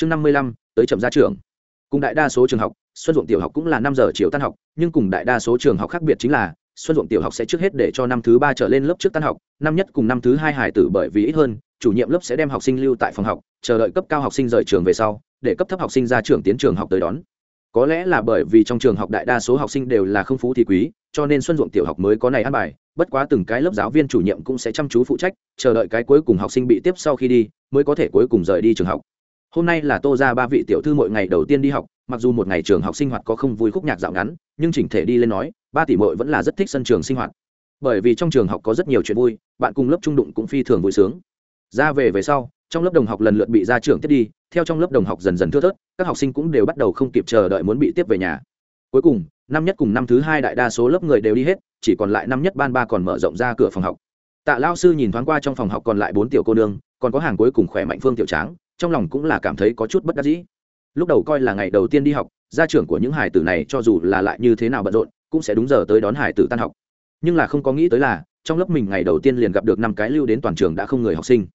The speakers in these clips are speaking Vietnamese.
chương năm mươi lăm, tới chậm ra trường. Cùng đại đa số trường học, xuân ruộng tiểu học cũng là năm giờ chiều tan học, nhưng cùng đại đa số trường học khác biệt chính là, xuân ruộng tiểu học sẽ trước hết để cho năm thứ ba trở lên lớp trước tan học, năm nhất cùng năm thứ hai hải tử bởi vì ít hơn, chủ nhiệm lớp sẽ đem học sinh lưu tại phòng học, chờ đợi cấp cao học sinh rời trường về sau, để cấp thấp học sinh ra trường tiến trường học tới đón. Có lẽ là bởi vì trong trường học đại đa số học sinh đều là không phú thì quý, cho nên xuân ruộng tiểu học mới có này ăn bài, bất quá từng cái lớp giáo viên chủ nhiệm cũng sẽ chăm chú phụ trách, chờ đợi cái cuối cùng học sinh bị tiếp sau khi đi, mới có thể cuối cùng rời đi trường học hôm nay là tô ra ba vị tiểu thư mỗi ngày đầu tiên đi học, mặc dù một ngày trường học sinh hoạt có không vui khúc nhạc dạo ngắn, nhưng chỉnh thể đi lên nói, ba tỷ mội vẫn là rất thích sân trường sinh hoạt. Bởi vì trong trường học có rất nhiều chuyện vui, bạn cùng lớp trung đụng cũng phi thường vui sướng. Ra về về sau, trong lớp đồng học lần lượt bị ra trường tiếp đi, theo trong lớp đồng học dần dần thưa thớt, các học sinh cũng đều bắt đầu không kịp chờ đợi muốn bị tiếp về nhà. Cuối cùng, năm nhất cùng năm thứ hai đại đa số lớp người đều đi hết, chỉ còn lại năm nhất ban ba còn mở rộng ra cửa phòng học. Tạ lao sư nhìn thoáng qua trong phòng học còn lại bốn tiểu cô nương, còn có hàng cuối cùng khỏe mạnh phương tiểu tráng trong lòng cũng là cảm thấy có chút bất đắc dĩ. Lúc đầu coi là ngày đầu tiên đi học, gia trưởng của những hải tử này cho dù là lại như thế nào bận rộn, cũng sẽ đúng giờ tới đón hải tử tan học. Nhưng là không có nghĩ tới là, trong lớp mình ngày đầu tiên liền gặp được năm cái lưu đến toàn trường đã không người học sinh.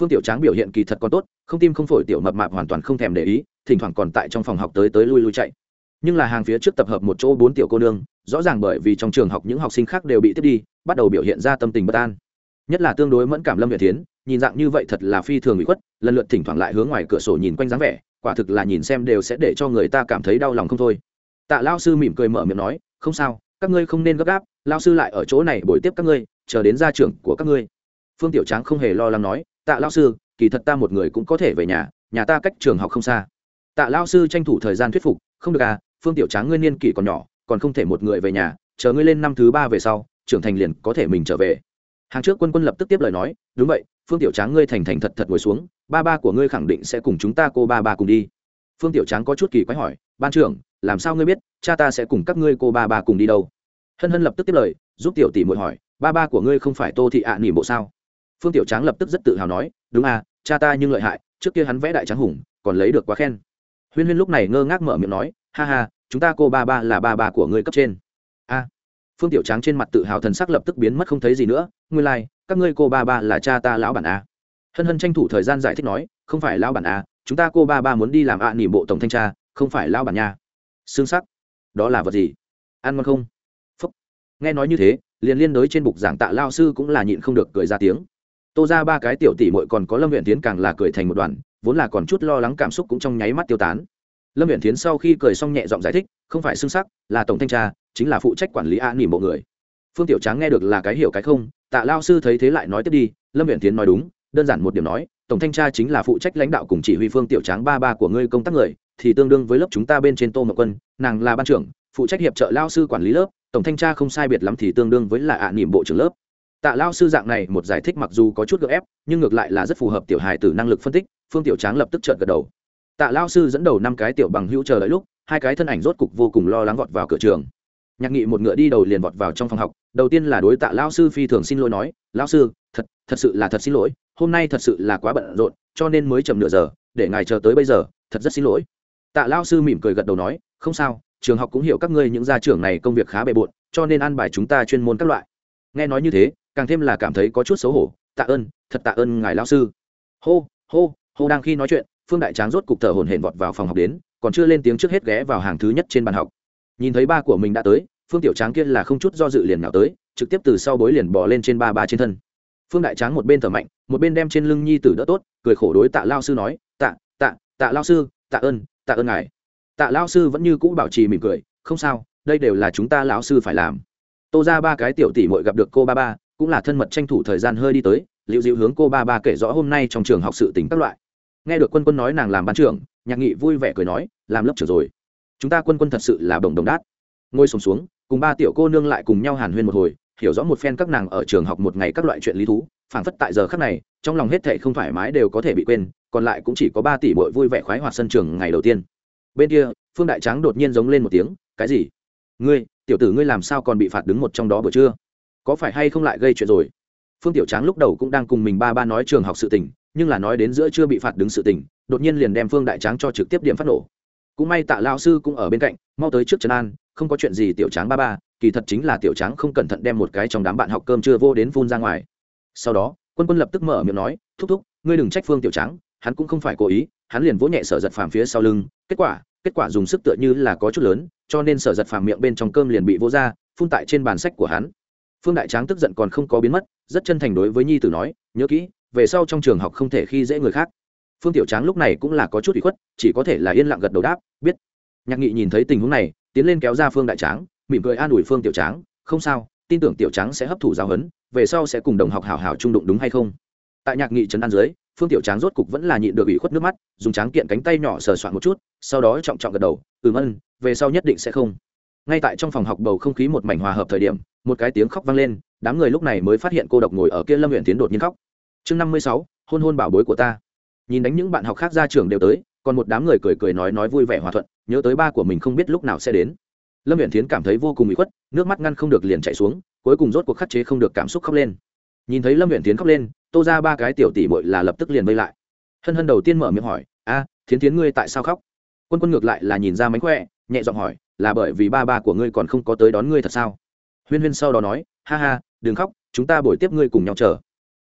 Phương tiểu tráng biểu hiện kỳ thật còn tốt, không tim không phổi tiểu mập mạp hoàn toàn không thèm để ý, thỉnh thoảng còn tại trong phòng học tới tới lui lui chạy. Nhưng là hàng phía trước tập hợp một chỗ bốn tiểu cô nương, rõ ràng bởi vì trong trường học những học sinh khác đều bị tiếp đi, bắt đầu biểu hiện ra tâm tình bất an. Nhất là tương đối mẫn cảm lâm việt tiến nhìn dạng như vậy thật là phi thường bị khuất, lần lượt thỉnh thoảng lại hướng ngoài cửa sổ nhìn quanh dáng vẻ, quả thực là nhìn xem đều sẽ để cho người ta cảm thấy đau lòng không thôi. Tạ lao sư mỉm cười mở miệng nói, không sao, các ngươi không nên gấp gáp, lao sư lại ở chỗ này bồi tiếp các ngươi, chờ đến gia trưởng của các ngươi. Phương tiểu tráng không hề lo lắng nói, tạ lao sư, kỳ thật ta một người cũng có thể về nhà nhà ta cách trường học không xa. Tạ lao sư tranh thủ thời gian thuyết phục, không được à phương tiểu tráng ngươi niên kỷ còn nhỏ, còn không thể một người về nhà, chờ ngươi lên năm thứ ba về sau, trưởng thành liền có thể mình trở về hàng trước quân quân lập tức tiếp lời nói, đúng vậy, phương tiểu tráng ngươi thành thành thật thật ngồi xuống, ba ba của ngươi khẳng định sẽ cùng chúng ta cô ba ba cùng đi. Phương tiểu tráng có chút kỳ quái hỏi, ban trưởng, làm sao ngươi biết cha ta sẽ cùng các ngươi cô ba ba cùng đi đâu? Hân hân lập tức tiếp lời, giúp tiểu tỷ muội hỏi, ba ba của ngươi không phải tô thị ạ à nỉ bộ sao? Phương tiểu tráng lập tức rất tự hào nói, đúng à cha ta nhưng lợi hại, trước kia hắn vẽ đại tráng hùng, còn lấy được quá khen. Huyên huyên lúc này ngơ ngác mở miệng nói, ha ha, chúng ta cô ba ba là ba ba của ngươi cấp trên. A phương tiểu tráng trên mặt tự hào thần sắc lập tức biến mất không thấy gì nữa nguyên lai、like, các ngươi cô ba ba là cha ta lão bản a. Hân hân tranh thủ thời gian giải thích nói không phải lão bản a chúng ta cô ba ba muốn đi làm ạ à nỉ bộ tổng thanh tra không phải lão bản nha. Xương sắc. Đó là vật gì? Ăn ngon không? Phúc. Nghe nói như thế liền liên đối trên bục giảng tạ lao sư cũng là nhịn không được cười ra tiếng. Tô ra ba cái tiểu tỷ mội còn có lâm huyện tiến càng là cười thành một đoàn vốn là còn chút lo lắng cảm xúc cũng trong nháy mắt tiêu tán. Lâm huyện tiến sau khi cười xong nhẹ giọng giải thích không phải xương sắc là tổng thanh tra chính là phụ trách quản lý a nỉm bộ người. Phương tiểu tráng nghe được là cái hiểu cái không, tạ lao sư thấy thế lại nói tiếp đi, lâm huyện tiến nói đúng, đơn giản một điểm nói, tổng thanh tra chính là phụ trách lãnh đạo cùng chỉ huy phương tiểu tráng ba ba của ngươi công tác người, thì tương đương với lớp chúng ta bên trên tô mậu quân, nàng là ban trưởng, phụ trách hiệp trợ lao sư quản lý lớp, tổng thanh tra không sai biệt lắm thì tương đương với là ạ à nỉm bộ trưởng lớp. Tạ lao sư dạng này một giải thích mặc dù có chút gợ ép, nhưng ngược lại là rất phù hợp tiểu hài từ năng lực phân tích, phương tiểu tráng lập tức trợt gật đầu. Tạ lao sư dẫn đầu năm cái tiểu bằng hữu chờ đợi lúc, hai cái thân ảnh rốt cục vô cùng lo lắng vọt vào cửa trường nhạc nghị một ngựa đi đầu liền vọt vào trong phòng học, đầu tiên là đối tạ lao sư phi thường xin lỗi nói lao sư, thật thật sự là thật xin lỗi, hôm nay thật sự là quá bận rộn, cho nên mới chậm nửa giờ, để ngài chờ tới bây giờ, thật rất xin lỗi. Tạ lao sư mỉm cười gật đầu nói, không sao, trường học cũng hiểu các ngươi những gia trưởng này công việc khá bề bộn, cho nên an bài chúng ta chuyên môn các loại. Nghe nói như thế, càng thêm là cảm thấy có chút xấu hổ, tạ ơn, thật tạ ơn ngài lao sư. Hô hô hô đang khi nói chuyện, phương đại tráng rốt cục thở hổn hển vọt vào phòng học đến, còn chưa lên tiếng trước hết ghé vào hàng thứ nhất trên bàn học. Nhìn thấy ba của mình đã tới phương tiểu tráng kia là không chút do dự liền nào tới trực tiếp từ sau bối liền bỏ lên trên ba ba trên thân. Phương đại tráng một bên thở mạnh một bên đem trên lưng nhi tử đỡ tốt cười khổ đối tạ lao sư nói tạ tạ tạ lao sư tạ ơn tạ ơn ngài. Tạ lao sư vẫn như cũ bảo trì mỉm cười không sao đây đều là chúng ta lão sư phải làm. Tô ra ba cái tiểu tỷ mội gặp được cô ba ba cũng là thân mật tranh thủ thời gian hơi đi tới liệu dịu hướng cô ba ba kể rõ hôm nay trong trường học sự tính các loại. Nghe được quân quân nói nàng làm ban trưởng nhạc nghị vui vẻ cười nói làm lớp trưởng rồi. Chúng ta quân quân thật sự là đồng đồng đát. Ngồi sùng xuống, xuống cùng ba tiểu cô nương lại cùng nhau hàn huyên một hồi, hiểu rõ một phen các nàng ở trường học một ngày các loại chuyện lý thú, phảng phất tại giờ khắc này, trong lòng hết thệ không thoải mái đều có thể bị quên, còn lại cũng chỉ có ba tỷ bội vui vẻ khoái hoạt sân trường ngày đầu tiên. Bên kia, phương đại trắng đột nhiên giống lên một tiếng, cái gì? Ngươi, tiểu tử ngươi làm sao còn bị phạt đứng một trong đó bữa trưa? Có phải hay không lại gây chuyện rồi? Phương tiểu tráng lúc đầu cũng đang cùng mình ba ba nói trường học sự tình, nhưng là nói đến giữa chưa bị phạt đứng sự tình, đột nhiên liền đem phương đại tráng cho trực tiếp điểm phát nổ. Cũng may tạ lao sư cũng ở bên cạnh, mau tới trước trấn an không có chuyện gì tiểu tráng ba ba, kỳ thật chính là tiểu tráng không cẩn thận đem một cái trong đám bạn học cơm chưa vô đến phun ra ngoài. Sau đó, quân quân lập tức mở miệng nói, thúc thúc, ngươi đừng trách phương tiểu tráng, hắn cũng không phải cố ý, hắn liền vỗ nhẹ sở giật phàm phía sau lưng, kết quả kết quả dùng sức tựa như là có chút lớn, cho nên sở giật phàm miệng bên trong cơm liền bị vỗ ra, phun tại trên bàn sách của hắn. Phương đại tráng tức giận còn không có biến mất, rất chân thành đối với nhi tử nói, nhớ kỹ, về sau trong trường học không thể khi dễ người khác. Phương tiểu tráng lúc này cũng là có chút bị khuất, chỉ có thể là yên lặng gật đầu đáp, biết. Nhạc nghị nhìn thấy tình huống này tiến lên kéo ra phương đại tráng, mỉm cười an ủi phương tiểu tráng, không sao, tin tưởng tiểu tráng sẽ hấp thụ giáo huấn, về sau sẽ cùng đồng học hảo hảo trung đụng đúng hay không? Tại nhạc nghị trấn an dưới, phương tiểu tráng rốt cục vẫn là nhịn được ủy khuất nước mắt, dùng tráng kiện cánh tay nhỏ sờ soạn một chút, sau đó trọng trọng gật đầu, ừm ân, về sau nhất định sẽ không. Ngay tại trong phòng học bầu không khí một mảnh hòa hợp thời điểm, một cái tiếng khóc vang lên, đám người lúc này mới phát hiện cô độc ngồi ở kia lâm huyện tiến đột nhiên khóc. Chương năm mươi sáu, hôn hôn bảo bối của ta. Nhìn đánh những bạn học khác ra trường đều tới còn một đám người cười cười nói nói vui vẻ hòa thuận, nhớ tới ba của mình không biết lúc nào sẽ đến. Lâm viện thiến cảm thấy vô cùng bị khuất, nước mắt ngăn không được liền chạy xuống, cuối cùng rốt cuộc khắc chế không được cảm xúc khóc lên. Nhìn thấy lâm viện thiến khóc lên, tô ra ba cái tiểu tỷ bội là lập tức liền vây lại. Hân hân đầu tiên mở miệng hỏi, a, thiến thiến ngươi tại sao khóc? Quân quân ngược lại là nhìn ra mánh khỏe, nhẹ giọng hỏi, là bởi vì ba ba của ngươi còn không có tới đón ngươi thật sao? Huyên huyên sau đó nói, ha ha, đừng khóc, chúng ta buổi tiếp ngươi cùng nhau chờ.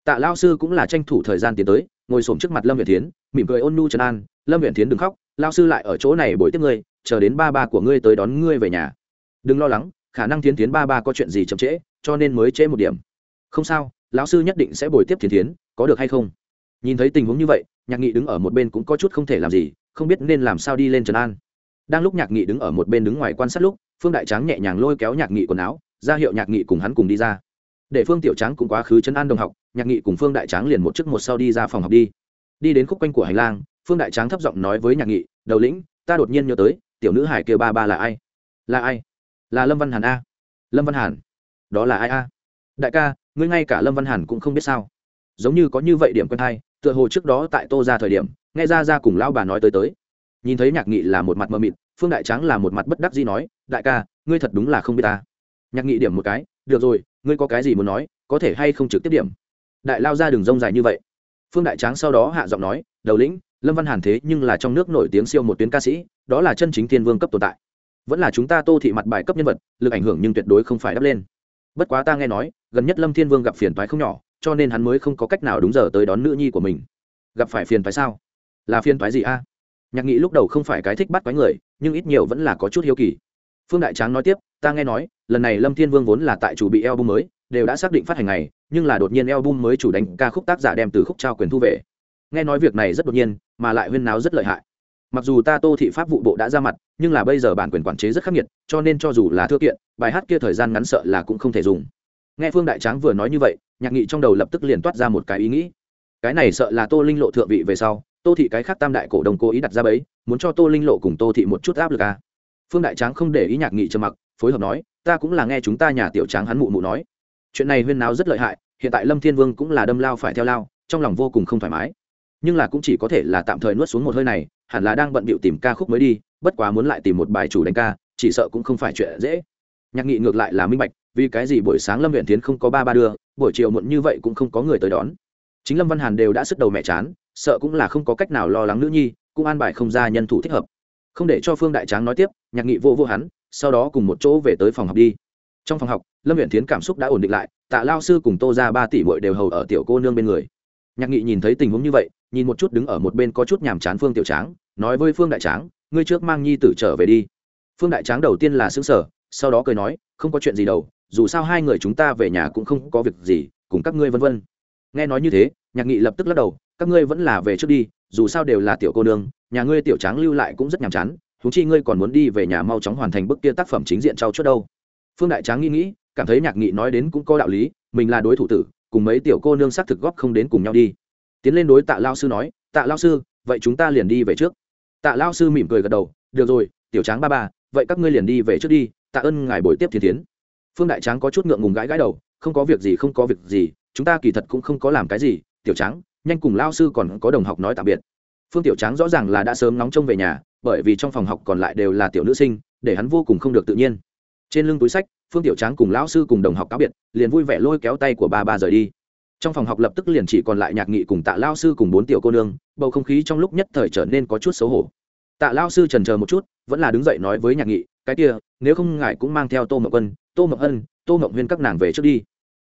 Tạ lao sư cũng là tranh thủ thời gian tiến tới, ngồi xổm trước mặt lâm huyện tiến mỉm cười ôn nu trấn an lâm viện tiến đừng khóc lao sư lại ở chỗ này buổi tiếp ngươi, chờ đến ba ba của ngươi tới đón ngươi về nhà. Đừng lo lắng, khả năng tiến tiến ba ba có chuyện gì chậm trễ, cho nên mới trễ một điểm. Không sao, lão sư nhất định sẽ bồi tiếp thiến tiến có được hay không? Nhìn thấy tình huống như vậy, nhạc nghị đứng ở một bên cũng có chút không thể làm gì, không biết nên làm sao đi lên trần an. Đang lúc nhạc nghị đứng ở một bên đứng ngoài quan sát lúc, phương đại tráng nhẹ nhàng lôi kéo nhạc nghị quần áo, ra hiệu nhạc nghị cùng hắn cùng đi ra. Để phương tiểu tráng cũng quá khứ trấn an đồng học, nhạc nghị cùng phương đại tráng liền một chức một sau đi ra phòng học đi. Đi đến khúc quanh của hành lang phương đại tráng thấp giọng nói với nhạc nghị, đầu lĩnh, ta đột nhiên nhớ tới, tiểu nữ hải kêu ba ba là ai? Là ai? Là lâm văn hàn a. Lâm văn hàn? Đó là ai a? Đại ca, ngươi ngay cả lâm văn hàn cũng không biết sao. Giống như có như vậy điểm quen hay, tựa hồ trước đó tại tô ra thời điểm, nghe ra ra cùng lão bà nói tới tới. Nhìn thấy nhạc nghị là một mặt mờ mịt, phương đại tráng là một mặt bất đắc gì nói, đại ca, ngươi thật đúng là không biết ta. Nhạc nghị điểm một cái, được rồi, ngươi có cái gì muốn nói, có thể hay không trực tiếp điểm? Đại lao ra đường rông dài như vậy. Phương đại tráng sau đó hạ giọng nói, đầu lĩnh lâm văn hàn thế nhưng là trong nước nổi tiếng siêu một tuyến ca sĩ, đó là chân chính thiên vương cấp tồn tại. Vẫn là chúng ta tô thị mặt bài cấp nhân vật, lực ảnh hưởng nhưng tuyệt đối không phải đắp lên. Bất quá ta nghe nói, gần nhất lâm thiên vương gặp phiền toái không nhỏ, cho nên hắn mới không có cách nào đúng giờ tới đón nữ nhi của mình. Gặp phải phiền toái sao? Là phiền toái gì a? Nhạc nghị lúc đầu không phải cái thích bắt quái người, nhưng ít nhiều vẫn là có chút hiếu kỳ. Phương đại tráng nói tiếp, ta nghe nói, lần này lâm thiên vương vốn là tại chủ bị album mới, đều đã xác định phát hành ngày, nhưng là đột nhiên album mới chủ đánh ca khúc tác giả đem từ khúc trao quyền thu về nghe nói việc này rất đột nhiên, mà lại huyên náo rất lợi hại. Mặc dù ta tô thị pháp vụ bộ đã ra mặt, nhưng là bây giờ bản quyền quản chế rất khắc nghiệt, cho nên cho dù là thư kiện, bài hát kia thời gian ngắn sợ là cũng không thể dùng. Nghe phương đại tráng vừa nói như vậy, nhạc nghị trong đầu lập tức liền toát ra một cái ý nghĩ. Cái này sợ là tô linh lộ thượng vị về sau, tô thị cái khác tam đại cổ đồng cố ý đặt ra bấy muốn cho tô linh lộ cùng tô thị một chút áp lực à. phương đại tráng không để ý nhạc nghị trầm mặc, phối hợp nói, ta cũng là nghe chúng ta nhà tiểu tráng hắn mụ mụ nói. Chuyện này huyên náo rất lợi hại, hiện tại lâm thiên vương cũng là đâm lao phải theo lao, trong lòng vô cùng không thoải mái nhưng là cũng chỉ có thể là tạm thời nuốt xuống một hơi này, hẳn là đang bận bịu tìm ca khúc mới đi, bất quá muốn lại tìm một bài chủ đánh ca, chỉ sợ cũng không phải chuyện dễ. Nhạc nghị ngược lại là minh bạch, vì cái gì buổi sáng lâm huyện tiến không có ba ba đưa, buổi chiều muộn như vậy cũng không có người tới đón. Chính lâm văn hàn đều đã sức đầu mẹ chán, sợ cũng là không có cách nào lo lắng nữ nhi, cũng an bài không ra nhân thủ thích hợp. Không để cho phương đại tráng nói tiếp, nhạc nghị vô vô hắn, sau đó cùng một chỗ về tới phòng học đi. Trong phòng học, lâm huyện tiến cảm xúc đã ổn định lại, tạ lao sư cùng tô ra ba tỷ bội đều hầu ở tiểu cô nương bên người nhạc nghị nhìn thấy tình huống như vậy, nhìn một chút đứng ở một bên có chút nhàm chán phương tiểu tráng, nói với phương đại tráng, ngươi trước mang nhi tử trở về đi. Phương đại tráng đầu tiên là xứng sở sau đó cười nói, không có chuyện gì đâu, dù sao hai người chúng ta về nhà cũng không có việc gì, cùng các ngươi vân vân. Nghe nói như thế, nhạc nghị lập tức lắc đầu, các ngươi vẫn là về trước đi, dù sao đều là tiểu cô nương, nhà ngươi tiểu tráng lưu lại cũng rất nhàm chán thú chi ngươi còn muốn đi về nhà mau chóng hoàn thành bức kia tác phẩm chính diện trao chuốt đâu. Phương đại tráng nghĩ nghĩ, cảm thấy nhạc nghị nói đến cũng có đạo lý, mình là đối thủ tử cùng mấy tiểu cô nương xác thực góp không đến cùng nhau đi. Tiến lên đối tạ lao sư nói, tạ lao sư, vậy chúng ta liền đi về trước. Tạ lao sư mỉm cười gật đầu, được rồi, tiểu tráng ba ba, vậy các ngươi liền đi về trước đi, tạ ơn ngài buổi tiếp thiên tiến phương đại tráng có chút ngượng ngùng gãi gãi đầu, không có việc gì, không có việc gì, chúng ta kỳ thật cũng không có làm cái gì, tiểu tráng, nhanh cùng lao sư còn có đồng học nói tạm biệt. Phương tiểu tráng rõ ràng là đã sớm nóng trông về nhà, bởi vì trong phòng học còn lại đều là tiểu nữ sinh, để hắn vô cùng không được tự nhiên trên lưng túi sách, phương tiểu tráng cùng lão sư cùng đồng học cáo biệt, liền vui vẻ lôi kéo tay của ba ba rời đi. Trong phòng học lập tức liền chỉ còn lại nhạc nghị cùng tạ lao sư cùng bốn tiểu cô nương, bầu không khí trong lúc nhất thời trở nên có chút xấu hổ. Tạ lao sư trần chờ một chút, vẫn là đứng dậy nói với nhạc nghị, cái kia, nếu không ngại cũng mang theo tô mậu quân tô mậu ân, tô mậu huyên các nàng về trước đi.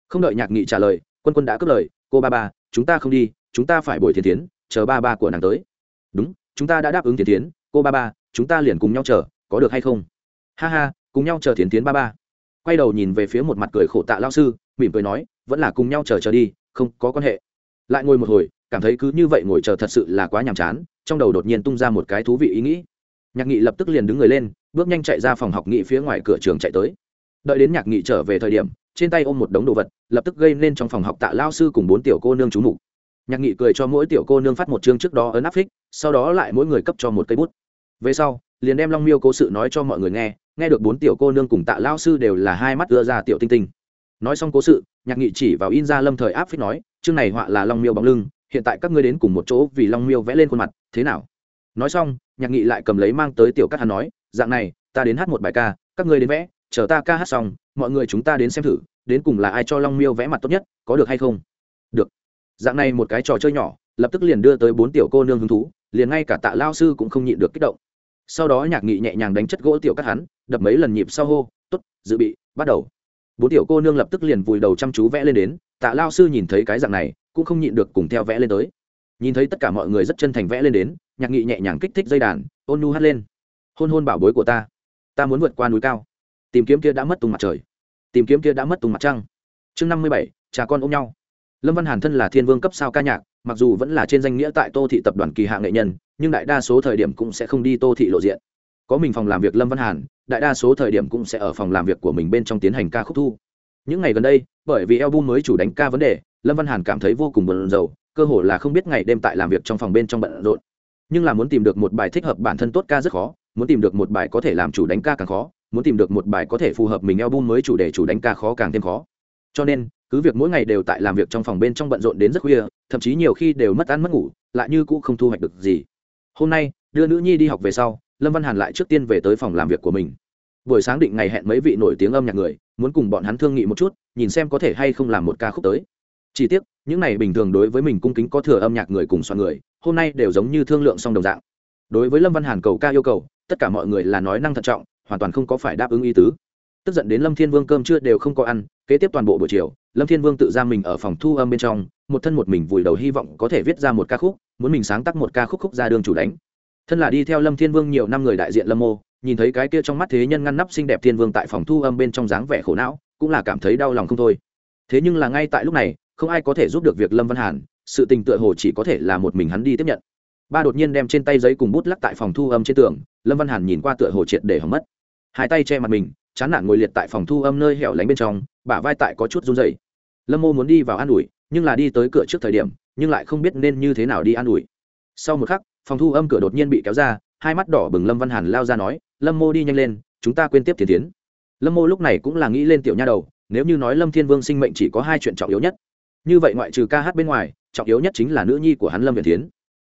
Không đợi nhạc nghị trả lời, quân quân đã cất lời, cô ba ba, chúng ta không đi, chúng ta phải bồi thiên tiến chờ ba ba của nàng tới. Đúng, chúng ta đã đáp ứng thiên tiến cô ba ba, chúng ta liền cùng nhau chờ, có được hay không? Ha ha cùng nhau chờ tiến tiến ba ba. Quay đầu nhìn về phía một mặt cười khổ tạ lao sư, mỉm cười nói, vẫn là cùng nhau chờ chờ đi, không có quan hệ. Lại ngồi một hồi, cảm thấy cứ như vậy ngồi chờ thật sự là quá nhàm chán, trong đầu đột nhiên tung ra một cái thú vị ý nghĩ. Nhạc nghị lập tức liền đứng người lên, bước nhanh chạy ra phòng học nghị phía ngoài cửa trường chạy tới. Đợi đến nhạc nghị trở về thời điểm, trên tay ôm một đống đồ vật, lập tức gây nên trong phòng học tạ lao sư cùng bốn tiểu cô nương trú mục. Nhạc nghị cười cho mỗi tiểu cô nương phát một chương trước đó ấn áp phích, sau đó lại mỗi người cấp cho một cây bút. Về sau, liền đem long miêu cố sự nói cho mọi người nghe nghe được bốn tiểu cô nương cùng tạ lao sư đều là hai mắt đưa ra tiểu tinh tinh. Nói xong cố sự, nhạc nghị chỉ vào in ra lâm thời áp phích nói, chương này họa là long miêu bóng lưng, hiện tại các ngươi đến cùng một chỗ vì long miêu vẽ lên khuôn mặt, thế nào? Nói xong, nhạc nghị lại cầm lấy mang tới tiểu các hắn nói, dạng này, ta đến hát một bài ca, các ngươi đến vẽ, chờ ta ca hát xong, mọi người chúng ta đến xem thử, đến cùng là ai cho long miêu vẽ mặt tốt nhất, có được hay không? Được. Dạng này một cái trò chơi nhỏ, lập tức liền đưa tới bốn tiểu cô nương hứng thú, liền ngay cả tạ lao sư cũng không nhịn được kích động sau đó nhạc nghị nhẹ nhàng đánh chất gỗ tiểu cắt hắn, đập mấy lần nhịp sau hô t ố t dự bị, bắt đầu. Bốn tiểu cô nương lập tức liền vùi đầu chăm chú vẽ lên đến, tạ lao sư nhìn thấy cái dạng này, cũng không nhịn được cùng theo vẽ lên tới. Nhìn thấy tất cả mọi người rất chân thành vẽ lên đến, nhạc nghị nhẹ nhàng kích thích dây đàn, ôn nu hát lên. Hôn hôn bảo bối của ta ta muốn vượt qua núi cao. Tìm kiếm kia đã mất tung mặt trời. Tìm kiếm kia đã mất tung mặt trăng. Chương năm mươi bảy, cha con ôm nhau. Lâm văn hàn thân là thiên vương cấp sao ca nhạc, mặc dù vẫn là trên danh nghĩa tại tô thị tập đoàn kỳ hạ nghệ nhân nhưng đại đa số thời điểm cũng sẽ không đi tô thị lộ diện. Có mình phòng làm việc lâm văn hàn, đại đa số thời điểm cũng sẽ ở phòng làm việc của mình bên trong tiến hành ca khúc thu. Những ngày gần đây, bởi vì album mới chủ đánh ca vấn đề, lâm văn hàn cảm thấy vô cùng bận rộn cơ hồ là không biết ngày đêm tại làm việc trong phòng bên trong bận rộn. Nhưng là muốn tìm được một bài thích hợp bản thân tốt ca rất khó, muốn tìm được một bài có thể làm chủ đánh ca càng khó, muốn tìm được một bài có thể phù hợp mình album mới chủ đề chủ đánh ca khó càng thêm khó. Cho nên, cứ việc mỗi ngày đều tại làm việc trong phòng bên trong bận rộn đến rất khuya, thậm chí nhiều khi đều mất ăn mất ngủ, lại như cũng không thu hoạch được gì hôm nay, đưa nữ nhi đi học về sau, lâm văn hàn lại trước tiên về tới phòng làm việc của mình. Buổi sáng định ngày hẹn mấy vị nổi tiếng âm nhạc người, muốn cùng bọn hắn thương nghị một chút, nhìn xem có thể hay không làm một ca khúc tới. Chỉ tiếc, những này bình thường đối với mình cung kính có thừa âm nhạc người cùng soạn người, hôm nay đều giống như thương lượng song đồng dạng. Đối với lâm văn hàn cầu ca yêu cầu, tất cả mọi người là nói năng thận trọng, hoàn toàn không có phải đáp ứng ý tứ. Tức giận đến lâm thiên vương cơm trưa đều không có ăn, kế tiếp toàn bộ buổi chiều, lâm thiên vương tự ra mình ở phòng thu âm bên trong, một thân một mình vùi đầu hy vọng có thể viết ra một ca khúc muốn mình sáng tác một ca khúc khúc ra đường chủ đánh. Thân là đi theo lâm thiên vương nhiều năm người đại diện lâm mô, nhìn thấy cái kia trong mắt thế nhân ngăn nắp xinh đẹp thiên vương tại phòng thu âm bên trong dáng vẻ khổ não, cũng là cảm thấy đau lòng không thôi. Thế nhưng là ngay tại lúc này, không ai có thể giúp được việc lâm văn hàn, sự tình tựa hồ chỉ có thể là một mình hắn đi tiếp nhận. Ba đột nhiên đem trên tay giấy cùng bút lắc tại phòng thu âm trên tường, lâm văn hàn nhìn qua tựa hồ triệt để hỏng mất. Hai tay che mặt mình, chán nản ngồi liệt tại phòng thu âm nơi hẻo lánh bên trong, bả vai tại có chút run dày lâm mô muốn đi vào an ủi, nhưng là đi tới cửa trước thời điểm nhưng lại không biết nên như thế nào đi an ủi. Sau một khắc, phòng thu âm cửa đột nhiên bị kéo ra, hai mắt đỏ bừng lâm văn hàn lao ra nói, lâm mô đi nhanh lên, chúng ta quên tiếp tiến tiến. Lâm mô lúc này cũng là nghĩ lên tiểu nha đầu, nếu như nói lâm thiên vương sinh mệnh chỉ có hai chuyện trọng yếu nhất. Như vậy ngoại trừ ca hát bên ngoài, trọng yếu nhất chính là nữ nhi của hắn lâm Viễn tiến.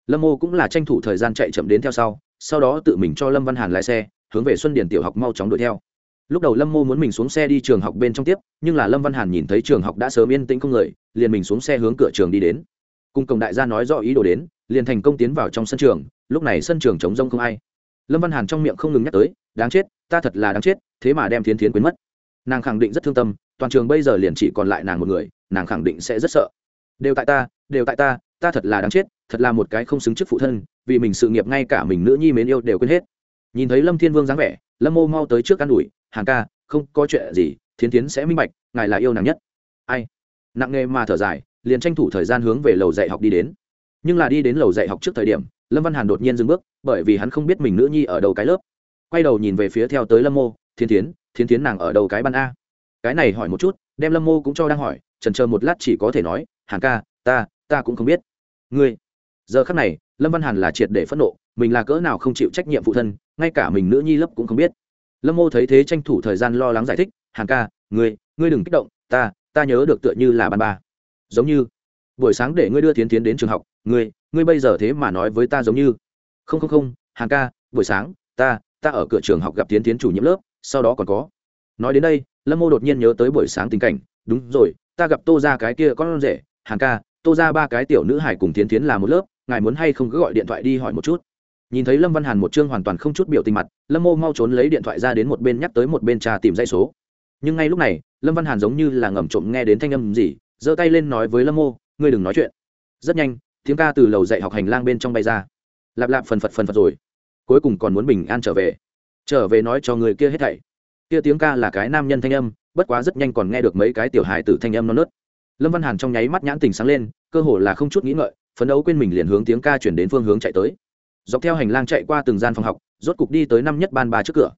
Lâm mô cũng là tranh thủ thời gian chạy chậm đến theo sau sau đó tự mình cho lâm văn hàn lái xe, hướng về xuân điển tiểu học mau chóng đuổi theo. Lúc đầu lâm mô muốn mình xuống xe đi trường học bên trong tiếp, nhưng là lâm văn hàn nhìn thấy trường học đã sớm yên tĩnh không người, liền mình xuống xe hướng cửa trường đi đến cùng cổng đại gia nói rõ ý đồ đến, liền thành công tiến vào trong sân trường, lúc này sân trường chống rông không ai. Lâm văn hàn trong miệng không ngừng nhắc tới, đáng chết, ta thật là đáng chết, thế mà đem thiến thiến quên mất. Nàng khẳng định rất thương tâm, toàn trường bây giờ liền chỉ còn lại nàng một người, nàng khẳng định sẽ rất sợ. Đều tại ta, đều tại ta ta thật là đáng chết, thật là một cái không xứng trước phụ thân, vì mình sự nghiệp ngay cả mình nữ nhi mến yêu đều quên hết. Nhìn thấy lâm thiên vương dáng vẻ, lâm mô mau tới trước ă n ủi hàng ca, không có chuyện gì, thiến tiến sẽ minh bạch, ngài là yêu nàng nhất. Ai? Nặng nghề mà thở dài liền tranh thủ thời gian hướng về lầu dạy học đi đến. Nhưng là đi đến lầu dạy học trước thời điểm, lâm văn hàn đột nhiên dừng bước, bởi vì hắn không biết mình nữ nhi ở đầu cái lớp. Quay đầu nhìn về phía theo tới lâm mô thiên tiến thiên tiến nàng ở đầu cái ban a? Cái này hỏi một chút, đem lâm mô cũng cho đang hỏi trần chờ một lát chỉ có thể nói, hàn ca, ta ta cũng không biết. Ngươi? Giờ khắc này, lâm văn hàn là triệt để phẫn nộ, mình là cỡ nào không chịu trách nhiệm phụ thân, ngay cả mình nữ nhi lớp cũng không biết. Lâm mô thấy thế tranh thủ thời gian lo lắng giải thích, hàn ca, ngươi ngươi đừng kích động, ta ta nhớ được tựa như là ban ba giống như, buổi sáng để ngươi đưa tiến tiến đến trường học, ngươi ngươi bây giờ thế mà nói với ta giống như. Không không không hàng ca, buổi sáng, ta ta ở cửa trường học gặp tiến tiến chủ nhiệm lớp, sau đó còn có. Nói đến đây, lâm mô đột nhiên nhớ tới buổi sáng tình cảnh. Đúng rồi, ta gặp tô ra cái kia con rể. Hàng ca, tô ra ba cái tiểu nữ hải cùng tiến tiến là một lớp, ngài muốn hay không cứ gọi điện thoại đi hỏi một chút. Nhìn thấy lâm văn hàn một chương hoàn toàn không chút biểu tình mặt, lâm mô mau trốn lấy điện thoại ra đến một bên nhắc tới một bên trà tìm dây số. Nhưng ngay lúc này, lâm văn hàn giống như là ngầm trộm nghe đến thanh âm gì giơ tay lên nói với lâm mô, ngươi đừng nói chuyện. Rất nhanh, tiếng ca từ lầu dạy học hành lang bên trong bay ra. Lạp lạp phần phật phần phật rồi. Cuối cùng còn muốn bình an trở về. Trở về nói cho người kia hết thảy. Kia tiếng ca là cái nam nhân thanh âm, bất quá rất nhanh còn nghe được mấy cái tiểu hài tử thanh âm non nớt. Lâm văn hàn trong nháy mắt nhãn tình sáng lên, cơ hồ là không chút nghĩ ngợi, phấn đấu quên mình liền hướng tiếng ca chuyển đến phương hướng chạy tới. Dọc theo hành lang chạy qua từng gian phòng học, rốt cục đi tới năm nhất ban ba trước cửa.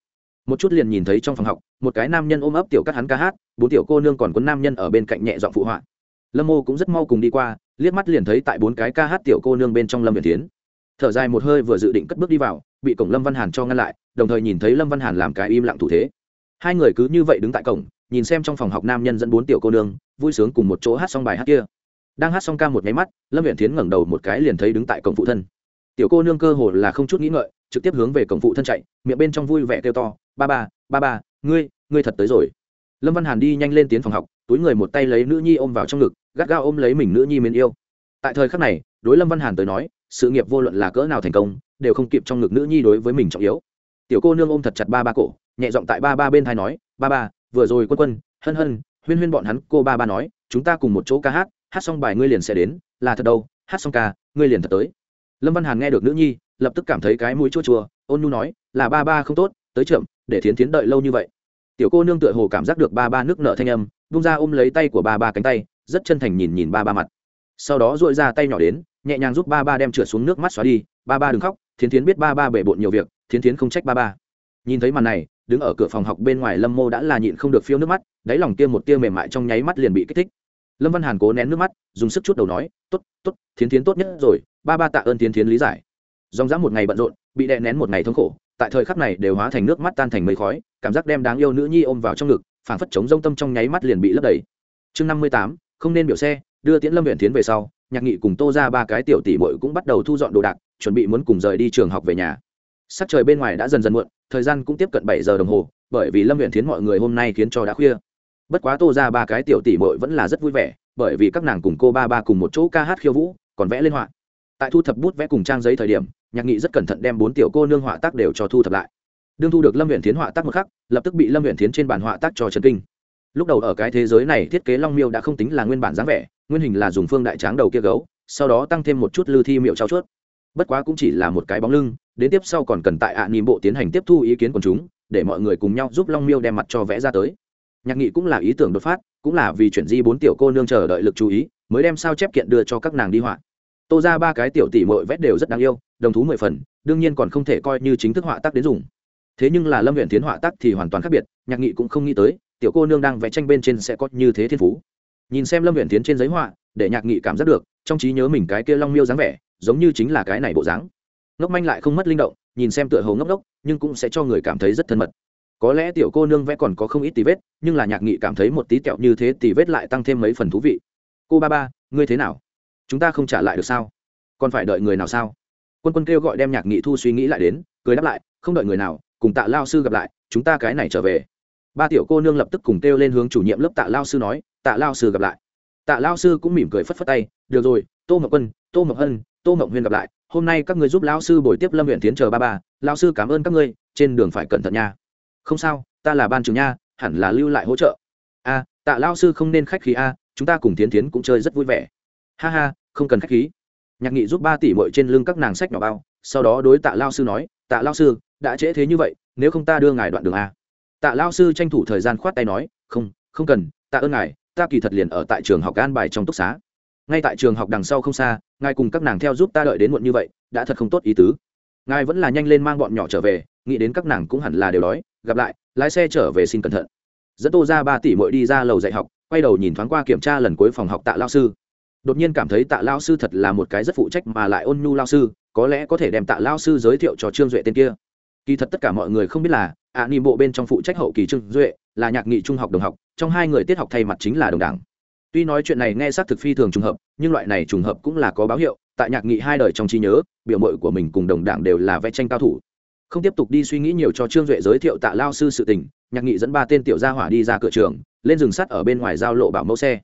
Một chút liền nhìn thấy trong phòng học, một cái nam nhân ôm ấp tiểu cắt hắn ca hát, bốn tiểu cô nương còn có nam nhân ở bên cạnh nhẹ dọn phụ họa lâm mô cũng rất mau cùng đi qua, liếc mắt liền thấy tại bốn cái ca hát tiểu cô nương bên trong lâm việt tiến thở dài một hơi vừa dự định cất bước đi vào, bị cổng lâm văn hàn cho ngăn lại, đồng thời nhìn thấy lâm văn hàn làm cái im lặng thủ thế. Hai người cứ như vậy đứng tại cổng, nhìn xem trong phòng học nam nhân dẫn bốn tiểu cô nương, vui sướng cùng một chỗ hát xong bài hát kia. Đang hát xong ca một nháy mắt, lâm viện tiến ngẩng đầu một cái liền thấy đứng tại cổng phụ thân. Tiểu cô nương cơ hồ là không chút nghĩ ngợi, trực tiếp hướng về cổng phụ thân chạy, miệng bên trong vui vẻ kêu to, ba ba ba ba, ngươi ngươi thật tới rồi. Lâm văn hàn đi nhanh lên tiến phòng học túi người một tay lấy nữ nhi ôm vào trong ngực, gắt gao ôm lấy mình nữ nhi mến yêu. Tại thời khắc này, đối lâm văn hàn tới nói, sự nghiệp vô luận là cỡ nào thành công, đều không kịp trong ngực nữ nhi đối với mình trọng yếu. Tiểu cô nương ôm thật chặt ba ba cổ, nhẹ giọng tại ba ba bên thai nói, ba ba, vừa rồi quân quân, hân hân, huyên huyên bọn hắn, cô ba ba nói, chúng ta cùng một chỗ ca hát hát xong bài ngươi liền sẽ đến, là thật đâu, hát xong ca, ngươi liền thật tới. Lâm văn hàn nghe được nữ nhi, lập tức cảm thấy cái mũi chua chua, ôn nhu nói, là ba ba không tốt, tới chậm, để thiến thiến đợi lâu như vậy. Tiểu cô nương tựa hồ cảm giác được ba ba nước nợ thanh âm bung ra ôm lấy tay của ba ba cánh tay, rất chân thành nhìn nhìn ba ba mặt. Sau đó dội ra tay nhỏ đến, nhẹ nhàng giúp ba ba đem trượt xuống nước mắt xóa đi. Ba ba đừng khóc, thiến thiến biết ba ba bể bộn nhiều việc, thiến thiến không trách ba ba. Nhìn thấy màn này, đứng ở cửa phòng học bên ngoài lâm mô đã là nhịn không được phiêu nước mắt, đáy lòng tiêm một tia mềm mại trong nháy mắt liền bị kích thích. Lâm văn hàn cố nén nước mắt, dùng sức chút đầu nói t ố t t ố t thiến thiến tốt nhất rồi, ba ba tạ ơn thiến thiến lý giải. Dòng dã một ngày bận rộn, bị đè nén một ngày thống khổ, tại thời khắc này đều hóa thành nước mắt tan thành mây khói, cảm giác đem đáng yêu nữ nhi ôm vào trong ngực phảng phất chống rông tâm trong nháy mắt liền bị lấp đầy. Chương năm mươi tám, không nên biểu xe, đưa tiễn lâm huyện tiến về sau, nhạc nghị cùng tô ra ba cái tiểu tỷ bội cũng bắt đầu thu dọn đồ đạc, chuẩn bị muốn cùng rời đi trường học về nhà. Sắc trời bên ngoài đã dần dần muộn, thời gian cũng tiếp cận bảy giờ đồng hồ, bởi vì lâm huyện tiến mọi người hôm nay khiến cho đã khuya. Bất quá tô ra ba cái tiểu tỷ bội vẫn là rất vui vẻ, bởi vì các nàng cùng cô ba ba cùng một chỗ ca hát khiêu vũ, còn vẽ lên họa. Tại thu thập bút vẽ cùng trang giấy thời điểm, nhạc nghị rất cẩn thận đem bốn tiểu cô nương họa tác đều cho thu thập lại đương thu được lâm huyện tiến họa tác một khắc, lập tức bị lâm huyện tiến trên bản họa tác cho trần kinh. Lúc đầu ở cái thế giới này thiết kế long miêu đã không tính là nguyên bản dáng vẻ, nguyên hình là dùng phương đại tráng đầu kia gấu, sau đó tăng thêm một chút lư thi miệu trao chuốt. Bất quá cũng chỉ là một cái bóng lưng, đến tiếp sau còn cần tại ạ à bộ tiến hành tiếp thu ý kiến của chúng, để mọi người cùng nhau giúp long miêu đem mặt cho vẽ ra tới. Nhạc nghị cũng là ý tưởng đột phát, cũng là vì chuyển di bốn tiểu cô nương chờ đợi lực chú ý, mới đem sao chép kiện đưa cho các nàng đi họa. Tô ra ba cái tiểu tỷ mội vét đều rất đáng yêu, đồng thú mười phần, đương nhiên còn không thể coi như chính thức họa tác đến dùng thế nhưng là lâm huyện tiến họa tác thì hoàn toàn khác biệt, nhạc nghị cũng không nghĩ tới, tiểu cô nương đang vẽ tranh bên trên sẽ có như thế thiên phú. Nhìn xem lâm huyện tiến trên giấy họa, để nhạc nghị cảm giác được, trong trí nhớ mình cái kia long miêu dáng vẻ, giống như chính là cái này bộ dáng. Ngốc manh lại không mất linh động, nhìn xem tựa hồ ngốc ngốc, nhưng cũng sẽ cho người cảm thấy rất thân mật. Có lẽ tiểu cô nương vẽ còn có không ít tì vết, nhưng là nhạc nghị cảm thấy một tí kẹo như thế tí vết lại tăng thêm mấy phần thú vị. Cô ba ba, ngươi thế nào? Chúng ta không trả lại được sao? Còn phải đợi người nào sao? Quân quân kêu gọi đem nhạc nghị thu suy nghĩ lại đến, cười đáp lại, không đợi người nào cùng tạ lao sư gặp lại, chúng ta cái này trở về. Ba tiểu cô nương lập tức cùng kêu lên hướng chủ nhiệm lớp tạ lao sư nói, tạ lao sư gặp lại. Tạ lao sư cũng mỉm cười phất phất tay, được rồi, tô ngọc quân, tô ngọc hân, tô ngọc huyên gặp lại, hôm nay các người giúp lão sư buổi tiếp lâm huyện tiến chờ ba ba, lao sư cảm ơn các ngươi, trên đường phải cẩn thận nha. Không sao, ta là ban trường nha, hẳn là lưu lại hỗ trợ. A, tạ lao sư không nên khách khí a, chúng ta cùng tiến tiến cũng chơi rất vui vẻ. Ha ha, không cần khách khí. Nhạc nghị giúp ba tỷ mội trên lưng các nàng sách nhỏ bao sau đó đối tạ lao sư nói, tạ lao sư, đã trễ thế như vậy, nếu không ta đưa ngài đoạn đường a. Tạ lao sư tranh thủ thời gian khoát tay nói, không không cần, tạ ơn ngài, ta kỳ thật liền ở tại trường học an bài trong túc xá. Ngay tại trường học đằng sau không xa, ngài cùng các nàng theo giúp ta đợi đến muộn như vậy, đã thật không tốt ý tứ. Ngài vẫn là nhanh lên mang bọn nhỏ trở về, nghĩ đến các nàng cũng hẳn là đều đói, gặp lại, lái xe trở về xin cẩn thận. Dẫn tô ra ba tỷ mội đi ra lầu dạy học, quay đầu nhìn thoáng qua kiểm tra lần cuối phòng học tạ lao sư đột nhiên cảm thấy tạ lao sư thật là một cái rất phụ trách mà lại ôn nhu lao sư, có lẽ có thể đem tạ lao sư giới thiệu cho trương duệ tên kia. Kỳ thật tất cả mọi người không biết là, ạ ni bộ bên trong phụ trách hậu kỳ trương duệ là nhạc nghị trung học đồng học, trong hai người tiết học thay mặt chính là đồng đảng. Tuy nói chuyện này nghe xác thực phi thường trùng hợp, nhưng loại này trùng hợp cũng là có báo hiệu, tại nhạc nghị hai đời trong trí nhớ, biểu mội của mình cùng đồng đảng đều là vẽ tranh cao thủ. Không tiếp tục đi suy nghĩ nhiều cho trương duệ giới thiệu tạ lao sư sự tình, nhạc nghị dẫn ba tên tiểu gia hỏa đi ra cửa trường, lên rừng sắt ở bên ngoài giao lộ bảo mẫu xe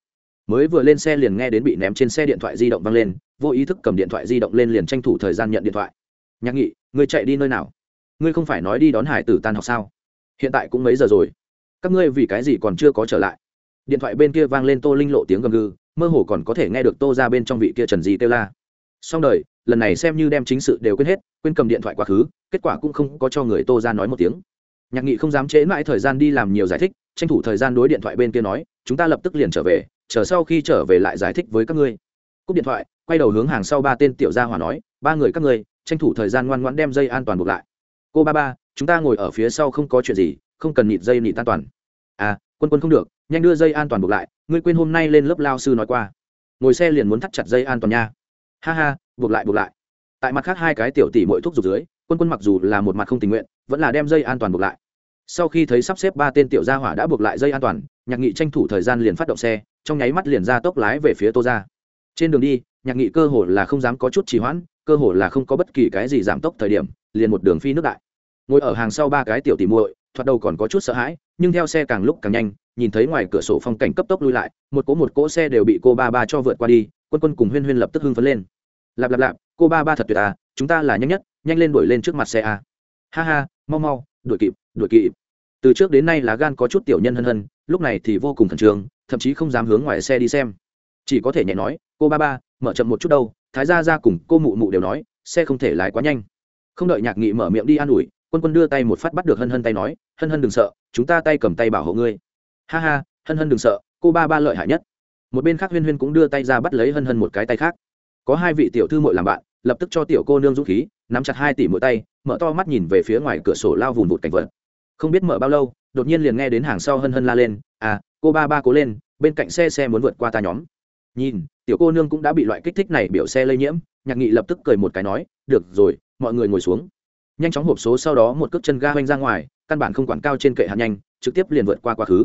mới vừa lên xe liền nghe đến bị ném trên xe điện thoại di động văng lên, vô ý thức cầm điện thoại di động lên liền tranh thủ thời gian nhận điện thoại. Nhạc nghị người chạy đi nơi nào? Ngươi không phải nói đi đón hải tử tan học sao? Hiện tại cũng mấy giờ rồi? Các ngươi vì cái gì còn chưa có trở lại? Điện thoại bên kia vang lên tô linh lộ tiếng gầm gừ, mơ hồ còn có thể nghe được tô ra bên trong vị kia trần di kêu la. Xong đời, lần này xem như đem chính sự đều quên hết, quên cầm điện thoại quá khứ, kết quả cũng không có cho người tô ra nói một tiếng. Nhạc nghị không dám chế mãi thời gian đi làm nhiều giải thích, tranh thủ thời gian đối điện thoại bên kia nói, chúng ta lập tức liền trở về chờ sau khi trở về lại giải thích với các ngươi. Cúp điện thoại, quay đầu hướng hàng sau ba tên tiểu gia hỏa nói, ba người các ngươi, tranh thủ thời gian ngoan ngoãn đem dây an toàn buộc lại. Cô ba ba, chúng ta ngồi ở phía sau không có chuyện gì, không cần nịt dây nịt an toàn. À quân quân không được, nhanh đưa dây an toàn buộc lại, ngươi quên hôm nay lên lớp lao sư nói qua. Ngồi xe liền muốn thắt chặt dây an toàn nha. Ha ha, buộc lại buộc lại. Tại mặt khác hai cái tiểu tỷ mỗi thuốc dục dưới, quân quân mặc dù là một mặt không tình nguyện, vẫn là đem dây an toàn buộc lại sau khi thấy sắp xếp ba tên tiểu gia hỏa đã buộc lại dây an toàn, nhạc nghị tranh thủ thời gian liền phát động xe, trong nháy mắt liền ra tốc lái về phía tô ra trên đường đi, nhạc nghị cơ hồ là không dám có chút trì hoãn, cơ hồ là không có bất kỳ cái gì giảm tốc thời điểm, liền một đường phi nước đại. Ngồi ở hàng sau ba cái tiểu tỉ muội, thoạt đầu còn có chút sợ hãi, nhưng theo xe càng lúc càng nhanh, nhìn thấy ngoài cửa sổ phong cảnh cấp tốc lui lại, một cỗ một cỗ xe đều bị cô ba ba cho vượt qua đi, quân quân cùng huyên huyên lập tức hưng phấn lên. Lạp lạp lạp, cô ba ba thật tuyệt à chúng ta là nhanh nhất, nhanh lên đuổi lên trước mặt xe à. ha ha, mau mau đuổi kịp đuổi kịp. Từ trước đến nay là gan có chút tiểu nhân hân hân, lúc này thì vô cùng khẩn trương, thậm chí không dám hướng ngoài xe đi xem. Chỉ có thể nhẹ nói, cô ba ba, mở chậm một chút đâu. Thái gia ra cùng cô mụ mụ đều nói, xe không thể lái quá nhanh. Không đợi nhạc nghị mở miệng đi an ủi, quân quân đưa tay một phát bắt được hân hân tay nói, hân hân đừng sợ, chúng ta tay cầm tay bảo hộ ngươi. Ha ha, hân hân đừng sợ, cô ba ba lợi hại nhất. Một bên khác huyên huyên cũng đưa tay ra bắt lấy hân hân một cái tay khác. Có hai vị tiểu thư mội làm bạn lập tức cho tiểu cô nương dũng khí, nắm chặt hai tỷ mỗi tay, mở to mắt nhìn về phía ngoài cửa sổ lao vùng vụt cảnh vật. Không biết mở bao lâu, đột nhiên liền nghe đến hàng sau hân hân la lên à cô ba ba cố lên, bên cạnh xe xe muốn vượt qua ta nhóm. Nhìn, tiểu cô nương cũng đã bị loại kích thích này biểu xe lây nhiễm, nhạc nghị lập tức cười một cái nói, được rồi, mọi người ngồi xuống. Nhanh chóng hộp số sau đó một cước chân ga hoanh ra ngoài, căn bản không quản cao trên kệ hạt nhanh, trực tiếp liền vượt qua quá khứ.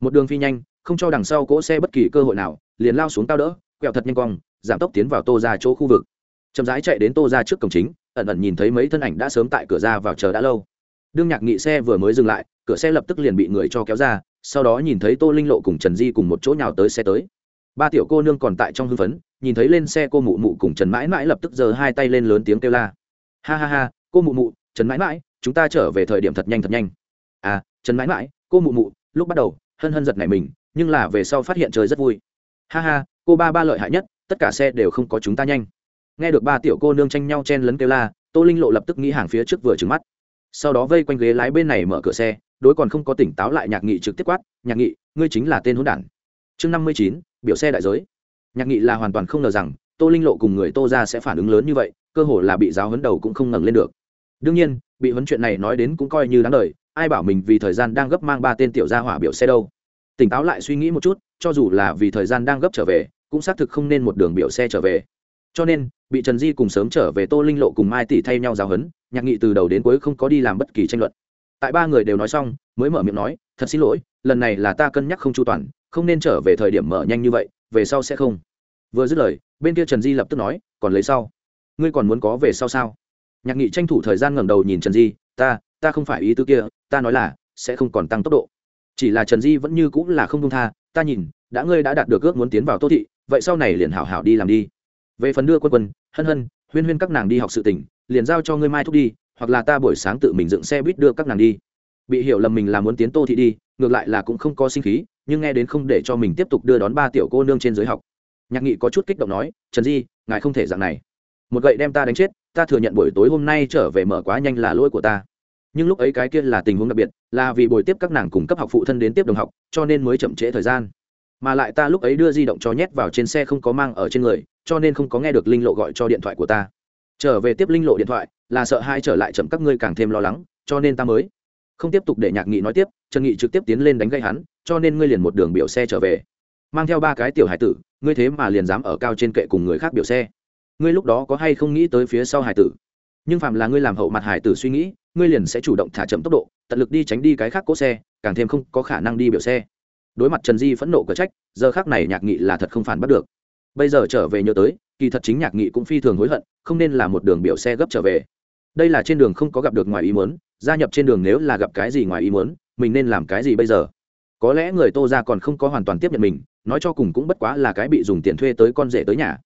Một đường phi nhanh, không cho đằng sau cỗ xe bất kỳ cơ hội nào, liền lao xuống cao đỡ, quẹo thật nhanh cong, giảm tốc tiến vào tô ra chỗ khu vực chậm rãi chạy đến tô ra trước cổng chính, ẩn ẩn nhìn thấy mấy thân ảnh đã sớm tại cửa ra vào chờ đã lâu. Đương nhạc nghị xe vừa mới dừng lại, cửa xe lập tức liền bị người cho kéo ra, sau đó nhìn thấy tô linh lộ cùng trần di cùng một chỗ nhào tới xe tới. Ba tiểu cô nương còn tại trong hưng phấn, nhìn thấy lên xe cô mụ mụ cùng trần mãi mãi lập tức giơ hai tay lên lớn tiếng kêu la. Ha ha ha, cô mụ mụ, trần mãi mãi, chúng ta trở về thời điểm thật nhanh thật nhanh. À trần mãi mãi, cô mụ mụ, lúc bắt đầu, hân hân giật nảy mình, nhưng là về sau phát hiện trời rất vui. Ha ha, cô ba ba lợi hại nhất, tất cả xe đều không có chúng ta nhanh nghe được ba tiểu cô nương tranh nhau chen lấn kêu la, tô linh lộ lập tức nghĩ hàng phía trước vừa trứng mắt. Sau đó vây quanh ghế lái bên này mở cửa xe, đối còn không có tỉnh táo lại nhạc nghị trực tiếp quát, nhạc nghị, ngươi chính là tên hỗn đản. Chương năm mươi chín, biểu xe đại giới. Nhạc nghị là hoàn toàn không ngờ rằng, tô linh lộ cùng người tô ra sẽ phản ứng lớn như vậy, cơ hồ là bị giáo hấn đầu cũng không ngẩng lên được. Đương nhiên, bị huấn chuyện này nói đến cũng coi như đáng đời, ai bảo mình vì thời gian đang gấp mang ba tên tiểu gia hỏa biểu xe đâu. Tỉnh táo lại suy nghĩ một chút, cho dù là vì thời gian đang gấp trở về, cũng xác thực không nên một đường biểu xe trở về. Cho nên bị trần di cùng sớm trở về tô linh lộ cùng mai tỷ thay nhau giáo hấn nhạc nghị từ đầu đến cuối không có đi làm bất kỳ tranh luận. Tại ba người đều nói xong, mới mở miệng nói, thật xin lỗi, lần này là ta cân nhắc không chu toàn, không nên trở về thời điểm mở nhanh như vậy, về sau sẽ không. Vừa dứt lời, bên kia trần di lập tức nói, còn lấy sau. Ngươi còn muốn có về sau sao? Nhạc nghị tranh thủ thời gian ngẩng đầu nhìn trần di, ta ta không phải ý tứ kia, ta nói là, sẽ không còn tăng tốc độ. Chỉ là trần di vẫn như cũng là không công tha, ta nhìn, đã ngươi đã đạt được ước muốn tiến vào tô thị, vậy sau này liền hảo hảo đi làm đi về phần đưa quân quân, hân hân, huyên huyên các nàng đi học sự tỉnh, liền giao cho ngươi mai thúc đi, hoặc là ta buổi sáng tự mình dựng xe buýt đưa các nàng đi. Bị hiểu lầm mình là muốn tiến tô thị đi, ngược lại là cũng không có sinh khí, nhưng nghe đến không để cho mình tiếp tục đưa đón ba tiểu cô nương trên giới học. Nhạc nghị có chút kích động nói, trần di, ngài không thể dạng này. Một gậy đem ta đánh chết, ta thừa nhận buổi tối hôm nay trở về mở quá nhanh là lỗi của ta. Nhưng lúc ấy cái kia là tình huống đặc biệt, là vì buổi tiếp các nàng cùng cấp học phụ thân đến tiếp đồng học, cho nên mới chậm trễ thời gian mà lại ta lúc ấy đưa di động cho nhét vào trên xe không có mang ở trên người, cho nên không có nghe được linh lộ gọi cho điện thoại của ta. Trở về tiếp linh lộ điện thoại, là sợ hai trở lại chậm các ngươi càng thêm lo lắng, cho nên ta mới không tiếp tục để nhạc nghị nói tiếp, trần nghị trực tiếp tiến lên đánh gây hắn, cho nên ngươi liền một đường biểu xe trở về. Mang theo ba cái tiểu hải tử, ngươi thế mà liền dám ở cao trên kệ cùng người khác biểu xe. Ngươi lúc đó có hay không nghĩ tới phía sau hải tử? Nhưng phạm là ngươi làm hậu mặt hải tử suy nghĩ, ngươi liền sẽ chủ động thả chậm tốc độ, tận lực đi tránh đi cái khác cỗ xe, càng thêm không có khả năng đi biểu xe đối mặt trần di phẫn nộ cờ trách, giờ khác này nhạc nghị là thật không phản bắt được. Bây giờ trở về nhớ tới, kỳ thật chính nhạc nghị cũng phi thường hối hận, không nên là một đường biểu xe gấp trở về. Đây là trên đường không có gặp được ngoài ý muốn, gia nhập trên đường nếu là gặp cái gì ngoài ý muốn, mình nên làm cái gì bây giờ? Có lẽ người tô ra còn không có hoàn toàn tiếp nhận mình, nói cho cùng cũng bất quá là cái bị dùng tiền thuê tới con rể tới nhà.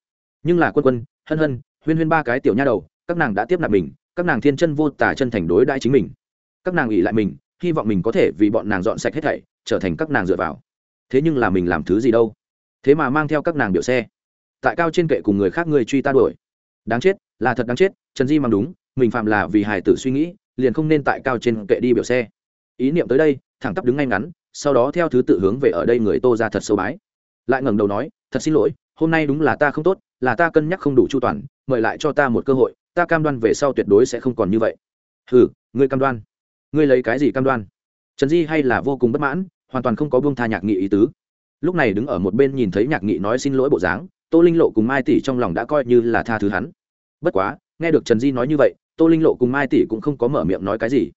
Nhưng là quân quân, hân hân, huyên huyên ba cái tiểu nha đầu, các nàng đã tiếp nạp mình, các nàng thiên chân vô tả chân thành đối đãi chính mình. Các nàng ủy lại mình, hy vọng mình có thể vì bọn nàng dọn sạch hết thảy trở thành các nàng dựa vào. Thế nhưng là mình làm thứ gì đâu? Thế mà mang theo các nàng biểu xe. Tại cao trên kệ cùng người khác người truy ta đuổi. Đáng chết, là thật đáng chết, trần di mang đúng, mình phạm là vì hài tử suy nghĩ, liền không nên tại cao trên kệ đi biểu xe. Ý niệm tới đây, thẳng tắp đứng ngay ngắn, sau đó theo thứ tự hướng về ở đây người tô ra thật sâu bái. Lại ngẩng đầu nói, thật xin lỗi, hôm nay đúng là ta không tốt, là ta cân nhắc không đủ chu toàn, mời lại cho ta một cơ hội, ta cam đoan về sau tuyệt đối sẽ không còn như vậy. Hừ, ngươi cam đoan. Ngươi lấy cái gì cam đoan? Trần di hay là vô cùng bất mãn hoàn toàn không có buông tha nhạc nghị ý tứ. Lúc này đứng ở một bên nhìn thấy nhạc nghị nói xin lỗi bộ dáng, tô linh lộ cùng mai tỷ trong lòng đã coi như là tha thứ hắn. Bất quá, nghe được trần di nói như vậy, tô linh lộ cùng mai tỷ cũng không có mở miệng nói cái gì.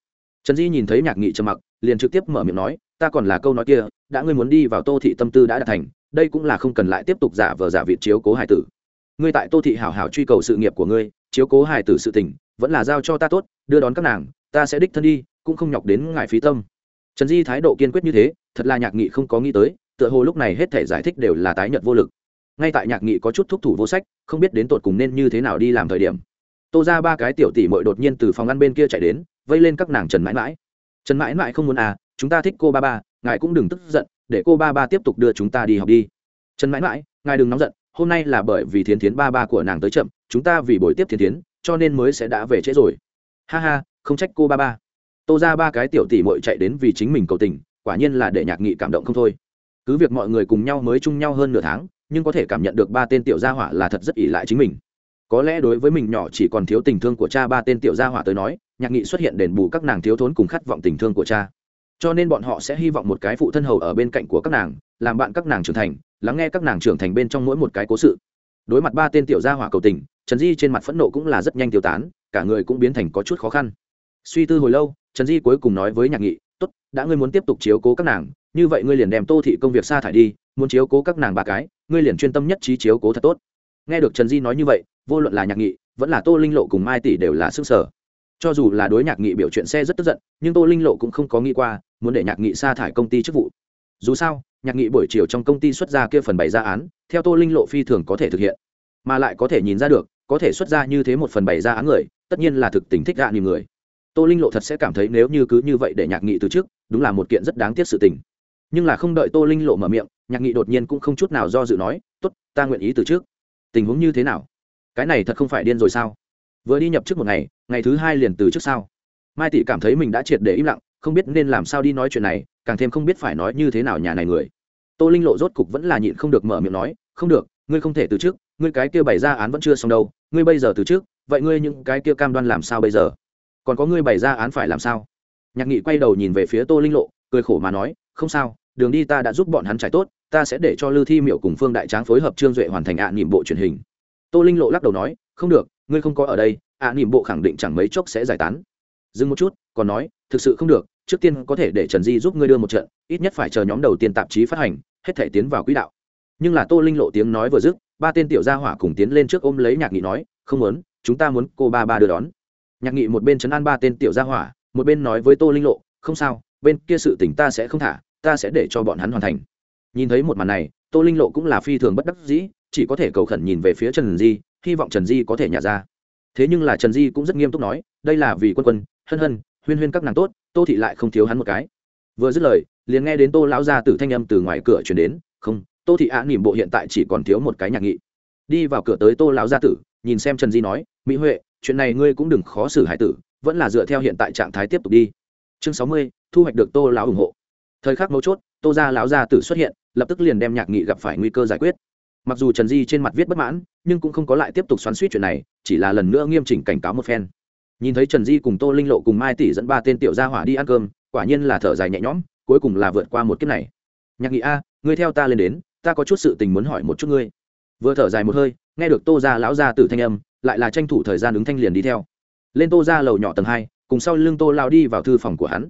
Trần di nhìn thấy nhạc nghị trầm mặc, liền trực tiếp mở miệng nói, ta còn là câu nói kia, đã ngươi muốn đi vào tô thị tâm tư đã đạt thành, đây cũng là không cần lại tiếp tục giả vờ giả vị chiếu cố hải tử. Ngươi tại tô thị hảo hảo truy cầu sự nghiệp của ngươi, chiếu cố hải tử sự tình, vẫn là giao cho ta tốt, đưa đón các nàng, ta sẽ đích thân đi, cũng không nhọc đến ngài phí tâm trần di thái độ kiên quyết như thế, thật là nhạc nghị không có nghĩ tới, tựa hồ lúc này hết thể giải thích đều là tái nhật vô lực. Ngay tại nhạc nghị có chút thúc thủ vô sách, không biết đến tột cùng nên như thế nào đi làm thời điểm. Tô ra ba cái tiểu tỷ mội đột nhiên từ phòng ăn bên kia chạy đến, vây lên các nàng trần mãi mãi. Trần mãi mãi không muốn à chúng ta thích cô ba ba, ngài cũng đừng tức giận, để cô ba ba tiếp tục đưa chúng ta đi học đi. Trần mãi mãi, ngài đừng nóng giận, hôm nay là bởi vì thiến thiến ba ba của nàng tới chậm, chúng ta vì buổi tiếp thiến thiến, cho nên mới sẽ đã về trễ rồi. Ha ha, không trách cô ba ba tô ra ba cái tiểu tỷ mội chạy đến vì chính mình cầu tình, quả nhiên là để nhạc nghị cảm động không thôi. Cứ việc mọi người cùng nhau mới chung nhau hơn nửa tháng, nhưng có thể cảm nhận được ba tên tiểu gia hỏa là thật rất ỷ lại chính mình. Có lẽ đối với mình nhỏ chỉ còn thiếu tình thương của cha ba tên tiểu gia hỏa tới nói, nhạc nghị xuất hiện đền bù các nàng thiếu thốn cùng khát vọng tình thương của cha. Cho nên bọn họ sẽ hy vọng một cái phụ thân hầu ở bên cạnh của các nàng, làm bạn các nàng trưởng thành, lắng nghe các nàng trưởng thành bên trong mỗi một cái cố sự. Đối mặt ba tên tiểu gia hỏa cầu tình, trần di trên mặt phẫn nộ cũng là rất nhanh tiêu tán, cả người cũng biến thành có chút khó khăn. Suy tư hồi lâu trần di cuối cùng nói với nhạc nghị, tốt, đã ngươi muốn tiếp tục chiếu cố các nàng, như vậy ngươi liền đem tô thị công việc sa thải đi, muốn chiếu cố các nàng ba cái, ngươi liền chuyên tâm nhất trí chiếu cố thật tốt. Nghe được trần di nói như vậy, vô luận là nhạc nghị, vẫn là tô linh lộ cùng mai tỷ đều là sức sở. Cho dù là đối nhạc nghị biểu chuyện xe rất tức giận, nhưng tô linh lộ cũng không có nghĩ qua, muốn để nhạc nghị sa thải công ty chức vụ. Dù sao, nhạc nghị buổi chiều trong công ty xuất ra kia phần bày ra án, theo tô linh lộ phi thường có thể thực hiện. Mà lại có thể nhìn ra được, có thể xuất ra như thế một phần bày ra án người, tất nhiên là thực tình thích gạ nhiều người tô linh lộ thật sẽ cảm thấy nếu như cứ như vậy để nhạc nghị từ trước, đúng là một kiện rất đáng tiếc sự tình. Nhưng là không đợi tô linh lộ mở miệng, nhạc nghị đột nhiên cũng không chút nào do dự nói t ố t ta nguyện ý từ trước. Tình huống như thế nào? Cái này thật không phải điên rồi sao? Vừa đi nhập trước một ngày ngày thứ hai liền từ trước sao? Mai tỷ cảm thấy mình đã triệt để im lặng, không biết nên làm sao đi nói chuyện này, càng thêm không biết phải nói như thế nào nhà này người. Tô linh lộ rốt cục vẫn là nhịn không được mở miệng nói, không được, ngươi không thể từ trước, ngươi cái kia bày ra án vẫn chưa xong đâu, ngươi bây giờ từ trước, vậy ngươi những cái kia cam đoan làm sao bây giờ? Còn có ngươi bày ra án phải làm sao? Nhạc nghị quay đầu nhìn về phía tô linh lộ, cười khổ mà nói, không sao, đường đi ta đã giúp bọn hắn trải tốt, ta sẽ để cho lư thi miệu cùng phương đại tráng phối hợp trương duệ hoàn thành ạ à bộ truyền hình. Tô linh lộ lắc đầu nói, không được, ngươi không có ở đây, ạ à bộ khẳng định chẳng mấy chốc sẽ giải tán. Dừng một chút, còn nói, thực sự không được, trước tiên có thể để trần di giúp ngươi đưa một trận, ít nhất phải chờ nhóm đầu tiên tạp chí phát hành, hết thể tiến vào quỹ đạo. Nhưng là tô linh lộ tiếng nói vừa dứt, ba tên tiểu gia hỏa cùng tiến lên trước ôm lấy nhạc nghị nói, không muốn, chúng ta muốn cô ba ba đưa đón nhạc nghị một bên chấn an ba tên tiểu gia hỏa, một bên nói với tô linh lộ, không sao, bên kia sự tỉnh ta sẽ không thả, ta sẽ để cho bọn hắn hoàn thành. Nhìn thấy một màn này, tô linh lộ cũng là phi thường bất đắc dĩ, chỉ có thể cầu khẩn nhìn về phía trần di, hy vọng trần di có thể nhả ra. Thế nhưng là trần di cũng rất nghiêm túc nói, đây là vì quân quân, hân hân, huyên huyên các nàng tốt, tô thị lại không thiếu hắn một cái. Vừa dứt lời, liền nghe đến tô lão gia tử thanh âm từ ngoài cửa chuyển đến, không, tô thị ạ nỉm bộ hiện tại chỉ còn thiếu một cái nhạc nghị. Đi vào cửa tới tô lão gia tử, nhìn xem trần di nói, mỹ huệ chuyện này ngươi cũng đừng khó xử hải tử, vẫn là dựa theo hiện tại trạng thái tiếp tục đi. Chương sáu mươi, thu hoạch được tô lão ủng hộ. Thời khắc mấu chốt, tô gia lão gia tử xuất hiện, lập tức liền đem nhạc nghị gặp phải nguy cơ giải quyết. Mặc dù trần di trên mặt viết bất mãn, nhưng cũng không có lại tiếp tục xoắn suýt chuyện này, chỉ là lần nữa nghiêm chỉnh cảnh cáo một phen. Nhìn thấy trần di cùng tô linh lộ cùng mai tỷ dẫn ba tên tiểu gia hỏa đi ăn cơm, quả nhiên là thở dài nhẹ nhõm, cuối cùng là vượt qua một kiếp này. Nhạc nghị, a, ngươi theo ta lên đến, ta có chút sự tình muốn hỏi một chút ngươi. Vừa thở dài một hơi, nghe được tô gia lão gia tử thanh âm lại là tranh thủ thời gian ứng thanh liền đi theo. Lên tô ra lầu nhỏ tầng hai, cùng sau lưng tô lao đi vào thư phòng của hắn.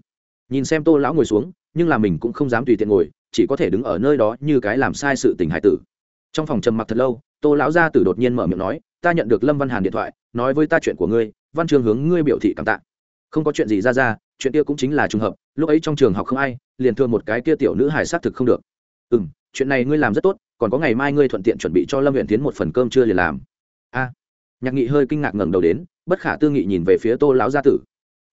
Nhìn xem tô lão ngồi xuống, nhưng là mình cũng không dám tùy tiện ngồi, chỉ có thể đứng ở nơi đó như cái làm sai sự tình hải tử. Trong phòng trầm mặc thật lâu, tô lão gia tử đột nhiên mở miệng nói, ta nhận được lâm văn hàn điện thoại, nói với ta chuyện của ngươi, văn trường hướng ngươi biểu thị cảm tạ. Không có chuyện gì ra ra, chuyện kia cũng chính là trùng hợp, lúc ấy trong trường học không ai, liền thương một cái kia tiểu nữ hải xác thực không được. Ừ m chuyện này ngươi làm rất tốt, còn có ngày mai ngươi thuận tiện chuẩn bị cho lâm huyện tiến một phần cơm chưa liền làm. A nhạc nghị hơi kinh ngạc ngẩng đầu đến, bất khả tư nghị nhìn về phía tô lão gia tử.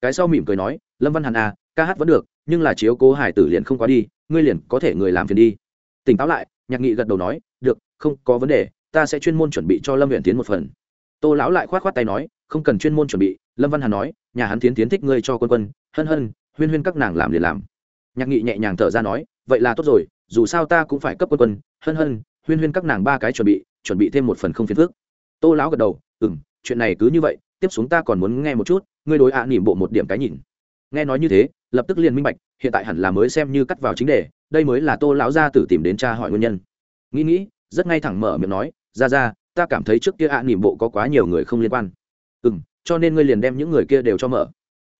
Cái sau mỉm cười nói, lâm văn hàn à ca hát vẫn được, nhưng là chiếu cố hải tử liền không quá đi, ngươi liền có thể người làm phiền đi. Tỉnh táo lại, nhạc nghị gật đầu nói, được, không có vấn đề, ta sẽ chuyên môn chuẩn bị cho lâm huyện tiến một phần. Tô lão lại k h o á t k h o á t tay nói, không cần chuyên môn chuẩn bị, lâm văn hàn nói, nhà hắn tiến tiến thích ngươi cho quân quân, hân hân, huyên huyên các nàng làm liền làm. Nhạc nghị nhẹ nhàng thở ra nói, vậy là tốt rồi, dù sao ta cũng phải cấp quân quân, hân hân, huyên huyên các nàng ba cái chuẩn bị chuẩn bị thêm một phần không phiền phước tô lão gật đầu ừ m chuyện này cứ như vậy, tiếp xuống ta còn muốn nghe một chút, ngươi đối ạ à nỉm bộ một điểm cái nhìn. Nghe nói như thế, lập tức liền minh bạch, hiện tại hẳn là mới xem như cắt vào chính đề, đây mới là tô lão gia tử tìm đến cha hỏi nguyên nhân. Nghĩ nghĩ, rất ngay thẳng mở miệng nói, ra ra, ta cảm thấy trước kia ạ à nỉm bộ có quá nhiều người không liên quan. Ừ m cho nên ngươi liền đem những người kia đều cho mở.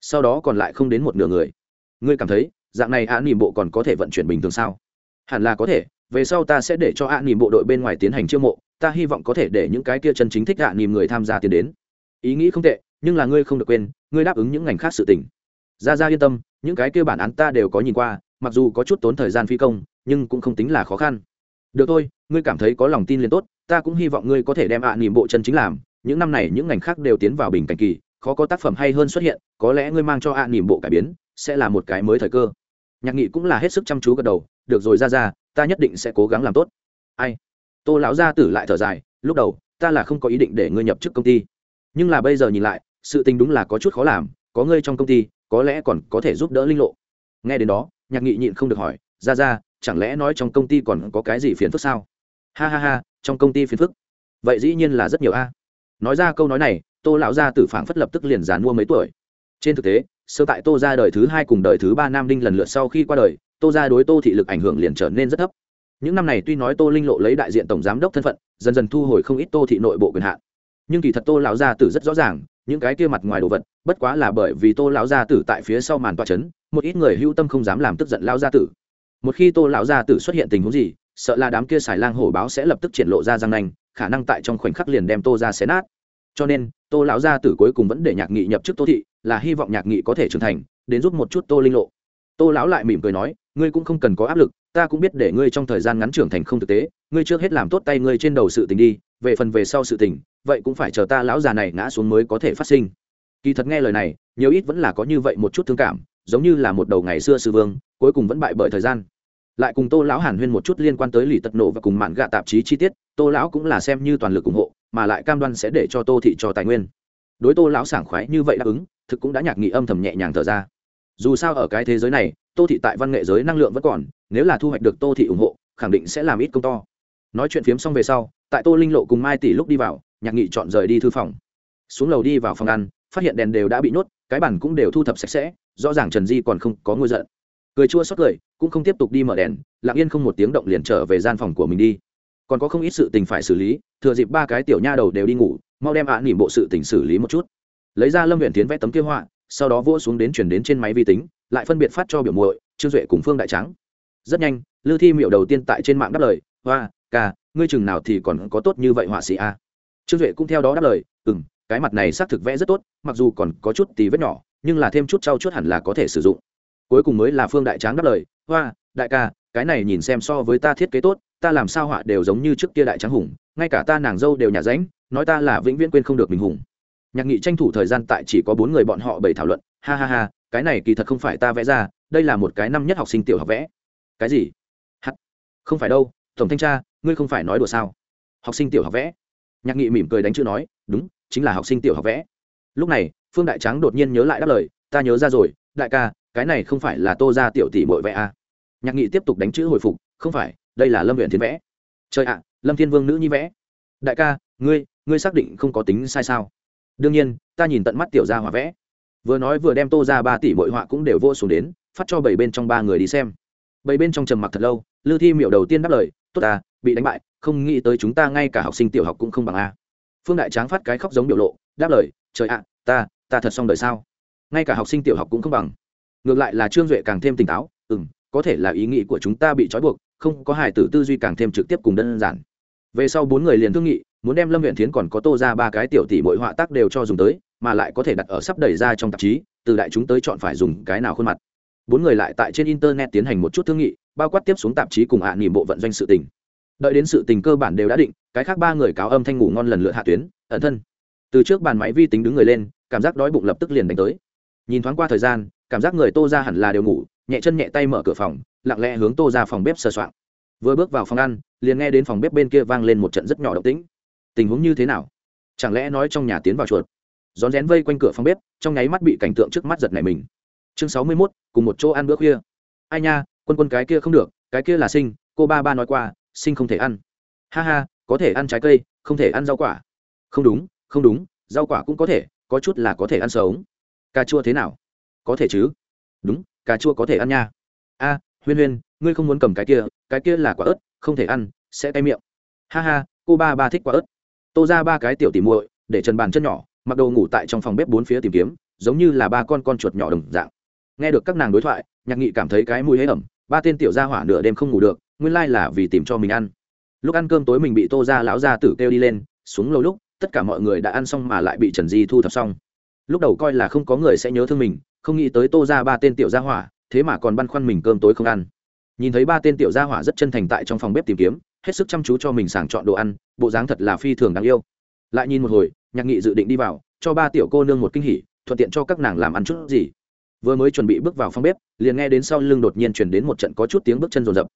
Sau đó còn lại không đến một nửa người. Ngươi cảm thấy, dạng này ạ à nỉm bộ còn có thể vận chuyển bình thường sao? Hẳn là có thể, về sau ta sẽ để cho ạ nỉm bộ đội bên ngoài tiến hành chiêu mộ ta hy vọng có thể để những cái kia chân chính thích hạ nỉm người tham gia tiến đến. Ý nghĩ không tệ, nhưng là ngươi không được quên, ngươi đáp ứng những ngành khác sự tỉnh ra ra yên tâm, những cái kia bản án ta đều có nhìn qua, mặc dù có chút tốn thời gian phi công, nhưng cũng không tính là khó khăn. Được thôi, ngươi cảm thấy có lòng tin liền tốt, ta cũng hy vọng ngươi có thể đem ạ à nỉm bộ chân chính làm. Những năm này những ngành khác đều tiến vào bình cảnh kỳ, khó có tác phẩm hay hơn xuất hiện, có lẽ ngươi mang cho ạ à nỉm bộ cải biến, sẽ là một cái mới thời cơ. Nhạc nghị cũng là hết sức chăm chú gật đầu, được rồi, ra ra, ta nhất định sẽ cố gắng làm tốt. Ai? Tô lão gia tử lại thở dài, lúc đầu, ta là không có ý định để ngươi nhập chức công ty. Nhưng là bây giờ nhìn lại, sự tình đúng là có chút khó làm, có ngươi trong công ty, có lẽ còn có thể giúp đỡ linh lộ. Nghe đến đó, nhạc nghị nhịn không được hỏi, ra ra, chẳng lẽ nói trong công ty còn có cái gì phiền phức sao? Ha ha ha, trong công ty phiền phức? Vậy dĩ nhiên là rất nhiều a. Nói ra câu nói này, tô lão gia tử phảng phất lập tức liền giàn mua mấy tuổi. Trên thực tế, sơ tại tô ra đời thứ hai cùng đời thứ ba nam đinh lần lượt sau khi qua đời, tô ra đối tô thị lực ảnh hưởng liền trở nên rất thấp những năm này tuy nói tô linh lộ lấy đại diện tổng giám đốc thân phận, dần dần thu hồi không ít tô thị nội bộ quyền hạn. Nhưng kỳ thật tô lão gia tử rất rõ ràng, những cái kia mặt ngoài đồ vật, bất quá là bởi vì tô lão gia tử tại phía sau màn toa c h ấ n một ít người hưu tâm không dám làm tức giận lão gia tử. Một khi tô lão gia tử xuất hiện tình huống gì, sợ là đám kia xài lang hổ báo sẽ lập tức triển lộ ra răng nanh, khả năng tại trong khoảnh khắc liền đem tô ra xé nát. Cho nên, tô lão gia tử cuối cùng vẫn để nhạc nghị nhập chức tô thị, là hy vọng nhạc nghị có thể trưởng thành, đến giúp một chút tô linh lộ tô lão lại mỉm cười nói, ngươi cũng không cần có áp lực, ta cũng biết để ngươi trong thời gian ngắn trưởng thành không thực tế, ngươi trước hết làm tốt tay ngươi trên đầu sự tình đi, về phần về sau sự tình, vậy cũng phải chờ ta lão già này ngã xuống mới có thể phát sinh. Kỳ thật nghe lời này, nhiều ít vẫn là có như vậy một chút thương cảm, giống như là một đầu ngày xưa sư vương, cuối cùng vẫn bại bởi thời gian. Lại cùng tô lão hàn huyên một chút liên quan tới lì tật nộ và cùng mạn gạ tạp chí chi tiết, tô lão cũng là xem như toàn lực ủng hộ, mà lại cam đoan sẽ để cho tô thị cho tài nguyên. Đối tô lão sảng khoái như vậy đáp ứng, thực cũng đã nhạc nghị âm thầm nhẹ nhàng thở ra dù sao ở cái thế giới này, tô thị tại văn nghệ giới năng lượng vẫn còn, nếu là thu hoạch được tô thị ủng hộ, khẳng định sẽ làm ít công to. Nói chuyện phiếm xong về sau, tại tô linh lộ cùng mai tỷ lúc đi vào, nhạc nghị chọn rời đi thư phòng. Xuống lầu đi vào phòng ăn, phát hiện đèn đều đã bị nhốt, cái bản cũng đều thu thập sạch sẽ, rõ ràng trần di còn không có ngôi giận. Cười chua xót cười cũng không tiếp tục đi mở đèn, lặng yên không một tiếng động liền trở về gian phòng của mình đi. Còn có không ít sự tình phải xử lý, thừa dịp ba cái tiểu nha đầu đều đi ngủ, mau đem ạ à nỉm bộ sự tình xử lý một chút. Lấy ra lâm huyện tiến vẽ tấm kia họa sau đó vỗ xuống đến chuyển đến trên máy vi tính, lại phân biệt phát cho biểu muội, trương duệ cùng phương đại trắng rất nhanh, lư thi miệu đầu tiên tại trên mạng đáp lời, hoa, ca, ngươi chừng nào thì còn có tốt như vậy họa sĩ a trương duệ cũng theo đó đáp lời ừ m cái mặt này xác thực vẽ rất tốt, mặc dù còn có chút tí vết nhỏ, nhưng là thêm chút trau chuốt hẳn là có thể sử dụng. Cuối cùng mới là phương đại tráng đáp lời, hoa, đại ca, cái này nhìn xem so với ta thiết kế tốt, ta làm sao họa đều giống như trước kia đại tráng hùng, ngay cả ta nàng dâu đều nhà ránh, nói ta là vĩnh viễn quên không được mình hùng nhạc nghị tranh thủ thời gian tại chỉ có bốn người bọn họ bày thảo luận. Ha ha ha, cái này kỳ thật không phải ta vẽ ra, đây là một cái năm nhất học sinh tiểu học vẽ. Cái gì? Hắt. Không phải đâu, tổng thanh tra, ngươi không phải nói đùa sao? Học sinh tiểu học vẽ. Nhạc nghị mỉm cười đánh chữ nói, đúng, chính là học sinh tiểu học vẽ. Lúc này, phương đại tráng đột nhiên nhớ lại đáp lời, ta nhớ ra rồi, đại ca, cái này không phải là tô ra tiểu tỷ mội vẽ à. nhạc nghị tiếp tục đánh chữ hồi phục, không phải, đây là lâm huyện thiên vẽ. Trời ạ, lâm thiên vương nữ nhi vẽ. Đại ca, ngươi ngươi xác định không có tính sai sao? Đương nhiên, ta nhìn tận mắt tiểu gia hỏa vẽ. Vừa nói vừa đem tô ra ba tỷ bội họa cũng đều vô xuống đến, phát cho bảy bên trong ba người đi xem. Bảy bên trong trầm mặc thật lâu, lư thi miệu đầu tiên đáp lời, tốt ta, bị đánh bại, không nghĩ tới chúng ta ngay cả học sinh tiểu học cũng không bằng a. Phương đại tráng phát cái khóc giống biểu lộ, đáp lời, trời ạ, ta ta thật xong đời sao? Ngay cả học sinh tiểu học cũng không bằng. Ngược lại là trương duệ càng thêm tỉnh táo ừ m có thể là ý nghĩ của chúng ta bị trói buộc, không có hài tử tư duy càng thêm trực tiếp cùng đơn giản về sau bốn người liền thương nghị, muốn đem lâm huyện thiến còn có tô ra ba cái tiểu tỷ mỗi họa tác đều cho dùng tới, mà lại có thể đặt ở sắp đẩy ra trong tạp chí, từ đại chúng tới chọn phải dùng cái nào khuôn mặt. Bốn người lại tại trên internet tiến hành một chút thương nghị, bao quát tiếp xuống tạp chí cùng ạ à nỉm bộ vận doanh sự tình. Đợi đến sự tình cơ bản đều đã định, cái khác ba người cáo âm thanh ngủ ngon lần lượt hạ tuyến, ẩn thân. Từ trước bàn máy vi tính đứng người lên, cảm giác đói bụng lập tức liền đánh tới. Nhìn thoáng qua thời gian, cảm giác người tô ra hẳn là đều ngủ, nhẹ chân nhẹ tay mở cửa phòng, lặng lẽ hướng tô ra phòng bếp sơ soạn vừa bước vào phòng ăn, liền nghe đến phòng bếp bên kia vang lên một trận rất nhỏ động tĩnh. Tình huống như thế nào? Chẳng lẽ nói trong nhà tiến vào chuột? Rón rén vây quanh cửa phòng bếp, trong nháy mắt bị cảnh tượng trước mắt giật này mình. Chương sáu mươi mốt, cùng một chỗ ăn bữa khuya. Ai nha, quân quân cái kia không được, cái kia là sinh, cô ba ba nói qua, sinh không thể ăn. Ha ha, có thể ăn trái cây, không thể ăn rau quả. Không đúng không đúng, rau quả cũng có thể, có chút là có thể ăn sống. Cà chua thế nào? Có thể chứ? Đúng, cà chua có thể ăn nha. A huyên huyên, ngươi không muốn cầm cái kia cái kia là quả ớt, không thể ăn, sẽ tay miệng. Ha ha, cô ba ba thích quả ớt. Tô ra ba cái tiểu tỉ muội, để trần bàn chân nhỏ, mặc đồ ngủ tại trong phòng bếp bốn phía tìm kiếm, giống như là ba con con chuột nhỏ đồng dạng. Nghe được các nàng đối thoại, nhạc nghị cảm thấy cái mùi hế ẩm, ba tên tiểu gia hỏa nửa đêm không ngủ được, nguyên lai là vì tìm cho mình ăn. Lúc ăn cơm tối mình bị tô ra lão ra tử kêu đi lên, xuống lâu lúc, tất cả mọi người đã ăn xong mà lại bị trần di thu thập xong. Lúc đầu coi là không có người sẽ nhớ thương mình, không nghĩ tới tô ra ba tên tiểu gia hỏa thế mà còn băn khoăn mình cơm tối không ăn. Nhìn thấy ba tên tiểu gia hỏa rất chân thành tại trong phòng bếp tìm kiếm, hết sức chăm chú cho mình sàng chọn đồ ăn, bộ dáng thật là phi thường đáng yêu. Lại nhìn một hồi, nhạc nghị dự định đi vào, cho ba tiểu cô nương một kinh hỉ, thuận tiện cho các nàng làm ăn chút gì. Vừa mới chuẩn bị bước vào phòng bếp, liền nghe đến sau lưng đột nhiên chuyển đến một trận có chút tiếng bước chân rồn rập.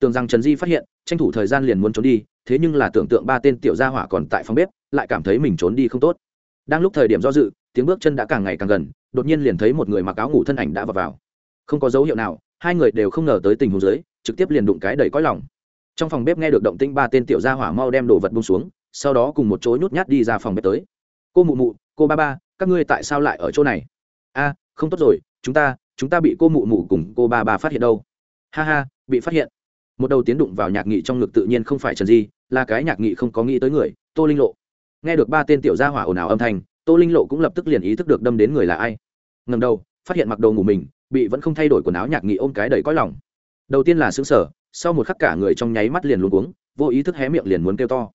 Tưởng rằng trần di phát hiện, tranh thủ thời gian liền muốn trốn đi, thế nhưng là tưởng tượng ba tên tiểu gia hỏa còn tại phòng bếp, lại cảm thấy mình trốn đi không tốt. Đang lúc thời điểm do dự, tiếng bước chân đã càng ngày càng gần, đột nhiên liền thấy một người mặc áo ngủ thân ảnh đã vào vào không có dấu hiệu nào, hai người đều không ngờ tới tình huống dưới, trực tiếp liền đụng cái đầy cõi lòng. Trong phòng bếp nghe được động tĩnh, ba tên tiểu gia hỏa mau đem đồ vật bung xuống, sau đó cùng một chỗ nhút nhát đi ra phòng bếp tới. Cô mụ mụ, cô ba ba, các ngươi tại sao lại ở chỗ này? A, không tốt rồi, chúng ta chúng ta bị cô mụ mụ cùng cô ba ba phát hiện đâu. Ha ha, bị phát hiện. Một đầu tiến đụng vào nhạc nghị trong ngực tự nhiên không phải trần di, là cái nhạc nghị không có nghĩ tới người, tô linh lộ. Nghe được ba tên tiểu gia hỏa ồn ào âm thanh, tô linh lộ cũng lập tức liền ý thức được đâm đến người là ai. Ngầm đầu, phát hiện mặc đồ ngủ mình bị vẫn không thay đổi quần áo nhạc nghị ôm cái đầy cõi lòng. Đầu tiên là xứng sở sau một khắc cả người trong nháy mắt liền luôn uống vô ý thức hé miệng liền muốn kêu to.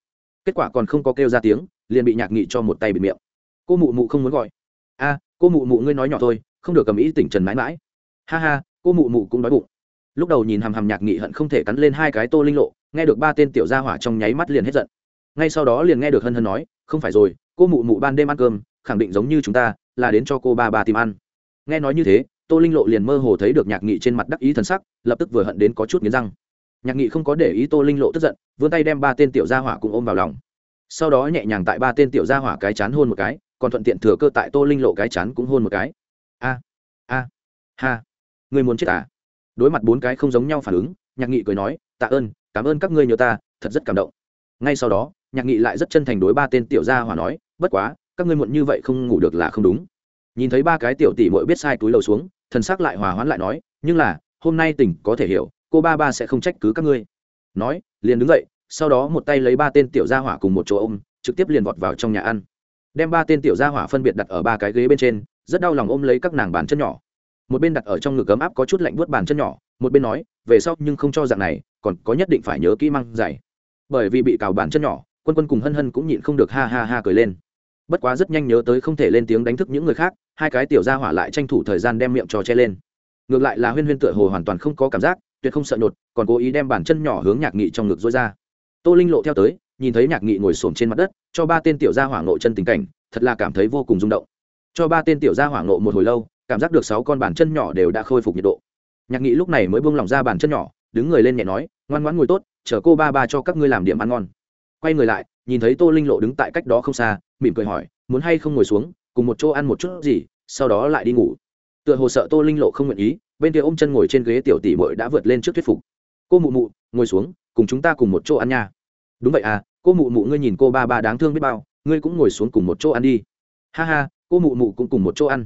Kết quả còn không có kêu ra tiếng, liền bị nhạc nghị cho một tay bịt miệng. Cô mụ mụ không muốn gọi. A, cô mụ mụ ngươi nói nhỏ thôi, không được cầm ý tỉnh trần mãi mãi. Ha ha, cô mụ mụ cũng đói bụng. Lúc đầu nhìn hàm hàm nhạc nghị hận không thể cắn lên hai cái tô linh lộ, nghe được ba tên tiểu gia hỏa trong nháy mắt liền hết giận. Ngay sau đó liền nghe được hân hân nói, không phải rồi, cô mụ mụ ban đêm ăn cơm, khẳng định giống như chúng ta, là đến cho cô ba ba tìm ăn. Nghe nói như thế tô linh lộ liền mơ hồ thấy được nhạc nghị trên mặt đắc ý thần sắc, lập tức vừa hận đến có chút nghiến răng. Nhạc nghị không có để ý tô linh lộ tức giận, vươn tay đem ba tên tiểu gia hỏa cùng ôm vào lòng. Sau đó nhẹ nhàng tại ba tên tiểu gia hỏa cái chán hôn một cái, còn thuận tiện thừa cơ tại tô linh lộ cái chán cũng hôn một cái. A a, ha. Người muốn chết à? Đối mặt bốn cái không giống nhau phản ứng, nhạc nghị cười nói, tạ ơn, cảm ơn các ngươi nhớ ta, thật rất cảm động. Ngay sau đó, nhạc nghị lại rất chân thành đối ba tên tiểu gia hỏa nói, bất quá, các ngươi muộn như vậy không ngủ được là không đúng nhìn thấy ba cái tiểu tỷ muội biết sai túi lầu xuống, thần sắc lại hòa hoãn lại nói, nhưng là, hôm nay tỉnh có thể hiểu, cô ba ba sẽ không trách cứ các ngươi. Nói, liền đứng dậy, sau đó một tay lấy ba tên tiểu gia hỏa cùng một chỗ ôm, trực tiếp liền vọt vào trong nhà ăn. Đem ba tên tiểu gia hỏa phân biệt đặt ở ba cái ghế bên trên, rất đau lòng ôm lấy các nàng bàn chân nhỏ. Một bên đặt ở trong ngực ấm áp có chút lạnh buốt bàn chân nhỏ, một bên nói, về sau nhưng không cho dạng này, còn có nhất định phải nhớ kỹ măng dày bởi vì bị cào bàn chân nhỏ, quân quân cùng hân hân cũng nhịn không được ha ha ha cười lên bất quá rất nhanh nhớ tới không thể lên tiếng đánh thức những người khác, hai cái tiểu gia hỏa lại tranh thủ thời gian đem miệng trò che lên. Ngược lại là huyên huyên tựa hồ hoàn toàn không có cảm giác, tuyệt không sợ nhột còn cố ý đem bàn chân nhỏ hướng nhạc nghị trong ngực dối ra. Tô linh lộ theo tới, nhìn thấy nhạc nghị ngồi s trên mặt đất, cho ba tên tiểu gia hỏa ngộ chân tình cảnh, thật là cảm thấy vô cùng rung động. Cho ba tên tiểu gia hỏa ngộ một hồi lâu, cảm giác được sáu con bàn chân nhỏ đều đã khôi phục nhiệt độ. Nhạc nghị lúc này mới buông lỏng ra bàn chân nhỏ, đứng người lên nhẹ nói, ngoan ngoãn ngồi tốt, chờ cô ba ba cho các ngươi làm điểm ăn ngon. Quay người lại nhìn thấy tô linh lộ đứng tại cách đó không xa, mỉm cười hỏi, muốn hay không ngồi xuống, cùng một chỗ ăn một chút gì, sau đó lại đi ngủ. Tựa hồ sợ tô linh lộ không nguyện ý, bên kia ôm chân ngồi trên ghế tiểu tỷ mội đã vượt lên trước thuyết phục. Cô mụ mụ, ngồi xuống, cùng chúng ta cùng một chỗ ăn nha. Đúng vậy à cô mụ mụ ngươi nhìn cô ba ba đáng thương biết bao, ngươi cũng ngồi xuống cùng một chỗ ăn đi. Ha ha, cô mụ mụ cũng cùng một chỗ ăn.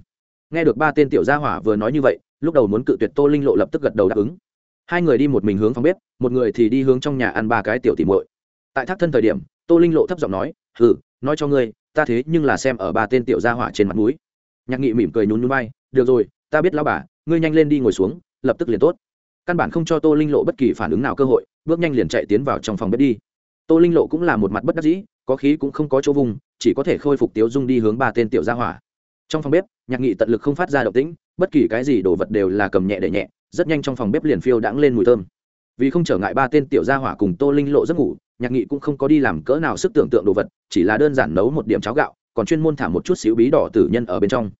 Nghe được ba tên tiểu gia hỏa vừa nói như vậy, lúc đầu muốn cự tuyệt tô linh lộ lập tức gật đầu đáp ứng. Hai người đi một mình hướng phòng bếp, một người thì đi hướng trong nhà ăn ba cái tiểu tỉ muội. Tại thác thân thời điểm tô linh lộ thấp giọng nói ừ nói cho ngươi, ta thế nhưng là xem ở ba tên tiểu gia hỏa trên mặt núi nhạc nghị mỉm cười nhún nhún vai, được rồi, ta biết lao bà, ngươi nhanh lên đi ngồi xuống, lập tức liền tốt. Căn bản không cho tô linh lộ bất kỳ phản ứng nào cơ hội, bước nhanh liền chạy tiến vào trong phòng bếp đi. Tô linh lộ cũng là một mặt bất đắc dĩ, có khí cũng không có chỗ vùng, chỉ có thể khôi phục tiếu dung đi hướng ba tên tiểu gia hỏa. Trong phòng bếp, nhạc nghị tận lực không phát ra động tĩnh, bất kỳ cái gì đồ vật đều là cầm nhẹ để nhẹ, rất nhanh trong phòng bếp liền phiêu đãng lên mùi thơm. Vì không trở ngại ba tên tiểu gia hỏa cùng tô linh lộ giấc ngủ nhạc nghị cũng không có đi làm cỡ nào sức tưởng tượng đồ vật, chỉ là đơn giản nấu một điểm cháo gạo, còn chuyên môn thả một chút xíu bí đỏ tử nhân ở bên trong.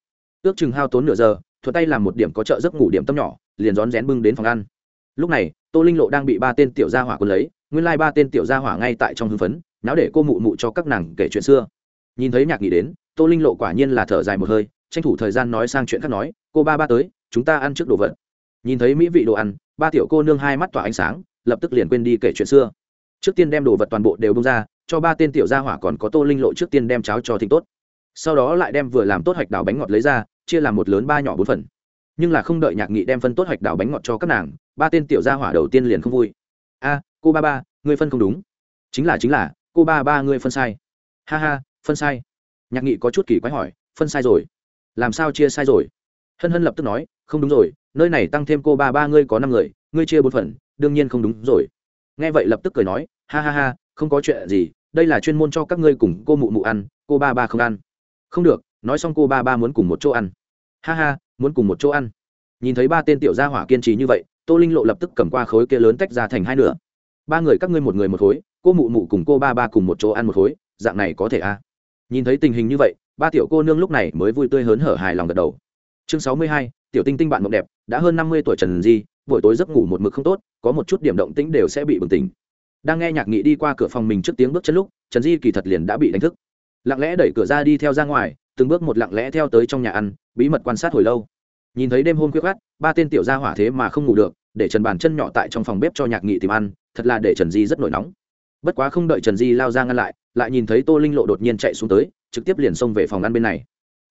Ước chừng hao tốn nửa giờ, thuật tay làm một điểm có trợ giấc ngủ điểm tâm nhỏ, liền rón rén bưng đến phòng ăn. Lúc này, tô linh lộ đang bị ba tên tiểu gia hỏa quân lấy, nguyên lai ba tên tiểu gia hỏa ngay tại trong hưng phấn, náo để cô mụ mụ cho các nàng kể chuyện xưa. Nhìn thấy nhạc nghị đến, tô linh lộ quả nhiên là thở dài một hơi, tranh thủ thời gian nói sang chuyện khác nói, cô ba ba tới, chúng ta ăn trước đồ vật. Nhìn thấy mỹ vị đồ ăn, ba tiểu cô nương hai mắt tỏa ánh sáng, lập tức liền quên đi kể chuyện xưa trước tiên đem đồ vật toàn bộ đều bông ra, cho ba tên tiểu gia hỏa còn có tô linh lộ trước tiên đem cháo cho thịnh tốt. Sau đó lại đem vừa làm tốt hoạch đào bánh ngọt lấy ra, chia làm một lớn ba nhỏ bốn phần. Nhưng là không đợi nhạc nghị đem phân tốt hoạch đào bánh ngọt cho các nàng, ba tên tiểu gia hỏa đầu tiên liền không vui. A, cô ba ba, ngươi phân không đúng. Chính là chính là, cô ba ba ngươi phân sai. Ha ha, phân sai. Nhạc nghị có chút kỳ quái hỏi, phân sai rồi? Làm sao chia sai rồi? Hân hân lập tức nói, không đúng rồi, nơi này tăng thêm cô ba ba ngươi có năm người, ngươi chia bốn phần, đương nhiên không đúng rồi nghe vậy lập tức cười nói, ha ha ha, không có chuyện gì, đây là chuyên môn cho các ngươi cùng cô mụ mụ ăn, cô ba ba không ăn. Không được, nói xong cô ba ba muốn cùng một chỗ ăn. Ha ha, muốn cùng một chỗ ăn. Nhìn thấy ba tên tiểu gia hỏa kiên trì như vậy, tô linh lộ lập tức cầm qua khối kia lớn tách ra thành hai nửa. Ba người các ngươi một người một khối, cô mụ mụ cùng cô ba ba cùng một chỗ ăn một khối, dạng này có thể a à? nhìn thấy tình hình như vậy, ba tiểu cô nương lúc này mới vui tươi hớn hở hài lòng gật đầu. Chương sáu mươi hai, tiểu tinh tinh bạn mộng đẹp, đã hơn năm mươi tuổi trần di buổi tối giấc ngủ một mực không tốt, có một chút điểm động tĩnh đều sẽ bị bừng tỉnh. Đang nghe nhạc nghị đi qua cửa phòng mình trước tiếng bước chân lúc, trần di kỳ thật liền đã bị đánh thức. Lặng lẽ đẩy cửa ra đi theo ra ngoài, từng bước một lặng lẽ theo tới trong nhà ăn, bí mật quan sát hồi lâu. Nhìn thấy đêm hôm khuya khát ba tên tiểu gia hỏa thế mà không ngủ được, để trần bàn chân nhỏ tại trong phòng bếp cho nhạc nghị tìm ăn, thật là để trần di rất nổi nóng. Bất quá không đợi trần di lao ra ngăn lại lại nhìn thấy tô linh lộ đột nhiên chạy xuống tới, trực tiếp liền xông về phòng ăn bên này.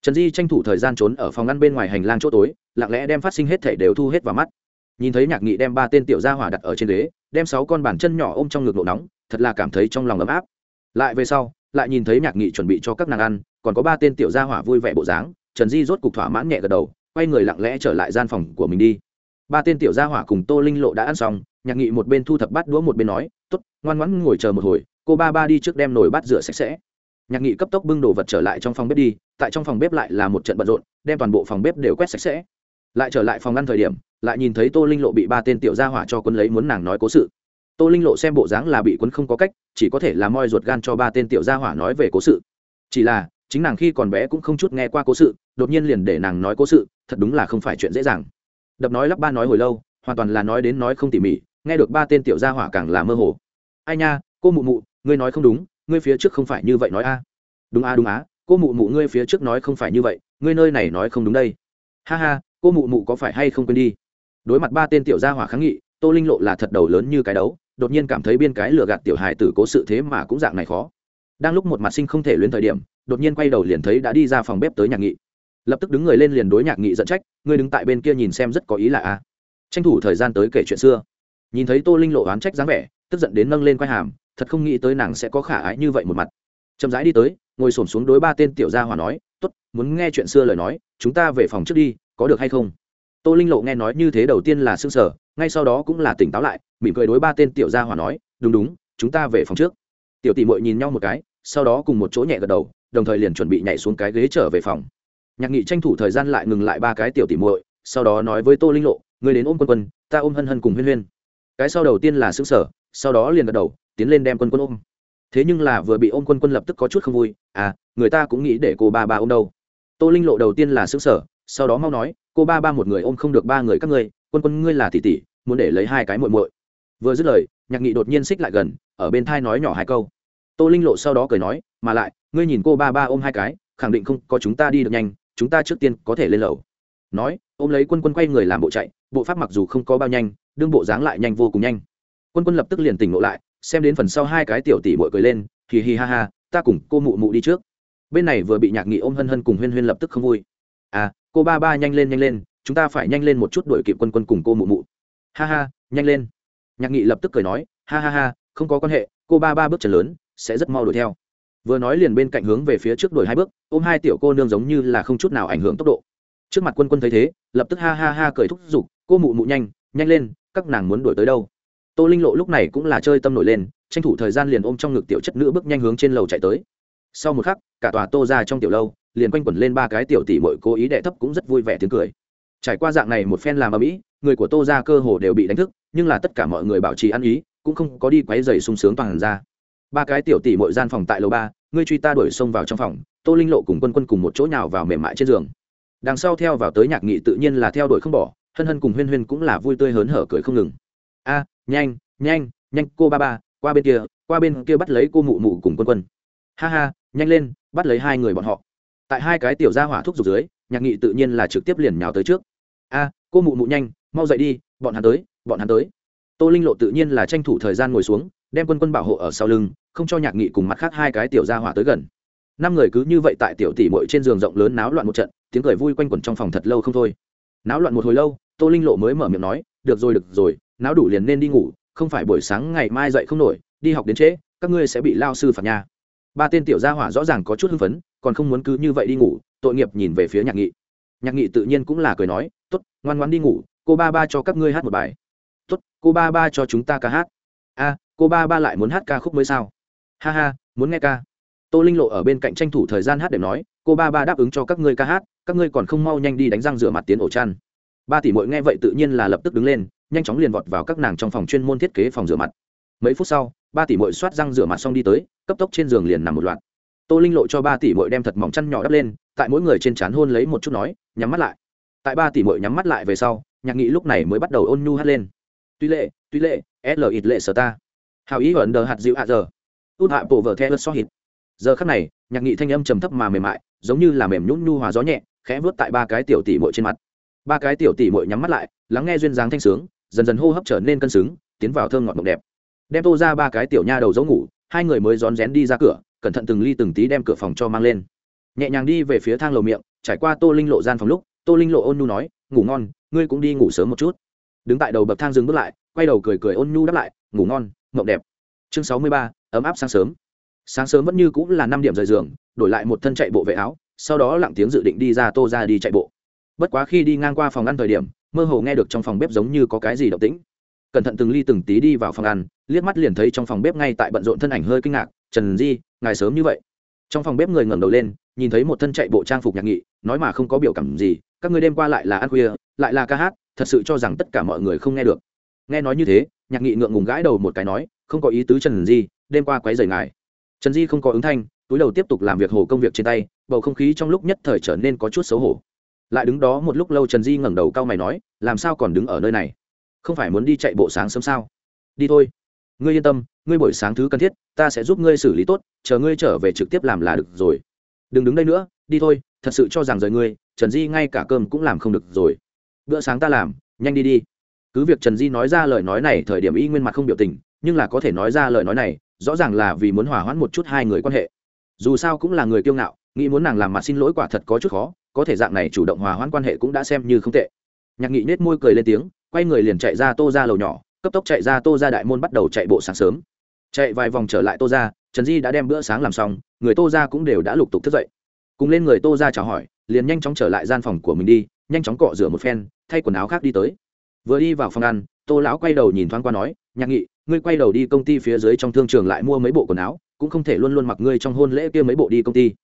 Trần di tranh thủ thời gian trốn ở phòng ăn bên ngoài hành lang chỗ tối, lặng lẽ đem phát sinh hết thể đều thu hết vào mắt nhìn thấy nhạc nghị đem ba tên tiểu gia hỏa đặt ở trên ghế, đem sáu con bàn chân nhỏ ôm trong ngực độ nóng, thật là cảm thấy trong lòng ấm áp. Lại về sau, lại nhìn thấy nhạc nghị chuẩn bị cho các nàng ăn, còn có ba tên tiểu gia hỏa vui vẻ bộ dáng, trần di rốt cục thỏa mãn nhẹ gật đầu, quay người lặng lẽ trở lại gian phòng của mình đi. Ba tên tiểu gia hỏa cùng tô linh lộ đã ăn xong, nhạc nghị một bên thu thập bát đũa một bên nói t ố t ngoan ngoãn ngồi chờ một hồi, cô ba ba đi trước đem nồi bát rửa sạch sẽ. Nhạc nghị cấp tốc bưng đồ vật trở lại trong phòng bếp đi, tại trong phòng bếp lại là một trận bận rộn, đem toàn bộ phòng bếp đều quét sạch sẽ. Lại trở lại phòng ăn thời điểm lại nhìn thấy tô linh lộ bị ba tên tiểu gia hỏa cho quân lấy muốn nàng nói cố sự. Tô linh lộ xem bộ dáng là bị quân không có cách, chỉ có thể là moi ruột gan cho ba tên tiểu gia hỏa nói về cố sự. Chỉ là, chính nàng khi còn bé cũng không chút nghe qua cố sự, đột nhiên liền để nàng nói cố sự, thật đúng là không phải chuyện dễ dàng. Đập nói lắp ba nói hồi lâu, hoàn toàn là nói đến nói không tỉ mỉ, nghe được ba tên tiểu gia hỏa càng là mơ hồ. Ai nha, cô mụ mụ, ngươi nói không đúng, ngươi phía trước không phải như vậy nói a. Đúng a, đúng á cô mụ mụ ngươi phía trước nói không phải như vậy, ngươi nơi này nói không đúng đây. Ha ha, cô mụ mụ có phải hay không quên đi? Đối mặt ba tên tiểu gia hỏa kháng nghị, tô linh lộ là thật đầu lớn như cái đấu, đột nhiên cảm thấy biên cái lừa gạt tiểu hài tử cố sự thế mà cũng dạng này khó. Đang lúc một mặt sinh không thể luyến thời điểm, đột nhiên quay đầu liền thấy đã đi ra phòng bếp tới nhạc nghị. Lập tức đứng người lên liền đối nhạc nghị dẫn trách, ngươi đứng tại bên kia nhìn xem rất có ý là a. Tranh thủ thời gian tới kể chuyện xưa. Nhìn thấy tô linh lộ oán trách dáng vẻ, tức giận đến nâng lên quai hàm, thật không nghĩ tới nàng sẽ có khả ái như vậy một mặt. Chậm rãi đi tới, ngồi s ổ m xuống đối ba tên tiểu gia hỏa nói t ố t muốn nghe chuyện xưa lời nói, chúng ta về phòng trước đi, có được hay không? Tô linh lộ nghe nói như thế đầu tiên là s ư n g sở ngay sau đó cũng là tỉnh táo lại, mỉm cười đối ba tên tiểu gia hỏa nói, đúng đúng, chúng ta về phòng trước. Tiểu tỷ mội nhìn nhau một cái, sau đó cùng một chỗ nhẹ gật đầu, đồng thời liền chuẩn bị nhảy xuống cái ghế trở về phòng. Nhạc nghị tranh thủ thời gian lại ngừng lại ba cái tiểu tỷ muội, sau đó nói với tô linh lộ người đến ôm quân quân, ta ôm hân hân cùng huyên huyên. Cái sau đầu tiên là xứng sở sau đó liền gật đầu, tiến lên đem quân quân ôm. Thế nhưng là vừa bị ôm quân quân lập tức có chút không vui à người ta cũng nghĩ để cô ba ba ôm đâu. Tô linh lộ đầu tiên là xứng sở sau đó mau nói, cô ba ba một người ôm không được ba người các ngươi, quân quân ngươi là tỷ tỷ, muốn để lấy hai cái muội muội. Vừa dứt lời, nhạc nghị đột nhiên xích lại gần, ở bên thai nói nhỏ hai câu. Tô linh lộ sau đó cười nói, mà lại, ngươi nhìn cô ba ba ôm hai cái, khẳng định không có chúng ta đi được nhanh, chúng ta trước tiên có thể lên lầu. Nói, ôm lấy quân quân quay người làm bộ chạy, bộ pháp mặc dù không có bao nhanh, đương bộ dáng lại nhanh vô cùng nhanh. Quân quân lập tức liền tỉnh ngộ lại, xem đến phần sau hai cái tiểu tỷ bội cười lên, hì hì ha ha, ta cùng cô mụ mụ đi trước. Bên này vừa bị nhạc nghị ôm hân hân cùng huyên huyên lập tức không vui. À cô ba ba nhanh lên nhanh lên, chúng ta phải nhanh lên một chút đuổi kịp quân quân cùng cô mụ mụ. Ha ha, nhanh lên. Nhạc nghị lập tức cười nói, ha ha ha, không có quan hệ, cô ba ba bước chân lớn, sẽ rất mau đuổi theo. Vừa nói liền bên cạnh hướng về phía trước đuổi hai bước, ôm hai tiểu cô nương giống như là không chút nào ảnh hưởng tốc độ. Trước mặt quân quân thấy thế, lập tức ha ha ha cười thúc giục, cô mụ mụ nhanh nhanh lên, các nàng muốn đuổi tới đâu? Tô linh lộ lúc này cũng là chơi tâm nổi lên, tranh thủ thời gian liền ôm trong ngực tiểu chất nữ bước nhanh hướng trên lầu chạy tới. Sau một khắc, cả tòa tô ra trong tiểu lâu liền quanh quẩn lên ba cái tiểu tỷ mội cố ý đệ thấp cũng rất vui vẻ tiếng cười. Trải qua dạng này một phen làm ở mỹ người của tô ra cơ hồ đều bị đánh thức, nhưng là tất cả mọi người bảo trì ăn ý, cũng không có đi quáy dày sung sướng toàn ra. Ba cái tiểu tỷ mội gian phòng tại lầu ba, ngươi truy ta đuổi xông vào trong phòng, tô linh lộ cùng quân quân cùng một chỗ nào vào mềm mại trên giường. Đằng sau theo vào tới nhạc nghị tự nhiên là theo đuổi không bỏ, hân hân cùng huyên huyên cũng là vui tươi hớn hở cười không ngừng. A, nhanh nhanh nhanh, cô ba ba, qua bên kia, qua bên kia bắt lấy cô mụ mụ cùng quân quân. Ha ha, nhanh lên, bắt lấy hai người bọn họ tại hai cái tiểu gia hỏa thuốc rục dưới, nhạc nghị tự nhiên là trực tiếp liền nhào tới trước. A, cô mụ mụ nhanh, mau dậy đi, bọn hắn tới, bọn hắn tới. Tô linh lộ tự nhiên là tranh thủ thời gian ngồi xuống, đem quân quân bảo hộ ở sau lưng, không cho nhạc nghị cùng mặt khác hai cái tiểu gia hỏa tới gần. Năm người cứ như vậy tại tiểu tỷ mội trên giường rộng lớn náo loạn một trận, tiếng cười vui quanh quẩn trong phòng thật lâu không thôi. Náo loạn một hồi lâu, tô linh lộ mới mở miệng nói, được rồi được rồi, náo đủ liền nên đi ngủ, không phải buổi sáng ngày mai dậy không nổi, đi học đến trễ, các ngươi sẽ bị lao sư phạt nha ba tên tiểu gia hỏa rõ ràng có chút hưng phấn, còn không muốn cứ như vậy đi ngủ, tội nghiệp nhìn về phía nhạc nghị. Nhạc nghị tự nhiên cũng là cười nói t ố t ngoan ngoan đi ngủ, cô ba ba cho các ngươi hát một bài. T ố t cô ba ba cho chúng ta ca hát. A, cô ba ba lại muốn hát ca khúc mới sao? Ha ha, muốn nghe ca. Tô linh lộ ở bên cạnh tranh thủ thời gian hát để nói, cô ba ba đáp ứng cho các ngươi ca hát, các ngươi còn không mau nhanh đi đánh răng rửa mặt tiến ổ chăn. Ba tỷ mội nghe vậy tự nhiên là lập tức đứng lên, nhanh chóng liền vọt vào các nàng trong phòng chuyên môn thiết kế phòng rửa mặt mấy phút sau, ba tỷ mội soát răng rửa mặt xong đi tới, cấp tốc trên giường liền nằm một loạt. Tô linh lộ cho ba tỷ mội đem thật mỏng chăn nhỏ đắp lên, tại mỗi người trên trán hôn lấy một chút nói, nhắm mắt lại. Tại ba tỷ mội nhắm mắt lại về sau, nhạc nghị lúc này mới bắt đầu ôn nhu hát lên. Tuy lệ tuy lệ, l ít lệ sở ta. Hào ý ẩn đờ hạt dịu hạ giờ. Út hạ bộ vở theo so hít. Giờ khắc này, nhạc nghị thanh âm trầm thấp mà mềm mại, giống như là mềm nhún nhu hòa gió nhẹ, khẽ vớt tại ba cái tiểu tỷ mội trên mặt. Ba cái tiểu tỷ mội nhắm mắt lại, lắng nghe duyên dáng thanh sướng, dần dần hô hấp trở nên cân xứng, tiến vào thơm ngọt mộng đẹp đem tô ra ba cái tiểu nha đầu giấu ngủ, hai người mới rón rén đi ra cửa, cẩn thận từng ly từng tí đem cửa phòng cho mang lên. Nhẹ nhàng đi về phía thang lầu miệng, trải qua tô linh lộ gian phòng lúc, tô linh lộ ôn nhu nói, ngủ ngon, ngươi cũng đi ngủ sớm một chút. Đứng tại đầu bậc thang dừng bước lại, quay đầu cười cười ôn nhu đáp lại, ngủ ngon, mộng đẹp. Chương sáu mươi ba, ấm áp sáng sớm. Sáng sớm vẫn như cũng là năm điểm rời giường, đổi lại một thân chạy bộ vệ áo, sau đó lặng tiếng dự định đi ra tô ra đi chạy bộ. Bất quá khi đi ngang qua phòng ăn thời điểm, mơ hồ nghe được trong phòng bếp giống như có cái gì động tĩnh cẩn thận từng ly từng tí đi vào phòng ăn, liếc mắt liền thấy trong phòng bếp ngay tại bận rộn thân ảnh hơi kinh ngạc, trần di, ngài sớm như vậy. Trong phòng bếp người ngẩng đầu lên, nhìn thấy một thân chạy bộ trang phục nhạc nghị, nói mà không có biểu cảm gì, các người đêm qua lại là ăn khuya, lại là ca hát, thật sự cho rằng tất cả mọi người không nghe được. Nghe nói như thế, nhạc nghị ngượng ngùng gãi đầu một cái nói, không có ý tứ trần di, đêm qua quấy rầy ngài. Trần di không có ứng thanh, túi đầu tiếp tục làm việc hồ công việc trên tay, bầu không khí trong lúc nhất thời trở nên có chút xấu hổ. Lại đứng đó một lúc lâu trần di ngẩng đầu cau mày nói, làm sao còn đứng ở nơi này? Không phải muốn đi chạy bộ sáng sớm sao? Đi thôi. Ngươi yên tâm, ngươi buổi sáng thứ cần thiết, ta sẽ giúp ngươi xử lý tốt, chờ ngươi trở về trực tiếp làm là được rồi. Đừng đứng đây nữa, đi thôi, thật sự cho rằng rời ngươi, trần di ngay cả cơm cũng làm không được rồi. Bữa sáng ta làm, nhanh đi đi. Cứ việc trần di nói ra lời nói này thời điểm y nguyên mặt không biểu tình, nhưng là có thể nói ra lời nói này, rõ ràng là vì muốn hòa hoãn một chút hai người quan hệ. Dù sao cũng là người kiêu ngạo, nghĩ muốn nàng làm mặt xin lỗi quả thật có chút khó, có thể dạng này chủ động hòa hoãn quan hệ cũng đã xem như không tệ. Nhạc nghị nết môi cười lên tiếng quay người liền chạy ra tô ra lầu nhỏ, cấp tốc chạy ra tô ra đại môn bắt đầu chạy bộ sáng sớm. Chạy vài vòng trở lại tô ra, trần di đã đem bữa sáng làm xong, người tô ra cũng đều đã lục tục thức dậy. Cùng lên người tô ra chào hỏi, liền nhanh chóng trở lại gian phòng của mình đi, nhanh chóng cọ rửa một phen, thay quần áo khác đi tới. Vừa đi vào phòng ăn, tô lão quay đầu nhìn thoáng qua nói, nhạc nghị, ngươi quay đầu đi công ty phía dưới trong thương trường lại mua mấy bộ quần áo, cũng không thể luôn luôn mặc ngươi trong hôn lễ kia mấy bộ đi công ty.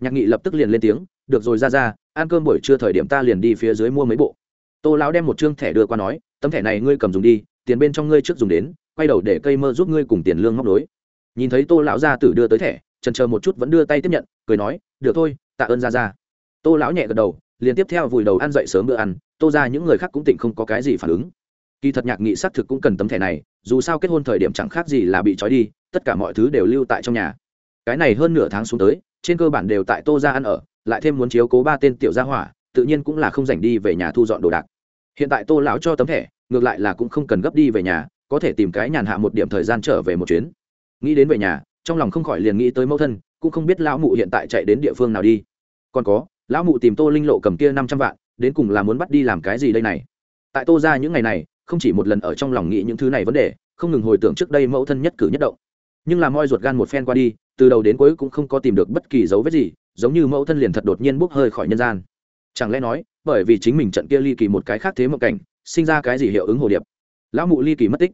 Nhạc nghị lập tức liền lên tiếng, được rồi, ra ra, ăn cơm buổi trưa thời điểm ta liền đi phía dưới mua mấy bộ tô lão đem một chương thẻ đưa qua nói, tấm thẻ này ngươi cầm dùng đi, tiền bên trong ngươi trước dùng đến, quay đầu để cây mơ giúp ngươi cùng tiền lương móc nối. nhìn thấy tô lão gia tử đưa tới thẻ, trần chờ một chút vẫn đưa tay tiếp nhận, cười nói, được thôi, tạ ơn ra ra tô lão nhẹ gật đầu, liền tiếp theo vùi đầu ăn dậy sớm bữa ăn, tô ra những người khác cũng tỉnh không có cái gì phản ứng. Kỳ thật nhạc nghị xác thực cũng cần tấm thẻ này, dù sao kết hôn thời điểm chẳng khác gì là bị trói đi, tất cả mọi thứ đều lưu tại trong nhà. Cái này hơn nửa tháng xuống tới, trên cơ bản đều tại tô ra ăn ở, lại thêm muốn chiếu cố ba tên tiểu gia hỏa, tự nhiên cũng là không dành đi về nhà thu dọn đồ đạc hiện tại tô lão cho tấm thẻ, ngược lại là cũng không cần gấp đi về nhà, có thể tìm cái nhàn hạ một điểm thời gian trở về một chuyến. Nghĩ đến về nhà, trong lòng không khỏi liền nghĩ tới mẫu thân, cũng không biết lão mụ hiện tại chạy đến địa phương nào đi. Còn có, lão mụ tìm tô linh lộ cầm kia năm trăm vạn, đến cùng là muốn bắt đi làm cái gì đây này? Tại tô ra những ngày này, không chỉ một lần ở trong lòng nghĩ những thứ này vấn đề, không ngừng hồi tưởng trước đây mẫu thân nhất cử nhất động. Nhưng là moi ruột gan một phen qua đi, từ đầu đến cuối cũng không có tìm được bất kỳ dấu vết gì, giống như mẫu thân liền thật đột nhiên bốc hơi khỏi nhân gian chẳng lẽ nói, bởi vì chính mình trận kia ly kỳ một cái khác thế một cảnh, sinh ra cái gì hiệu ứng hồ điệp? Lão mụ ly kỳ mất tích.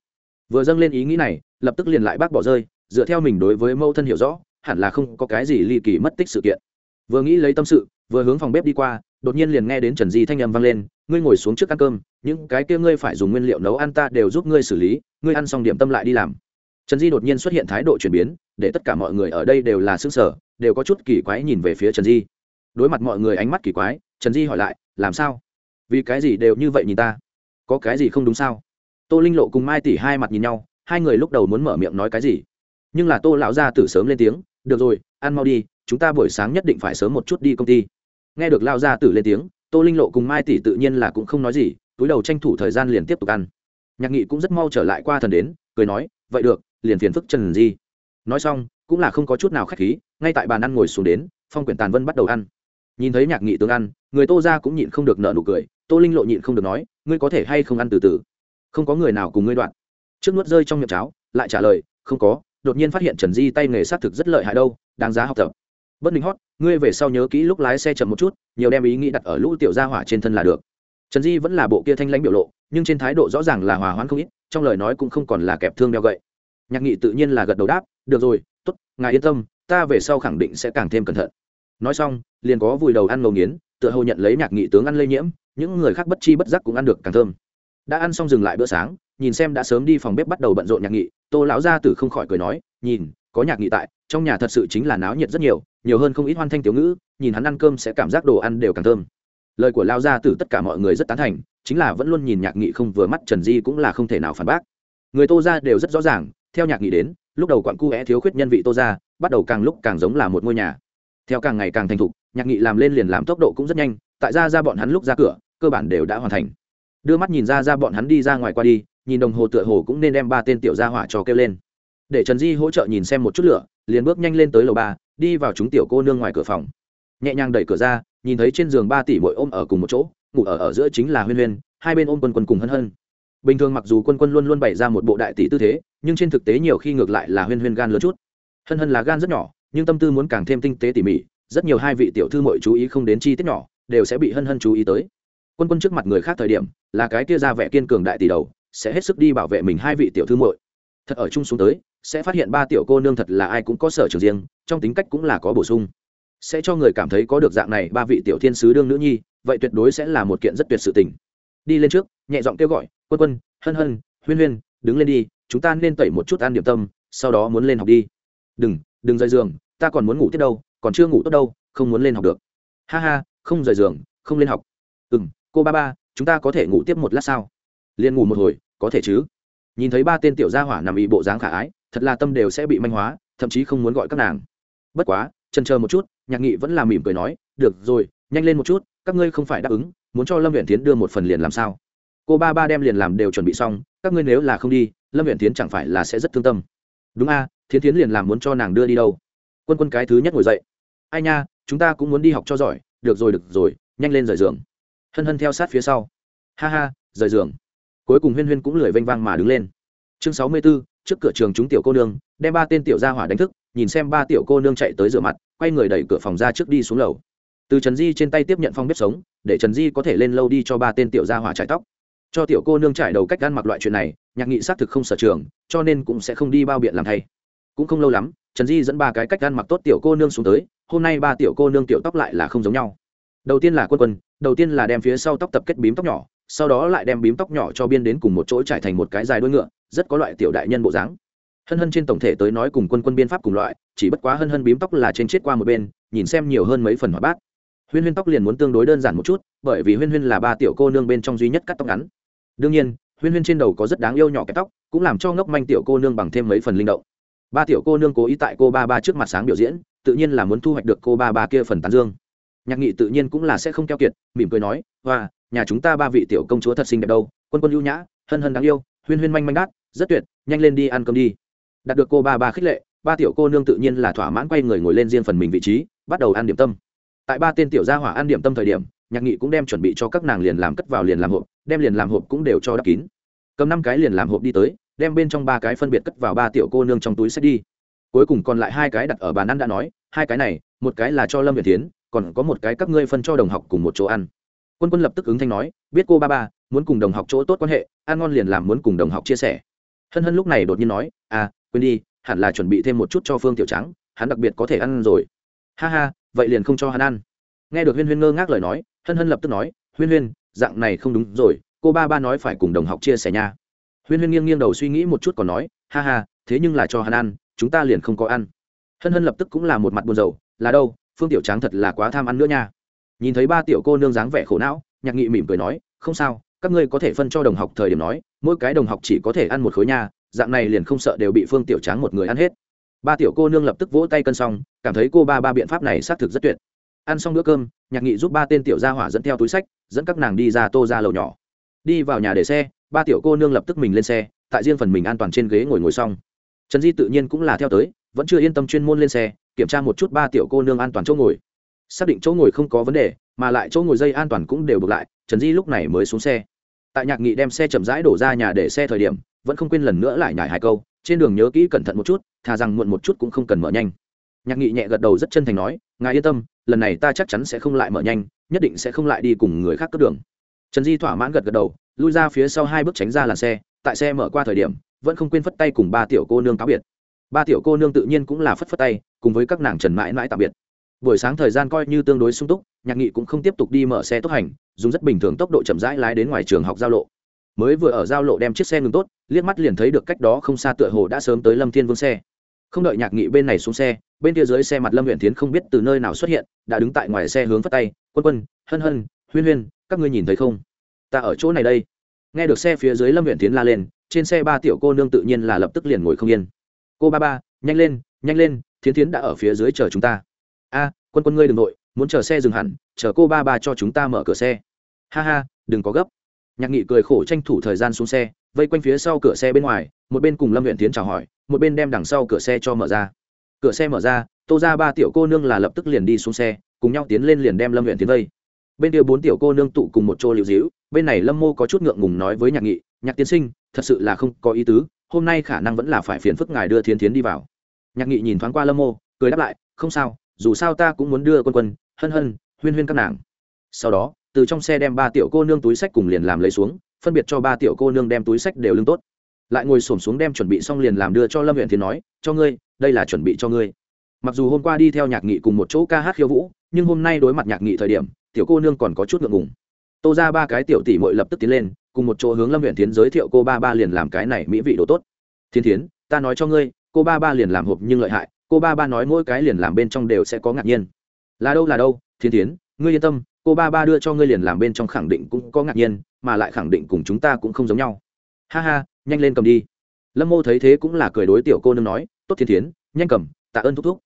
Vừa dâng lên ý nghĩ này, lập tức liền lại bác bỏ rơi, dựa theo mình đối với mẫu thân hiểu rõ, hẳn là không có cái gì ly kỳ mất tích sự kiện. Vừa nghĩ lấy tâm sự, vừa hướng phòng bếp đi qua, đột nhiên liền nghe đến trần di thanh âm vang lên, ngươi ngồi xuống trước ăn cơm, những cái kia ngươi phải dùng nguyên liệu nấu ăn ta đều giúp ngươi xử lý, ngươi ăn xong điểm tâm lại đi làm. Trần di đột nhiên xuất hiện thái độ chuyển biến, để tất cả mọi người ở đây đều là xương sở đều có chút kỳ quái nhìn về phía trần di đối mặt mọi người ánh mắt kỳ quái, trần di hỏi lại, làm sao? Vì cái gì đều như vậy nhìn ta? Có cái gì không đúng sao? Tô linh lộ cùng mai tỷ hai mặt nhìn nhau, hai người lúc đầu muốn mở miệng nói cái gì. Nhưng là tô lão gia tử sớm lên tiếng, được rồi, ăn mau đi, chúng ta buổi sáng nhất định phải sớm một chút đi công ty. Nghe được lao gia tử lên tiếng, tô linh lộ cùng mai tỷ tự nhiên là cũng không nói gì, túi đầu tranh thủ thời gian liền tiếp tục ăn. Nhạc nghị cũng rất mau trở lại qua thần đến, cười nói, vậy được, liền phiền phức trần di. Nói xong, cũng là không có chút nào k h á c h khí, ngay tại bàn ăn ngồi xuống đến, phong quyển tàn vân bắt đầu ăn nhìn thấy nhạc nghị tướng ăn, người tô ra cũng nhịn không được nợ nụ cười, tô linh lộ nhịn không được nói, ngươi có thể hay không ăn từ từ? Không có người nào cùng ngươi đoạn. Trước nuốt rơi trong miệng cháo, lại trả lời, không có, đột nhiên phát hiện trần di tay nghề xác thực rất lợi hại đâu, đáng giá học tập. Bất ninh hót, ngươi về sau nhớ kỹ lúc lái xe chậm một chút, nhiều đem ý nghĩ đặt ở lũ tiểu gia hỏa trên thân là được. Trần di vẫn là bộ kia thanh lãnh biểu lộ, nhưng trên thái độ rõ ràng là hòa hoãn không ít, trong lời nói cũng không còn là kẹp thương đeo gậy. Nhạc nghị tự nhiên là gật đầu đáp, được rồi t ố t ngài yên tâm, ta về sau khẳng định sẽ càng thêm cẩn thận nói xong, liền có vùi đầu ăn ngầu nghiến, tựa hồ nhận lấy nhạc nghị tướng ăn lây nhiễm, những người khác bất chi bất giác cũng ăn được càng thơm. Đã ăn xong dừng lại bữa sáng, nhìn xem đã sớm đi phòng bếp bắt đầu bận rộn nhạc nghị, tô lão gia tử không khỏi cười nói, nhìn, có nhạc nghị tại, trong nhà thật sự chính là náo nhiệt rất nhiều nhiều hơn không ít hoan thanh tiểu ngữ, nhìn hắn ăn cơm sẽ cảm giác đồ ăn đều càng thơm. Lời của lao gia tử tất cả mọi người rất tán thành, chính là vẫn luôn nhìn nhạc nghị không vừa mắt trần di cũng là không thể nào phản bác. Người tô ra đều rất rõ ràng, theo nhạc nghị đến, lúc đầu quặn cu é thiếu khuyết nhân vị tô ra bắt đầu càng lúc càng giống là một ngôi nhà theo càng ngày càng thành thục, nhạc nghị làm lên liền làm tốc độ cũng rất nhanh, tại ra ra bọn hắn lúc ra cửa, cơ bản đều đã hoàn thành. Đưa mắt nhìn ra ra bọn hắn đi ra ngoài qua đi, nhìn đồng hồ tựa hồ cũng nên đem ba tên tiểu gia hỏa cho kêu lên. Để trần di hỗ trợ nhìn xem một chút lửa, liền bước nhanh lên tới lầu ba, đi vào chúng tiểu cô nương ngoài cửa phòng. Nhẹ nhàng đẩy cửa ra, nhìn thấy trên giường ba tỷ bội ôm ở cùng một chỗ, ngủ ở ở giữa chính là huyên huyên, hai bên ôm quân quân cùng hân hân. Bình thường mặc dù quân quân luôn luôn bày ra một bộ đại tỷ tư thế, nhưng trên thực tế nhiều khi ngược lại là huyên huyên gan lớn chút. Hân hân là gan rất nhỏ nhưng tâm tư muốn càng thêm tinh tế tỉ mỉ, rất nhiều hai vị tiểu thư mội chú ý không đến chi tiết nhỏ, đều sẽ bị hân hân chú ý tới. Quân quân trước mặt người khác thời điểm, là cái kia ra vẻ kiên cường đại tỷ đầu, sẽ hết sức đi bảo vệ mình hai vị tiểu thư muội. Thật ở chung xuống tới, sẽ phát hiện ba tiểu cô nương thật là ai cũng có sở trường riêng, trong tính cách cũng là có bổ sung. Sẽ cho người cảm thấy có được dạng này ba vị tiểu thiên sứ đương nữ nhi, vậy tuyệt đối sẽ là một kiện rất tuyệt sự tình. Đi lên trước, nhẹ giọng kêu gọi, quân quân, hân hân, huyên huyên, đứng lên đi, chúng ta nên tẩy một chút ăn điểm tâm, sau đó muốn lên học đi. Đừng đừng rời giường, ta còn muốn ngủ tiếp đâu, còn chưa ngủ tốt đâu, không muốn lên học được. Ha ha, không rời giường, không lên học. Ừ m cô ba ba, chúng ta có thể ngủ tiếp một lát sao? Liền ngủ một hồi, có thể chứ. Nhìn thấy ba tên tiểu gia hỏa nằm ý bộ dáng khả ái, thật là tâm đều sẽ bị manh hóa, thậm chí không muốn gọi các nàng. Bất quá chân chờ một chút, nhạc nghị vẫn là mỉm cười nói, được rồi, nhanh lên một chút, các ngươi không phải đáp ứng, muốn cho lâm viện tiến đưa một phần liền làm sao? Cô ba ba đem liền làm đều chuẩn bị xong, các ngươi nếu là không đi, lâm viện tiến chẳng phải là sẽ rất thương tâm. Đúng a thiến Thiến liền làm muốn cho nàng đưa đi đâu. Quân quân cái thứ nhất ngồi dậy. Ai nha, chúng ta cũng muốn đi học cho giỏi. Được rồi được rồi, nhanh lên rời giường. Hân hân theo sát phía sau. Ha ha, rời giường. Cuối cùng huyên huyên cũng lười vênh vang mà đứng lên. Chương sáu mươi b ố trước cửa trường chúng tiểu cô nương, đem ba tên tiểu gia hỏa đánh thức, nhìn xem ba tiểu cô nương chạy tới rửa mặt, quay người đẩy cửa phòng ra trước đi xuống lầu. Từ trần di trên tay tiếp nhận phong bếp sống, để trần di có thể lên lâu đi cho ba tên tiểu gia hỏa trải tóc. Cho tiểu cô nương trải đầu cách ăn mặc loại chuyện này, nhạc nghị xác thực không sở trường, cho nên cũng sẽ không đi bao biện làm thay cũng không lâu lắm, trần di dẫn ba cái cách ăn mặc tốt tiểu cô nương xuống tới, hôm nay ba tiểu cô nương tiểu tóc lại là không giống nhau. Đầu tiên là quân quân đầu tiên là đem phía sau tóc tập kết bím tóc nhỏ, sau đó lại đem bím tóc nhỏ cho biên đến cùng một chỗ trải thành một cái dài đuôi ngựa, rất có loại tiểu đại nhân bộ dáng. Hân hân trên tổng thể tới nói cùng quân quân biên pháp cùng loại, chỉ bất quá hân hân bím tóc là trên chết qua một bên, nhìn xem nhiều hơn mấy phần hoạt bát. Huyên huyên tóc liền muốn tương đối đơn giản một chút, bởi vì huyên huyên là ba tiểu cô nương bên trong duy nhất cắt tóc ngắn. Đương nhiên, huyên huyên trên đầu có rất đáng yêu nhỏ cái tóc, cũng làm cho ngốc manh tiểu cô nương bằng thêm mấy phần linh động ba tiểu cô nương cố ý tại cô ba ba trước mặt sáng biểu diễn, tự nhiên là muốn thu hoạch được cô ba ba kia phần tán dương. Nhạc nghị tự nhiên cũng là sẽ không keo kiệt, mỉm cười nói và nhà chúng ta ba vị tiểu công chúa thật xinh đẹp đâu, quân quân ưu nhã, hân hân đáng yêu, huyên huyên manh manh đát, rất tuyệt, nhanh lên đi ăn cơm đi. Đạt được cô ba ba khích lệ, ba tiểu cô nương tự nhiên là thỏa mãn quay người ngồi lên riêng phần mình vị trí, bắt đầu ăn điểm tâm. Tại ba tên tiểu gia hỏa ăn điểm tâm thời điểm, nhạc nghị cũng đem chuẩn bị cho các nàng liền làm cất vào liền làm hộp, đem liền làm hộp cũng đều cho đắp kín. Cầm năm cái liền làm hộp đi tới đem bên trong ba cái phân biệt cất vào ba tiểu cô nương trong túi sách đi. Cuối cùng còn lại hai cái đặt ở bàn ăn đã nói, hai cái này, một cái là cho lâm việt tiến còn có một cái các ngươi phân cho đồng học cùng một chỗ ăn. Quân quân lập tức ứng thanh nói, biết cô ba ba, muốn cùng đồng học chỗ tốt quan hệ, ăn ngon liền làm muốn cùng đồng học chia sẻ. Hân hân lúc này đột nhiên nói à quên đi, hẳn là chuẩn bị thêm một chút cho phương tiểu trắng, hắn đặc biệt có thể ăn rồi. Ha ha, vậy liền không cho hắn ăn. Nghe được huyên huyên ngơ ngác lời nói, hân hân lập tức nói, huyên huyên, dạng này không đúng rồi, cô ba ba nói phải cùng đồng học chia sẻ nha huyên huyên nghiêng nghiêng đầu suy nghĩ một chút còn nói, ha ha, thế nhưng là cho hắn ăn, chúng ta liền không có ăn. Hân hân lập tức cũng là một mặt buồn rầu, là đâu, phương tiểu Tráng thật là quá tham ăn nữa nha. Nhìn thấy ba tiểu cô nương dáng vẻ khổ não, nhạc nghị mỉm cười nói, không sao, các ngươi có thể phân cho đồng học thời điểm nói, mỗi cái đồng học chỉ có thể ăn một khối nha, dạng này liền không sợ đều bị phương tiểu tráng một người ăn hết. Ba tiểu cô nương lập tức vỗ tay cân xong, cảm thấy cô ba ba biện pháp này xác thực rất tuyệt. Ăn xong bữa cơm, nhạc nghị giúp ba tên tiểu gia hỏa dẫn theo túi sách, dẫn các nàng đi ra tô ra lầu nhỏ. Đi vào nhà để xe ba tiểu cô nương lập tức mình lên xe, tại riêng phần mình an toàn trên ghế ngồi ngồi xong. Trần di tự nhiên cũng là theo tới, vẫn chưa yên tâm chuyên môn lên xe, kiểm tra một chút ba tiểu cô nương an toàn chỗ ngồi. Xác định chỗ ngồi không có vấn đề, mà lại chỗ ngồi dây an toàn cũng đều buộc lại, trần di lúc này mới xuống xe. Tại nhạc nghị đem xe chậm rãi đổ ra nhà để xe thời điểm, vẫn không quên lần nữa lại nhải hai câu, trên đường nhớ kỹ cẩn thận một chút, thà rằng muộn một chút cũng không cần mở nhanh. Nhạc nghị nhẹ gật đầu rất chân thành nói, ngài yên tâm, lần này ta chắc chắn sẽ không lại mở nhanh, nhất định sẽ không lại đi cùng người khác cướp đường. Trần di thỏa mãn gật gật đầu lui ra phía sau hai bước tránh ra làn xe, tại xe mở qua thời điểm, vẫn không quên phất tay cùng ba tiểu cô nương cáo biệt. Ba tiểu cô nương tự nhiên cũng là phất phất tay, cùng với các nàng trần mãi mãi tạm biệt. Buổi sáng thời gian coi như tương đối sung túc, nhạc nghị cũng không tiếp tục đi mở xe tốc hành, dùng rất bình thường tốc độ chậm rãi lái đến ngoài trường học giao lộ. Mới vừa ở giao lộ đem chiếc xe ngừng tốt, liếc mắt liền thấy được cách đó không xa tựa hồ đã sớm tới lâm thiên vương xe. Không đợi nhạc nghị bên này xuống xe, bên kia dưới xe mặt lâm huyện tiến không biết từ nơi nào xuất hiện, đã đứng tại ngoài xe hướng phất tay, quân quân, hân hân, huyên huyên, các ngươi nhìn thấy không? Ta ở chỗ này đây. Nghe được xe phía dưới lâm huyện tiến la lên, trên xe ba tiểu cô nương tự nhiên là lập tức liền ngồi không yên. Cô ba ba, nhanh lên nhanh lên, thiến thiến đã ở phía dưới chờ chúng ta. A, quân quân ngươi đ ừ n g nội muốn chờ xe dừng hẳn, chờ cô ba ba cho chúng ta mở cửa xe. Ha ha, đừng có gấp. Nhạc nghị cười khổ tranh thủ thời gian xuống xe, vây quanh phía sau cửa xe bên ngoài, một bên cùng lâm huyện tiến chào hỏi, một bên đem đằng sau cửa xe cho mở ra. Cửa xe mở ra, tô ra ba tiểu cô nương là lập tức liền đi xuống xe, cùng nhau tiến lên liền đem lâm huyện tiến vây. Bên kia bốn tiểu cô nương tụ cùng một chỗ liều dĩu bên này lâm mô có chút ngượng ngùng nói với nhạc nghị, nhạc tiến sinh, thật sự là không có ý tứ, hôm nay khả năng vẫn là phải phiền phức ngài đưa thiên tiến đi vào. Nhạc nghị nhìn thoáng qua lâm mô, cười đáp lại, không sao, dù sao ta cũng muốn đưa quân quân, hân hân, huyên huyên các nàng. Sau đó, từ trong xe đem ba tiểu cô nương túi sách cùng liền làm lấy xuống, phân biệt cho ba tiểu cô nương đem túi sách đều lưng tốt. Lại ngồi xổm xuống đem chuẩn bị xong liền làm đưa cho lâm huyện thiến nói, cho ngươi, đây là chuẩn bị cho ngươi. Mặc dù hôm qua đi theo nhạc nghị cùng một chỗ ca hát khiêu vũ, nhưng hôm nay đối mặt nhạc nghị thời điểm, tiểu cô nương còn có chút ngượng ngùng tô ra ba cái tiểu tỷ mội lập tức tiến lên, cùng một chỗ hướng lâm huyện tiến giới thiệu cô ba ba liền làm cái này mỹ vị đồ tốt. Thiên thiến, ta nói cho ngươi, cô ba ba liền làm hộp nhưng lợi hại, cô ba ba nói mỗi cái liền làm bên trong đều sẽ có ngạc nhiên. Là đâu là đâu thiên thiến, ngươi yên tâm, cô ba ba đưa cho ngươi liền làm bên trong khẳng định cũng có ngạc nhiên, mà lại khẳng định cùng chúng ta cũng không giống nhau. Ha ha, nhanh lên cầm đi. Lâm mô thấy thế cũng là cười đối tiểu cô nương nói, tốt thiên thiến, nhanh cầm, tạ ơn thúc thúc.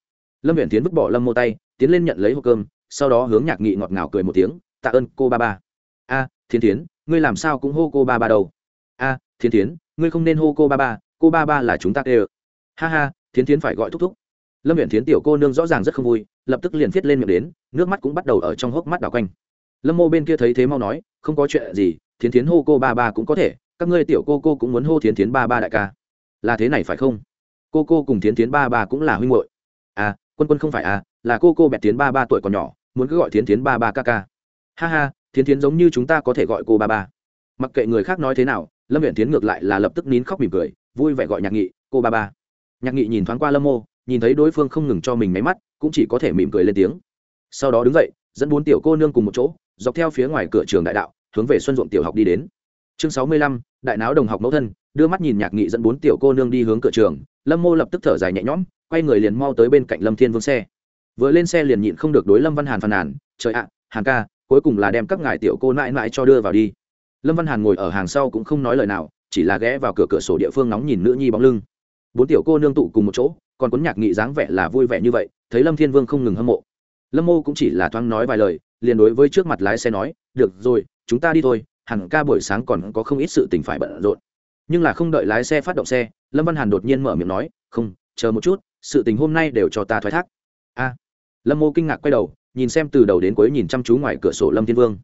Lâm huyện tiến vứt bỏ lâm mô tay, tiến lên nhận lấy hộp cơm, sau đó hướng nhạc nghị ngọt ngào cười một tiếng, tạ ơn, cô ba ba a thiên tiến ngươi làm sao cũng hô cô ba ba đâu. A thiên tiến ngươi không nên hô cô ba ba, cô ba ba là chúng ta kê ha ha thiên tiến phải gọi thúc thúc. Lâm huyện thiến tiểu cô nương rõ ràng rất không vui, lập tức liền viết lên miệng đến, nước mắt cũng bắt đầu ở trong hốc mắt đảo quanh. Lâm mô bên kia thấy thế mau nói, không có chuyện gì, thiến tiến hô cô ba ba cũng có thể, các ngươi tiểu cô cô cũng muốn hô thiến tiến ba ba đại ca. Là thế này phải không? Cô cô cùng thiến tiến ba ba cũng là huynh hội à quân quân không phải à là cô cô bẹt tiến ba ba tuổi còn nhỏ, muốn cứ gọi thiến tiến ba ba ca ca. Ha ha thiến thiến giống như chúng ta có thể gọi cô ba ba. Mặc kệ người khác nói thế nào, lâm viện tiến ngược lại là lập tức nín khóc mỉm cười, vui vẻ gọi nhạc nghị, cô ba ba. Nhạc nghị nhìn thoáng qua lâm mô, nhìn thấy đối phương không ngừng cho mình máy mắt, cũng chỉ có thể mỉm cười lên tiếng. Sau đó đứng dậy, dẫn bốn tiểu cô nương cùng một chỗ, dọc theo phía ngoài cửa trường đại đạo, hướng về xuân ruộng tiểu học đi đến. Chương sáu mươi lăm, đại náo đồng học mẫu thân, đưa mắt nhìn nhạc nghị dẫn bốn tiểu cô nương đi hướng cửa trường. Lâm mô lập tức thở dài nhẹ nhõm, quay người liền mau tới bên cạnh lâm thiên vương xe. Vừa lên xe liền nhịn không được đối lâm văn hàn phàn nàn, trời ạ, hàn ca cuối cùng là đem các ngài tiểu cô nãi nãi cho đưa vào đi. Lâm văn hàn ngồi ở hàng sau cũng không nói lời nào, chỉ là ghé vào cửa cửa sổ địa phương nóng nhìn nữ nhi bóng lưng. Bốn tiểu cô nương tụ cùng một chỗ, còn cuốn nhạc nghị dáng vẻ là vui vẻ như vậy, thấy lâm thiên vương không ngừng hâm mộ. Lâm mô cũng chỉ là thoáng nói vài lời, liền đối với trước mặt lái xe nói, được rồi, chúng ta đi thôi, hẳn ca buổi sáng còn có không ít sự tình phải bận rộn. Nhưng là không đợi lái xe phát động xe, lâm văn hàn đột nhiên mở miệng nói, không, chờ một chút, sự tình hôm nay đều cho ta thoái thác. A, lâm mô kinh ngạc quay đầu nhìn xem từ đầu đến cuối nhìn chăm chú ngoài cửa sổ lâm thiên vương.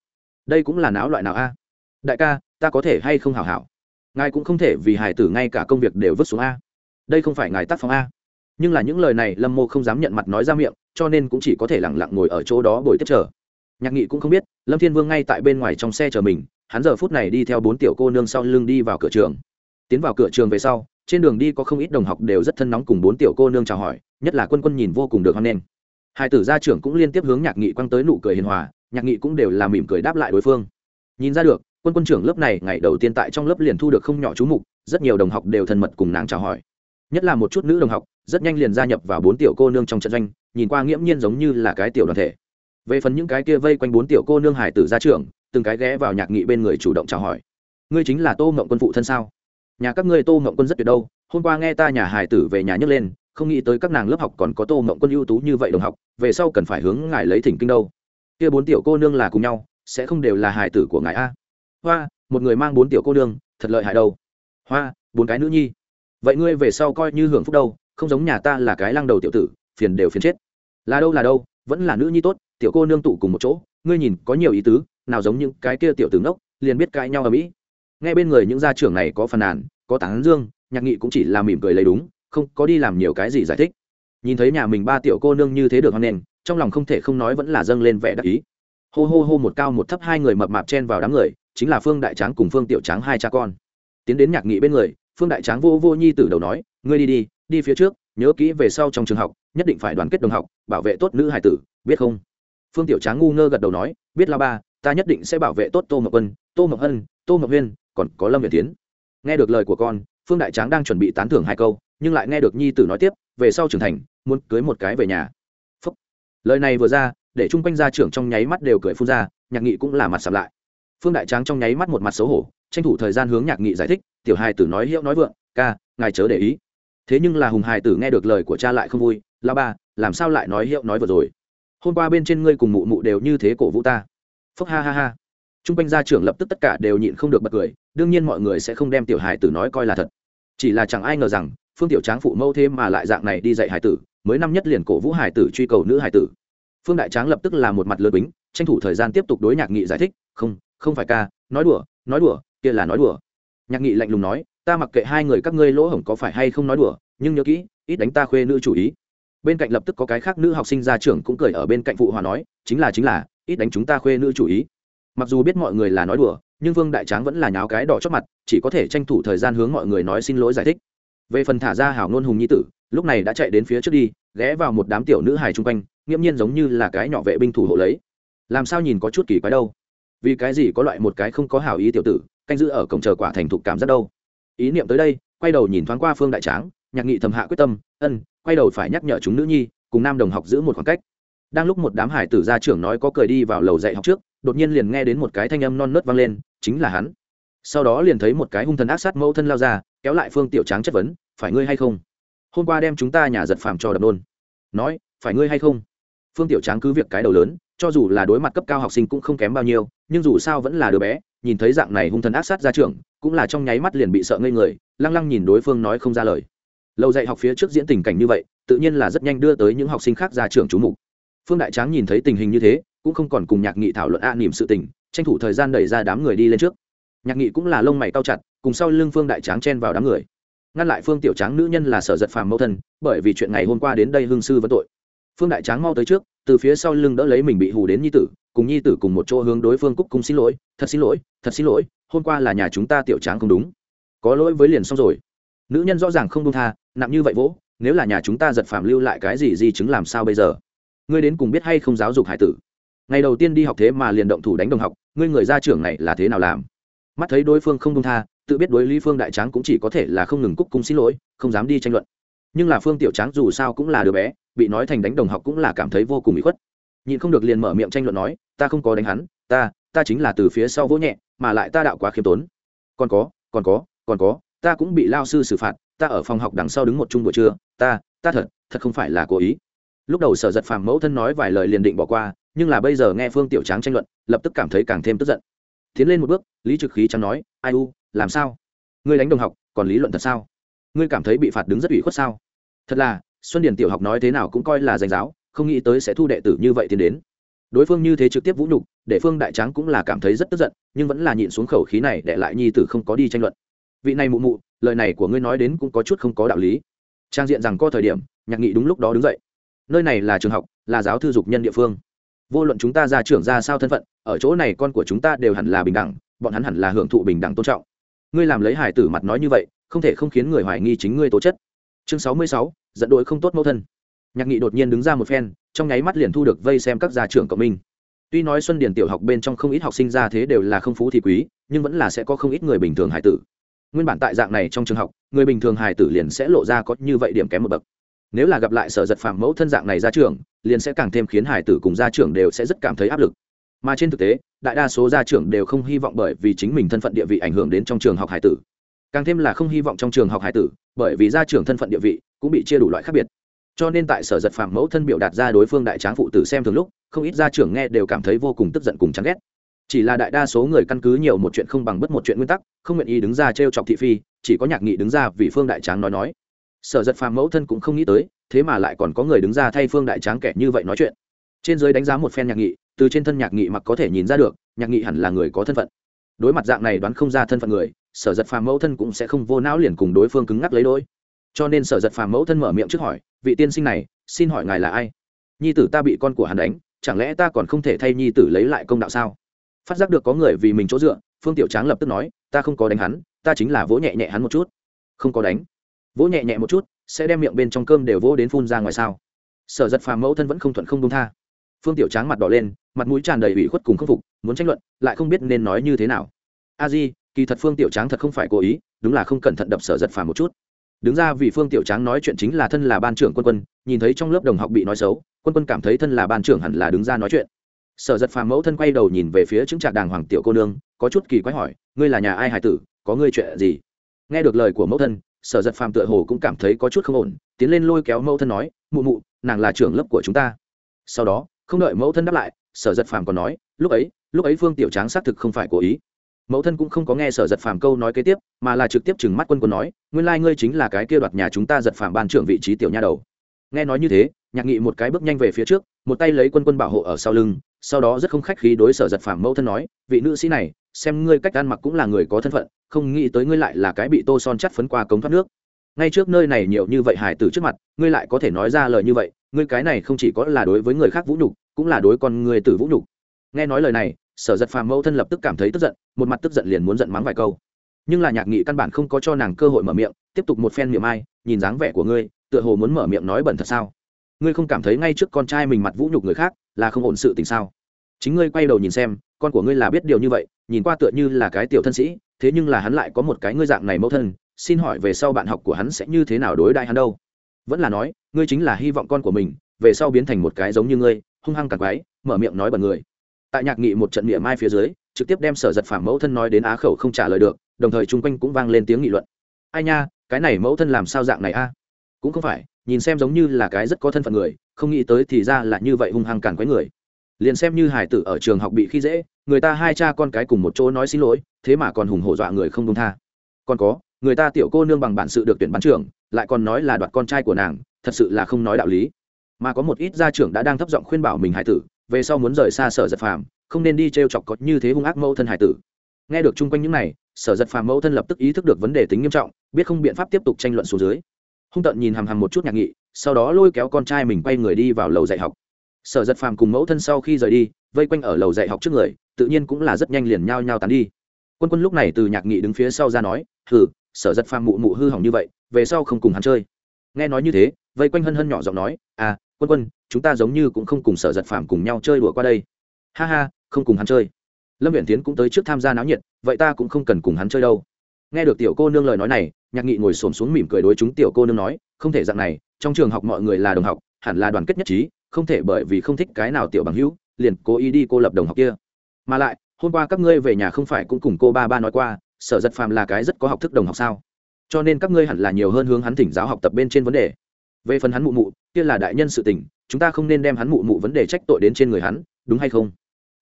Đây cũng là náo loại nào a? Đại ca, ta có thể hay không hảo hảo? Ngài cũng không thể vì hải tử ngay cả công việc đều vứt xuống a. Đây không phải ngài tác phong a. Nhưng là những lời này lâm mô không dám nhận mặt nói ra miệng, cho nên cũng chỉ có thể lẳng lặng ngồi ở chỗ đó bồi tiếp chờ. Nhạc nghị cũng không biết, lâm thiên vương ngay tại bên ngoài trong xe chờ mình, hắn giờ phút này đi theo bốn tiểu cô nương sau lưng đi vào cửa trường. Tiến vào cửa trường về sau, trên đường đi có không ít đồng học đều rất thân nóng cùng bốn tiểu cô nương chào hỏi, nhất là quân quân nhìn vô cùng được hoan nghênh hai tử gia trưởng cũng liên tiếp hướng nhạc nghị quăng tới nụ cười hiền hòa, nhạc nghị cũng đều là mỉm cười đáp lại đối phương. Nhìn ra được, quân quân trưởng lớp này ngày đầu tiên tại trong lớp liền thu được không nhỏ chú mục, rất nhiều đồng học đều thân mật cùng nàng chào hỏi. Nhất là một chút nữ đồng học, rất nhanh liền gia nhập vào bốn tiểu cô nương trong trận doanh, nhìn qua nghiễm nhiên giống như là cái tiểu đoàn thể. Về phần những cái kia vây quanh bốn tiểu cô nương hải tử gia trưởng, từng cái ghé vào nhạc nghị bên người chủ động chào hỏi. Ngươi chính là tô mộng quân phụ thân sao? Nhà các ngươi tô mộng quân rất tuyệt đâu, hôm qua nghe ta nhà hải tử về nhà nhấc lên không nghĩ tới các nàng lớp học còn có tô mộng quân ưu tú như vậy đồng học, về sau cần phải hướng ngài lấy thỉnh kinh đâu. Kia bốn tiểu cô nương là cùng nhau, sẽ không đều là hài tử của ngài a. Hoa, một người mang bốn tiểu cô nương, thật lợi hại đâu. Hoa, bốn cái nữ nhi. Vậy ngươi về sau coi như hưởng phúc đâu, không giống nhà ta là cái lăng đầu tiểu tử, phiền đều phiền chết. Là đâu là đâu, vẫn là nữ nhi tốt, tiểu cô nương tụ cùng một chỗ, ngươi nhìn có nhiều ý tứ, nào giống những cái kia tiểu tử ngốc, liền biết cãi nhau ở mỹ. Nghe bên người những gia trưởng này có phàn nàn, có tán dương, nhạc nghị cũng chỉ là mỉm cười lấy đúng không có đi làm nhiều cái gì giải thích. Nhìn thấy nhà mình ba tiểu cô nương như thế được hoan nghênh, trong lòng không thể không nói vẫn là dâng lên vẻ đắc ý. Hô hô hô một cao một thấp hai người mập mạp chen vào đám người, chính là phương đại tráng cùng phương tiểu tráng hai cha con. Tiến đến nhạc nghị bên người, phương đại tráng vô vô nhi từ đầu nói, ngươi đi đi đi phía trước, nhớ kỹ về sau trong trường học, nhất định phải đoàn kết đồng học, bảo vệ tốt nữ hải tử, biết không? Phương tiểu tráng ngu ngơ gật đầu nói, biết la ba, ta nhất định sẽ bảo vệ tốt tô mộc ân, tô mộc hân, tô mộc huyên, còn có lâm việt tiến. Nghe được lời của con, phương đại tráng đang chuẩn bị tán thưởng hai câu nhưng lại nghe được nhi tử nói tiếp, về sau trưởng thành, muốn cưới một cái về nhà. Phúc. lời này vừa ra, để chung quanh gia trưởng trong nháy mắt đều cười phun ra, nhạc nghị cũng là mặt sầm lại. Phương đại tráng trong nháy mắt một mặt xấu hổ, tranh thủ thời gian hướng nhạc nghị giải thích, tiểu hài tử nói hiệu nói vượng, ca, ngài chớ để ý. Thế nhưng là hùng hài tử nghe được lời của cha lại không vui la ba, làm sao lại nói hiệu nói vừa rồi? Hôm qua bên trên ngươi cùng mụ mụ đều như thế cổ vũ ta. Phúc ha ha ha. T r u n g quanh gia trưởng lập tức tất cả đều nhịn không được bật cười, đương nhiên mọi người sẽ không đem tiểu hài tử nói coi là thật. Chỉ là chẳng ai ngờ rằng phương tiểu tráng phụ mâu thế mà lại dạng này đi dạy hải tử, mới năm nhất liền cổ vũ hải tử truy cầu nữ hải tử. Phương đại tráng lập tức là một mặt lơ bính, tranh thủ thời gian tiếp tục đối nhạc nghị giải thích, không không phải ca, nói đùa nói đùa, kia là nói đùa. Nhạc nghị lạnh lùng nói, ta mặc kệ hai người các ngươi lỗ hổng có phải hay không nói đùa, nhưng nhớ kỹ, ít đánh ta khuê nữ chủ ý. Bên cạnh lập tức có cái khác nữ học sinh ra trưởng cũng cười ở bên cạnh phụ hòa nói, chính là chính là, ít đánh chúng ta khuê nữ chủ ý. Mặc dù biết mọi người là nói đùa, nhưng vương đại tráng vẫn là nháo cái đỏ chót mặt, chỉ có thể tranh thủ thời gian hướng mọi người nói xin lỗi giải thích về phần thả ra hảo ngôn hùng nhi tử, lúc này đã chạy đến phía trước đi, ghé vào một đám tiểu nữ hài chung quanh, nghiễm nhiên giống như là cái nhỏ vệ binh thủ hộ lấy. Làm sao nhìn có chút kỳ quái đâu? Vì cái gì có loại một cái không có hảo ý tiểu tử, canh giữ ở cổng chờ quả thành thục cảm giác đâu? Ý niệm tới đây, quay đầu nhìn thoáng qua phương đại tráng, nhạc nghị thầm hạ quyết tâm, ân, quay đầu phải nhắc nhở chúng nữ nhi, cùng nam đồng học giữ một khoảng cách. Đang lúc một đám hải tử gia trưởng nói có cười đi vào lầu dạy học trước, đột nhiên liền nghe đến một cái thanh âm non nớt vang lên, chính là hắn. Sau đó liền thấy một cái hung thần ác sát mẫu thân lao ra kéo lại phương tiểu tráng chất vấn, phải ngươi hay không? Hôm qua đem chúng ta nhà giật phàm cho đập nôn. Nói, phải ngươi hay không? Phương tiểu tráng cứ việc cái đầu lớn, cho dù là đối mặt cấp cao học sinh cũng không kém bao nhiêu, nhưng dù sao vẫn là đứa bé, nhìn thấy dạng này hung thần ác sát ra trường, cũng là trong nháy mắt liền bị sợ ngây người, lăng lăng nhìn đối phương nói không ra lời. Lâu dạy học phía trước diễn tình cảnh như vậy, tự nhiên là rất nhanh đưa tới những học sinh khác ra trường chú mục. Phương đại tráng nhìn thấy tình hình như thế, cũng không còn cùng nhạc nghị thảo luận a niềm sự tình, tranh thủ thời gian đẩy ra đám người đi lên trước. Nhạc nghị cũng là lông mày cao chặt cùng sau lưng phương đại tráng chen vào đám người. Ngăn lại phương tiểu tráng nữ nhân là sở giật phàm mẫu thân, bởi vì chuyện ngày hôm qua đến đây hương sư vẫn tội. Phương đại tráng mau tới trước, từ phía sau lưng đỡ lấy mình bị hù đến nhi tử, cùng nhi tử cùng một chỗ hướng đối phương cúc cung xin lỗi, thật xin lỗi, thật xin lỗi, hôm qua là nhà chúng ta tiểu tráng không đúng. Có lỗi với liền xong rồi. Nữ nhân rõ ràng không đông tha, nặng như vậy vỗ, nếu là nhà chúng ta giật phàm lưu lại cái gì di chứng làm sao bây giờ? Ngươi đến cùng biết hay không giáo dục hải tử? Ngày đầu tiên đi học thế mà liền động thủ đánh đồng học, ngươi người gia trưởng này là thế nào làm? Mắt thấy đối phương không đông tha tự biết đối lý phương đại tráng cũng chỉ có thể là không ngừng cúc cung xin lỗi, không dám đi tranh luận. Nhưng là phương tiểu tráng dù sao cũng là đứa bé, bị nói thành đánh đồng học cũng là cảm thấy vô cùng bị khuất. Nhịn không được liền mở miệng tranh luận nói, ta không có đánh hắn, ta ta chính là từ phía sau vỗ nhẹ, mà lại ta đạo quá khiêm tốn. Còn có còn có còn có, ta cũng bị lao sư xử phạt, ta ở phòng học đằng sau đứng một chung buổi trưa, ta ta thật thật không phải là cố ý. Lúc đầu sở giật phàm mẫu thân nói vài lời liền định bỏ qua, nhưng là bây giờ nghe phương tiểu tráng tranh luận, lập tức cảm thấy càng thêm tức giận. Tiến lên một bước, lý trực khí chẳng nói, ai u làm sao? Ngươi đánh đồng học, còn lý luận thật sao? Ngươi cảm thấy bị phạt đứng rất ủy khuất sao? Thật là, xuân điển tiểu học nói thế nào cũng coi là danh giáo, không nghĩ tới sẽ thu đệ tử như vậy tiến đến. Đối phương như thế trực tiếp vũ nhục, để phương đại tráng cũng là cảm thấy rất tức giận, nhưng vẫn là nhịn xuống khẩu khí này để lại nhi tử không có đi tranh luận. Vị này mụ mụ, lời này của ngươi nói đến cũng có chút không có đạo lý. Trang diện rằng có thời điểm, nhạc nghị đúng lúc đó đứng dậy. Nơi này là trường học, là giáo thư dục nhân địa phương. Vô luận chúng ta ra trưởng ra sao thân phận, ở chỗ này con của chúng ta đều hẳn là bình đẳng, bọn hắn hẳn là hưởng thụ bình đẳng tôn trọng ngươi làm lấy hải tử mặt nói như vậy, không thể không khiến người hoài nghi chính ngươi tố chất. Chương sáu mươi sáu dẫn đội không tốt mẫu thân. Nhạc nghị đột nhiên đứng ra một phen, trong nháy mắt liền thu được vây xem các gia trưởng cộng minh. Tuy nói xuân Điền tiểu học bên trong không ít học sinh ra thế đều là không phú thì quý, nhưng vẫn là sẽ có không ít người bình thường hải tử. Nguyên bản tại dạng này trong trường học, người bình thường hải tử liền sẽ lộ ra có như vậy điểm kém một bậc. Nếu là gặp lại sở giật phạm mẫu thân dạng này ra trường, liền sẽ càng thêm khiến hải tử cùng gia trưởng đều sẽ rất cảm thấy áp lực mà trên thực tế, đại đa số gia trưởng đều không hy vọng bởi vì chính mình thân phận địa vị ảnh hưởng đến trong trường học hải tử. Càng thêm là không hy vọng trong trường học hải tử, bởi vì gia trưởng thân phận địa vị cũng bị chia đủ loại khác biệt. Cho nên tại sở giật phạm mẫu thân biểu đạt ra đối phương đại tráng phụ tử xem thường lúc, không ít gia trưởng nghe đều cảm thấy vô cùng tức giận cùng chán ghét. Chỉ là đại đa số người căn cứ nhiều một chuyện không bằng bất một chuyện nguyên tắc, không nguyện ý đứng ra t r e o chọc thị phi, chỉ có nhạc nghị đứng ra vì phương đại tráng nói nói. Sở giật phàm mẫu thân cũng không nghĩ tới, thế mà lại còn có người đứng ra thay phương đại tráng kẻ như vậy nói chuyện. Trên giới đánh giá một phen nhạc nghị từ trên thân nhạc nghị mặc có thể nhìn ra được, nhạc nghị hẳn là người có thân phận. Đối mặt dạng này đoán không ra thân phận người, sở giật phàm mẫu thân cũng sẽ không vô não liền cùng đối phương cứng ngắc lấy đôi. Cho nên sở giật phàm mẫu thân mở miệng trước hỏi, vị tiên sinh này, xin hỏi ngài là ai? Nhi tử ta bị con của hắn đánh, chẳng lẽ ta còn không thể thay nhi tử lấy lại công đạo sao? Phát giác được có người vì mình chỗ dựa, phương tiểu tráng lập tức nói, ta không có đánh hắn, ta chính là vỗ nhẹ nhẹ hắn một chút. Không có đánh. Vỗ nhẹ nhẹ một chút, sẽ đem miệng bên trong cơm đều vỗ đến phun ra ngoài sao? Sở giật phàm mẫu thân vẫn không thuận không đông tha phương tiểu tráng mặt đỏ lên, mặt mũi tràn đầy ủy khuất cùng khâm phục, muốn tranh luận, lại không biết nên nói như thế nào. A di, kỳ thật phương tiểu tráng thật không phải cố ý, đúng là không cẩn thận đập sở giật phàm một chút. Đứng ra vì phương tiểu tráng nói chuyện chính là thân là ban trưởng quân quân, nhìn thấy trong lớp đồng học bị nói xấu, quân quân cảm thấy thân là ban trưởng hẳn là đứng ra nói chuyện. Sở giật phàm mẫu thân quay đầu nhìn về phía chứng trạc đàng hoàng tiểu cô nương, có chút kỳ quái hỏi, ngươi là nhà ai hải tử, có ngươi chuyện gì? Nghe được lời của mẫu thân, sở giật phàm tựa hồ cũng cảm thấy có chút không ổn, tiến lên lôi kéo mẫu thân nói, mụ mụ, nàng là trưởng lớp của chúng ta. Sau đó không đợi mẫu thân đáp lại, sở giật phàm còn nói, lúc ấy lúc ấy phương tiểu tráng xác thực không phải cố ý. Mẫu thân cũng không có nghe sở giật phàm câu nói kế tiếp, mà là trực tiếp chừng mắt quân quân nói, nguyên lai、like、ngươi chính là cái kia đoạt nhà chúng ta giật phàm ban trưởng vị trí tiểu nha đầu. Nghe nói như thế, nhạc nghị một cái bước nhanh về phía trước, một tay lấy quân quân bảo hộ ở sau lưng, sau đó rất không khách khí đối sở giật phàm mẫu thân nói, vị nữ sĩ này, xem ngươi cách ăn mặc cũng là người có thân phận, không nghĩ tới ngươi lại là cái bị tô son chắt phấn qua cống thoát nước. Ngay trước nơi này nhiều như vậy hải tử trước mặt, ngươi lại có thể nói ra lời như vậy, ngươi cái này không chỉ có là đối với người khác vũ nhục cũng là đối con người tử vũ nhục. Nghe nói lời này, sở giật phàm mẫu thân lập tức cảm thấy tức giận, một mặt tức giận liền muốn giận mắng vài câu. Nhưng là nhạc nghị căn bản không có cho nàng cơ hội mở miệng, tiếp tục một phen miệng ai, nhìn dáng vẻ của ngươi, tựa hồ muốn mở miệng nói bẩn thật sao? Ngươi không cảm thấy ngay trước con trai mình mặt vũ nhục người khác là không ổn sự tình sao? Chính ngươi quay đầu nhìn xem, con của ngươi là biết điều như vậy, nhìn qua tựa như là cái tiểu thân sĩ, thế nhưng là hắn lại có một cái ngươi dạng này mẫu thân, xin hỏi về sau bạn học của hắn sẽ như thế nào đối đại hắn đâu? Vẫn là nói, ngươi chính là hy vọng con của mình, về sau biến thành một cái giống như ngươi hung hăng càng quái, mở miệng nói bẩn người. Tại nhạc nghị một trận miệng mai phía dưới, trực tiếp đem sở giật phản mẫu thân nói đến á khẩu không trả lời được, đồng thời chung quanh cũng vang lên tiếng nghị luận. Ai nha, cái này mẫu thân làm sao dạng này a? Cũng không phải, nhìn xem giống như là cái rất có thân phận người, không nghĩ tới thì ra là như vậy hung hăng cản quấy người. Liền xem như hải tử ở trường học bị khi dễ, người ta hai cha con cái cùng một chỗ nói xin lỗi, thế mà còn hùng hổ dọa người không đông tha. Còn có, người ta tiểu cô nương bằng bản sự được tuyển bán trưởng, lại còn nói là đoạt con trai của nàng, thật sự là không nói đạo lý mà có một ít gia trưởng đã đang thấp giọng khuyên bảo mình hải tử, về sau muốn rời xa sở giật phàm, không nên đi t r e o chọc có như thế hung ác mẫu thân hải tử. Nghe được chung quanh những này, sở giật phàm mẫu thân lập tức ý thức được vấn đề tính nghiêm trọng, biết không biện pháp tiếp tục tranh luận xuống dưới. Hung tận nhìn hằm hằm một chút nhạc nghị, sau đó lôi kéo con trai mình quay người đi vào lầu dạy học. Sở giật phàm cùng mẫu thân sau khi rời đi, vây quanh ở lầu dạy học trước người, tự nhiên cũng là rất nhanh liền nhao nhao tán đi. Quân quân lúc này từ nhạc nghị đứng phía sau ra nói, hừ, sở giật phàm mụ mụ hư hỏng như vậy, về sau không cùng hắn chơi. Nghe nói như thế, vây quanh hân hân nhỏ giọng nói à quân quân, chúng ta giống như cũng không cùng sở giật phàm cùng nhau chơi đùa qua đây. Ha ha, không cùng hắn chơi. Lâm viện tiến cũng tới trước tham gia náo nhiệt, vậy ta cũng không cần cùng hắn chơi đâu. Nghe được tiểu cô nương lời nói này, nhạc nghị ngồi xổm xuống mỉm cười đối chúng tiểu cô nương nói, không thể dạng này, trong trường học mọi người là đồng học, hẳn là đoàn kết nhất trí, không thể bởi vì không thích cái nào tiểu bằng hữu, liền cố ý đi cô lập đồng học kia. Mà lại, hôm qua các ngươi về nhà không phải cũng cùng cô ba ba nói qua, sở giật phàm là cái rất có học thức đồng học sao? Cho nên các ngươi hẳn là nhiều hơn hướng hắn thỉnh giáo học tập bên trên vấn đề về phần hắn mụ mụ, kia là đại nhân sự tình, chúng ta không nên đem hắn mụ mụ vấn đề trách tội đến trên người hắn, đúng hay không?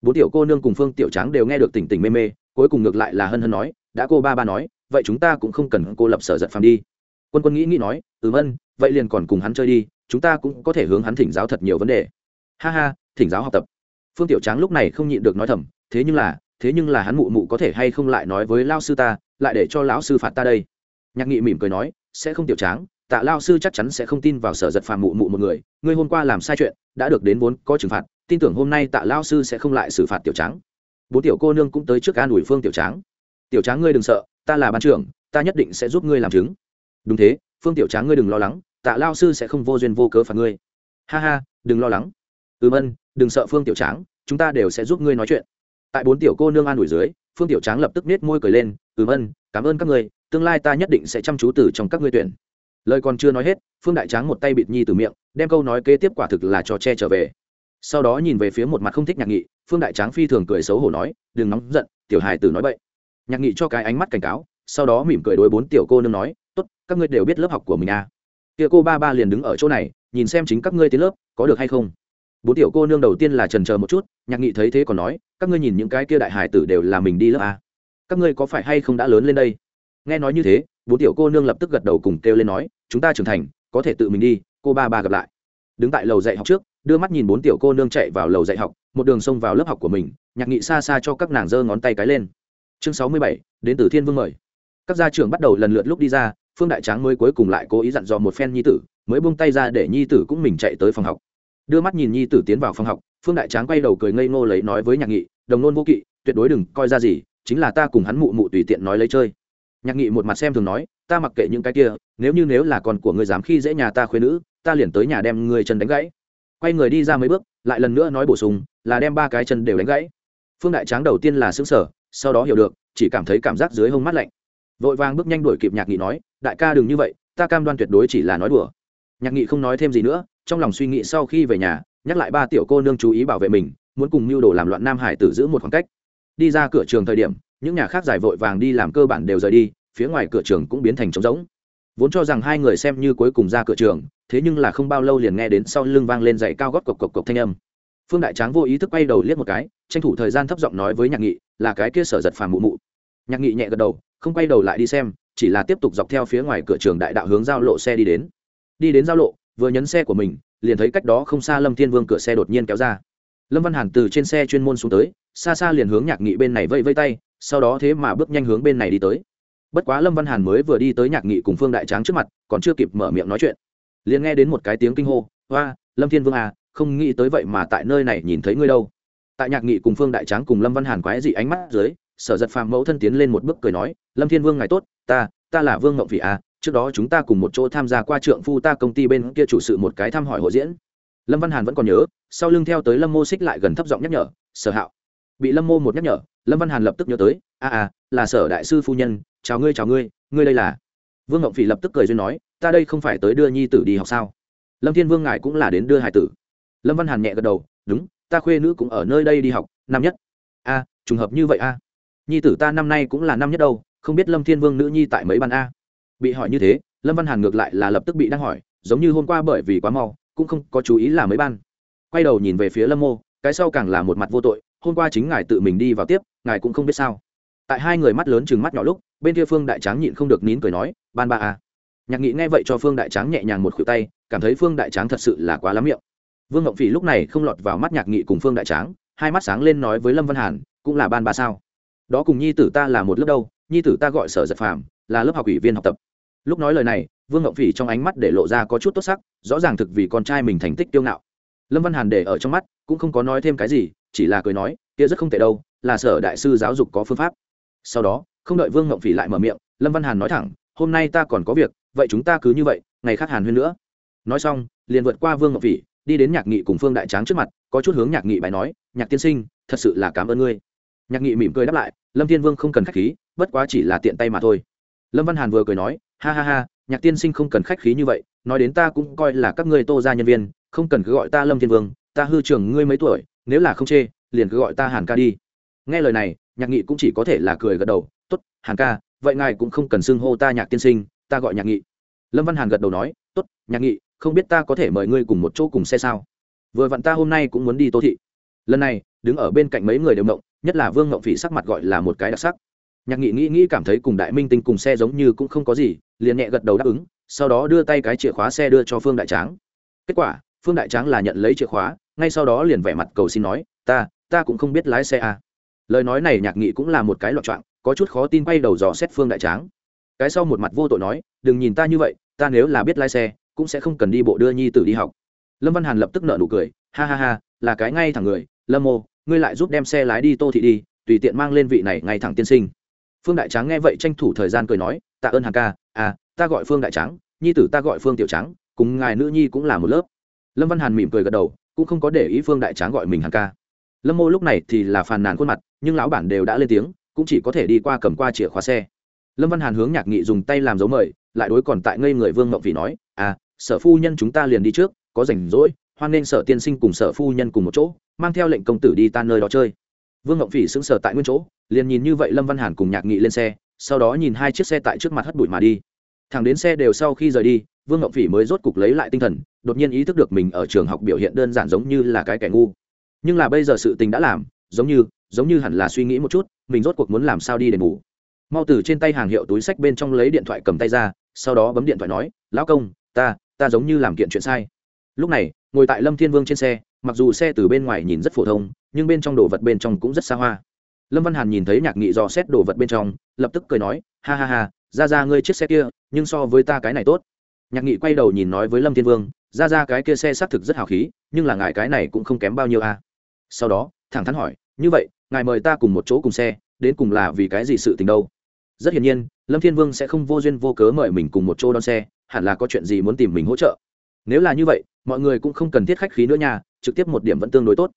Bốn tiểu cô nương cùng phương tiểu tráng đều nghe được tỉnh tỉnh mê mê, cuối cùng ngược lại là hân hân nói, đã cô ba ba nói, vậy chúng ta cũng không cần cô lập sở giật phàm đi. Quân quân nghĩ nghĩ nói ừ vân vậy liền còn cùng hắn chơi đi, chúng ta cũng có thể hướng hắn thỉnh giáo thật nhiều vấn đề. Ha ha, thỉnh giáo học tập. Phương tiểu tráng lúc này không nhịn được nói thầm, thế nhưng là, thế nhưng là hắn mụ mụ có thể hay không lại nói với lao sư ta, lại để cho lão sư phạt ta đây? Nhạc nghị mỉm cười nói, sẽ không tiểu tráng tạ lao sư chắc chắn sẽ không tin vào sở giật phàm mụ mụ một người, ngươi hôm qua làm sai chuyện, đã được đến vốn có trừng phạt, tin tưởng hôm nay tạ lao sư sẽ không lại xử phạt tiểu tráng. Bố tiểu cô nương cũng tới trước an ủi phương tiểu tráng. Tiểu tráng ngươi đừng sợ, ta là ban trưởng, ta nhất định sẽ giúp ngươi làm chứng. Đúng thế, phương tiểu tráng ngươi đừng lo lắng, tạ lao sư sẽ không vô duyên vô cớ phạt ngươi. Ha ha, đừng lo lắng. Ừm ân, đừng sợ phương tiểu tráng, chúng ta đều sẽ giúp ngươi nói chuyện. Tại bốn tiểu cô nương an ủi dưới, phương tiểu tráng lập tức nết môi cười lên, ừm ân, cảm ơn các ngươi, tương lai ta nhất định sẽ chăm chú từ trong các ngươi tuyển lời còn chưa nói hết, phương đại tráng một tay bịt nhi từ miệng, đem câu nói kế tiếp quả thực là cho che trở về sau đó nhìn về phía một mặt không thích nhạc nghị, phương đại tráng phi thường cười xấu hổ nói, đừng nóng giận, tiểu hài tử nói bậy. nhạc nghị cho cái ánh mắt cảnh cáo, sau đó mỉm cười đối bốn tiểu cô nương nói, tốt, các ngươi đều biết lớp học của mình à kia cô ba ba liền đứng ở chỗ này, nhìn xem chính các ngươi tiến lớp, có được hay không bốn tiểu cô nương đầu tiên là trần chờ một chút, nhạc nghị thấy thế còn nói, các ngươi nhìn những cái kia đại hải tử đều là mình đi lớp à? các ngươi có phải hay không đã lớn lên đây nghe nói như thế bốn tiểu cô nương lập tức gật đầu cùng kêu lên nói, chúng ta trưởng thành, có thể tự mình đi, cô ba ba gặp lại. Đứng tại lầu dạy học trước, đưa mắt nhìn bốn tiểu cô nương chạy vào lầu dạy học, một đường xông vào lớp học của mình, nhạc nghị xa xa cho các nàng giơ ngón tay cái lên. Chương sáu mươi bảy, đến từ thiên vương mời. Các gia trưởng bắt đầu lần lượt lúc đi ra, phương đại tráng mới cuối cùng lại cố ý dặn dò một phen nhi tử, mới buông tay ra để nhi tử cũng mình chạy tới phòng học. Đưa mắt nhìn nhi tử tiến vào phòng học, phương đại tráng quay đầu cười ngây ngô lấy nói với nhạc nghị, đồng nôn vô kỵ, tuyệt đối đừng coi ra gì, chính là ta cùng hắn mụ mụ tùy tiện nói lấy chơi nhạc nghị một mặt xem thường nói, ta mặc kệ những cái kia, nếu như nếu là con của ngươi dám khi dễ nhà ta khuyên nữ, ta liền tới nhà đem ngươi chân đánh gãy. Quay người đi ra mấy bước, lại lần nữa nói bổ sung, là đem ba cái chân đều đánh gãy. Phương đại tráng đầu tiên là xứng sở sau đó hiểu được, chỉ cảm thấy cảm giác dưới hông mắt lạnh. Vội vàng bước nhanh đuổi kịp nhạc nghị nói, đại ca đừng như vậy, ta cam đoan tuyệt đối chỉ là nói đùa. Nhạc nghị không nói thêm gì nữa, trong lòng suy nghĩ sau khi về nhà, nhắc lại ba tiểu cô nương chú ý bảo vệ mình, muốn cùng mưu đồ làm loạn nam hải tử giữ một khoảng cách. Đi ra cửa trường thời điểm những nhà khác giải vội vàng đi làm cơ bản đều rời đi, phía ngoài cửa trường cũng biến thành trống rỗng. Vốn cho rằng hai người xem như cuối cùng ra cửa trường, thế nhưng là không bao lâu liền nghe đến sau lưng vang lên dậy cao gót cộc cộc cộc thanh âm. Phương đại tráng vô ý thức quay đầu liếc một cái, tranh thủ thời gian thấp giọng nói với nhạc nghị, là cái kia sở giật phàm mụ mụ. Nhạc nghị nhẹ gật đầu, không quay đầu lại đi xem, chỉ là tiếp tục dọc theo phía ngoài cửa trường đại đạo hướng giao lộ xe đi đến. Đi đến giao lộ, vừa nhấn xe của mình, liền thấy cách đó không xa lâm thiên vương cửa xe đột nhiên kéo ra. Lâm văn hàn từ trên xe chuyên môn xuống tới, xa xa liền hướng nhạc nghị bên này vây vây tay sau đó thế mà bước nhanh hướng bên này đi tới. Bất quá lâm văn hàn mới vừa đi tới nhạc nghị cùng phương đại tráng trước mặt, còn chưa kịp mở miệng nói chuyện. Liền nghe đến một cái tiếng kinh hô hoa lâm thiên vương à không nghĩ tới vậy mà tại nơi này nhìn thấy ngươi đâu. Tại nhạc nghị cùng phương đại tráng cùng lâm văn hàn quái dị ánh mắt dưới, sở giật phàm mẫu thân tiến lên một bước cười nói, lâm thiên vương ngài tốt, ta ta là vương ngộng vị à trước đó chúng ta cùng một chỗ tham gia qua trượng phu ta công ty bên kia chủ sự một cái thăm hỏi hội diễn. Lâm văn hàn vẫn còn nhớ, sau lưng theo tới lâm mô xích lại gần thấp giọng nhắc nhở, sở hạo. Bị lâm mô một nhắc nhở lâm văn hàn lập tức nhớ tới, a à là sở đại sư phu nhân, chào ngươi chào ngươi ngươi đây là. Vương ngộng phỉ lập tức cười duyên nói, ta đây không phải tới đưa nhi tử đi học sao? Lâm thiên vương ngài cũng là đến đưa hải tử. Lâm văn hàn nhẹ gật đầu, đúng, ta khuê nữ cũng ở nơi đây đi học, năm nhất. A, trùng hợp như vậy a? Nhi tử ta năm nay cũng là năm nhất đâu, không biết lâm thiên vương nữ nhi tại mấy ban a? Bị hỏi như thế, lâm văn hàn ngược lại là lập tức bị đang hỏi, giống như hôm qua bởi vì quá mau, cũng không có chú ý là mấy ban. Quay đầu nhìn về phía lâm mô, cái sau càng là một mặt vô tội hôm qua chính ngài tự mình đi vào tiếp, ngài cũng không biết sao. Tại hai người mắt lớn chừng mắt nhỏ lúc, bên kia phương đại tráng nhịn không được nín cười nói, ban ba à. nhạc nghị nghe vậy cho phương đại tráng nhẹ nhàng một khuỷu tay, cảm thấy phương đại tráng thật sự là quá lắm miệng. Vương ngộng phỉ lúc này không lọt vào mắt nhạc nghị cùng phương đại tráng, hai mắt sáng lên nói với lâm văn hàn, cũng là ban ba sao? Đó cùng nhi tử ta là một lớp đâu, nhi tử ta gọi sở giật phàm, là lớp học ủy viên học tập. Lúc nói lời này, vương ngộng phỉ trong ánh mắt để lộ ra có chút tốt sắc, rõ ràng thực vì con trai mình thành tích tiêu ngạo. Lâm văn hàn để ở trong mắt, cũng không có nói thêm cái gì chỉ là cười nói, kia rất không tệ đâu, là sở đại sư giáo dục có phương pháp. Sau đó, không đợi vương ngộng phỉ lại mở miệng, lâm văn hàn nói thẳng, hôm nay ta còn có việc, vậy chúng ta cứ như vậy, ngày khác hàn huyên nữa. Nói xong, liền vượt qua vương ngọc phỉ, đi đến nhạc nghị cùng phương đại tráng trước mặt, có chút hướng nhạc nghị bài nói, nhạc tiên sinh, thật sự là cảm ơn ngươi. Nhạc nghị mỉm cười đáp lại, lâm thiên vương không cần khách khí, bất quá chỉ là tiện tay mà thôi. Lâm văn hàn vừa cười nói, ha ha ha, nhạc tiên sinh không cần khách khí như vậy, nói đến ta cũng coi là các ngươi tô ra nhân viên, không cần cứ gọi ta lâm thiên vương, ta hư trưởng ngươi mấy tuổi nếu là không chê, liền cứ gọi ta hàn ca đi. Nghe lời này, nhạc nghị cũng chỉ có thể là cười gật đầu t ố t hàn ca, vậy ngài cũng không cần xưng hô ta nhạc tiên sinh, ta gọi nhạc nghị. Lâm văn hàn gật đầu nói t ố t nhạc nghị, không biết ta có thể mời ngươi cùng một chỗ cùng xe sao? Vừa vặn ta hôm nay cũng muốn đi tô thị. Lần này, đứng ở bên cạnh mấy người đều mộng nhất là vương mộng phỉ sắc mặt gọi là một cái đặc sắc. Nhạc nghị nghĩ nghĩ cảm thấy cùng đại minh tinh cùng xe giống như cũng không có gì, liền nhẹ gật đầu đáp ứng, sau đó đưa tay cái chìa khóa xe đưa cho phương đại tráng. Kết quả, phương đại tráng là nhận lấy chìa khóa ngay sau đó liền vẻ mặt cầu xin nói, ta ta cũng không biết lái xe à. Lời nói này nhạc nghị cũng là một cái loạn trọng, có chút khó tin quay đầu dò xét phương đại tráng. Cái sau một mặt vô tội nói, đừng nhìn ta như vậy, ta nếu là biết lái xe, cũng sẽ không cần đi bộ đưa nhi tử đi học. Lâm văn hàn lập tức nợ nụ cười, ha ha ha, là cái ngay thẳng người, lâm mô, ngươi lại giúp đem xe lái đi tô thị đi, tùy tiện mang lên vị này ngay thẳng tiên sinh. Phương đại tráng nghe vậy tranh thủ thời gian cười nói, tạ ơn hàng ca à ta gọi phương đại tráng, nhi tử ta gọi phương tiểu trắng cùng ngài nữ nhi cũng là một lớp. Lâm văn hàn mỉm cười gật đầu cũng không có để ý phương đại tráng gọi mình hàng ca. Lâm mô lúc này thì là phàn nàn khuôn mặt, nhưng lão bản đều đã lên tiếng, cũng chỉ có thể đi qua cầm qua chìa khóa xe. Lâm văn hàn hướng nhạc nghị dùng tay làm dấu mời, lại đối còn tại ngây người vương mộng phỉ nói à sở phu nhân chúng ta liền đi trước, có rảnh rỗi, hoan nên sở tiên sinh cùng sở phu nhân cùng một chỗ, mang theo lệnh công tử đi tan nơi đó chơi. Vương ngộng phỉ sững sờ tại nguyên chỗ, liền nhìn như vậy lâm văn hàn cùng nhạc nghị lên xe, sau đó nhìn hai chiếc xe tại trước mặt hất bụi mà đi thằng đến xe đều sau khi rời đi, vương ngọc phỉ mới rốt cục lấy lại tinh thần, đột nhiên ý thức được mình ở trường học biểu hiện đơn giản giống như là cái kẻ ngu. Nhưng là bây giờ sự tình đã làm, giống như giống như hẳn là suy nghĩ một chút, mình rốt cuộc muốn làm sao đi để ngủ. Mau từ trên tay hàng hiệu túi sách bên trong lấy điện thoại cầm tay ra, sau đó bấm điện thoại nói, lão công, ta ta giống như làm kiện chuyện sai. Lúc này, ngồi tại lâm thiên vương trên xe, mặc dù xe từ bên ngoài nhìn rất phổ thông, nhưng bên trong đồ vật bên trong cũng rất xa hoa. Lâm văn hàn nhìn thấy nhạc nghị dò xét đồ vật bên trong, lập tức cười nói, ha ha ha ra ra, ngươi chiếc xe kia, nhưng so với ta cái này tốt. Nhạc nghị quay đầu nhìn nói với lâm thiên vương, ra ra, cái kia xe xác thực rất hào khí, nhưng là ngài cái này cũng không kém bao nhiêu a à. sau đó, thẳng thắn hỏi, như vậy, ngài mời ta cùng một chỗ cùng xe, đến cùng là vì cái gì sự tình đâu? Rất hiển nhiên, lâm thiên vương sẽ không vô duyên vô cớ mời mình cùng một chỗ đón xe, hẳn là có chuyện gì muốn tìm mình hỗ trợ. Nếu là như vậy, mọi người cũng không cần thiết khách khí nữa nha, trực tiếp một điểm vẫn tương đối tốt.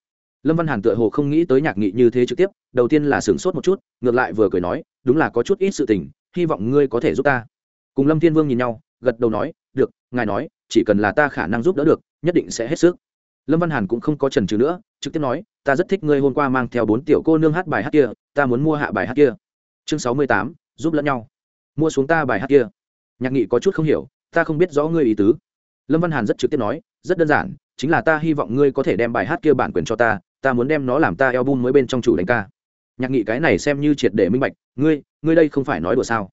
Lâm văn hàn tựa hồ không nghĩ tới nhạc nghị như thế trực tiếp, đầu tiên là sửng sốt một chút, ngược lại vừa cười nói, đúng là có chút ít sự tình hy vọng ngươi có thể giúp ta. Cùng lâm thiên vương nhìn nhau, gật đầu nói, được, ngài nói, chỉ cần là ta khả năng giúp đỡ được, nhất định sẽ hết sức. Lâm văn hàn cũng không có trần trừ nữa, trực tiếp nói, ta rất thích ngươi hôm qua mang theo bốn tiểu cô nương hát bài hát kia, ta muốn mua hạ bài hát kia. Chương sáu mươi tám, giúp lẫn nhau. Mua xuống ta bài hát kia. Nhạc nghị có chút không hiểu, ta không biết rõ ngươi ý tứ. Lâm văn hàn rất trực tiếp nói, rất đơn giản, chính là ta hy vọng ngươi có thể đem bài hát kia bản quyền cho ta ta muốn đem nó làm ta eo bum mới bên trong chủ đánh ca. Nhạc nghị cái này xem như triệt để minh bạch ngươi ngươi đây không phải nói đùa sao?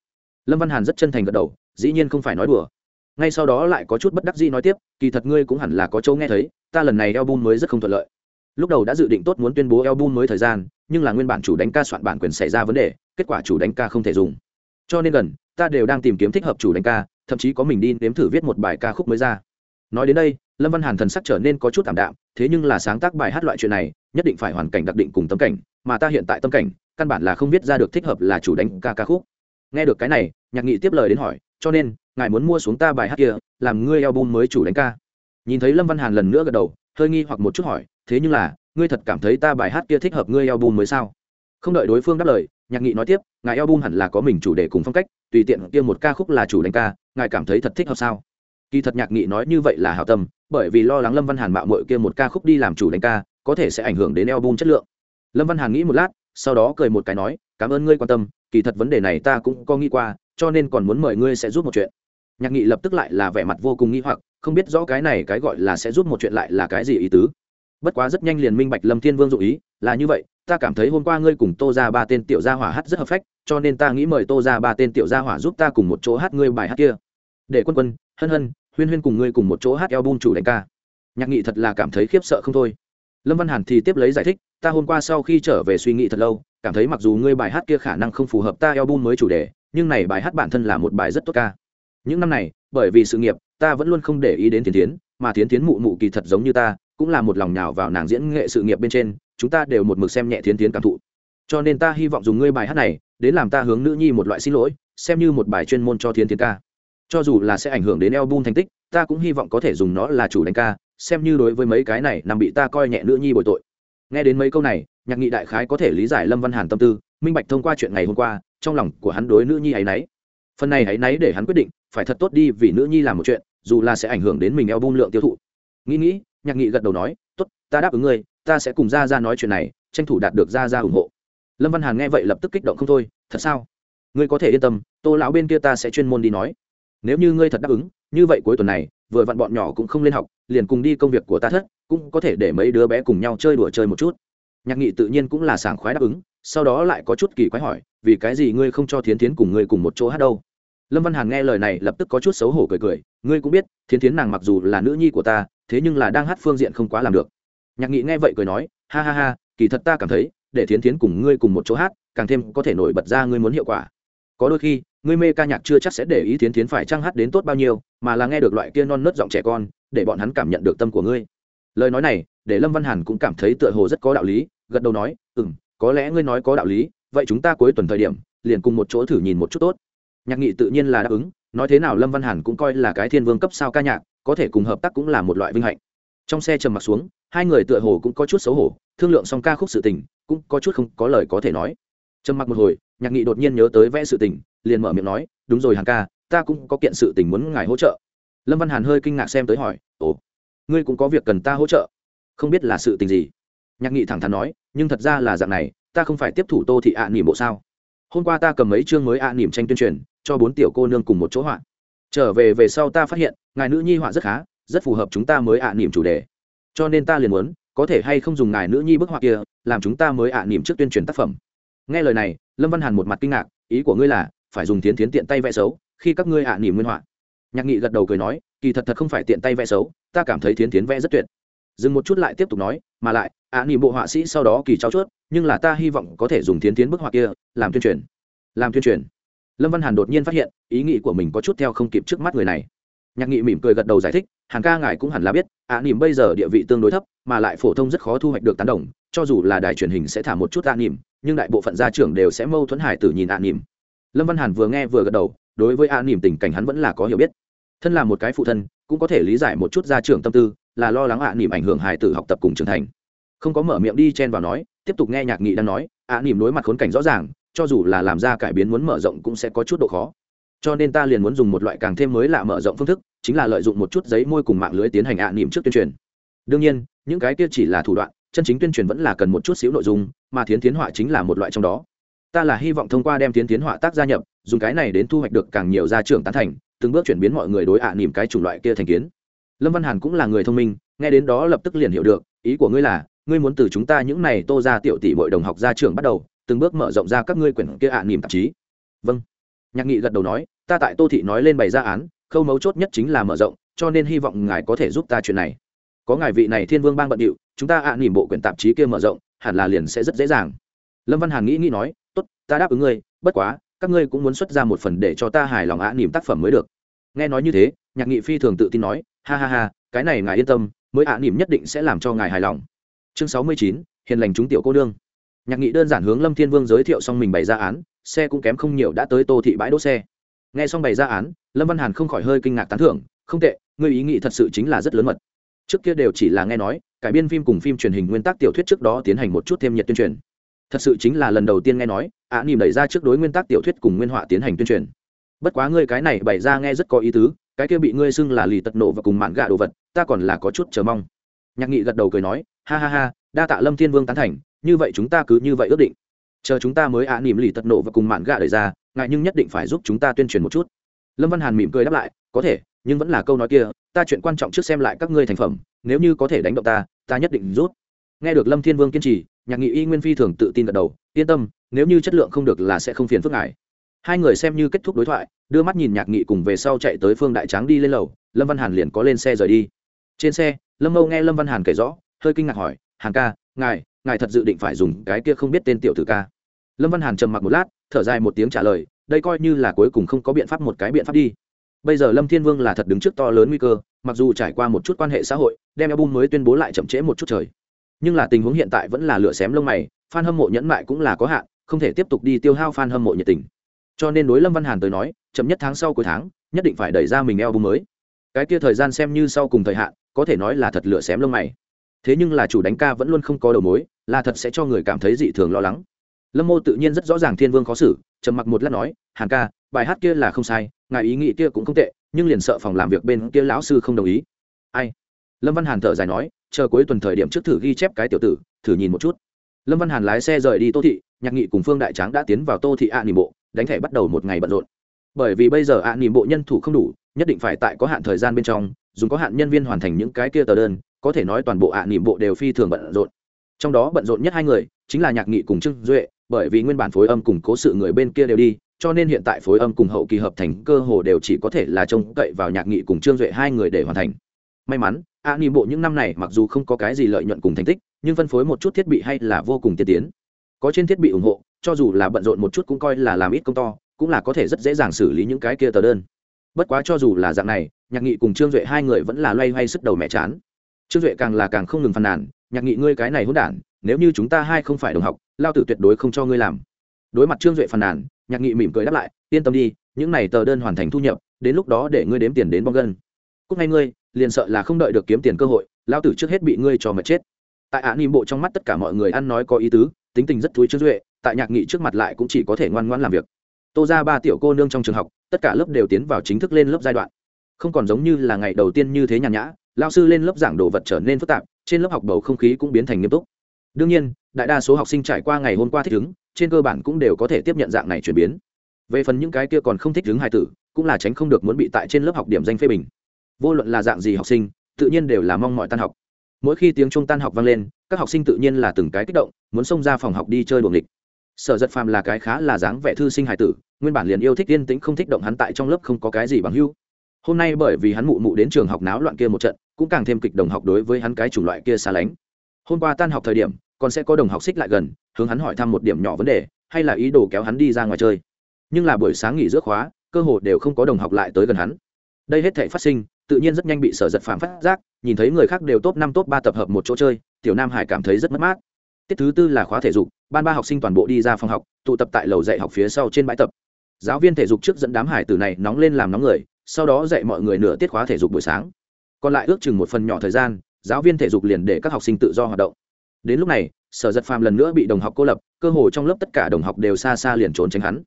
Lâm văn hàn rất chân thành gật đầu, dĩ nhiên không phải nói đùa. Ngay sau đó lại có chút bất đắc dĩ nói tiếp, kỳ thật ngươi cũng hẳn là có chỗ nghe thấy, ta lần này eo mới rất không thuận lợi. Lúc đầu đã dự định tốt muốn tuyên bố eo mới thời gian, nhưng là nguyên bản chủ đánh ca soạn bản quyền xảy ra vấn đề, kết quả chủ đánh ca không thể dùng. Cho nên gần, ta đều đang tìm kiếm thích hợp chủ đánh ca, thậm chí có mình đi nếm thử viết một bài ca khúc mới ra. Nói đến đây, lâm văn hàn thần sắc trở nên có chút t ạ m đạm, thế nhưng là sáng tác bài hát loại chuyện này, nhất định phải hoàn cảnh đặc định cùng tâm cảnh, mà ta hiện tại tâm cảnh căn bản là không viết ra được thích hợp là chủ đánh ca ca khúc. Nghe được cái này, nhạc nghị tiếp lời đến hỏi, cho nên, ngài muốn mua xuống ta bài hát kia, làm ngươi eo bum mới chủ đánh ca? Nhìn thấy lâm văn hàn lần nữa gật đầu, hơi nghi hoặc một chút hỏi, thế nhưng là, ngươi thật cảm thấy ta bài hát kia thích hợp ngươi eo bum mới sao? Không đợi đối phương đáp lời, nhạc nghị nói tiếp, ngài eo bum hẳn là có mình chủ đề cùng phong cách, tùy tiện kia một ca khúc là chủ đánh ca, ngài cảm thấy thật thích hợp sao? Kỳ thật nhạc nghị nói như vậy là hảo tâm, bởi vì lo lắng lâm văn hàn mạo mội kia một ca khúc đi làm chủ đánh ca, có thể sẽ ảnh hưởng đến eo bum chất lượng. Lâm văn hàn nghĩ một lát sau đó cười một cái nói, cảm ơn ngươi quan tâm, kỳ thật vấn đề này ta cũng có nghĩ qua, cho nên còn muốn mời ngươi sẽ giúp một chuyện. Nhạc nghị lập tức lại là vẻ mặt vô cùng nghi hoặc, không biết rõ cái này cái gọi là sẽ giúp một chuyện lại là cái gì ý tứ. Bất quá rất nhanh liền minh bạch lâm thiên vương dụ ý, là như vậy, ta cảm thấy hôm qua ngươi cùng tô ra ba tên tiểu gia hỏa hát rất hợp phách, cho nên ta nghĩ mời tô ra ba tên tiểu gia hỏa giúp ta cùng một chỗ hát ngươi bài hát kia. Để quân quân, hân hân, huyên huyên cùng ngươi cùng một chỗ hát eo bun chủ đánh ca. Nhạc nghị thật là cảm thấy khiếp sợ không thôi. Lâm văn hàn thì tiếp lấy giải thích ta hôm qua sau khi trở về suy nghĩ thật lâu, cảm thấy mặc dù ngươi bài hát kia khả năng không phù hợp ta eo bun mới chủ đề, nhưng này bài hát bản thân là một bài rất tốt ca. Những năm này, bởi vì sự nghiệp, ta vẫn luôn không để ý đến tiến tiến mà tiến tiến mụ mụ kỳ thật giống như ta, cũng là một lòng nhào vào nàng diễn nghệ sự nghiệp bên trên, chúng ta đều một mực xem nhẹ tiến tiến cảm thụ. Cho nên ta hy vọng dùng ngươi bài hát này, đến làm ta hướng nữ nhi một loại xin lỗi, xem như một bài chuyên môn cho tiến tiến ca. Cho dù là sẽ ảnh hưởng đến album thành tích, ta cũng hy vọng có thể dùng nó là chủ đánh ca, xem như đối với mấy cái này, nằm bị ta coi nhẹ nữ nhi bồi tội nghe đến mấy câu này, nhạc nghị đại khái có thể lý giải lâm văn hàn tâm tư, minh bạch thông qua chuyện ngày hôm qua, trong lòng của hắn đối nữ nhi ấy nấy. Phần này ấy nấy để hắn quyết định, phải thật tốt đi vì nữ nhi làm một chuyện, dù là sẽ ảnh hưởng đến mình eo bung lượng tiêu thụ. Nghĩ nghĩ, nhạc nghị gật đầu nói, tốt, ta đáp ứng ngươi, ta sẽ cùng ra ra nói chuyện này, tranh thủ đạt được ra ra ủng hộ. Lâm văn hàn nghe vậy lập tức kích động không thôi, thật sao? Ngươi có thể yên tâm, tô lão bên kia ta sẽ chuyên môn đi nói. Nếu như ngươi thật đáp ứng, như vậy cuối tuần này, vừa vặn bọn nhỏ cũng không lên học, liền cùng đi công việc của ta thất cũng có thể để mấy đứa bé cùng nhau chơi đùa chơi một chút. Nhạc nghị tự nhiên cũng là sảng khoái đáp ứng, sau đó lại có chút kỳ quái hỏi, vì cái gì ngươi không cho thiến thiến cùng ngươi cùng một chỗ hát đâu? Lâm văn hàn nghe lời này lập tức có chút xấu hổ cười cười, ngươi cũng biết, thiến thiến nàng mặc dù là nữ nhi của ta, thế nhưng là đang hát phương diện không quá làm được. Nhạc nghị nghe vậy cười nói, ha ha ha, kỳ thật ta cảm thấy, để thiến thiến cùng ngươi cùng một chỗ hát, càng thêm có thể nổi bật ra ngươi muốn hiệu quả. Có đôi khi, ngươi mê ca nhạc chưa chắc sẽ để ý thiến thiến phải trăng hát đến tốt bao nhiêu, mà là nghe được loại kia non nớt giọng trẻ con, để bọn hắn cảm nhận được tâm của ngươi lời nói này, để lâm văn hàn cũng cảm thấy tựa hồ rất có đạo lý, gật đầu nói ừ m có lẽ ngươi nói có đạo lý, vậy chúng ta cuối tuần thời điểm, liền cùng một chỗ thử nhìn một chút tốt. Nhạc nghị tự nhiên là đáp ứng, nói thế nào lâm văn hàn cũng coi là cái thiên vương cấp sao ca nhạc, có thể cùng hợp tác cũng là một loại vinh hạnh. Trong xe trầm m ặ t xuống, hai người tựa hồ cũng có chút xấu hổ, thương lượng xong ca khúc sự tình, cũng có chút không có lời có thể nói. Trầm mặc một hồi, nhạc nghị đột nhiên nhớ tới vẽ sự tình, liền mở miệng nói, đúng rồi hàng ca, ta cũng có kiện sự tình muốn ngài hỗ trợ. Lâm văn hàn hơi kinh ngạc xem tới hỏi, ồ ngươi cũng có việc cần ta hỗ trợ. Không biết là sự tình gì. Nhạc nghị thẳng thắn nói, nhưng thật ra là dạng này, ta không phải tiếp thủ tô thị ạ à nỉm bộ sao? Hôm qua ta cầm mấy chương mới ạ à nỉm tranh tuyên truyền, cho bốn tiểu cô nương cùng một chỗ họa. Trở về về sau ta phát hiện, ngài nữ nhi họa rất khá, rất phù hợp chúng ta mới ạ niệm chủ đề. Cho nên ta liền muốn, có thể hay không dùng ngài nữ nhi bức họa kia, làm chúng ta mới ạ niệm trước tuyên truyền tác phẩm. Nghe lời này, lâm văn hàn một mặt kinh ngạc, ý của ngươi là, phải dùng tiến tiến tiện tay vẽ xấu, khi các ngươi ạ niệm nguyên họa nhạc nghị gật đầu cười nói, kỳ thật thật không phải tiện tay vẽ xấu, ta cảm thấy Thiến tiến vẽ rất tuyệt. Dừng một chút lại tiếp tục nói, mà lại, ạ niệm bộ họa sĩ sau đó kỳ trao chuốt, nhưng là ta hy vọng có thể dùng Thiến tiến bức họa kia làm tuyên truyền. Làm tuyên truyền. Lâm văn hàn đột nhiên phát hiện, ý nghĩ của mình có chút theo không kịp trước mắt người này. Nhạc nghị mỉm cười gật đầu giải thích hàng ca ngài cũng hẳn là biết, ạ nỉm bây giờ địa vị tương đối thấp, mà lại phổ thông rất khó thu hoạch được tán đồng, cho dù là đài truyền hình sẽ thả một chút ạ nỉm nhưng đại bộ phận gia trưởng đều sẽ mâu thuẫn hải tử nhìn ạ nỉm lâm văn hàn vừa nghe vừa gật đầu đối với a nỉm tình cảnh hắn vẫn là có hiểu biết. Thân là một cái phụ thân, cũng có thể lý giải một chút gia trưởng tâm tư, là lo lắng a nỉm ảnh hưởng hài tử học tập cùng trưởng thành. Không có mở miệng đi chen vào nói, tiếp tục nghe nhạc nghị đang nói, a nỉm đối mặt khốn cảnh rõ ràng, cho dù là làm ra cải biến muốn mở rộng cũng sẽ có chút độ khó. Cho nên ta liền muốn dùng một loại càng thêm mới lạ mở rộng phương thức, chính là lợi dụng một chút giấy môi cùng mạng lưới tiến hành ạ niệm trước tuyên truyền. Đương nhiên, những cái kia chỉ là thủ đoạn, chân chính tuyên truyền vẫn là cần một chút xíu nội dung, mà thiến tiến họa chính là một loại trong đó ta là hy vọng thông qua đem tiến tiến họa tác gia nhập, dùng cái này đến thu hoạch được càng nhiều gia trưởng tán thành, từng bước chuyển biến mọi người đối ạ nỉm cái chủng loại kia thành kiến. Lâm văn hàn cũng là người thông minh, nghe đến đó lập tức liền hiểu được, ý của ngươi là, ngươi muốn từ chúng ta những này tô ra tiểu tỷ bội đồng học gia trưởng bắt đầu, từng bước mở rộng ra các ngươi quyển kia ạ nỉm tạp chí. Vâng. Nhạc nghị gật đầu nói, ta tại tô thị nói lên bày ra án, khâu mấu chốt nhất chính là mở rộng, cho nên hy vọng ngài có thể giúp ta chuyện này. Có ngài vị này thiên vương bang bận điệu, chúng ta ạ à nỉm bộ quyển tạp chí kia mở rộng, hẳn là liền sẽ rất dễ dàng. Lâm văn hàn nghĩ nghĩ nói ta đáp ứng ngươi, bất quá, các ngươi cũng muốn xuất ra một phần để cho ta hài lòng ạ niềm tác phẩm mới được. Nghe nói như thế, nhạc nghị phi thường tự tin nói, ha ha ha, cái này ngài yên tâm, mới ạ niềm nhất định sẽ làm cho ngài hài lòng. Chương sáu mươi chín, hiền lành chúng tiểu cô đương nhạc nghị đơn giản hướng lâm thiên vương giới thiệu xong mình bày ra án, xe cũng kém không nhiều đã tới tô thị bãi đỗ xe. Nghe xong bày ra án, lâm văn hàn không khỏi hơi kinh ngạc tán thưởng, không tệ, ngươi ý nghĩ thật sự chính là rất lớn mật. Trước kia đều chỉ là nghe nói, cải biên phim cùng phim truyền hình nguyên tắc tiểu thuyết trước đó tiến hành một chút thêm nhiệt tuyên truyền. Thật sự chính là lần đầu tiên nghe nói ạ à, nỉm đẩy ra trước đối nguyên tắc tiểu thuyết cùng nguyên họa tiến hành tuyên truyền. Bất quá ngươi cái này bày ra nghe rất có ý tứ cái kia bị ngươi xưng là lì tật nổ và cùng mạn gạ đồ vật ta còn là có chút chờ mong. Nhạc nghị gật đầu cười nói ha ha ha đa tạ lâm thiên vương tán thành như vậy chúng ta cứ như vậy ước định. Chờ chúng ta mới ạ à, nỉm lì tật nổ và cùng mạn gạ đẩy ra ngại nhưng nhất định phải giúp chúng ta tuyên truyền một chút. Lâm văn hàn mỉm cười đáp lại có thể nhưng vẫn là câu nói kia ta chuyện quan trọng trước xem lại các ngươi thành phẩm nếu như có thể đánh động ta ta nhất định rút. Nghe được lâm thiên vương kiên trì nhạc nghị y nguyên phi thường tự tin gật đầu yên tâm nếu như chất lượng không được là sẽ không phiền phức ngài. Hai người xem như kết thúc đối thoại, đưa mắt nhìn nhạc nghị cùng về sau chạy tới phương đại tráng đi lên lầu, lâm văn hàn liền có lên xe rời đi. Trên xe, lâm mâu nghe lâm văn hàn kể rõ, hơi kinh ngạc hỏi, hàn ca, ngài ngài thật dự định phải dùng cái kia không biết tên tiểu tử ca? Lâm văn hàn trầm mặc một lát, thở dài một tiếng trả lời, đây coi như là cuối cùng không có biện pháp một cái biện pháp đi. Bây giờ lâm thiên vương là thật đứng trước to lớn nguy cơ, mặc dù trải qua một chút quan hệ xã hội, đem album mới tuyên bố lại chậm trễ một chút trời. Nhưng là tình huống hiện tại vẫn là lửa xém lông mày, fan hâm mộ nhẫn mại cũng là có hạn không thể tiếp tục đi tiêu hao fan hâm mộ nhiệt tình. Cho nên đối lâm văn hàn tới nói, chậm nhất tháng sau cuối tháng, nhất định phải đẩy ra mình album mới. Cái kia thời gian xem như sau cùng thời hạn, có thể nói là thật lửa xém lông mày. Thế nhưng là chủ đánh ca vẫn luôn không có đầu mối, là thật sẽ cho người cảm thấy dị thường lo lắng. Lâm mô tự nhiên rất rõ ràng thiên vương khó xử, trầm mặc một lát nói, hàn ca, bài hát kia là không sai, ngài ý nghĩ kia cũng không tệ, nhưng liền sợ phòng làm việc bên kia lão sư không đồng ý. Ai? Lâm văn hàn thở dài nói, chờ cuối tuần thời điểm trước thử ghi chép cái tiểu tử, thử nhìn một chút. Lâm văn hàn lái xe rời đi tô thị nhạc nghị cùng phương đại tráng đã tiến vào tô thị ạ à nỉm bộ, đánh thẻ bắt đầu một ngày bận rộn. Bởi vì bây giờ ạ à nỉm bộ nhân thủ không đủ, nhất định phải tại có hạn thời gian bên trong, dùng có hạn nhân viên hoàn thành những cái kia tờ đơn, có thể nói toàn bộ ạ à nỉm bộ đều phi thường bận rộn. Trong đó bận rộn nhất hai người, chính là nhạc nghị cùng trương duệ, bởi vì nguyên bản phối âm cùng cố sự người bên kia đều đi, cho nên hiện tại phối âm cùng hậu kỳ hợp thành cơ hồ đều chỉ có thể là trông cậy vào nhạc nghị cùng trương duệ hai người để hoàn thành. May mắn ạ nỉ bộ những năm này mặc dù không có cái gì lợi nhuận cùng thành tích, nhưng phân phối một chút thiết bị hay là vô cùng tiên tiến có trên thiết bị ủng hộ, cho dù là bận rộn một chút cũng coi là làm ít công to, cũng là có thể rất dễ dàng xử lý những cái kia tờ đơn. Bất quá cho dù là dạng này, nhạc nghị cùng trương duệ hai người vẫn là loay hoay sức đầu mẹ chán. Trương duệ càng là càng không ngừng phàn nàn, nhạc nghị, ngươi cái này hỗn đản, nếu như chúng ta hai không phải đồng học, lao tử tuyệt đối không cho ngươi làm. Đối mặt trương duệ phàn nàn, nhạc nghị mỉm cười đáp lại, yên tâm đi, những này tờ đơn hoàn thành thu nhập, đến lúc đó để ngươi đếm tiền đến bong gân. Cúc ngay ngươi, liền sợ là không đợi được kiếm tiền cơ hội, lao tử trước hết bị ngươi cho mệt chết. Tại ạ nỉm bộ trong mắt tất cả mọi người ăn nói có ý tứ tính tình rất thúi trương duệ, tại nhạc nghị trước mặt lại cũng chỉ có thể ngoan ngoan làm việc. Tô ra ba tiểu cô nương trong trường học, tất cả lớp đều tiến vào chính thức lên lớp giai đoạn. Không còn giống như là ngày đầu tiên như thế nhàn nhã lao sư lên lớp giảng đồ vật trở nên phức tạp, trên lớp học bầu không khí cũng biến thành nghiêm túc. Đương nhiên, đại đa số học sinh trải qua ngày hôm qua thích ứng, trên cơ bản cũng đều có thể tiếp nhận dạng này chuyển biến. Về phần những cái kia còn không thích ứng hài tử, cũng là tránh không được muốn bị tại trên lớp học điểm danh phê bình. Vô luận là dạng gì học sinh, tự nhiên đều là mong mọi tan học. Mỗi khi tiếng trung tan học vang lên, các học sinh tự nhiên là từng cái kích động muốn xông ra phòng học đi chơi đuồng địch sở giật phàm là cái khá là dáng vẻ thư sinh hài tử, nguyên bản liền yêu thích yên tĩnh không thích động hắn tại trong lớp không có cái gì bằng hưu hôm nay bởi vì hắn mụ mụ đến trường học náo loạn kia một trận, cũng càng thêm kịch đồng học đối với hắn cái chủng loại kia xa lánh. Hôm qua tan học thời điểm, còn sẽ có đồng học xích lại gần, hướng hắn hỏi thăm một điểm nhỏ vấn đề, hay là ý đồ kéo hắn đi ra ngoài chơi. Nhưng là buổi sáng nghỉ giữa khóa, cơ hồ đều không có đồng học lại tới gần hắn. Đây hết thể phát sinh, tự nhiên rất nhanh bị sở giật phàm phát giác, nhìn thấy người khác đều top năm, top ba tập hợp một chỗ chơi, tiểu nam hải cảm thấy rất mất mát tiết thứ tư là khóa thể dục, ban ba học sinh toàn bộ đi ra phòng học, tụ tập tại lầu dạy học phía sau trên bãi tập. Giáo viên thể dục trước dẫn đám hải tử này nóng lên làm nóng người, sau đó dạy mọi người nửa tiết khóa thể dục buổi sáng. Còn lại ước chừng một phần nhỏ thời gian, giáo viên thể dục liền để các học sinh tự do hoạt động. Đến lúc này, sở giật phàm lần nữa bị đồng học cô lập, cơ hồ trong lớp tất cả đồng học đều xa xa liền trốn tránh hắn.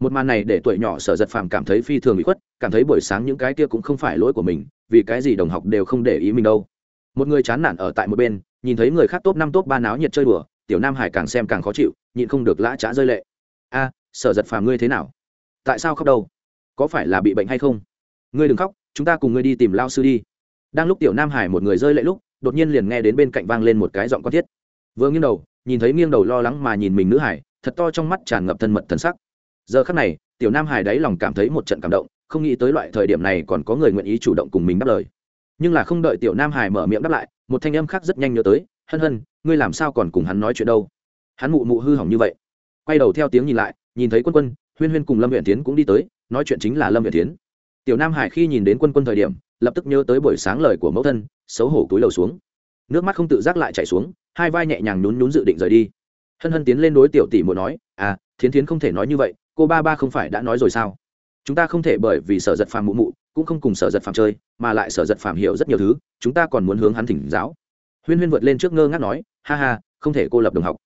Một màn này để tuổi nhỏ sở giật phàm cảm thấy phi thường bị khuất, cảm thấy buổi sáng những cái kia cũng không phải lỗi của mình, vì cái gì đồng học đều không để ý mình đâu. Một người chán nản ở tại một bên nhìn thấy người khác top năm, top ba náo nhiệt chơi đùa, tiểu nam hải càng xem càng khó chịu, nhịn không được lã trá rơi lệ. A, sở giật phàm ngươi thế nào? Tại sao khóc đâu? Có phải là bị bệnh hay không? Ngươi đừng khóc, chúng ta cùng ngươi đi tìm lao sư đi. Đang lúc tiểu nam hải một người rơi lệ lúc, đột nhiên liền nghe đến bên cạnh vang lên một cái giọng con thiết. Vừa nghiêng đầu, nhìn thấy nghiêng đầu lo lắng mà nhìn mình nữ hải, thật to trong mắt tràn ngập thân mật thân sắc. Giờ khắc này, tiểu nam hải đáy lòng cảm thấy một trận cảm động, không nghĩ tới loại thời điểm này còn có người nguyện ý chủ động cùng mình đáp lời. Nhưng là không đợi tiểu nam hải mở miệng đáp lại một thanh âm khác rất nhanh nhớ tới, hân hân, ngươi làm sao còn cùng hắn nói chuyện đâu? Hắn mụ mụ hư hỏng như vậy. Quay đầu theo tiếng nhìn lại, nhìn thấy quân quân, huyên huyên cùng lâm huyện tiến cũng đi tới, nói chuyện chính là lâm huyện tiến tiểu nam hải khi nhìn đến quân quân thời điểm, lập tức nhớ tới buổi sáng lời của mẫu thân, xấu hổ túi lầu xuống. Nước mắt không tự giác lại chảy xuống, hai vai nhẹ nhàng nhún nhún dự định rời đi. Hân hân tiến lên đối tiểu tỷ muội nói à thiến thiến không thể nói như vậy, cô ba ba không phải đã nói rồi sao? Chúng ta không thể bởi vì sở giật phàm mụ mụ, cũng không cùng sở giật phàm chơi, mà lại sở giật phàm hiểu rất nhiều thứ, chúng ta còn muốn hướng hắn thỉnh giáo. Huyên huyên vượt lên trước ngơ ngác nói, ha ha, không thể cô lập đồng học.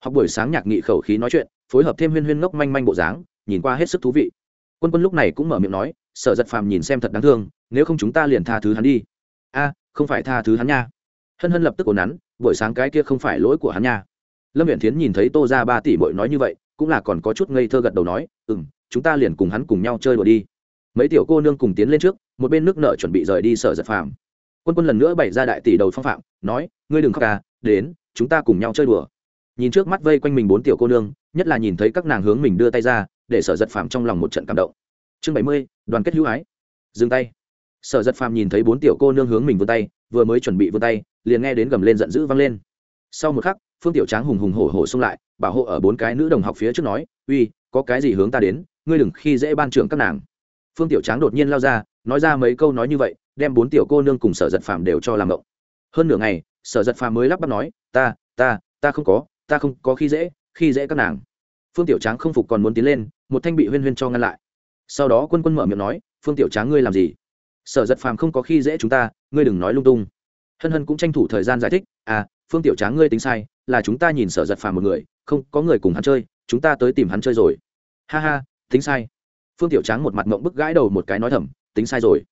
Học buổi sáng nhạc nghị khẩu khí nói chuyện, phối hợp thêm huyên huyên ngốc manh manh bộ dáng, nhìn qua hết sức thú vị. Quân quân lúc này cũng mở miệng nói, sở giật phàm nhìn xem thật đáng thương, nếu không chúng ta liền tha thứ hắn đi. A, không phải tha thứ hắn nha. Hân hân lập tức ồn nắn, buổi sáng cái kia không phải lỗi của hắn nha. Lâm viện thiến nhìn thấy tô ra ba tỷ bội nói như vậy, cũng là còn có chút ngây thơ gật đầu nói ừ m chúng ta liền cùng hắn cùng nhau chơi đùa đi. Mấy tiểu cô nương cùng tiến lên trước một bên nước nợ chuẩn bị rời đi sở giật phàm. Quân quân lần nữa bày ra đại tỷ đầu phong phạm nói ngươi đừng khóc ca à, đến chúng ta cùng nhau chơi đùa. Nhìn trước mắt vây quanh mình bốn tiểu cô nương nhất là nhìn thấy các nàng hướng mình đưa tay ra để sở giật phàm trong lòng một trận cảm động. Chương bảy mươi đoàn kết hữu ái. Dừng tay. Sở giật phàm nhìn thấy bốn tiểu cô nương hướng mình vươn tay vừa mới chuẩn bị vươn tay liền nghe đến gầm lên giận dữ vang lên. Sau một khắc phương tiểu tráng hùng hùng hổ hổ xông lại bảo hộ ở bốn cái nữ đồng học phía trước nói uy có cái gì hướng ta đến ngươi đừng khi dễ ban trưởng các nàng. Phương tiểu tráng đột nhiên lao ra, nói ra mấy câu nói như vậy, đem bốn tiểu cô nương cùng sở giật phàm đều cho làm ngộng. Hơn nửa ngày, sở giật phàm mới lắp bắp nói, ta ta ta không có, ta không có khi dễ khi dễ các nàng. Phương tiểu tráng không phục còn muốn tiến lên, một thanh bị huyên huyên cho ngăn lại. Sau đó quân quân mở miệng nói, phương tiểu tráng ngươi làm gì? Sở giật phàm không có khi dễ chúng ta, ngươi đừng nói lung tung. Hân hân cũng tranh thủ thời gian giải thích à phương tiểu tráng ngươi tính sai, là chúng ta nhìn sở giật phàm một người, không có người cùng hắn chơi, chúng ta tới tìm hắn chơi rồi. Ha ha tính sai. Phương tiểu tráng một mặt mộng bức gãi đầu một cái nói thầm, tính sai rồi.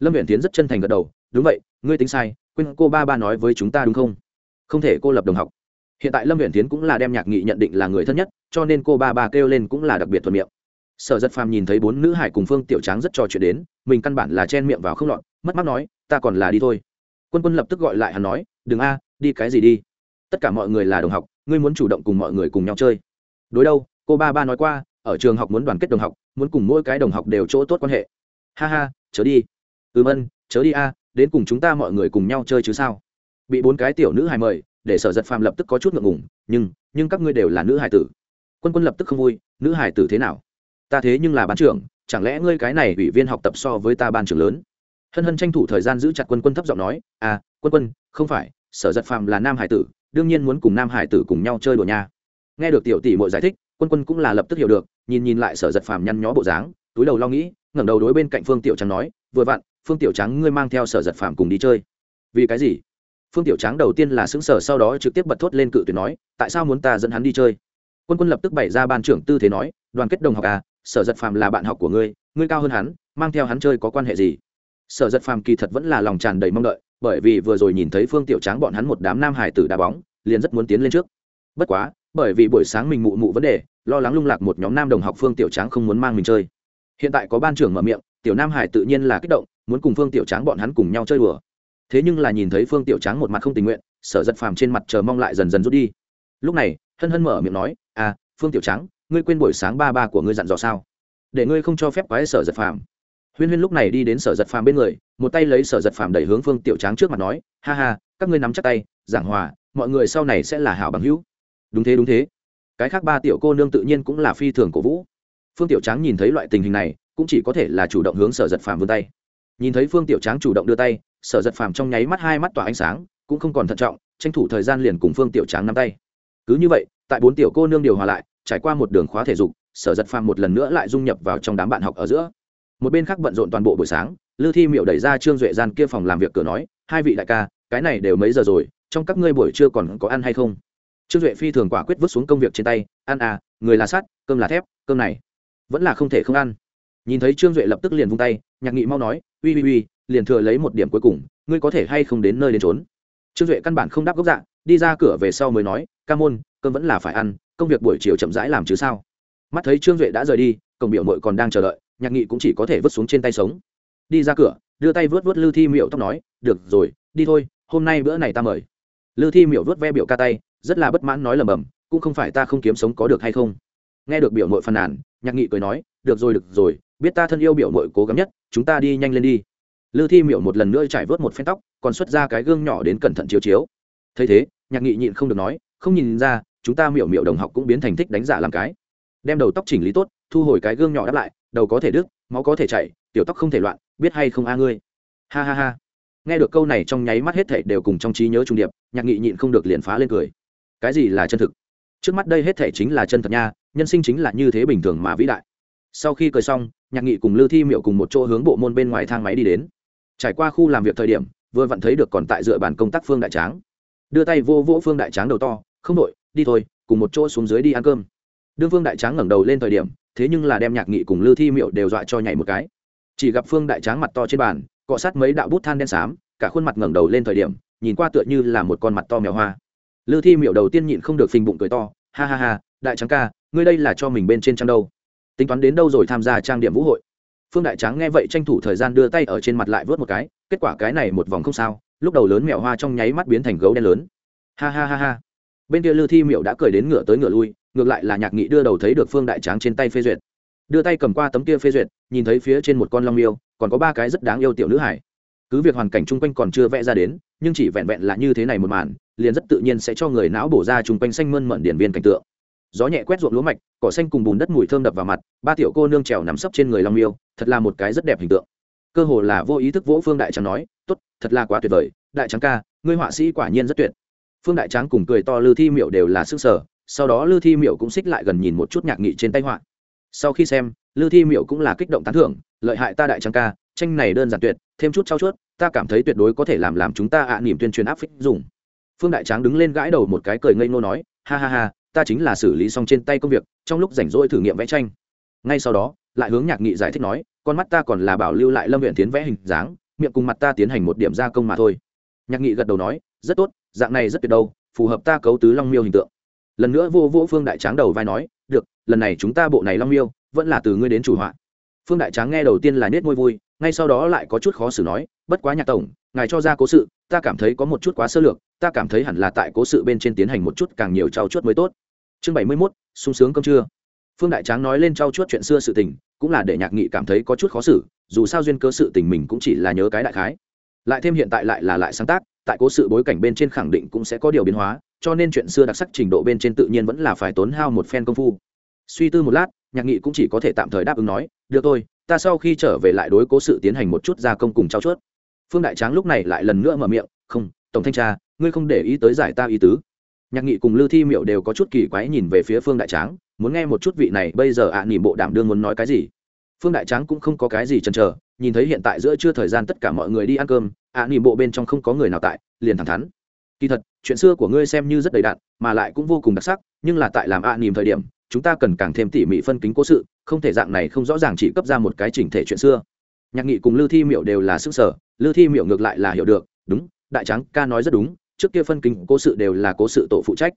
Lâm viện tiến rất chân thành gật đầu, đúng vậy, ngươi tính sai, quên cô ba ba nói với chúng ta đúng không? Không thể cô lập đồng học. Hiện tại lâm viện tiến cũng là đem nhạc nghị nhận định là người thân nhất, cho nên cô ba ba kêu lên cũng là đặc biệt thuận miệng. Sở giật phàm nhìn thấy bốn nữ hải cùng phương tiểu tráng rất trò chuyện đến, mình căn bản là chen miệng vào không lọt, mất mắt nói, ta còn là đi thôi. Quân quân lập tức gọi lại hắn nói, đừng a, đi cái gì đi? Tất cả mọi người là đồng học, ngươi muốn chủ động cùng mọi người cùng nhau chơi. Đối đâu, cô ba ba nói qua ở trường học muốn đoàn kết đồng học, muốn cùng mỗi cái đồng học đều chỗ tốt quan hệ. Ha ha, chớ đi. Ừm ân chớ đi a, đến cùng chúng ta mọi người cùng nhau chơi chứ sao? Bị bốn cái tiểu nữ hài mời, để sở giật phàm lập tức có chút ngượng ngùng, nhưng nhưng các ngươi đều là nữ hài tử. Quân quân lập tức không vui, nữ hài tử thế nào? Ta thế nhưng là ban trưởng, chẳng lẽ ngươi cái này ủy viên học tập so với ta ban trưởng lớn? Hân hân tranh thủ thời gian giữ chặt quân quân thấp giọng nói à quân quân, không phải, sở giật phàm là nam hải tử, đương nhiên muốn cùng nam hải tử cùng nhau chơi đùa nha. Nghe được tiểu tỷ mội giải thích, quân quân cũng là lập tức hiểu được nhìn nhìn lại sở giật phàm nhăn nhó bộ dáng, túi đầu lo nghĩ, ngẩng đầu đối bên cạnh phương tiểu trắng nói, vừa vặn, phương tiểu trắng, ngươi mang theo sở giật phàm cùng đi chơi. Vì cái gì? Phương tiểu trắng đầu tiên là xứng sở sau đó trực tiếp bật thốt lên cự tuyệt nói, tại sao muốn ta dẫn hắn đi chơi? Quân quân lập tức bày ra ban trưởng tư thế nói, đoàn kết đồng học à sở giật phàm là bạn học của ngươi ngươi cao hơn hắn, mang theo hắn chơi có quan hệ gì? Sở giật phàm kỳ thật vẫn là lòng tràn đầy mong đợi, bởi vì vừa rồi nhìn thấy phương tiểu tráng bọn hắn một đám nam hải tử đá bóng, liền rất muốn tiến lên trước. Bất quá bởi vì buổi sáng mình mụ mụ vấn đề, lo lắng lung lạc một nhóm nam đồng học phương tiểu tráng không muốn mang mình chơi. Hiện tại có ban trưởng mở miệng, tiểu nam hải tự nhiên là kích động, muốn cùng phương tiểu tráng bọn hắn cùng nhau chơi đùa. Thế nhưng là nhìn thấy phương tiểu tráng một mặt không tình nguyện, sở giật phàm trên mặt chờ mong lại dần dần rút đi. Lúc này, hân hân mở miệng nói à phương tiểu tráng, ngươi quên buổi sáng ba ba của ngươi dặn dò sao? Để ngươi không cho phép quái sở giật phàm. Huyên huyên lúc này đi đến sở giật phàm bên người, một tay lấy sở giật phàm đẩy hướng phương tiểu tráng trước mặt nói, ha ha, các ngươi nắm chắc tay, giảng hòa, mọi người sau này sẽ là hảo bằng hữu đúng thế đúng thế. Cái khác ba tiểu cô nương tự nhiên cũng là phi thường cổ vũ. Phương tiểu tráng nhìn thấy loại tình hình này, cũng chỉ có thể là chủ động hướng sở giật phàm vươn tay. Nhìn thấy phương tiểu tráng chủ động đưa tay, sở giật phàm trong nháy mắt hai mắt tỏa ánh sáng, cũng không còn thận trọng, tranh thủ thời gian liền cùng phương tiểu tráng nắm tay. Cứ như vậy, tại bốn tiểu cô nương điều hòa lại, trải qua một đường khóa thể dục, sở giật phàm một lần nữa lại dung nhập vào trong đám bạn học ở giữa. Một bên khác bận rộn toàn bộ buổi sáng, lư thi miệu đẩy ra trương duệ gian kia phòng làm việc cửa nói, hai vị đại ca, cái này đều mấy giờ rồi, trong các ngươi buổi trưa còn có ăn hay không? Trương duệ phi thường quả quyết vứt xuống công việc trên tay, ăn à người là sắt, cơm là thép, cơm này vẫn là không thể không ăn. Nhìn thấy trương duệ lập tức liền vung tay, nhạc nghị mau nói, uy uy uy, liền thừa lấy một điểm cuối cùng, ngươi có thể hay không đến nơi đến trốn trương duệ căn bản không đáp gốc dạ đi ra cửa về sau mới nói, ca môn, cơm vẫn là phải ăn, công việc buổi chiều chậm rãi làm chứ sao? Mắt thấy trương duệ đã rời đi, cổng biểu mội còn đang chờ đợi, nhạc nghị cũng chỉ có thể vứt xuống trên tay sống. Đi ra cửa, đưa tay vớt vớt lư thi miệu tóc nói, được rồi, đi thôi, hôm nay bữa này ta mời. Lư thi miệu vớt ve biểu ca tay rất là bất mãn nói lầm bầm, cũng không phải ta không kiếm sống có được hay không. Nghe được biểu mội phàn nàn, nhạc nghị cười nói, được rồi được rồi, biết ta thân yêu biểu mội cố gắng nhất, chúng ta đi nhanh lên đi. Lư thi miệu một lần nữa trải vớt một phen tóc, còn xuất ra cái gương nhỏ đến cẩn thận chiếu chiếu. Thấy thế, nhạc nghị nhịn không được nói, không nhìn ra, chúng ta miệu miệu đồng học cũng biến thành thích đánh giả làm cái. Đem đầu tóc chỉnh lý tốt, thu hồi cái gương nhỏ đáp lại, đầu có thể đứt, máu có thể chảy, tiểu tóc không thể loạn, biết hay không a ngươi? Ha ha ha. Nghe được câu này trong nháy mắt hết thảy đều cùng trong trí nhớ trung điệp, nhạc nghị nhịn không được liền phá lên cười cái gì là chân thực? Trước mắt đây hết thảy chính là chân thật nha, nhân sinh chính là như thế bình thường mà vĩ đại. Sau khi cười xong, nhạc nghị cùng lư thi miệu cùng một chỗ hướng bộ môn bên ngoài thang máy đi đến. Trải qua khu làm việc thời điểm, vừa vặn thấy được còn tại dựa bàn công tác phương đại tráng. Đưa tay vô vỗ phương đại tráng đầu to, không đội đi thôi, cùng một chỗ xuống dưới đi ăn cơm. Đương phương đại tráng ngẩng đầu lên thời điểm, thế nhưng là đem nhạc nghị cùng lư thi miệu đều dọa cho nhảy một cái. Chỉ gặp phương đại tráng mặt to trên bàn, cọ sát mấy đạo bút than đen xám, cả khuôn mặt ngẩng đầu lên thời điểm, nhìn qua tựa như là một con mặt to mèo hoa lư thi miệu đầu tiên nhịn không được phình bụng cười to, ha ha ha, đại Trắng ca, ngươi đây là cho mình bên trên trang đâu? Tính toán đến đâu rồi tham gia trang điểm vũ hội? Phương đại tráng nghe vậy tranh thủ thời gian đưa tay ở trên mặt lại vớt một cái, kết quả cái này một vòng không sao, lúc đầu lớn mèo hoa trong nháy mắt biến thành gấu đen lớn. Ha ha ha ha. Bên kia lư thi miệu đã cười đến ngựa tới ngựa lui, ngược lại là nhạc nghị đưa đầu thấy được phương đại tráng trên tay phê duyệt. Đưa tay cầm qua tấm kia phê duyệt, nhìn thấy phía trên một con long yêu, còn có ba cái rất đáng yêu tiểu nữ hải. Cứ việc hoàn cảnh chung quanh còn chưa vẽ ra đến, nhưng chỉ vẹn vẹn là như thế này một màn liền rất tự nhiên sẽ cho người não bổ ra chung quanh xanh mơn mận điển viên cảnh tượng. Gió nhẹ quét ruộng lúa mạch, cỏ xanh cùng bùn đất mùi thơm đập vào mặt, ba tiểu cô nương trèo nằm sấp trên người long miêu, thật là một cái rất đẹp hình tượng. Cơ hồ là vô ý thức vỗ phương đại trắng nói, tốt, thật là quá tuyệt vời, đại trắng ca, ngươi họa sĩ quả nhiên rất tuyệt. Phương đại trắng cùng cười to lư thi miệu đều là sức sở, sau đó lư thi miệu cũng xích lại gần nhìn một chút nhạc nghị trên tay họa. Sau khi xem, lư thi miệu cũng là kích động tán thưởng, lợi hại ta đại trắng ca, tranh này đơn giản tuyệt, thêm chút trao chuốt, ta cảm thấy tuyệt đối có thể làm làm chúng ta ạ niềm tuyên truyền áp phích dùng phương đại tráng đứng lên gãi đầu một cái cười ngây ngô nói, ha ha ha, ta chính là xử lý xong trên tay công việc, trong lúc rảnh rỗi thử nghiệm vẽ tranh. Ngay sau đó, lại hướng nhạc nghị giải thích nói, con mắt ta còn là bảo lưu lại lâm huyện tiến vẽ hình dáng, miệng cùng mặt ta tiến hành một điểm gia công mà thôi. Nhạc nghị gật đầu nói, rất tốt, dạng này rất tuyệt đâu, phù hợp ta cấu tứ long miêu hình tượng. Lần nữa vô vô phương đại tráng đầu vai nói, được, lần này chúng ta bộ này long miêu, vẫn là từ ngươi đến chủ họa. Phương đại tráng nghe đầu tiên là nết môi vui ngay sau đó lại có chút khó xử nói, bất quá nhạc tổng, ngài cho ra cố sự, ta cảm thấy có một chút quá sơ lược, ta cảm thấy hẳn là tại cố sự bên trên tiến hành một chút càng nhiều trao chuốt mới tốt. Chương bảy mươi mốt, sung sướng cơm trưa. Phương đại tráng nói lên trao chuốt chuyện xưa sự tình, cũng là để nhạc nghị cảm thấy có chút khó xử, dù sao duyên cơ sự tình mình cũng chỉ là nhớ cái đại khái. Lại thêm hiện tại lại là lại sáng tác, tại cố sự bối cảnh bên trên khẳng định cũng sẽ có điều biến hóa, cho nên chuyện xưa đặc sắc trình độ bên trên tự nhiên vẫn là phải tốn hao một phen công phu. Suy tư một lát, nhạc nghị cũng chỉ có thể tạm thời đáp ứng nói, được thôi ta sau khi trở về lại đối cố sự tiến hành một chút gia công cùng trao chuốt. Phương đại tráng lúc này lại lần nữa mở miệng không tổng thanh tra ngươi không để ý tới giải ta ý tứ. Nhạc nghị cùng lư thi miệu đều có chút kỳ quái nhìn về phía phương đại tráng muốn nghe một chút vị này bây giờ ạ à, nỉ bộ đảm đương muốn nói cái gì? Phương đại tráng cũng không có cái gì chần chờ nhìn thấy hiện tại giữa chưa thời gian tất cả mọi người đi ăn cơm ạ à, nỉ bộ bên trong không có người nào tại liền thẳng thắn kỳ thật chuyện xưa của ngươi xem như rất đầy đặn mà lại cũng vô cùng đặc sắc nhưng là tại làm ạ à, nỉm thời điểm chúng ta cần càng thêm tỉ mỉ phân kính cố sự không thể dạng này không rõ ràng chỉ cấp ra một cái chỉnh thể chuyện xưa. Nhạc nghị cùng lư thi miệu đều là sức sở lư thi miệu ngược lại là hiểu được đúng đại tráng ca nói rất đúng trước kia phân kính cố sự đều là cố sự tổ phụ trách.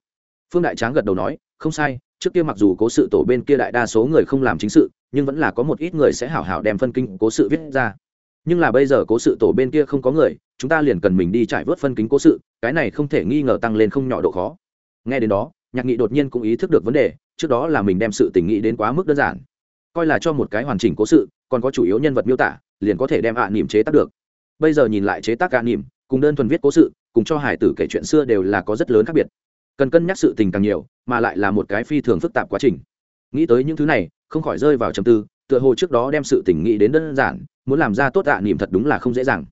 Phương đại tráng gật đầu nói không sai trước kia mặc dù cố sự tổ bên kia đại đa số người không làm chính sự nhưng vẫn là có một ít người sẽ hảo hảo đem phân kinh cố sự viết ra. Nhưng là bây giờ cố sự tổ bên kia không có người chúng ta liền cần mình đi trải vớt phân kính cố sự cái này không thể nghi ngờ tăng lên không nhỏ độ khó. Nghe đến đó, nhạc nghị đột nhiên cũng ý thức được vấn đề, trước đó là mình đem sự tình nghĩ đến quá mức đơn giản. Coi là cho một cái hoàn chỉnh cố sự, còn có chủ yếu nhân vật miêu tả, liền có thể đem ạ à nỉm chế tác được. Bây giờ nhìn lại chế tác ạ à nỉm cùng đơn thuần viết cố sự, cùng cho hải tử kể chuyện xưa đều là có rất lớn khác biệt. Cần cân nhắc sự tình càng nhiều, mà lại là một cái phi thường phức tạp quá trình. Nghĩ tới những thứ này, không khỏi rơi vào trầm tư, tựa hồ trước đó đem sự tình nghĩ đến đơn giản, muốn làm ra tốt ạ à nỉm thật đúng là không dễ dàng.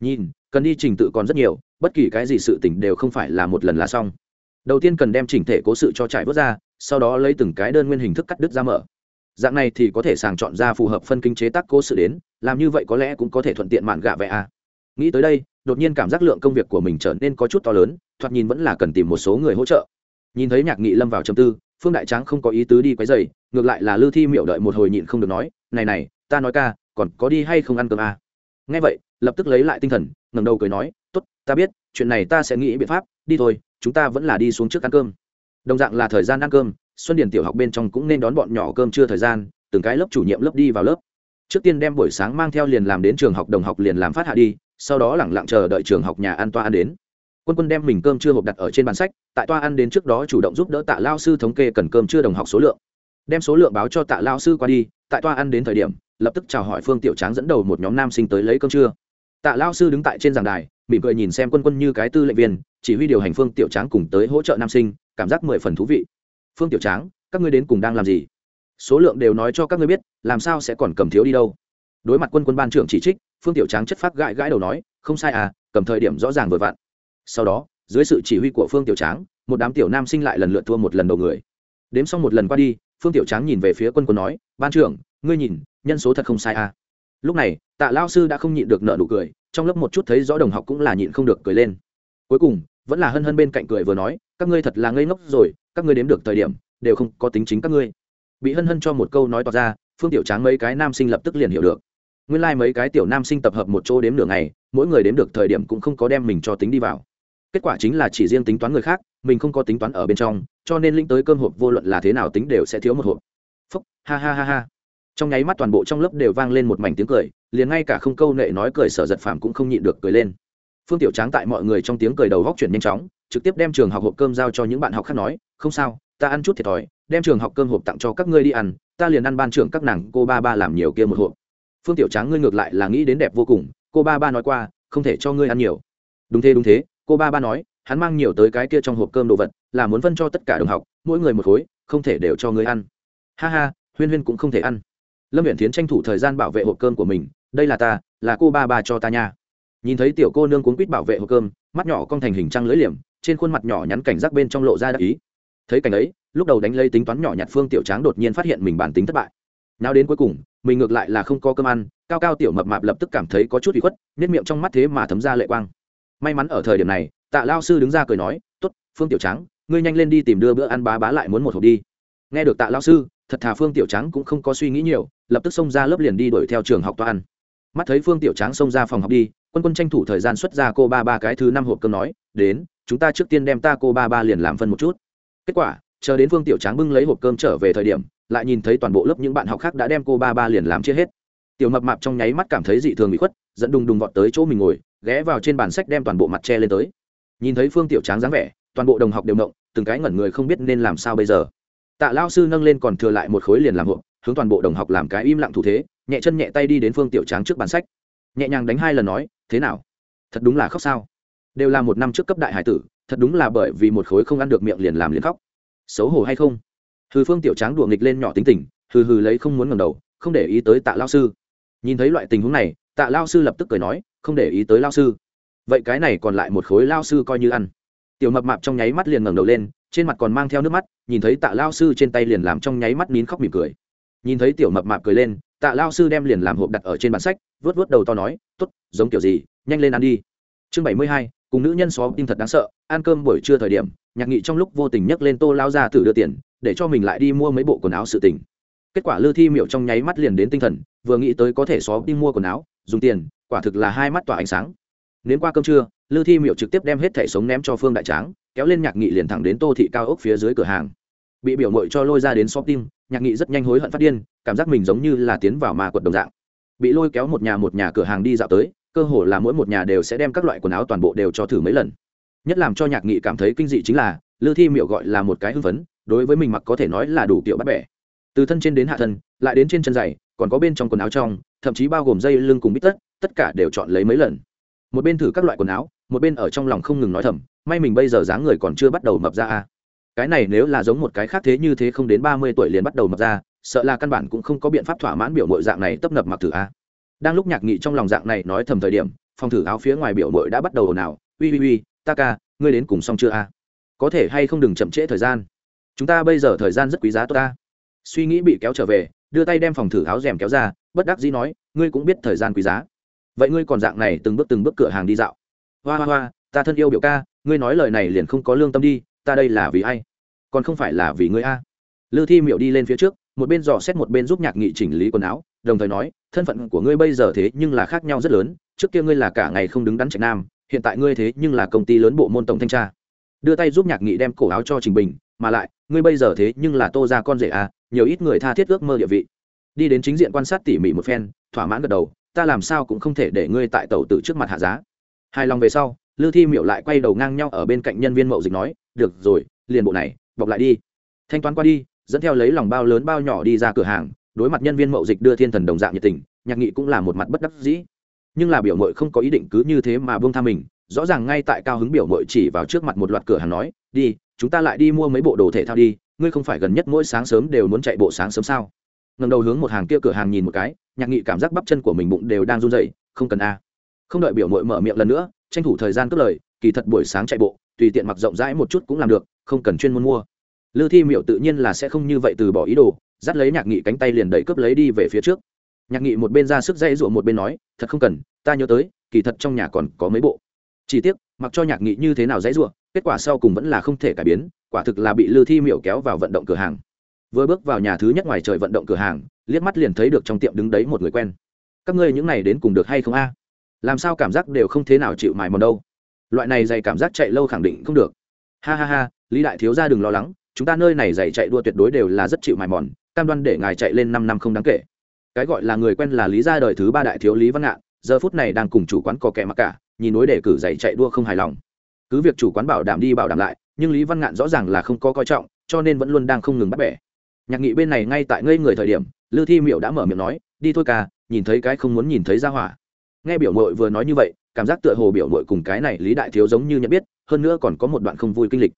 Nhìn cần đi trình tự còn rất nhiều, bất kỳ cái gì sự tình đều không phải là một lần là xong đầu tiên cần đem chỉnh thể cố sự cho trải vớt ra, sau đó lấy từng cái đơn nguyên hình thức cắt đứt ra mở dạng này thì có thể sàng chọn ra phù hợp phân kinh chế tác cố sự đến, làm như vậy có lẽ cũng có thể thuận tiện mạn gạ vẽ à. nghĩ tới đây, đột nhiên cảm giác lượng công việc của mình trở nên có chút to lớn, thoạt nhìn vẫn là cần tìm một số người hỗ trợ nhìn thấy nhạc nghị lâm vào châm tư, phương đại tráng không có ý tứ đi quấy dày ngược lại là lư thi miệu đợi một hồi nhịn không được nói, này này, ta nói ca, còn có đi hay không ăn cơm à. nghe vậy, lập tức lấy lại tinh thần ngẩng đầu cười nói, tốt, ta biết, chuyện này ta sẽ nghĩ biện pháp, đi thôi, chúng ta vẫn là đi xuống trước ăn cơm. Đồng dạng là thời gian ăn cơm, xuân điển tiểu học bên trong cũng nên đón bọn nhỏ cơm trưa thời gian, từng cái lớp chủ nhiệm lớp đi vào lớp. Trước tiên đem buổi sáng mang theo liền làm đến trường học đồng học liền làm phát hạ đi, sau đó lẳng lặng chờ đợi trường học nhà ăn toa ăn đến. Quân quân đem mình cơm chưa hộp đặt ở trên bàn sách, tại toa ăn đến trước đó chủ động giúp đỡ tạ lao sư thống kê cần cơm chưa đồng học số lượng. Đem số lượng báo cho tạ lao sư qua đi, tại toa ăn đến thời điểm, lập tức chào hỏi phương tiểu tráng dẫn đầu một nhóm nam sinh tới lấy cơm trưa tạ lao sư đứng tại trên giảng đài, mỉm cười nhìn xem quân quân như cái tư lệnh viên, chỉ huy điều hành phương tiểu tráng cùng tới hỗ trợ nam sinh, cảm giác mười phần thú vị. Phương tiểu tráng, các ngươi đến cùng đang làm gì? Số lượng đều nói cho các ngươi biết, làm sao sẽ còn cầm thiếu đi đâu? Đối mặt quân quân ban trưởng chỉ trích, phương tiểu tráng chất phát gãi gãi đầu nói, không sai à cầm thời điểm rõ ràng vừa vặn. Sau đó, dưới sự chỉ huy của phương tiểu tráng, một đám tiểu nam sinh lại lần lượt thua một lần đầu người. Đếm xong một lần qua đi, phương tiểu tráng nhìn về phía quân quân nói, ban trưởng, ngươi nhìn, nhân số thật không sai à lúc này, tạ lao sư đã không nhịn được nợ nụ cười, trong lớp một chút thấy rõ đồng học cũng là nhịn không được cười lên. Cuối cùng, vẫn là hân hân bên cạnh cười vừa nói, các ngươi thật là ngây ngốc rồi, các ngươi đếm được thời điểm, đều không có tính chính các ngươi. Bị hân hân cho một câu nói tỏ ra, phương tiểu tráng mấy cái nam sinh lập tức liền hiểu được. Nguyên lai、like、mấy cái tiểu nam sinh tập hợp một chỗ đếm nửa ngày, mỗi người đếm được thời điểm cũng không có đem mình cho tính đi vào. Kết quả chính là chỉ riêng tính toán người khác, mình không có tính toán ở bên trong, cho nên linh tới cơm hộp vô luận là thế nào tính đều sẽ thiếu một hộp. Phúc, ha ha ha ha trong nháy mắt toàn bộ trong lớp đều vang lên một mảnh tiếng cười, liền ngay cả không câu nệ nói cười sở giật phàm cũng không nhịn được cười lên. Phương tiểu tráng tại mọi người trong tiếng cười đầu góc chuyển nhanh chóng, trực tiếp đem trường học hộp cơm giao cho những bạn học khác nói, không sao, ta ăn chút thiệt thòi, đem trường học cơm hộp tặng cho các ngươi đi ăn, ta liền ăn ban trưởng các nàng, cô ba ba làm nhiều kia một hộp. Phương tiểu tráng ngươi ngược lại là nghĩ đến đẹp vô cùng, cô ba ba nói qua, không thể cho ngươi ăn nhiều. Đúng thế đúng thế, cô ba ba nói, hắn mang nhiều tới cái kia trong hộp cơm đồ vật, là muốn phân cho tất cả đồng học, mỗi người một khối, không thể đều cho ngươi ăn. Ha ha, huyên huyên cũng không thể ăn lâm viện tiến tranh thủ thời gian bảo vệ hộp cơm của mình, đây là ta, là cô ba ba cho ta nha. Nhìn thấy tiểu cô nương cuốn quýt bảo vệ hộp cơm, mắt nhỏ con thành hình trăng lưỡi liềm, trên khuôn mặt nhỏ nhắn cảnh giác bên trong lộ ra đắc ý. Thấy cảnh ấy, lúc đầu đánh lấy tính toán nhỏ nhặt phương tiểu tráng đột nhiên phát hiện mình bản tính thất bại. Nào đến cuối cùng, mình ngược lại là không có cơm ăn, cao cao tiểu mập mạp lập tức cảm thấy có chút bị khuất nếp miệng trong mắt thế mà thấm ra lệ quang. May mắn ở thời điểm này, tạ lao sư đứng ra cười nói t ố t phương tiểu trắng ngươi nhanh lên đi tìm đưa bữa ăn bá bá lại muốn một hộp đi. Nghe được tạ lao sư, thật thà phương tiểu trắng cũng không có suy nghĩ nhiều lập tức xông ra lớp liền đi đuổi theo trường học toa mắt thấy phương tiểu Tráng xông ra phòng học đi, quân quân tranh thủ thời gian xuất ra cô ba ba cái thứ năm hộp cơm nói, đến, chúng ta trước tiên đem ta cô ba ba liền làm phân một chút. Kết quả, chờ đến phương tiểu tráng bưng lấy hộp cơm trở về thời điểm, lại nhìn thấy toàn bộ lớp những bạn học khác đã đem cô ba ba liền làm chia hết. Tiểu mập mạp trong nháy mắt cảm thấy dị thường bị khuất dẫn đùng đùng vọt tới chỗ mình ngồi, ghé vào trên bàn sách đem toàn bộ mặt che lên tới. Nhìn thấy phương tiểu tráng dáng vẻ, toàn bộ đồng học đều động, từng cái ngẩn người không biết nên làm sao bây giờ tạ lao sư nâng lên còn thừa lại một khối liền làm hộp, hướng toàn bộ đồng học làm cái im lặng thủ thế, nhẹ chân nhẹ tay đi đến phương tiểu tráng trước bàn sách. Nhẹ nhàng đánh hai lần nói, thế nào? Thật đúng là khóc sao? Đều là một năm trước cấp đại hải tử, thật đúng là bởi vì một khối không ăn được miệng liền làm liền khóc. Xấu hổ hay không? Hừ, phương tiểu tráng đùa nghịch lên nhỏ tính tình, hừ hừ lấy không muốn ngầm đầu, không để ý tới tạ lao sư. Nhìn thấy loại tình huống này, tạ lao sư lập tức cười nói, không để ý tới lao sư. Vậy cái này còn lại một khối lao sư coi như ăn. Tiểu mập mạp trong nháy mắt liền ngẩng đầu lên trên mặt còn mang theo nước mắt, nhìn thấy tạ lao sư trên tay liền làm trong nháy mắt nín khóc mỉm cười. Nhìn thấy tiểu mập mạp cười lên, tạ lao sư đem liền làm hộp đặt ở trên bản sách vớt vớt đầu to nói t ố t giống kiểu gì, nhanh lên ăn đi. Chương bảy mươi hai, cùng nữ nhân xó tim thật đáng sợ, ăn cơm buổi trưa thời điểm, nhạc nghị trong lúc vô tình nhấc lên tô lao ra thử đưa tiền, để cho mình lại đi mua mấy bộ quần áo sự tình. Kết quả lư thi miệu trong nháy mắt liền đến tinh thần, vừa nghĩ tới có thể xó đi mua quần áo, dùng tiền, quả thực là hai mắt tỏa ánh sáng. Nến qua cơm trưa, lư thi miệu trực tiếp đem hết thẻ sống ném cho phương đại tráng kéo lên nhạc nghị liền thẳng đến tô thị cao ốc phía dưới cửa hàng. Bị biểu mội cho lôi ra đến shopping nhạc nghị rất nhanh hối hận phát điên, cảm giác mình giống như là tiến vào ma quật đồng dạng. Bị lôi kéo một nhà một nhà cửa hàng đi dạo tới, cơ hồ là mỗi một nhà đều sẽ đem các loại quần áo toàn bộ đều cho thử mấy lần. Nhất làm cho nhạc nghị cảm thấy kinh dị chính là lư thi miệu gọi là một cái hưng phấn, đối với mình mặc có thể nói là đủ kiểu bắt bẻ. Từ thân trên đến hạ thân, lại đến trên chân giày, còn có bên trong quần áo trong, thậm chí bao gồm dây lưng cùng bít tất tất cả đều chọn lấy mấy lần một bên thử các loại quần áo, một bên ở trong lòng không ngừng nói thầm, may mình bây giờ dáng người còn chưa bắt đầu mập ra a cái này nếu là giống một cái khác thế như thế không đến ba mươi tuổi liền bắt đầu mập ra, sợ là căn bản cũng không có biện pháp thỏa mãn biểu mội dạng này tấp nập mặc thử a đang lúc nhạc nghị trong lòng dạng này nói thầm thời điểm, phòng thử áo phía ngoài biểu mội đã bắt đầu ồn ào ui ui ui ta ca, ngươi đến cùng xong chưa a có thể hay không đừng chậm trễ thời gian? Chúng ta bây giờ thời gian rất quý giá tốt ta. Suy nghĩ bị kéo trở về, đưa tay đem phòng thử áo rèm kéo ra, bất đắc dĩ nói, ngươi cũng biết thời gian quý giá vậy ngươi còn dạng này từng bước từng bước cửa hàng đi dạo. Hoa hoa hoa, ta thân yêu biểu ca, ngươi nói lời này liền không có lương tâm đi, ta đây là vì ai? Còn không phải là vì ngươi a. Lư thi miệu đi lên phía trước, một bên dò xét một bên giúp nhạc nghị chỉnh lý quần áo, đồng thời nói, thân phận của ngươi bây giờ thế nhưng là khác nhau rất lớn, trước kia ngươi là cả ngày không đứng đắn trạch nam, hiện tại ngươi thế nhưng là công ty lớn bộ môn tổng thanh tra. Đưa tay giúp nhạc nghị đem cổ áo cho trình bình, mà lại, ngươi bây giờ thế nhưng là tô ra con rể à nhiều ít người tha thiết ước mơ địa vị. Đi đến chính diện quan sát tỉ mỉ một phen, thỏa mãn gật đầu ta làm sao cũng không thể để ngươi tại tàu tử trước mặt hạ giá. Hài lòng về sau, lư thi miệu lại quay đầu ngang nhau ở bên cạnh nhân viên mậu dịch nói, được rồi, liền bộ này, bọc lại đi. Thanh toán qua đi, dẫn theo lấy lòng bao lớn bao nhỏ đi ra cửa hàng, đối mặt nhân viên mậu dịch đưa thiên thần đồng dạng nhiệt tình, nhạc nghị cũng là một mặt bất đắc dĩ. Nhưng là biểu mội không có ý định cứ như thế mà buông tha mình, rõ ràng ngay tại cao hứng biểu mội chỉ vào trước mặt một loạt cửa hàng nói, đi, chúng ta lại đi mua mấy bộ đồ thể thao đi, ngươi không phải gần nhất mỗi sáng sớm đều muốn chạy bộ sáng sớm sao? Ngần đầu hướng một hàng kia cửa hàng nhìn một cái, nhạc nghị cảm giác bắp chân của mình bụng đều đang run dậy không cần a. Không đợi biểu mội mở miệng lần nữa, tranh thủ thời gian cất lời, kỳ thật buổi sáng chạy bộ, tùy tiện mặc rộng rãi một chút cũng làm được, không cần chuyên môn mua. Lư thi miệu tự nhiên là sẽ không như vậy từ bỏ ý đồ, dắt lấy nhạc nghị cánh tay liền đẩy cướp lấy đi về phía trước. Nhạc nghị một bên ra sức dây ruộng một bên nói, thật không cần, ta nhớ tới, kỳ thật trong nhà còn có mấy bộ. Chỉ tiếc, mặc cho nhạc nghị như thế nào dãy ruộng, kết quả sau cùng vẫn là không thể cải biến, quả thực là bị lư thi miệu kéo vào vận động cửa hàng vừa bước vào nhà thứ nhất ngoài trời vận động cửa hàng, liếc mắt liền thấy được trong tiệm đứng đấy một người quen. Các ngươi những này đến cùng được hay không a? Làm sao cảm giác đều không thế nào chịu mài mòn đâu? Loại này dày cảm giác chạy lâu khẳng định không được. Ha ha ha, lý đại thiếu ra đừng lo lắng, chúng ta nơi này dày chạy đua tuyệt đối đều là rất chịu mài mòn, cam đoan để ngài chạy lên năm năm không đáng kể. Cái gọi là người quen là lý gia đời thứ ba đại thiếu lý văn ngạn, giờ phút này đang cùng chủ quán có kẻ mặc cả, nhìn nối để cử dạy chạy đua không hài lòng. Cứ việc chủ quán bảo đảm đi bảo đảm lại, nhưng lý văn ngạn rõ ràng là không có coi trọng, cho nên vẫn luôn đang không ngừng bắt bẻ nhạc nghị bên này ngay tại ngây người thời điểm, lư thi miệu đã mở miệng nói, đi thôi ca, nhìn thấy cái không muốn nhìn thấy ra hỏa. Nghe biểu mội vừa nói như vậy, cảm giác tựa hồ biểu mội cùng cái này lý đại thiếu giống như nhận biết, hơn nữa còn có một đoạn không vui kinh lịch.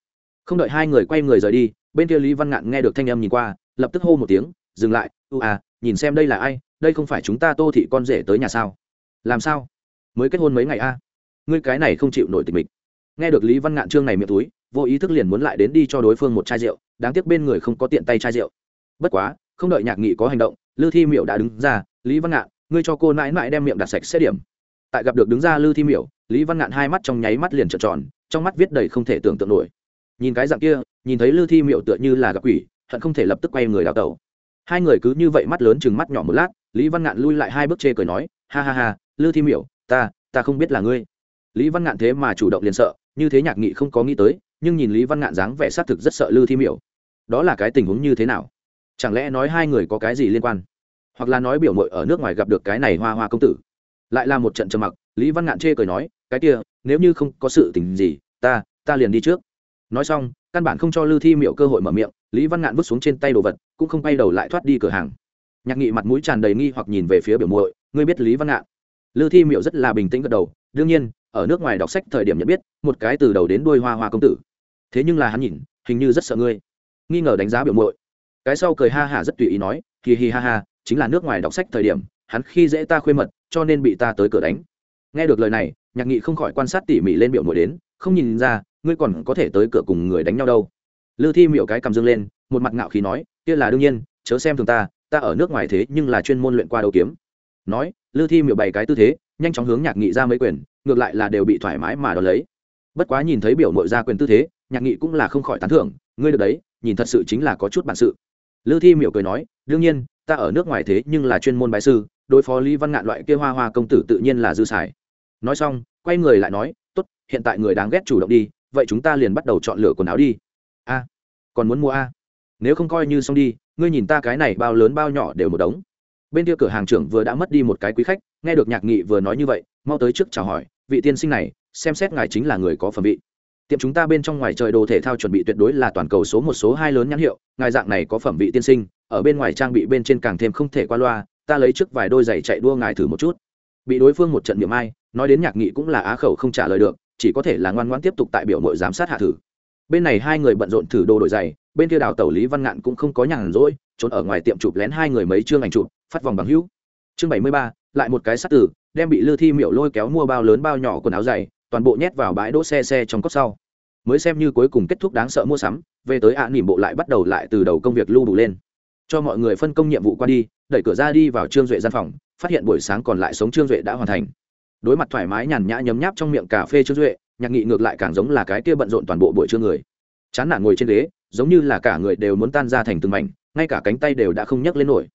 Không đợi hai người quay người rời đi, bên kia lý văn ngạn nghe được thanh âm nhìn qua, lập tức hô một tiếng, dừng lại ưu à nhìn xem đây là ai, đây không phải chúng ta tô thị con rể tới nhà sao? Làm sao? Mới kết hôn mấy ngày a? Ngươi cái này không chịu nổi tình mình nghe được lý văn ngạn trương này miệng túi, vô ý thức liền muốn lại đến đi cho đối phương một chai rượu, đáng tiếc bên người không có tiện tay chai rượu bất quá, không đợi nhạc nghị có hành động, lư thi miệu đã đứng ra, lý văn ngạn, ngươi cho cô mãi mãi đem miệng đặt sạch xét điểm. Tại gặp được đứng ra lư thi miệu lý văn ngạn hai mắt trong nháy mắt liền trợn tròn, trong mắt viết đầy không thể tưởng tượng nổi. Nhìn cái dạng kia, nhìn thấy lư thi miệu tựa như là gặp quỷ, hận không thể lập tức quay người đào tẩu. Hai người cứ như vậy mắt lớn chừng mắt nhỏ một lát, lý văn ngạn lui lại hai bước chê cười nói, ha ha ha, lư thi miểu, ta ta không biết là ngươi. Lý văn ngạn thế mà chủ động liền sợ, như thế nhạc nghị không có nghĩ tới, nhưng nhìn lý văn ngạn dáng vẻ xác thực rất sợ lư thi miểu. Đó là cái tình huống như thế nào? Chẳng lẽ nói hai người có cái gì liên quan? Hoặc là nói biểu mội ở nước ngoài gặp được cái này hoa hoa công tử? Lại là một trận trầm mặc, lý văn ngạn chê cười nói, cái kia, nếu như không có sự tình gì, ta ta liền đi trước. Nói xong, căn bản không cho lư thi miệu cơ hội mở miệng, lý văn ngạn vứt xuống trên tay đồ vật, cũng không bay đầu lại thoát đi cửa hàng. Nhạc nghị mặt mũi tràn đầy nghi hoặc nhìn về phía biểu muội, ngươi biết lý văn ngạn? Lư thi miệu rất là bình tĩnh gật đầu, đương nhiên, ở nước ngoài đọc sách thời điểm nhận biết, một cái từ đầu đến đuôi hoa hoa công tử. Thế nhưng là hắn nhìn, hình như rất sợ ngươi. Nghi ngờ đánh giá biểu muội cái sau cười ha hả rất tùy ý nói hì hì ha ha, chính là nước ngoài đọc sách thời điểm, hắn khi dễ ta khuê mật, cho nên bị ta tới cửa đánh. Nghe được lời này, nhạc nghị không khỏi quan sát tỉ mỉ lên biểu muội đến, không nhìn ra, ngươi còn có thể tới cửa cùng người đánh nhau đâu. Lư thi miệu cái cầm dương lên, một mặt ngạo khí nói, kia là đương nhiên, chớ xem thường ta ta ở nước ngoài thế nhưng là chuyên môn luyện qua đấu kiếm. Nói, lư thi miệu bày cái tư thế, nhanh chóng hướng nhạc nghị ra mấy quyền, ngược lại là đều bị thoải mái mà đ lấy. Bất quá nhìn thấy biểu mội ra quyền tư thế, nhạc nghị cũng là không khỏi tán thưởng, ngươi được đấy, nhìn thật sự chính là có chút bản sự lư thi miểu cười nói, đương nhiên, ta ở nước ngoài thế nhưng là chuyên môn bái sư, đối phó lý văn ngạn loại kia hoa hoa công tử tự nhiên là dư xài. Nói xong, quay người lại nói, tốt, hiện tại người đáng ghét chủ động đi, vậy chúng ta liền bắt đầu chọn lựa quần áo đi. A, còn muốn mua a? Nếu không coi như xong đi, ngươi nhìn ta cái này bao lớn bao nhỏ đều một đống. Bên kia cửa hàng trưởng vừa đã mất đi một cái quý khách, nghe được nhạc nghị vừa nói như vậy, mau tới trước chào hỏi, vị tiên sinh này, xem xét ngài chính là người có phẩm vị tiệm chúng ta bên trong ngoài trời đồ thể thao chuẩn bị tuyệt đối là toàn cầu số một, số hai lớn nhãn hiệu, ngài dạng này có phẩm vị tiên sinh, ở bên ngoài trang bị bên trên càng thêm không thể qua loa, ta lấy trước vài đôi giày chạy đua ngài thử một chút. Bị đối phương một trận miệng ai, nói đến nhạc nghị cũng là á khẩu không trả lời được, chỉ có thể là ngoan ngoãn tiếp tục tại biểu nội giám sát hạ thử. Bên này hai người bận rộn thử đồ đổi giày, bên kia đào tẩu lý văn ngạn cũng không có nhàn rỗi, trốn ở ngoài tiệm chụp lén hai người mấy chương ảnh chụp, phát vòng bằng hữu. Chương bảy mươi ba, lại một cái sắt tử, đem bị lư thi miểu lôi kéo mua bao lớn bao nhỏ quần áo dày toàn bộ nhét vào bãi đỗ xe xe trong cốc sau. Mới xem như cuối cùng kết thúc đáng sợ mua sắm về tới ạ à, nỉm bộ lại bắt đầu lại từ đầu công việc lưu đủ lên. Cho mọi người phân công nhiệm vụ qua đi đẩy cửa ra đi vào trương duệ gian phòng phát hiện buổi sáng còn lại sống trương duệ đã hoàn thành. Đối mặt thoải mái nhàn nhã nhấm nháp trong miệng cà phê trương duệ nhạc nghị ngược lại càng giống là cái kia bận rộn toàn bộ buổi trưa người. Chán nản ngồi trên ghế giống như là cả người đều muốn tan ra thành từng mảnh ngay cả cánh tay đều đã không nhấc lên nổi.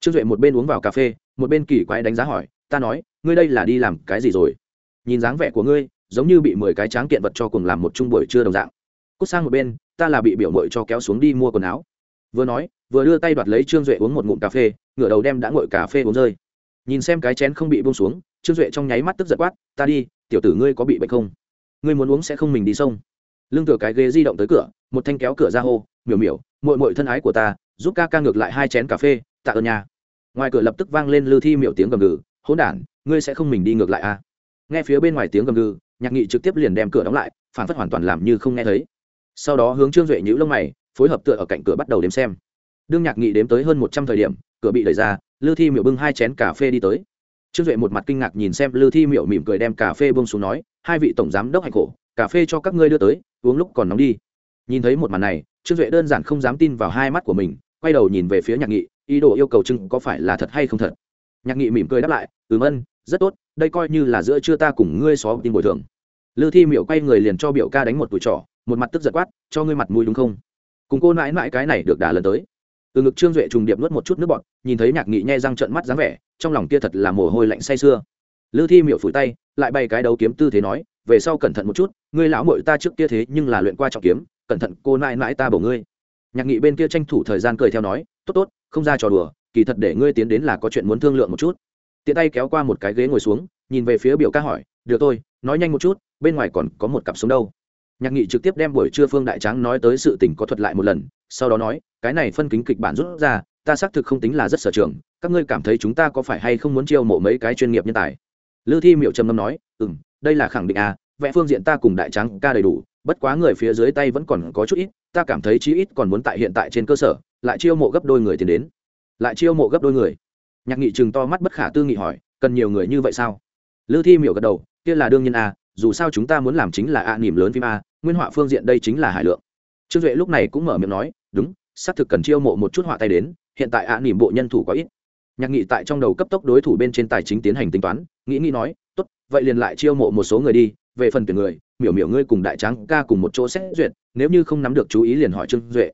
Trương duệ một bên uống vào cà phê một bên kỳ quái đánh giá hỏi ta nói ngươi đây là đi làm cái gì rồi? Nhìn dáng vẻ của ngươi giống như bị mười cái tráng kiện vật cho cùng làm một chung buổi trưa đồng dạng. Cút sang một bên, ta là bị biểu mội cho kéo xuống đi mua quần áo. Vừa nói, vừa đưa tay đoạt lấy trương duệ uống một ngụm cà phê, ngửa đầu đem đã ngội cà phê uống rơi. Nhìn xem cái chén không bị bông xuống, trương duệ trong nháy mắt tức giật quát, ta đi, tiểu tử ngươi có bị bệnh không? Ngươi muốn uống sẽ không mình đi sông. Lưng tựa cái ghế di động tới cửa, một thanh kéo cửa ra hô, miểu miểu mội mội thân ái của ta, giúp ca ca ngược lại hai chén cà phê, tạ ơn nhà ngoài cửa lập tức vang lên lư thi miểu tiếng gầm gừ, hỗn đản, ngươi sẽ không mình đi ngược lại à? Nghe phía bên ngoài tiếng gầm gừ nhạc nghị trực tiếp liền đem cửa đóng lại, phản phất hoàn toàn làm như không nghe thấy. Sau đó hướng trương duệ nhữ lông mày, phối hợp tựa ở cạnh cửa bắt đầu đếm xem. Đương nhạc nghị đếm tới hơn một trăm thời điểm, cửa bị đẩy ra lư thi miểu bưng hai chén cà phê đi tới. Trương duệ một mặt kinh ngạc nhìn xem lư thi miểu mỉm cười đem cà phê bông xuống nói, hai vị tổng giám đốc hạnh khổ, cà phê cho các ngươi đưa tới, uống lúc còn nóng đi. Nhìn thấy một màn này, trương duệ đơn giản không dám tin vào hai mắt của mình, quay đầu nhìn về phía nhạc nghị, ý đồ yêu cầu trưng có phải là thật hay không thật. Nhạc nghị mỉm cười đáp lại, ừm ân, rất tốt đây coi như là giữa chưa ta cùng ngươi xó tin bồi thường. Lư thi miểu quay người liền cho biểu ca đánh một tuổi trỏ một mặt tức giật quát, cho ngươi mặt mũi đúng không? Cùng cô nãi mãi cái này được đà lần tới. Từ ngực trương duệ trùng điệp nuốt một chút nước bọt, nhìn thấy nhạc nghị nhai răng trợn mắt dáng vẻ, trong lòng kia thật là mồ hôi lạnh say sưa. Lư thi miểu phủi tay, lại bay cái đấu kiếm tư thế nói, về sau cẩn thận một chút, ngươi lão mội ta trước kia thế nhưng là luyện qua trọng kiếm, cẩn thận cô nãi mãi ta bổ ngươi. Nhạc nghị bên kia tranh thủ thời gian cười theo nói, tốt tốt, không ra trò đùa, kỳ thật để ngươi tiến đến là có chuyện muốn thương lượng một chút tiện tay kéo qua một cái ghế ngồi xuống, nhìn về phía biểu ca hỏi, được tôi nói nhanh một chút, bên ngoài còn có một cặp súng đâu. Nhạc nghị trực tiếp đem buổi trưa phương đại tráng nói tới sự tình có thuật lại một lần, sau đó nói, cái này phân kính kịch bản rút ra, ta xác thực không tính là rất sở trường, các ngươi cảm thấy chúng ta có phải hay không muốn chiêu mộ mấy cái chuyên nghiệp nhân tài? Lư thi miệu trầm ngâm nói ừ m đây là khẳng định à vẽ phương diện ta cùng đại tráng ca đầy đủ, bất quá người phía dưới tay vẫn còn có chút ít, ta cảm thấy chí ít còn muốn tại hiện tại trên cơ sở, lại chiêu mộ gấp đôi người tiền đến. Lại chiêu mộ gấp đôi người nhạc nghị chừng to mắt bất khả tư nghị hỏi cần nhiều người như vậy sao? Lư thi miểu gật đầu kia là đương nhiên a dù sao chúng ta muốn làm chính là a à, nỉm lớn phim a nguyên họa phương diện đây chính là hải lượng. Trương duệ lúc này cũng mở miệng nói đúng xác thực cần chiêu mộ một chút họa tay đến hiện tại a nỉm bộ nhân thủ có ít. Nhạc nghị tại trong đầu cấp tốc đối thủ bên trên tài chính tiến hành tính toán nghĩ nghĩ nói tốt vậy liền lại chiêu mộ một số người đi về phần tuyển người miểu miểu ngươi cùng đại tráng ca cùng một chỗ xét duyệt nếu như không nắm được chú ý liền hỏi trương duệ.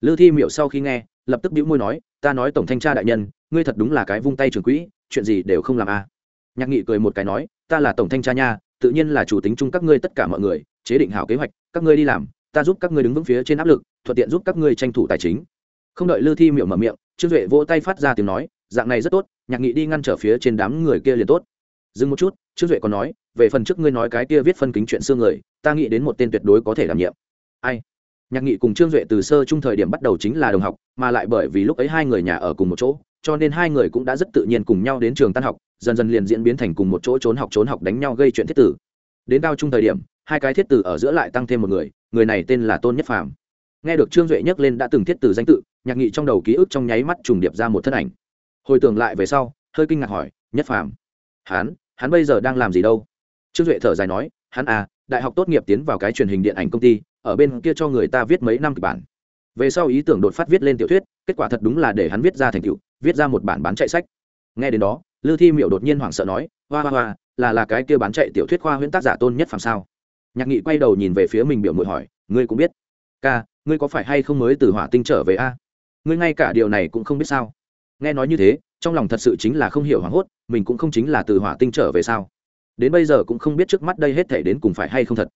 Lư thi miểu sau khi nghe lập tức bĩu môi nói ta nói tổng thanh tra đại nhân, ngươi thật đúng là cái vung tay trường quỹ, chuyện gì đều không làm a à. nhạc nghị cười một cái nói, ta là tổng thanh tra nha, tự nhiên là chủ tính chung các ngươi tất cả mọi người, chế định hảo kế hoạch, các ngươi đi làm, ta giúp các ngươi đứng vững phía trên áp lực, thuận tiện giúp các ngươi tranh thủ tài chính. Không đợi lư thi miệng mở miệng, trương duệ vỗ tay phát ra tiếng nói, dạng này rất tốt, nhạc nghị đi ngăn trở phía trên đám người kia liền tốt. Dừng một chút, trương duệ còn nói, về phần trước ngươi nói cái kia viết phân kính chuyện xương người, ta nghĩ đến một tên tuyệt đối có thể đảm nhiệm. Ai? Nhạc nghị cùng trương duệ từ sơ chung thời điểm bắt đầu chính là đồng học, mà lại bởi vì lúc ấy hai người nhà ở cùng một chỗ, cho nên hai người cũng đã rất tự nhiên cùng nhau đến trường tan học, dần dần liền diễn biến thành cùng một chỗ trốn học trốn học đánh nhau gây chuyện thiết tử. Đến cao trung thời điểm, hai cái thiết tử ở giữa lại tăng thêm một người người này tên là tôn nhất phàm. Nghe được trương duệ nhắc lên đã từng thiết tử danh tự, nhạc nghị trong đầu ký ức trong nháy mắt trùng điệp ra một thân ảnh. Hồi tưởng lại về sau, hơi kinh ngạc hỏi, nhất phàm, hắn hắn bây giờ đang làm gì đâu? Trương duệ thở dài nói, hắn à đại học tốt nghiệp tiến vào cái truyền hình điện ảnh công ty ở bên kia cho người ta viết mấy năm kịch bản. Về sau ý tưởng đột phát viết lên tiểu thuyết, kết quả thật đúng là để hắn viết ra thành tựu, viết ra một bản bán chạy sách. Nghe đến đó, lư thi miệu đột nhiên hoảng sợ nói, hoa hoa hoa, là là cái kia bán chạy tiểu thuyết khoa huyễn tác giả tôn nhất phàm sao? Nhạc nghị quay đầu nhìn về phía mình biểu mội hỏi, ngươi cũng biết? Ca, ngươi có phải hay không mới từ hỏa tinh trở về a? Ngươi ngay cả điều này cũng không biết sao? Nghe nói như thế, trong lòng thật sự chính là không hiểu hoảng hốt, mình cũng không chính là từ hỏa tinh trở về sao? Đến bây giờ cũng không biết trước mắt đây hết thể đến cùng phải hay không thật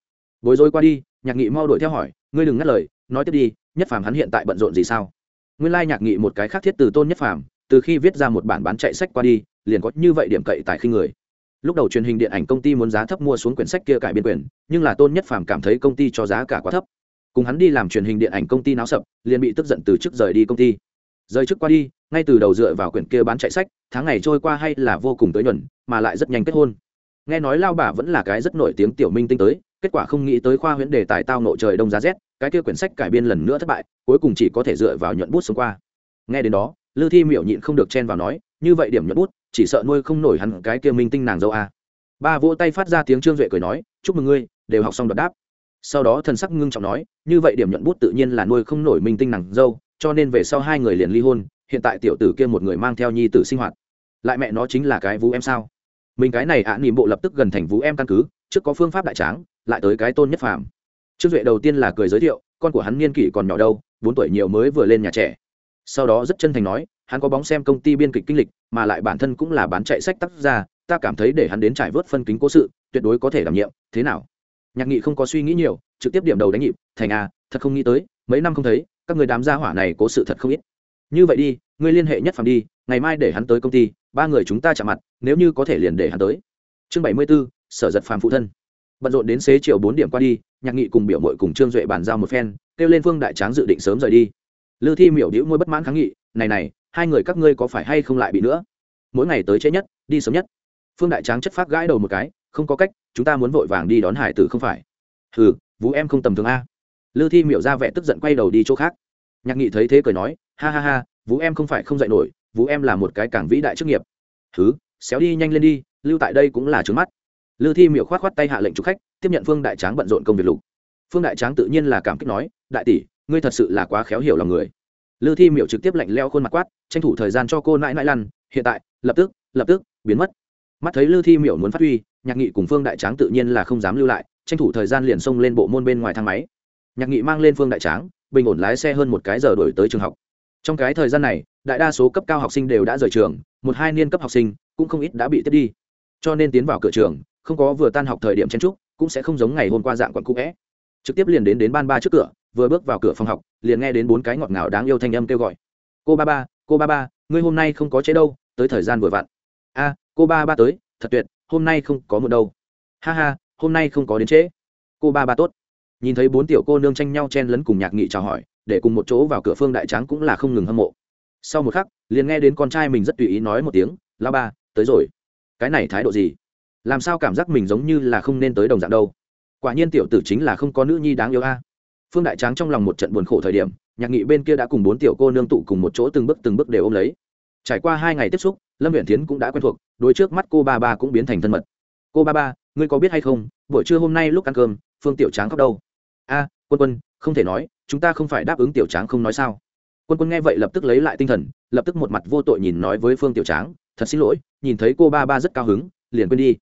bối rối qua đi, nhạc nghị mau đuổi theo hỏi, ngươi đừng ngắt lời, nói tiếp đi, nhất phàm hắn hiện tại bận rộn gì sao? Nguyên lai nhạc nghị một cái khác thiết từ tôn nhất phàm, từ khi viết ra một bản bán chạy sách qua đi, liền có như vậy điểm cậy tại khi người. Lúc đầu truyền hình điện ảnh công ty muốn giá thấp mua xuống quyển sách kia cải biên quyền, nhưng là tôn nhất phàm cảm thấy công ty cho giá cả quá thấp. Cùng hắn đi làm truyền hình điện ảnh công ty náo sập, liền bị tức giận từ chức rời đi công ty. Rời chức qua đi, ngay từ đầu dựa vào quyển kia bán chạy sách, tháng ngày trôi qua hay là vô cùng tới nhuần, mà lại rất nhanh kết hôn. Nghe nói lao bà vẫn là cái rất nổi tiếng tiểu minh tinh tới kết quả không nghĩ tới khoa huyễn đề tài tao nội trời đông giá rét cái kia quyển sách cải biên lần nữa thất bại cuối cùng chỉ có thể dựa vào nhuận bút sống qua. Nghe đến đó lư thi miểu nhịn không được chen vào nói như vậy điểm nhuận bút chỉ sợ nuôi không nổi hẳn cái kia minh tinh nàng dâu a. Ba vỗ tay phát ra tiếng trương duệ cười nói chúc mừng ngươi đều học xong đợt đáp. Sau đó thần sắc ngưng trọng nói như vậy điểm nhuận bút tự nhiên là nuôi không nổi minh tinh nàng dâu cho nên về sau hai người liền ly hôn hiện tại tiểu tử kia một người mang theo nhi tử sinh hoạt. Lại mẹ nó chính là cái vũ em sao? Mình cái này ạ à, bộ lập tức gần thành vũ em căn cứ trước có phương pháp đại tráng lại tới cái tôn nhất phàm. Trương duệ đầu tiên là cười giới thiệu con của hắn niên kỷ còn nhỏ đâu bốn tuổi nhiều mới vừa lên nhà trẻ. Sau đó rất chân thành nói hắn có bóng xem công ty biên kịch kinh lịch mà lại bản thân cũng là bán chạy sách tác ra ta cảm thấy để hắn đến trải vớt phân kính cố sự tuyệt đối có thể đảm nhiệm thế nào? Nhạc nghị không có suy nghĩ nhiều trực tiếp điểm đầu đánh nhịp thành à, thật không nghĩ tới mấy năm không thấy các người đám gia hỏa này cố sự thật không ít. Như vậy đi ngươi liên hệ nhất phàm đi ngày mai để hắn tới công ty ba người chúng ta chạm mặt nếu như có thể liền để hắn tới. Chương bảy mươi b ố sở giật phàm phụ thân. Bận rộn đến xế chiều bốn điểm qua đi, nhạc nghị cùng biểu mội cùng trương duệ bàn giao một phen, kêu lên phương đại tráng dự định sớm rời đi. Lư thi miểu đĩu môi bất mãn kháng nghị, này này, hai người các ngươi có phải hay không lại bị nữa? Mỗi ngày tới trễ nhất, đi sớm nhất. Phương đại tráng chất phát gãi đầu một cái, không có cách, chúng ta muốn vội vàng đi đón hải tử không phải? Hừ, vũ em không tầm thường a. Lư thi miểu ra vẻ tức giận quay đầu đi chỗ khác. Nhạc nghị thấy thế cười nói, ha ha ha, vũ em không phải không dạy nổi, vũ em là một cái cảng vĩ đại chức nghiệp. Thứ xéo đi nhanh lên đi, lưu tại đây cũng là trướng mắt lư thi Miệu khoát khoát tay hạ lệnh chụp khách, tiếp nhận phương đại tráng bận rộn công việc lục. Phương đại tráng tự nhiên là cảm kích nói, đại tỷ, ngươi thật sự là quá khéo hiểu lòng người. Lư thi Miệu trực tiếp lạnh leo khuôn mặt quát, tranh thủ thời gian cho cô nãi nãi lăn, hiện tại, lập tức lập tức, biến mất. Mắt thấy lư thi Miệu muốn phát huy, nhạc nghị cùng phương đại tráng tự nhiên là không dám lưu lại, tranh thủ thời gian liền xông lên bộ môn bên ngoài thang máy. Nhạc nghị mang lên phương đại tráng, bình ổn lái xe hơn một cái giờ đổi tới trường học. Trong cái thời gian này, đại đa số cấp cao học sinh đều đã rời trường, một hai niên cấp học sinh cũng không ít đã bị tiếp đi. Cho nên tiến vào cửa trường không có vừa tan học thời điểm chen trúc, cũng sẽ không giống ngày hôm qua dạng quận cũ vẽ. Trực tiếp liền đến đến ban ba trước cửa, vừa bước vào cửa phòng học, liền nghe đến bốn cái ngọt ngào đáng yêu thanh âm kêu gọi. Cô ba ba, cô ba ba, ngươi hôm nay không có chế đâu, tới thời gian vừa vặn. A, cô ba ba tới, thật tuyệt, hôm nay không có một đâu. Ha ha, hôm nay không có đến trễ. Cô ba ba tốt. Nhìn thấy bốn tiểu cô nương tranh nhau chen lấn cùng nhạc nghị chào hỏi, để cùng một chỗ vào cửa phương đại tráng cũng là không ngừng hâm mộ. Sau một khắc, liền nghe đến con trai mình rất tùy ý nói một tiếng la ba, tới rồi. Cái này thái độ gì? Làm sao cảm giác mình giống như là không nên tới đồng dạng đâu? Quả nhiên tiểu tử chính là không có nữ nhi đáng yêu a. Phương đại tráng trong lòng một trận buồn khổ thời điểm, nhạc nghị bên kia đã cùng bốn tiểu cô nương tụ cùng một chỗ từng bước từng bước đều ôm lấy. Trải qua hai ngày tiếp xúc, lâm huyện tiến cũng đã quen thuộc đôi trước mắt cô ba ba cũng biến thành thân mật. Cô ba ba, ngươi có biết hay không, buổi trưa hôm nay lúc ăn cơm, phương tiểu tráng khóc đâu? A, quân quân, không thể nói, chúng ta không phải đáp ứng tiểu tráng không nói sao. Quân quân nghe vậy lập tức lấy lại tinh thần, lập tức một mặt vô tội nhìn nói với phương tiểu tráng, thật xin lỗi, nhìn thấy cô ba ba rất cao hứng, liền quên đi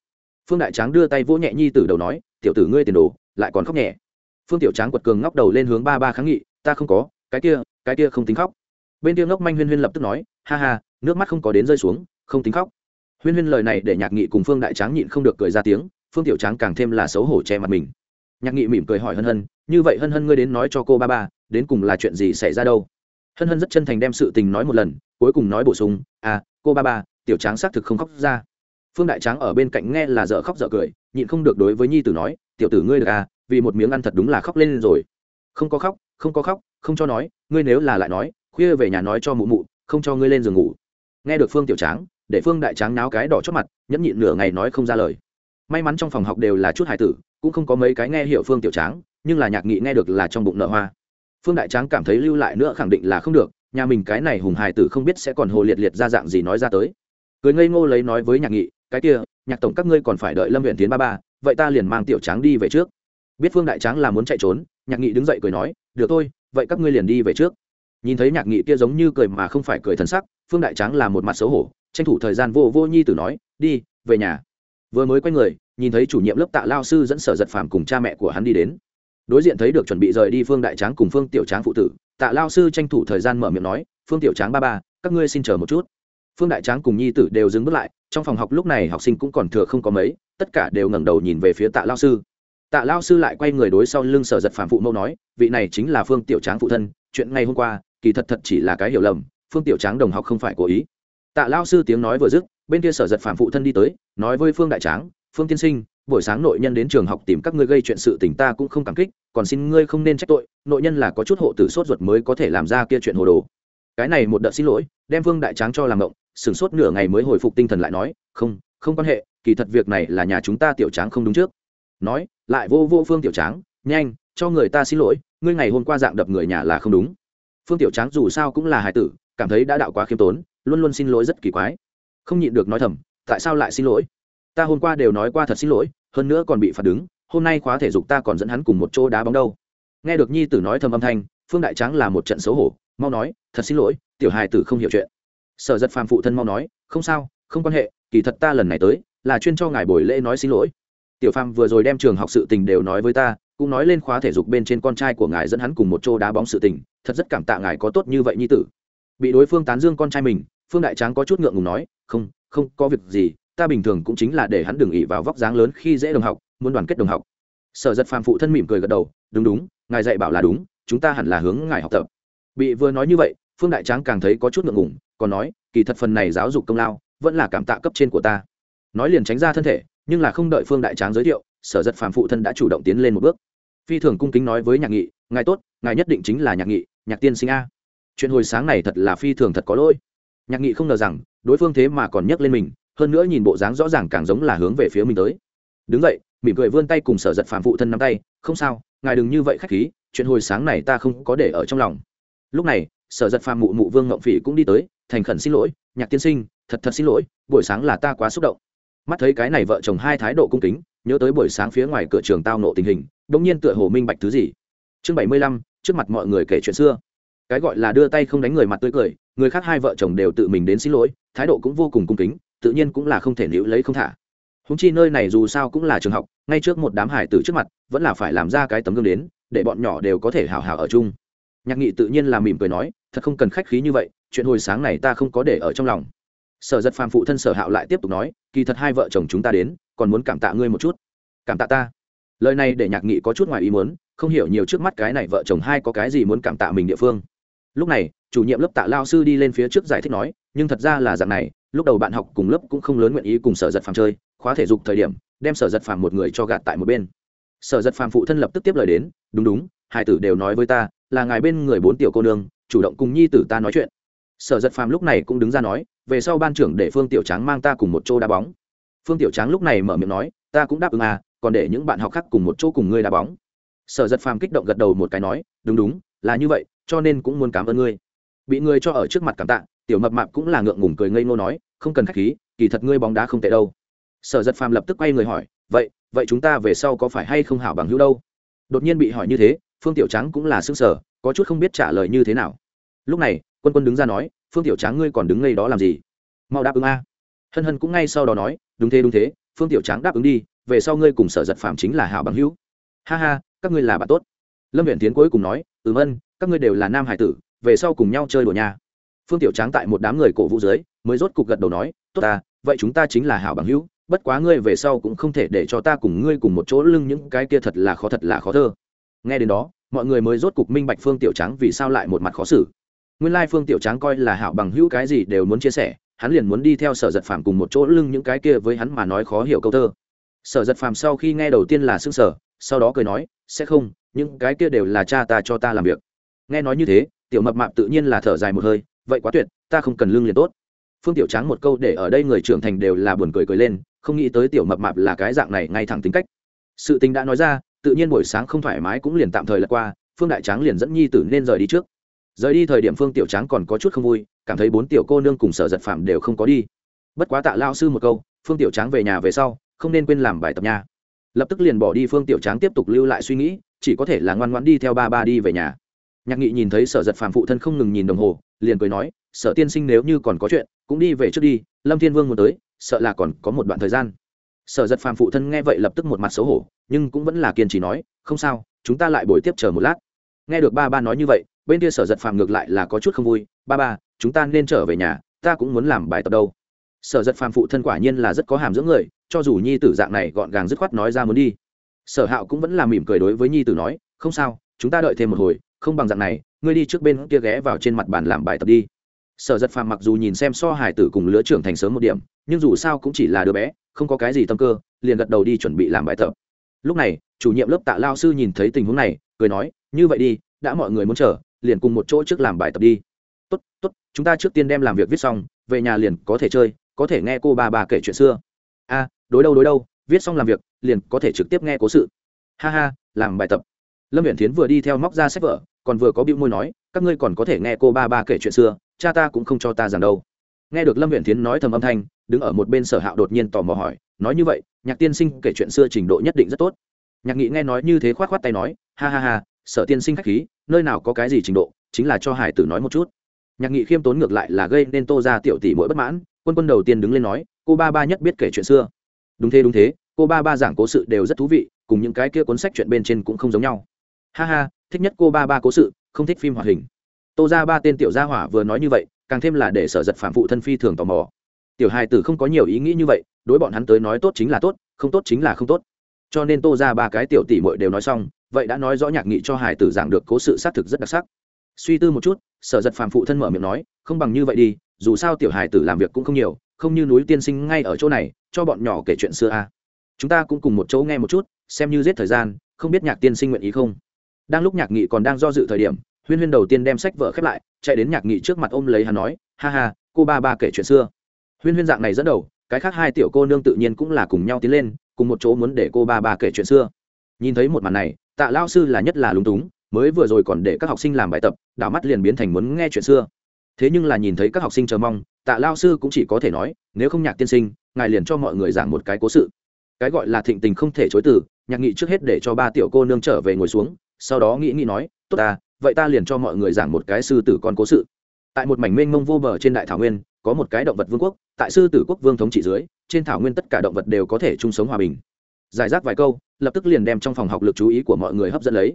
phương đại tráng đưa tay vỗ nhẹ nhi tử đầu nói, tiểu tử ngươi tiền đồ, lại còn khóc nhẹ. Phương tiểu tráng quật cường ngóc đầu lên hướng ba ba kháng nghị, ta không có, cái kia cái kia không tính khóc. Bên kia ngốc manh huyên huyên lập tức nói, ha ha, nước mắt không có đến rơi xuống, không tính khóc. Huyên huyên lời này để nhạc nghị cùng phương đại tráng nhịn không được cười ra tiếng, phương tiểu tráng càng thêm là xấu hổ che mặt mình. Nhạc nghị mỉm cười hỏi hân hân, như vậy hân hân ngươi đến nói cho cô ba ba, đến cùng là chuyện gì xảy ra đâu? Hân hân rất chân thành đem sự tình nói một lần, cuối cùng nói bổ sung à cô ba ba, tiểu tráng xác thực không khóc ra phương đại tráng ở bên cạnh nghe là dở khóc dở cười, nhịn không được đối với nhi tử nói, tiểu tử ngươi được à vì một miếng ăn thật đúng là khóc lên rồi. Không có khóc, không có khóc, không cho nói, ngươi nếu là lại nói, khuya về nhà nói cho mụ mụ, không cho ngươi lên giường ngủ. Nghe được phương tiểu tráng, để phương đại tráng náo cái đỏ chót mặt, nhẫn nhịn nửa ngày nói không ra lời. May mắn trong phòng học đều là chút hải tử, cũng không có mấy cái nghe hiểu phương tiểu tráng, nhưng là nhạc nghị nghe được là trong bụng nợ hoa. Phương đại tráng cảm thấy lưu lại nữa khẳng định là không được, nhà mình cái này hùng hải tử không biết sẽ còn hồ liệt liệt ra dạng gì nói ra tới. Cười ngây ngô lấy nói với nhạc nghị cái kia, nhạc tổng các ngươi còn phải đợi lâm huyện tiến ba ba, vậy ta liền mang tiểu tráng đi về trước. Biết phương đại tráng là muốn chạy trốn, nhạc nghị đứng dậy cười nói, được thôi, vậy các ngươi liền đi về trước. Nhìn thấy nhạc nghị kia giống như cười mà không phải cười thân sắc, phương đại tráng là một mặt xấu hổ, tranh thủ thời gian vô vô nhi tử nói, đi, về nhà. Vừa mới quay người, nhìn thấy chủ nhiệm lớp tạ lao sư dẫn sở giật phàm cùng cha mẹ của hắn đi đến. Đối diện thấy được chuẩn bị rời đi phương đại tráng cùng phương tiểu tráng phụ tử, tạ lao sư tranh thủ thời gian mở miệng nói, phương tiểu tráng ba ba, các ngươi xin chờ một chút phương đại tráng cùng nhi tử đều dừng bước lại, trong phòng học lúc này học sinh cũng còn thừa không có mấy, tất cả đều ngẩng đầu nhìn về phía tạ lao sư. Tạ lao sư lại quay người đối sau lưng sở giật phạm phụ mẫu nói, vị này chính là phương tiểu tráng phụ thân, chuyện ngày hôm qua, kỳ thật thật chỉ là cái hiểu lầm, phương tiểu tráng đồng học không phải cố ý. Tạ lao sư tiếng nói vừa dứt, bên kia sở giật phạm phụ thân đi tới, nói với phương đại tráng, phương tiên sinh, buổi sáng nội nhân đến trường học tìm các ngươi gây chuyện sự tình ta cũng không cảm kích, còn xin ngươi không nên trách tội, nội nhân là có chút hộ tử sốt ruột mới có thể làm ra kia chuyện hồ đồ cái này một đợt xin lỗi, đem vương đại tráng cho làm ngộng, sửng sốt nửa ngày mới hồi phục tinh thần lại nói, không không quan hệ, kỳ thật việc này là nhà chúng ta tiểu tráng không đúng trước. Nói, lại vô vô phương tiểu tráng, nhanh, cho người ta xin lỗi, ngươi ngày hôm qua dạng đập người nhà là không đúng. Phương tiểu tráng dù sao cũng là hài tử, cảm thấy đã đạo quá khiêm tốn, luôn luôn xin lỗi rất kỳ quái. Không nhịn được nói thầm, tại sao lại xin lỗi? Ta hôm qua đều nói qua thật xin lỗi, hơn nữa còn bị phạt đứng, hôm nay khóa thể dục ta còn dẫn hắn cùng một chỗ đá bóng đâu. Nghe được nhi tử nói thầm âm thanh, phương đại tráng là một trận xấu hổ mau nói, thật xin lỗi, tiểu hài tử không hiểu chuyện. Sở giật phàm phụ thân mau nói, không sao, không quan hệ, kỳ thật ta lần này tới, là chuyên cho ngài buổi lễ nói xin lỗi. Tiểu phàm vừa rồi đem trường học sự tình đều nói với ta, cũng nói lên khóa thể dục bên trên con trai của ngài dẫn hắn cùng một chỗ đá bóng sự tình, thật rất cảm tạ ngài có tốt như vậy nhi tử. Bị đối phương tán dương con trai mình, phương đại tráng có chút ngượng ngùng nói, không không có việc gì, ta bình thường cũng chính là để hắn đừng ỉ vào vóc dáng lớn khi dễ đồng học, muốn đoàn kết đồng học. Sở giật phàm phụ thân mỉm cười gật đầu, đúng đúng, ngài dạy bảo là đúng, chúng ta hẳn là hướng ngài học tập bị vừa nói như vậy, phương đại tráng càng thấy có chút ngượng ngùng, còn nói, kỳ thật phần này giáo dục công lao, vẫn là cảm tạ cấp trên của ta. Nói liền tránh ra thân thể, nhưng là không đợi phương đại tráng giới thiệu, sở giật phàm phụ thân đã chủ động tiến lên một bước. Phi thường cung kính nói với nhạc nghị, ngài tốt, ngài nhất định chính là nhạc nghị, nhạc tiên sinh a. Chuyện hồi sáng này thật là phi thường thật có lỗi. Nhạc nghị không ngờ rằng, đối phương thế mà còn nhấc lên mình, hơn nữa nhìn bộ dáng rõ ràng càng giống là hướng về phía mình tới. Đứng vậy mỉm cười vươn tay cùng sở giật phàm phụ thân nắm tay, không sao, ngài đừng như vậy khách khí, chuyện hồi sáng này ta không có để ở trong lòng lúc này, sở giật phàm mụ mụ vương ngộng phỉ cũng đi tới, thành khẩn xin lỗi, nhạc tiên sinh, thật thật xin lỗi, buổi sáng là ta quá xúc động. Mắt thấy cái này vợ chồng hai thái độ cung kính, nhớ tới buổi sáng phía ngoài cửa trường tao nộ tình hình đông nhiên tựa hồ minh bạch thứ gì. Chương bảy mươi lăm, trước mặt mọi người kể chuyện xưa. Cái gọi là đưa tay không đánh người mặt tươi cười, người khác hai vợ chồng đều tự mình đến xin lỗi, thái độ cũng vô cùng cung kính, tự nhiên cũng là không thể níu lấy không thả. Húng chi nơi này dù sao cũng là trường học, ngay trước một đám hải tử trước mặt, vẫn là phải làm ra cái tấm gương đến, để bọn nhỏ đều có thể hào hào ở chung nhạc nghị tự nhiên là mỉm cười nói, thật không cần khách khí như vậy, chuyện hồi sáng này ta không có để ở trong lòng. Sở giật phàm phụ thân sở hạo lại tiếp tục nói, kỳ thật hai vợ chồng chúng ta đến, còn muốn cảm tạ ngươi một chút. Cảm tạ ta? Lời này để nhạc nghị có chút ngoài ý muốn, không hiểu nhiều trước mắt cái này vợ chồng hai có cái gì muốn cảm tạ mình địa phương. Lúc này, chủ nhiệm lớp tạ lao sư đi lên phía trước giải thích nói, nhưng thật ra là dạng này, lúc đầu bạn học cùng lớp cũng không lớn nguyện ý cùng sở giật phàm chơi, khóa thể dục thời điểm, đem sở giật phàm một người cho gạt tại một bên. Sở giật phàm phụ thân lập tức tiếp lời đến, đúng đúng hai tử đều nói với ta, là ngài bên người bốn tiểu cô nương, chủ động cùng nhi tử ta nói chuyện. Sở giật phàm lúc này cũng đứng ra nói, về sau ban trưởng để phương tiểu tráng mang ta cùng một chỗ đá bóng. Phương tiểu tráng lúc này mở miệng nói, ta cũng đáp ứng à còn để những bạn học khác cùng một chỗ cùng ngươi đá bóng. Sở giật phàm kích động gật đầu một cái nói, đúng đúng, là như vậy, cho nên cũng muốn cảm ơn ngươi. Bị ngươi cho ở trước mặt cảm tạ, tiểu mập mạp cũng là ngượng ngùng cười ngây ngô nói, không cần khách khí, kỳ thật ngươi bóng đá không tệ đâu. Sở giật phàm lập tức quay người hỏi, vậy vậy chúng ta về sau có phải hay không hảo bằng hữu đâu? Đột nhiên bị hỏi như thế phương tiểu trắng cũng là s ư ơ n g sở có chút không biết trả lời như thế nào. Lúc này, quân quân đứng ra nói, phương tiểu trắng ngươi còn đứng ngay đó làm gì? Mau đáp ứng a. Hân hân cũng ngay sau đó nói, đúng thế đúng thế, phương tiểu trắng đáp ứng đi, về sau ngươi cùng sở giật phạm chính là hảo bằng hữu. Ha ha, các ngươi là bạn tốt. Lâm viện tiến cuối cùng nói, ừm ân, các ngươi đều là nam hải tử, về sau cùng nhau chơi đùa nhà phương tiểu tráng tại một đám người cổ vũ dưới, mới rốt cục gật đầu nói, tốt ta, vậy chúng ta chính là hảo bằng hữu, bất quá ngươi về sau cũng không thể để cho ta cùng ngươi cùng một chỗ lưng những cái kia thật là khó thật là khó thơ nghe đến đó, mọi người mới rốt cục minh bạch phương tiểu tráng vì sao lại một mặt khó xử. Nguyên lai phương tiểu tráng coi là hảo bằng hữu cái gì đều muốn chia sẻ, hắn liền muốn đi theo sở giật phàm cùng một chỗ lưng những cái kia với hắn mà nói khó hiểu câu thơ. Sở giật phàm sau khi nghe đầu tiên là xương sở sau đó cười nói, sẽ không, những cái kia đều là cha ta cho ta làm việc. Nghe nói như thế, tiểu mập mạp tự nhiên là thở dài một hơi, vậy quá tuyệt, ta không cần lương liền tốt. Phương tiểu trắng một câu để ở đây người trưởng thành đều là buồn cười cười lên, không nghĩ tới tiểu mập mạp là cái dạng này ngay thẳng tính cách. Sự tình đã nói ra tự nhiên buổi sáng không thoải mái cũng liền tạm thời lật qua, phương đại tráng liền dẫn nhi tử nên rời đi trước. Rời đi thời điểm phương tiểu tráng còn có chút không vui, cảm thấy bốn tiểu cô nương cùng sở giật phạm đều không có đi. Bất quá tạ lao sư một câu, phương tiểu tráng về nhà về sau, không nên quên làm bài tập nhà lập tức liền bỏ đi phương tiểu tráng tiếp tục lưu lại suy nghĩ, chỉ có thể là ngoan ngoãn đi theo ba ba đi về nhà. Nhạc nghị nhìn thấy sở giật Phạm phụ thân không ngừng nhìn đồng hồ, liền cười nói, sở tiên sinh nếu như còn có chuyện, cũng đi về trước đi, lâm thiên vương muốn tới, sợ là còn có một đoạn thời gian sở giật phàm phụ thân nghe vậy lập tức một mặt xấu hổ, nhưng cũng vẫn là kiên trì nói, không sao, chúng ta lại buổi tiếp chờ một lát. Nghe được ba ba nói như vậy, bên kia sở giật phàm ngược lại là có chút không vui, ba ba, chúng ta nên trở về nhà, ta cũng muốn làm bài tập đâu. Sở giật phàm phụ thân quả nhiên là rất có hàm dưỡng người, cho dù nhi tử dạng này gọn gàng dứt khoát nói ra muốn đi. Sở hạo cũng vẫn là mỉm cười đối với nhi tử nói, không sao, chúng ta đợi thêm một hồi, không bằng dạng này, ngươi đi trước bên kia ghé vào trên mặt bàn làm bài tập đi. Sở giật phàm mặc dù nhìn xem so hải tử cùng lứa trưởng thành sớm một điểm nhưng dù sao cũng chỉ là đứa bé, không có cái gì tâm cơ, liền gật đầu đi chuẩn bị làm bài tập. Lúc này, chủ nhiệm lớp tạ lao sư nhìn thấy tình huống này, cười nói, như vậy đi, đã mọi người muốn chờ, liền cùng một chỗ trước làm bài tập đi. Tốt tốt, chúng ta trước tiên đem làm việc viết xong, về nhà liền có thể chơi, có thể nghe cô bà bà kể chuyện xưa. A, đối đâu đối đâu, viết xong làm việc, liền có thể trực tiếp nghe cố sự. Ha ha, làm bài tập. Lâm viện tiến vừa đi theo móc ra sách vở, còn vừa có bĩu môi nói, các ngươi còn có thể nghe cô ba ba kể chuyện xưa, cha ta cũng không cho ta rằng đâu. Nghe được lâm viện tiến nói thầm âm thanh đứng ở một bên sở hạo đột nhiên tò mò hỏi, nói như vậy, nhạc tiên sinh kể chuyện xưa trình độ nhất định rất tốt. Nhạc nghị nghe nói như thế khoát khoát tay nói, ha ha ha, sở tiên sinh khách khí, nơi nào có cái gì trình độ, chính là cho hải tử nói một chút. Nhạc nghị khiêm tốn ngược lại là gây nên tô ra tiểu tỷ mỗi bất mãn, quân quân đầu tiên đứng lên nói, cô ba ba nhất biết kể chuyện xưa. Đúng thế đúng thế, cô ba ba giảng cố sự đều rất thú vị, cùng những cái kia cuốn sách chuyện bên trên cũng không giống nhau. Ha ha, thích nhất cô ba ba cố sự, không thích phim hoạt hình. Tô ra ba tên tiểu gia hỏa vừa nói như vậy, càng thêm là để sở giật phạm phụ thân phi thường tò mò tiểu hài tử không có nhiều ý nghĩ như vậy, đối bọn hắn tới nói tốt chính là tốt, không tốt chính là không tốt. Cho nên tô ra ba cái tiểu tỷ mội đều nói xong, vậy đã nói rõ nhạc nghị cho hài tử giảng được cố sự xác thực rất đặc sắc. Suy tư một chút, sở giật phàm phụ thân mở miệng nói, không bằng như vậy đi, dù sao tiểu hài tử làm việc cũng không nhiều, không như núi tiên sinh ngay ở chỗ này, cho bọn nhỏ kể chuyện xưa a. À. chúng ta cũng cùng một chỗ nghe một chút, xem như giết thời gian, không biết nhạc tiên sinh nguyện ý không? Đang lúc nhạc nghị còn đang do dự thời điểm, huyên huyên đầu tiên đem sách vở khép lại, chạy đến nhạc nghị trước mặt ôm lấy hắn nói, ha ha, cô ba ba kể chuyện xưa huyên huyên dạng này dẫn đầu, cái khác hai tiểu cô nương tự nhiên cũng là cùng nhau tiến lên, cùng một chỗ muốn để cô ba ba kể chuyện xưa. Nhìn thấy một màn này, tạ lao sư là nhất là lúng túng, mới vừa rồi còn để các học sinh làm bài tập, đảo mắt liền biến thành muốn nghe chuyện xưa. Thế nhưng là nhìn thấy các học sinh chờ mong, tạ lao sư cũng chỉ có thể nói, nếu không nhạc tiên sinh, ngài liền cho mọi người giảng một cái cố sự. Cái gọi là thịnh tình không thể chối từ, nhạc nghị trước hết để cho ba tiểu cô nương trở về ngồi xuống, sau đó nghĩ nghĩ nói, tốt ta, vậy ta liền cho mọi người giảng một cái sư tử con cố sự. Tại một mảnh mênh mông vô bờ trên đại thảo nguyên có một cái động vật vương quốc, tại sư tử quốc vương thống trị dưới, trên thảo nguyên tất cả động vật đều có thể chung sống hòa bình. Giải rác vài câu, lập tức liền đem trong phòng học lực chú ý của mọi người hấp dẫn lấy.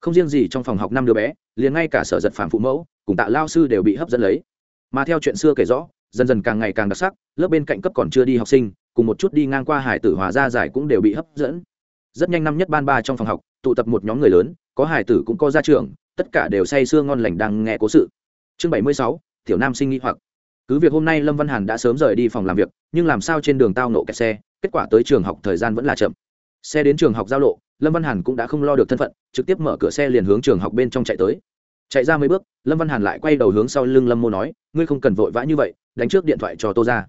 Không riêng gì trong phòng học năm đứa bé, liền ngay cả sở giật phản phụ mẫu, cùng tạ lao sư đều bị hấp dẫn lấy. Mà theo chuyện xưa kể rõ, dần dần càng ngày càng đặc sắc, lớp bên cạnh cấp còn chưa đi học sinh, cùng một chút đi ngang qua hải tử hòa gia giải cũng đều bị hấp dẫn. Rất nhanh năm nhất ban ba trong phòng học, tụ tập một nhóm người lớn, có hải tử cũng có gia trưởng, tất cả đều say sưa ngon lành đang nghe cố sự. Chương bảy mươi sáu, tiểu nam sinh nghi hoặc cứ việc hôm nay lâm văn hàn đã sớm rời đi phòng làm việc, nhưng làm sao trên đường tao nộ kẹt xe, kết quả tới trường học thời gian vẫn là chậm. Xe đến trường học giao lộ, lâm văn hàn cũng đã không lo được thân phận, trực tiếp mở cửa xe liền hướng trường học bên trong chạy tới. Chạy ra mấy bước, lâm văn hàn lại quay đầu hướng sau lưng lâm mô nói, ngươi không cần vội vã như vậy, đánh trước điện thoại cho tô ra.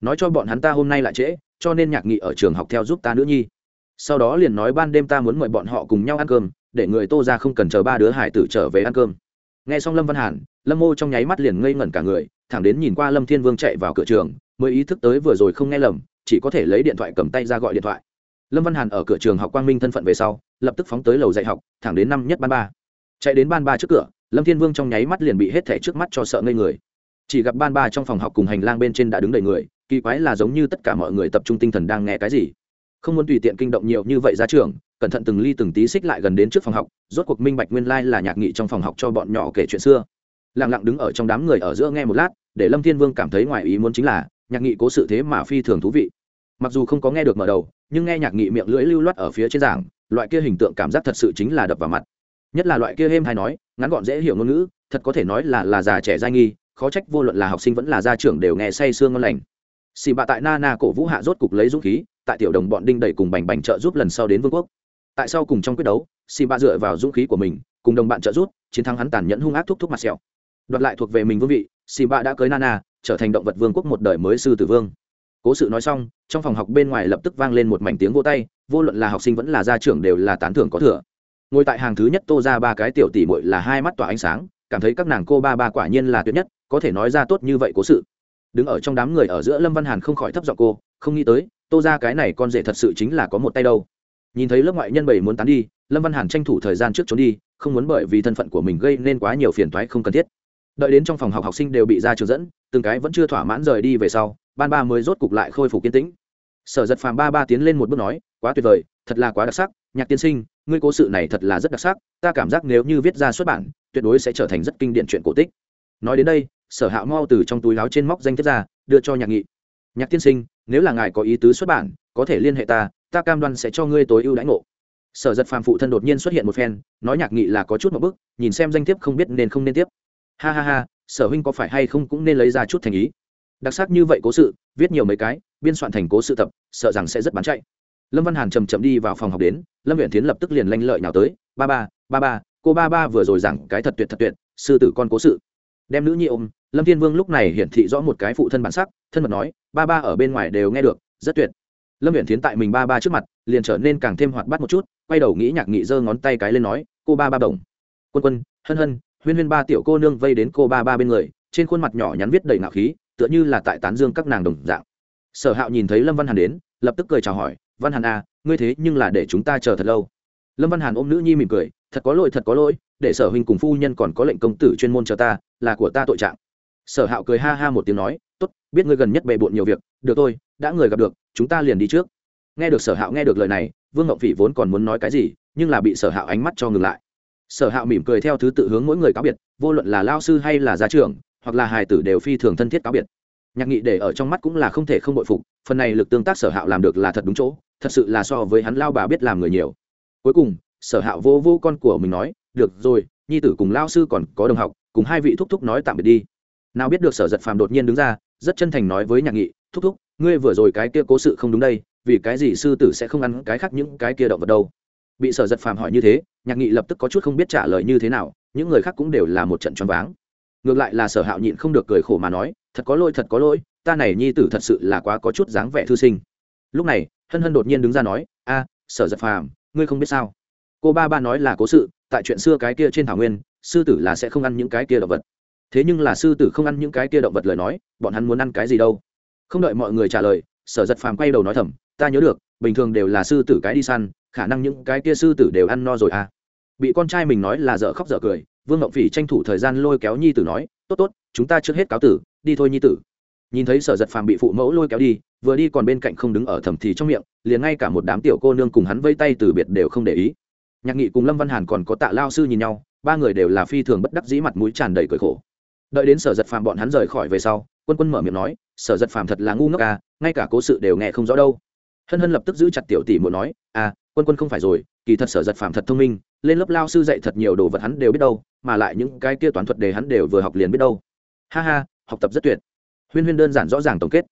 Nói cho bọn hắn ta hôm nay lại trễ, cho nên nhạc nghị ở trường học theo giúp ta nữ nhi. Sau đó liền nói ban đêm ta muốn mời bọn họ cùng nhau ăn cơm, để người tô ra không cần chờ ba đứa hải tử trở về ăn cơm. Nghe xong lâm văn hàn, lâm mô trong nháy mắt liền ngây ngẩn cả người thẳng đến nhìn qua lâm thiên vương chạy vào cửa trường, mới ý thức tới vừa rồi không nghe lầm, chỉ có thể lấy điện thoại cầm tay ra gọi điện thoại. Lâm văn hàn ở cửa trường học quang minh thân phận về sau, lập tức phóng tới lầu dạy học, thẳng đến năm nhất ban ba. Chạy đến ban ba trước cửa, lâm thiên vương trong nháy mắt liền bị hết thẻ trước mắt cho sợ ngây người. Chỉ gặp ban ba trong phòng học cùng hành lang bên trên đã đứng đầy người, kỳ quái là giống như tất cả mọi người tập trung tinh thần đang nghe cái gì. Không muốn tùy tiện kinh động nhiều như vậy ra trường, cẩn thận từng ly từng tí xích lại gần đến trước phòng học, rốt cuộc minh bạch nguyên lai、like、là nhạc nghị trong phòng học cho bọn nhỏ kể chuyện xưa lặng lặng đứng ở trong đám người ở giữa nghe một lát, để lâm thiên vương cảm thấy ngoài ý muốn chính là, nhạc nghị cố sự thế mà phi thường thú vị. Mặc dù không có nghe được mở đầu, nhưng nghe nhạc nghị miệng lưỡi lưu loát ở phía trên giảng, loại kia hình tượng cảm giác thật sự chính là đập vào mặt. Nhất là loại kia êm hay nói, ngắn gọn dễ hiểu ngôn ngữ, thật có thể nói là là già trẻ giai nghi, khó trách vô luận là học sinh vẫn là gia trưởng đều nghe say sương ngon lành. Xì bạ tại na na cổ vũ hạ rốt cục lấy dũng khí, tại tiểu đồng bọn đinh đẩy cùng bành bành trợ giúp lần sau đến vương quốc. Tại sau cùng trong quyết đấu, xì bạ dựa vào dũng khí của mình, cùng đồng bạn trợ giúp, chiến thắng hắn tàn nhẫn hung ác thúc thúc mặt sẹo đoạt lại thuộc về mình vương vị xì bạ đã cưới nana, trở thành động vật vương quốc một đời mới sư tử vương. Cố sự nói xong, trong phòng học bên ngoài lập tức vang lên một mảnh tiếng vô tay, vô luận là học sinh vẫn là gia trưởng đều là tán thưởng có thừa. Ngồi tại hàng thứ nhất tô ra ba cái tiểu tỷ muội là hai mắt tỏa ánh sáng, cảm thấy các nàng cô ba ba quả nhiên là tuyệt nhất, có thể nói ra tốt như vậy cố sự. Đứng ở trong đám người ở giữa lâm văn hàn không khỏi thấp giọng cô, không nghĩ tới, tô ra cái này con rể thật sự chính là có một tay đâu. Nhìn thấy lớp ngoại nhân bảy muốn tán đi, lâm văn hàn tranh thủ thời gian trước trốn đi, không muốn bởi vì thân phận của mình gây nên quá nhiều phiền toái không cần thiết đợi đến trong phòng học học sinh đều bị ra trường dẫn, từng cái vẫn chưa thỏa mãn rời đi về sau, ban ba mới rốt cục lại khôi phục kiên tĩnh. Sở giật phàm ba ba tiến lên một bước nói, quá tuyệt vời, thật là quá đặc sắc, nhạc tiên sinh, ngươi cố sự này thật là rất đặc sắc, ta cảm giác nếu như viết ra xuất bản, tuyệt đối sẽ trở thành rất kinh điển chuyện cổ tích. Nói đến đây, sở hạ mau từ trong túi láo trên móc danh thiếp ra, đưa cho nhạc nghị. Nhạc tiên sinh, nếu là ngài có ý tứ xuất bản, có thể liên hệ ta ta cam đoan sẽ cho ngươi tối ưu đãi ngộ. Sở giật phàm phụ thân đột nhiên xuất hiện một phen, nói nhạc nghị là có chút một bức nhìn xem danh thiếp không biết nên không nên tiếp ha ha ha, sở huynh có phải hay không cũng nên lấy ra chút thành ý. Đặc sắc như vậy cố sự, viết nhiều mấy cái, biên soạn thành cố sự tập, sợ rằng sẽ rất bán chạy. Lâm văn hàn chầm chậm đi vào phòng học đến, lâm huyện tiến lập tức liền lanh lợi nào tới, ba ba ba ba, cô ba ba vừa rồi giảng cái thật tuyệt thật tuyệt, sư tử con cố sự. Đem nữ nhi ôm, lâm thiên vương lúc này hiển thị rõ một cái phụ thân bản sắc, thân mật nói, ba ba ở bên ngoài đều nghe được, rất tuyệt. Lâm huyện tiến tại mình ba ba trước mặt, liền trở nên càng thêm hoạt bát một chút, quay đầu nghĩ nhạc nghị giơ ngón tay cái lên nói, cô ba ba đồng quân quân, hân hân huyên huyên ba tiểu cô nương vây đến cô ba ba bên người, trên khuôn mặt nhỏ nhắn viết đầy ngạo khí, tựa như là tại tán dương các nàng đồng dạng. Sở hạo nhìn thấy lâm văn hàn đến, lập tức cười chào hỏi, văn hàn à ngươi thế nhưng là để chúng ta chờ thật lâu. Lâm văn hàn ôm nữ nhi mỉm cười, thật có lỗi, thật có lỗi, để sở huynh cùng phu nhân còn có lệnh công tử chuyên môn chờ ta, là của ta tội trạng. Sở hạo cười ha ha một tiếng nói, tốt, biết ngươi gần nhất bề bộn nhiều việc, được thôi, đã người gặp được, chúng ta liền đi trước. Nghe được sở hạo nghe được lời này, vương ngọc phỉ vốn còn muốn nói cái gì, nhưng là bị sở hạo ánh mắt cho ngừng lại sở hạo mỉm cười theo thứ tự hướng mỗi người cáo biệt, vô luận là lao sư hay là gia trưởng, hoặc là hài tử đều phi thường thân thiết cáo biệt. Nhạc nghị để ở trong mắt cũng là không thể không bội phục, phần này lực tương tác sở hạo làm được là thật đúng chỗ, thật sự là so với hắn lao bà biết làm người nhiều. Cuối cùng, sở hạo vô vô con của mình nói, được rồi, nhi tử cùng lao sư còn có đồng học, cùng hai vị thúc thúc nói tạm biệt đi. Nào biết được sở giật phàm đột nhiên đứng ra, rất chân thành nói với nhạc nghị, thúc thúc, ngươi vừa rồi cái kia cố sự không đúng đây, vì cái gì sư tử sẽ không ăn cái khác những cái kia động vật đâu? Bị sở giật phàm hỏi như thế, nhạc nghị lập tức có chút không biết trả lời như thế nào, những người khác cũng đều là một trận choáng váng. Ngược lại là sở hạo nhịn không được cười khổ mà nói, thật có lỗi, thật có lỗi, ta này nhi tử thật sự là quá có chút dáng vẻ thư sinh. Lúc này, hân hân đột nhiên đứng ra nói, a, sở giật phàm, ngươi không biết sao? Cô ba ba nói là cố sự, tại chuyện xưa cái kia trên thảo nguyên, sư tử là sẽ không ăn những cái kia động vật. Thế nhưng là sư tử không ăn những cái kia động vật lời nói, bọn hắn muốn ăn cái gì đâu? Không đợi mọi người trả lời, sở giật phàm quay đầu nói thầm, ta nhớ được, bình thường đều là sư tử cái đi săn khả năng những cái kia sư tử đều ăn no rồi à. Bị con trai mình nói là dở khóc dở cười, vương ngọc phỉ tranh thủ thời gian lôi kéo nhi tử nói, tốt tốt, chúng ta trước hết cáo tử, đi thôi nhi tử. Nhìn thấy sở giật phàm bị phụ mẫu lôi kéo đi, vừa đi còn bên cạnh không đứng ở thầm thì trong miệng, liền ngay cả một đám tiểu cô nương cùng hắn vây tay từ biệt đều không để ý. Nhạc nghị cùng lâm văn hàn còn có tạ lao sư nhìn nhau, ba người đều là phi thường bất đắc dĩ mặt mũi tràn đầy cười khổ. Đợi đến sở giật phàm bọn hắn rời khỏi về sau, quân quân mở miệng nói, sở giật phàm thật là ngu ngốc à ngay cả cố sự đều nghe không rõ đâu. Hân hân lập tức giữ chặt tiểu tỷ muốn nói à quân quân không phải rồi, kỳ thật sở giật phàm thật thông minh, lên lớp lao sư dạy thật nhiều đồ vật hắn đều biết đâu, mà lại những cái kia toán thuật đề hắn đều vừa học liền biết đâu. Ha ha, học tập rất tuyệt. Huyên huyên đơn giản rõ ràng tổng kết.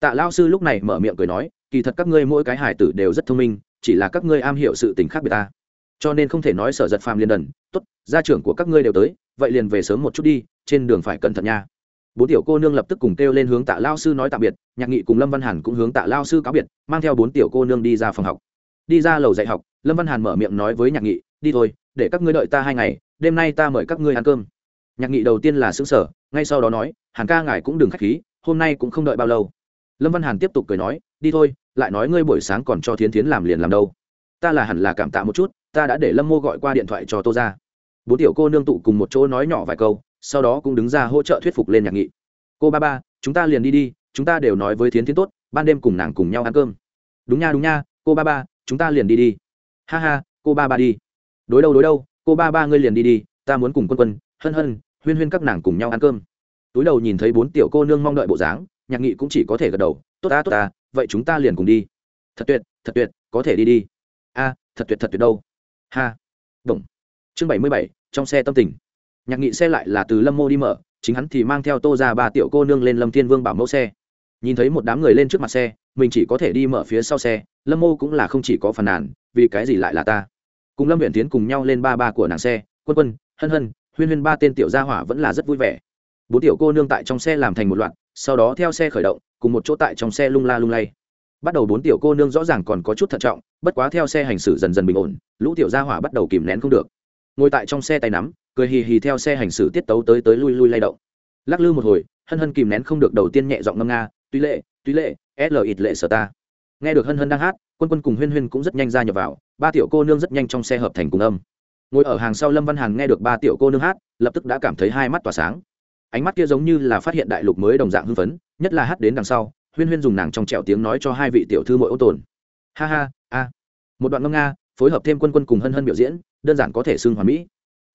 Tạ lao sư lúc này mở miệng cười nói, kỳ thật các ngươi mỗi cái hải tử đều rất thông minh, chỉ là các ngươi am hiểu sự tình khác biệt ta. Cho nên không thể nói sở giật phàm liền đần, tốt, gia trưởng của các ngươi đều tới, vậy liền về sớm một chút đi, trên đường phải cẩn thận nha. Bốn tiểu cô nương lập tức cùng kêu lên hướng tạ lao sư nói tạm biệt, nhạc nghị cùng lâm văn hàn cũng hướng tạ lao sư cáo biệt, mang theo bốn tiểu cô nương đi ra phòng học đi ra lầu dạy học, lâm văn hàn mở miệng nói với nhạc nghị, đi thôi, để các ngươi đợi ta hai ngày, đêm nay ta mời các ngươi ăn cơm. Nhạc nghị đầu tiên là xứng sở ngay sau đó nói, hàn ca ngài cũng đừng k h á c h khí, hôm nay cũng không đợi bao lâu. Lâm văn hàn tiếp tục cười nói, đi thôi, lại nói ngươi buổi sáng còn cho thiến thiến làm liền làm đâu. Ta là hẳn là cảm tạ một chút, ta đã để lâm mô gọi qua điện thoại cho tô ra bốn tiểu cô nương tụ cùng một chỗ nói nhỏ vài câu, sau đó cũng đứng ra hỗ trợ thuyết phục lên nhạc nghị. Cô ba ba, chúng ta liền đi đi, chúng ta đều nói với thiến thiến tốt, ban đêm cùng nàng cùng nhau ăn cơm. Đúng nha đúng nha, cô ba ba chúng ta liền đi đi. Ha ha, cô ba ba đi. Đối đâu đối đâu, cô ba ba ngươi liền đi đi, ta muốn cùng quân quân, hân hân, huyên huyên các nàng cùng nhau ăn cơm. Túi đầu nhìn thấy bốn tiểu cô nương mong đợi bộ dáng, nhạc nghị cũng chỉ có thể gật đầu, tốt ta tốt ta, vậy chúng ta liền cùng đi. Thật tuyệt thật tuyệt, có thể đi đi. A, thật tuyệt thật tuyệt đâu. Ha. Đồng chương bảy mươi bảy, trong xe tâm tình. Nhạc nghị xe lại là từ lâm mô đi mở, chính hắn thì mang theo tô ra ba tiểu cô nương lên lâm thiên vương bảo mẫu xe nhìn thấy một đám người lên trước mặt xe, mình chỉ có thể đi mở phía sau xe, lâm mô cũng là không chỉ có phàn nàn, vì cái gì lại là ta? Cùng lâm huyện tiến cùng nhau lên ba ba của nàng xe, quân quân, hân hân, huyên huyên ba tên tiểu gia hỏa vẫn là rất vui vẻ. Bốn tiểu cô nương tại trong xe làm thành một loạt, sau đó theo xe khởi động, cùng một chỗ tại trong xe lung la lung lay. Bắt đầu bốn tiểu cô nương rõ ràng còn có chút thận trọng, bất quá theo xe hành xử dần dần bình ổn, lũ tiểu gia hỏa bắt đầu kìm nén không được. Ngồi tại trong xe tay nắm, cười hì hì theo xe hành xử tiết tấu tới tới lui lui lay động. Lắc lư một hồi, hân hân kìm nén không được đầu tiên nhẹ giọng ngâm nga tuy lệ tuy lệ l ít lệ sở ta. Nghe được hân hân đang hát, quân quân cùng huyên huyên cũng rất nhanh ra nhập vào, ba tiểu cô nương rất nhanh trong xe hợp thành cùng âm. Ngồi ở hàng sau lâm văn hàn nghe được ba tiểu cô nương hát, lập tức đã cảm thấy hai mắt tỏa sáng. Ánh mắt kia giống như là phát hiện đại lục mới đồng dạng hưng phấn, nhất là hát đến đằng sau, huyên huyên dùng nàng trong trẹo tiếng nói cho hai vị tiểu thư mỗi ô tồn. Ha ha, a. Một đoạn ngâm nga, phối hợp thêm quân quân cùng hân hân biểu diễn, đơn giản có thể xưng hoàn mỹ.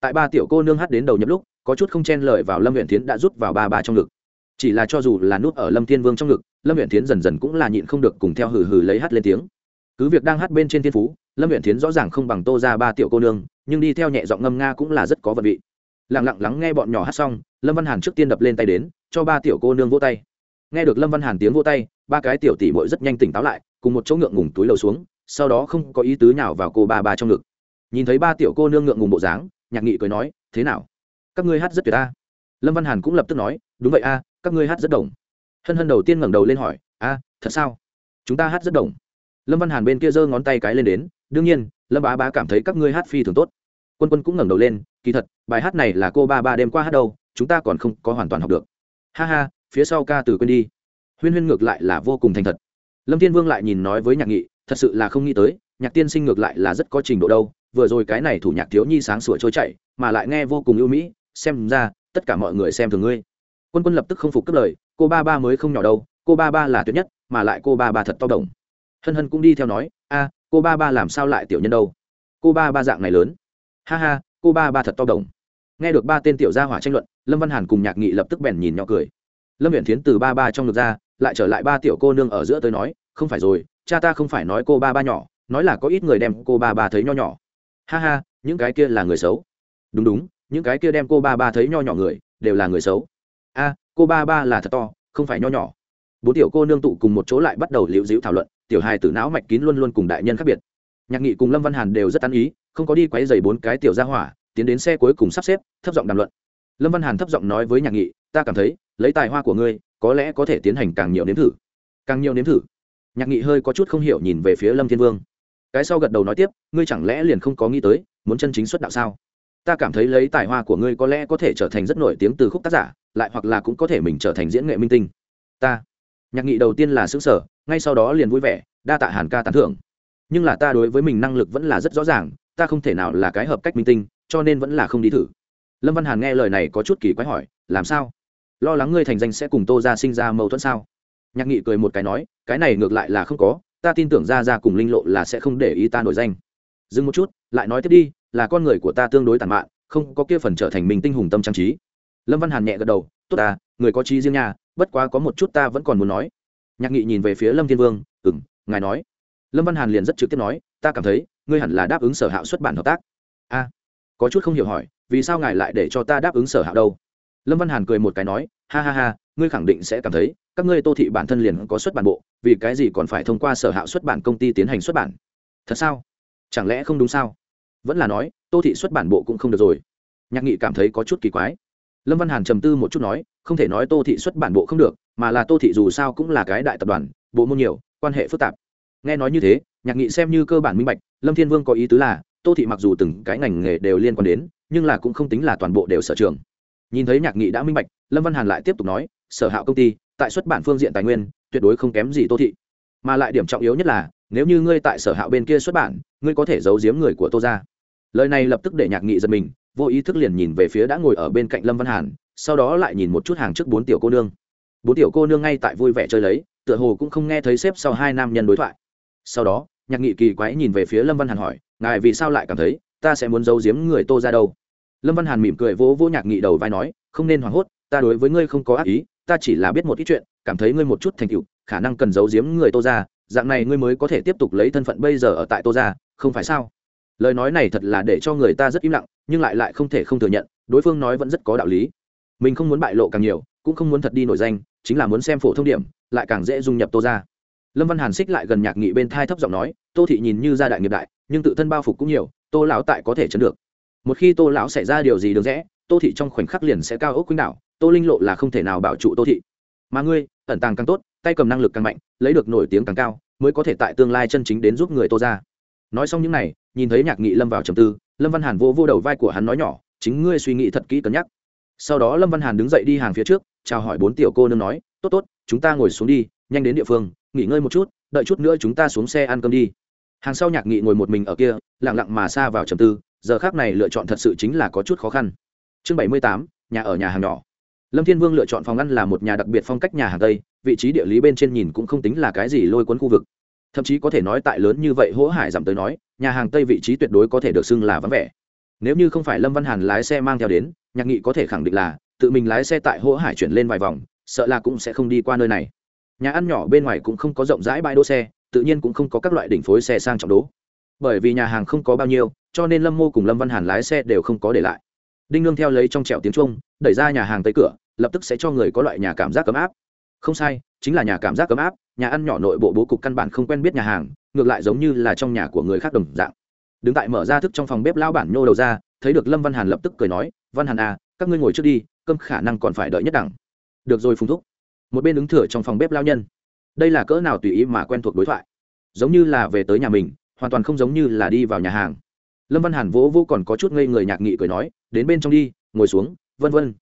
Tại ba tiểu cô nương hát đến đầu nhập lúc, có chút không chen lời vào lâm huyện tiến đã rút vào ba ba trong ngực chỉ là cho dù là nút ở lâm thiên vương trong ngực, lâm huyện tiến dần dần cũng là nhịn không được cùng theo hừ hừ lấy hát lên tiếng. Cứ việc đang hát bên trên thiên phú, lâm huyện tiến rõ ràng không bằng tô ra ba tiểu cô nương, nhưng đi theo nhẹ giọng ngâm nga cũng là rất có vật vị. Lặng lặng lắng nghe bọn nhỏ hát xong, lâm văn hàn trước tiên đập lên tay đến, cho ba tiểu cô nương vỗ tay. Nghe được lâm văn hàn tiếng vỗ tay, ba cái tiểu tỷ bội rất nhanh tỉnh táo lại, cùng một chỗ ngượng ngùng túi lầu xuống, sau đó không có ý tứ nào vào cô ba ba trong ngực. Nhìn thấy ba tiểu cô nương ngượng ngùng bộ dáng, nhạc nghị cười nói, thế nào? Các ngươi hát rất tuyệt ta lâm văn hàn cũng lập tức nói đúng vậy a các ngươi hát rất đồng hân hân đầu tiên ngẩng đầu lên hỏi a thật sao chúng ta hát rất đồng lâm văn hàn bên kia giơ ngón tay cái lên đến đương nhiên lâm bá bá cảm thấy các ngươi hát phi thường tốt quân quân cũng ngẩng đầu lên kỳ thật bài hát này là cô ba ba đêm qua hát đâu chúng ta còn không có hoàn toàn học được ha ha phía sau ca từ quên đi huyên huyên ngược lại là vô cùng thành thật lâm thiên vương lại nhìn nói với nhạc nghị thật sự là không nghĩ tới nhạc tiên sinh ngược lại là rất có trình độ đâu vừa rồi cái này thủ nhạc thiếu nhi sáng sủa trôi chảy, mà lại nghe vô cùng ưu mỹ xem ra tất cả mọi người xem thường ngươi. Quân quân lập tức không phục cất lời, cô ba ba mới không nhỏ đâu, cô ba ba là tuyệt nhất, mà lại cô ba ba thật to đồng hân hân cũng đi theo nói, a, cô ba ba làm sao lại tiểu nhân đâu? Cô ba ba dạng này lớn. Ha ha, cô ba ba thật to đồng nghe được ba tên tiểu gia hỏa tranh luận, lâm văn hàn cùng nhạc nghị lập tức bèn nhìn nhỏ cười. Lâm viện thiến từ ba ba trong ngực ra, lại trở lại ba tiểu cô nương ở giữa tới nói, không phải rồi, cha ta không phải nói cô ba ba nhỏ, nói là có ít người đem cô ba ba thấy nho nhỏ. Ha ha, những cái kia là người xấu. Đúng đúng những cái kia đem cô ba ba thấy nho nhỏ người, đều là người xấu. A, cô ba ba là thật to, không phải nho nhỏ. Bốn tiểu cô nương tụ cùng một chỗ lại bắt đầu liễu dĩu thảo luận, tiểu hài tử não mạch kín luôn luôn cùng đại nhân khác biệt. Nhạc nghị cùng lâm văn hàn đều rất tán ý, không có đi quấy dày bốn cái tiểu gia hỏa, tiến đến xe cuối cùng sắp xếp, thấp giọng đàm luận. Lâm văn hàn thấp giọng nói với nhạc nghị, ta cảm thấy, lấy tài hoa của ngươi, có lẽ có thể tiến hành càng nhiều nếm thử. Càng nhiều nếm thử? Nhạc nghị hơi có chút không hiểu nhìn về phía lâm thiên vương. Cái sau gật đầu nói tiếp, ngươi chẳng lẽ liền không có nghĩ tới, muốn chân chính xuất đạo sao? Ta cảm thấy lấy tài hoa của ngươi có lẽ có thể trở thành rất nổi tiếng từ khúc tác giả, lại hoặc là cũng có thể mình trở thành diễn nghệ minh tinh. Ta. Nhạc nghị đầu tiên là xứng sở ngay sau đó liền vui vẻ, đa tạ hàn ca tán thưởng. Nhưng là ta đối với mình năng lực vẫn là rất rõ ràng, ta không thể nào là cái hợp cách minh tinh, cho nên vẫn là không đi thử. Lâm văn hàn nghe lời này có chút kỳ quái hỏi, làm sao? Lo lắng ngươi thành danh sẽ cùng tô ra sinh ra mâu thuẫn sao? Nhạc nghị cười một cái nói, cái này ngược lại là không có, ta tin tưởng ra ra cùng linh lộ là sẽ không để ý ta nổi danh. Dừng một chút, lại nói tiếp đi là con người của ta tương đối tàn mạn, không có kia phần trở thành mình tinh hùng tâm trang trí. Lâm văn hàn nhẹ gật đầu, tốt ta, người có trí riêng nhà bất quá có một chút ta vẫn còn muốn nói. Nhạc nghị nhìn về phía lâm thiên vương ừ m ngài nói. Lâm văn hàn liền rất trực tiếp nói, ta cảm thấy, ngươi hẳn là đáp ứng sở hạo xuất bản hợp tác. A, có chút không hiểu hỏi, vì sao ngài lại để cho ta đáp ứng sở hạo đâu? Lâm văn hàn cười một cái nói, ha ha ha, ngươi khẳng định sẽ cảm thấy, các ngươi tô thị bản thân liền có xuất bản bộ, vì cái gì còn phải thông qua sở hạo xuất bản công ty tiến hành xuất bản? Thật sao? Chẳng lẽ không đúng sao? Vẫn là nói, tô thị xuất bản bộ cũng không được rồi. Nhạc nghị cảm thấy có chút kỳ quái. Lâm văn hàn trầm tư một chút nói, không thể nói tô thị xuất bản bộ không được, mà là tô thị dù sao cũng là cái đại tập đoàn, bộ môn nhiều, quan hệ phức tạp. Nghe nói như thế, nhạc nghị xem như cơ bản minh bạch, lâm thiên vương có ý tứ là, tô thị mặc dù từng cái ngành nghề đều liên quan đến, nhưng là cũng không tính là toàn bộ đều sở trường. Nhìn thấy nhạc nghị đã minh bạch, lâm văn hàn lại tiếp tục nói, sở hạo công ty, tại xuất bản phương diện tài nguyên, tuyệt đối không kém gì tô thị. Mà lại điểm trọng yếu nhất là nếu như ngươi tại sở hạo bên kia xuất bản, ngươi có thể giấu giếm người của tô ra lời này lập tức để nhạc nghị giật mình, vô ý thức liền nhìn về phía đã ngồi ở bên cạnh lâm văn hàn, sau đó lại nhìn một chút hàng trước bốn tiểu cô nương. Bốn tiểu cô nương ngay tại vui vẻ chơi lấy, tựa hồ cũng không nghe thấy xếp sau hai nam nhân đối thoại. Sau đó, nhạc nghị kỳ quái nhìn về phía lâm văn hàn hỏi, ngài vì sao lại cảm thấy ta sẽ muốn giấu giếm người tô ra đâu? Lâm văn hàn mỉm cười vỗ vỗ nhạc nghị đầu vai nói, không nên hoảng hốt, ta đối với ngươi không có ác ý, ta chỉ là biết một ít chuyện, cảm thấy ngươi một chút thành tựu khả năng cần giấu giếm người tô ra dạng này ngươi mới có thể tiếp tục lấy thân phận bây giờ ở tại tô ra không phải sao? Lời nói này thật là để cho người ta rất im lặng, nhưng lại lại không thể không thừa nhận, đối phương nói vẫn rất có đạo lý. Mình không muốn bại lộ càng nhiều, cũng không muốn thật đi nổi danh, chính là muốn xem phổ thông điểm, lại càng dễ dung nhập tô ra lâm văn hàn xích lại gần nhạc nghị bên thai thấp giọng nói, tô thị nhìn như gia đại nghiệp đại, nhưng tự thân bao phục cũng nhiều, tô lão tại có thể chấn được. Một khi tô lão xảy ra điều gì được rẽ, tô thị trong khoảnh khắc liền sẽ cao ốc quýnh đạo, tô linh lộ là không thể nào bảo trụ tô thị. Mà ngươi, ẩn tàng càng tốt tay cầm năng lực càng mạnh, lấy được nổi tiếng càng cao, mới có thể tại tương lai chân chính đến giúp người tô ra nói xong những n à y nhìn thấy nhạc nghị lâm vào trầm tư, lâm văn hàn vô vô đầu vai của hắn nói nhỏ, chính ngươi suy nghĩ thật kỹ cân nhắc. Sau đó lâm văn hàn đứng dậy đi hàng phía trước, chào hỏi bốn tiểu cô nương nói, tốt tốt, chúng ta ngồi xuống đi, nhanh đến địa phương, nghỉ ngơi một chút, đợi chút nữa chúng ta xuống xe ăn cơm đi. Hàng sau nhạc nghị ngồi một mình ở kia lẳng lặng mà xa vào trầm tư, giờ khác này lựa chọn thật sự chính là có chút khó khăn. Chương bảy mươi tám, nhà ở nhà hàng nhỏ lâm thiên vương lựa chọn phòng ăn là một nhà đặc biệt phong cách nhà hàng tây, vị trí địa lý bên trên nhìn cũng không tính là cái gì lôi cuốn khu vực. Thậm chí có thể nói tại lớn như vậy hỗ hải giảm tới nói, nhà hàng tây vị trí tuyệt đối có thể được xưng là vắng vẻ. Nếu như không phải lâm văn hàn lái xe mang theo đến, nhạc nghị có thể khẳng định là, tự mình lái xe tại hỗ hải chuyển lên vài vòng, sợ là cũng sẽ không đi qua nơi này. Nhà ăn nhỏ bên ngoài cũng không có rộng rãi bãi đỗ xe, tự nhiên cũng không có các loại đỉnh phối xe sang trọng đố bởi vì nhà hàng không có bao nhiêu, cho nên lâm mô cùng lâm văn hàn lái xe đều không có để lại đinh nương theo lấy trong trẹo tiếng trung đẩy ra nhà hàng tới cửa, lập tức sẽ cho người có loại nhà cảm giác ấm áp. Không sai, chính là nhà cảm giác ấm áp, nhà ăn nhỏ nội bộ bố cục căn bản không quen biết nhà hàng, ngược lại giống như là trong nhà của người khác đồng dạng. Đứng tại mở ra thức trong phòng bếp lao bản nhô đầu ra, thấy được lâm văn hàn lập tức cười nói, văn hàn à các ngươi ngồi trước đi, cơm khả năng còn phải đợi nhất đẳng. Được rồi, phùng thúc. Một bên ứng thửa trong phòng bếp lao nhân. Đây là cỡ nào tùy ý mà quen thuộc đối thoại. Giống như là về tới nhà mình, hoàn toàn không giống như là đi vào nhà hàng lâm văn hàn vỗ vỗ còn có chút ngây người nhạc nghị cười nói, đến bên trong đi, ngồi xuống, vân vân.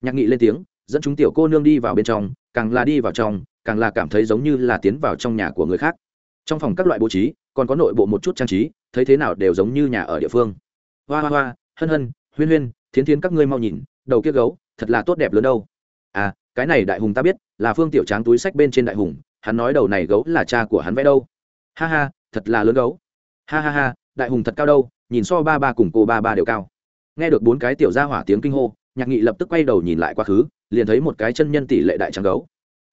Nhạc nghị lên tiếng, dẫn chúng tiểu cô nương đi vào bên trong, càng là đi vào trong, càng là cảm thấy giống như là tiến vào trong nhà của người khác. Trong phòng các loại bố trí, còn có nội bộ một chút trang trí, thấy thế nào đều giống như nhà ở địa phương. Hoa hoa hoa, hân hân, huyên huyên, thiến thiến các ngươi mau nhìn, đầu kia gấu, thật là tốt đẹp lớn đâu. À cái này đại hùng ta biết, là phương tiểu tráng túi sách bên trên đại hùng, hắn nói đầu này gấu là cha của hắn vẽ đâu. Ha ha, thật là lớn gấu. Ha ha ha, đại hùng thật cao đâu nhìn so ba ba cùng cô ba ba đều cao. Nghe được bốn cái tiểu gia hỏa tiếng kinh hô, nhạc nghị lập tức quay đầu nhìn lại quá khứ, liền thấy một cái chân nhân tỷ lệ đại trắng gấu.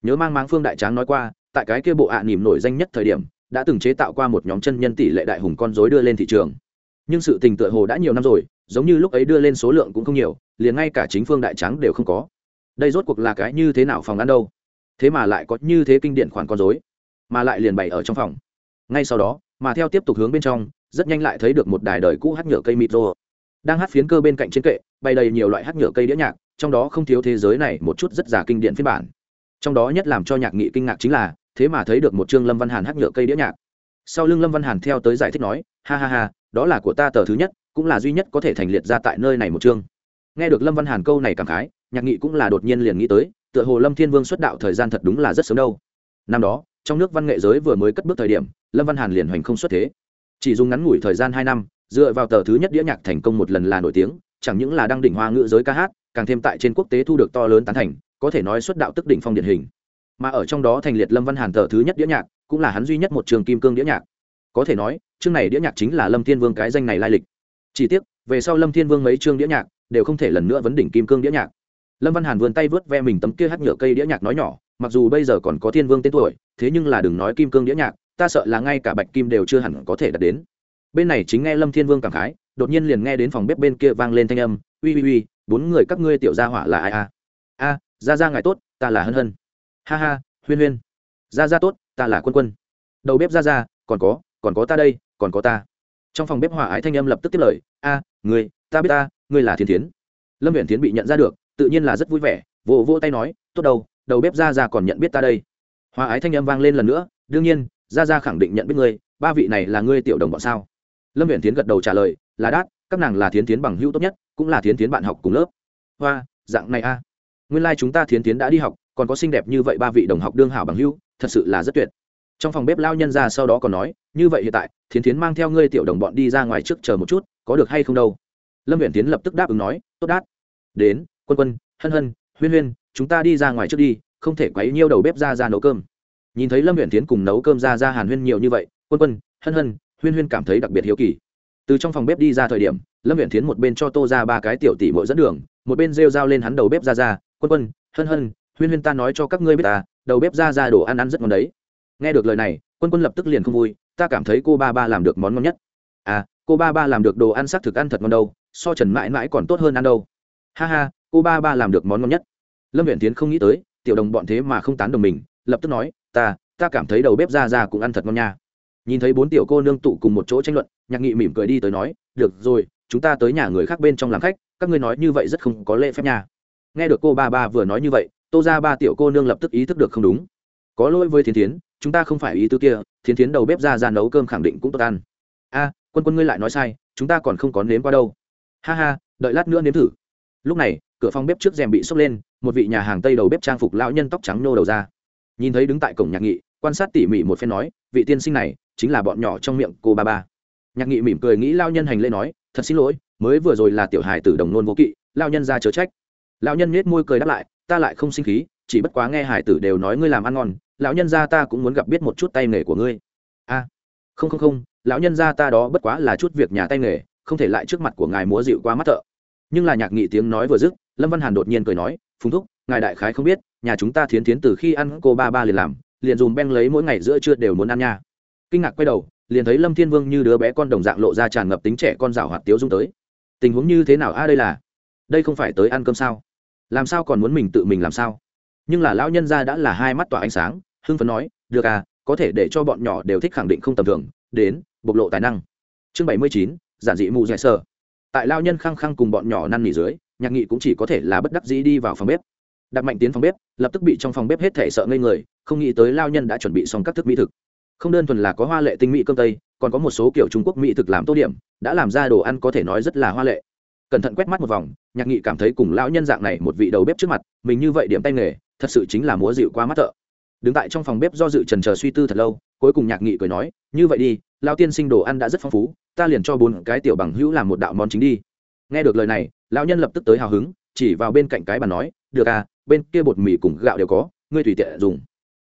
Nhớ mang máng phương đại tráng nói qua, tại cái kia bộ ạ à nỉm nổi danh nhất thời điểm, đã từng chế tạo qua một nhóm chân nhân tỷ lệ đại hùng con dối đưa lên thị trường. Nhưng sự tình tựa hồ đã nhiều năm rồi, giống như lúc ấy đưa lên số lượng cũng không nhiều, liền ngay cả chính phương đại tráng đều không có. Đây rốt cuộc là cái như thế nào phòng ăn đâu? Thế mà lại có như thế kinh điển khoản con dối mà lại liền bày ở trong phòng. Ngay sau đó, mà theo tiếp tục hướng bên trong rất nhanh lại thấy được một đài đời cũ hát nhựa cây mịt rô. Đang hát phiến cơ bên cạnh trên kệ bay đầy nhiều loại hát nhựa cây đĩa nhạc, trong đó không thiếu thế giới này một chút rất giả kinh điển phiên bản. Trong đó nhất làm cho nhạc nghị kinh ngạc chính là, thế mà thấy được một chương lâm văn hàn hát nhựa cây đĩa nhạc. Sau lưng lâm văn hàn theo tới giải thích nói, ha ha ha, đó là của ta tờ thứ nhất, cũng là duy nhất có thể thành liệt ra tại nơi này một chương. Nghe được lâm văn hàn câu này cảm khái, nhạc nghị cũng là đột nhiên liền nghĩ tới, tựa hồ lâm thiên vương xuất đạo thời gian thật đúng là rất sớm đâu. Năm đó, trong nước văn nghệ giới vừa mới cất bước thời điểm, lâm văn hàn liền hoành không xuất thế chỉ dùng ngắn ngủi thời gian hai năm, dựa vào tờ thứ nhất đĩa nhạc thành công một lần là nổi tiếng, chẳng những là đăng đỉnh hoa ngữ giới ca hát, càng thêm tại trên quốc tế thu được to lớn tán thành, có thể nói xuất đạo tức đỉnh phong điển hình. Mà ở trong đó thành liệt lâm văn hàn tờ thứ nhất đĩa nhạc, cũng là hắn duy nhất một trường kim cương đĩa nhạc. Có thể nói, chương này đĩa nhạc chính là lâm thiên vương cái danh này lai lịch. Chỉ tiếc, về sau lâm thiên vương mấy chương đĩa nhạc, đều không thể lần nữa vấn đỉnh kim cương đĩa nhạc. Lâm văn hàn vươn tay vớt ve mình tấm kia hát nhựa cây đĩa nhạc nói nhỏ, mặc dù bây giờ còn có thiên vương tên tuổi, thế nhưng là đừng nói kim cương đĩa nhạc ta sợ là ngay cả bạch kim đều chưa hẳn có thể đạt đến. Bên này chính nghe lâm thiên vương cảm khái đột nhiên liền nghe đến phòng bếp bên kia vang lên thanh âm ui ui ui, bốn người các ngươi tiểu gia hỏa là ai à? a a ra ra ngài tốt ta là hân hân. Ha ha huyên huyên. Ra ra tốt ta là quân quân. Đầu bếp ra ra còn có còn có ta đây còn có ta. Trong phòng bếp hỏa ái thanh âm lập tức tiếp lời a à, người ta biết ta ngươi là thiên thiến. Lâm huyện thiến bị nhận ra được tự nhiên là rất vui vẻ vỗ vỗ tay nói tốt đầu, đầu bếp ra ra còn nhận biết ta đây. Hòa ái thanh âm vang lên lần nữa đương nhiên Gia Gia khẳng định nhận biết ngươi, ba vị này là ngươi tiểu đồng bọn sao? Lâm Viễn tiến gật đầu trả lời, là đát, các nàng là thiến tiến bằng hữu tốt nhất, cũng là thiến tiến bạn học cùng lớp. Hoa, dạng này a. À. Nguyên lai、like、chúng ta thiến tiến đã đi học, còn có xinh đẹp như vậy ba vị đồng học đương hảo bằng hữu, thật sự là rất tuyệt. Trong phòng bếp lao nhân ra sau đó còn nói, như vậy hiện tại, thiến tiến mang theo ngươi tiểu đồng bọn đi ra ngoài trước chờ một chút, có được hay không đâu? Lâm Viễn tiến lập tức đáp ứng nói, tốt đát. Đến, quân quân, hân hân, huyên huyên, chúng ta đi ra ngoài trước đi, không thể quấy nhiêu đầu bếp ra ra nấu cơm nhìn thấy lâm huyện tiến cùng nấu cơm ra ra hàn huyên nhiều như vậy, quân quân, hân hân, huyên huyên cảm thấy đặc biệt hiếu kỳ. Từ trong phòng bếp đi ra thời điểm, lâm huyện tiến một bên cho tô ra ba cái tiểu tỷ mỗi dẫn đường, một bên rêu dao lên hắn đầu bếp ra ra, quân quân, hân hân, huyên huyên ta nói cho các ngươi biết ta, đầu bếp ra ra đồ ăn ăn rất ngon đấy. Nghe được lời này, quân quân lập tức liền không vui, ta cảm thấy cô ba ba làm được món ngon nhất. À cô ba ba làm được đồ ăn xác thực ăn thật ngon đâu, so trần mãi mãi còn tốt hơn ăn đâu. Ha ha, cô ba ba làm được món ngon nhất. Lâm huyện tiến không nghĩ tới, tiểu đồng bọn thế mà không tán đồng mình, lập tức nói ta ta cảm thấy đầu bếp ra ra cũng ăn thật ngon nha. Nhìn thấy bốn tiểu cô nương tụ cùng một chỗ tranh luận, nhạc nghị mỉm cười đi tới nói, được rồi, chúng ta tới nhà người khác bên trong làm khách, các ngươi nói như vậy rất không có lễ phép nha. Nghe được cô ba ba vừa nói như vậy, tô ra ba tiểu cô nương lập tức ý thức được không đúng. Có lỗi với thiên tiến chúng ta không phải ý tứ kia thiên tiến đầu bếp ra ra nấu cơm khẳng định cũng tốt ăn. A, quân quân ngươi lại nói sai, chúng ta còn không có nếm qua đâu. Ha ha, đợi lát nữa nếm thử. Lúc này, cửa phòng bếp trước rèm bị sốc lên, một vị nhà hàng tây đầu bếp trang phục lão nhân tóc trắng nô đầu ra nhìn thấy đứng tại cổng nhạc nghị, quan sát tỉ mỉ một phen nói, vị tiên sinh này chính là bọn nhỏ trong miệng cô ba ba. Nhạc nghị mỉm cười nghĩ lao nhân hành lễ nói, thật xin lỗi, mới vừa rồi là tiểu hài tử đồng nôn vô kỵ, lao nhân ra chớ trách. Lão nhân nhét môi cười đáp lại, ta lại không sinh khí, chỉ bất quá nghe hải tử đều nói ngươi làm ăn ngon, lão nhân gia ta cũng muốn gặp biết một chút tay nghề của ngươi. A, không không không, lão nhân gia ta đó bất quá là chút việc nhà tay nghề, không thể lại trước mặt của ngài múa dịu qua mắt thợ. Nhưng là nhạc nghị tiếng nói vừa dứt, lâm văn hàn đột nhiên cười nói phùng thúc, ngài đại khái không biết, nhà chúng ta thiến thiến từ khi ăn cô ba ba liền làm, liền dùm beng lấy mỗi ngày giữa trưa đều muốn ăn nha. Kinh ngạc quay đầu, liền thấy lâm thiên vương như đứa bé con đồng dạng lộ ra tràn ngập tính trẻ con rào hoạt tiếu dung tới. Tình huống như thế nào a, đây là, đây không phải tới ăn cơm sao? Làm sao còn muốn mình tự mình làm sao? Nhưng là lão nhân gia đã là hai mắt tỏa ánh sáng, hưng phấn nói, được à có thể để cho bọn nhỏ đều thích khẳng định không tầm thường, đến, bộc lộ tài năng. Chương bảy mươi chín, giản dị mù dạy sơ tại lao nhân khăng khăng cùng bọn nhỏ năn nỉ dưới nhạc nghị cũng chỉ có thể là bất đắc dĩ đi vào phòng bếp. Đặt mạnh tiến phòng bếp, lập tức bị trong phòng bếp hết thể sợ ngây người, không nghĩ tới lao nhân đã chuẩn bị xong các thức mỹ thực. Không đơn thuần là có hoa lệ tinh mỹ cơm tây, còn có một số kiểu trung quốc mỹ thực làm tô điểm, đã làm ra đồ ăn có thể nói rất là hoa lệ. Cẩn thận quét mắt một vòng, nhạc nghị cảm thấy cùng lão nhân dạng này một vị đầu bếp trước mặt, mình như vậy điểm tay nghề, thật sự chính là múa dịu qua mắt thợ. Đứng tại trong phòng bếp do dự trần chờ suy tư thật lâu, cuối cùng nhạc nghị cười nói, như vậy đi lao tiên sinh đồ ăn đã rất phong phú, ta liền cho bốn cái tiểu bằng hữu làm một đạo món chính đi nghe được lời này, lão nhân lập tức tới hào hứng, chỉ vào bên cạnh cái bàn nói, được à bên kia bột mì cùng gạo đều có, ngươi tùy tiện dùng.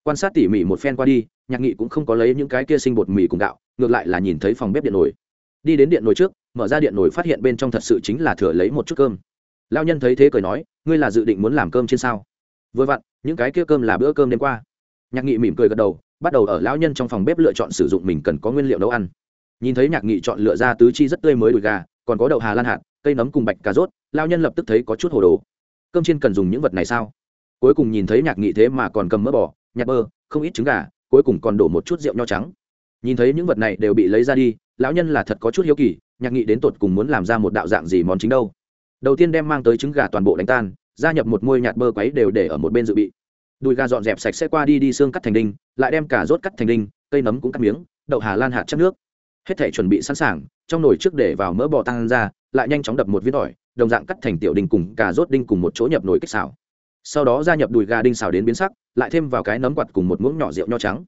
Quan sát tỉ mỉ một phen qua đi, nhạc nghị cũng không có lấy những cái kia sinh bột mì cùng gạo, ngược lại là nhìn thấy phòng bếp điện nồi. Đi đến điện nồi trước, mở ra điện nồi phát hiện bên trong thật sự chính là thừa lấy một chút cơm. Lao nhân thấy thế cười nói, ngươi là dự định muốn làm cơm trên sao? Vừa vặn, những cái kia cơm là bữa cơm đêm qua. Nhạc nghị mỉm cười gật đầu, bắt đầu ở lão nhân trong phòng bếp lựa chọn sử dụng mình cần có nguyên liệu nấu ăn. Nhìn thấy nhạc nghị chọn lựa ra tứ chi rất tươi mới đùi gà, còn có đậu hà lan hạt cây nấm cùng bạch cà rốt lao nhân lập tức thấy có chút hồ đồ. Cơm chiên cần dùng những vật này sao? Cuối cùng nhìn thấy nhạc nghị thế mà còn cầm mỡ bò nhạt bơ, không ít trứng gà, cuối cùng còn đổ một chút rượu nho trắng. Nhìn thấy những vật này đều bị lấy ra đi, lão nhân là thật có chút hiếu kỳ, nhạc nghị đến tột cùng muốn làm ra một đạo dạng gì món chính đâu. Đầu tiên đem mang tới trứng gà toàn bộ đánh tan, gia nhập một môi nhạt bơ quấy đều để ở một bên dự bị. Đùi gà dọn dẹp sạch sẽ qua đi đi xương cắt thành đinh, lại đem cả rốt cắt thành đinh, cây nấm cũng cắt miếng, đậu hà lan hạt chắc nước. Hết thể chuẩn bị sẵn sàng, trong nồi trước để vào mỡ bò tăng ra lại nhanh chóng đập một viên tỏi đồng dạng cắt thành tiểu đinh cùng cà rốt đinh cùng một chỗ nhập nồi kích xào. Sau đó gia nhập đùi gà đinh xào đến biến sắc, lại thêm vào cái nấm quạt cùng một muỗng nhỏ rượu nho trắng.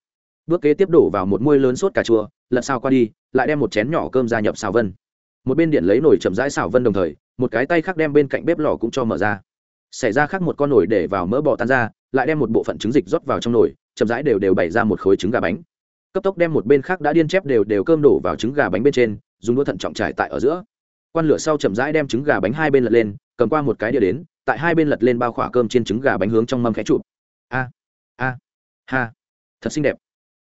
Bước kế tiếp đổ vào một muôi lớn sốt cà chua lật xào qua đi, lại đem một chén nhỏ cơm gia nhập xào vân. Một bên điện lấy nồi chậm rãi xào vân đồng thời, một cái tay khác đem bên cạnh bếp lò cũng cho mở ra. Xảy ra khác một con nồi để vào mỡ bò tan ra, lại đem một bộ phận trứng dịch rót vào trong nồi, chậm rãi đều đều bày ra một khối trứng gà bánh. Cấp tốc đem một bên khác đã điên chép đều đều cơm đổ vào trứng gà bánh bên trên, dùng đũa thận trọng trải tại ở giữa quan lửa sau chậm rãi đem trứng gà bánh hai bên lật lên, cầm qua một cái đĩa đến, tại hai bên lật lên bao khỏa cơm trên trứng gà bánh hướng trong mâm khẽ chụp. A a, ha, thật xinh đẹp.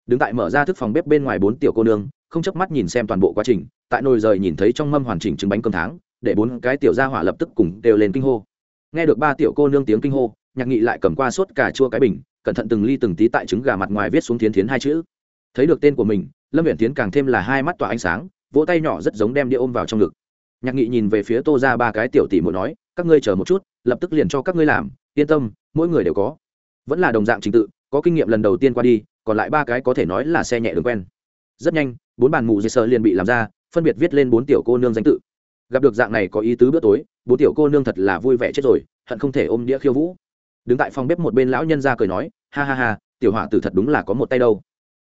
Đứng tại mở ra thức phòng bếp bên ngoài bốn tiểu cô nương, không chớp mắt nhìn xem toàn bộ quá trình, tại nồi rời nhìn thấy trong mâm hoàn chỉnh trứng bánh cơm tháng, để bốn cái tiểu gia hỏa lập tức cùng đều lên kinh hô. Nghe được ba tiểu cô nương tiếng kinh hô, nhạc nghị lại cầm qua sốt cà chua cái bình, cẩn thận từng ly từng tí tại trứng gà mặt ngoài viết xuống thiến thiến hai chữ. Thấy được tên của mình, lâm viện tiến càng thêm là hai mắt tỏa ánh sáng, vỗ tay nhỏ rất giống đem đĩa ôm vào trong ngực nhạc nghị nhìn về phía tô ra ba cái tiểu tỷ muốn nói, các ngươi chờ một chút, lập tức liền cho các ngươi làm, yên tâm, mỗi người đều có. Vẫn là đồng dạng trình tự, có kinh nghiệm lần đầu tiên qua đi, còn lại ba cái có thể nói là xe nhẹ đường quen. Rất nhanh, bốn bàn mù dây sơ liền bị làm ra, phân biệt viết lên bốn tiểu cô nương danh tự. Gặp được dạng này có ý tứ bữa tối, bốn tiểu cô nương thật là vui vẻ chết rồi, hận không thể ôm đĩa khiêu vũ. Đứng tại phòng bếp một bên lão nhân ra cười nói, ha ha ha, tiểu hỏa tử thật đúng là có một tay đâu.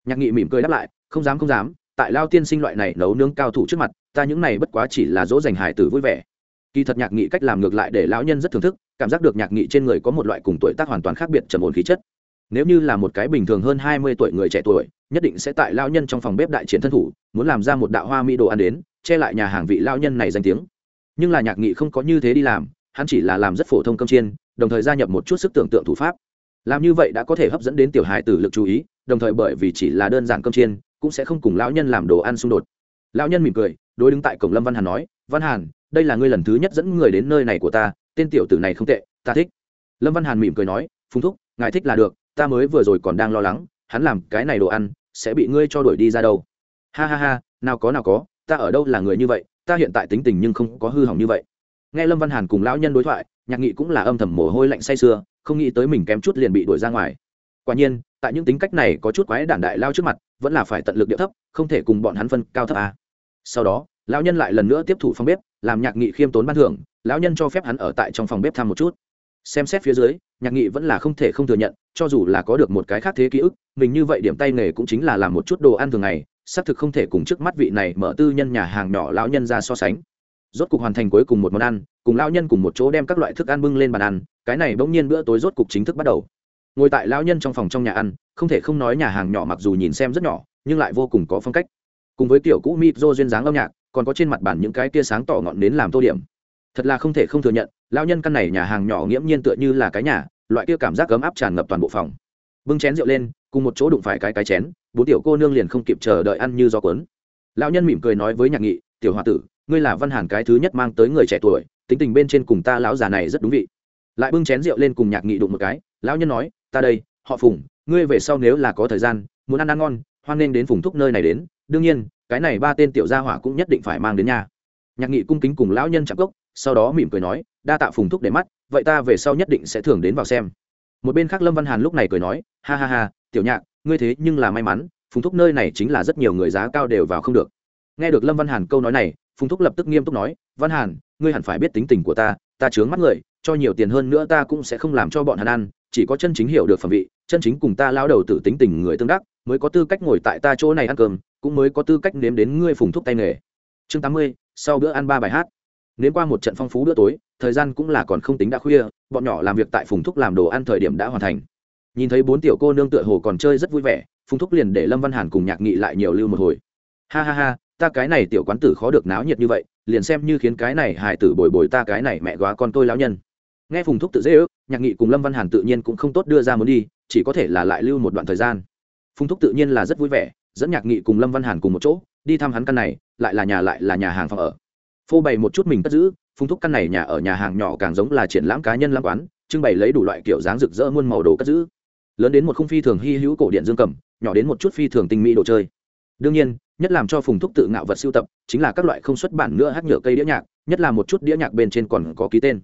Nhạc nghị mỉm cười đáp lại, không dám không dám tại lao tiên sinh loại này nấu nướng cao thủ trước mặt, ta những này bất quá chỉ là dỗ dành hải tử vui vẻ. Kỳ thật nhạc nghị cách làm ngược lại để lão nhân rất thưởng thức, cảm giác được nhạc nghị trên người có một loại cùng tuổi tác hoàn toàn khác biệt trầm ổn khí chất. Nếu như là một cái bình thường hơn hai mươi tuổi người trẻ tuổi, nhất định sẽ tại lao nhân trong phòng bếp đại chiến thân thủ, muốn làm ra một đạo hoa mỹ đồ ăn đến, che lại nhà hàng vị lao nhân này danh tiếng. Nhưng là nhạc nghị không có như thế đi làm, hắn chỉ là làm rất phổ thông cơm chiên, đồng thời gia nhập một chút sức tưởng tượng thủ pháp. Làm như vậy đã có thể hấp dẫn đến tiểu hài tử lực chú ý, đồng thời bởi vì chỉ là đơn giản cơm chiên cũng sẽ không cùng lão nhân làm đồ ăn xung đột. Lão nhân mỉm cười, đối đứng tại cổng lâm văn hàn nói, văn hàn, đây là ngươi lần thứ nhất dẫn người đến nơi này của ta, tên tiểu tử này không tệ, ta thích. Lâm văn hàn mỉm cười nói, phùng thúc, ngài thích là được, ta mới vừa rồi còn đang lo lắng, hắn làm cái này đồ ăn, sẽ bị ngươi cho đuổi đi ra đâu. Ha ha ha, nào có nào có, ta ở đâu là người như vậy, ta hiện tại tính tình nhưng không có hư hỏng như vậy. Nghe lâm văn hàn cùng lão nhân đối thoại, nhạc nghị cũng là âm thầm mồ hôi lạnh say sưa, không nghĩ tới mình kém chút liền bị đuổi ra ngoài. Quả nhiên tại những tính cách này có chút quái đản đại lao trước mặt, vẫn là phải tận lực địa thấp, không thể cùng bọn hắn phân cao thấp à. sau đó, lão nhân lại lần nữa tiếp thủ phòng bếp, làm nhạc nghị khiêm tốn ban thưởng, lão nhân cho phép hắn ở tại trong phòng bếp thăm một chút. Xem xét phía dưới, nhạc nghị vẫn là không thể không thừa nhận, cho dù là có được một cái khác thế ký ức, mình như vậy điểm tay nghề cũng chính là làm một chút đồ ăn thường ngày, xác thực không thể cùng trước mắt vị này mở tư nhân nhà hàng nhỏ lão nhân ra so sánh. Rốt cục hoàn thành cuối cùng một món ăn, cùng lão nhân cùng một chỗ đem các loại thức ăn bưng lên bàn ăn, cái này bỗng nhiên bữa tối rốt cục chính thức bắt đầu ngồi tại lão nhân trong phòng trong nhà ăn, không thể không nói nhà hàng nhỏ mặc dù nhìn xem rất nhỏ, nhưng lại vô cùng có phong cách. Cùng với kiểu cũ mịt rô duyên dáng âm nhạc, còn có trên mặt bản những cái tia sáng tỏ ngọn nến làm tô điểm. Thật là không thể không thừa nhận, lão nhân căn này nhà hàng nhỏ nghiễm nhiên tựa như là cái nhà, loại kia cảm giác ấm áp tràn ngập toàn bộ phòng. Bưng chén rượu lên, cùng một chỗ đụng phải cái cái chén, bốn tiểu cô nương liền không kịp chờ đợi ăn như gió cuốn. Lão nhân mỉm cười nói với nhạc nghị, tiểu hoa tử, ngươi là văn hàn cái thứ nhất mang tới người trẻ tuổi, tính tình bên trên cùng ta lão già này rất đúng vị. Lại bưng chén rượu lên cùng nhạc nghị đụng một cái, lão nhân nói ta đây, họ phùng, ngươi về sau nếu là có thời gian, muốn ăn ăn ngon, hoan nên đến phùng thúc nơi này đến. Đương nhiên, cái này ba tên tiểu gia hỏa cũng nhất định phải mang đến nhà. Nhạc nghị cung kính cùng lão nhân chạm cốc, sau đó mỉm cười nói, đa tạ phùng thúc để mắt, vậy ta về sau nhất định sẽ thường đến vào xem. Một bên khác lâm văn hàn lúc này cười nói, ha ha ha, tiểu nhạc, ngươi thế nhưng là may mắn, phùng thúc nơi này chính là rất nhiều người giá cao đều vào không được. Nghe được lâm văn hàn câu nói này, phùng thúc lập tức nghiêm túc nói, văn hàn, ngươi hẳn phải biết tính tình của ta ta chướng mắt người cho nhiều tiền hơn nữa ta cũng sẽ không làm cho bọn hắn ăn, chỉ có chân chính hiểu được phẩm vị, chân chính cùng ta lao đầu tự tính tình người tương đắc, mới có tư cách ngồi tại ta chỗ này ăn cơm, cũng mới có tư cách nếm đến ngươi phùng thúc tay nghề. Chương tám mươi, sau bữa ăn ba bài hát. Nếm qua một trận phong phú bữa tối, thời gian cũng là còn không tính đã khuya, bọn nhỏ làm việc tại phùng thúc làm đồ ăn thời điểm đã hoàn thành. Nhìn thấy bốn tiểu cô nương tựa hồ còn chơi rất vui vẻ, phùng thúc liền để lâm văn hàn cùng nhạc nghị lại nhiều lưu một hồi. Ha ha ha, ta cái này tiểu quán tử khó được náo nhiệt như vậy, liền xem như khiến cái này hài tử bồi bồi ta cái này mẹ góa con tôi lão nhân nghe phùng thúc tự dễ ước, nhạc nghị cùng lâm văn hàn tự nhiên cũng không tốt đưa ra muốn đi, chỉ có thể là lại lưu một đoạn thời gian. Phùng thúc tự nhiên là rất vui vẻ, dẫn nhạc nghị cùng lâm văn hàn cùng một chỗ, đi thăm hắn căn này, lại là nhà lại là nhà hàng phòng ở. Phô bày một chút mình cất giữ, phùng thúc căn này nhà ở nhà hàng nhỏ càng giống là triển lãm cá nhân lãm quán, trưng bày lấy đủ loại kiểu dáng rực rỡ muôn màu đồ cất giữ. Lớn đến một khung phi thường hy hữu cổ điện dương cầm, nhỏ đến một chút phi thường tinh mỹ đồ chơi. Đương nhiên, nhất làm cho phùng thúc tự ngạo vật sưu tập, chính là các loại không xuất bản nữa hát nhựa cây đĩa nhạc, nhất là một chút đĩa nhạc bên trên còn có ký tên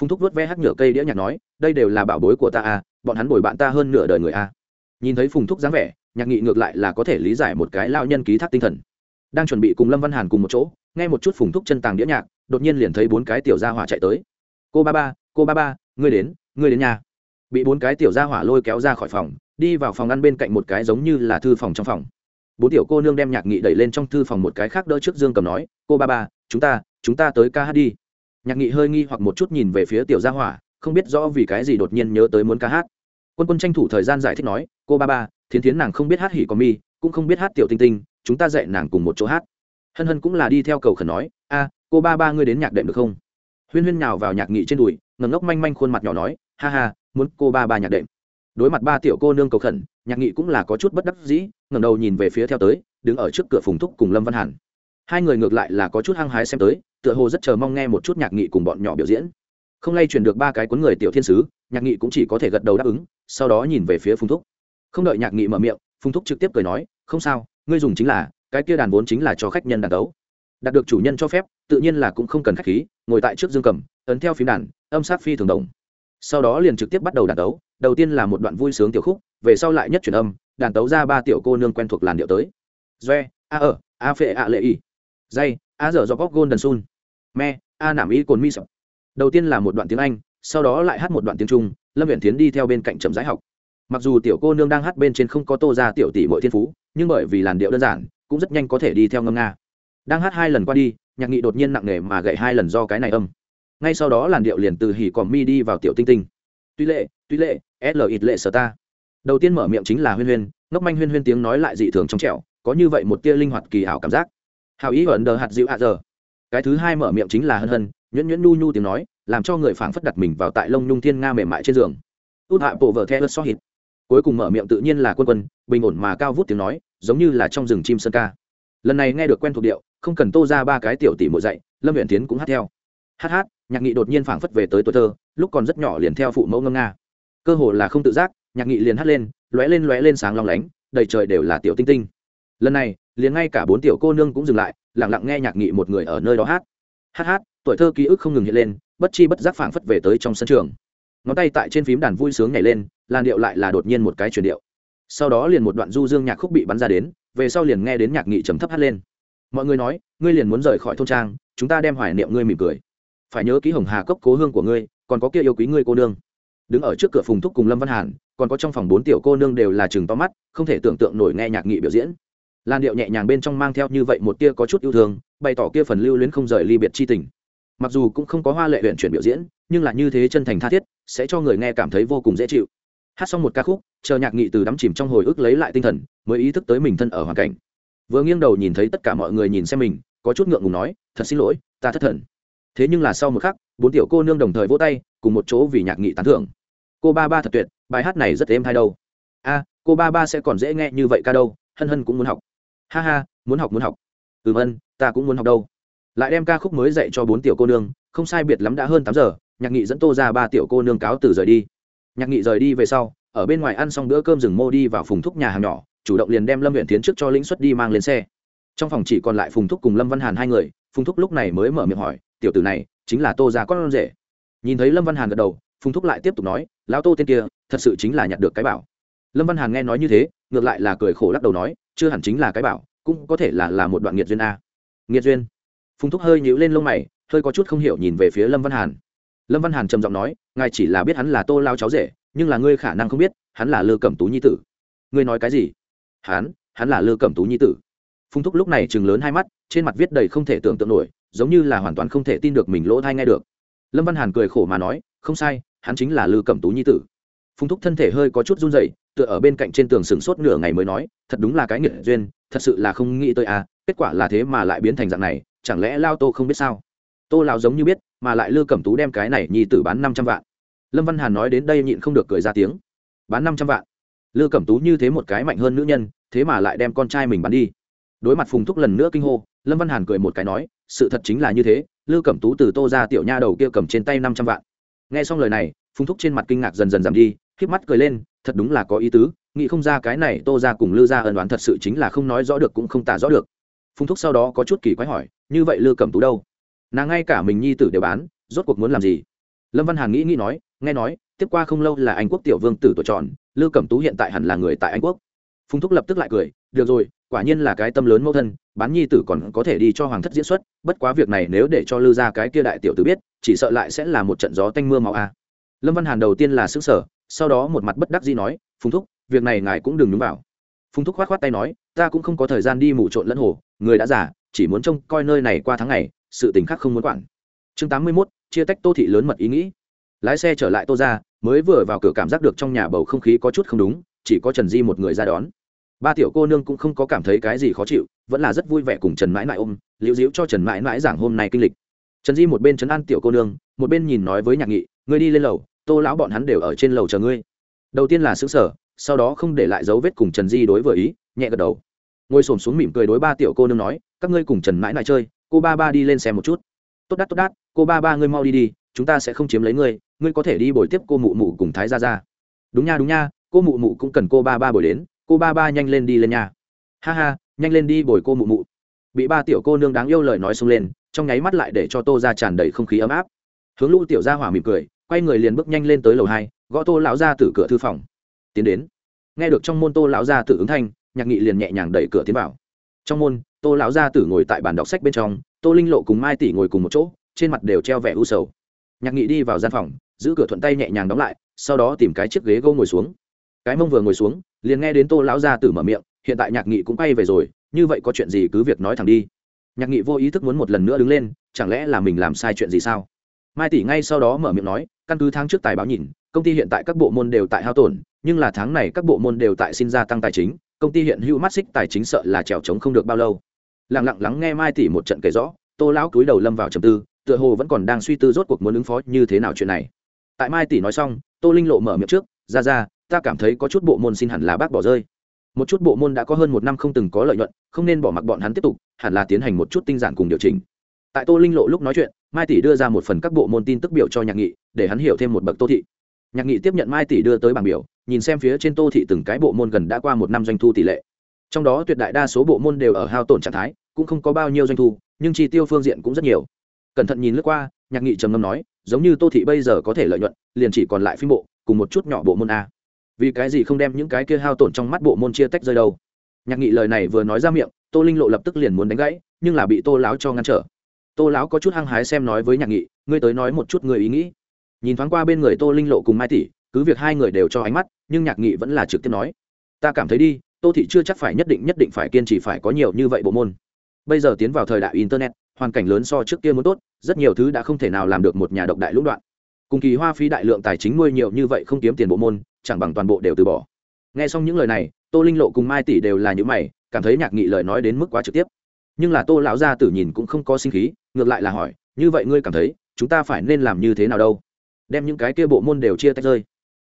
phùng thúc vớt ve hát nhựa cây đĩa nhạc nói, đây đều là bảo bối của ta à bọn hắn bồi bạn ta hơn nửa đời người à. nhìn thấy phùng thúc dáng vẻ, nhạc nghị ngược lại là có thể lý giải một cái lao nhân ký thác tinh thần. Đang chuẩn bị cùng lâm văn hàn cùng một chỗ, nghe một chút phùng thúc chân tàng đĩa nhạc, đột nhiên liền thấy bốn cái tiểu gia hỏa chạy tới. Cô ba ba, cô ba ba, ngươi đến ngươi đến nhà. Bị bốn cái tiểu gia hỏa lôi kéo ra khỏi phòng, đi vào phòng ăn bên cạnh một cái giống như là thư phòng trong phòng. Bốn tiểu cô nương đem nhạc nghị đẩy lên trong thư phòng một cái khác đỡ trước dương cầm nói, cô ba ba, chúng ta chúng ta tới ca hát đi nhạc nghị hơi nghi hoặc một chút nhìn về phía tiểu gia hỏa, không biết rõ vì cái gì đột nhiên nhớ tới muốn ca hát. Quân quân tranh thủ thời gian giải thích nói, cô ba ba, thiến thiến nàng không biết hát hỉ có mi, cũng không biết hát tiểu tinh tinh, chúng ta dạy nàng cùng một chỗ hát. Hân hân cũng là đi theo cầu khẩn nói, a, cô ba ba ngươi đến nhạc đệm được không? Huyên huyên nhào vào nhạc nghị trên đùi ngầm ngốc manh manh khuôn mặt nhỏ nói, ha ha, muốn cô ba ba nhạc đệm. Đối mặt ba tiểu cô nương cầu khẩn, nhạc nghị cũng là có chút bất đắc dĩ ngầm đầu nhìn về phía theo tới, đứng ở trước cửa phùng thúc cùng lâm văn hàn. Hai người ngược lại là có chút hăng hái xem tới tựa hồ rất chờ mong nghe một chút nhạc nghị cùng bọn nhỏ biểu diễn. Không lay chuyển được ba cái cuốn người tiểu thiên sứ, nhạc nghị cũng chỉ có thể gật đầu đáp ứng, sau đó nhìn về phía phùng thúc. Không đợi nhạc nghị mở miệng, phùng thúc trực tiếp cười nói, không sao, ngươi dùng chính là, cái kia đàn vốn chính là cho khách nhân đàn đấu. Đạt được chủ nhân cho phép, tự nhiên là cũng không cần khách khí, ngồi tại trước dương cầm, ấn theo phím đàn, âm sát phi thường đồng. Sau đó liền trực tiếp bắt đầu đàn tấu đầu tiên là một đoạn vui sướng tiểu khúc, về sau lại nhất chuyển âm, đàn tấu ra ba tiểu cô nương quen thuộc làn điệu tới. Doe a ở, a phệ, a lệ y. Dây a dở do góc golden sun me, a nảm y cồn mi sập đầu tiên là một đoạn tiếng anh, sau đó lại hát một đoạn tiếng trung, lâm viện tiến đi theo bên cạnh chậm rãi học. Mặc dù tiểu cô nương đang hát bên trên không có tô ra tiểu tỷ mỗi thiên phú, nhưng bởi vì làn điệu đơn giản, cũng rất nhanh có thể đi theo ngâm nga. Đang hát hai lần qua đi, nhạc nghị đột nhiên nặng nề mà gậy hai lần do cái này âm. Ngay sau đó làn điệu liền từ hỉ còm mi đi vào tiểu tinh tinh. Tuy lệ tuy lệ l ít lệ sở ta. Đầu tiên mở miệng chính là huyên huyên, ngốc manh huyên huyên tiếng nói lại dị thường trong trẻo, có như vậy một tia linh hoạt kỳ ảo cảm giác. Hào ý ẩn đờ hạt dịu hạ giờ cái thứ hai mở miệng chính là hân hân, nhuyễn nhuyễn nhu nhu tiếng nói, làm cho người phảng phất đặt mình vào tại lông nhung thiên nga mềm mại trên giường. Út hạ bộ vợ theo so hít cuối cùng mở miệng tự nhiên là quân quân, bình ổn mà cao vút tiếng nói, giống như là trong rừng chim sơn ca. Lần này nghe được quen thuộc điệu, không cần tô ra ba cái tiểu tỷ mộ dạy, lâm huyện tiến cũng hát theo. Hát hát, nhạc nghị đột nhiên phảng phất về tới tuổi thơ, lúc còn rất nhỏ liền theo phụ mẫu ngâm nga. Cơ hồ là không tự giác, nhạc nghị liền hát lên, lóe lên lóe lên sáng long lánh, đầy trời đều là tiểu tinh tinh. Lần này, liền ngay cả bốn tiểu cô nương cũng dừng lại lặng lặng nghe nhạc nghị một người ở nơi đó hát. Hát hát, tuổi thơ ký ức không ngừng hiện lên, bất chi bất giác phảng phất về tới trong sân trường. Ngón tay tại trên phím đàn vui sướng nhảy lên, làn điệu lại là đột nhiên một cái chuyển điệu. Sau đó liền một đoạn du dương nhạc khúc bị bắn ra đến, về sau liền nghe đến nhạc nghị trầm thấp hát lên. Mọi người nói, ngươi liền muốn rời khỏi thôn trang, chúng ta đem hoài niệm ngươi mỉm cười. Phải nhớ ký hồng hà cốc cố hương của ngươi, còn có kia yêu quý ngươi cô nương. Đứng ở trước cửa phùng thúc cùng lâm văn hàn, còn có trong phòng bốn tiểu cô nương đều là chừng to mắt, không thể tưởng tượng nổi nghe nhạc nghị biểu diễn làn điệu nhẹ nhàng bên trong mang theo như vậy một tia có chút yêu thương, bày tỏ kia phần lưu luyến không rời ly biệt chi tình. Mặc dù cũng không có hoa lệ luyện chuyển biểu diễn, nhưng là như thế chân thành tha thiết, sẽ cho người nghe cảm thấy vô cùng dễ chịu. Hát xong một ca khúc, chờ nhạc nghị từ đắm chìm trong hồi ức lấy lại tinh thần, mới ý thức tới mình thân ở hoàn cảnh. Vừa nghiêng đầu nhìn thấy tất cả mọi người nhìn xem mình, có chút ngượng ngùng nói, thật xin lỗi, ta thất thần. Thế nhưng là sau một khắc, bốn tiểu cô nương đồng thời vỗ tay, cùng một chỗ vì nhạc nghị tán thưởng. Cô ba ba thật tuyệt, bài hát này rất êm hay đâu? A, cô ba ba sẽ còn dễ nghe như vậy ca đâu, hân hân cũng muốn học ha ha, muốn học muốn học. Ừm ân, ta cũng muốn học đâu. Lại đem ca khúc mới dạy cho bốn tiểu cô nương, không sai biệt lắm đã hơn tám giờ, nhạc nghị dẫn tô ra ba tiểu cô nương cáo từ rời đi. Nhạc nghị rời đi về sau, ở bên ngoài ăn xong bữa cơm rừng mô đi vào phùng thúc nhà hàng nhỏ, chủ động liền đem lâm huyện tiến trước cho lĩnh xuất đi mang lên xe. Trong phòng chỉ còn lại phùng thúc cùng lâm văn hàn hai người, phùng thúc lúc này mới mở miệng hỏi, tiểu tử này chính là tô ra con rể. Nhìn thấy lâm văn hàn gật đầu, phùng thúc lại tiếp tục nói, lão tô tên kia thật sự chính là nhặt được cái bảo lâm văn hàn nghe nói như thế, ngược lại là cười khổ lắc đầu nói, chưa hẳn chính là cái bảo, cũng có thể là là một đoạn nghiệt duyên a. Nghiệt duyên? Phùng thúc hơi nhíu lên lông mày, hơi có chút không hiểu nhìn về phía lâm văn hàn. Lâm văn hàn trầm giọng nói, ngài chỉ là biết hắn là tô lao cháu rể, nhưng là ngươi khả năng không biết, hắn là lư cẩm tú nhi tử. Ngươi nói cái gì? Hắn hắn là lư cẩm tú nhi tử. Phùng thúc lúc này chừng lớn hai mắt, trên mặt viết đầy không thể tưởng tượng nổi, giống như là hoàn toàn không thể tin được mình lỗ thai nghe được. Lâm văn hàn cười khổ mà nói, không sai, hắn chính là lư cẩm tú nhi tử. Phùng thúc thân thể hơi có chút run rẩy tựa ở bên cạnh trên tường sừng sốt nửa ngày mới nói, thật đúng là cái nghiệt duyên, thật sự là không nghĩ tới à kết quả là thế mà lại biến thành dạng này, chẳng lẽ lao tô không biết sao? Tô lao giống như biết, mà lại lư cẩm tú đem cái này nhi tử bán năm trăm vạn. Lâm văn hàn nói đến đây nhịn không được cười ra tiếng. Bán năm trăm vạn? Lư cẩm tú như thế một cái mạnh hơn nữ nhân, thế mà lại đem con trai mình bán đi. Đối mặt phùng thúc lần nữa kinh hô, lâm văn hàn cười một cái nói, sự thật chính là như thế, lư cẩm tú từ tô ra tiểu nha đầu kia cầm trên tay năm trăm vạn. Nghe xong lời này, phùng thúc trên mặt kinh ngạc dần dần giảm đi k mắt cười lên, thật đúng là có ý tứ, nghĩ không ra cái này tô ra cùng lư ra ân đoán thật sự chính là không nói rõ được cũng không tả rõ được. Phùng thúc sau đó có chút kỳ quái hỏi, như vậy lư cẩm tú đâu? Nàng ngay cả mình nhi tử đều bán, rốt cuộc muốn làm gì? Lâm văn hàn nghĩ nghĩ nói, nghe nói, tiếp qua không lâu là anh quốc tiểu vương tử tuổi tròn, lư cẩm tú hiện tại hẳn là người tại anh quốc. Phùng thúc lập tức lại cười, được rồi, quả nhiên là cái tâm lớn mẫu thân, bán nhi tử còn có thể đi cho hoàng thất diễn xuất, bất quá việc này nếu để cho lư ra cái kia đại tiểu tử biết, chỉ sợ lại sẽ là một trận gió tanh mưa màu a. Lâm văn hàn đầu tiên là xứ sở sau đó một mặt bất đắc dĩ nói phùng thúc việc này ngài cũng đừng nhúng vào. Phùng thúc khoát khoát tay nói ta cũng không có thời gian đi mù trộn lẫn hồ người đã già chỉ muốn trông coi nơi này qua tháng ngày sự tình khác không muốn quản. Chương tám mươi 81, chia tách tô thị lớn mật ý nghĩ. Lái xe trở lại tô ra mới vừa vào cửa cảm giác được trong nhà bầu không khí có chút không đúng chỉ có trần di một người ra đón. Ba tiểu cô nương cũng không có cảm thấy cái gì khó chịu vẫn là rất vui vẻ cùng trần mãi mãi ôm liễu diễu cho trần mãi mãi giảng hôm nay kinh lịch. Trần di một bên trấn an tiểu cô nương một bên nhìn nói với nhạc nghị ngươi đi lên lầu tô lão bọn hắn đều ở trên lầu chờ ngươi. Đầu tiên là xứng sở, sau đó không để lại dấu vết cùng trần di đối vừa ý, nhẹ gật đầu. Ngồi xổm xuống mỉm cười đối ba tiểu cô nương nói, các ngươi cùng trần mãi mãi chơi, cô ba ba đi lên xem một chút. Tốt đắt tốt đắt, cô ba ba ngươi mau đi đi, chúng ta sẽ không chiếm lấy ngươi ngươi có thể đi bồi tiếp cô mụ mụ cùng thái ra ra đúng nha đúng nha, cô mụ mụ cũng cần cô ba ba bồi đến, cô ba ba nhanh lên đi lên nhà ha ha, nhanh lên đi bồi cô mụ mụ. Bị ba tiểu cô nương đáng yêu lời nói xông lên, trong nháy mắt lại để cho tô ra tràn đầy không khí ấm áp. Hướng lũ tiểu ra hỏa mỉm cười quay người liền bước nhanh lên tới lầu hai, gõ tô lão ra từ cửa thư phòng. Tiến đến. Nghe được trong môn tô lão ra tử ứng thanh, nhạc nghị liền nhẹ nhàng đẩy cửa tiến vào. Trong môn, tô lão gia tử ngồi tại bàn đọc sách bên trong, tô linh lộ cùng mai tỷ ngồi cùng một chỗ, trên mặt đều treo vẻ u sầu. Nhạc nghị đi vào gian phòng, giữ cửa thuận tay nhẹ nhàng đóng lại, sau đó tìm cái chiếc ghế gô ngồi xuống. Cái mông vừa ngồi xuống, liền nghe đến tô lão gia tử mở miệng, hiện tại nhạc nghị cũng bay về rồi, như vậy có chuyện gì cứ việc nói thẳng đi. Nhạc nghị vô ý thức muốn một lần nữa đứng lên, chẳng lẽ là mình làm sai chuyện gì sao? Mai tỷ ngay sau đó mở miệng nói, căn cứ tháng trước tài báo nhìn, công ty hiện tại các bộ môn đều tại hao tổn, nhưng là tháng này các bộ môn đều tại xin gia tăng tài chính, công ty hiện hữu mắt xích tài chính sợ là trèo trống không được bao lâu. Lặng lặng lắng nghe mai tỷ một trận kể rõ, tô lão cúi đầu lâm vào trầm tư, tựa hồ vẫn còn đang suy tư rốt cuộc muốn ứng phó như thế nào chuyện này. Tại mai tỷ nói xong, tô linh lộ mở miệng trước, ra ra, ta cảm thấy có chút bộ môn xin hẳn là bác bỏ rơi. Một chút bộ môn đã có hơn một năm không từng có lợi nhuận, không nên bỏ mặc bọn hắn tiếp tục, hẳn là tiến hành một chút tinh giản cùng điều chỉnh tại tô linh lộ lúc nói chuyện, mai tỷ đưa ra một phần các bộ môn tin tức biểu cho nhạc nghị, để hắn hiểu thêm một bậc tô thị. Nhạc nghị tiếp nhận mai tỷ đưa tới bảng biểu, nhìn xem phía trên tô thị từng cái bộ môn gần đã qua một năm doanh thu tỷ lệ. Trong đó tuyệt đại đa số bộ môn đều ở hao tổn trạng thái, cũng không có bao nhiêu doanh thu, nhưng chi tiêu phương diện cũng rất nhiều. Cẩn thận nhìn lướt qua, nhạc nghị trầm ngâm nói, giống như tô thị bây giờ có thể lợi nhuận, liền chỉ còn lại phim bộ, cùng một chút nhỏ bộ môn a. Vì cái gì không đem những cái kia hao tổn trong mắt bộ môn chia tách rơi đâu? Nhạc nghị lời này vừa nói ra miệng, tô linh lộ lập tức liền muốn đánh gãy, nhưng là bị tô láo cho ngăn trở tô Lão có chút hăng hái xem nói với nhạc nghị, ngươi tới nói một chút người ý nghĩ. Nhìn thoáng qua bên người tô linh lộ cùng mai tỷ, cứ việc hai người đều cho ánh mắt, nhưng nhạc nghị vẫn là trực tiếp nói. Ta cảm thấy đi, tô thị chưa chắc phải nhất định nhất định phải kiên trì phải có nhiều như vậy bộ môn. Bây giờ tiến vào thời đại internet, hoàn cảnh lớn so trước kia muốn tốt, rất nhiều thứ đã không thể nào làm được một nhà độc đại lũng đoạn. Cùng kỳ hoa phí đại lượng tài chính nuôi nhiều như vậy không kiếm tiền bộ môn, chẳng bằng toàn bộ đều từ bỏ. Nghe xong những lời này, tô linh lộ cùng mai tỷ đều là những mày, cảm thấy nhạc nghị lời nói đến mức quá trực tiếp. Nhưng là tô lão gia tử nhìn cũng không có sinh khí ngược lại là hỏi, như vậy ngươi cảm thấy chúng ta phải nên làm như thế nào đâu? Đem những cái kia bộ môn đều chia tách rơi.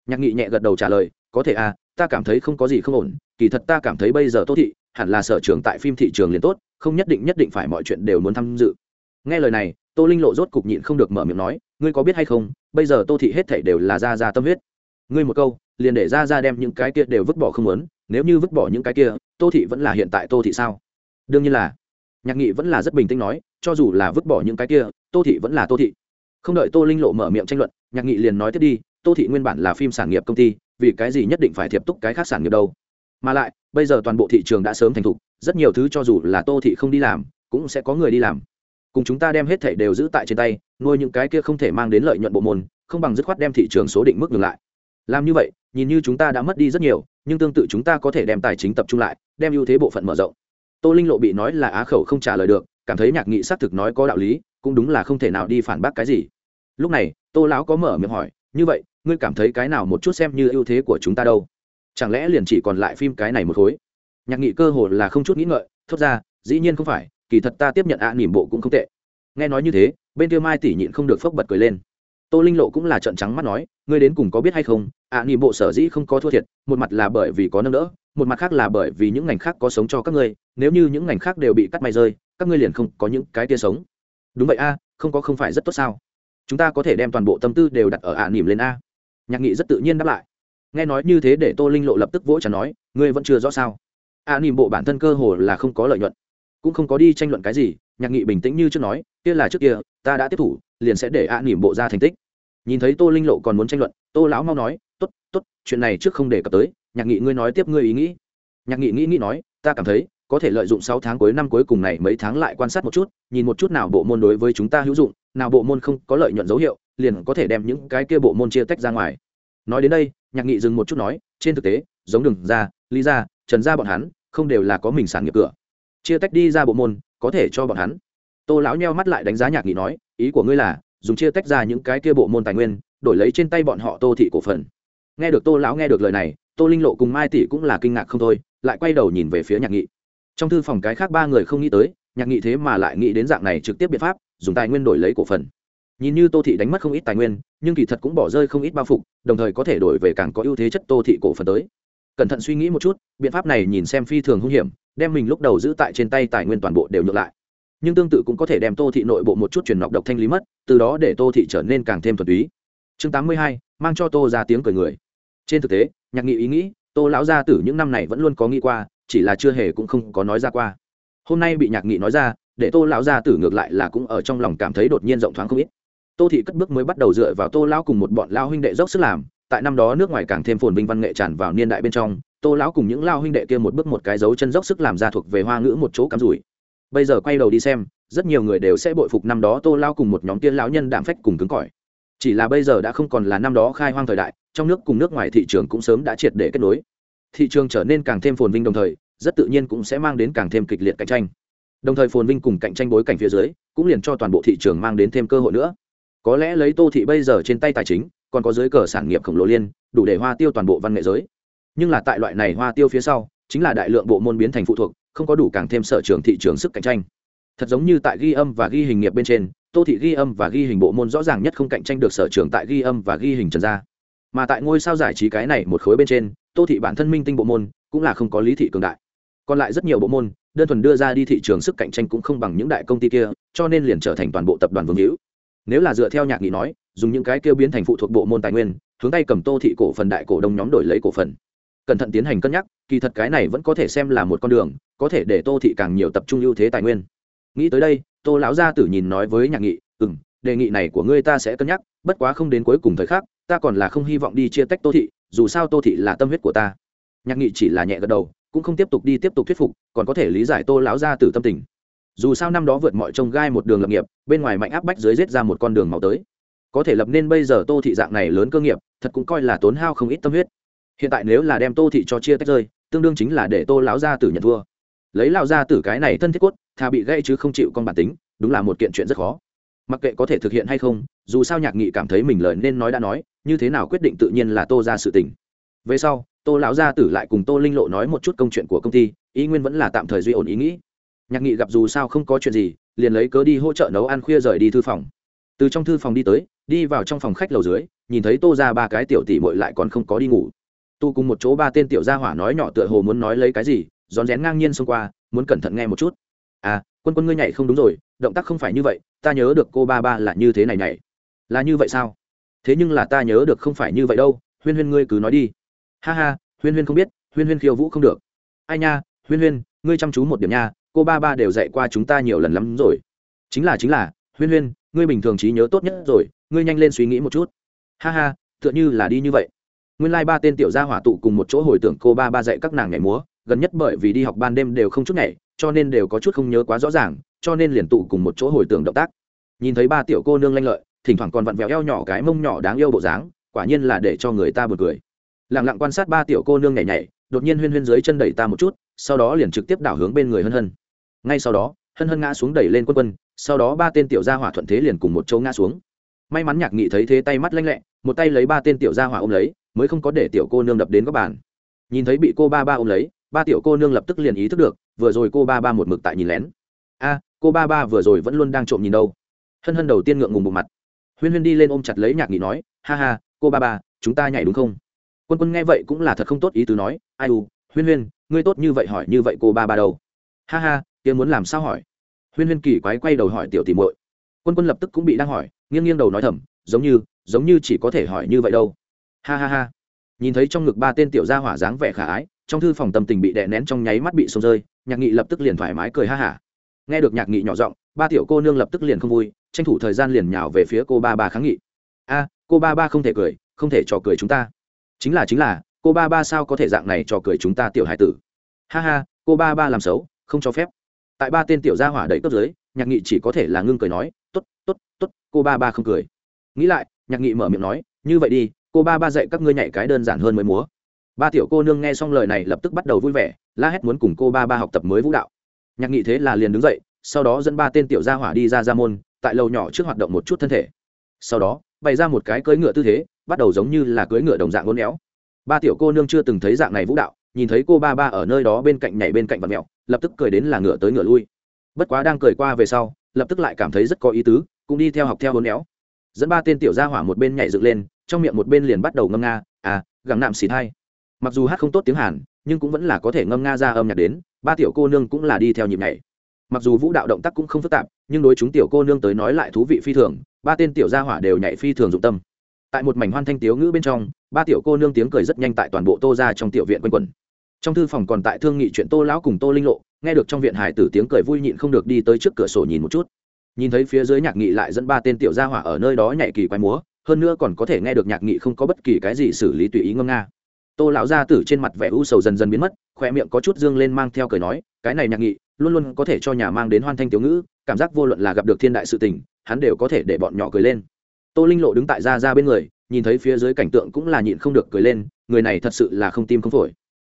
Nhạc nghị nhẹ gật đầu trả lời, có thể à ta cảm thấy không có gì không ổn, kỳ thật ta cảm thấy bây giờ tốt thị hẳn là sở trường tại phim thị trường liền tốt, không nhất định nhất định phải mọi chuyện đều muốn tham dự. Nghe lời này, tô linh lộ rốt cục nhịn không được mở miệng nói, ngươi có biết hay không, bây giờ tô thị hết thảy đều là ra ra tâm huyết. Ngươi một câu, liền để ra ra đem những cái kia đều vứt bỏ không muốn, nếu như vứt bỏ những cái kia, tô thị vẫn là hiện tại tô thị sao? Đương nhiên là nhạc nghị vẫn là rất bình tĩnh nói, cho dù là vứt bỏ những cái kia, tô thị vẫn là tô thị. Không đợi tô linh lộ mở miệng tranh luận, nhạc nghị liền nói tiếp đi, tô thị nguyên bản là phim sản nghiệp công ty, vì cái gì nhất định phải thiệp túc cái khác sản nghiệp đâu? Mà lại, bây giờ toàn bộ thị trường đã sớm thành thục, rất nhiều thứ cho dù là tô thị không đi làm, cũng sẽ có người đi làm. Cùng chúng ta đem hết thảy đều giữ tại trên tay, nuôi những cái kia không thể mang đến lợi nhuận bộ môn, không bằng dứt khoát đem thị trường số định mức ngược lại. Làm như vậy, nhìn như chúng ta đã mất đi rất nhiều, nhưng tương tự chúng ta có thể đem tài chính tập trung lại, đem ưu thế bộ phận mở rộng tô linh lộ bị nói là á khẩu không trả lời được cảm thấy nhạc nghị xác thực nói có đạo lý cũng đúng là không thể nào đi phản bác cái gì. Lúc này tô lão có mở miệng hỏi như vậy ngươi cảm thấy cái nào một chút xem như ưu thế của chúng ta đâu? Chẳng lẽ liền chỉ còn lại phim cái này một khối? Nhạc nghị cơ hồ là không chút nghĩ ngợi thốt ra dĩ nhiên không phải kỳ thật ta tiếp nhận ạ à, nỉm bộ cũng không tệ. Nghe nói như thế bên kia mai tỷ nhịn không được phốc bật cười lên. Tô linh lộ cũng là trận trắng mắt nói ngươi đến cùng có biết hay không ạ à, bộ sở dĩ không có thua thiệt một mặt là bởi vì có nâng đỡ một mặt khác là bởi vì những ngành khác có sống cho các ngươi nếu như những ngành khác đều bị cắt may rơi các ngươi liền không có những cái tia sống. Đúng vậy a không có không phải rất tốt sao? Chúng ta có thể đem toàn bộ tâm tư đều đặt ở ạ à, nỉm lên a. Nhạc nghị rất tự nhiên đáp lại. Nghe nói như thế để tô linh lộ lập tức vỗ trả nói ngươi vẫn chưa rõ sao? Ạ nỉm bộ bản thân cơ hồ là không có lợi nhuận cũng không có đi tranh luận cái gì nhạc nghị bình tĩnh như trước nói kia là trước kia ta đã tiếp thủ liền sẽ để ạ nỉm bộ ra thành tích nhìn thấy tô linh lộ còn muốn tranh luận, tô lão mau nói t ố t t ố t chuyện này trước không đề cập tới, nhạc nghị ngươi nói tiếp ngươi ý nghĩ. Nhạc nghị nghĩ nghĩ nói, ta cảm thấy, có thể lợi dụng sáu tháng cuối năm cuối cùng này mấy tháng lại quan sát một chút, nhìn một chút nào bộ môn đối với chúng ta hữu dụng, nào bộ môn không có lợi nhuận dấu hiệu, liền có thể đem những cái kia bộ môn chia tách ra ngoài. Nói đến đây, nhạc nghị dừng một chút nói, trên thực tế, giống đường ra lý ra trần ra bọn hắn, không đều là có mình sản nghiệp cửa. Chia tách đi ra bộ môn, có thể cho bọn hắn. Tô lão nheo mắt lại đánh giá nhạc nghị nói, ý của ngươi là dùng chia tách ra những cái kia bộ môn tài nguyên, đổi lấy trên tay bọn họ tô thị cổ phần. Nghe được tô lão nghe được lời này, tô linh lộ cùng mai tỷ cũng là kinh ngạc không thôi, lại quay đầu nhìn về phía nhạc nghị. Trong thư phòng cái khác ba người không nghĩ tới, nhạc nghị thế mà lại nghĩ đến dạng này trực tiếp biện pháp, dùng tài nguyên đổi lấy cổ phần. Nhìn như tô thị đánh mất không ít tài nguyên, nhưng kỳ thật cũng bỏ rơi không ít bao phục, đồng thời có thể đổi về càng có ưu thế chất tô thị cổ phần tới. Cẩn thận suy nghĩ một chút, biện pháp này nhìn xem phi thường hung hiểm, đem mình lúc đầu giữ tại trên tay tài nguyên toàn bộ đều nhượng lại nhưng tương tự cũng có thể đem tô thị nội bộ một chút truyền nọc độc thanh lý mất, từ đó để tô thị trở nên càng thêm thuần túy. Chương tám mươi hai, mang cho tô ra tiếng cười người. Trên thực tế, nhạc nghị ý nghĩ, tô lão gia tử những năm này vẫn luôn có nghĩ qua, chỉ là chưa hề cũng không có nói ra qua. Hôm nay bị nhạc nghị nói ra, để tô lão gia tử ngược lại là cũng ở trong lòng cảm thấy đột nhiên rộng thoáng không ít. Tô thị cất bước mới bắt đầu dựa vào tô lão cùng một bọn lao huynh đệ dốc sức làm, tại năm đó nước ngoài càng thêm phồn vinh văn nghệ tràn vào niên đại bên trong, tô lão cùng những lao huynh đệ kia một bước một cái dấu chân dốc sức làm ra thuộc về hoa ngữ một chỗ cắm rủi bây giờ quay đầu đi xem, rất nhiều người đều sẽ bội phục năm đó tô lao cùng một nhóm tiên lão nhân đạm phách cùng cứng cỏi. Chỉ là bây giờ đã không còn là năm đó khai hoang thời đại, trong nước cùng nước ngoài thị trường cũng sớm đã triệt để kết nối. Thị trường trở nên càng thêm phồn vinh đồng thời, rất tự nhiên cũng sẽ mang đến càng thêm kịch liệt cạnh tranh. Đồng thời phồn vinh cùng cạnh tranh bối cảnh phía dưới, cũng liền cho toàn bộ thị trường mang đến thêm cơ hội nữa. Có lẽ lấy tô thị bây giờ trên tay tài chính, còn có dưới cờ sản nghiệp khổng lồ liên, đủ để hoa tiêu toàn bộ văn nghệ giới. Nhưng là tại loại này hoa tiêu phía sau, chính là đại lượng bộ môn biến thành phụ thuộc không có đủ càng thêm sở trường thị trường sức cạnh tranh. Thật giống như tại ghi âm và ghi hình nghiệp bên trên, tô thị ghi âm và ghi hình bộ môn rõ ràng nhất không cạnh tranh được sở trường tại ghi âm và ghi hình trần gia. Mà tại ngôi sao giải trí cái này một khối bên trên, tô thị bản thân minh tinh bộ môn cũng là không có lý thị cường đại. Còn lại rất nhiều bộ môn, đơn thuần đưa ra đi thị trường sức cạnh tranh cũng không bằng những đại công ty kia, cho nên liền trở thành toàn bộ tập đoàn vương hữu. Nếu là dựa theo nhạc nghị nói, dùng những cái kêu biến thành phụ thuộc bộ môn tài nguyên, hướng tay cầm tô thị cổ phần đại cổ đông nhóm đổi lấy cổ phần cẩn thận tiến hành cân nhắc, kỳ thật cái này vẫn có thể xem là một con đường, có thể để tô thị càng nhiều tập trung ưu thế tài nguyên. Nghĩ tới đây, tô lão gia tử nhìn nói với nhạc nghị ừ m đề nghị này của ngươi ta sẽ cân nhắc, bất quá không đến cuối cùng thời khắc, ta còn là không hy vọng đi chia tách tô thị, dù sao tô thị là tâm huyết của ta. Nhạc nghị chỉ là nhẹ gật đầu, cũng không tiếp tục đi tiếp tục thuyết phục, còn có thể lý giải tô lão gia tử tâm tình. Dù sao năm đó vượt mọi trông gai một đường lập nghiệp, bên ngoài mạnh áp bách dưới rết ra một con đường màu tới. Có thể lập nên bây giờ tô thị dạng này lớn cơ nghiệp, thật cũng coi là tốn hao không ít tâm huyết hiện tại nếu là đem tô thị cho chia tách rơi tương đương chính là để tô lão gia tử nhận thua. Lấy lão gia tử cái này thân thiết cốt, thà bị gây chứ không chịu con bản tính đúng là một kiện chuyện rất khó. Mặc kệ có thể thực hiện hay không dù sao nhạc nghị cảm thấy mình lời nên nói đã nói như thế nào quyết định tự nhiên là tô ra sự tình. Về sau tô lão gia tử lại cùng tô linh lộ nói một chút công chuyện của công ty ý nguyên vẫn là tạm thời duy ổn ý nghĩ. Nhạc nghị gặp dù sao không có chuyện gì liền lấy cớ đi hỗ trợ nấu ăn khuya rời đi thư phòng. Từ trong thư phòng đi tới đi vào trong phòng khách lầu dưới nhìn thấy tô ra ba cái tiểu tỷ mội lại còn không có đi ngủ tu cùng một chỗ ba tên tiểu gia hỏa nói nhỏ tựa hồ muốn nói lấy cái gì rón rén ngang nhiên xông qua, muốn cẩn thận nghe một chút. À quân quân ngươi nhảy không đúng rồi, động tác không phải như vậy, ta nhớ được cô ba ba là như thế này nhảy. Là như vậy sao? Thế nhưng là ta nhớ được không phải như vậy đâu, huyên huyên ngươi cứ nói đi. Ha ha, huyên huyên không biết, huyên huyên khiêu vũ không được. Ai nha, huyên huyên, ngươi chăm chú một điểm nha, cô ba ba đều dạy qua chúng ta nhiều lần lắm rồi. Chính là chính là, huyên huyên, ngươi bình thường trí nhớ tốt nhất rồi, ngươi nhanh lên suy nghĩ một chút. Ha ha, tựa như là đi như vậy nguyên lai ba tên tiểu gia hỏa tụ cùng một chỗ hồi tưởng cô ba ba dạy các nàng nhảy múa, gần nhất bởi vì đi học ban đêm đều không chút nhảy, cho nên đều có chút không nhớ quá rõ ràng, cho nên liền tụ cùng một chỗ hồi tưởng động tác. Nhìn thấy ba tiểu cô nương lanh lợi, thỉnh thoảng còn vặn vẹo eo nhỏ cái mông nhỏ đáng yêu bộ dáng, quả nhiên là để cho người ta buồn cười. Lẳng lặng quan sát ba tiểu cô nương nhảy nhảy, đột nhiên huyên huyên dưới chân đẩy ta một chút, sau đó liền trực tiếp đảo hướng bên người hân hân. Ngay sau đó, hân hân ngã xuống đẩy lên quân quân, sau đó ba tên tiểu gia hỏa thuận thế liền cùng một chỗ ngã xuống. May mắn nhạc nghị thấy thế tay mắt lanh lẹ, một tay lấy ba tên tiểu gia hỏa ôm lấy mới không có để tiểu cô nương đập đến góc bàn. Nhìn thấy bị cô ba ba ôm lấy, ba tiểu cô nương lập tức liền ý thức được, vừa rồi cô ba ba một mực tại nhìn lén. A, cô ba ba vừa rồi vẫn luôn đang trộm nhìn đâu? Hân hân đầu tiên ngượng ngùng bụng mặt. Huyên huyên đi lên ôm chặt lấy nhạc nghị nói, ha ha, cô ba ba, chúng ta nhảy đúng không? Quân quân nghe vậy cũng là thật không tốt ý tứ nói, ai u, huyên huyên, ngươi tốt như vậy hỏi như vậy cô ba ba đâu? Ha ha, kia muốn làm sao hỏi? Huyên huyên kỳ quái quay đầu hỏi tiểu tìm muội. Quân quân lập tức cũng bị đang hỏi, nghiêng nghiêng đầu nói thầm, giống như giống như chỉ có thể hỏi như vậy đâu ha ha ha. Nhìn thấy trong ngực ba tên tiểu gia hỏa dáng vẻ khả ái, trong thư phòng tâm tình bị đè nén trong nháy mắt bị sông rơi, nhạc nghị lập tức liền thoải mái cười ha hả. Nghe được nhạc nghị nhỏ giọng, ba tiểu cô nương lập tức liền không vui, tranh thủ thời gian liền nhào về phía cô ba ba kháng nghị. A, cô ba ba không thể cười, không thể trò cười chúng ta. Chính là chính là, cô ba ba sao có thể dạng này trò cười chúng ta tiểu hải tử? Ha ha, cô ba ba làm xấu, không cho phép. Tại ba tên tiểu gia hỏa đẩy cấp dưới, nhạc nghị chỉ có thể là ngưng cười nói t ố t t ố t t ố t cô ba ba không cười. Nghĩ lại, nhạc nghị mở miệng nói, như vậy đi cô ba ba dạy các ngươi nhảy cái đơn giản hơn mới múa. Ba tiểu cô nương nghe xong lời này lập tức bắt đầu vui vẻ, la hét muốn cùng cô ba ba học tập mới vũ đạo. Nhạc nghị thế là liền đứng dậy, sau đó dẫn ba tên tiểu gia hỏa đi ra ra môn, tại lầu nhỏ trước hoạt động một chút thân thể. Sau đó, bày ra một cái cưỡi ngựa tư thế, bắt đầu giống như là cưỡi ngựa đồng dạng ngôn éo. Ba tiểu cô nương chưa từng thấy dạng này vũ đạo, nhìn thấy cô ba ba ở nơi đó bên cạnh nhảy bên cạnh vật mẹo lập tức cười đến là ngựa tới ngựa lui. Bất quá đang cười qua về sau, lập tức lại cảm thấy rất có ý tứ, cũng đi theo học theo hôn éo. Dẫn ba tên tiểu gia hỏa một bên nhảy dựng lên trong miệng một bên liền bắt đầu ngâm nga à gẳng nạm xì thai mặc dù hát không tốt tiếng hàn, nhưng cũng vẫn là có thể ngâm nga ra âm nhạc đến, ba tiểu cô nương cũng là đi theo nhịp nhảy. Mặc dù vũ đạo động tác cũng không phức tạp, nhưng đối chúng tiểu cô nương tới nói lại thú vị phi thường, ba tên tiểu gia hỏa đều nhảy phi thường dụng tâm. Tại một mảnh hoan thanh tiếu ngữ bên trong, ba tiểu cô nương tiếng cười rất nhanh tại toàn bộ tô ra trong tiểu viện quanh quẩn. Trong thư phòng còn tại thương nghị chuyện tô lão cùng tô linh lộ, nghe được trong viện hải tử tiếng cười vui nhịn không được đi tới trước cửa sổ nhìn một chút. Nhìn thấy phía dưới nhạc nghị lại dẫn ba tên tiểu gia hỏa ở nơi đó nhảy kỳ quái múa hơn nữa còn có thể nghe được nhạc nghị không có bất kỳ cái gì xử lý tùy ý ngâm nga. Tô lão gia tử trên mặt vẻ u sầu dần dần biến mất khoe miệng có chút dương lên mang theo cười nói, cái này nhạc nghị, luôn luôn có thể cho nhà mang đến hoan thanh tiểu ngữ, cảm giác vô luận là gặp được thiên đại sự tình, hắn đều có thể để bọn nhỏ cười lên. Tô linh lộ đứng tại ra ra bên người, nhìn thấy phía dưới cảnh tượng cũng là nhịn không được cười lên, người này thật sự là không tim không phổi.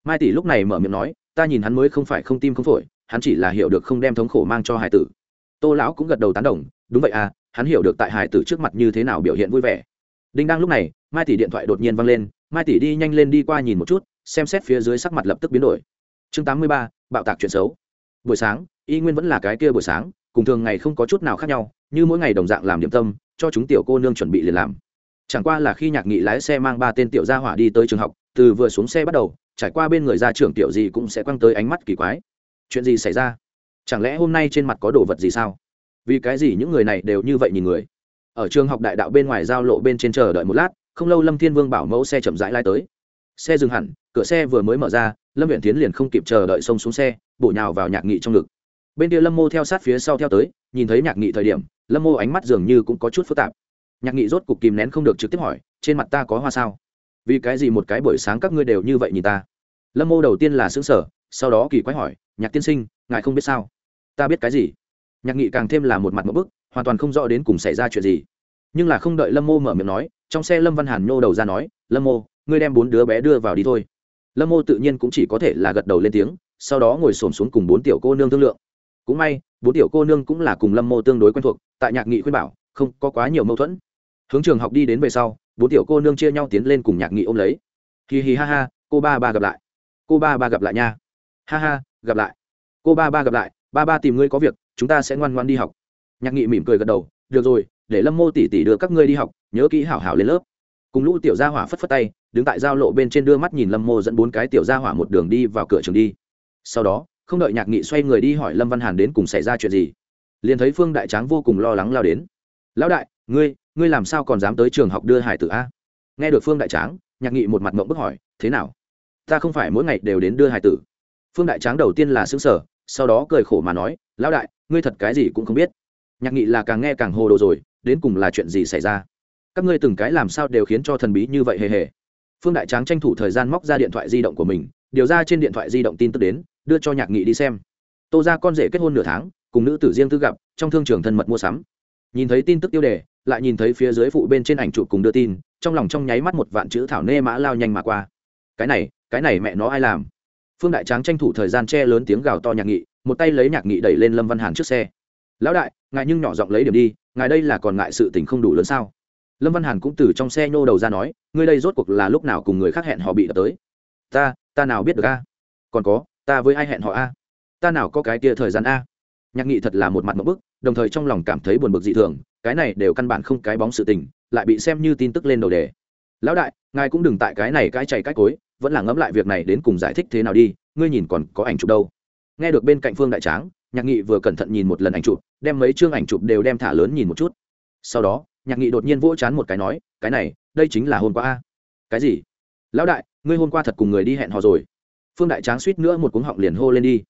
Mai tỷ lúc này mở miệng nói, ta nhìn hắn mới không phải không tim không phổi, hắn chỉ là hiểu được không đem thống khổ mang cho hải tử. Tô lão cũng gật đầu tán đồng, đúng vậy à hắn hiểu được tại hải tử trước mặt như thế nào biểu hiện vui vẻ. Đinh đang lúc này, mai tỷ điện thoại đột nhiên văng lên, mai tỷ đi nhanh lên đi qua nhìn một chút, xem xét phía dưới sắc mặt lập tức biến đổi. Chương tám mươi ba, bạo tạc chuyện xấu. Buổi sáng, y nguyên vẫn là cái kia buổi sáng, cùng thường ngày không có chút nào khác nhau, như mỗi ngày đồng dạng làm điểm tâm, cho chúng tiểu cô nương chuẩn bị liền làm. Chẳng qua là khi nhạc nghị lái xe mang ba tên tiểu gia hỏa đi tới trường học, từ vừa xuống xe bắt đầu, trải qua bên người ra trưởng tiểu gì cũng sẽ quăng tới ánh mắt kỳ quái. Chuyện gì xảy ra? Chẳng lẽ hôm nay trên mặt có đồ vật gì sao? Vì cái gì những người này đều như vậy nhìn người? Ở trường học đại đạo bên ngoài giao lộ bên trên chờ đợi một lát, không lâu lâm thiên vương bảo mẫu xe chậm rãi lai tới. Xe dừng hẳn, cửa xe vừa mới mở ra, lâm huyện tiến liền không kịp chờ đợi xông xuống xe, bổ nhào vào nhạc nghị trong ngực. Bên kia lâm mô theo sát phía sau theo tới, nhìn thấy nhạc nghị thời điểm, lâm mô ánh mắt dường như cũng có chút phức tạp. Nhạc nghị rốt cục kìm nén không được trực tiếp hỏi, trên mặt ta có hoa sao? Vì cái gì một cái buổi sáng các ngươi đều như vậy nhìn ta? Lâm mô đầu tiên là xứng sở sau đó kỳ quái hỏi, nhạc tiên sinh, ngài không biết sao? Ta biết cái gì? Nhạc nghị càng thêm là một mặt một bức, hoàn toàn không rõ đến cùng xảy ra chuyện gì. Nhưng là không đợi lâm mô mở miệng nói, trong xe lâm văn hàn nhô đầu ra nói, lâm mô, ngươi đem bốn đứa bé đưa vào đi thôi. Lâm mô tự nhiên cũng chỉ có thể là gật đầu lên tiếng, sau đó ngồi xổm xuống cùng bốn tiểu cô nương thương lượng. Cũng may, bốn tiểu cô nương cũng là cùng lâm mô tương đối quen thuộc, tại nhạc nghị khuyên bảo, không có quá nhiều mâu thuẫn. Hướng trường học đi đến về sau, bốn tiểu cô nương chia nhau tiến lên cùng nhạc nghị ôm lấy. Hì hì ha ha, cô ba ba gặp lại. Cô ba ba gặp lại nha. Ha ha, gặp lại. Cô ba ba gặp lại, ba ba tìm ngươi có việc chúng ta sẽ ngoan ngoan đi học. Nhạc nghị mỉm cười gật đầu, được rồi, để lâm mô tỉ tỉ đưa các ngươi đi học, nhớ kỹ hảo hảo lên lớp. Cùng lũ tiểu gia hỏa phất phất tay, đứng tại giao lộ bên trên đưa mắt nhìn lâm mô dẫn bốn cái tiểu gia hỏa một đường đi vào cửa trường đi. Sau đó, không đợi nhạc nghị xoay người đi hỏi lâm văn hàn đến cùng xảy ra chuyện gì, liền thấy phương đại tráng vô cùng lo lắng lao đến. Lão đại, ngươi ngươi làm sao còn dám tới trường học đưa hải tử a? Nghe được phương đại tráng, nhạc nghị một mặt mộng bức hỏi, thế nào? Ta không phải mỗi ngày đều đến đưa hải tử. Phương đại tráng đầu tiên là xứng sở sau đó cười khổ mà nói, lão đại ngươi thật cái gì cũng không biết. Nhạc nghị là càng nghe càng hồ đồ rồi, đến cùng là chuyện gì xảy ra? Các ngươi từng cái làm sao đều khiến cho thần bí như vậy hề hề. Phương đại tráng tranh thủ thời gian móc ra điện thoại di động của mình, điều ra trên điện thoại di động tin tức đến, đưa cho nhạc nghị đi xem. Tô ra con rể kết hôn nửa tháng, cùng nữ tử riêng tư gặp, trong thương trường thân mật mua sắm. Nhìn thấy tin tức tiêu đề, lại nhìn thấy phía dưới phụ bên trên ảnh chụp cùng đưa tin, trong lòng trong nháy mắt một vạn chữ thảo nê mã lao nhanh mà qua. Cái này cái này mẹ nó ai làm? Phương đại tráng tranh thủ thời gian che lớn tiếng gào to nhạc nghị một tay lấy nhạc nghị đẩy lên lâm văn hàn trước xe. Lão đại, ngài nhưng nhỏ giọng lấy điểm đi, ngài đây là còn ngại sự tình không đủ lớn sao? Lâm văn hàn cũng từ trong xe nhô đầu ra nói, ngươi đây rốt cuộc là lúc nào cùng người khác hẹn họ bị đập tới? Ta ta nào biết được a? Còn có, ta với ai hẹn họ a? Ta nào có cái kia thời gian a? Nhạc nghị thật là một mặt một bức, đồng thời trong lòng cảm thấy buồn bực dị thường, cái này đều căn bản không cái bóng sự tình, lại bị xem như tin tức lên đầu đề. Lão đại, ngài cũng đừng tại cái này cái chạy cái cối, vẫn là ngẫm lại việc này đến cùng giải thích thế nào đi, ngươi nhìn còn có ảnh chụp đâu nghe được bên cạnh phương đại tráng, nhạc nghị vừa cẩn thận nhìn một lần ảnh chụp, đem mấy chương ảnh chụp đều đem thả lớn nhìn một chút. Sau đó, nhạc nghị đột nhiên vỗ chán một cái nói, cái này, đây chính là hôm qua a. Cái gì? Lão đại, ngươi hôm qua thật cùng người đi hẹn hò rồi. Phương đại tráng suýt nữa một cuống họng liền hô lên đi.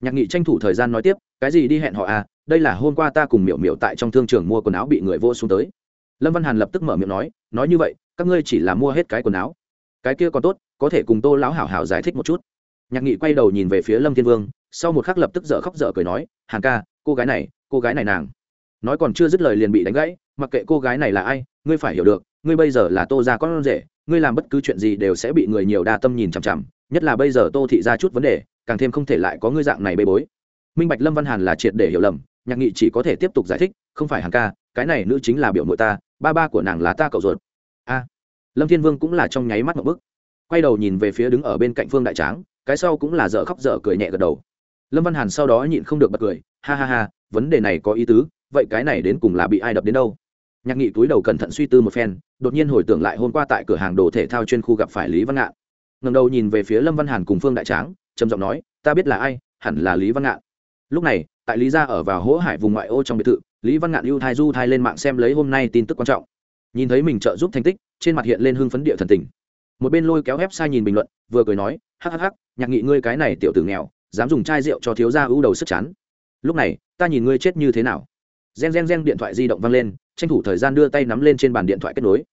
Nhạc nghị tranh thủ thời gian nói tiếp, cái gì đi hẹn hò à? Đây là hôm qua ta cùng miểu miểu tại trong thương trường mua quần áo bị người vô xuống tới. Lâm văn hàn lập tức mở miệng nói nói như vậy, các ngươi chỉ là mua hết cái quần áo. Cái kia còn tốt, có thể cùng tô lão hảo hảo giải thích một chút. Nhạc nghị quay đầu nhìn về phía lâm thiên vương sau một khắc lập tức dở khóc dở cười nói, hàn ca, cô gái này, cô gái này nàng. Nói còn chưa dứt lời liền bị đánh gãy, mặc kệ cô gái này là ai, ngươi phải hiểu được, ngươi bây giờ là tô ra con rể, ngươi làm bất cứ chuyện gì đều sẽ bị người nhiều đa tâm nhìn chằm chằm, nhất là bây giờ tô thị ra chút vấn đề, càng thêm không thể lại có ngươi dạng này bê bối. Minh bạch lâm văn hàn là triệt để hiểu lầm, nhạc nghị chỉ có thể tiếp tục giải thích, không phải hàn ca, cái này nữ chính là biểu nội ta, ba ba của nàng là ta cậu ruột. A. Lâm thiên vương cũng là trong nháy mắt một bức quay đầu nhìn về phía đứng ở bên cạnh phương đại tráng, cái sau cũng là dở khóc dở cười nhẹ gật đầu lâm văn hàn sau đó nhịn không được bật cười, ha ha ha, vấn đề này có ý tứ, vậy cái này đến cùng là bị ai đập đến đâu? Nhạc nghị túi đầu cẩn thận suy tư một phen, đột nhiên hồi tưởng lại hôm qua tại cửa hàng đồ thể thao chuyên khu gặp phải lý văn ngạn. Ngầm đầu nhìn về phía lâm văn hàn cùng phương đại tráng, trầm giọng nói, ta biết là ai, hẳn là lý văn ngạn. Lúc này, tại lý gia ở vào hỗ hải vùng ngoại ô trong biệt thự, lý văn ngạn ưu thai du thai lên mạng xem lấy hôm nay tin tức quan trọng. Nhìn thấy mình trợ giúp thành tích, trên mặt hiện lên hưng phấn địa thần tình. Một bên lôi kéo ép sai nhìn bình luận, vừa cười nói, hắc hắc hắc, nhạc nghị ngươi cái này tiểu tử nghèo dám dùng chai rượu cho thiếu gia ưu đầu sức chán. Lúc này, ta nhìn ngươi chết như thế nào. Gen gen gen điện thoại di động vang lên, tranh thủ thời gian đưa tay nắm lên trên bàn điện thoại kết nối.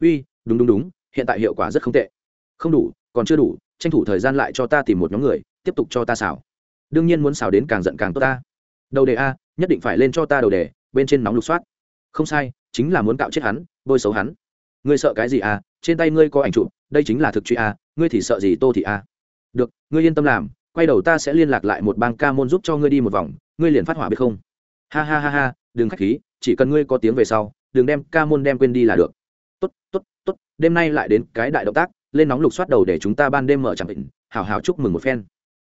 Uy, đúng đúng đúng, hiện tại hiệu quả rất không tệ. Không đủ, còn chưa đủ, tranh thủ thời gian lại cho ta tìm một nhóm người, tiếp tục cho ta xào. Đương nhiên muốn xào đến càng giận càng tốt ta. Đầu đề a, nhất định phải lên cho ta đầu đề, bên trên nóng lục soát. Không sai, chính là muốn cạo chết hắn, bôi xấu hắn. Ngươi sợ cái gì a, trên tay ngươi có ảnh chụp, đây chính là thực truy a, ngươi thì sợ gì tô thị a. Được, ngươi yên tâm làm quay đầu ta sẽ liên lạc lại một bang ca môn giúp cho ngươi đi một vòng, ngươi liền phát hỏa biết không? Ha ha ha ha, đừng khách khí, chỉ cần ngươi có tiếng về sau, đừng đem ca môn đem quên đi là được. Tốt tốt tốt, đêm nay lại đến cái đại động tác, lên nóng lục xoát đầu để chúng ta ban đêm mở chẳng định hào hào chúc mừng một phen.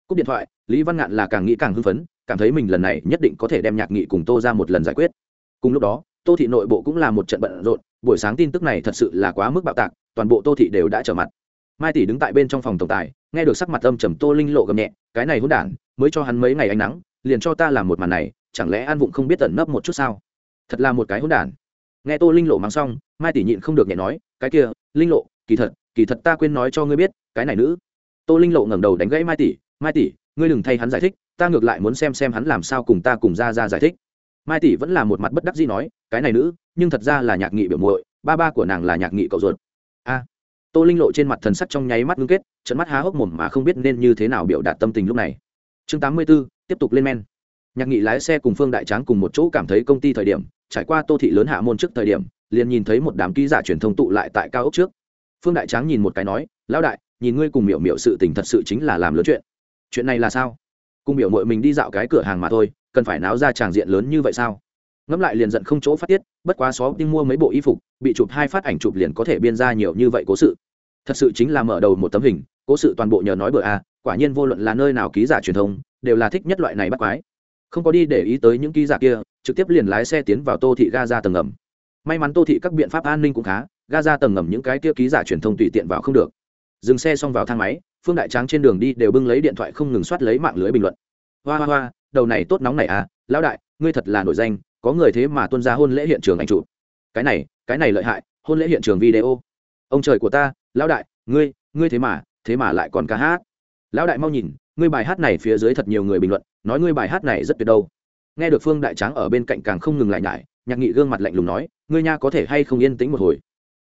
Cúp điện thoại, lý văn ngạn là càng nghĩ càng hưng phấn, cảm thấy mình lần này nhất định có thể đem nhạc nghị cùng tô ra một lần giải quyết. Cùng lúc đó, tô thị nội bộ cũng là một trận bận rộn, buổi sáng tin tức này thật sự là quá mức bạo tạc, toàn bộ tô thị đều đã trở mặt mai tỷ đứng tại bên trong phòng tổng tài, nghe được sắc mặt âm trầm tô linh lộ gầm nhẹ, cái này hôn đản, mới cho hắn mấy ngày ánh nắng, liền cho ta làm một màn này, chẳng lẽ an vụng không biết tẩn nấp một chút sao? Thật là một cái hôn đản. Nghe tô linh lộ mang xong, mai tỷ nhịn không được nhẹ nói, cái kia, linh lộ, kỳ thật kỳ thật ta quên nói cho ngươi biết, cái này nữ. Tô linh lộ ngẩng đầu đánh gãy mai tỷ mai tỷ, ngươi đừng thay hắn giải thích, ta ngược lại muốn xem xem hắn làm sao cùng ta cùng ra ra giải thích. Mai tỷ vẫn là một mặt bất đắc dĩ nói, cái này nữ, nhưng thật ra là nhạc nghị biểu muội, ba ba của nàng là nhạc nghị cậu ruột. A tô linh lộ trên mặt thần sắc trong nháy mắt ngưng kết trận mắt há hốc mồm mà không biết nên như thế nào biểu đạt tâm tình lúc này. Chương tám mươi 84, tiếp tục lên men. Nhạc nghị lái xe cùng phương đại tráng cùng một chỗ cảm thấy công ty thời điểm trải qua tô thị lớn hạ môn trước thời điểm liền nhìn thấy một đám ký giả truyền thông tụ lại tại cao ốc trước. Phương đại tráng nhìn một cái nói lão đại nhìn ngươi cùng miểu miểu sự tình thật sự chính là làm lớn chuyện. Chuyện này là sao? Cùng miểu mội mình đi dạo cái cửa hàng mà thôi cần phải náo ra tràng diện lớn như vậy sao? Ngẫm lại liền giận không chỗ phát tiết bất quá xó đi mua mấy bộ y phục bị chụp hai phát ảnh chụp liền có thể biên ra nhiều như vậy cố sự. Thật sự chính là mở đầu một tấm hình cố sự toàn bộ nhờ nói bừa a à, quả nhiên vô luận là nơi nào ký giả truyền thông đều là thích nhất loại này bắt quái. Không có đi để ý tới những ký giả kia trực tiếp liền lái xe tiến vào tô thị ga ra tầng ngầm. May mắn tô thị các biện pháp an ninh cũng khá ga ra tầng ngầm những cái kia ký giả truyền thông tùy tiện vào không được. Dừng xe xong vào thang máy phương đại tráng trên đường đi đều bưng lấy điện thoại không ngừng soát lấy mạng lưới bình luận. Hoa hoa hoa đầu này tốt nóng này à lão đại ngươi thật là nổi danh có người thế mà tuân ra hôn lễ hiện trường ảnh chụp. Cái này cái này lợi hại, hôn lễ hiện trường video. Ông trời của ta, lão đại, ngươi ngươi thế mà thế mà lại còn ca hát. Lão đại mau nhìn, ngươi bài hát này phía dưới thật nhiều người bình luận, nói ngươi bài hát này rất tuyệt đâu. Nghe được phương đại tráng ở bên cạnh càng không ngừng lại nhải, nhạc nghị gương mặt lạnh lùng nói, ngươi nha có thể hay không yên tĩnh một hồi.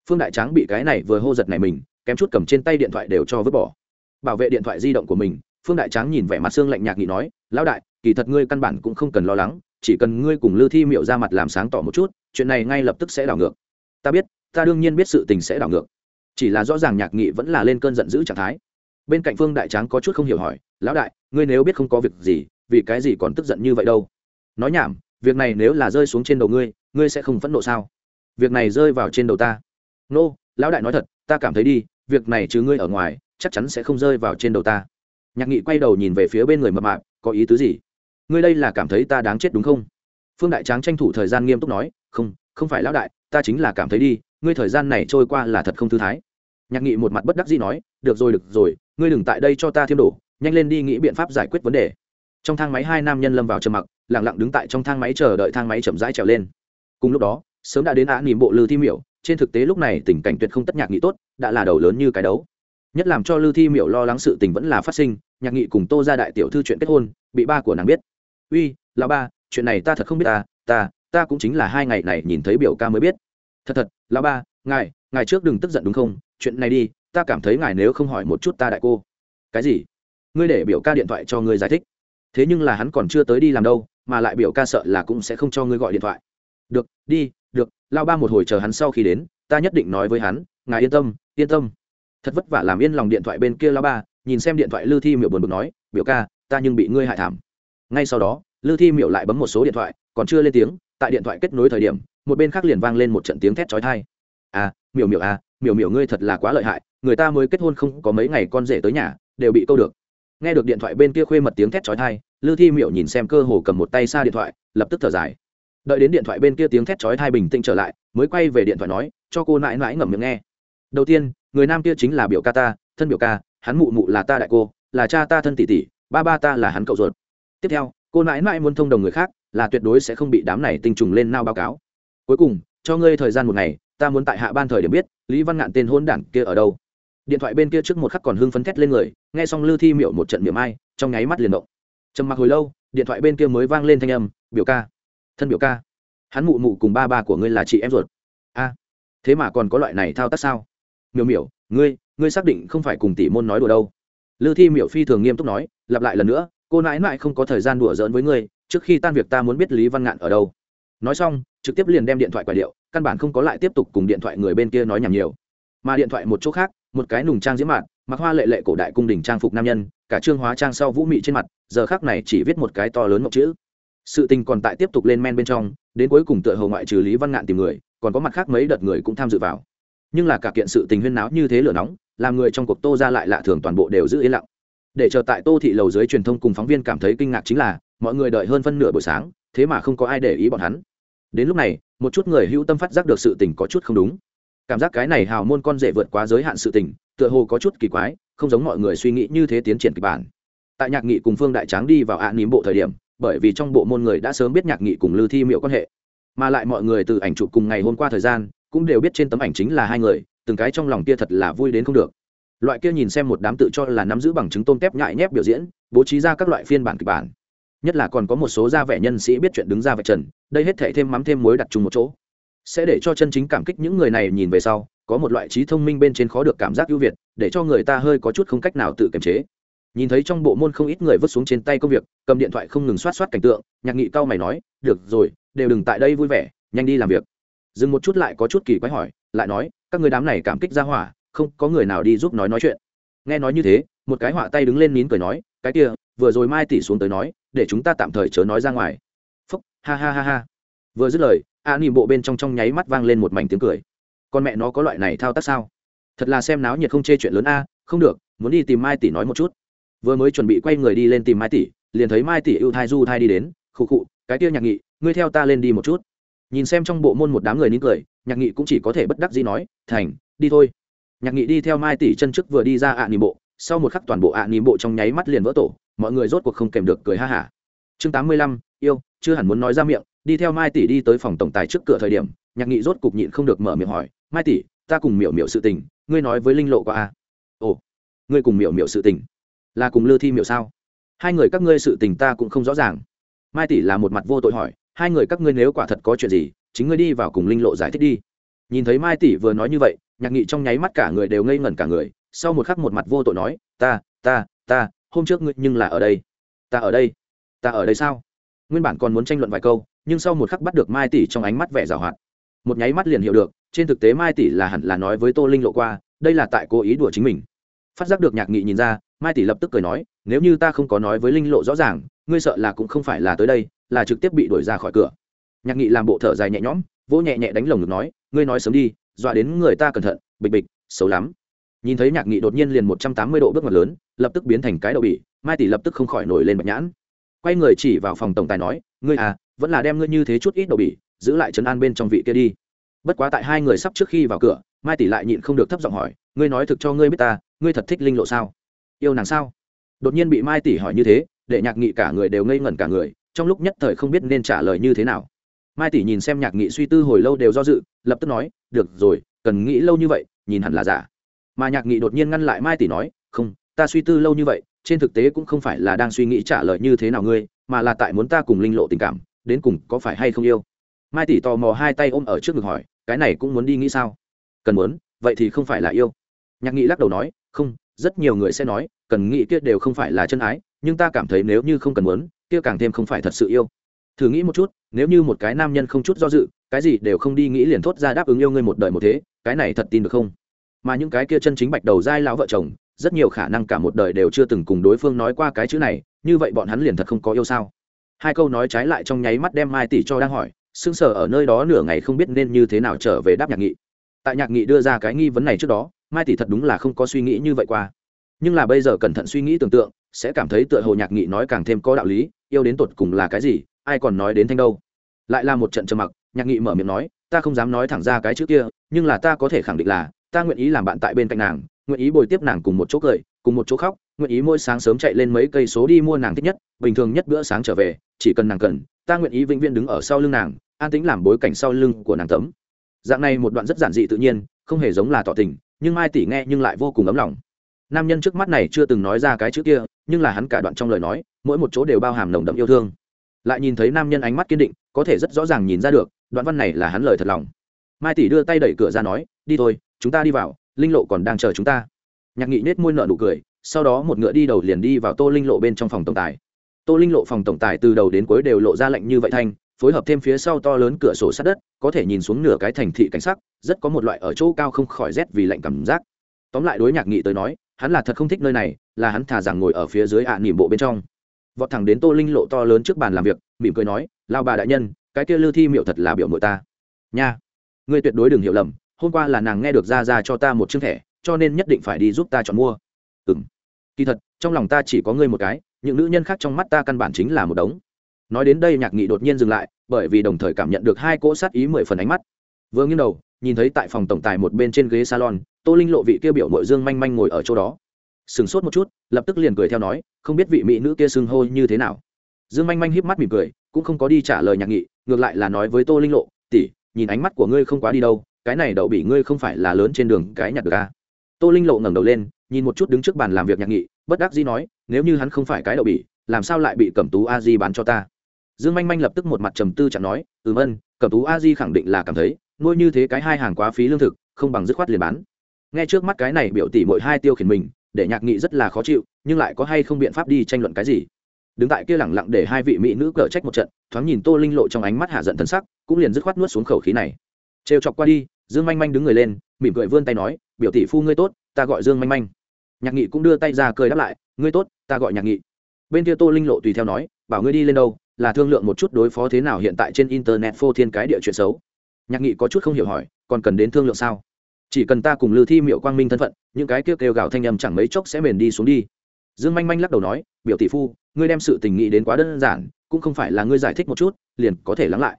Phương đại tráng bị cái này vừa hô giật này mình, kém chút cầm trên tay điện thoại đều cho vứt bỏ. Bảo vệ điện thoại di động của mình, phương đại tráng nhìn vẻ mặt xương lạnh nhạc nghị nói, lão đại, kỳ thật ngươi căn bản cũng không cần lo lắng chỉ cần ngươi cùng lư thi miệu ra mặt làm sáng tỏ một chút chuyện này ngay lập tức sẽ đảo ngược. Ta biết ta đương nhiên biết sự tình sẽ đảo ngược. Chỉ là rõ ràng nhạc nghị vẫn là lên cơn giận dữ trạng thái. Bên cạnh phương đại tráng có chút không hiểu hỏi lão đại ngươi nếu biết không có việc gì vì cái gì còn tức giận như vậy đâu? Nói nhảm việc này nếu là rơi xuống trên đầu ngươi ngươi sẽ không phẫn nộ sao? Việc này rơi vào trên đầu ta. Nô、no, lão đại nói thật ta cảm thấy đi việc này chứ ngươi ở ngoài chắc chắn sẽ không rơi vào trên đầu ta. Nhạc nghị quay đầu nhìn về phía bên người mập mạp có ý tứ gì? Ngươi đây là cảm thấy ta đáng chết đúng không? Phương đại tráng tranh thủ thời gian nghiêm túc nói, không không phải lão đại, ta chính là cảm thấy đi, ngươi thời gian này trôi qua là thật không thư thái. Nhạc nghị một mặt bất đắc dĩ nói, được rồi được rồi, ngươi đừng tại đây cho ta thêm đổ, nhanh lên đi nghĩ biện pháp giải quyết vấn đề. Trong thang máy hai nam nhân lâm vào trầm mặc lẳng lặng đứng tại trong thang máy chờ đợi thang máy chậm rãi trèo lên. Cùng lúc đó, sớm đã đến á nỉm bộ lư thi miểu, trên thực tế lúc này tình cảnh tuyệt không tất nhạc nghị tốt, đã là đầu lớn như cái đấu. Nhất làm cho lư thi miểu lo lắng sự tình vẫn là phát sinh, nhạc nghị cùng tô ra đại tiểu thư chuyện kết hôn, bị ba của nàng biết uy là ba, chuyện này ta thật không biết ta ta ta cũng chính là hai ngày này nhìn thấy biểu ca mới biết. Thật thật là ba, ngài ngài trước đừng tức giận đúng không? Chuyện này đi, ta cảm thấy ngài nếu không hỏi một chút ta đại cô. Cái gì? Ngươi để biểu ca điện thoại cho ngươi giải thích. Thế nhưng là hắn còn chưa tới đi làm đâu, mà lại biểu ca sợ là cũng sẽ không cho ngươi gọi điện thoại. Được, đi, được lao ba một hồi chờ hắn sau khi đến, ta nhất định nói với hắn, ngài yên tâm yên tâm. Thật vất vả làm yên lòng điện thoại bên kia lao ba, nhìn xem điện thoại lư thi miểu buồn bực nói, biểu ca, ta nhưng bị ngươi hại thảm ngay sau đó, lư thi miểu lại bấm một số điện thoại, còn chưa lên tiếng, tại điện thoại kết nối thời điểm, một bên khác liền vang lên một trận tiếng thét trói thai à miểu miểu à miểu miểu ngươi thật là quá lợi hại, người ta mới kết hôn không có mấy ngày con rể tới nhà, đều bị câu được. Nghe được điện thoại bên kia khuê mật tiếng thét chói tai, lư thi miểu nhìn xem cơ hồ cầm một tay xa điện thoại, lập tức thở dài. Đợi đến điện thoại bên kia tiếng thét chói tai bình tĩnh trở lại, mới quay về điện thoại nói, cho cô nãi nãi ngậm miệng nghe. Đầu tiên, người nam kia chính là biểu ca ta, thân biểu ca, hắn mụ mụ là ta đại cô, là cha ta thân tỷ tỷ, ba ba ta là hắn cậu ruột tiếp theo, cô nãi nãi muốn thông đồng người khác, là tuyệt đối sẽ không bị đám này tinh trùng lên nao báo cáo. Cuối cùng, cho ngươi thời gian một ngày, ta muốn tại hạ ban thời điểm biết, lý văn ngạn tên hôn đản kia ở đâu. Điện thoại bên kia trước một khắc còn hưng phấn thét lên người, nghe xong lư thi miệu một trận miệng ai, trong nháy mắt liền động. Trầm mặc hồi lâu, điện thoại bên kia mới vang lên thanh âm, biểu ca, thân biểu ca, hắn mụ mụ cùng ba ba của ngươi là chị em ruột. A, thế mà còn có loại này thao tác sao? Miểu miểu, ngươi ngươi xác định không phải cùng tỷ môn nói đùa đâu. Lư thi miểu phi thường nghiêm túc nói, lặp lại lần nữa cô nãi nãi không có thời gian đùa giỡn với ngươi, trước khi tan việc ta muốn biết lý văn ngạn ở đâu. Nói xong, trực tiếp liền đem điện thoại quà điệu, căn bản không có lại tiếp tục cùng điện thoại người bên kia nói nhảm nhiều. Mà điện thoại một chỗ khác, một cái nùng trang diễm mạn, mặc hoa lệ lệ cổ đại cung đình trang phục nam nhân, cả trương hóa trang sau vũ mị trên mặt, giờ khác này chỉ viết một cái to lớn mộc chữ. Sự tình còn tại tiếp tục lên men bên trong, đến cuối cùng tựa hầu ngoại trừ lý văn ngạn tìm người, còn có mặt khác mấy đợt người cũng tham dự vào. Nhưng là cả kiện sự tình huyên náo như thế lửa nóng, làm người trong cuộc tô ra lại lạ thường toàn bộ đều giữ yên lặng để chờ tại tô thị lầu dưới truyền thông cùng phóng viên cảm thấy kinh ngạc chính là, mọi người đợi hơn phân nửa buổi sáng, thế mà không có ai để ý bọn hắn. Đến lúc này, một chút người hữu tâm phát giác được sự tình có chút không đúng. Cảm giác cái này hào môn con rể vượt quá giới hạn sự tình, tựa hồ có chút kỳ quái, không giống mọi người suy nghĩ như thế tiến triển kịch bản. Tại nhạc nghị cùng phương đại tráng đi vào ạ à bộ thời điểm, bởi vì trong bộ môn người đã sớm biết nhạc nghị cùng lư thi miệu quan hệ. Mà lại mọi người từ ảnh chụp cùng ngày hôm qua thời gian, cũng đều biết trên tấm ảnh chính là hai người, từng cái trong lòng kia thật là vui đến không được loại kia nhìn xem một đám tự cho là nắm giữ bằng chứng tôm tép nhại nhép biểu diễn, bố trí ra các loại phiên bản kịch bản. Nhất là còn có một số gia vẻ nhân sĩ biết chuyện đứng ra vạch trần, đây hết thể thêm mắm thêm muối đặt chung một chỗ. Sẽ để cho chân chính cảm kích những người này nhìn về sau, có một loại trí thông minh bên trên khó được cảm giác ưu việt, để cho người ta hơi có chút không cách nào tự kiềm chế. Nhìn thấy trong bộ môn không ít người vứt xuống trên tay công việc, cầm điện thoại không ngừng xoát xoát cảnh tượng, nhạc nghị cao mày nói, được rồi, đều đừng tại đây vui vẻ, nhanh đi làm việc. Dừng một chút lại có chút kỳ quái hỏi, lại nói, các người đám này cảm kích ra hỏa không có người nào đi giúp nói nói chuyện. Nghe nói như thế, một cái họa tay đứng lên nín cười nói, cái kia, vừa rồi mai tỷ xuống tới nói, để chúng ta tạm thời chớ nói ra ngoài. Phúc, ha ha ha ha. Vừa dứt lời, a nỉ bộ bên trong trong nháy mắt vang lên một mảnh tiếng cười. Con mẹ nó có loại này thao tác sao? Thật là xem náo nhiệt không chê chuyện lớn a, không được, muốn đi tìm mai tỷ nói một chút. Vừa mới chuẩn bị quay người đi lên tìm mai tỷ, liền thấy mai tỷ ưu thai du thai đi đến, khụ khụ, cái kia nhạc nghị, ngươi theo ta lên đi một chút. Nhìn xem trong bộ môn một đám người nín cười, nhạc nghị cũng chỉ có thể bất đắc dĩ nói, thành, đi thôi nhạc nghị đi theo mai tỷ chân trước vừa đi ra ạ à bộ, sau một khắc toàn bộ ạ à bộ trong nháy mắt liền vỡ tổ, mọi người rốt cuộc không kèm được cười ha hả. Chương tám mươi lăm, yêu, chưa hẳn muốn nói ra miệng, đi theo mai tỷ đi tới phòng tổng tài trước cửa thời điểm, nhạc nghị rốt cục nhịn không được mở miệng hỏi, mai tỷ, ta cùng miểu miểu sự tình, ngươi nói với linh lộ qua a? Ồ, ngươi cùng miểu miểu sự tình? Là cùng lư thi miểu sao? Hai người các ngươi sự tình ta cũng không rõ ràng. Mai tỷ là một mặt vô tội hỏi, hai người các ngươi nếu quả thật có chuyện gì, chính ngươi đi vào cùng linh lộ giải thích đi. Nhìn thấy mai tỷ vừa nói như vậy nhạc nghị trong nháy mắt cả người đều ngây ngẩn cả người, sau một khắc một mặt vô tội nói, ta ta ta, hôm trước ngươi nhưng là ở đây. Ta ở đây? Ta ở đây sao? Nguyên bản còn muốn tranh luận vài câu, nhưng sau một khắc bắt được mai tỷ trong ánh mắt vẻ giảo hoạt. Một nháy mắt liền hiểu được, trên thực tế mai tỷ là hẳn là nói với tô linh lộ qua, đây là tại cố ý đùa chính mình. Phát giác được nhạc nghị nhìn ra, mai tỷ lập tức cười nói, nếu như ta không có nói với linh lộ rõ ràng, ngươi sợ là cũng không phải là tới đây, là trực tiếp bị đuổi ra khỏi cửa. Nhạc nghị làm bộ thở dài nhẹ nhõm, vỗ nhẹ nhẹ đánh lồng ngực nói, ngươi nói sớm đi dọa đến người ta cẩn thận, bịch bịch, xấu lắm. Nhìn thấy nhạc nghị đột nhiên liền một trăm tám mươi độ bước ngoặt lớn, lập tức biến thành cái đậu bỉ, mai tỷ lập tức không khỏi nổi lên bạch nhãn. Quay người chỉ vào phòng tổng tài nói, ngươi à vẫn là đem ngươi như thế chút ít đậu bỉ, giữ lại trấn an bên trong vị kia đi. Bất quá tại hai người sắp trước khi vào cửa, mai tỷ lại nhịn không được thấp giọng hỏi, ngươi nói thực cho ngươi biết ta, ngươi thật thích linh lộ sao? Yêu nàng sao? Đột nhiên bị mai tỷ hỏi như thế, để nhạc nghị cả người đều ngây ngẩn cả người, trong lúc nhất thời không biết nên trả lời như thế nào. Mai tỷ nhìn xem nhạc nghị suy tư hồi lâu đều do dự, lập tức nói được rồi, cần nghĩ lâu như vậy, nhìn hẳn là giả. Mà nhạc nghị đột nhiên ngăn lại mai tỷ nói, không, ta suy tư lâu như vậy, trên thực tế cũng không phải là đang suy nghĩ trả lời như thế nào ngươi, mà là tại muốn ta cùng linh lộ tình cảm, đến cùng có phải hay không yêu? Mai tỷ tò mò hai tay ôm ở trước ngực hỏi, cái này cũng muốn đi nghĩ sao? Cần muốn, vậy thì không phải là yêu. Nhạc nghị lắc đầu nói, không, rất nhiều người sẽ nói, cần nghĩ kia đều không phải là chân ái, nhưng ta cảm thấy nếu như không cần muốn, kia càng thêm không phải thật sự yêu. Thử nghĩ một chút, nếu như một cái nam nhân không chút do dự cái gì đều không đi nghĩ liền thốt ra đáp ứng yêu ngươi một đời một thế, cái này thật tin được không? Mà những cái kia chân chính bạch đầu dai lão vợ chồng, rất nhiều khả năng cả một đời đều chưa từng cùng đối phương nói qua cái chữ này, như vậy bọn hắn liền thật không có yêu sao? Hai câu nói trái lại trong nháy mắt đem mai tỷ cho đang hỏi, sững sờ ở nơi đó nửa ngày không biết nên như thế nào trở về đáp nhạc nghị. Tại nhạc nghị đưa ra cái nghi vấn này trước đó, mai tỷ thật đúng là không có suy nghĩ như vậy qua. Nhưng là bây giờ cẩn thận suy nghĩ tưởng tượng, sẽ cảm thấy tựa hồ nhạc nghị nói càng thêm có đạo lý, yêu đến tột cùng là cái gì, ai còn nói đến thanh đâu? Lại là một trận trầm mặc nhạc nghị mở miệng nói, ta không dám nói thẳng ra cái chữ kia, nhưng là ta có thể khẳng định là, ta nguyện ý làm bạn tại bên cạnh nàng, nguyện ý bồi tiếp nàng cùng một chỗ cười, cùng một chỗ khóc, nguyện ý mỗi sáng sớm chạy lên mấy cây số đi mua nàng thích nhất, bình thường nhất bữa sáng trở về, chỉ cần nàng cần, ta nguyện ý vĩnh viễn đứng ở sau lưng nàng, an tĩnh làm bối cảnh sau lưng của nàng tấm. Dạng này một đoạn rất giản dị tự nhiên, không hề giống là tỏ tình, nhưng mai tỷ nghe nhưng lại vô cùng ấm lòng. Nam nhân trước mắt này chưa từng nói ra cái chữ kia, nhưng là hắn cả đoạn trong lời nói, mỗi một chỗ đều bao hàm nồng đậm yêu thương. Lại nhìn thấy nam nhân ánh mắt kiên định có thể rất rõ ràng nhìn ra được, đoạn văn này là hắn lời thật lòng. Mai tỷ đưa tay đẩy cửa ra nói, đi thôi, chúng ta đi vào, linh lộ còn đang chờ chúng ta. Nhạc nghị nết môi nợ nụ cười, sau đó một ngựa đi đầu liền đi vào tô linh lộ bên trong phòng tổng tài. Tô linh lộ phòng tổng tài từ đầu đến cuối đều lộ ra lạnh như vậy thanh, phối hợp thêm phía sau to lớn cửa sổ sát đất, có thể nhìn xuống nửa cái thành thị cảnh sắc, rất có một loại ở chỗ cao không khỏi rét vì lạnh cảm giác. Tóm lại đối nhạc nghị tới nói, hắn là thật không thích nơi này, là hắn thả rằng ngồi ở phía dưới ạ à nỉm bộ bên trong. Vọt thẳng đến tô linh lộ to lớn trước bàn làm việc mỉm cười nói, lao bà đại nhân, cái kia lư thi miệu thật là biểu mội ta. Nha, ngươi tuyệt đối đừng hiểu lầm, hôm qua là nàng nghe được ra ra cho ta một chương thẻ, cho nên nhất định phải đi giúp ta chọn mua. Ừ m kỳ thật, trong lòng ta chỉ có ngươi một cái, những nữ nhân khác trong mắt ta căn bản chính là một đống. Nói đến đây nhạc nghị đột nhiên dừng lại, bởi vì đồng thời cảm nhận được hai cỗ sát ý mười phần ánh mắt. Vừa nghiêng đầu, nhìn thấy tại phòng tổng tài một bên trên ghế salon, tô linh lộ vị kia biểu mội dương manh manh ngồi ở chỗ đó. Sửng sốt một chút, lập tức liền cười theo nói, không biết vị mỹ nữ kia xưng hô như thế nào dương manh manh híp mắt mỉm cười, cũng không có đi trả lời nhạc nghị, ngược lại là nói với tô linh lộ tỉ nhìn ánh mắt của ngươi không quá đi đâu, cái này đậu bị ngươi không phải là lớn trên đường cái nhặt được à. tô linh lộ ngẩng đầu lên, nhìn một chút đứng trước bàn làm việc nhạc nghị, bất đắc dĩ nói, nếu như hắn không phải cái đậu bị làm sao lại bị cẩm tú a di bán cho ta? Dương manh manh lập tức một mặt trầm tư chẳng nói, ừm ân cẩm tú a di khẳng định là cảm thấy, nuôi như thế cái hai hàng quá phí lương thực, không bằng dứt khoát liền bán. Nghe trước mắt cái này biểu tỷ mỗi hai tiêu khiển mình, để nhạc nghị rất là khó chịu, nhưng lại có hay không biện pháp đi tranh luận cái gì? Đứng tại kia lẳng lặng để hai vị mỹ nữ cờ trách một trận, thoáng nhìn tô linh lộ trong ánh mắt hạ giận thân sắc, cũng liền dứt khoát nuốt xuống khẩu khí này. Trêu chọc qua đi, dương manh manh đứng người lên, mỉm cười vươn tay nói, biểu tỷ phu ngươi tốt, ta gọi dương manh manh. Nhạc nghị cũng đưa tay ra cười đáp lại, ngươi tốt, ta gọi nhạc nghị. Bên kia tô linh lộ tùy theo nói, bảo ngươi đi lên đâu, là thương lượng một chút đối phó thế nào hiện tại trên internet phô thiên cái địa chuyện xấu. Nhạc nghị có chút không hiểu hỏi, còn cần đến thương lượng sao? Chỉ cần ta cùng lư thi miệu quang minh thân phận, những cái kêu kêu gào thanh âm chẳng mấy chốc sẽ mền đi xuống đi. Dương manh manh lắc đầu nói, biểu tỷ phu ngươi đem sự tình nghị đến quá đơn giản, cũng không phải là ngươi giải thích một chút, liền có thể lắng lại.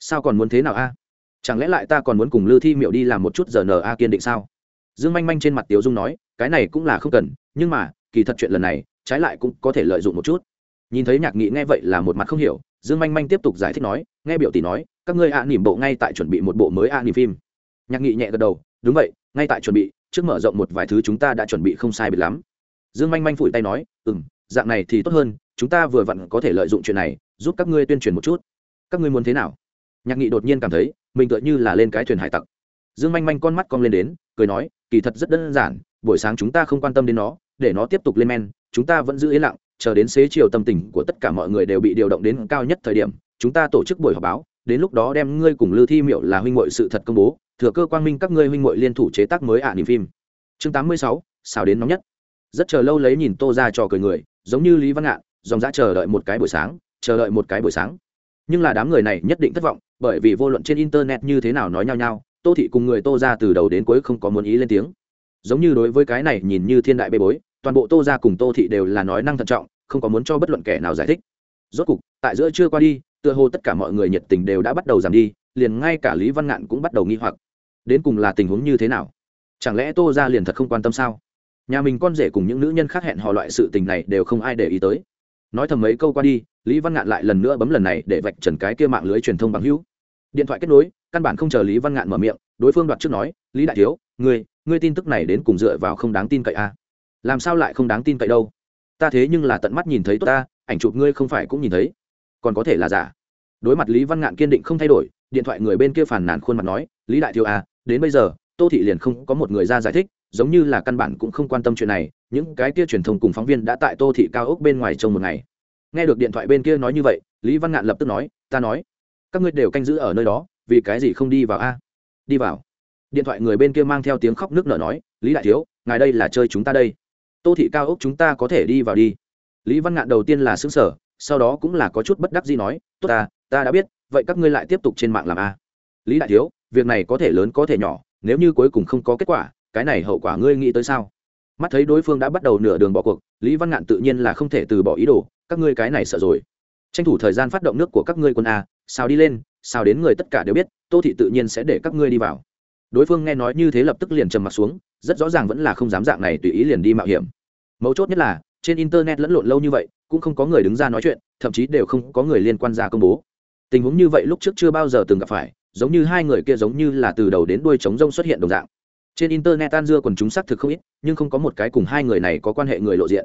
Sao còn muốn thế nào a? Chẳng lẽ lại ta còn muốn cùng lư thi miệu đi làm một chút giờ n a kiên định sao? Dương manh manh trên mặt tiếu dung nói, cái này cũng là không cần, nhưng mà, kỳ thật chuyện lần này, trái lại cũng có thể lợi dụng một chút. Nhìn thấy nhạc nghị nghe vậy là một mặt không hiểu, dương manh manh tiếp tục giải thích nói, nghe biểu tỷ nói, các ngươi ạ nỉm bộ ngay tại chuẩn bị một bộ mới ạ nỉm phim. Nhạc nghị nhẹ gật đầu, đúng vậy, ngay tại chuẩn bị, trước mở rộng một vài thứ chúng ta đã chuẩn bị không sai biệt lắm. Dương manh manh phủi tay nói ừ m dạng này thì tốt hơn, chúng ta vừa vặn có thể lợi dụng chuyện này, giúp các ngươi tuyên truyền một chút. Các ngươi muốn thế nào? Nhạc nghị đột nhiên cảm thấy, mình tựa như là lên cái thuyền hải tặc. Dương manh manh con mắt cong lên đến, cười nói, kỳ thật rất đơn giản, buổi sáng chúng ta không quan tâm đến nó, để nó tiếp tục lên men, chúng ta vẫn giữ yên lặng, chờ đến xế chiều tâm tình của tất cả mọi người đều bị điều động đến cao nhất thời điểm, chúng ta tổ chức buổi họp báo, đến lúc đó đem ngươi cùng lư thi miệu là huynh hội sự thật công bố, thừa cơ quang minh các ngươi huynh hội liên thủ chế tác mới ạ niềm phim. Chương tám mươi sáu, xào đến nóng nhất. Rất chờ lâu lấy nhìn tô ra trò cười người giống như lý văn ngạn, dòng dã chờ đợi một cái buổi sáng, chờ đợi một cái buổi sáng. Nhưng là đám người này nhất định thất vọng, bởi vì vô luận trên internet như thế nào nói nhau nhau, tô thị cùng người tô ra từ đầu đến cuối không có muốn ý lên tiếng. Giống như đối với cái này nhìn như thiên đại bê bối, toàn bộ tô ra cùng tô thị đều là nói năng thận trọng, không có muốn cho bất luận kẻ nào giải thích. Rốt cục, tại giữa chưa qua đi, tựa hồ tất cả mọi người nhiệt tình đều đã bắt đầu giảm đi, liền ngay cả lý văn ngạn cũng bắt đầu nghi hoặc. Đến cùng là tình huống như thế nào? Chẳng lẽ tô ra liền thật không quan tâm sao? Nhà mình con rể cùng những nữ nhân khác hẹn họ loại sự tình này đều không ai để ý tới. Nói thầm mấy câu qua đi lý văn ngạn lại lần nữa bấm lần này để vạch trần cái kia mạng lưới truyền thông bằng hữu. Điện thoại kết nối căn bản không chờ lý văn ngạn mở miệng đối phương đoạt trước nói lý đại thiếu ngươi ngươi tin tức này đến cùng dựa vào không đáng tin cậy a à? làm sao lại không đáng tin cậy đâu? Ta thế nhưng là tận mắt nhìn thấy tốt ta ảnh chụp ngươi không phải cũng nhìn thấy. Còn có thể là giả. Đối mặt lý văn ngạn kiên định không thay đổi điện thoại người bên kia phản nàn khuôn mặt nói lý đại thiếu a à, đến bây giờ tô thị liền không có một người ra giải thích giống như là căn bản cũng không quan tâm chuyện này, những cái kia truyền thông cùng phóng viên đã tại tô thị cao ốc bên ngoài trong một ngày. Nghe được điện thoại bên kia nói như vậy, lý văn ngạn lập tức nói, ta nói, các ngươi đều canh giữ ở nơi đó, vì cái gì không đi vào a? Đi vào. Điện thoại người bên kia mang theo tiếng khóc nước nở nói, lý đại thiếu, ngài đây là chơi chúng ta đây. Tô thị cao ốc chúng ta có thể đi vào đi. Lý văn ngạn đầu tiên là xứng sở sau đó cũng là có chút bất đắc gì nói, tốt ta ta đã biết, vậy các ngươi lại tiếp tục trên mạng làm a? Lý đại thiếu, việc này có thể lớn có thể nhỏ, nếu như cuối cùng không có kết quả cái này hậu quả ngươi nghĩ tới sao? Mắt thấy đối phương đã bắt đầu nửa đường bỏ cuộc, lý văn ngạn tự nhiên là không thể từ bỏ ý đồ, các ngươi cái này sợ rồi. Tranh thủ thời gian phát động nước của các ngươi quân a sao đi lên sao đến người tất cả đều biết, tô thị tự nhiên sẽ để các ngươi đi vào. Đối phương nghe nói như thế lập tức liền trầm mặt xuống, rất rõ ràng vẫn là không dám dạng này tùy ý liền đi mạo hiểm. Mấu chốt nhất là, trên internet lẫn lộn lâu như vậy, cũng không có người đứng ra nói chuyện, thậm chí đều không có người liên quan ra công bố. Tình huống như vậy lúc trước chưa bao giờ từng gặp phải, giống như hai người kia giống như là từ đầu đến đuôi trống rông xuất hiện đồng dạng trên internet tan dưa còn chúng xác thực không ít, nhưng không có một cái cùng hai người này có quan hệ người lộ diện.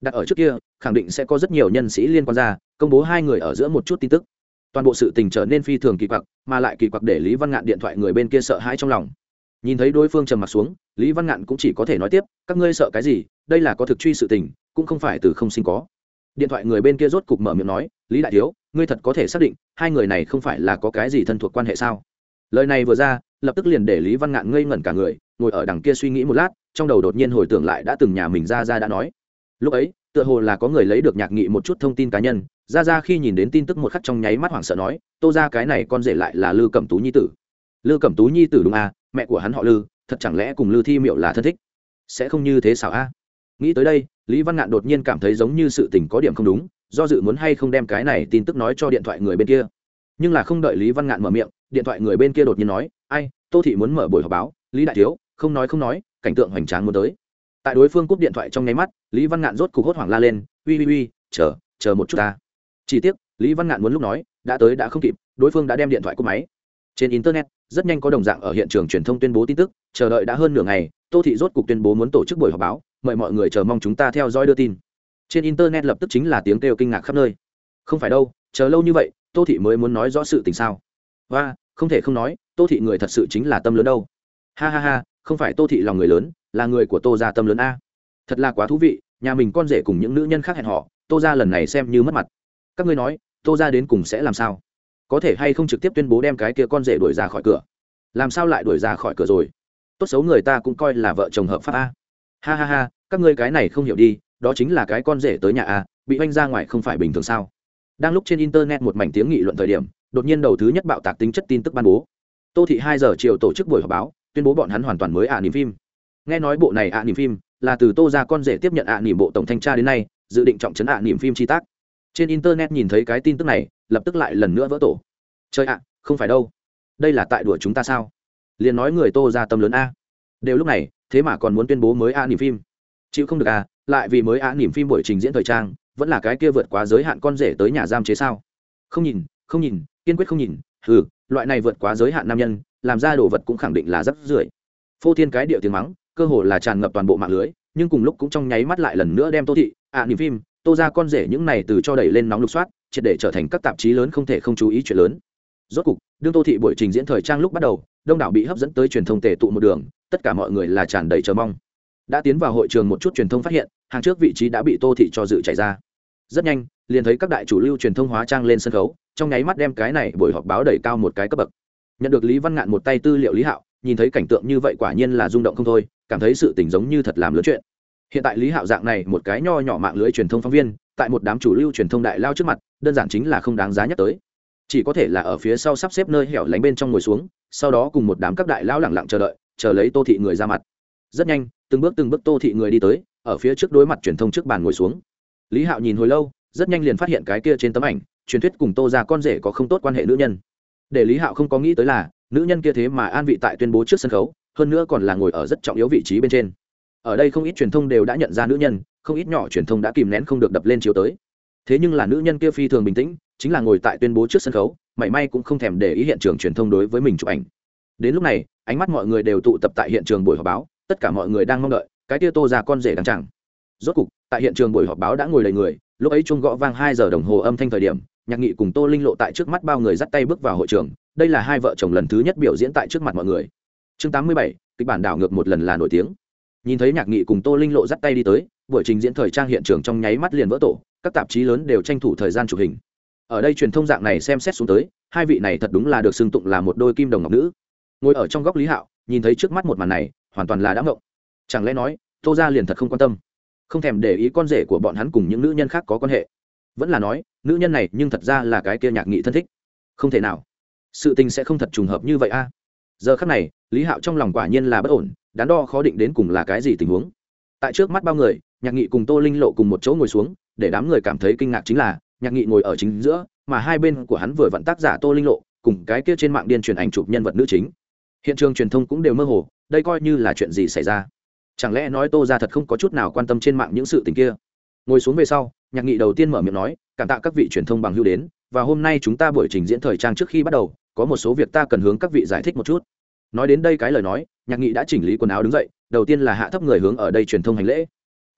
Đặt ở trước kia, khẳng định sẽ có rất nhiều nhân sĩ liên quan ra, công bố hai người ở giữa một chút tin tức. Toàn bộ sự tình trở nên phi thường kỳ quặc, mà lại kỳ quặc để lý văn ngạn điện thoại người bên kia sợ hãi trong lòng. Nhìn thấy đối phương trầm mặt xuống, lý văn ngạn cũng chỉ có thể nói tiếp, các ngươi sợ cái gì? Đây là có thực truy sự tình, cũng không phải từ không sinh có. Điện thoại người bên kia rốt cục mở miệng nói, lý đại thiếu, ngươi thật có thể xác định, hai người này không phải là có cái gì thân thuộc quan hệ sao? Lời này vừa ra, lập tức liền để lý văn ngạn ngây ngẩn cả người ngồi ở đằng kia suy nghĩ một lát, trong đầu đột nhiên hồi tưởng lại đã từng nhà mình ra ra đã nói. Lúc ấy, tựa hồ là có người lấy được nhạc nghị một chút thông tin cá nhân ra ra khi nhìn đến tin tức một khắc trong nháy mắt hoảng sợ nói, tô ra cái này con rể lại là lư cẩm tú nhi tử. Lư cẩm tú nhi tử đúng à mẹ của hắn họ lư, thật chẳng lẽ cùng lư thi miệu là thân thích? Sẽ không như thế xảo a? Nghĩ tới đây, lý văn ngạn đột nhiên cảm thấy giống như sự tình có điểm không đúng, do dự muốn hay không đem cái này tin tức nói cho điện thoại người bên kia. Nhưng là không đợi lý văn ngạn mở miệng, điện thoại người bên kia đột nhiên nói, ai, tô thị muốn mở buổi họp báo, lý đại thiếu không nói không nói, cảnh tượng hoành tráng muốn tới. Tại đối phương cúp điện thoại trong nháy mắt, lý văn ngạn rốt cục hốt hoảng la lên ui ui ui chờ chờ một chút ta. Chỉ tiếc, lý văn ngạn muốn lúc nói, đã tới đã không kịp, đối phương đã đem điện thoại cúp máy. Trên internet, rất nhanh có đồng dạng ở hiện trường truyền thông tuyên bố tin tức, chờ đợi đã hơn nửa ngày, tô thị rốt cục tuyên bố muốn tổ chức buổi họp báo, mời mọi người chờ mong chúng ta theo dõi đưa tin. Trên internet lập tức chính là tiếng kêu kinh ngạc khắp nơi. Không phải đâu, chờ lâu như vậy, tô thị mới muốn nói rõ sự tình sao? Và không thể không nói, tô thị người thật sự chính là tâm lớn đâu. Ha ha ha không phải tô thị lòng người lớn, là người của tô gia tâm lớn a. Thật là quá thú vị, nhà mình con rể cùng những nữ nhân khác hẹn họ tô gia lần này xem như mất mặt. Các ngươi nói, tô gia đến cùng sẽ làm sao? Có thể hay không trực tiếp tuyên bố đem cái kia con rể đuổi ra khỏi cửa? Làm sao lại đuổi ra khỏi cửa rồi? Tốt xấu người ta cũng coi là vợ chồng hợp pháp a. Ha ha ha, các ngươi cái này không hiểu đi, đó chính là cái con rể tới nhà a, bị oanh ra ngoài không phải bình thường sao? Đang lúc trên internet một mảnh tiếng nghị luận thời điểm, đột nhiên đầu thứ nhất bạo tạc tính chất tin tức ban bố. Tô thị hai giờ chiều tổ chức buổi họp báo tuyên bố bọn hắn hoàn toàn mới ạ à niềm phim. Nghe nói bộ này ạ à niềm phim là từ tô ra con rể tiếp nhận ạ niềm bộ tổng thanh tra đến nay, dự định trọng chấn ạ niềm phim chi tác. Trên internet nhìn thấy cái tin tức này, lập tức lại lần nữa vỡ tổ. Chơi ạ, không phải đâu. Đây là tại đùa chúng ta sao? Liền nói người tô ra tâm lớn a. Đều lúc này, thế mà còn muốn tuyên bố mới a niềm phim. Chịu không được à lại vì mới ạ nỉm phim buổi trình diễn thời trang, vẫn là cái kia vượt quá giới hạn con rể tới nhà giam chế sao? Không nhìn không nhìn, kiên quyết không nhìn. Ừ loại này vượt quá giới hạn nam nhân làm ra đồ vật cũng khẳng định là rất rưởi. Phô thiên cái điệu tiếng mắng, cơ hồ là tràn ngập toàn bộ mạng lưới, nhưng cùng lúc cũng trong nháy mắt lại lần nữa đem tô thị, ạ nỉm phim, tô ra con rể những này từ cho đẩy lên nóng lục soát, triệt để trở thành các tạp chí lớn không thể không chú ý chuyện lớn. Rốt cục, đương tô thị buổi trình diễn thời trang lúc bắt đầu, đông đảo bị hấp dẫn tới truyền thông tề tụ một đường, tất cả mọi người là tràn đầy chờ mong. Đã tiến vào hội trường một chút truyền thông phát hiện, hàng trước vị trí đã bị tô thị cho dự chạy ra. Rất nhanh, liền thấy các đại chủ lưu truyền thông hóa trang lên sân khấu, trong nháy mắt đem cái này buổi họp báo đẩy cao một cái cấp bậc nhận được lý văn ngạn một tay tư liệu lý hạo, nhìn thấy cảnh tượng như vậy quả nhiên là rung động không thôi, cảm thấy sự tình giống như thật làm lớn chuyện. Hiện tại lý hạo dạng này, một cái nho nhỏ mạng lưới truyền thông phóng viên, tại một đám chủ lưu truyền thông đại lao trước mặt, đơn giản chính là không đáng giá nhắc tới. Chỉ có thể là ở phía sau sắp xếp nơi hẻo lánh bên trong ngồi xuống, sau đó cùng một đám các đại lao lẳng lặng chờ đợi, chờ lấy tô thị người ra mặt. Rất nhanh, từng bước từng bước tô thị người đi tới, ở phía trước đối mặt truyền thông trước bàn ngồi xuống. Lý hạo nhìn hồi lâu, rất nhanh liền phát hiện cái kia trên tấm ảnh, truyền thuyết cùng tô ra con rể có không tốt quan hệ nữ nhân để lý hạo không có nghĩ tới là nữ nhân kia thế mà an vị tại tuyên bố trước sân khấu, hơn nữa còn là ngồi ở rất trọng yếu vị trí bên trên. Ở đây không ít truyền thông đều đã nhận ra nữ nhân, không ít nhỏ truyền thông đã kìm nén không được đập lên chiếu tới. Thế nhưng là nữ nhân kia phi thường bình tĩnh, chính là ngồi tại tuyên bố trước sân khấu, mảy may cũng không thèm để ý hiện trường truyền thông đối với mình chụp ảnh. Đến lúc này, ánh mắt mọi người đều tụ tập tại hiện trường buổi họp báo, tất cả mọi người đang mong đợi, cái tia tô ra con rể đằng chẳng rốt cục, tại hiện trường buổi họp báo đã ngồi đầy người, lúc ấy chung gõ vang hai giờ đồng hồ âm thanh thời điểm nhạc nghị cùng tô linh lộ tại trước mắt bao người dắt tay bước vào hội trường, đây là hai vợ chồng lần thứ nhất biểu diễn tại trước mặt mọi người. Chương tám mươi bảy, kịch bản đảo ngược một lần là nổi tiếng. Nhìn thấy nhạc nghị cùng tô linh lộ dắt tay đi tới, buổi trình diễn thời trang hiện trường trong nháy mắt liền vỡ tổ, các tạp chí lớn đều tranh thủ thời gian chụp hình. Ở đây truyền thông dạng này xem xét xuống tới, hai vị này thật đúng là được xưng tụng là một đôi kim đồng ngọc nữ. Ngồi ở trong góc lý hạo, nhìn thấy trước mắt một màn này, hoàn toàn là đã ngộng. Chẳng lẽ nói, tô ra liền thật không quan tâm? Không thèm để ý con rể của bọn hắn cùng những nữ nhân khác có quan hệ vẫn là nói, nữ nhân này nhưng thật ra là cái kia nhạc nghị thân thích. Không thể nào. Sự tình sẽ không thật trùng hợp như vậy a. Giờ khắc này, lý hạo trong lòng quả nhiên là bất ổn, đắn đo khó định đến cùng là cái gì tình huống. Tại trước mắt bao người, nhạc nghị cùng tô linh lộ cùng một chỗ ngồi xuống, để đám người cảm thấy kinh ngạc chính là, nhạc nghị ngồi ở chính giữa, mà hai bên của hắn vừa vận tác giả tô linh lộ, cùng cái kia trên mạng điên truyền ảnh chụp nhân vật nữ chính. Hiện trường truyền thông cũng đều mơ hồ, đây coi như là chuyện gì xảy ra? Chẳng lẽ nói tô ra thật không có chút nào quan tâm trên mạng những sự tình kia? Ngồi xuống về sau, nhạc nghị đầu tiên mở miệng nói, cảm tạ các vị truyền thông bằng hưu đến, và hôm nay chúng ta buổi trình diễn thời trang trước khi bắt đầu, có một số việc ta cần hướng các vị giải thích một chút. Nói đến đây cái lời nói, nhạc nghị đã chỉnh lý quần áo đứng dậy, đầu tiên là hạ thấp người hướng ở đây truyền thông hành lễ.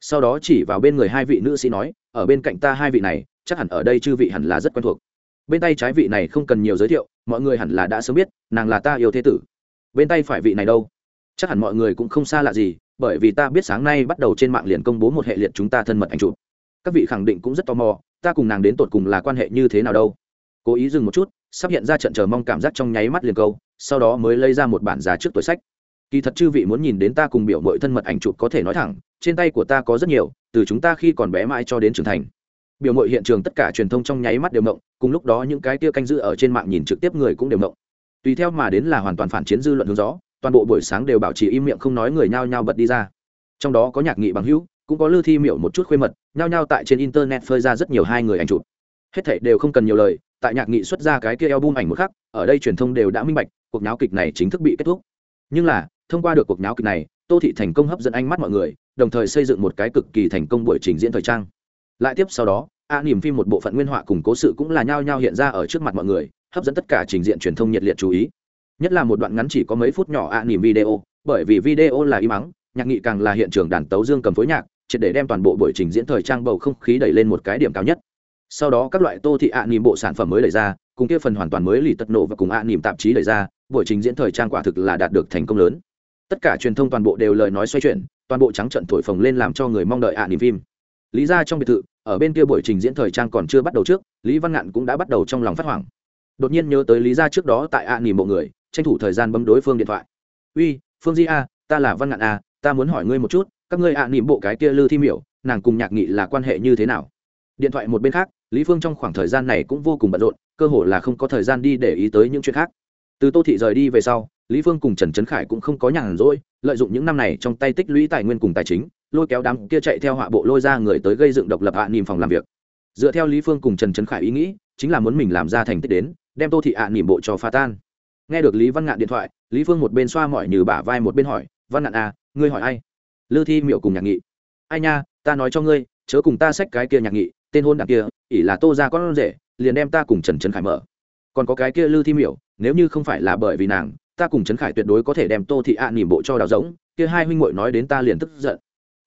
Sau đó chỉ vào bên người hai vị nữ sĩ nói, ở bên cạnh ta hai vị này, chắc hẳn ở đây chư vị hẳn là rất quen thuộc. Bên tay trái vị này không cần nhiều giới thiệu, mọi người hẳn là đã sớm biết, nàng là ta yêu thế tử. Bên tay phải vị này đâu? Chắc hẳn mọi người cũng không xa lạ gì bởi vì ta biết sáng nay bắt đầu trên mạng liền công bố một hệ liệt chúng ta thân mật ảnh chụp. Các vị khẳng định cũng rất tò mò, ta cùng nàng đến tột cùng là quan hệ như thế nào đâu. Cố ý dừng một chút, sắp hiện ra trận chờ mong cảm giác trong nháy mắt liền câu, sau đó mới lấy ra một bản giá trước tuổi sách. Kỳ thật chư vị muốn nhìn đến ta cùng biểu mội thân mật ảnh chụp có thể nói thẳng, trên tay của ta có rất nhiều, từ chúng ta khi còn bé mãi cho đến trưởng thành. Biểu mội hiện trường tất cả truyền thông trong nháy mắt đều mộng cùng lúc đó những cái tia canh giữ ở trên mạng nhìn trực tiếp người cũng đều mộng tùy theo mà đến là hoàn toàn phản chiến dư luận hướng gió toàn bộ buổi sáng đều bảo trì im miệng không nói người nhao nhao bật đi ra. Trong đó có nhạc nghị bằng hữu, cũng có lư thi miệu một chút khuê mật, nhao nhao tại trên internet phơi ra rất nhiều hai người ảnh chụp. Hết thảy đều không cần nhiều lời, tại nhạc nghị xuất ra cái kia album ảnh một khắc, ở đây truyền thông đều đã minh bạch, cuộc nháo kịch này chính thức bị kết thúc. Nhưng là, thông qua được cuộc nháo kịch này, tô thị thành công hấp dẫn ánh mắt mọi người, đồng thời xây dựng một cái cực kỳ thành công buổi trình diễn thời trang. Lại tiếp sau đó, a niềm phim một bộ phận nguyên họa cùng cố sự cũng là nhao nhao hiện ra ở trước mặt mọi người, hấp dẫn tất cả trình diện truyền thông nhiệt liệt chú ý nhất là một đoạn ngắn chỉ có mấy phút nhỏ ạ nỉm video, bởi vì video là im ắng, nhạc nghị càng là hiện trường đàn tấu dương cầm phối nhạc, triệt để đem toàn bộ buổi trình diễn thời trang bầu không khí đẩy lên một cái điểm cao nhất. Sau đó các loại tô thị ạ à bộ sản phẩm mới đẩy ra, cùng kia phần hoàn toàn mới lì tật nổ và cùng ạ à tạp chí đẩy ra, buổi trình diễn thời trang quả thực là đạt được thành công lớn. Tất cả truyền thông toàn bộ đều lời nói xoay chuyển, toàn bộ trắng trận thổi phồng lên làm cho người mong đợi ạ nỉm phim. Lý ra trong biệt thự, ở bên kia buổi trình diễn thời trang còn chưa bắt đầu trước, lý văn ngạn cũng đã bắt đầu trong lòng phát hoảng. Đột nhiên nhớ tới lý ra trước đó tại ạ nỉm bộ người tranh thủ thời gian bấm đối phương điện thoại. Uy, phương di a, ta là văn ngạn a, ta muốn hỏi ngươi một chút, các ngươi ạ nỉm bộ cái kia lư thi miểu, nàng cùng nhạc nghị là quan hệ như thế nào? Điện thoại một bên khác, lý phương trong khoảng thời gian này cũng vô cùng bận rộn, cơ hồ là không có thời gian đi để ý tới những chuyện khác. Từ tô thị rời đi về sau, lý phương cùng trần trấn khải cũng không có nhàn rỗi, lợi dụng những năm này trong tay tích lũy tài nguyên cùng tài chính, lôi kéo đám kia chạy theo họa bộ lôi ra người tới gây dựng độc lập ạ à phòng làm việc. Dựa theo lý phương cùng trần trấn khải ý nghĩ, chính là muốn mình làm ra thành tích đến, đem tô thị ạ à bộ cho pha tan nghe được lý văn ngạn điện thoại, lý phương một bên xoa mỏi như bả vai một bên hỏi, văn ngạn à ngươi hỏi ai? Lư thi miệu cùng nhạc nghị, ai nha, ta nói cho ngươi, chớ cùng ta xách cái kia nhạc nghị, tên hôn đảng kia ỉ là tô ra con rể, liền đem ta cùng trần trấn khải mở. Còn có cái kia lư thi miểu, nếu như không phải là bởi vì nàng, ta cùng trấn khải tuyệt đối có thể đem tô thị ạ à nỉm bộ cho đào giống kia hai huynh muội nói đến ta liền tức giận.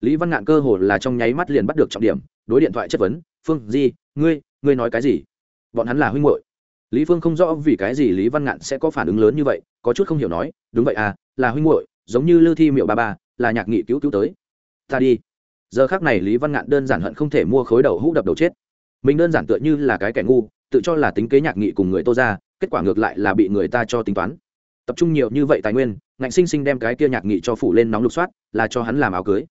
Lý văn ngạn cơ hồ là trong nháy mắt liền bắt được trọng điểm, đối điện thoại chất vấn, phương di, ngươi ngươi nói cái gì? Bọn hắn là huynh muội lý phương không rõ vì cái gì lý văn ngạn sẽ có phản ứng lớn như vậy, có chút không hiểu nói, đúng vậy à là huynh muội, giống như lư thi miệu ba ba, là nhạc nghị cứu cứu tới. Ta đi. Giờ khác này lý văn ngạn đơn giản hận không thể mua khối đầu hũ đập đầu chết. Mình đơn giản tựa như là cái kẻ ngu, tự cho là tính kế nhạc nghị cùng người tô ra kết quả ngược lại là bị người ta cho tính toán. Tập trung nhiều như vậy tài nguyên, ngạnh sinh sinh đem cái kia nhạc nghị cho phủ lên nóng lục soát, là cho hắn làm áo cưới.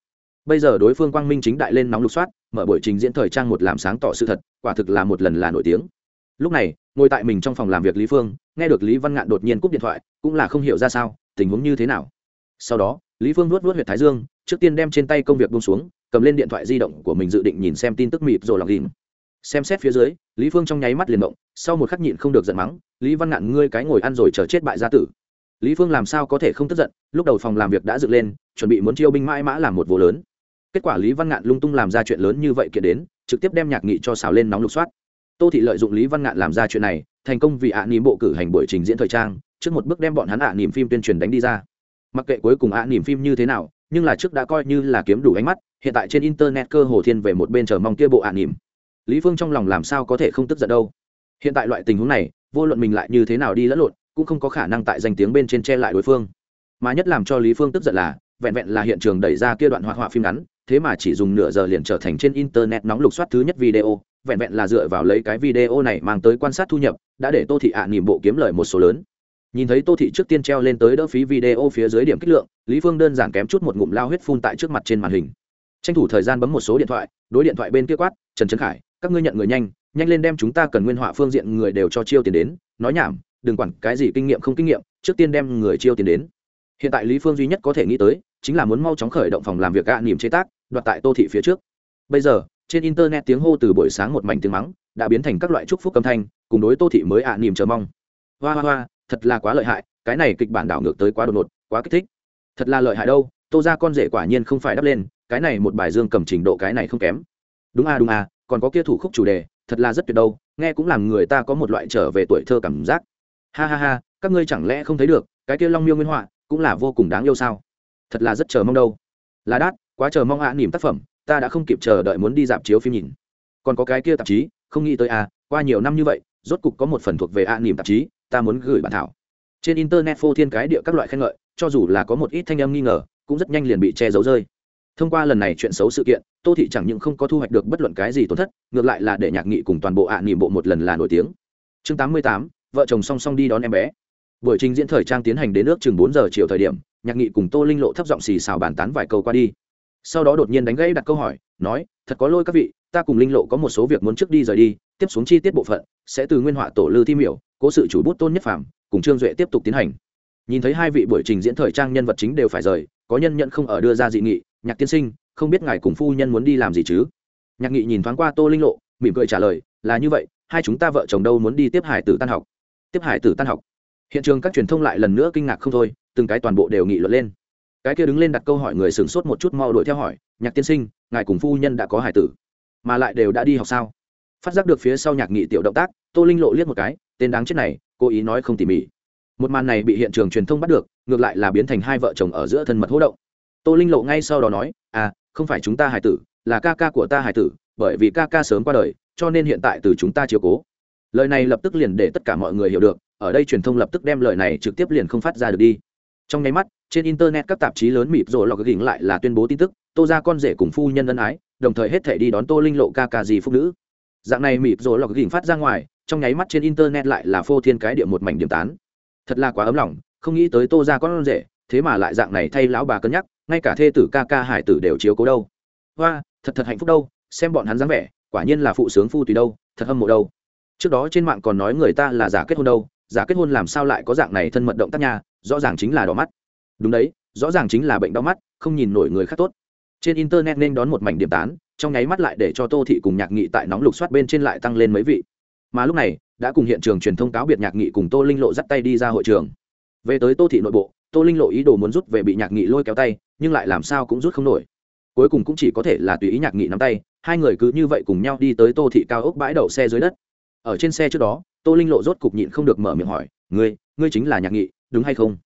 Bây giờ đối phương quang minh chính đại lên nóng lục soát, mở buổi trình diễn thời trang một làm sáng tỏ sự thật, quả thực là một lần là nổi tiếng lúc này, ngồi tại mình trong phòng làm việc lý phương, nghe được lý văn ngạn đột nhiên cúp điện thoại, cũng là không hiểu ra sao, tình huống như thế nào. Sau đó, lý phương nuốt nuốt h u y ệ t thái dương, trước tiên đem trên tay công việc bông xuống, cầm lên điện thoại di động của mình dự định nhìn xem tin tức mịp rồi lọc ghìm xem xét phía dưới, lý phương trong nháy mắt liền động, sau một khắc nhịn không được giận mắng, lý văn ngạn, ngươi cái ngồi ăn rồi chờ chết bại gia tử. Lý phương làm sao có thể không tức giận, lúc đầu phòng làm việc đã dựng lên, chuẩn bị muốn chiêu binh mãi mã làm một vô lớn. Kết quả lý văn ngạn lung tung làm ra chuyện lớn như vậy kiện đến, trực tiếp đem nhạc nghị cho xào lên nóng lục soát tô thị lợi dụng lý văn ngạn làm ra chuyện này, thành công vì ạ à bộ cử hành buổi trình diễn thời trang, trước một bước đem bọn hắn ạ à phim tuyên truyền đánh đi ra. Mặc kệ cuối cùng ạ à phim như thế nào, nhưng là trước đã coi như là kiếm đủ ánh mắt, hiện tại trên internet cơ hồ thiên về một bên chờ mong kia bộ ạ nỉm lý phương trong lòng làm sao có thể không tức giận đâu. Hiện tại loại tình huống này, vô luận mình lại như thế nào đi lẫn lộn, cũng không có khả năng tại danh tiếng bên trên che lại đối phương. Mà nhất làm cho lý phương tức giận là, vẹn vẹn là hiện trường đẩy ra kia đoạn hoạt họa phim ngắn, thế mà chỉ dùng nửa giờ liền trở thành trên internet nóng lục soát thứ nhất video vẹn vẹn là dựa vào lấy cái video này mang tới quan sát thu nhập, đã để tô thị ạ à bộ kiếm lời một số lớn. Nhìn thấy tô thị trước tiên treo lên tới đỡ phí video phía dưới điểm kích lượng, lý phương đơn giản kém chút một ngụm lao huyết phun tại trước mặt trên màn hình. Tranh thủ thời gian bấm một số điện thoại, đối điện thoại bên kia quát, trần trấn khải, các ngươi nhận người nhanh nhanh lên đem chúng ta cần nguyên họa phương diện người đều cho chiêu tiền đến, nói nhảm, đừng quản cái gì kinh nghiệm không kinh nghiệm, trước tiên đem người chiêu tiền đến. Hiện tại lý phương duy nhất có thể nghĩ tới, chính là muốn mau chóng khởi động phòng làm việc gạ niềm chế tác, đoạt tại tô thị phía trước. Bây giờ trên internet tiếng hô từ buổi sáng một mảnh tiếng mắng đã biến thành các loại chúc phúc âm thanh cùng đối tô thị mới ạ niềm chờ mong. Hoa hoa hoa thật là quá lợi hại cái này kịch bản đảo ngược tới quá đột ngột quá kích thích. Thật là lợi hại đâu tô ra con rể quả nhiên không phải đắp lên cái này một bài dương cầm trình độ cái này không kém. Đúng a à, đúng a à, còn có kia thủ khúc chủ đề thật là rất tuyệt đâu nghe cũng làm người ta có một loại trở về tuổi thơ cảm giác. Ha ha ha các ngươi chẳng lẽ không thấy được cái kia long miêu nguyên họa cũng là vô cùng đáng yêu sao? Thật là rất chờ mong đâu. Là đát quá chờ mong ạ à, tác phẩm ta đã không kịp chờ đợi muốn đi dạp chiếu phim nhìn. Còn có cái kia tạp chí không nghĩ tới à qua nhiều năm như vậy rốt cục có một phần thuộc về a à, tạp chí ta muốn gửi bản thảo. Trên internet phô thiên cái địa các loại khen ngợi cho dù là có một ít thanh âm nghi ngờ cũng rất nhanh liền bị che giấu rơi. Thông qua lần này chuyện xấu sự kiện tô thị chẳng những không có thu hoạch được bất luận cái gì tổn thất ngược lại là để nhạc nghị cùng toàn bộ ạ à bộ một lần là nổi tiếng. Chương tám mươi tám vợ chồng song song đi đón em bé. Buổi trình diễn thời trang tiến hành đến nước chừng bốn giờ chiều thời điểm nhạc nghị cùng tô linh lộ thấp giọng xì xào bàn tán vài câu qua đi sau đó đột nhiên đánh gãy đặt câu hỏi, nói, thật có lôi các vị, ta cùng linh lộ có một số việc muốn trước đi rời đi, tiếp xuống chi tiết bộ phận sẽ từ nguyên họa tổ lư thi miểu, cố sự chủ bút tôn nhất phạm cùng trương duệ tiếp tục tiến hành. Nhìn thấy hai vị buổi trình diễn thời trang nhân vật chính đều phải rời, có nhân nhận không ở đưa ra dị nghị, nhạc tiên sinh, không biết ngài cùng phu nhân muốn đi làm gì chứ? Nhạc nghị nhìn thoáng qua tô linh lộ, mỉm cười trả lời, là như vậy, hai chúng ta vợ chồng đâu muốn đi tiếp hải tử tan học? Tiếp hải tử tan học? Hiện trường các truyền thông lại lần nữa kinh ngạc không thôi, từng cái toàn bộ đều nghị luận lên cái kia đứng lên đặt câu hỏi người sửng sốt một chút mau đuổi theo hỏi, nhạc tiên sinh, ngài cùng phu nhân đã có hải tử, mà lại đều đã đi học sao? Phát giác được phía sau nhạc nghị tiểu động tác, tô linh lộ liếc một cái, tên đáng chết này cố ý nói không tỉ mỉ. Một màn này bị hiện trường truyền thông bắt được, ngược lại là biến thành hai vợ chồng ở giữa thân mật hỗ động. Tô linh lộ ngay sau đó nói à không phải chúng ta hải tử, là ca ca của ta hải tử, bởi vì ca ca sớm qua đời, cho nên hiện tại từ chúng ta chiều cố. Lời này lập tức liền để tất cả mọi người hiểu được, ở đây truyền thông lập tức đem lời này trực tiếp liền không phát ra được đi. Trong nháy mắt trên internet các tạp chí lớn mịp rồi lọc gỉnh lại là tuyên bố tin tức, tô ra con rể cùng phu nhân ân ái, đồng thời hết thể đi đón tô linh lộ ca ca gì phụ nữ. Dạng này mịp rồi lọc gỉnh phát ra ngoài, trong nháy mắt trên internet lại là phô thiên cái địa một mảnh điểm tán. Thật là quá ấm lòng, không nghĩ tới tô ra con rể, thế mà lại dạng này thay lão bà cân nhắc, ngay cả thê tử ca ca hải tử đều chiếu cố đâu. Hoa, thật thật hạnh phúc đâu, xem bọn hắn dáng vẻ, quả nhiên là phụ sướng phu tùy đâu, thật hâm mộ đâu. Trước đó trên mạng còn nói người ta là giả kết hôn đâu, giả kết hôn làm sao lại có dạng này thân mật động tác nha, rõ ràng chính là đỏ mắt đúng đấy, rõ ràng chính là bệnh đau mắt, không nhìn nổi người khác tốt. Trên internet nên đón một mảnh điểm tán, trong nháy mắt lại để cho tô thị cùng nhạc nghị tại nóng lục soát bên trên lại tăng lên mấy vị. Mà lúc này, đã cùng hiện trường truyền thông cáo biệt nhạc nghị cùng tô linh lộ dắt tay đi ra hội trường. Về tới tô thị nội bộ, tô linh lộ ý đồ muốn rút về bị nhạc nghị lôi kéo tay, nhưng lại làm sao cũng rút không nổi. Cuối cùng cũng chỉ có thể là tùy ý nhạc nghị nắm tay, hai người cứ như vậy cùng nhau đi tới tô thị cao ốc bãi đậu xe dưới đất. Ở trên xe trước đó, tô linh lộ rốt cục nhịn không được mở miệng hỏi, ngươi ngươi chính là nhạc nghị, đúng hay không?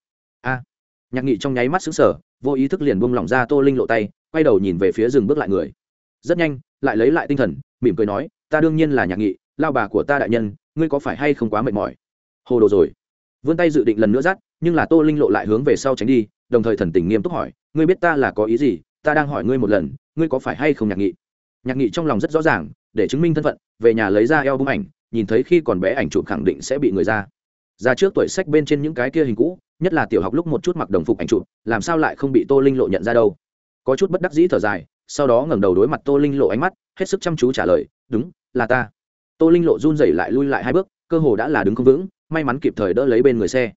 Nhạc nghị trong nháy mắt xứng sở vô ý thức liền buông lỏng ra tô linh lộ tay, quay đầu nhìn về phía rừng bước lại người. Rất nhanh, lại lấy lại tinh thần, mỉm cười nói, ta đương nhiên là nhạc nghị, lao bà của ta đại nhân, ngươi có phải hay không quá mệt mỏi? Hồ đồ rồi. Vươn tay dự định lần nữa dắt, nhưng là tô linh lộ lại hướng về sau tránh đi, đồng thời thần tình nghiêm túc hỏi, ngươi biết ta là có ý gì? Ta đang hỏi ngươi một lần, ngươi có phải hay không nhạc nghị? Nhạc nghị trong lòng rất rõ ràng, để chứng minh thân phận, về nhà lấy ra eo bung ảnh, nhìn thấy khi còn bé ảnh chụp khẳng định sẽ bị người ra ra trước tuổi sách bên trên những cái kia hình cũ, nhất là tiểu học lúc một chút mặc đồng phục ảnh chụp, làm sao lại không bị tô linh lộ nhận ra đâu? Có chút bất đắc dĩ thở dài, sau đó ngẩng đầu đối mặt tô linh lộ ánh mắt, hết sức chăm chú trả lời, đúng, là ta. Tô linh lộ run rẩy lại lui lại hai bước, cơ hồ đã là đứng không vững, may mắn kịp thời đỡ lấy bên người xe.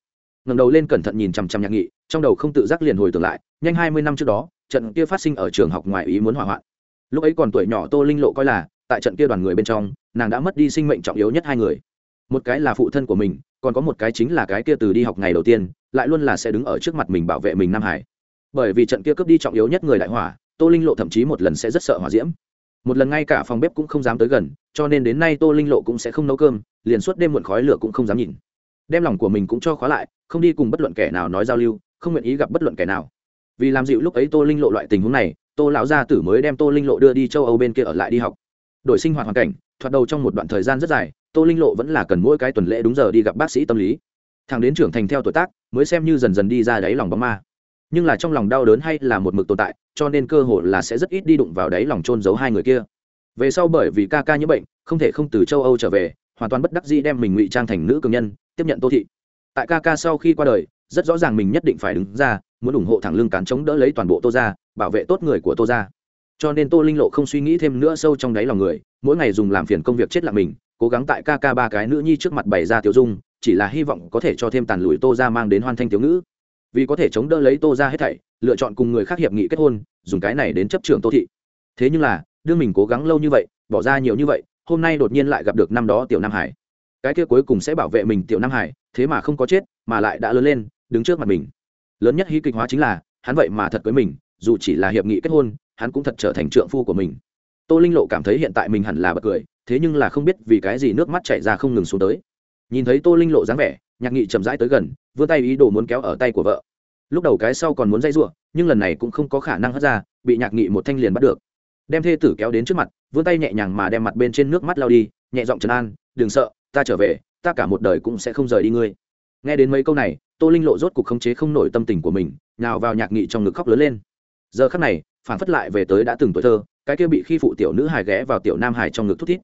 Ngẩng đầu lên cẩn thận nhìn chằm chằm nhạc nghị, trong đầu không tự giác liền hồi tưởng lại, nhanh hai mươi năm trước đó, trận kia phát sinh ở trường học ngoài ý muốn hỏa hoạn. Lúc ấy còn tuổi nhỏ tô linh lộ coi là, tại trận kia đoàn người bên trong, nàng đã mất đi sinh mệnh trọng yếu nhất hai người một cái là phụ thân của mình, còn có một cái chính là cái kia từ đi học ngày đầu tiên, lại luôn là sẽ đứng ở trước mặt mình bảo vệ mình nam hải. Bởi vì trận kia cướp đi trọng yếu nhất người đại hỏa, tô linh lộ thậm chí một lần sẽ rất sợ hỏa diễm. Một lần ngay cả phòng bếp cũng không dám tới gần, cho nên đến nay tô linh lộ cũng sẽ không nấu cơm, liền suốt đêm muộn khói lửa cũng không dám nhìn. Đem lòng của mình cũng cho khóa lại, không đi cùng bất luận kẻ nào nói giao lưu, không nguyện ý gặp bất luận kẻ nào. Vì làm dịu lúc ấy tô linh lộ loại tình huống này, tô lão gia tử mới đem tô linh lộ đưa đi châu âu bên kia ở lại đi học đổi sinh hoạt hoàn cảnh, thoạt đầu trong một đoạn thời gian rất dài, tô linh lộ vẫn là cần mỗi cái tuần lễ đúng giờ đi gặp bác sĩ tâm lý. Thằng đến trưởng thành theo tuổi tác, mới xem như dần dần đi ra đáy lòng bóng ma. Nhưng là trong lòng đau đớn hay là một mực tồn tại, cho nên cơ hội là sẽ rất ít đi đụng vào đáy lòng trôn giấu hai người kia. Về sau bởi vì ca ca nhiễm bệnh, không thể không từ châu âu trở về, hoàn toàn bất đắc dĩ đem mình ngụy trang thành nữ cường nhân, tiếp nhận tô thị. Tại ca ca sau khi qua đời, rất rõ ràng mình nhất định phải đứng ra, muốn ủng hộ thẳng lưng cán chống đỡ lấy toàn bộ tô ra bảo vệ tốt người của tô ra cho nên tô linh lộ không suy nghĩ thêm nữa sâu trong đáy lòng người, mỗi ngày dùng làm phiền công việc chết lặng mình, cố gắng tại ca ca ba cái nữ nhi trước mặt bày ra tiểu dung, chỉ là hy vọng có thể cho thêm tàn lùi tô ra mang đến hoan thanh tiểu ngữ. Vì có thể chống đỡ lấy tô ra hết thảy, lựa chọn cùng người khác hiệp nghị kết hôn, dùng cái này đến chấp trường tô thị. Thế nhưng là, đương mình cố gắng lâu như vậy, bỏ ra nhiều như vậy, hôm nay đột nhiên lại gặp được năm đó tiểu nam hải. Cái kia cuối cùng sẽ bảo vệ mình tiểu nam hải, thế mà không có chết, mà lại đã lớn lên, đứng trước mặt mình. Lớn nhất hí kịch hóa chính là, hắn vậy mà thật với mình, dù chỉ là hiệp nghị kết hôn hắn cũng thật trở thành trượng phu của mình. Tô linh lộ cảm thấy hiện tại mình hẳn là bật cười, thế nhưng là không biết vì cái gì nước mắt chảy ra không ngừng xuống tới. Nhìn thấy tô linh lộ dáng vẻ, nhạc nghị chậm rãi tới gần, vươn tay ý đồ muốn kéo ở tay của vợ. Lúc đầu cái sau còn muốn dây giụa, nhưng lần này cũng không có khả năng hất ra, bị nhạc nghị một thanh liền bắt được. Đem thê tử kéo đến trước mặt, vươn tay nhẹ nhàng mà đem mặt bên trên nước mắt lao đi, nhẹ giọng trấn an, đừng sợ, ta trở về, ta cả một đời cũng sẽ không rời đi ngươi. Nghe đến mấy câu này, tô linh lộ rốt cuộc khống chế không nổi tâm tình của mình nào vào nhạc nghị trong ngực khóc lớn lên. Giờ khắc này phản phất lại về tới đã từng tuổi thơ, cái kia bị khi phụ tiểu nữ hài ghé vào tiểu nam hài trong ngực thút thít.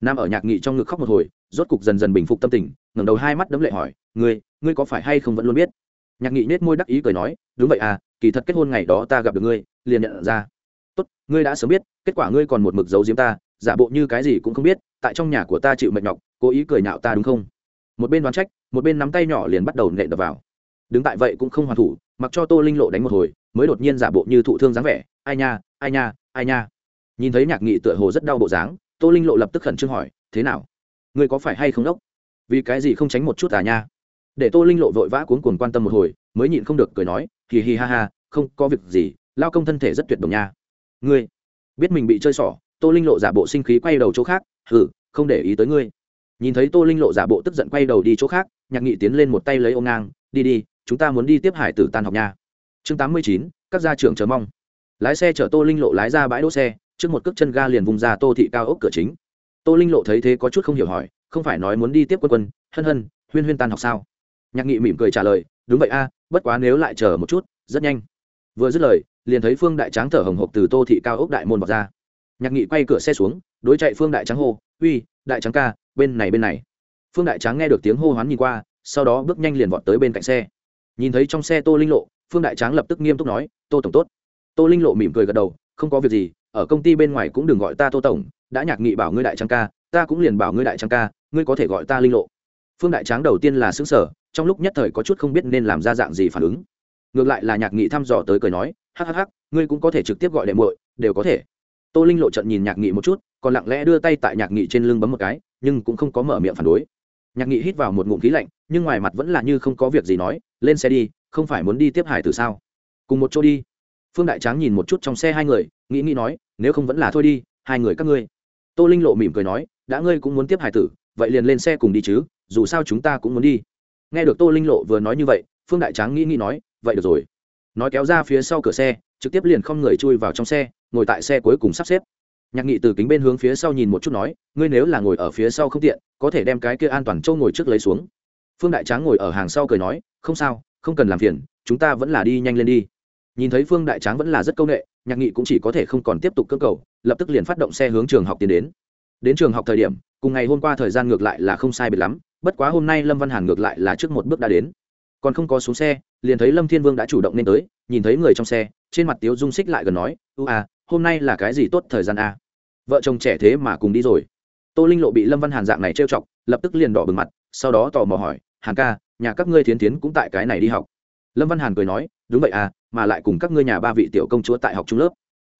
Nam ở nhạc nghị trong ngực khóc một hồi, rốt cục dần dần bình phục tâm tình, ngẩng đầu hai mắt đấm lệ hỏi, ngươi ngươi có phải hay không vẫn luôn biết? Nhạc nghị nết môi đắc ý cười nói, đúng vậy à kỳ thật kết hôn ngày đó ta gặp được ngươi, liền nhận ra. Tốt, ngươi đã sớm biết, kết quả ngươi còn một mực giấu giếm ta, giả bộ như cái gì cũng không biết, tại trong nhà của ta chịu mệt nhọc, cố ý cười nhạo ta đúng không? Một bên đoán trách, một bên nắm tay nhỏ liền bắt đầu nện đập vào. Đứng tại vậy cũng không hoàn thủ, mặc cho tô linh lộ đánh một hồi mới đột nhiên giả bộ như thụ thương dáng vẻ, ai nha ai nha ai nha. Nhìn thấy nhạc nghị tựa hồ rất đau bộ dáng, tô linh lộ lập tức khẩn trương hỏi, thế nào? Ngươi có phải hay không đốc? Vì cái gì không tránh một chút à nha? Để tô linh lộ vội vã cuốn cuồng quan tâm một hồi, mới nhịn không được cười nói, hì hì ha ha, không có việc gì, lao công thân thể rất tuyệt đồng nha. Ngươi biết mình bị chơi xỏ? Tô linh lộ giả bộ sinh khí quay đầu chỗ khác, hừ, không để ý tới ngươi. Nhìn thấy tô linh lộ giả bộ tức giận quay đầu đi chỗ khác, nhạc nghị tiến lên một tay lấy ô ngang, đi đi, chúng ta muốn đi tiếp hải tử tan học nha chương tám mươi chín, các gia trưởng chờ mong. Lái xe chở tô linh lộ lái ra bãi đỗ xe, trước một cước chân ga liền vùng ra tô thị cao ốc cửa chính. Tô linh lộ thấy thế có chút không hiểu hỏi, không phải nói muốn đi tiếp quân quân, hân hân, huyên huyên tan học sao? Nhạc nghị mỉm cười trả lời, đúng vậy a, bất quá nếu lại chờ một chút, rất nhanh. Vừa dứt lời, liền thấy phương đại tráng thở hồng hộc từ tô thị cao ốc đại môn vào ra. Nhạc nghị quay cửa xe xuống, đối chạy phương đại tráng hô, uy, đại tráng ca, bên này bên này. Phương đại tráng nghe được tiếng hô hoán nhìn qua, sau đó bước nhanh liền vọt tới bên cạnh xe. Nhìn thấy trong xe tô linh lộ phương đại tráng lập tức nghiêm túc nói, tô tổng tốt. Tô linh lộ mỉm cười gật đầu, không có việc gì, ở công ty bên ngoài cũng đừng gọi ta tô tổng, đã nhạc nghị bảo ngươi đại tráng ca, ta cũng liền bảo ngươi đại tráng ca, ngươi có thể gọi ta linh lộ. Phương đại tráng đầu tiên là xứng sở trong lúc nhất thời có chút không biết nên làm ra dạng gì phản ứng. Ngược lại là nhạc nghị thăm dò tới cười nói hhh ngươi cũng có thể trực tiếp gọi đệ muội, đều có thể. Tô linh lộ trận nhìn nhạc nghị một chút, còn lặng lẽ đưa tay tại nhạc nghị trên lưng bấm một cái, nhưng cũng không có mở miệng phản đối. Nhạc nghị hít vào một ngụm khí lạnh, nhưng ngoài mặt vẫn là như không có việc gì nói, lên xe đi không phải muốn đi tiếp hải tử sao? Cùng một chỗ đi. Phương đại tráng nhìn một chút trong xe hai người, nghĩ nghĩ nói, nếu không vẫn là thôi đi, hai người các ngươi. Tô linh lộ mỉm cười nói, đã ngươi cũng muốn tiếp hải tử, vậy liền lên xe cùng đi chứ, dù sao chúng ta cũng muốn đi. Nghe được tô linh lộ vừa nói như vậy, phương đại tráng nghĩ nghĩ nói, vậy được rồi. Nói kéo ra phía sau cửa xe, trực tiếp liền không người chui vào trong xe, ngồi tại xe cuối cùng sắp xếp. Nhạc nghị từ kính bên hướng phía sau nhìn một chút nói, ngươi nếu là ngồi ở phía sau không tiện, có thể đem cái kia an toàn châu ngồi trước lấy xuống. Phương đại tráng ngồi ở hàng sau cười nói, không sao không cần làm phiền, chúng ta vẫn là đi nhanh lên đi. Nhìn thấy phương đại tráng vẫn là rất c â u n ệ nhạc nghị cũng chỉ có thể không còn tiếp tục cơ cầu, lập tức liền phát động xe hướng trường học tiến đến. Đến trường học thời điểm, cùng ngày hôm qua thời gian ngược lại là không sai biệt lắm, bất quá hôm nay lâm văn hàn ngược lại là trước một bước đã đến. Còn không có xuống xe, liền thấy lâm thiên vương đã chủ động nên tới, nhìn thấy người trong xe, trên mặt tiếu dung xích lại gần nói ưu à hôm nay là cái gì tốt thời gian à? vợ chồng trẻ thế mà cùng đi rồi. Tô linh lộ bị lâm văn hàn dạng này trêu chọc, lập tức liền đỏ bừng mặt, sau đó tò mò hỏi, hàn ca nhà các ngươi thiến tiến cũng tại cái này đi học. Lâm văn hàn cười nói, đúng vậy à mà lại cùng các ngươi nhà ba vị tiểu công chúa tại học trung lớp.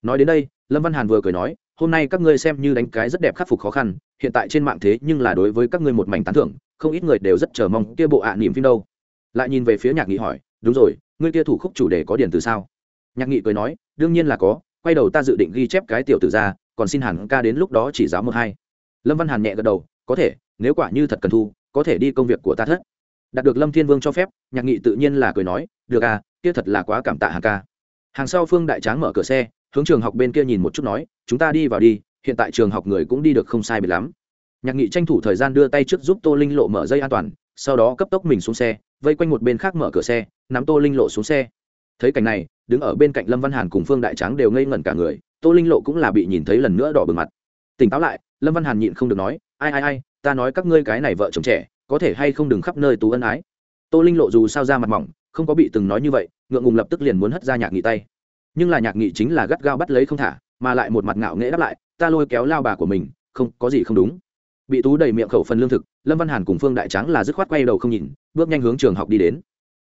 Nói đến đây, lâm văn hàn vừa cười nói, hôm nay các ngươi xem như đánh cái rất đẹp khắc phục khó khăn, hiện tại trên mạng thế nhưng là đối với các ngươi một mảnh tán thưởng, không ít người đều rất chờ mong kia bộ ạ à niềm phim đâu. Lại nhìn về phía nhạc nghị hỏi, đúng rồi, ngươi kia thủ khúc chủ đề có điển từ sao? Nhạc nghị cười nói, đương nhiên là có, quay đầu ta dự định ghi chép cái tiểu từ ra, còn xin hàn ca đến lúc đó chỉ giáo một hai. Lâm văn hàn nhẹ gật đầu, có thể, nếu quả như thật cần thu, có thể đi công việc của ta thất đạt được lâm thiên vương cho phép, nhạc nghị tự nhiên là cười nói, được à kia thật là quá cảm tạ hàng ca. Hàng sau phương đại tráng mở cửa xe, hướng trường học bên kia nhìn một chút nói, chúng ta đi vào đi, hiện tại trường học người cũng đi được không sai biệt lắm. Nhạc nghị tranh thủ thời gian đưa tay trước giúp tô linh lộ mở dây an toàn, sau đó cấp tốc mình xuống xe, vây quanh một bên khác mở cửa xe, nắm tô linh lộ xuống xe. Thấy cảnh này, đứng ở bên cạnh lâm văn hàn cùng phương đại tráng đều ngây ngẩn cả người, tô linh lộ cũng là bị nhìn thấy lần nữa đỏ bừng mặt. Tỉnh táo lại, lâm văn hàn nhịn không được nói, ai ai ai, ta nói các ngươi cái này vợ chồng trẻ có thể hay không đừng khắp nơi tú ân ái. Tô linh lộ dù sao ra mặt mỏng, không có bị từng nói như vậy, ngượng ngùng lập tức liền muốn hất ra nhạc nghị tay. Nhưng là nhạc nghị chính là gắt gao bắt lấy không thả, mà lại một mặt ngạo nghễ đáp lại, ta lôi kéo lao bà của mình, không, có gì không đúng. Bị tú đầy miệng khẩu phần lương thực, lâm văn hàn cùng phương đại trắng là dứt khoát quay đầu không nhìn, bước nhanh hướng trường học đi đến.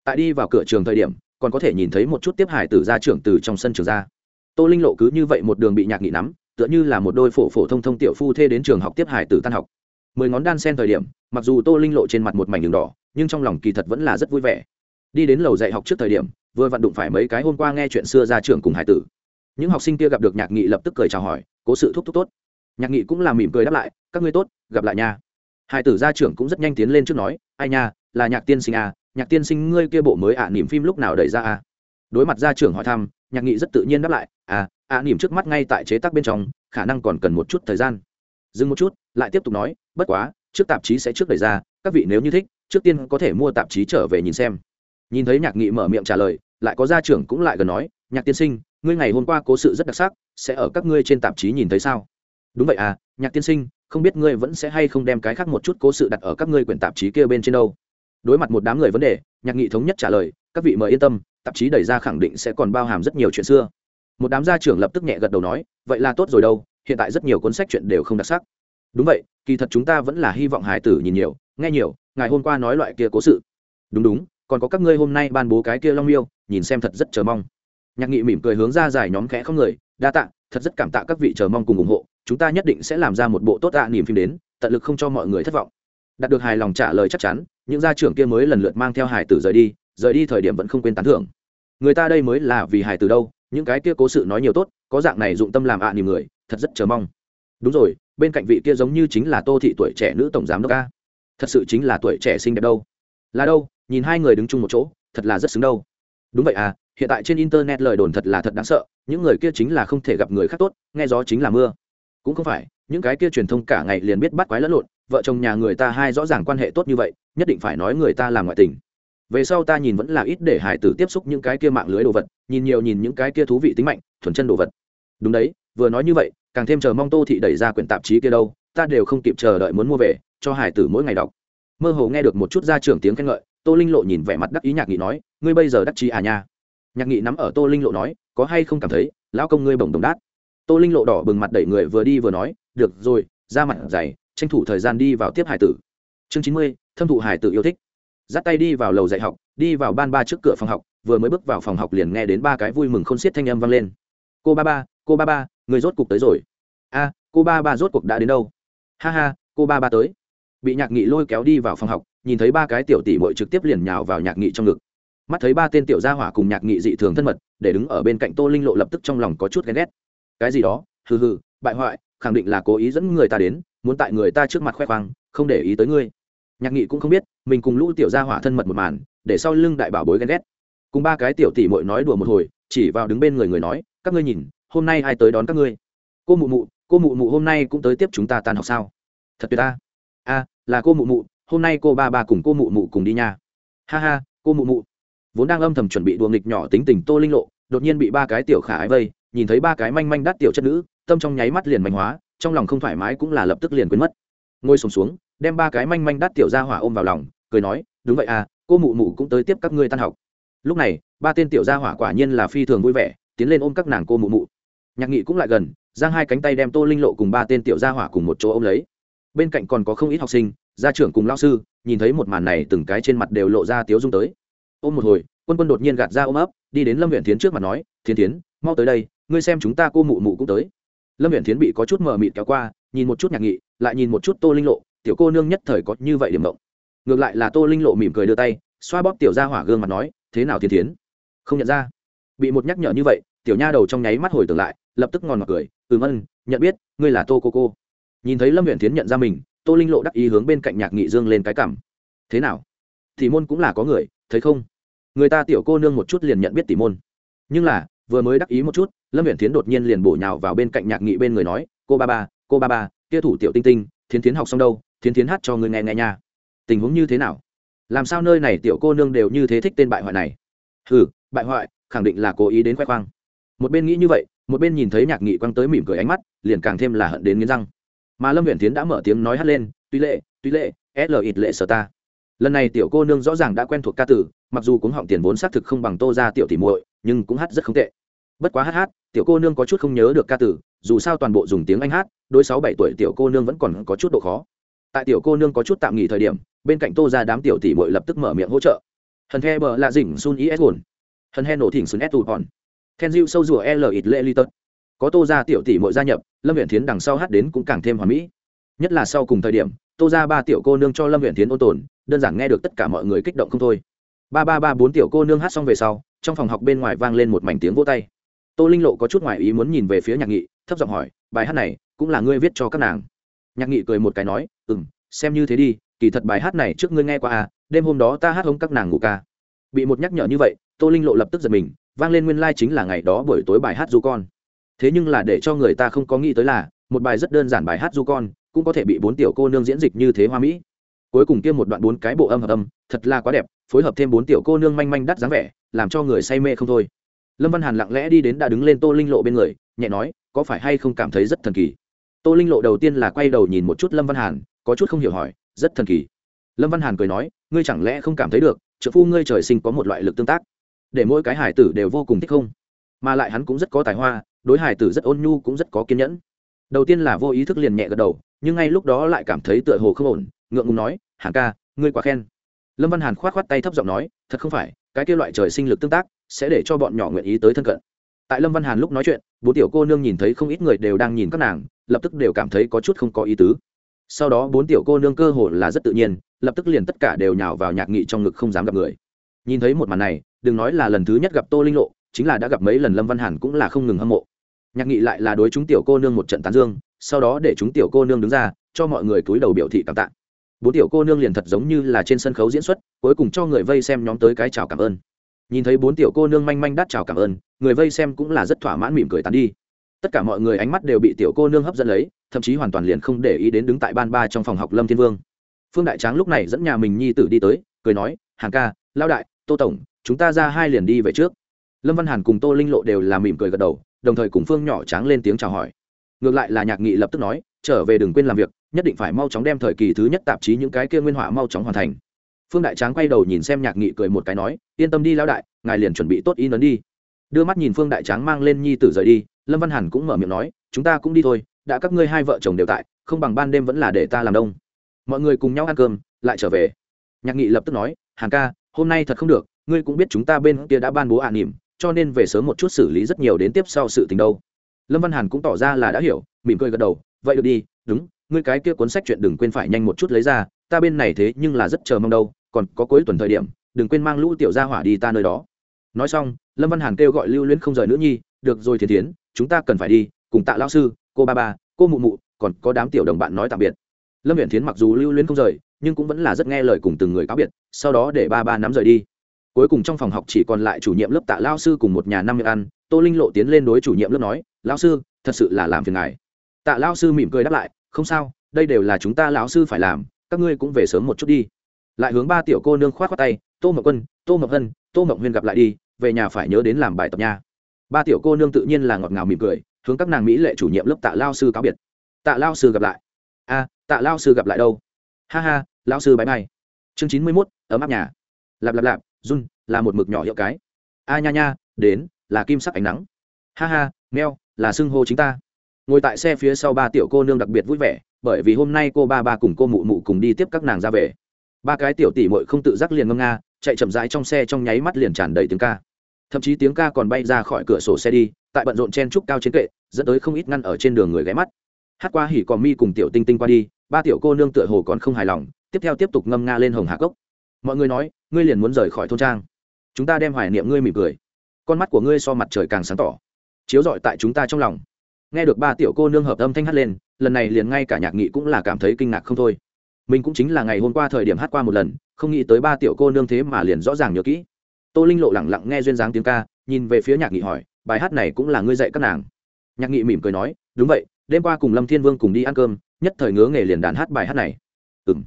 Tại đi vào cửa trường thời điểm, còn có thể nhìn thấy một chút tiếp hải tử ra trưởng từ trong sân trường ra. Tô linh lộ cứ như vậy một đường bị nhạc nghị nắm, tựa như là một đôi phổ phổ thông thông tiểu phu thê đến trường học tiếp hải tử tan học mười ngón đan sen thời điểm mặc dù tô linh lộ trên mặt một mảnh đường đỏ nhưng trong lòng kỳ thật vẫn là rất vui vẻ. Đi đến lầu dạy học trước thời điểm vừa vặn đụng phải mấy cái hôm qua nghe chuyện xưa ra trường cùng hải tử. Những học sinh kia gặp được nhạc nghị lập tức cười chào hỏi cố sự thúc thúc tốt. Nhạc nghị cũng làm mỉm cười đáp lại các ngươi tốt gặp lại nha. Hải tử gia trưởng cũng rất nhanh tiến lên trước nói ai nha là nhạc tiên sinh à nhạc tiên sinh ngươi kia bộ mới ạ à, niềm phim lúc nào đẩy ra à? Đối mặt gia trưởng hỏi thăm nhạc nghị rất tự nhiên đáp lại à ạ à, niềm trước mắt ngay tại chế tác bên trong khả năng còn cần một chút thời gian dừng một chút, lại tiếp tục nói, bất quá, trước tạp chí sẽ trước đẩy ra, các vị nếu như thích, trước tiên có thể mua tạp chí trở về nhìn xem. Nhìn thấy nhạc nghị mở miệng trả lời, lại có gia trưởng cũng lại gần nói, nhạc tiên sinh, ngươi ngày hôm qua cố sự rất đặc sắc, sẽ ở các ngươi trên tạp chí nhìn thấy sao? Đúng vậy à nhạc tiên sinh, không biết ngươi vẫn sẽ hay không đem cái khác một chút cố sự đặt ở các ngươi quyển tạp chí kia bên trên đâu. Đối mặt một đám người vấn đề, nhạc nghị thống nhất trả lời, các vị mời yên tâm, tạp chí đẩy ra khẳng định sẽ còn bao hàm rất nhiều chuyện xưa. Một đám gia trưởng lập tức nhẹ gật đầu nói, vậy là tốt rồi đâu hiện tại rất nhiều cuốn sách chuyện đều không đặc sắc. Đúng vậy, kỳ thật chúng ta vẫn là hy vọng hải tử nhìn nhiều, nghe nhiều, ngày hôm qua nói loại kia cố sự. Đúng đúng, còn có các ngươi hôm nay ban bố cái kia long miêu, nhìn xem thật rất chờ mong. Nhạc nghị mỉm cười hướng ra giải nhóm khẽ không người, đa tạ, thật rất cảm tạ các vị chờ mong cùng ủng hộ, chúng ta nhất định sẽ làm ra một bộ tốt tạ niềm phim đến, tận lực không cho mọi người thất vọng. Đạt được hài lòng trả lời chắc chắn, những gia trưởng kia mới lần lượt mang theo hải tử rời đi rời đi thời điểm vẫn không quên tán thưởng. Người ta đây mới là vì hải tử đâu, những cái kia cố sự nói nhiều tốt, có dạng này dụng tâm làm ạ à niềm người thật rất chờ mong. Đúng rồi, bên cạnh vị kia giống như chính là tô thị tuổi trẻ nữ tổng giám đốc ca thật sự chính là tuổi trẻ xinh đẹp đâu. Là đâu, nhìn hai người đứng chung một chỗ, thật là rất xứng đâu. Đúng vậy à hiện tại trên internet lời đồn thật là thật đáng sợ, những người kia chính là không thể gặp người khác tốt, nghe gió chính là mưa. Cũng không phải, những cái kia truyền thông cả ngày liền biết bắt quái lẫn lộn, vợ chồng nhà người ta hai rõ ràng quan hệ tốt như vậy, nhất định phải nói người ta làm ngoại tình. Về sau ta nhìn vẫn là ít để hải tử tiếp xúc những cái kia mạng lưới đồ vật, nhìn nhiều nhìn những cái kia thú vị tính mạnh, thuần chân đồ vật. Đúng đấy, vừa nói như vậy càng thêm chờ mong tô thị đẩy ra quyển tạp chí kia đâu, ta đều không kịp chờ đợi muốn mua về, cho hải tử mỗi ngày đọc. Mơ hồ nghe được một chút ra trưởng tiếng khen ngợi, tô linh lộ nhìn vẻ mặt đắc ý nhạc nghị nói, ngươi bây giờ đắc chí à nha? Nhạc nghị nắm ở tô linh lộ nói, có hay không cảm thấy, lão công ngươi bồng đồng đát. Tô linh lộ đỏ bừng mặt đẩy người vừa đi vừa nói, được rồi, ra mặt dày, tranh thủ thời gian đi vào tiếp hải tử. Chương chín mươi, thâm thụ hải tử yêu thích. Dắt tay đi vào lầu dạy học, đi vào ban ba trước cửa phòng học, vừa mới bước vào phòng học liền nghe đến ba cái vui mừng không xiết thanh âm vang lên. Cô ba ba, cô ba ba người rốt cuộc tới rồi. A, cô ba ba rốt cuộc đã đến đâu? Ha ha, cô ba ba tới. Bị nhạc nghị lôi kéo đi vào phòng học, nhìn thấy ba cái tiểu tỷ mội trực tiếp liền nhào vào nhạc nghị trong ngực. Mắt thấy ba tên tiểu gia hỏa cùng nhạc nghị dị thường thân mật, để đứng ở bên cạnh tô linh lộ lập tức trong lòng có chút ghen ghét. Cái gì đó? Hừ hừ, bại hoại, khẳng định là cố ý dẫn người ta đến, muốn tại người ta trước mặt khoe khoang, không để ý tới ngươi. Nhạc nghị cũng không biết, mình cùng lũ tiểu gia hỏa thân mật một màn, để sau lưng đại bảo bối ghen ghét. Cùng ba cái tiểu tỷ mội nói đùa một hồi, chỉ vào đứng bên người người nói, các ngươi nhìn hôm nay ai tới đón các ngươi? Cô mụ mụ cô mụ mụ hôm nay cũng tới tiếp chúng ta tan học sao? Thật tuyệt ta. A là cô mụ mụ hôm nay cô ba ba cùng cô mụ mụ cùng đi nha. Ha ha cô mụ mụ. Vốn đang âm thầm chuẩn bị đùa nghịch nhỏ tính tình tô linh lộ đột nhiên bị ba cái tiểu khả ái vây nhìn thấy ba cái manh manh đắt tiểu chất nữ tâm trong nháy mắt liền manh hóa trong lòng không thoải mái cũng là lập tức liền quên mất. Ngồi sùng xuống, xuống đem ba cái manh manh đắt tiểu ra hỏa ôm vào lòng cười nói đúng vậy à cô mụ mụ cũng tới tiếp các ngươi tan học. Lúc này ba tên tiểu gia hỏa quả nhiên là phi thường vui vẻ tiến lên ôm các nàng cô mụ mụ nhạc nghị cũng lại gần, giang hai cánh tay đem tô linh lộ cùng ba tên tiểu gia hỏa cùng một chỗ ôm lấy. Bên cạnh còn có không ít học sinh, gia trưởng cùng lao sư, nhìn thấy một màn này từng cái trên mặt đều lộ ra tiếu dung tới. Ôm một hồi, quân quân đột nhiên gạt ra ôm ấp, đi đến lâm huyện tiến trước mặt nói thiên tiến mau tới đây, ngươi xem chúng ta cô mụ mụ cũng tới. Lâm huyện tiến bị có chút mờ mịt kéo qua, nhìn một chút nhạc nghị, lại nhìn một chút tô linh lộ, tiểu cô nương nhất thời có như vậy điểm động ngược lại là tô linh lộ mỉm cười đưa tay, xoa bóp tiểu ra hỏa gương mặt nói, thế nào thiên tiến không nhận ra. Bị một nhắc nhở như vậy tiểu nha đầu trong nháy mắt hồi tưởng lại, lập tức ngon ngọt cười ừm ân nhận biết, ngươi là tô cô cô. Nhìn thấy lâm huyện tiến nhận ra mình, tô linh lộ đắc ý hướng bên cạnh nhạc nghị dương lên cái cảm thế nào? Thì môn cũng là có người, thấy không? Người ta tiểu cô nương một chút liền nhận biết tỷ môn. Nhưng là, vừa mới đắc ý một chút, lâm huyện tiến đột nhiên liền bổ nhào vào bên cạnh nhạc nghị bên người nói, cô ba ba, cô ba ba, kia thủ tiểu tinh tinh, thiến tiến học xong đâu? Thiến tiến hát cho người nghe nghe nha. Tình huống như thế nào? Làm sao nơi này tiểu cô nương đều như thế thích tên bại hoại này? Ừ bại hoại, khẳng định là cố ý đến khoe khoang một bên nghĩ như vậy, một bên nhìn thấy nhạc nghị quăng tới mỉm cười ánh mắt, liền càng thêm là hận đến nghiến răng. Mà lâm huyện tiến đã mở tiếng nói hát lên, tuy lệ tuy lệ l ít lệ sở ta. Lần này tiểu cô nương rõ ràng đã quen thuộc ca tử, mặc dù cũng họng tiền vốn xác thực không bằng tô ra tiểu tỉ muội, nhưng cũng hát rất không tệ. Bất quá hát hát, tiểu cô nương có chút không nhớ được ca tử, dù sao toàn bộ dùng tiếng anh hát đôi sáu bảy tuổi tiểu cô nương vẫn còn có chút độ khó. Tại tiểu cô nương có chút tạm nghỉ thời điểm, bên cạnh tô ra đám tiểu tỷ muội lập tức mở miệng hỗ trợ. Hần he bờ lạ dỉnh sun is gồn hần he nổ thỉnh sun s tụt hòn then diệu sâu rùa l ít lệ li tật. Có tô ra tiểu tỷ muội gia nhập, lâm huyện thiến đằng sau hát đến cũng càng thêm hoàn mỹ. Nhất là sau cùng thời điểm, tô ra ba tiểu cô nương cho lâm huyện thiến ôn tồn, đơn giản nghe được tất cả mọi người kích động không thôi. Ba ba ba bốn tiểu cô nương hát xong về sau, trong phòng học bên ngoài vang lên một mảnh tiếng vỗ tay. Tô linh lộ có chút ngoài ý muốn nhìn về phía nhạc nghị, thấp giọng hỏi, bài hát này cũng là ngươi viết cho các nàng? Nhạc nghị cười một cái nói ừ m xem như thế đi, kỳ thật bài hát này trước ngươi nghe qua à đêm hôm đó ta hát hống các nàng ngủ ca. Bị một nhắc nhở như vậy, tô linh lộ lập tức giật mình vang lên nguyên lai、like、chính là ngày đó buổi tối bài hát du con. Thế nhưng là để cho người ta không có nghĩ tới là, một bài rất đơn giản bài hát du con, cũng có thể bị bốn tiểu cô nương diễn dịch như thế hoa mỹ. Cuối cùng kia một đoạn bốn cái bộ âm hợp âm, thật là quá đẹp, phối hợp thêm bốn tiểu cô nương manh manh đắt dáng vẻ, làm cho người say mê không thôi. Lâm văn hàn lặng lẽ đi đến đã đứng lên tô linh lộ bên người, nhẹ nói, có phải hay không cảm thấy rất thần kỳ? Tô linh lộ đầu tiên là quay đầu nhìn một chút lâm văn hàn, có chút không hiểu hỏi, rất thần kỳ. Lâm văn hàn cười nói, ngươi chẳng lẽ không cảm thấy được, trợ phu ngươi trời sinh có một loại lực tương tác? Để mỗi cái hải tử đều vô cùng thích không? Mà lại hắn cũng rất có tài hoa, đối hải tử rất ôn nhu cũng rất có kiên nhẫn. Đầu tiên là vô ý thức liền nhẹ gật đầu, nhưng ngay lúc đó lại cảm thấy tựa hồ không ổn, ngượng ngùng nói, hàn ca, ngươi quá khen. Lâm văn hàn k h o á t k h o á t tay thấp giọng nói, thật không phải, cái kia loại trời sinh lực tương tác sẽ để cho bọn nhỏ nguyện ý tới thân cận. Tại lâm văn hàn lúc nói chuyện bố tiểu cô nương nhìn thấy không ít người đều đang nhìn các nàng, lập tức đều cảm thấy có chút không có ý tứ. Sau đó bốn tiểu cô nương cơ hồ là rất tự nhiên, lập tức liền tất cả đều nhào vào nhạc nghị trong ngực không dám gặp người. Nhìn thấy một màn này đừng nói là lần thứ nhất gặp tô linh lộ, chính là đã gặp mấy lần lâm văn hàn cũng là không ngừng hâm mộ. Nhạc nghị lại là đối chúng tiểu cô nương một trận tán dương, sau đó để chúng tiểu cô nương đứng ra, cho mọi người cúi đầu biểu thị cảm tạ. Bốn tiểu cô nương liền thật giống như là trên sân khấu diễn xuất, cuối cùng cho người vây xem nhóm tới cái chào cảm ơn. Nhìn thấy bốn tiểu cô nương manh manh đắt chào cảm ơn, người vây xem cũng là rất thỏa mãn mỉm cười tán đi. Tất cả mọi người ánh mắt đều bị tiểu cô nương hấp dẫn lấy, thậm chí hoàn toàn liền không để ý đến đứng tại ban ba trong phòng học lâm thiên vương. Phương đại tráng lúc này dẫn nhà mình nhi tử đi tới, cười nói hàng ca lao đại, tô tổng chúng ta ra hai liền đi về trước. Lâm văn hàn cùng tô linh lộ đều là mỉm cười gật đầu, đồng thời cùng phương nhỏ tráng lên tiếng chào hỏi. Ngược lại là nhạc nghị lập tức nói, trở về đừng quên làm việc, nhất định phải mau chóng đem thời kỳ thứ nhất tạp chí những cái kia nguyên họa mau chóng hoàn thành. Phương đại tráng quay đầu nhìn xem nhạc nghị cười một cái nói, yên tâm đi lão đại, ngài liền chuẩn bị tốt in ấn đi. Đưa mắt nhìn phương đại tráng mang lên nhi tử rời đi, lâm văn hàn cũng mở miệng nói, chúng ta cũng đi thôi, đã các ngươi hai vợ chồng đều tại, không bằng ban đêm vẫn là để ta làm đông. Mọi người cùng nhau ăn cơm, lại trở về. Nhạc nghị lập tức nói, hàn ca, hôm nay thật không được ngươi cũng biết chúng ta bên kia đã ban bố an à nỉm, cho nên về sớm một chút xử lý rất nhiều đến tiếp sau sự tình đâu. Lâm văn hàn cũng tỏ ra là đã hiểu, mỉm cười gật đầu, vậy được đi, đúng, ngươi cái kia cuốn sách chuyện đừng quên phải nhanh một chút lấy ra, ta bên này thế nhưng là rất chờ mong đâu, còn có cuối tuần thời điểm, đừng quên mang lũ tiểu gia hỏa đi ta nơi đó. Nói xong, lâm văn hàn kêu gọi lưu luyến không rời nữa nhi, được rồi thiên tiến chúng ta cần phải đi, cùng tạ Lão sư, cô ba ba, cô mụ mụ, còn có đám tiểu đồng bạn nói tạm biệt. Lâm viện thiến mặc dù lưu luyến không rời, nhưng cũng vẫn là rất nghe lời cùng từng người cáo biệt, sau đó để ba ba nắm rời đi cuối cùng trong phòng học chỉ còn lại chủ nhiệm lớp tạ lao sư cùng một nhà năm miệng ăn, tô linh lộ tiến lên đối chủ nhiệm lớp nói lao sư, thật sự là làm phiền ngài. Tạ lao sư mỉm cười đáp lại, không sao, đây đều là chúng ta lão sư phải làm, các ngươi cũng về sớm một chút đi. Lại hướng ba tiểu cô nương khoát khoát tay, tô mậu quân, tô mậu hân, tô mậu huyên gặp lại đi, về nhà phải nhớ đến làm bài tập nha. Ba tiểu cô nương tự nhiên là ngọt ngào mỉm cười, hướng các nàng mỹ lệ chủ nhiệm lớp tạ lao sư cáo biệt. Tạ lao sư gặp lại. A tạ lao sư gặp lại đâu? Ha ha lao sư bãi bay chương chín mươi mốt, ấm áp nhà. Lạp lạp lạp run, là một mực nhỏ hiệu cái. A nha nha, đến, là kim sắc ánh nắng. Ha ha meo là xưng hô chính ta. Ngồi tại xe phía sau ba tiểu cô nương đặc biệt vui vẻ, bởi vì hôm nay cô ba ba cùng cô mụ mụ cùng đi tiếp các nàng ra về. Ba cái tiểu tỷ mội không tự giác liền ngâm nga, chạy chậm rãi trong xe trong nháy mắt liền tràn đầy tiếng ca. Thậm chí tiếng ca còn bay ra khỏi cửa sổ xe đi, tại bận rộn chen trúc cao trên kệ, dẫn tới không ít ngăn ở trên đường người ghé mắt. Hát qua hỉ còn mi cùng tiểu tinh tinh qua đi, ba tiểu cô nương tựa hồ còn không hài lòng, tiếp theo tiếp tục ngâm nga lên hồng hạ cốc mọi người nói, ngươi liền muốn rời khỏi thôn trang. Chúng ta đem hoài niệm ngươi mỉm cười. Con mắt của ngươi so mặt trời càng sáng tỏ. Chiếu rọi tại chúng ta trong lòng. Nghe được ba tiểu cô nương hợp âm thanh hát lên, lần này liền ngay cả nhạc nghị cũng là cảm thấy kinh ngạc không thôi. Mình cũng chính là ngày hôm qua thời điểm hát qua một lần, không nghĩ tới ba tiểu cô nương thế mà liền rõ ràng nhớ kỹ. Tô linh lộ lẳng lặng nghe duyên dáng tiếng ca, nhìn về phía nhạc nghị hỏi, bài hát này cũng là ngươi dạy các nàng? Nhạc nghị mỉm cười nói, đúng vậy, đêm qua cùng lâm thiên vương cùng đi ăn cơm, nhất thời ngứa nghề liền đàn hát bài hát này. Ừ m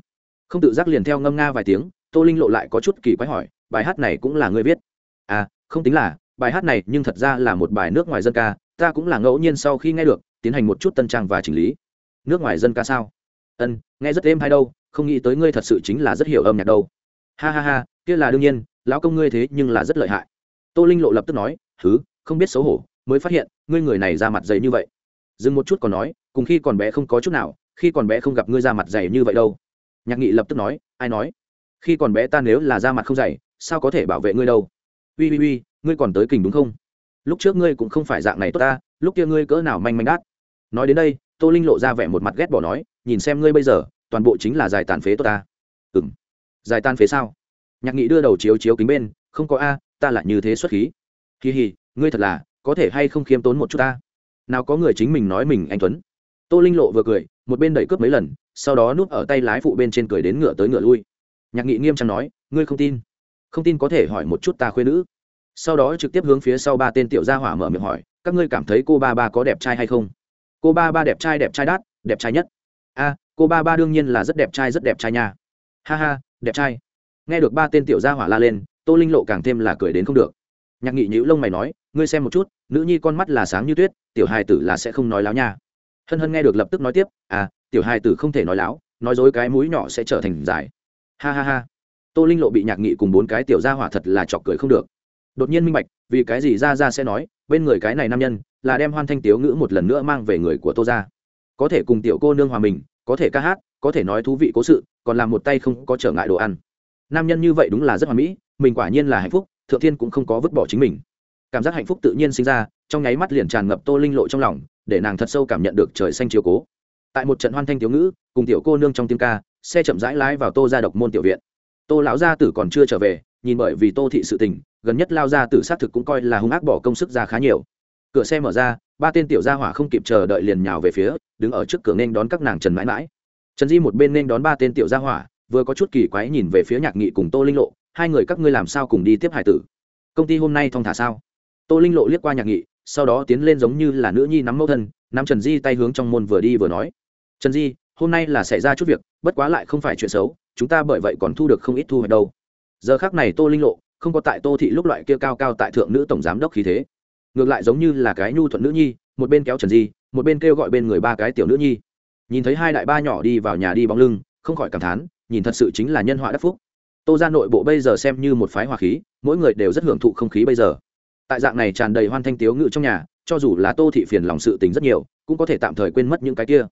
không tự giác liền theo ngâm nga vài tiếng tô linh lộ lại có chút kỳ quái hỏi, bài hát này cũng là ngươi viết. À không tính là, bài hát này nhưng thật ra là một bài nước ngoài dân ca, ta cũng là ngẫu nhiên sau khi nghe được, tiến hành một chút tân trang và chỉnh lý. Nước ngoài dân ca sao? Ân, nghe rất êm hay đâu, không nghĩ tới ngươi thật sự chính là rất hiểu âm nhạc đâu. Ha ha ha, kia là đương nhiên, lão công ngươi thế nhưng là rất lợi hại. Tô linh lộ lập tức nói thứ không biết xấu hổ, mới phát hiện, ngươi người này ra mặt dày như vậy. Dừng một chút còn nói, cùng khi còn bé không có chút nào, khi còn bé không gặp ngươi ra mặt dày như vậy đâu. Nhạc nghị lập tức nói, ai nói? Khi còn bé ta nếu là ra mặt không dày, sao có thể bảo vệ ngươi đâu? Ui ui ui, ngươi còn tới kình đúng không? Lúc trước ngươi cũng không phải dạng này tốt ta, lúc kia ngươi cỡ nào manh manh đát? Nói đến đây, tô linh lộ ra vẻ một mặt ghét bỏ nói, nhìn xem ngươi bây giờ, toàn bộ chính là giải tàn phế tốt ta. Ừ m giải tàn phế sao? Nhạc nghị đưa đầu chiếu chiếu kính bên, không có a, ta lại như thế xuất khí. Kỳ hì, ngươi thật là, có thể hay không khiêm tốn một chút ta? Nào có người chính mình nói mình anh tuấn. Tô linh lộ vừa cười, một bên đẩy cướp mấy lần, sau đó núp ở tay lái phụ bên trên cười đến ngựa tới ngựa lui nhạc nghị nghiêm trang nói, ngươi không tin? Không tin có thể hỏi một chút ta khuyên nữ. Sau đó trực tiếp hướng phía sau ba tên tiểu gia hỏa mở miệng hỏi, các ngươi cảm thấy cô ba ba có đẹp trai hay không? Cô ba ba đẹp trai đẹp trai đắt đẹp trai nhất. A, cô ba ba đương nhiên là rất đẹp trai, rất đẹp trai nha. Ha ha, đẹp trai. Nghe được ba tên tiểu gia hỏa la lên, tô linh lộ càng thêm là cười đến không được. Nhạc nghị nhữ lông mày nói, ngươi xem một chút, nữ nhi con mắt là sáng như tuyết, tiểu hài tử là sẽ không nói láo nha. Hân hân nghe được lập tức nói tiếp à tiểu hài tử không thể nói láo, nói dối cái mũi nhỏ sẽ trở thành dài ha ha ha. Tô linh lộ bị nhạc nghị cùng bốn cái tiểu gia hỏa thật là chọc cười không được. Đột nhiên minh bạch, vì cái gì ra ra sẽ nói, bên người cái này nam nhân, là đem hoan thanh tiếu ngữ một lần nữa mang về người của tô ra có thể cùng tiểu cô nương hòa mình, có thể ca hát, có thể nói thú vị cố sự, còn làm một tay không có trở ngại đồ ăn. Nam nhân như vậy đúng là rất hoàn mỹ, mình quả nhiên là hạnh phúc, thượng thiên cũng không có vứt bỏ chính mình. Cảm giác hạnh phúc tự nhiên sinh ra, trong nháy mắt liền tràn ngập tô linh lộ trong lòng, để nàng thật sâu cảm nhận được trời xanh chiều cố. Tại một trận hoan thanh thiếu ngữ, cùng tiểu cô nương trong tiếng ca xe chậm rãi lái vào tô ra độc môn tiểu viện. Tô lão gia tử còn chưa trở về, nhìn bởi vì tô thị sự tình, gần nhất lao gia tử xác thực cũng coi là hung ác bỏ công sức ra khá nhiều. Cửa xe mở ra, ba tên tiểu gia hỏa không kịp chờ đợi liền nhào về phía, đứng ở trước cửa nên đón các nàng trần mãi mãi. Trần di một bên nên đón ba tên tiểu gia hỏa, vừa có chút kỳ quái nhìn về phía nhạc nghị cùng tô linh lộ, hai người các ngươi làm sao cùng đi tiếp hải tử? Công ty hôm nay thong thả sao? Tô linh lộ liếc qua nhạc nghị, sau đó tiến lên giống như là nữ nhi nắm mẫu thân, nắm trần di tay hướng trong môn vừa đi vừa nói, trần di, hôm nay là xảy ra chút việc bất quá lại không phải chuyện xấu, chúng ta bởi vậy còn thu được không ít thu hoạch đâu. Giờ khác này tô linh lộ, không có tại tô thị lúc loại kia cao cao tại thượng nữ tổng giám đốc khí thế. Ngược lại giống như là cái nhu thuận nữ nhi, một bên kéo trần di, một bên kêu gọi bên người ba cái tiểu nữ nhi. Nhìn thấy hai đại ba nhỏ đi vào nhà đi bóng lưng, không khỏi cảm thán, nhìn thật sự chính là nhân họa đắc phúc. Tô ra nội bộ bây giờ xem như một phái hòa khí, mỗi người đều rất hưởng thụ không khí bây giờ. Tại dạng này tràn đầy hoan thanh tiếu ngự trong nhà, cho dù là tô thị phiền lòng sự tình rất nhiều, cũng có thể tạm thời quên mất những cái kia.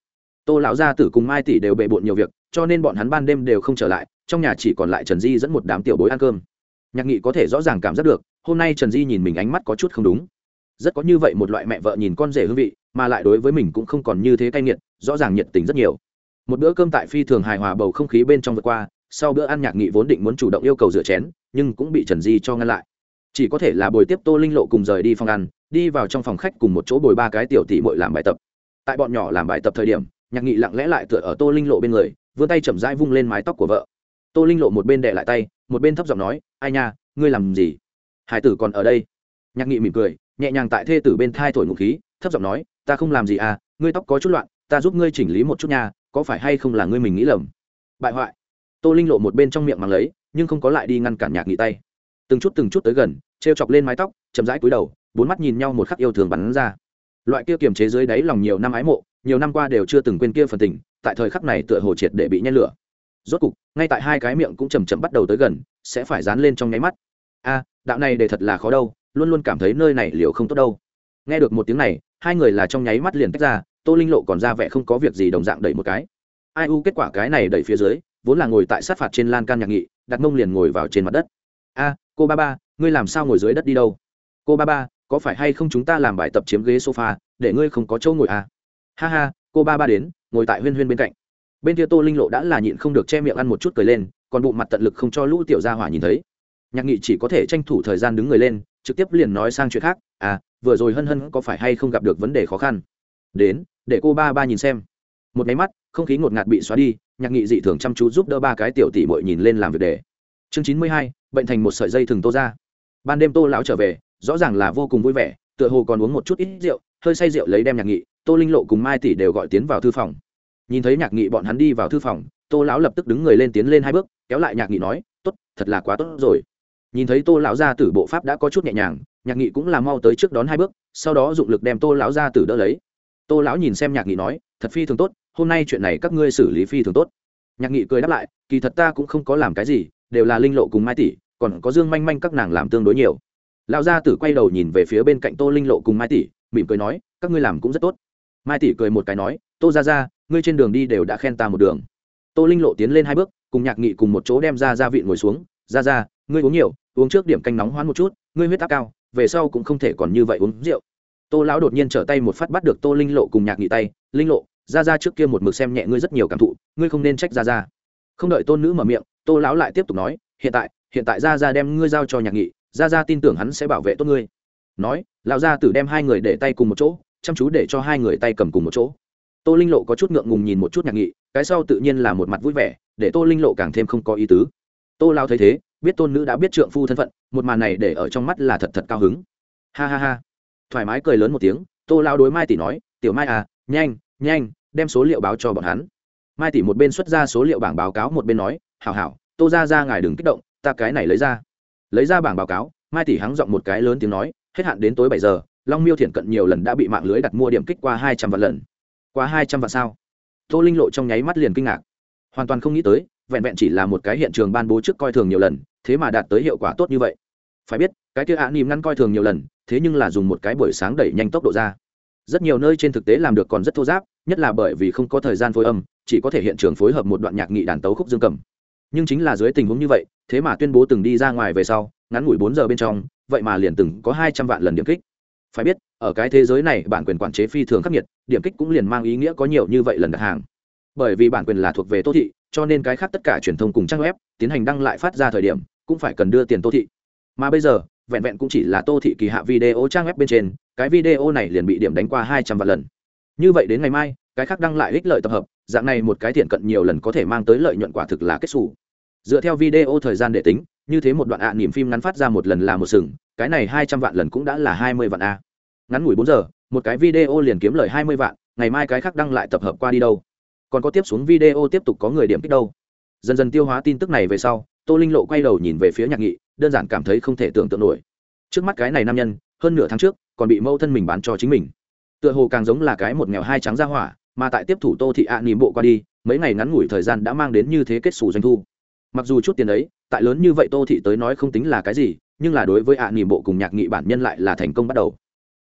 Tô lão gia tử cùng mai tỷ đều bề bộn nhiều việc cho nên bọn hắn ban đêm đều không trở lại, trong nhà chỉ còn lại trần di dẫn một đám tiểu bối ăn cơm. Nhạc nghị có thể rõ ràng cảm giác được, hôm nay trần di nhìn mình ánh mắt có chút không đúng. Rất có như vậy một loại mẹ vợ nhìn con rể hương vị, mà lại đối với mình cũng không còn như thế cay nghiệt, rõ ràng nhiệt tình rất nhiều. Một bữa cơm tại phi thường hài hòa bầu không khí bên trong vượt qua, sau bữa ăn nhạc nghị vốn định muốn chủ động yêu cầu rửa chén, nhưng cũng bị trần di cho ngăn lại. Chỉ có thể là bồi tiếp tô linh lộ cùng rời đi phòng ăn, đi vào trong phòng khách cùng một chỗ bồi ba cái tiểu tỷ mội làm bài tập. Tại bọn nhỏ làm bài tập thời điểm, nhạc nghị lặng lẽ lại tựa ở tô linh lộ bên người vươn tay chậm rãi vung lên mái tóc của vợ. Tô linh lộ một bên đệ lại tay, một bên thấp giọng nói, ai nha, ngươi làm gì? Hải tử còn ở đây. Nhạc nghị mỉm cười, nhẹ nhàng tại thê tử bên thai thổi ngụ khí, thấp giọng nói, ta không làm gì à ngươi tóc có chút loạn, ta giúp ngươi chỉnh lý một chút nha, có phải hay không là ngươi mình nghĩ lầm? Bại hoại. Tô linh lộ một bên trong miệng mang lấy, nhưng không có lại đi ngăn cản nhạc nghị tay. Từng chút từng chút tới gần t r e o chọc lên mái tóc, chậm rãi cúi đầu, bốn mắt nhìn nhau một khắc yêu thường bắn ra. Loại kia kiềm chế dưới đáy lòng nhiều năm ái mộ, nhiều năm qua đều chưa từng quên kia phần tình tại thời khắc này tựa hồ triệt để bị nhen lửa. Rốt cục, ngay tại hai cái miệng cũng chầm chậm bắt đầu tới gần, sẽ phải dán lên trong nháy mắt. A, đạo này để thật là khó đâu, luôn luôn cảm thấy nơi này liệu không tốt đâu. Nghe được một tiếng này, hai người là trong nháy mắt liền tách ra, tô linh lộ còn ra vẻ không có việc gì đồng dạng đẩy một cái. Ai u kết quả cái này đẩy phía dưới, vốn là ngồi tại sát phạt trên lan can nhạc nghị, đặt mông liền ngồi vào trên mặt đất. A, cô ba ba, ngươi làm sao ngồi dưới đất đi đâu? Cô ba ba, có phải hay không chúng ta làm bài tập chiếm ghế sofa, để ngươi không có chỗ ngồi à? Ha ha cô ba ba đến, ngồi tại huyên huyên bên cạnh. Bên kia tô linh lộ đã là nhịn không được che miệng ăn một chút cười lên, còn bụng mặt tận lực không cho lũ tiểu gia hỏa nhìn thấy. Nhạc nghị chỉ có thể tranh thủ thời gian đứng người lên, trực tiếp liền nói sang chuyện khác à vừa rồi hân hân có phải hay không gặp được vấn đề khó khăn? Đến, để cô ba ba nhìn xem. Một máy mắt, không khí ngột ngạt bị xóa đi, nhạc nghị dị thường chăm chú giúp đỡ ba cái tiểu tỷ bội nhìn lên làm việc để. chương chín mươi hai, bệnh thành một sợi dây thừng tô ra ban đêm tô lão trở về, rõ ràng là vô cùng vui vẻ, tựa hồ còn uống một chút ít rượu, hơi say rượu lấy đem nhạc nghị tô linh lộ cùng mai tỷ đều gọi tiến vào thư phòng. Nhìn thấy nhạc nghị bọn hắn đi vào thư phòng, tô lão lập tức đứng người lên tiến lên hai bước, kéo lại nhạc nghị nói, tốt, thật là quá tốt rồi. Nhìn thấy tô lão ra tử bộ pháp đã có chút nhẹ nhàng, nhạc nghị cũng là mau tới trước đón hai bước, sau đó dụng lực đem tô lão ra tử đỡ lấy. Tô lão nhìn xem nhạc nghị nói, thật phi thường tốt, hôm nay chuyện này các ngươi xử lý phi thường tốt. Nhạc nghị cười đáp lại, kỳ thật ta cũng không có làm cái gì, đều là linh lộ cùng mai tỷ, còn có dương manh manh các nàng làm tương đối nhiều. Lão gia tử quay đầu nhìn về phía bên cạnh tô linh lộ cùng mai tỷ, mỉm cười nói, các ngươi làm cũng rất tốt mai tỷ cười một cái nói, tô ra ra ngươi trên đường đi đều đã khen ta một đường. Tô linh lộ tiến lên hai bước, cùng nhạc nghị cùng một chỗ đem ra ra vị ngồi xuống ra ra ngươi uống nhiều, uống trước điểm canh nóng hoán một chút, ngươi huyết áp cao, về sau cũng không thể còn như vậy uống rượu. Tô lão đột nhiên trở tay một phát bắt được tô linh lộ cùng nhạc nghị tay, linh lộ ra ra trước kia một mực xem nhẹ ngươi rất nhiều cảm thụ, ngươi không nên trách ra ra không đợi tôn nữ mở miệng, tô lão lại tiếp tục nói, hiện tại hiện tại ra ra đem ngươi giao cho nhạc nghị ra ra tin tưởng hắn sẽ bảo vệ tốt ngươi. Nói, lão gia tử đem hai người để tay cùng một chỗ chăm chú để cho hai người tay cầm cùng một chỗ. Tô linh lộ có chút ngượng ngùng nhìn một chút nhạc nghị, cái sau tự nhiên là một mặt vui vẻ, để tô linh lộ càng thêm không có ý tứ. Tô lao thấy thế, biết tôn nữ đã biết trượng phu thân phận, một màn này để ở trong mắt là thật thật cao hứng. Ha ha ha. Thoải mái cười lớn một tiếng, tô lao đối mai tỷ nói, tiểu mai à nhanh nhanh, đem số liệu báo cho bọn hắn. Mai tỷ một bên xuất ra số liệu bảng báo cáo một bên nói, hảo hảo, tô ra ra ngài đừng kích động, ta cái này lấy ra. Lấy ra bảng báo cáo, mai tỷ hắng giọng một cái lớn tiếng nói, hết hạn đến tối bảy giờ long miêu thiện cận nhiều lần đã bị mạng lưới đặt mua điểm kích qua hai trăm vạn lần. Qua hai trăm vạn sao? Tô linh lộ trong nháy mắt liền kinh ngạc. Hoàn toàn không nghĩ tới, vẹn vẹn chỉ là một cái hiện trường ban bố trước coi thường nhiều lần, thế mà đạt tới hiệu quả tốt như vậy. Phải biết, cái kia ạ nỉm ngăn coi thường nhiều lần, thế nhưng là dùng một cái buổi sáng đẩy nhanh tốc độ ra. Rất nhiều nơi trên thực tế làm được còn rất thô giáp, nhất là bởi vì không có thời gian phối âm, chỉ có thể hiện trường phối hợp một đoạn nhạc nghị đàn tấu khúc dương cầm. Nhưng chính là dưới tình huống như vậy, thế mà tuyên bố từng đi ra ngoài về sau, ngắn ngủi bốn giờ bên trong, vậy mà liền từng có hai trăm vạn lần điểm kích phải biết, ở cái thế giới này, bản quyền quản chế phi thường khắc nghiệt, điểm kích cũng liền mang ý nghĩa có nhiều như vậy lần đặt hàng. Bởi vì bản quyền là thuộc về tô thị, cho nên cái khác tất cả truyền thông cùng trang web tiến hành đăng lại phát ra thời điểm, cũng phải cần đưa tiền tô thị. Mà bây giờ, vẹn vẹn cũng chỉ là tô thị kỳ hạ video trang web bên trên, cái video này liền bị điểm đánh qua hai trăm vạn lần. Như vậy đến ngày mai, cái khác đăng lại ích lợi tập hợp, dạng này một cái thiện cận nhiều lần có thể mang tới lợi nhuận quả thực là kết xù. Dựa theo video thời gian để tính như thế một đoạn ạ à, niềm phim ngắn phát ra một lần là một sừng cái này hai trăm vạn lần cũng đã là hai mươi vạn a ngắn ngủi bốn giờ một cái video liền kiếm lời hai mươi vạn ngày mai cái khác đăng lại tập hợp qua đi đâu. Còn có tiếp xuống video tiếp tục có người điểm kích đâu. Dần dần tiêu hóa tin tức này về sau tô linh lộ quay đầu nhìn về phía nhạc nghị đơn giản cảm thấy không thể tưởng tượng nổi. Trước mắt cái này nam nhân hơn nửa tháng trước còn bị mâu thân mình bán cho chính mình. Tựa hồ càng giống là cái một nghèo hai trắng ra hỏa mà tại tiếp thủ tô thị ạ à nỉm bộ qua đi mấy ngày ngắn ngủi thời gian đã mang đến như thế kết xù doanh thu mặc dù chút tiền ấy, tại lớn như vậy tô thị tới nói không tính là cái gì, nhưng là đối với ạ à nỉm bộ cùng nhạc nghị bản nhân lại là thành công bắt đầu.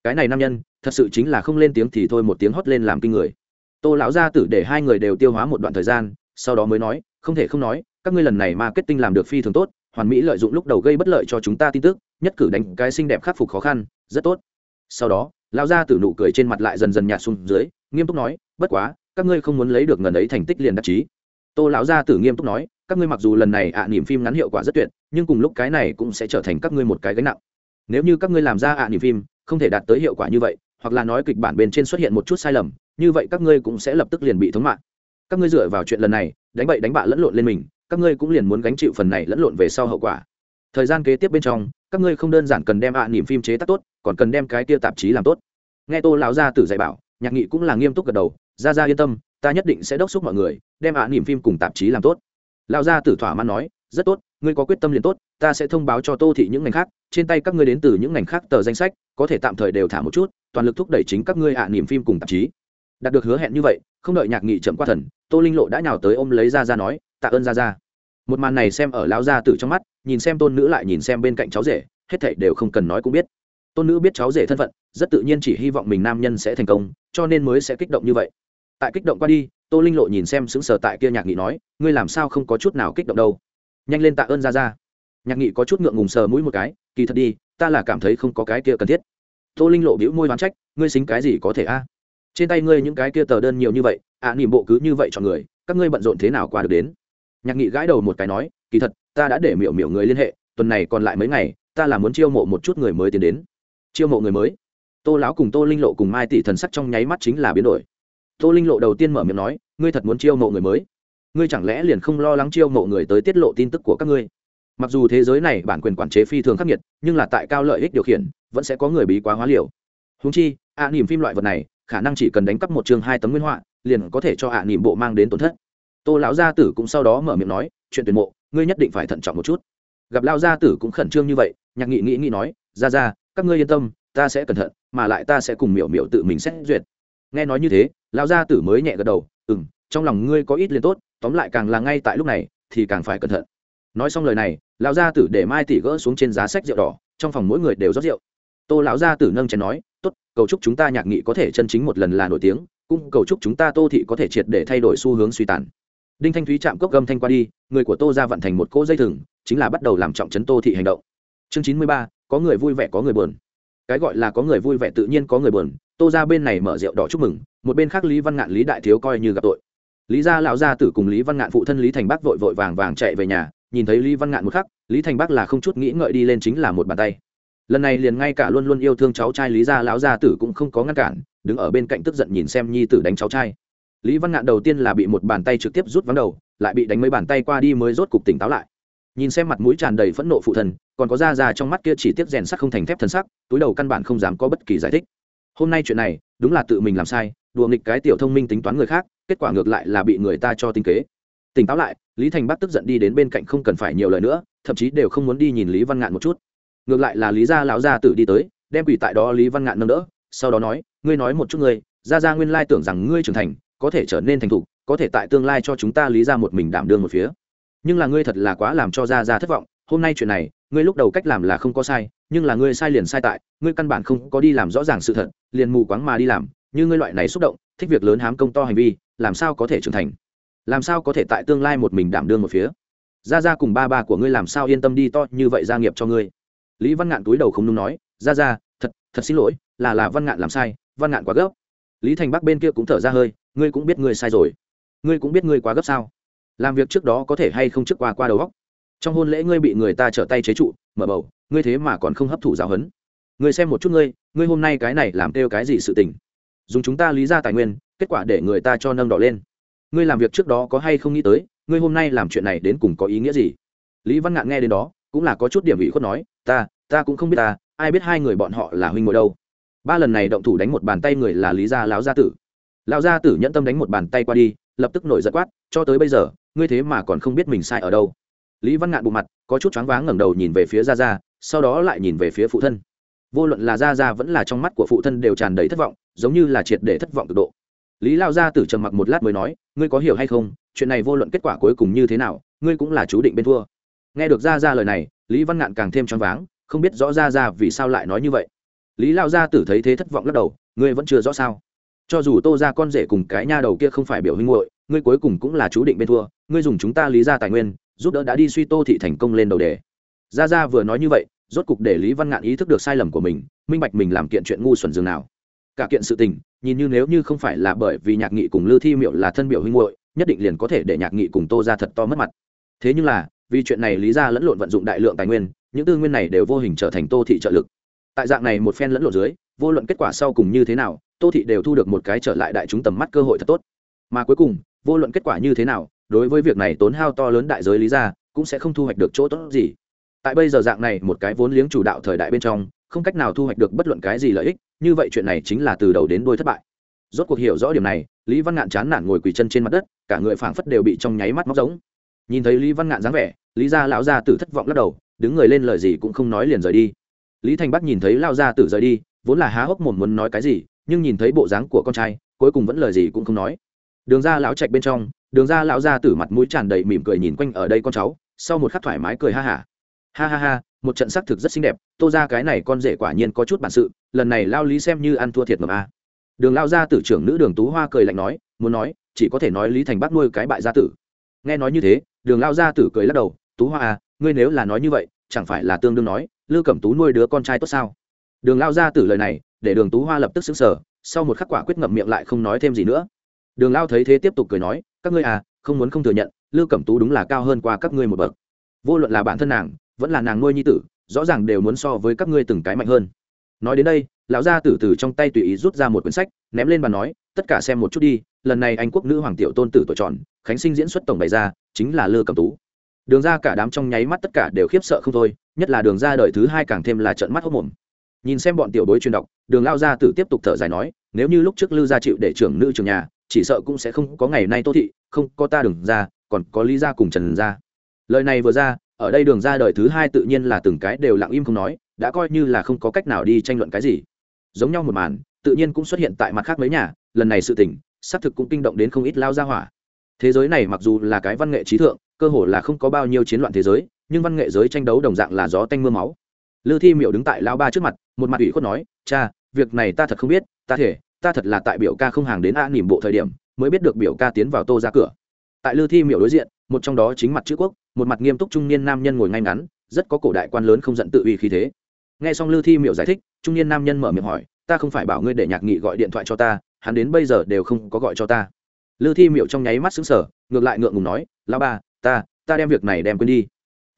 Cái này nam nhân, thật sự chính là không lên tiếng thì thôi một tiếng hót lên làm kinh người. Tô lão gia tử để hai người đều tiêu hóa một đoạn thời gian, sau đó mới nói, không thể không nói, các ngươi lần này marketing làm được phi thường tốt, hoàn mỹ lợi dụng lúc đầu gây bất lợi cho chúng ta tin tức, nhất cử đánh cái xinh đẹp khắc phục khó khăn, rất tốt. Sau đó, lão gia tử nụ cười trên mặt lại dần dần nhạt xuống dưới, nghiêm túc nói, bất quá, các ngươi không muốn lấy được ngần ấy thành tích liền đắc chí tô lão gia tử nghiêm túc nói, các ngươi mặc dù lần này ạ niềm phim ngắn hiệu quả rất tuyệt, nhưng cùng lúc cái này cũng sẽ trở thành các ngươi một cái gánh nặng. Nếu như các ngươi làm ra ạ à niềm phim, không thể đạt tới hiệu quả như vậy, hoặc là nói kịch bản bên trên xuất hiện một chút sai lầm, như vậy các ngươi cũng sẽ lập tức liền bị thống mạng. Các ngươi dựa vào chuyện lần này, đánh bậy đánh bạ lẫn lộn lên mình, các ngươi cũng liền muốn gánh chịu phần này lẫn lộn về sau hậu quả. Thời gian kế tiếp bên trong, các ngươi không đơn giản cần đem ạ à niềm phim chế tác tốt, còn cần đem cái kia tạp chí làm tốt. Nghe tô lão gia tử dạy bảo, nhạc nghị cũng là nghiêm túc gật đầu, ra ra yên tâm ta nhất định sẽ đốc xúc mọi người, đem ạ à niềm phim cùng tạp chí làm tốt. Lão gia tử thỏa mãn nói, rất tốt, ngươi có quyết tâm liền tốt, ta sẽ thông báo cho tô thị những ngành khác, trên tay các ngươi đến từ những ngành khác tờ danh sách, có thể tạm thời đều thả một chút, toàn lực thúc đẩy chính các ngươi ạ à niềm phim cùng tạp chí. Đạt được hứa hẹn như vậy, không đợi nhạc nghị chậm qua thần, tô linh lộ đã nhào tới ôm lấy ra ra nói, tạ ơn ra ra một màn này xem ở lão gia tử trong mắt, nhìn xem tôn nữ lại nhìn xem bên cạnh cháu rể, hết thảy đều không cần nói cũng biết. Tôn nữ biết cháu rể thân phận, rất tự nhiên chỉ hy vọng mình nam nhân sẽ thành công, cho nên mới sẽ kích động như vậy tại kích động qua đi tô linh lộ nhìn xem xứng sờ tại kia nhạc nghị nói ngươi làm sao không có chút nào kích động đâu? Nhanh lên tạ ơn ra ra nhạc nghị có chút ngượng ngùng sờ mũi một cái kỳ thật đi ta là cảm thấy không có cái kia cần thiết. Tô linh lộ bĩu môi đoán trách ngươi xính cái gì có thể a? Trên tay ngươi những cái kia tờ đơn nhiều như vậy ạ à, nỉm bộ cứ như vậy cho người các ngươi bận rộn thế nào qua được đến? Nhạc nghị gãi đầu một cái nói kỳ thật ta đã để miểu miểu người liên hệ tuần này còn lại mấy ngày ta là muốn chiêu mộ một chút người mới tiến đến. Chiêu mộ người mới? Tô lão cùng tô linh lộ cùng mai tỷ thần sắc trong nháy mắt chính là biến đổi tô linh lộ đầu tiên mở miệng nói ngươi thật muốn chiêu mộ người mới. Ngươi chẳng lẽ liền không lo lắng chiêu mộ người tới tiết lộ tin tức của các ngươi? Mặc dù thế giới này bản quyền quản chế phi thường khắc nghiệt nhưng là tại cao lợi ích điều khiển vẫn sẽ có người bí quá hóa liều. Húng chi ạ à, nỉm phim loại vật này khả năng chỉ cần đánh cắp một chương hai tấm nguyên họa liền có thể cho ạ à, nỉm bộ mang đến tổn thất. Tô lão gia tử cũng sau đó mở miệng nói chuyện tuyển mộ ngươi nhất định phải thận trọng một chút. Gặp lao gia tử cũng khẩn trương như vậy nhạc nghị nghĩ nghĩ nói ra ra các ngươi yên tâm ta sẽ cẩn thận mà lại ta sẽ cùng miểu miểu tự mình xét duyệt. Nghe nói như thế Lão gia tử mới nhẹ gật đầu ừ m trong lòng ngươi có ít liền tốt, tóm lại càng là ngay tại lúc này, thì càng phải cẩn thận. Nói xong lời này, lão gia tử để mai tỷ gỡ xuống trên giá sách rượu đỏ, trong phòng mỗi người đều rót rượu. Tô lão gia tử nâng chén nói, tốt, cầu chúc chúng ta nhạc nghị có thể chân chính một lần là nổi tiếng, cũng cầu chúc chúng ta tô thị có thể triệt để thay đổi xu hướng suy tàn. Đinh thanh thúy chạm cốc gâm thanh qua đi, người của tô ra vận thành một cỗ dây thừng, chính là bắt đầu làm trọng chấn tô thị hành động. Chương chín mươi ba, có người vui vẻ có người buồn. Cái gọi là có người vui vẻ tự nhiên có người buồn, tô ra bên này mở rượu đỏ chúc mừng một bên khác lý văn ngạn lý đại thiếu coi như gặp tội lý gia lão gia tử cùng lý văn ngạn phụ thân lý thành bắc vội vội vàng vàng chạy về nhà nhìn thấy lý văn ngạn một khắc lý thành bắc là không chút nghĩ ngợi đi lên chính là một bàn tay lần này liền ngay cả luôn luôn yêu thương cháu trai lý gia lão gia tử cũng không có ngăn cản đứng ở bên cạnh tức giận nhìn xem nhi tử đánh cháu trai lý văn ngạn đầu tiên là bị một bàn tay trực tiếp rút vắng đầu lại bị đánh mấy bàn tay qua đi mới rốt cục tỉnh táo lại nhìn xem mặt mũi tràn đầy phẫn nộ phụ thần còn có da già trong mắt kia chỉ tiếp rèn sắc không thành thép thân sắc túi đầu căn bản không dám có bất kỳ giải thích hôm nay chuyện này đúng là tự mình làm sai, đùa nghịch cái tiểu thông minh tính toán người khác, kết quả ngược lại là bị người ta cho tinh kế. Tỉnh táo lại, lý thành bắc tức giận đi đến bên cạnh không cần phải nhiều lời nữa, thậm chí đều không muốn đi nhìn lý văn ngạn một chút. Ngược lại là lý gia lão gia tử đi tới, đem quỷ tại đó lý văn ngạn nâng đỡ, sau đó nói, ngươi nói một chút ngươi, gia gia nguyên lai tưởng rằng ngươi trưởng thành, có thể trở nên thành thục, có thể tại tương lai cho chúng ta lý ra một mình đảm đương một phía. Nhưng là ngươi thật là quá làm cho gia gia thất vọng, hôm nay chuyện này, ngươi lúc đầu cách làm là không có sai, nhưng là ngươi sai liền sai tại, ngươi căn bản không có đi làm rõ ràng sự thật liền mù quáng mà đi làm, như ngươi loại này xúc động, thích việc lớn hám công to hành vi, làm sao có thể trưởng thành? Làm sao có thể tại tương lai một mình đảm đương một phía? Gia gia cùng ba ba của ngươi làm sao yên tâm đi to như vậy gia nghiệp cho ngươi? Lý văn ngạn túi đầu không đúng nói, gia gia, thật thật xin lỗi, là là văn ngạn làm sai, văn ngạn quá gấp. Lý thành bắc bên kia cũng thở ra hơi, ngươi cũng biết ngươi sai rồi. Ngươi cũng biết ngươi quá gấp sao? Làm việc trước đó có thể hay không trước qua qua đầu góc trong hôn lễ ngươi bị người ta trở tay chế trụ, mở bầu, ngươi thế mà còn không hấp thụ giáo huấn ngươi xem một chút ngươi ngươi hôm nay cái này làm kêu cái gì sự tình? Dùng chúng ta lý ra tài nguyên, kết quả để người ta cho nâng đỏ lên. Ngươi làm việc trước đó có hay không nghĩ tới, ngươi hôm nay làm chuyện này đến cùng có ý nghĩa gì? Lý văn ngạn nghe đến đó, cũng là có chút điểm ủy khuất nói, ta ta cũng không biết ta, ai biết hai người bọn họ là huynh ngồi đâu. Ba lần này động thủ đánh một bàn tay người là lý gia lão gia tử. Lão gia tử nhẫn tâm đánh một bàn tay qua đi, lập tức nổi giận quát, cho tới bây giờ, ngươi thế mà còn không biết mình sai ở đâu. Lý văn ngạn bộ mặt, có chút choáng váng ngẩng đầu nhìn về phía gia gia, sau đó lại nhìn về phía phụ thân vô luận là Ra Ra vẫn là trong mắt của phụ thân đều tràn đầy thất vọng, giống như là triệt để thất vọng cực độ. Lý lao gia tử trầm mặc một lát mới nói, ngươi có hiểu hay không, chuyện này vô luận kết quả cuối cùng như thế nào, ngươi cũng là chú định bên thua. Nghe được Ra Ra lời này, lý văn ngạn càng thêm choáng váng, không biết rõ Ra Ra vì sao lại nói như vậy. Lý lao gia tử thấy thế thất vọng lắc đầu, ngươi vẫn chưa rõ sao? Cho dù tô ra con rể cùng cái nha đầu kia không phải biểu huynh muội, ngươi cuối cùng cũng là chú định bên thua, ngươi dùng chúng ta lý ra tài nguyên, giúp đỡ đã đi suy tô thị thành công lên đầu đề. Ra Ra vừa nói như vậy rốt cục để lý văn ngạn ý thức được sai lầm của mình, minh bạch mình làm kiện chuyện ngu xuẩn dường nào. Cả kiện sự tình, nhìn như nếu như không phải là bởi vì nhạc nghị cùng lư thi miệu là thân biểu huynh hội nhất định liền có thể để nhạc nghị cùng tô ra thật to mất mặt. Thế nhưng là, vì chuyện này lý ra lẫn lộn vận dụng đại lượng tài nguyên, những tư nguyên này đều vô hình trở thành tô thị trợ lực. Tại dạng này một phen lẫn lộn dưới, vô luận kết quả sau cùng như thế nào, tô thị đều thu được một cái trở lại đại chúng tầm mắt cơ hội thật tốt. Mà cuối cùng, vô luận kết quả như thế nào, đối với việc này tốn hao to lớn đại giới lý ra cũng sẽ không thu hoạch được chỗ tốt gì tại bây giờ dạng này, một cái vốn liếng chủ đạo thời đại bên trong, không cách nào thu hoạch được bất luận cái gì lợi ích, như vậy chuyện này chính là từ đầu đến đôi thất bại. Rốt cuộc hiểu rõ điểm này, lý văn ngạn chán nản ngồi quỳ chân trên mặt đất, cả người phảng phất đều bị trong nháy mắt móc giống. Nhìn thấy lý văn ngạn dáng vẻ, lý gia lão gia tử thất vọng lắc đầu, đứng người lên lời gì cũng không nói liền rời đi. Lý thành bắc nhìn thấy lao gia tử rời đi, vốn là há hốc mồm muốn nói cái gì, nhưng nhìn thấy bộ dáng của con trai, cuối cùng vẫn lời gì cũng không nói. Đường ra lão trạch bên trong, đường ra lão gia tử mặt mũi tràn đầy mỉm cười nhìn quanh ở đây con cháu, sau một khắc thoải mái cười ha hả ha. ha ha, một trận xác thực rất xinh đẹp, tô ra cái này con rể quả nhiên có chút bản sự, lần này lao lý xem như ăn thua thiệt mập a đường lao gia tử trưởng nữ đường tú hoa cười lạnh nói, muốn nói, chỉ có thể nói lý thành bắc nuôi cái bại gia tử. Nghe nói như thế, đường lao gia tử cười lắc đầu, tú hoa à ngươi nếu là nói như vậy, chẳng phải là tương đương nói, lư cẩm tú nuôi đứa con trai tốt sao? Đường lao gia tử lời này, để đường tú hoa lập tức xứng sở sau một khắc quả quyết ngậm miệng lại không nói thêm gì nữa. Đường lao thấy thế tiếp tục cười nói, các ngươi à không muốn không thừa nhận, lư cẩm tú đúng là cao hơn qua các ngươi một bậc. Vô luận là bản thân nàng vẫn là nàng nuôi nhi tử, rõ ràng đều muốn so với các ngươi từng cái mạnh hơn. Nói đến đây, lão gia tử từ trong tay tùy ý rút ra một quyển sách, ném lên bàn nói, tất cả xem một chút đi, lần này anh quốc nữ hoàng tiểu tôn tử tuổi tròn, khánh sinh diễn xuất tổng bày ra, chính là lư cầm tú. Đường ra cả đám trong nháy mắt tất cả đều khiếp sợ không thôi, nhất là đường ra đời thứ hai càng thêm là trận mắt hốc mồm nhìn xem bọn tiểu bối truyền đọc, đường lao gia tử tiếp tục thở dài nói, nếu như lúc trước lư gia chịu để trưởng nữ trường nhà, chỉ sợ cũng sẽ không có ngày nay tô thị, không có ta đường ra, còn có lý gia cùng trần gia. Lời này vừa ra ở đây đường ra đời thứ hai tự nhiên là từng cái đều lặng im không nói, đã coi như là không có cách nào đi tranh luận cái gì. Giống nhau một màn, tự nhiên cũng xuất hiện tại mặt khác mấy nhà, lần này sự tình, xác thực cũng kinh động đến không ít lao ra hỏa. Thế giới này mặc dù là cái văn nghệ trí thượng, cơ hồ là không có bao nhiêu chiến loạn thế giới, nhưng văn nghệ giới tranh đấu đồng dạng là gió tanh mưa máu. Lư thi miệu đứng tại lao ba trước mặt, một mặt ủy khuất nói, cha, việc này ta thật không biết, ta thể, ta thật là tại biểu ca không hàng đến a nỉm bộ thời điểm, mới biết được biểu ca tiến vào tô ra cửa. Tại lư thi miệu đối diện, một trong đó chính mặt chữ quốc một mặt nghiêm túc trung niên nam nhân ngồi ngay ngắn rất có cổ đại quan lớn không giận tự uy khí thế. Nghe xong lư thi miệu giải thích trung niên nam nhân mở miệng hỏi ta không phải bảo ngươi để nhạc nghị gọi điện thoại cho ta hắn đến bây giờ đều không có gọi cho ta. Lư thi miệu trong nháy mắt xứng sở ngược lại ngượng ngùng nói lao ba ta ta đem việc này đem quên đi.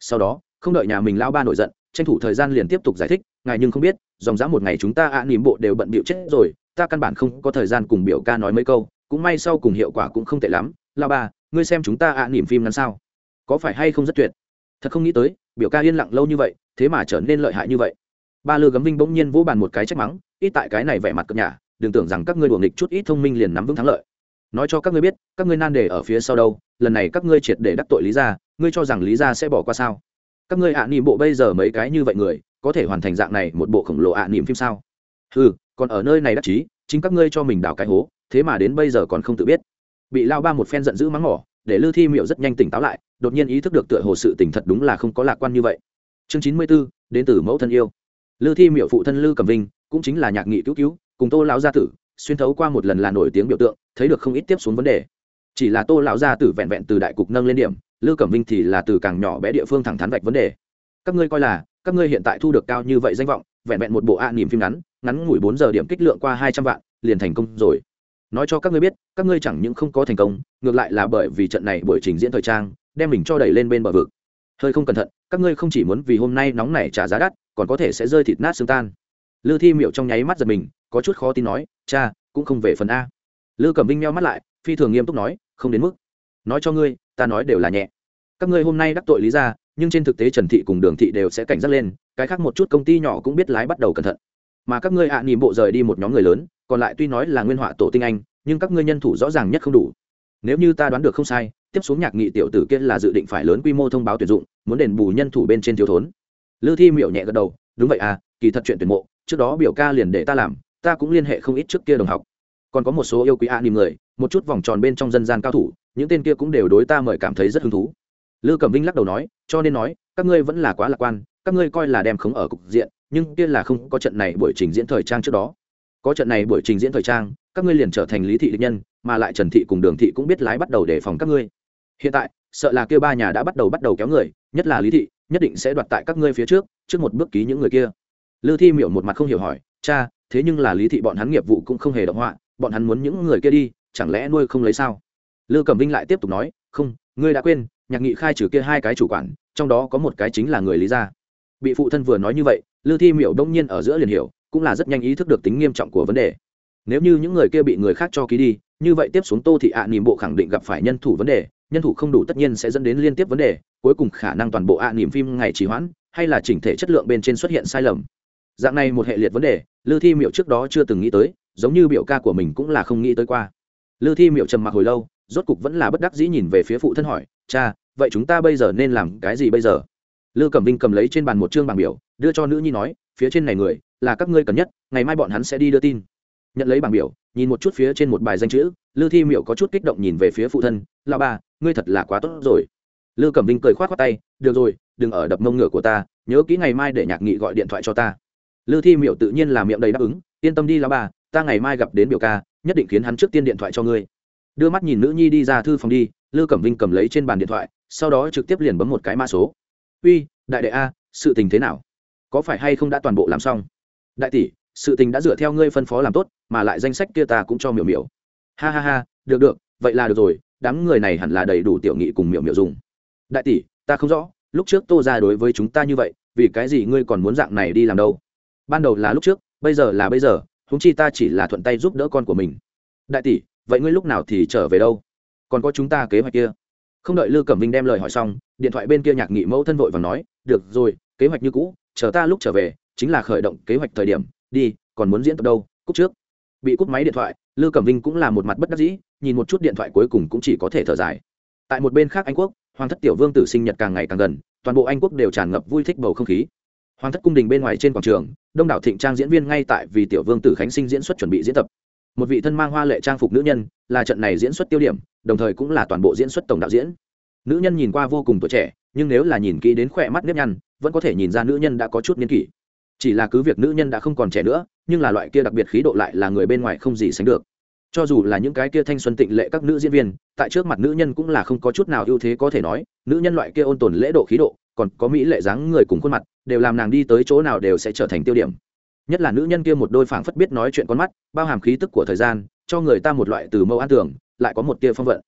Sau đó không đợi nhà mình lao ba nổi giận tranh thủ thời gian liền tiếp tục giải thích ngài nhưng không biết dòng dã một ngày chúng ta ạ à, nỉm bộ đều bận bịu chết rồi ta căn bản không có thời gian cùng biểu ca nói mấy câu cũng may sau cùng hiệu quả cũng không tệ lắm. Lao ba ngươi xem chúng ta ạ à, nỉm phim ngắn sao? Có phải hay không rất tuyệt? Thật không nghĩ tới, biểu ca yên lặng lâu như vậy, thế mà trở nên lợi hại như vậy. Ba lư gấm vinh bỗng nhiên vỗ bàn một cái trách mắng, ít tại cái này vẻ mặt cập nhà đừng tưởng rằng các ngươi đùa nghịch chút ít thông minh liền nắm vững thắng lợi. Nói cho các ngươi biết, các ngươi nan đề ở phía sau đâu, lần này các ngươi triệt để đắc tội lý gia, ngươi cho rằng lý gia sẽ bỏ qua sao? Các ngươi ạ à nỉm bộ bây giờ mấy cái như vậy người, có thể hoàn thành dạng này một bộ khổng lồ ạ à nỉm phim sao? Ừ còn ở nơi này đắc chí, chính các ngươi cho mình đào cái hố, thế mà đến bây giờ còn không tự biết. Bị lao ba một phen giận dữ mắng mỏ để lư thi miệu rất nhanh tỉnh táo lại, đột nhiên ý thức được tựa hồ sự tỉnh thật đúng là không có lạc quan như vậy. Chương chín mươi b ố đến từ mẫu thân yêu. Lư thi miệu phụ thân lư cẩm vinh cũng chính là nhạc nghị cứu cứu, cùng tô lão gia tử, xuyên thấu qua một lần là nổi tiếng biểu tượng, thấy được không ít tiếp xuống vấn đề. Chỉ là tô lão gia tử vẹn vẹn từ đại cục nâng lên điểm, lư cẩm vinh thì là từ càng nhỏ bé địa phương thẳng thắn vạch vấn đề. Các ngươi coi là, các ngươi hiện tại thu được cao như vậy danh vọng, vẹn vẹn một bộ ạ niềm phim ngắn ngắn ngủi bốn giờ điểm kích lượng qua hai trăm vạn, liền thành công rồi nói cho các ngươi biết, các ngươi chẳng những không có thành công, ngược lại là bởi vì trận này buổi trình diễn thời trang, đem mình cho đẩy lên bên bờ vực. Hơi không cẩn thận, các ngươi không chỉ muốn vì hôm nay nóng này trả giá đắt, còn có thể sẽ rơi thịt nát xương tan. Lư thi miệu trong nháy mắt giật mình, có chút khó tin nói, cha, cũng không về phần a. Lư cẩm vinh meo mắt lại, phi thường nghiêm túc nói, không đến mức. Nói cho ngươi, ta nói đều là nhẹ. Các ngươi hôm nay đắc tội lý ra nhưng trên thực tế trần thị cùng đường thị đều sẽ cảnh giác lên, cái khác một chút công ty nhỏ cũng biết lái bắt đầu cẩn thận. Mà các ngươi ạ à nỉm bộ rời đi một nhóm người lớn còn lại tuy nói là nguyên họa tổ tinh anh, nhưng các ngươi nhân thủ rõ ràng nhất không đủ. Nếu như ta đoán được không sai, tiếp xuống nhạc nghị tiểu tử kia là dự định phải lớn quy mô thông báo tuyển dụng, muốn đền bù nhân thủ bên trên thiếu thốn. Lư thi miểu nhẹ gật đầu, đúng vậy à kỳ thật chuyện tuyển mộ, trước đó biểu ca liền để ta làm, ta cũng liên hệ không ít trước kia đồng học. Còn có một số yêu quý a niềm người, một chút vòng tròn bên trong dân gian cao thủ, những tên kia cũng đều đối ta mời cảm thấy rất hứng thú. Lư cẩm vinh lắc đầu nói, cho nên nói, các ngươi vẫn là quá lạc quan, các ngươi coi là đem khống ở cục diện, nhưng kia là không có trận này buổi trình diễn thời trang trước đó có trận này buổi trình diễn thời trang, các ngươi liền trở thành lý thị địch nhân, mà lại trần thị cùng đường thị cũng biết lái bắt đầu đề phòng các ngươi. Hiện tại, sợ là kêu ba nhà đã bắt đầu bắt đầu kéo người, nhất là lý thị, nhất định sẽ đoạt tại các ngươi phía trước trước một bước ký những người kia. Lư thi miểu một mặt không hiểu hỏi, cha, thế nhưng là lý thị bọn hắn nghiệp vụ cũng không hề động họa, bọn hắn muốn những người kia đi, chẳng lẽ nuôi không lấy sao? Lư cẩm vinh lại tiếp tục nói, không, ngươi đã quên, nhạc nghị khai trừ kia hai cái chủ quản, trong đó có một cái chính là người lý gia. Bị phụ thân vừa nói như vậy, lư thi miểu đông nhiên ở giữa liền hiểu cũng là rất nhanh ý thức được tính nghiêm trọng của vấn đề. Nếu như những người kia bị người khác cho ký đi, như vậy tiếp xuống tô thị ạ à bộ khẳng định gặp phải nhân thủ vấn đề, nhân thủ không đủ tất nhiên sẽ dẫn đến liên tiếp vấn đề, cuối cùng khả năng toàn bộ ạ à phim ngày trì hoãn, hay là chỉnh thể chất lượng bên trên xuất hiện sai lầm. Dạng này một hệ liệt vấn đề lư thi miệu trước đó chưa từng nghĩ tới, giống như biểu ca của mình cũng là không nghĩ tới qua. Lư thi miệu trầm mặc hồi lâu, rốt cục vẫn là bất đắc dĩ nhìn về phía phụ thân hỏi, cha, vậy chúng ta bây giờ nên làm cái gì bây giờ? Lư cẩm vinh cầm lấy trên bàn một chương bảng biểu, đưa cho nữ nhi nói phía trên này người là các ngươi cần nhất, ngày mai bọn hắn sẽ đi đưa tin. Nhận lấy bảng biểu, nhìn một chút phía trên một bài danh chữ, lư thi miệu có chút kích động nhìn về phía phụ thân La ba ngươi thật là quá tốt rồi. Lư cẩm vinh cười k h o á t khoác tay, được rồi, đừng ở đập mông ngựa của ta, nhớ kỹ ngày mai để nhạc nghị gọi điện thoại cho ta. Lư thi miệu tự nhiên là miệng đầy đáp ứng, yên tâm đi La ba ta ngày mai gặp đến biểu ca, nhất định khiến hắn trước tiên điện thoại cho ngươi. Đưa mắt nhìn nữ nhi đi ra thư phòng đi, lư cẩm vinh cầm lấy trên bàn điện thoại, sau đó trực tiếp liền bấm một cái mã số. Uy, đại đệ a, sự tình thế nào? Có phải hay không đã toàn bộ làm xong? Đại tỷ, sự tình đã dựa theo ngươi phân phó làm tốt, mà lại danh sách kia ta cũng cho miểu miểu. Ha ha ha, được được, vậy là được rồi, đám người này hẳn là đầy đủ tiểu nghị cùng miểu miểu dùng. Đại tỷ, ta không rõ, lúc trước tô ra đối với chúng ta như vậy, vì cái gì ngươi còn muốn dạng này đi làm đâu? Ban đầu là lúc trước, bây giờ là bây giờ húng chi ta chỉ là thuận tay giúp đỡ con của mình. Đại tỷ, vậy ngươi lúc nào thì trở về đâu? Còn có chúng ta kế hoạch kia. Không đợi lư cẩm vinh đem lời hỏi xong, điện thoại bên kia nhạc nghị mẫu thân vội và nói, được rồi, kế hoạch như cũ chờ ta lúc trở về, chính là khởi động kế hoạch thời điểm, đi, còn muốn diễn tập đâu cúc trước. Bị cúp máy điện thoại, lư cẩm vinh cũng là một mặt bất đắc dĩ, nhìn một chút điện thoại cuối cùng cũng chỉ có thể thở dài. Tại một bên khác anh quốc, hoàng thất tiểu vương tử sinh nhật càng ngày càng gần, toàn bộ anh quốc đều tràn ngập vui thích bầu không khí. Hoàng thất cung đình bên ngoài trên quảng trường, đông đảo thịnh trang diễn viên ngay tại vì tiểu vương tử khánh sinh diễn xuất chuẩn bị diễn tập. Một vị thân mang hoa lệ trang phục nữ nhân, là trận này diễn xuất tiêu điểm, đồng thời cũng là toàn bộ diễn xuất tổng đạo diễn. Nữ nhân nhìn qua vô cùng tuổi trẻ, nhưng nếu là nhìn kỹ đến khỏe mắt nếp nhăn vẫn có thể nhìn ra nữ nhân đã có chút niên kỷ. Chỉ là cứ việc nữ nhân đã không còn trẻ nữa, nhưng là loại kia đặc biệt khí độ lại là người bên ngoài không gì sánh được. Cho dù là những cái kia thanh xuân tịnh lệ các nữ diễn viên, tại trước mặt nữ nhân cũng là không có chút nào ưu thế có thể nói, nữ nhân loại kia ôn tồn lễ độ khí độ, còn có mỹ lệ dáng người cùng khuôn mặt, đều làm nàng đi tới chỗ nào đều sẽ trở thành tiêu điểm. Nhất là nữ nhân kia một đôi phảng phất biết nói chuyện con mắt, bao hàm khí tức của thời gian, cho người ta một loại từ mâu an tưởng, lại có một tia phong vận.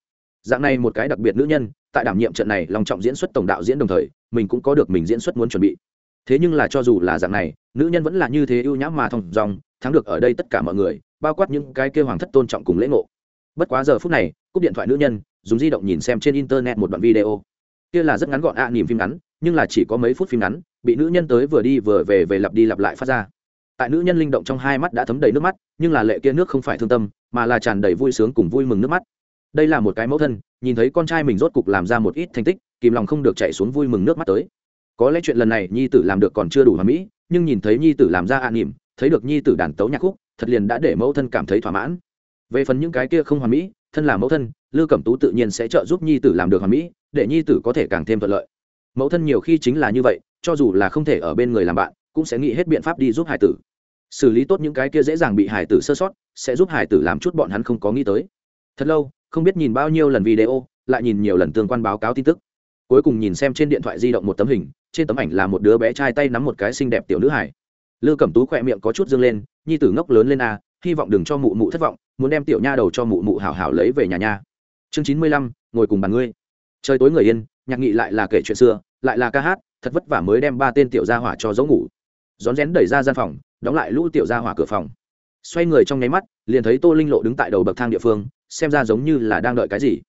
Dạng này một cái đặc biệt nữ nhân tại đảm nhiệm trận này lòng trọng diễn xuất tổng đạo diễn đồng thời mình cũng có được mình diễn xuất muốn chuẩn bị. Thế nhưng là cho dù là dạng này nữ nhân vẫn là như thế ưu nhã mà thong dòng thắng được ở đây tất cả mọi người bao quát những cái kêu hoàng thất tôn trọng cùng lễ ngộ. Bất quá giờ phút này cúp điện thoại nữ nhân dùng di động nhìn xem trên internet một đoạn video. Kia là rất ngắn gọn ạ à, niềm phim ngắn nhưng là chỉ có mấy phút phim ngắn bị nữ nhân tới vừa đi vừa về về lặp đi lặp lại phát ra. Tại nữ nhân linh động trong hai mắt đã thấm đầy nước mắt nhưng là lệ kia nước không phải thương tâm mà là tràn đầy vui sướng cùng vui mừng nước mắt đây là một cái mẫu thân, nhìn thấy con trai mình rốt cục làm ra một ít thành tích, kìm lòng không được chạy xuống vui mừng nước mắt tới. Có lẽ chuyện lần này nhi tử làm được còn chưa đủ hòa mỹ, nhưng nhìn thấy nhi tử làm ra an nỉm, thấy được nhi tử đàn tấu nhạc khúc, thật liền đã để mẫu thân cảm thấy thỏa mãn. Về phần những cái kia không hòa mỹ, thân là mẫu thân lư cẩm tú tự nhiên sẽ trợ giúp nhi tử làm được hòa mỹ, để nhi tử có thể càng thêm thuận lợi. Mẫu thân nhiều khi chính là như vậy, cho dù là không thể ở bên người làm bạn, cũng sẽ nghĩ hết biện pháp đi giúp hải tử. Xử lý tốt những cái kia dễ dàng bị hải tử sơ sót, sẽ giúp hải tử làm chút bọn hắn không có nghĩ tới. Thật lâu không biết nhìn bao nhiêu lần video, lại nhìn nhiều lần tương quan báo cáo tin tức. Cuối cùng nhìn xem trên điện thoại di động một tấm hình, trên tấm ảnh là một đứa bé trai tay nắm một cái xinh đẹp tiểu nữ hải lư cẩm tú khỏe miệng có chút dương lên, nhi tử ngốc lớn lên a hy vọng đừng cho mụ mụ thất vọng, muốn đem tiểu nha đầu cho mụ mụ hảo hảo lấy về nhà nha. Chương chín mươi lăm, ngồi cùng bàn ngươi. Trời tối người yên, nhạc nghị lại là kể chuyện xưa, lại là ca hát, thật vất vả mới đem ba tên tiểu gia hỏa cho dấu ngủ. Rón rén đẩy ra gian phòng, đóng lại lũ tiểu gia hỏa cửa phòng. Xoay người trong nháy mắt liền thấy tô linh lộ đứng tại đầu bậc thang địa phương, xem ra giống như là đang đợi cái gì.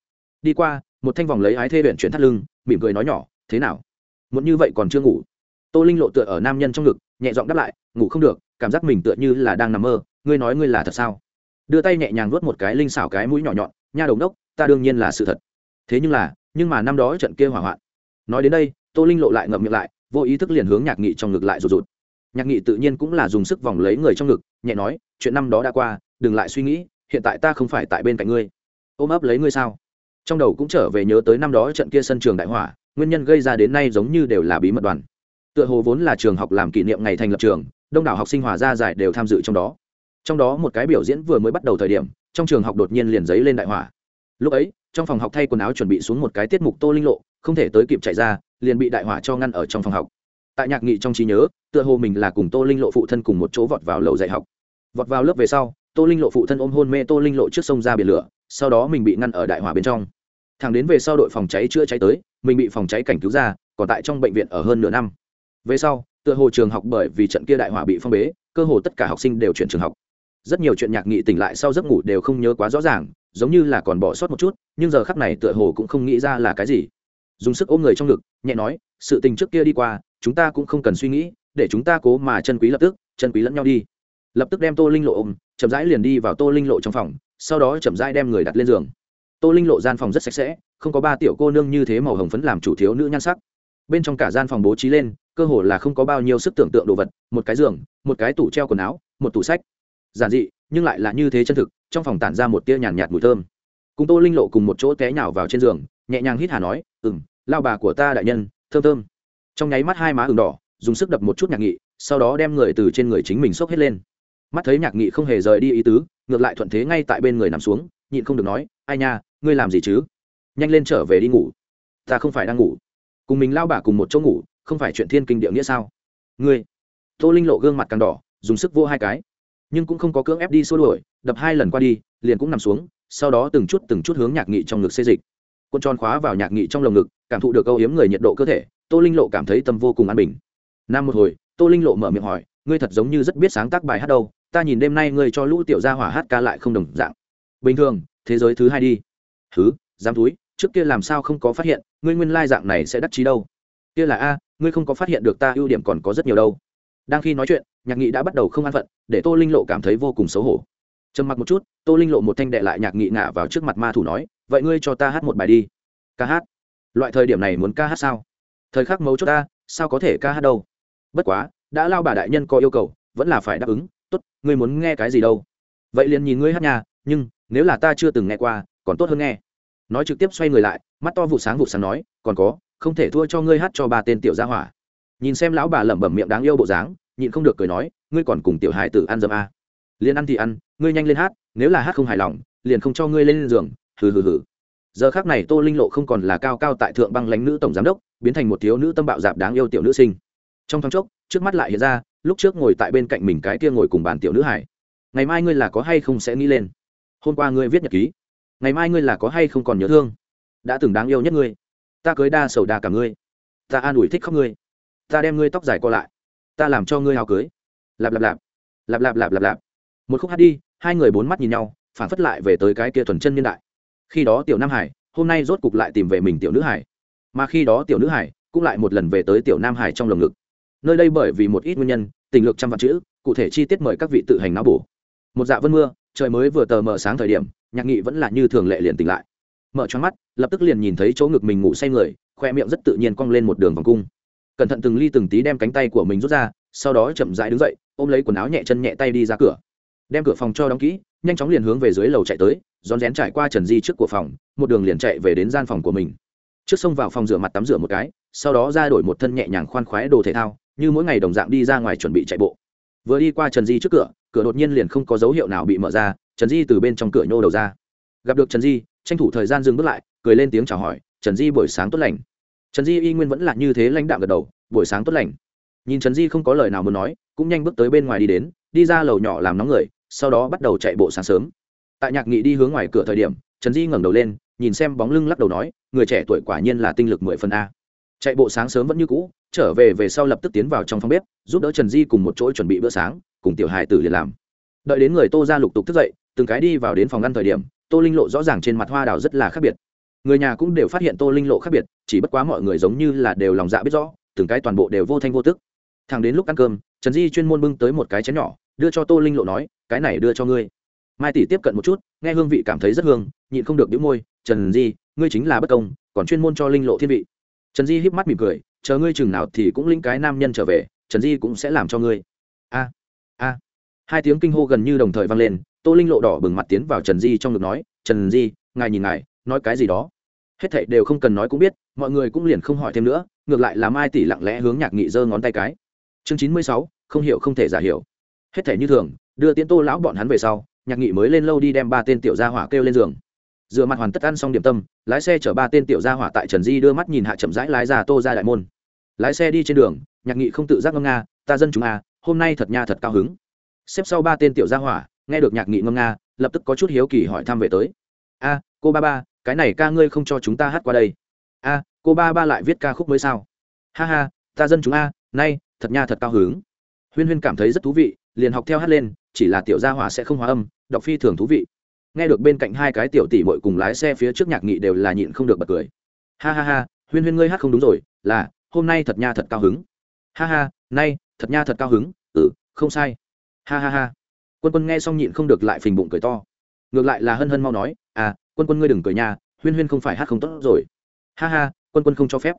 Đi qua, một thanh vòng lấy ái thê huyện chuyển thắt lưng, mỉm cười nói nhỏ, thế nào? Muốn như vậy còn chưa ngủ? Tô linh lộ tựa ở nam nhân trong ngực, nhẹ giọng đáp lại, ngủ không được, cảm giác mình tựa như là đang nằm mơ, ngươi nói ngươi là thật sao? Đưa tay nhẹ nhàng vuốt một cái linh xảo cái mũi nhỏ nhọn, nha đồng đốc, ta đương nhiên là sự thật. Thế nhưng là, nhưng mà năm đó trận kia hỏa hoạn. Nói đến đây, tô linh lộ lại ngậm miệng lại, vô ý thức liền hướng nhạc nghị trong ngực lại rụt rụt. Nhạc nghị tự nhiên cũng là dùng sức vòng lấy người trong ngực, nhẹ nói, chuyện năm đó đã qua đừng lại suy nghĩ, hiện tại ta không phải tại bên cạnh ngươi. Ôm ấp lấy ngươi sao? Trong đầu cũng trở về nhớ tới năm đó trận kia sân trường đại hỏa, nguyên nhân gây ra đến nay giống như đều là bí mật đoàn. Tựa hồ vốn là trường học làm kỷ niệm ngày thành lập trường, đông đảo học sinh hòa gia giải đều tham dự trong đó. Trong đó một cái biểu diễn vừa mới bắt đầu thời điểm, trong trường học đột nhiên liền giấy lên đại hỏa. Lúc ấy, trong phòng học thay quần áo chuẩn bị xuống một cái tiết mục tô linh lộ, không thể tới kịp chạy ra, liền bị đại hỏa cho ngăn ở trong phòng học. Tại nhạc nghị trong trí nhớ, tựa hồ mình là cùng tô linh lộ phụ thân cùng một chỗ vọt vào lầu dạy học. Vọt vào lớp về sau tô linh lộ phụ thân ôm hôn mê tô linh lộ trước sông ra biển lửa, sau đó mình bị ngăn ở đại hỏa bên trong. Thằng đến về sau đội phòng cháy chữa cháy tới, mình bị phòng cháy cảnh cứu ra, còn tại trong bệnh viện ở hơn nửa năm. Về sau, tựa hồ trường học bởi vì trận kia đại hỏa bị phong bế, cơ hồ tất cả học sinh đều chuyển trường học. Rất nhiều chuyện nhạc nghị tỉnh lại sau giấc ngủ đều không nhớ quá rõ ràng, giống như là còn bỏ sót một chút, nhưng giờ khắc này tựa hồ cũng không nghĩ ra là cái gì. Dùng sức ôm người trong ngực, nhẹ nói, sự tình trước kia đi qua, chúng ta cũng không cần suy nghĩ, để chúng ta cố mà chân quý lập tức, chân quý lẫn nhau đi lập tức đem tô linh lộ ôm chậm rãi liền đi vào tô linh lộ trong phòng sau đó chậm rãi đem người đặt lên giường. Tô linh lộ gian phòng rất sạch sẽ không có ba tiểu cô nương như thế màu hồng phấn làm chủ thiếu nữ nhan sắc. Bên trong cả gian phòng bố trí lên cơ hồ là không có bao nhiêu sức tưởng tượng đồ vật một cái giường một cái tủ treo quần áo một tủ sách. Giản dị nhưng lại là như thế chân thực trong phòng tản ra một tia nhàn nhạt, mùi thơm. Cùng tô linh lộ cùng một chỗ té nhào vào trên giường nhẹ nhàng hít hà nói ừ m lao bà của ta đại nhân thơm thơm. Trong nháy mắt hai má ừng đỏ dùng sức đập một chút nhạc nghị sau đó đem người từ trên người chính mình xốc hết lên mắt thấy nhạc nghị không hề rời đi ý tứ, ngược lại thuận thế ngay tại bên người nằm xuống, nhịn không được nói, ai nha, ngươi làm gì chứ? Nhanh lên trở về đi ngủ. Ta không phải đang ngủ. Cùng mình lao bà cùng một chỗ ngủ, không phải chuyện thiên kinh địa nghĩa sao? Ngươi. Tô linh lộ gương mặt càng đỏ, dùng sức vô hai cái. Nhưng cũng không có cưỡng ép đi xua đuổi, đập hai lần qua đi, liền cũng nằm xuống, sau đó từng chút từng chút hướng nhạc nghị trong ngực xê dịch. Quân tròn khóa vào nhạc nghị trong lồng ngực, cảm thụ được câu hiếm người nhiệt độ cơ thể, tô linh lộ cảm thấy tâm vô cùng an bình. Nam một hồi, tô linh lộ mở miệng hỏi, ngươi thật giống như rất biết sáng tác bài hát đâu ta nhìn đêm nay ngươi cho lũ tiểu gia hỏa hát ca lại không đồng dạng. Bình thường, thế giới thứ hai đi. Thứ dám túi, trước kia làm sao không có phát hiện, ngươi nguyên lai dạng này sẽ đắc chí đâu. Kia là a, ngươi không có phát hiện được ta ưu điểm còn có rất nhiều đâu. Đang khi nói chuyện, nhạc nghị đã bắt đầu không an phận, để tô linh lộ cảm thấy vô cùng xấu hổ. Trầm mặc một chút, tô linh lộ một thanh đệ lại nhạc nghị ngả vào trước mặt ma thủ nói, vậy ngươi cho ta hát một bài đi. Ca hát? Loại thời điểm này muốn ca hát sao? Thời khắc mấu chốt ta, sao có thể ca hát đâu? Bất quá, đã lao bà đại nhân có yêu cầu, vẫn là phải đáp ứng tốt, ngươi muốn nghe cái gì đâu. Vậy liền nhìn ngươi hát nhà nhưng nếu là ta chưa từng nghe qua, còn tốt hơn nghe. Nói trực tiếp xoay người lại, mắt to vụ sáng vụ sáng nói, còn có, không thể thua cho ngươi hát cho ba tên tiểu gia hỏa. Nhìn xem lão bà lẩm bẩm miệng đáng yêu bộ dáng, nhịn không được cười nói, ngươi còn cùng tiểu hài tử ăn dầm a. À. liền ăn thì ăn, ngươi nhanh lên hát, nếu là hát không hài lòng, liền không cho ngươi lên giường, hừ hừ hừ. Giờ khác này tô linh lộ không còn là cao cao tại thượng băng lãnh nữ tổng giám đốc, biến thành một thiếu nữ tâm bạo dạp đáng yêu tiểu nữ sinh. Trong thoáng chốc, trước mắt lại hiện ra lúc trước ngồi tại bên cạnh mình cái kia ngồi cùng bàn tiểu nữ hải. Ngày mai ngươi là có hay không sẽ nghĩ lên? Hôm qua ngươi viết nhật ký. Ngày mai ngươi là có hay không còn nhớ thương? Đã từng đáng yêu nhất ngươi. Ta cưới đa sầu đa cả ngươi. Ta an ủi thích khóc ngươi. Ta đem ngươi tóc dài co lại. Ta làm cho ngươi hào cưới. Lạp lạp lạp. Lạp lạp lạp lạp lạp. Một khúc hát đi, hai người bốn mắt nhìn nhau phản phất lại về tới cái kia thuần chân niên đại. Khi đó tiểu nam hải, hôm nay rốt cục lại tìm về mình tiểu nữ hải. Mà khi đó tiểu nữ hải cũng lại một lần về tới tiểu nam hải trong lồng ngực nơi đây bởi vì một ít nguyên nhân, tình lược trăm vạn chữ, cụ thể chi tiết mời các vị tự hành não bổ. Một dạ vân mưa, trời mới vừa tờ mờ sáng thời điểm, nhạc nghị vẫn là như thường lệ liền tỉnh lại. Mở choáng mắt, lập tức liền nhìn thấy chỗ ngực mình ngủ say người, khoe miệng rất tự nhiên cong lên một đường vòng cung. Cẩn thận từng ly từng tí đem cánh tay của mình rút ra, sau đó chậm rãi đứng dậy, ôm lấy quần áo nhẹ chân nhẹ tay đi ra cửa. Đem cửa phòng cho đóng kỹ, nhanh chóng liền hướng về dưới lầu chạy tới, rón rén trải qua trần di trước của phòng, một đường liền chạy về đến gian phòng của mình. Trước xông vào phòng rửa mặt tắm rửa một cái, sau đó ra đổi một thân nhẹ nhàng khoan khoái đồ thể thao như mỗi ngày đồng dạng đi ra ngoài chuẩn bị chạy bộ. Vừa đi qua trần di trước cửa cửa đột nhiên liền không có dấu hiệu nào bị mở ra, trần di từ bên trong cửa nhô đầu ra. Gặp được trần di, tranh thủ thời gian dừng bước lại, cười lên tiếng chào hỏi, trần di, buổi sáng tốt lành. Trần di y nguyên vẫn là như thế lãnh đạo gật đầu, buổi sáng tốt lành. Nhìn trần di không có lời nào muốn nói, cũng nhanh bước tới bên ngoài đi đến, đi ra lầu nhỏ làm nóng người, sau đó bắt đầu chạy bộ sáng sớm. Tại nhạc nghị đi hướng ngoài cửa thời điểm, trần di ngẩng đầu lên, nhìn xem bóng lưng lắc đầu nói, người trẻ tuổi quả nhiên là tinh lực mười phần a chạy bộ sáng sớm vẫn như cũ, trở về về sau lập tức tiến vào trong phòng bếp, giúp đỡ trần di cùng một chỗ chuẩn bị bữa sáng, cùng tiểu hài tử liền làm. Đợi đến người tô ra lục tục thức dậy, từng cái đi vào đến phòng ăn thời điểm, tô linh lộ rõ ràng trên mặt hoa đào rất là khác biệt. Người nhà cũng đều phát hiện tô linh lộ khác biệt, chỉ bất quá mọi người giống như là đều lòng dạ biết rõ, từng cái toàn bộ đều vô thanh vô tức. Thằng đến lúc ăn cơm, trần di chuyên môn bưng tới một cái chén nhỏ, đưa cho tô linh lộ nói, cái này đưa cho ngươi. Mai tỷ tiếp cận một chút, nghe hương vị cảm thấy rất hương, nhịn không được đĩu môi, trần di, ngươi chính là bất công, còn chuyên môn cho linh lộ thiên vị trần di híp mắt mỉm cười, chờ ngươi chừng nào thì cũng linh cái nam nhân trở về, trần di cũng sẽ làm cho ngươi. A a. Hai tiếng kinh hô gần như đồng thời vang lên, tô linh lộ đỏ bừng mặt tiến vào trần di trong ngực nói, trần di, ngài nhìn ngài, nói cái gì đó. Hết thảy đều không cần nói cũng biết, mọi người cũng liền không hỏi thêm nữa, ngược lại là mai tỷ lặng lẽ hướng nhạc nghị giơ ngón tay cái. Chương chín mươi sáu, không hiểu không thể giả hiểu. Hết thảy như thường, đưa tiễn tô lão bọn hắn về sau, nhạc nghị mới lên lâu đi đem ba tên tiểu gia hỏa kêu lên giường dựa mặt hoàn tất ăn xong điểm tâm, lái xe chở ba tên tiểu gia hỏa tại trần di đưa mắt nhìn hạ chậm rãi lái ra tô ra đại môn. Lái xe đi trên đường, nhạc nghị không tự giác ngâm nga, ta dân chúng a hôm nay thật nha thật cao hứng. Xếp sau ba tên tiểu gia hỏa, nghe được nhạc nghị ngâm nga, lập tức có chút hiếu kỳ hỏi thăm về tới. A, cô ba ba, cái này ca ngươi không cho chúng ta hát qua đây. A, cô ba ba lại viết ca khúc mới sao? Ha ha, ta dân chúng a nay, thật nha thật cao hứng. Huyên huyên cảm thấy rất thú vị, liền học theo hát lên, chỉ là tiểu gia hỏa sẽ không hóa âm, đọc phi thường thú vị nghe được bên cạnh hai cái tiểu tỷ mội cùng lái xe phía trước nhạc nghị đều là nhịn không được bật cười. Ha ha ha, huyên huyên ngươi hát không đúng rồi, là, hôm nay thật nha thật cao hứng. Ha ha, nay, thật nha thật cao hứng ừ không sai. Ha ha ha. Quân quân nghe xong nhịn không được lại phình bụng cười to. Ngược lại là hân hân mau nói à quân quân ngươi đừng cười nha, huyên huyên không phải hát không tốt rồi. Ha ha, quân quân không cho phép.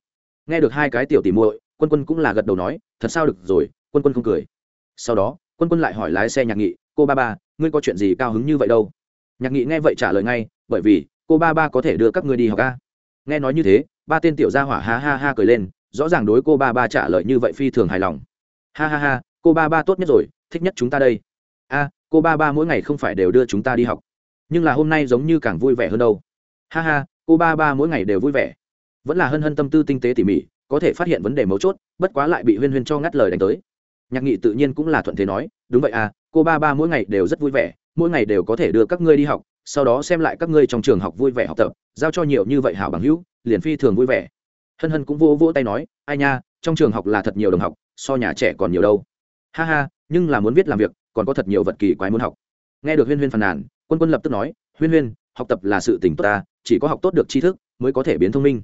Nghe được hai cái tiểu tỉ muội, quân quân cũng là gật đầu nói, thật sao được rồi, quân quân không cười. Sau đó, quân quân lại hỏi lái xe nhạc nghị, cô ba ba, ngươi có chuyện gì cao hứng như vậy đâu? Nhạc nghị nghe vậy trả lời ngay, bởi vì, cô ba ba có thể đưa các ngươi đi học ca nghe nói như thế, ba tên tiểu gia hỏa ha ha ha cười lên, rõ ràng đối cô ba ba trả lời như vậy phi thường hài lòng. Ha ha ha, cô ba ba tốt nhất rồi, thích nhất chúng ta đây. A, cô ba ba mỗi ngày không phải đều đưa chúng ta đi học. Nhưng là hôm nay giống như càng vui vẻ hơn đâu. Ha ha, cô ba ba mỗi ngày đều vui vẻ. Vẫn là hân hân tâm tư tinh tế tỉ mỉ, có thể phát hiện vấn đề mấu chốt, bất quá lại bị huyên huyên cho ngắt lời đánh tới. Nhạc nghị tự nhiên cũng là thuận thế nói, đúng vậy à cô ba ba mỗi ngày đều rất vui vẻ mỗi ngày đều có thể đưa các ngươi đi học, sau đó xem lại các ngươi trong trường học vui vẻ học tập, giao cho nhiều như vậy hảo bằng hữu, liền phi thường vui vẻ. Hân hân cũng vô vỗ tay nói, ai nha, trong trường học là thật nhiều đồng học, so nhà trẻ còn nhiều đâu. Ha ha, nhưng là muốn viết làm việc, còn có thật nhiều vật kỳ quái muốn học. Nghe được huyên huyên phàn nàn, quân quân lập tức nói, huyên huyên, học tập là sự tỉnh tốt ta, chỉ có học tốt được tri thức mới có thể biến thông minh.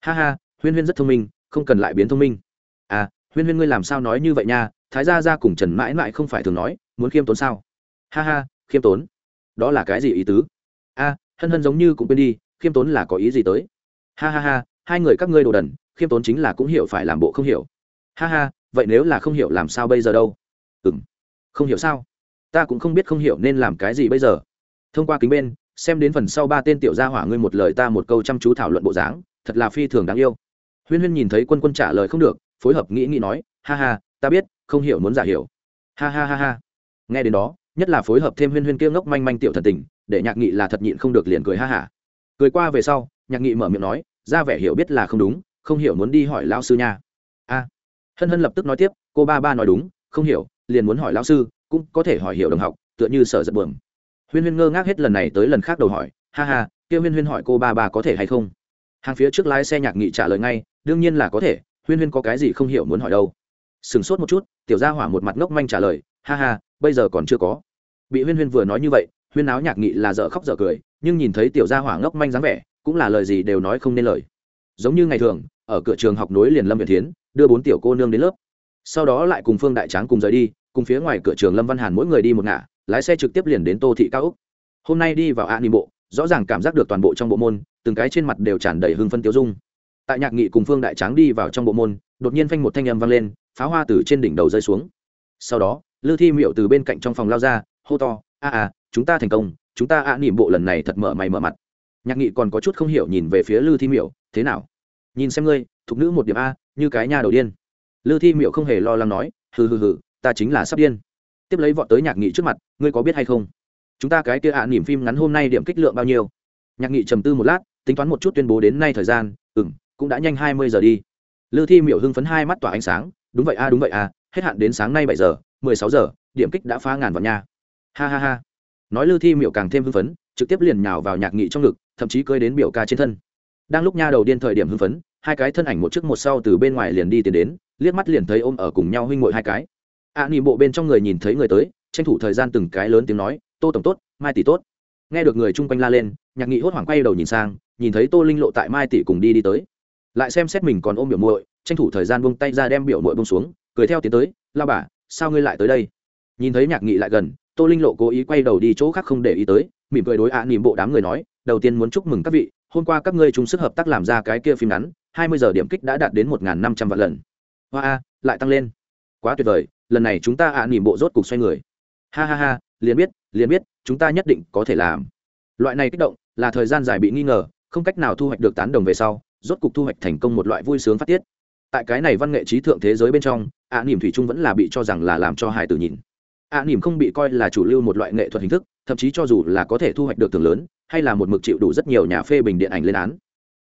Ha ha, huyên huyên rất thông minh, không cần lại biến thông minh. À huyên huyên ngươi làm sao nói như vậy nha, thái gia ra cùng trần mãi mãi không phải thường nói, muốn khiêm tốn sao? Ha ha khiêm tốn. Đó là cái gì ý tứ? A, hân hân giống như cũng quên đi, khiêm tốn là có ý gì tới? Ha ha ha, hai người các ngươi đồ đần, khiêm tốn chính là cũng hiểu phải làm bộ không hiểu. Ha ha, vậy nếu là không hiểu làm sao bây giờ đâu? Ừ m không hiểu sao? Ta cũng không biết không hiểu nên làm cái gì bây giờ. Thông qua kính bên, xem đến phần sau ba tên tiểu gia hỏa ngươi một lời ta một câu chăm chú thảo luận bộ dáng, thật là phi thường đáng yêu. Huyên huyên nhìn thấy quân quân trả lời không được, phối hợp nghĩ nghĩ nói, ha ha, ta biết, không hiểu muốn giả hiểu. Ha ha ha ha. Nghe đến đó nhất là phối hợp thêm huyên huyên kia ngốc manh manh tiểu thần tình, để nhạc nghị là thật nhịn không được liền cười ha hả. Cười qua về sau, nhạc nghị mở miệng nói, ra vẻ hiểu biết là không đúng, không hiểu muốn đi hỏi lão sư nha. A. Hân hân lập tức nói tiếp, cô ba ba nói đúng, không hiểu, liền muốn hỏi lão sư, cũng có thể hỏi hiểu đồng học, tựa như sở giật bường huyên huyên ngơ ngác hết lần này tới lần khác đầu hỏi, ha ha, kia huyên huyên hỏi cô ba ba có thể hay không? Hàng phía trước lái xe nhạc nghị trả lời ngay, đương nhiên là có thể, huyên huyên có cái gì không hiểu muốn hỏi đâu. Sửng sốt một chút, tiểu gia hỏa một mặt ngốc manh trả lời, ha ha, bây giờ còn chưa có bị huyên huyên vừa nói như vậy, huyên áo nhạc nghị là dở khóc dở cười, nhưng nhìn thấy tiểu gia hỏa ngốc manh dáng vẻ, cũng là lời gì đều nói không nên lời. Giống như ngày thường, ở cửa trường học nối liền lâm việt thiến, đưa bốn tiểu cô nương đến lớp. Sau đó lại cùng phương đại tráng cùng rời đi, cùng phía ngoài cửa trường lâm văn hàn mỗi người đi một ngả, lái xe trực tiếp liền đến tô thị cao úc. Hôm nay đi vào a ni bộ, rõ ràng cảm giác được toàn bộ trong bộ môn, từng cái trên mặt đều tràn đầy hưng phân tiêu dung. Tại nhạc nghị cùng phương đại tráng đi vào trong bộ môn, đột nhiên phanh một thanh âm vang lên, pháo hoa từ trên đỉnh đầu rơi xuống. Sau đó, lư thi miệu từ bên cạnh trong phòng lao ra hô to a a chúng ta thành công chúng ta a nỉm bộ lần này thật mở mày mở mặt. Nhạc nghị còn có chút không hiểu nhìn về phía lư thi miệu thế nào? Nhìn xem ngươi thục nữ một điểm a như cái nhà đầu điên. Lư thi miệu không hề lo lắng nói hừ hừ hừ ta chính là sắp điên. Tiếp lấy vọt tới nhạc nghị trước mặt ngươi có biết hay không? Chúng ta cái kia ạ à, phim ngắn hôm nay điểm kích lượng bao nhiêu? Nhạc nghị trầm tư một lát tính toán một chút tuyên bố đến nay thời gian ừ m cũng đã nhanh hai mươi giờ đi. Lư thi miểu hưng phấn hai mắt tỏa ánh sáng đúng vậy a đúng vậy a hết hạn đến sáng nay bảy giờ mười sáu giờ điểm kích đã phá ngàn vào nhà ha ha ha. Nói lư thi miệu càng thêm hưng phấn trực tiếp liền nhào vào nhạc nghị trong ngực thậm chí cơi đến biểu ca trên thân. Đang lúc nha đầu điên thời điểm hưng phấn hai cái thân ảnh một trước một sau từ bên ngoài liền đi tiến đến liếc mắt liền thấy ôm ở cùng nhau huynh ngội hai cái. Ạ à, bộ bên trong người nhìn thấy người tới tranh thủ thời gian từng cái lớn tiếng nói tô tổng tốt mai tỷ tốt. Nghe được người chung quanh la lên nhạc nghị hốt hoảng quay đầu nhìn sang nhìn thấy tô linh lộ tại mai tỷ cùng đi đi tới. Lại xem xét mình còn ôm biểu muội tranh thủ thời gian buông tay ra đem biểu muội buông xuống cười theo tiến tới lao bà sao ngươi lại tới đây? Nhìn thấy nhạc nghị lại gần tô linh lộ cố ý quay đầu đi chỗ khác không để ý tới mỉm cười đối ạ à, bộ đám người nói đầu tiên muốn chúc mừng các vị hôm qua các ngươi chung sức hợp tác làm ra cái kia phim ngắn hai mươi giờ điểm kích đã đạt đến một năm trăm vạn lần. Hoa a lại tăng lên. Quá tuyệt vời lần này chúng ta ạ à, bộ rốt cục xoay người. Ha ha ha liền biết liền biết chúng ta nhất định có thể làm. Loại này kích động là thời gian dài bị nghi ngờ không cách nào thu hoạch được tán đồng về sau rốt cục thu hoạch thành công một loại vui sướng phát tiết. Tại cái này văn nghệ trí thượng thế giới bên trong ạ à, nỉm thủy trung vẫn là bị cho rằng là làm cho hải tử nhìn ạ à, nỉm không bị coi là chủ lưu một loại nghệ thuật hình thức thậm chí cho dù là có thể thu hoạch được thưởng lớn hay là một mực chịu đủ rất nhiều nhà phê bình điện ảnh lên án.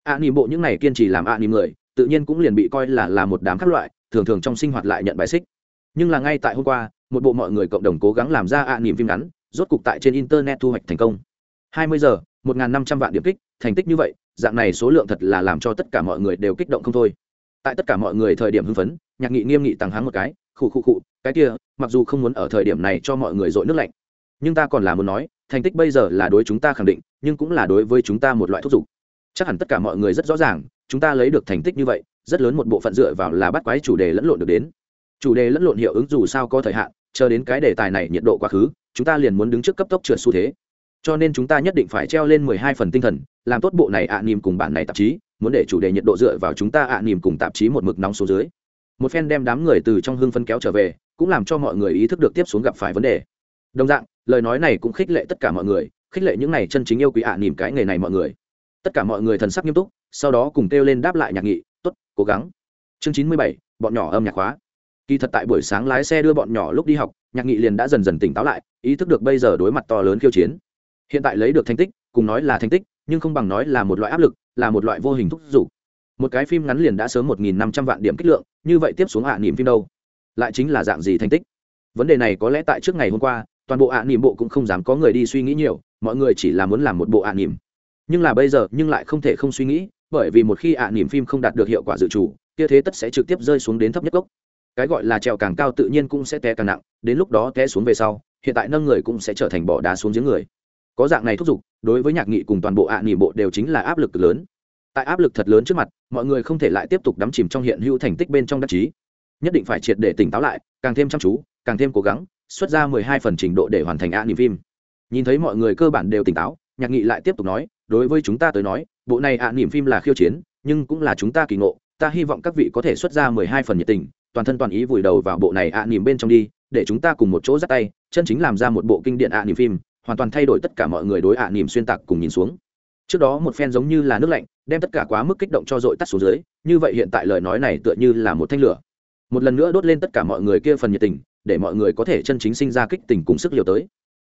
Ạ à, nỉm bộ những này kiên trì làm ạ nỉm người tự nhiên cũng liền bị coi là là một đám các loại thường thường trong sinh hoạt lại nhận bài xích. Nhưng là ngay tại hôm qua một bộ mọi người cộng đồng cố gắng làm ra ạ nỉm phim ngắn rốt cục tại trên internet thu hoạch thành công. 20 giờ 1.500 vạn điểm kích thành tích như vậy dạng này số lượng thật là làm cho tất cả mọi người đều kích động không thôi. Tại tất cả mọi người thời điểm hưng phấn nhạc nghị nghiêm nghị tăng háng một cái khụ khụ khụ cái kia, mặc dù không muốn ở thời điểm này cho mọi người dội nước lạnh, nhưng ta còn là muốn nói, thành tích bây giờ là đối chúng ta khẳng định, nhưng cũng là đối với chúng ta một loại thúc giục. Chắc hẳn tất cả mọi người rất rõ ràng, chúng ta lấy được thành tích như vậy, rất lớn một bộ phận dựa vào là bắt quái chủ đề lẫn lộn được đến. Chủ đề lẫn lộn hiệu ứng dù sao có thời hạn, chờ đến cái đề tài này nhiệt độ quá khứ, chúng ta liền muốn đứng trước cấp tốc trượt xu thế. Cho nên chúng ta nhất định phải treo lên mười hai phần tinh thần, làm tốt bộ này ạ à cùng bản này tạp chí, muốn để chủ đề nhiệt độ dựa vào chúng ta ạ à cùng tạp chí một mực nóng số dưới. Một phen đem đám người từ trong hương phân kéo trở về cũng làm cho mọi người ý thức được tiếp xuống gặp phải vấn đề. Đồng dạng, lời nói này cũng khích lệ tất cả mọi người, khích lệ những này chân chính yêu quý ạ à nỉm cái nghề này mọi người. Tất cả mọi người thần sắc nghiêm túc, sau đó cùng kêu lên đáp lại nhạc nghị, tốt, cố gắng. Chương chín mươi bảy, bọn nhỏ âm nhạc hóa. Kỳ thật tại buổi sáng lái xe đưa bọn nhỏ lúc đi học, nhạc nghị liền đã dần dần tỉnh táo lại, ý thức được bây giờ đối mặt to lớn khiêu chiến. Hiện tại lấy được thành tích, cùng nói là thành tích, nhưng không bằng nói là một loại áp lực, là một loại vô hình thúc giục. Một cái phim ngắn liền đã sớm một nghìn năm trăm vạn điểm kích lượng, như vậy tiếp xuống hạ à niềm phim đâu? Lại chính là dạng gì thành tích? Vấn đề này có lẽ tại trước ngày hôm qua, toàn bộ ạ à bộ cũng không dám có người đi suy nghĩ nhiều, mọi người chỉ là muốn làm một bộ ạ à nhưng là bây giờ, nhưng lại không thể không suy nghĩ, bởi vì một khi ạ nỉm phim không đạt được hiệu quả dự trù, kia thế tất sẽ trực tiếp rơi xuống đến thấp nhất gốc. Cái gọi là trèo càng cao tự nhiên cũng sẽ té càng nặng, đến lúc đó té xuống về sau, hiện tại nâng người cũng sẽ trở thành bỏ đá xuống giếng người. Có dạng này thúc giục, đối với nhạc nghị cùng toàn bộ ạ nỉm bộ đều chính là áp lực lớn. Tại áp lực thật lớn trước mặt, mọi người không thể lại tiếp tục đắm chìm trong hiện hữu thành tích bên trong đắc chí nhất định phải triệt để tỉnh táo lại, càng thêm chăm chú, càng thêm cố gắng, xuất ra mười hai phần trình độ để hoàn thành ạ niềm phim. Nhìn thấy mọi người cơ bản đều tỉnh táo, nhạc nghị lại tiếp tục nói, đối với chúng ta tới nói, bộ này ạ niềm phim là khiêu chiến, nhưng cũng là chúng ta kỳ ngộ, ta hy vọng các vị có thể xuất ra mười hai phần nhiệt tình, toàn thân toàn ý vùi đầu vào bộ này ạ niềm bên trong đi, để chúng ta cùng một chỗ dắt tay, chân chính làm ra một bộ kinh điện ạ niềm phim, hoàn toàn thay đổi tất cả mọi người đối ạ niềm xuyên tạc cùng nhìn xuống. Trước đó một phen giống như là nước lạnh, đem tất cả quá mức kích động cho dội tắt xuống dưới, như vậy hiện tại lời nói này tựa như là một thanh lửa một lần nữa đốt lên tất cả mọi người kia phần nhiệt tình, để mọi người có thể chân chính sinh ra kích tình cùng sức liều tới.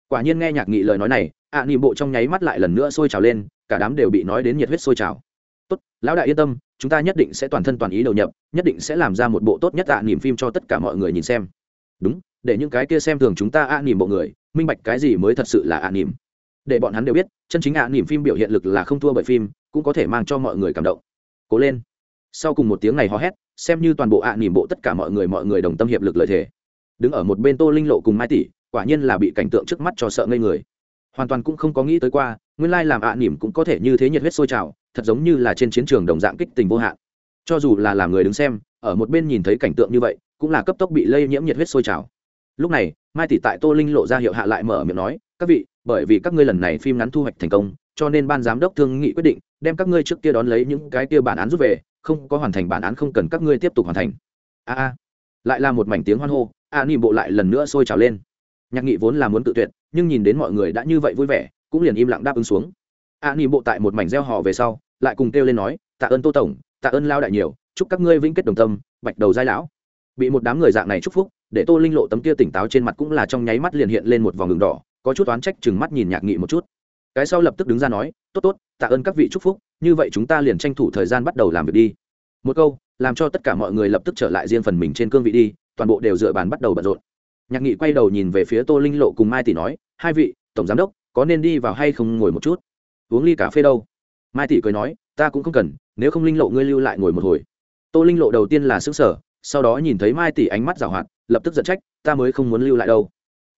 Quả nhiên nghe nhạc nghị lời nói này, ạ niệm bộ trong nháy mắt lại lần nữa sôi trào lên, cả đám đều bị nói đến nhiệt huyết sôi trào. Tốt, lão đại yên tâm, chúng ta nhất định sẽ toàn thân toàn ý đầu nhập, nhất định sẽ làm ra một bộ tốt nhất ạ niệm phim cho tất cả mọi người nhìn xem. Đúng, để những cái kia xem thường chúng ta ạ niệm bộ người, minh bạch cái gì mới thật sự là ạ niệm để bọn hắn đều biết, chân chính ạ niệm phim biểu hiện lực là không thua bởi phim, cũng có thể mang cho mọi người cảm động. Cố lên. Sau cùng một tiếng này hò hét xem như toàn bộ ạ nỉm bộ tất cả mọi người mọi người đồng tâm hiệp lực lợi thế đứng ở một bên tô linh lộ cùng mai tỷ, quả nhiên là bị cảnh tượng trước mắt cho sợ ngây người. Hoàn toàn cũng không có nghĩ tới qua, nguyên lai làm ạ nỉm cũng có thể như thế nhiệt huyết sôi trào, thật giống như là trên chiến trường đồng dạng kích tình vô hạn. Cho dù là làm người đứng xem, ở một bên nhìn thấy cảnh tượng như vậy, cũng là cấp tốc bị lây nhiễm nhiệt huyết sôi trào. Lúc này, mai tỷ tại tô linh lộ ra hiệu hạ lại mở miệng nói, các vị, bởi vì các ngươi lần này phim ngắn thu hoạch thành công cho nên ban giám đốc thương nghị quyết định, đem các ngươi trước kia đón lấy những cái kia bản án rút về, không có hoàn thành bản án không cần các ngươi tiếp tục hoàn thành. A a. Lại là một mảnh tiếng hoan hô, a ni bộ lại lần nữa sôi trào lên. Nhạc nghị vốn là muốn tự tuyệt, nhưng nhìn đến mọi người đã như vậy vui vẻ, cũng liền im lặng đáp ứng xuống. A ni bộ tại một mảnh gieo họ về sau, lại cùng kêu lên nói, tạ ơn tô tổng, tạ ơn lao đại nhiều, chúc các ngươi vĩnh kết đồng tâm, bạch đầu giai lão. Bị một đám người dạng này chúc phúc, để tô linh lộ tấm kia tỉnh táo trên mặt cũng là trong nháy mắt liền hiện lên một vòng đường đỏ, có chút oán trách chừng mắt nhìn nhạc nghị một chút cái sau lập tức đứng ra nói, tốt tốt, tạ ơn các vị chúc phúc, như vậy chúng ta liền tranh thủ thời gian bắt đầu làm việc đi. Một câu, làm cho tất cả mọi người lập tức trở lại riêng phần mình trên cương vị đi, toàn bộ đều dựa bàn bắt đầu bận rộn. Nhạc nghị quay đầu nhìn về phía tô linh lộ cùng mai tỷ nói, hai vị, tổng giám đốc, có nên đi vào hay không ngồi một chút? Uống ly cà phê đâu? Mai tỷ cười nói, ta cũng không cần, nếu không linh lộ ngươi lưu lại ngồi một hồi. Tô linh lộ đầu tiên là xứng sở sau đó nhìn thấy mai tỷ ánh mắt rào hoạt, lập tức giận trách, ta mới không muốn lưu lại đâu.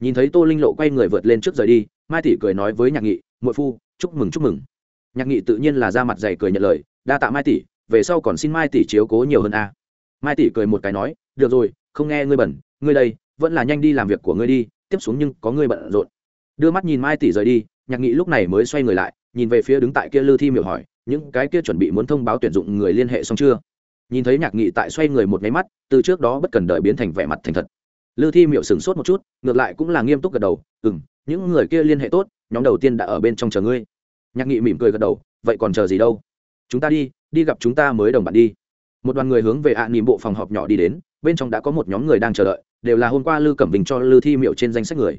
Nhìn thấy tô linh lộ quay người vượt lên trước rời đi, mai tỷ cười nói với nhạc nghị muội phu, chúc mừng chúc mừng. Nhạc nghị tự nhiên là ra mặt dày cười nhận lời, đa tạ mai tỷ, về sau còn xin mai tỷ chiếu cố nhiều hơn a. Mai tỷ cười một cái nói, được rồi, không nghe ngươi bẩn, ngươi đây, vẫn là nhanh đi làm việc của ngươi đi, tiếp xuống nhưng có ngươi bận rộn. Đưa mắt nhìn mai tỷ rời đi, nhạc nghị lúc này mới xoay người lại, nhìn về phía đứng tại kia lư thi miệu hỏi, những cái kia chuẩn bị muốn thông báo tuyển dụng người liên hệ xong chưa? Nhìn thấy nhạc nghị tại xoay người một máy mắt, từ trước đó bất cần đợi biến thành vẻ mặt thành thật. Lư thi miệu sửng sốt một chút, ngược lại cũng là nghiêm túc gật đầu ừ m những người kia liên hệ tốt, nhóm đầu tiên đã ở bên trong chờ ngươi. Nhạc nghị mỉm cười gật đầu, vậy còn chờ gì đâu? Chúng ta đi đi gặp chúng ta mới đồng bạn đi. Một đoàn người hướng về ạ à nỉm bộ phòng họp nhỏ đi đến, bên trong đã có một nhóm người đang chờ đợi, đều là hôm qua lư cẩm bình cho lư thi miệu trên danh sách người.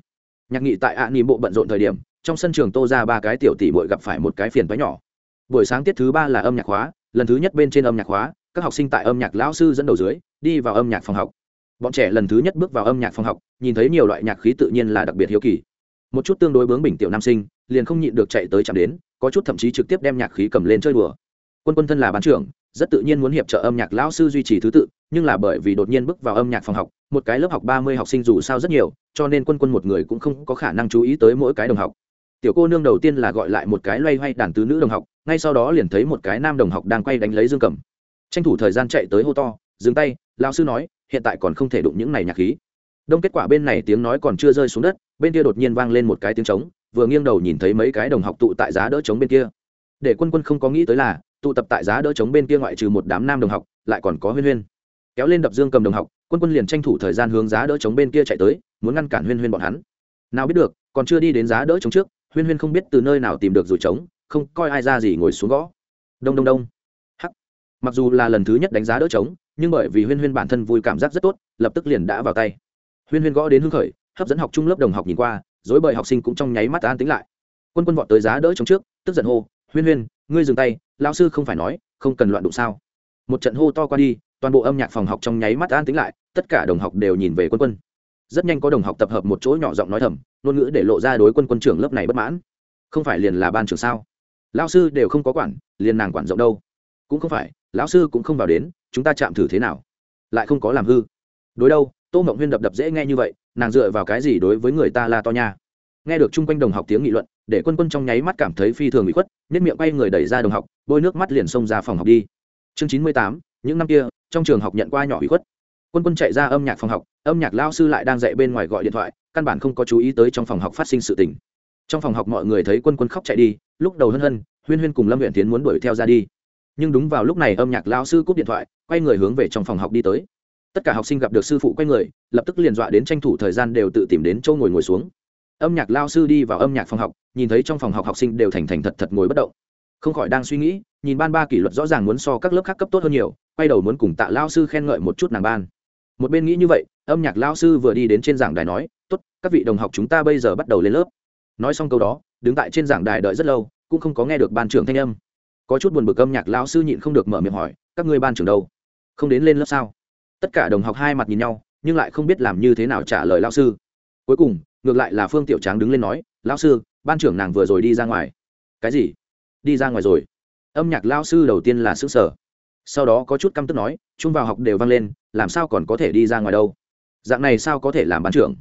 Nhạc nghị tại ạ à nỉm bộ bận rộn thời điểm, trong sân trường tô ra ba cái tiểu tỷ bội gặp phải một cái phiền toái nhỏ. Buổi sáng tiết thứ ba là âm nhạc hóa lần thứ nhất bên trên âm nhạc hóa các học sinh tại âm nhạc lão sư dẫn đầu dưới, đi vào âm nhạc phòng học. Bọn trẻ lần thứ nhất bước vào âm nhạc phòng học, nhìn thấy nhiều loại nhạc khí tự nhiên là đặc biệt hiếu kỳ một chút tương đối bướng bình tiểu nam sinh, liền không nhịn được chạy tới chạm đến, có chút thậm chí trực tiếp đem nhạc khí cầm lên chơi đùa. Quân quân thân là bán trưởng, rất tự nhiên muốn hiệp trợ âm nhạc lão sư duy trì thứ tự, nhưng là bởi vì đột nhiên bước vào âm nhạc phòng học, một cái lớp học ba mươi học sinh dù sao rất nhiều, cho nên quân quân một người cũng không có khả năng chú ý tới mỗi cái đồng học. Tiểu cô nương đầu tiên là gọi lại một cái loay hoay đàn tứ nữ đồng học, ngay sau đó liền thấy một cái nam đồng học đang quay đánh lấy dương cầm tranh thủ thời gian chạy tới hô to, dừng tay, lão sư nói, hiện tại còn không thể đụng những này nhạc khí. Đông kết quả bên này tiếng nói còn chưa rơi xuống đất bên kia đột nhiên vang lên một cái tiếng trống, vừa nghiêng đầu nhìn thấy mấy cái đồng học tụ tại giá đỡ trống bên kia. Để quân quân không có nghĩ tới là, tụ tập tại giá đỡ trống bên kia ngoại trừ một đám nam đồng học, lại còn có huyên huyên. Kéo lên đập dương cầm đồng học, quân quân liền tranh thủ thời gian hướng giá đỡ trống bên kia chạy tới, muốn ngăn cản huyên huyên bọn hắn. Nào biết được, còn chưa đi đến giá đỡ trống trước, huyên huyên không biết từ nơi nào tìm được rủi trống, không coi ai ra gì ngồi xuống gõ. Đông đông đông. Hắc. Mặc dù là lần thứ nhất đánh giá đỡ trống, nhưng bởi vì huyên huyên bản thân vui cảm giác rất tốt, lập tức liền đã vào tay. Huyên huyên gõ đến hưng khởi hấp dẫn học trung lớp đồng học nhìn qua, dối bời học sinh cũng trong nháy mắt an tính lại. Quân quân vọt tới giá đỡ chống trước, tức giận hô, huyên huyên, ngươi dừng tay lao sư không phải nói, không cần loạn đụng sao? Một trận hô to qua đi, toàn bộ âm nhạc phòng học trong nháy mắt an tính lại, tất cả đồng học đều nhìn về quân quân. Rất nhanh có đồng học tập hợp một chỗ nhỏ giọng nói thầm, ngôn ngữ để lộ ra đối quân quân trưởng lớp này bất mãn. Không phải liền là ban trưởng sao? Lao sư đều không có quản, liền nàng quản rộng đâu. Cũng không phải, lão sư cũng không vào đến, chúng ta chạm thử thế nào? Lại không có làm hư. Đối đâu? Tô mộng huyên đập đập dễ nghe như vậy nàng dựa vào cái gì đối với người ta là to nha? Nghe được chung quanh đồng học tiếng nghị luận, để quân quân trong nháy mắt cảm thấy phi thường bị khuất nhất miệng quay người đẩy ra đồng học, bôi nước mắt liền xông ra phòng học đi. Chương chín mươi tám, những năm kia, trong trường học nhận qua nhỏ bị khuất. Quân quân chạy ra âm nhạc phòng học, âm nhạc lao sư lại đang dạy bên ngoài gọi điện thoại, căn bản không có chú ý tới trong phòng học phát sinh sự tình. Trong phòng học mọi người thấy quân quân khóc chạy đi, lúc đầu hân hân, huyên huyên cùng lâm huyện tiến muốn đuổi theo ra đi. Nhưng đúng vào lúc này âm nhạc lao sư cúp điện thoại, quay người hướng về trong phòng học đi tới tất cả học sinh gặp được sư phụ quay người, lập tức liền dọa đến tranh thủ thời gian đều tự tìm đến chỗ ngồi ngồi xuống. Âm nhạc lao sư đi vào âm nhạc phòng học, nhìn thấy trong phòng học học sinh đều thành thành thật thật ngồi bất động. Không khỏi đang suy nghĩ, nhìn ban ba kỷ luật rõ ràng muốn so các lớp khác cấp tốt hơn nhiều, quay đầu muốn cùng tạ lao sư khen ngợi một chút nàng ban. Một bên nghĩ như vậy, âm nhạc lao sư vừa đi đến trên giảng đài nói, tốt, các vị đồng học chúng ta bây giờ bắt đầu lên lớp. Nói xong câu đó, đứng tại trên giảng đài đợi rất lâu, cũng không có nghe được ban trưởng thanh âm. Có chút buồn bực âm nhạc lao sư nhịn không được mở miệng hỏi, các ngươi ban trưởng đâu? Không đến lên lớp sao? Tất cả đồng học hai mặt nhìn nhau, nhưng lại không biết làm như thế nào trả lời lao sư. Cuối cùng, ngược lại là phương tiểu tráng đứng lên nói, lão sư, ban trưởng nàng vừa rồi đi ra ngoài. Cái gì? Đi ra ngoài rồi? Âm nhạc lao sư đầu tiên là xứ sở sau đó có chút căm tức nói, chung vào học đều vang lên, làm sao còn có thể đi ra ngoài đâu? Dạng này sao có thể làm ban trưởng?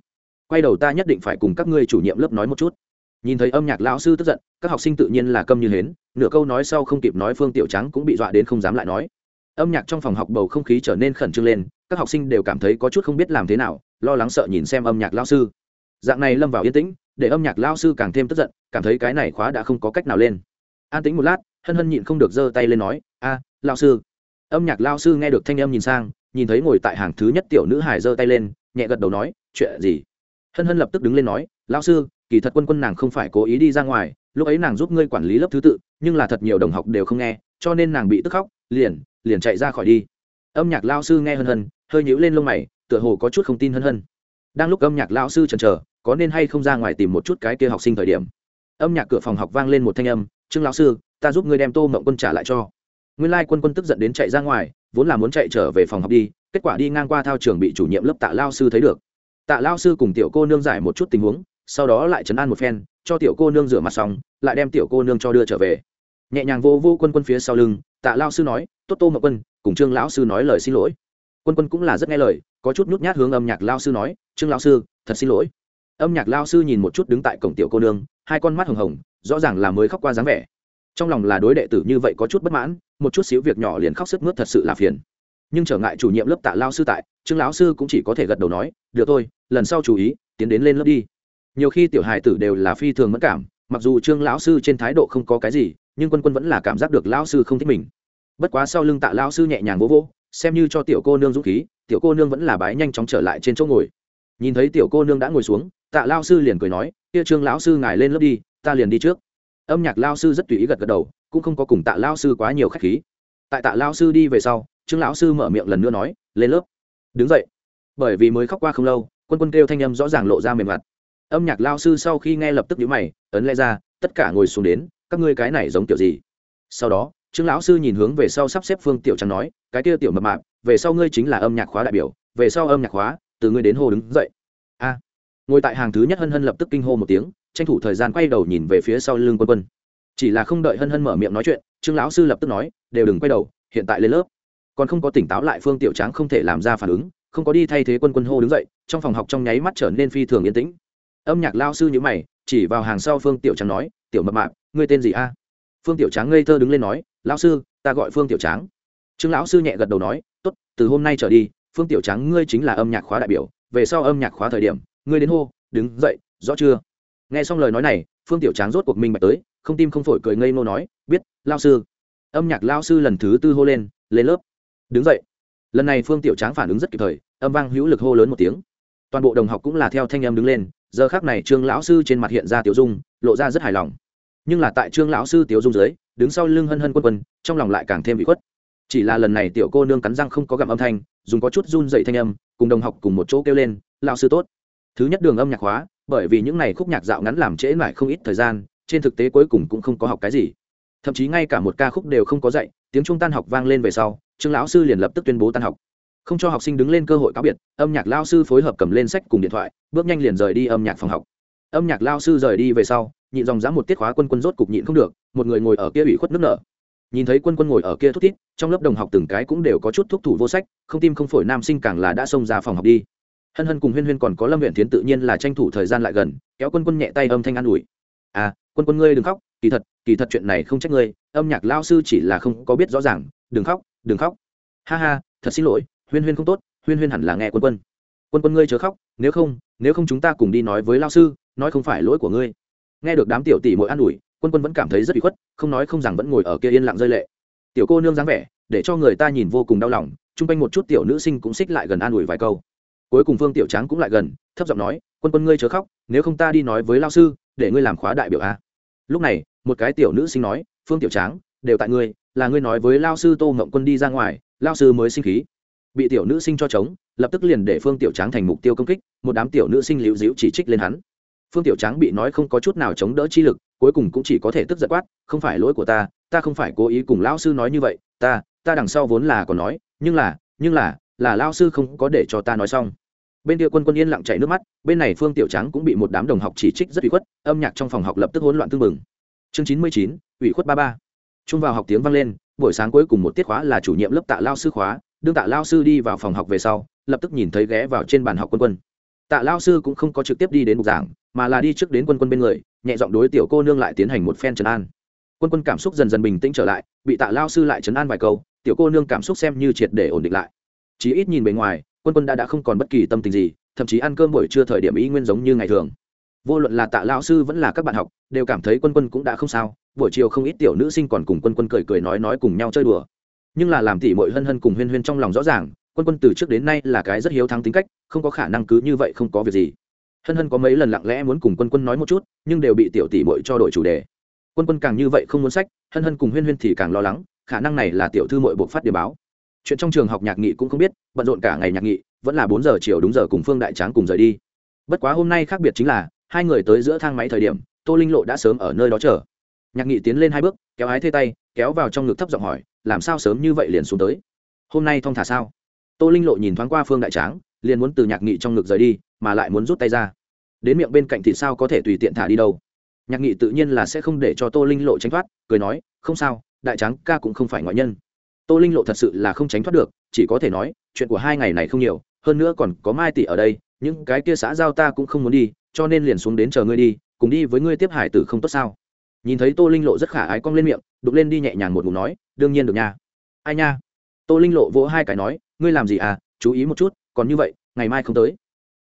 Quay đầu ta nhất định phải cùng các ngươi chủ nhiệm lớp nói một chút. Nhìn thấy âm nhạc lão sư tức giận, các học sinh tự nhiên là câm như hến, nửa câu nói sau không kịp nói phương tiểu trắng cũng bị dọa đến không dám lại nói âm nhạc trong phòng học bầu không khí trở nên khẩn trương lên các học sinh đều cảm thấy có chút không biết làm thế nào lo lắng sợ nhìn xem âm nhạc lão sư. Dạng này lâm vào yên tĩnh để âm nhạc lao sư càng thêm tức giận cảm thấy cái này khóa đã không có cách nào lên. An tĩnh một lát hân hân nhịn không được giơ tay lên nói a à, lao sư. Âm nhạc lao sư nghe được thanh âm nhìn sang nhìn thấy ngồi tại hàng thứ nhất tiểu nữ hải giơ tay lên nhẹ gật đầu nói chuyện gì? Hân hân lập tức đứng lên nói lao sư kỳ thật quân quân nàng không phải cố ý đi ra ngoài lúc ấy nàng giúp ngươi quản lý lớp thứ tự nhưng là thật nhiều đồng học đều không nghe cho nên nàng bị tức khóc liền liền chạy ra khỏi đi. Âm nhạc lao sư nghe hân hân, hơi nhíu lên lông mày, tựa hồ có chút không tin hân hân. Đang lúc âm nhạc lao sư chần chờ, có nên hay không ra ngoài tìm một chút cái kia học sinh thời điểm. Âm nhạc cửa phòng học vang lên một thanh âm, trương lão sư, ta giúp ngươi đem tô mộng quân trả lại cho. Nguyên lai quân quân tức giận đến chạy ra ngoài, vốn là muốn chạy trở về phòng học đi, kết quả đi ngang qua thao trường bị chủ nhiệm lớp tạ lao sư thấy được. Tạ lao sư cùng tiểu cô nương giải một chút tình huống, sau đó lại chấn an một phen, cho tiểu cô nương rửa mặt xong, lại đem tiểu cô nương cho đưa trở về nhẹ nhàng vô vô quân quân phía sau lưng, tạ lao sư nói, tốt tô mậu quân, cùng trương lão sư nói lời xin lỗi. Quân quân cũng là rất nghe lời, có chút nhút nhát hướng âm nhạc lao sư nói, trương lão sư, thật xin lỗi. Âm nhạc lao sư nhìn một chút đứng tại cổng tiểu cô nương, hai con mắt hồng hồng, rõ ràng là mới khóc qua dáng vẻ. Trong lòng là đối đệ tử như vậy có chút bất mãn, một chút xíu việc nhỏ liền khóc sức mướt thật sự là phiền. Nhưng trở ngại chủ nhiệm lớp tạ lao sư tại, trương lão sư cũng chỉ có thể gật đầu nói, được thôi, lần sau chú ý, tiến đến lên lớp đi. Nhiều khi tiểu hài tử đều là phi thường mất cảm, mặc dù trương lão sư trên thái độ không có cái gì nhưng quân quân vẫn là cảm giác được lão sư không thích mình. Bất quá sau lưng tạ lão sư nhẹ nhàng vỗ vỗ, xem như cho tiểu cô nương dũng khí, tiểu cô nương vẫn là bái nhanh chóng trở lại trên chỗ ngồi. Nhìn thấy tiểu cô nương đã ngồi xuống, tạ lao sư liền cười nói, kia trương lão sư ngài lên lớp đi, ta liền đi trước. Âm nhạc lao sư rất tùy ý gật gật đầu, cũng không có cùng tạ lao sư quá nhiều khách khí. Tại tạ lao sư đi về sau, trương lão sư mở miệng lần nữa nói, lên lớp. Đứng dậy. Bởi vì mới khóc qua không lâu, quân quân kêu thanh âm rõ ràng lộ ra mềm mặt. Âm nhạc lao sư sau khi nghe lập tức nhíu mày, ấn lẽ ra, tất cả ngồi xuống đến các ngươi cái này giống kiểu gì? Sau đó, trương lão sư nhìn hướng về sau sắp xếp phương tiểu trắng nói, cái kia tiểu mập mạp, về sau ngươi chính là âm nhạc khóa đại biểu, về sau âm nhạc khóa, từ ngươi đến hô đứng dậy. A. Ngồi tại hàng thứ nhất hân hân lập tức kinh hô một tiếng, tranh thủ thời gian quay đầu nhìn về phía sau lưng quân quân. Chỉ là không đợi hân hân mở miệng nói chuyện, trương lão sư lập tức nói, đều đừng quay đầu, hiện tại lên lớp. Còn không có tỉnh táo lại phương tiểu tráng không thể làm ra phản ứng, không có đi thay thế quân quân hô đứng dậy, trong phòng học trong nháy mắt trở nên phi thường yên tĩnh. Âm nhạc lao sư nhữ mày, chỉ vào hàng sau phương tiểu trắng nói tiểu mập mạp, ngươi tên gì a? Phương tiểu tráng ngây thơ đứng lên nói, lão sư, ta gọi phương tiểu tráng. Trương lão sư nhẹ gật đầu nói, tốt, từ hôm nay trở đi, phương tiểu tráng ngươi chính là âm nhạc khóa đại biểu, về sau âm nhạc khóa thời điểm, ngươi đến hô, đứng dậy, rõ chưa? Nghe xong lời nói này, phương tiểu tráng rốt cuộc minh bạch tới, không tim không phổi cười ngây ngô nói, biết lao sư. Âm nhạc lao sư lần thứ tư hô lên lên lớp. Đứng dậy. Lần này phương tiểu tráng phản ứng rất kịp thời, âm vang hữu lực hô lớn một tiếng. Toàn bộ đồng học cũng là theo thanh em đứng lên, giờ khác này trương lão sư trên mặt hiện ra tiểu dung, lộ ra rất hài lòng nhưng là tại trương lão sư tiểu dung dưới, đứng sau lưng hân hân quân quân, trong lòng lại càng thêm bị khuất. Chỉ là lần này tiểu cô nương cắn răng không có gặm âm thanh, dùng có chút run dậy thanh âm, cùng đồng học cùng một chỗ kêu lên, lão sư tốt. Thứ nhất đường âm nhạc hóa, bởi vì những n à y khúc nhạc dạo ngắn làm trễ lại không ít thời gian, trên thực tế cuối cùng cũng không có học cái gì. Thậm chí ngay cả một ca khúc đều không có dạy, tiếng trung tan học vang lên về sau, trương lão sư liền lập tức tuyên bố tan học. Không cho học sinh đứng lên cơ hội cáo biệt, âm nhạc lao sư phối hợp cầm lên sách cùng điện thoại, bước nhanh liền rời đi âm nhạc phòng học. Âm nhạc lao sư rời đi về sau nhịn dòng dã một tiết khóa quân quân rốt cục nhịn không được một người ngồi ở kia ủy khuất nước nở. Nhìn thấy quân quân ngồi ở kia thúc thiết, trong lớp đồng học từng cái cũng đều có chút thúc thủ vô sách không tim không phổi nam sinh càng là đã xông ra phòng học đi. Hân hân cùng huyên huyên còn có lâm huyện tiến tự nhiên là tranh thủ thời gian lại gần kéo quân quân nhẹ tay âm thanh an ủi. À quân quân ngươi đừng khóc kỳ thật kỳ thật chuyện này không trách ngươi âm nhạc lao sư chỉ là không có biết rõ ràng đừng khóc đừng khóc. Ha ha thật xin lỗi huyên huyên không tốt huyên huyên hẳn là nghe quân quân. Quân quân ngươi chớ khóc nếu không nếu không chúng ta cùng đi nói với lao sư nói không phải lỗi của ngươi nghe được đám tiểu tỷ mỗi an ủi quân quân vẫn cảm thấy rất bị khuất không nói không rằng vẫn ngồi ở kia yên lặng rơi lệ. Tiểu cô nương dáng vẻ để cho người ta nhìn vô cùng đau lòng chung quanh một chút tiểu nữ sinh cũng xích lại gần an ủi vài câu. Cuối cùng phương tiểu tráng cũng lại gần thấp giọng nói quân quân ngươi chớ khóc nếu không ta đi nói với lao sư để ngươi làm khóa đại biểu a. Lúc này một cái tiểu nữ sinh nói phương tiểu tráng đều tại ngươi là ngươi nói với lao sư tô ngộng quân đi ra ngoài lao sư mới sinh khí. Bị tiểu nữ sinh cho trống, lập tức liền để phương tiểu tráng thành mục tiêu công kích một đám tiểu nữ sinh liễu dĩu chỉ trích lên hắn phương tiểu tráng bị nói không có chút nào chống đỡ chi lực, cuối cùng cũng chỉ có thể tức giận quát, không phải lỗi của ta ta không phải cố ý cùng lão sư nói như vậy, ta ta đằng sau vốn là còn nói, nhưng là nhưng là là lao sư không có để cho ta nói xong. Bên kia quân quân yên lặng chảy nước mắt, bên này phương tiểu trắng cũng bị một đám đồng học chỉ trích rất ủy khuất, âm nhạc trong phòng học lập tức hỗn loạn tương mừng chương chín mươi chín, ủy khuất ba ba. Trung vào học tiếng vang lên, buổi sáng cuối cùng một tiết khóa là chủ nhiệm lớp tạ lao sư khóa, đương tạ lao sư đi vào phòng học về sau, lập tức nhìn thấy ghé vào trên bàn học quân quân tạ lao sư cũng không có trực tiếp đi đến bục giảng, mà là đi trước đến quân quân bên người, nhẹ giọng đối tiểu cô nương lại tiến hành một phen trấn an. Quân quân cảm xúc dần dần bình tĩnh trở lại, bị tạ lao sư lại trấn an vài câu, tiểu cô nương cảm xúc xem như triệt để ổn định lại. Chỉ ít nhìn bề ngoài, quân quân đã đã không còn bất kỳ tâm tình gì, thậm chí ăn cơm buổi trưa thời điểm ý nguyên giống như ngày thường. Vô luận là tạ lao sư vẫn là các bạn học, đều cảm thấy quân quân cũng đã không sao, buổi chiều không ít tiểu nữ sinh còn cùng quân quân cười cười nói nói cùng nhau chơi đùa. Nhưng là làm tỉ mội hân hân cùng huyên huyên trong lòng rõ ràng quân quân từ trước đến nay là cái rất hiếu thắng tính cách, không có khả năng cứ như vậy không có việc gì. Hân hân có mấy lần lặng lẽ muốn cùng quân quân nói một chút, nhưng đều bị tiểu Tỷ mội cho đổi chủ đề. Quân quân càng như vậy không muốn sách, hân hân cùng huyên huyên thì càng lo lắng, khả năng này là tiểu thư mội buộc phát điểm báo. Chuyện trong trường học nhạc nghị cũng không biết, bận rộn cả ngày nhạc nghị, vẫn là bốn giờ chiều đúng giờ cùng phương đại tráng cùng rời đi. Bất quá hôm nay khác biệt chính là, hai người tới giữa thang máy thời điểm, tô linh lộ đã sớm ở nơi đó chờ. Nhạc nghị tiến lên hai bước, kéo ái thê tay, kéo vào trong ngực thấp giọng hỏi, làm sao sớm như vậy liền xuống tới? Hôm nay thong thả sao? Tô linh lộ nhìn thoáng qua phương đại tráng, liền muốn từ nhạc nghị trong ngực rời đi, mà lại muốn rút tay ra. Đến miệng bên cạnh thì sao có thể tùy tiện thả đi đâu. Nhạc nghị tự nhiên là sẽ không để cho tô linh lộ tránh thoát, cười nói, không sao, đại tráng ca cũng không phải ngoại nhân. Tô linh lộ thật sự là không tránh thoát được, chỉ có thể nói, chuyện của hai ngày này không nhiều, hơn nữa còn có mai tỷ ở đây, những cái kia xã giao ta cũng không muốn đi, cho nên liền xuống đến chờ ngươi đi, cùng đi với ngươi tiếp hải tử không tốt sao? Nhìn thấy tô linh lộ rất khả ái cong lên miệng, đục lên đi nhẹ nhàng một ngủ nói, đương nhiên được nha. Ai nha? Tô linh lộ vỗ hai cái nói, ngươi làm gì à? Chú ý một chút, còn như vậy, ngày mai không tới.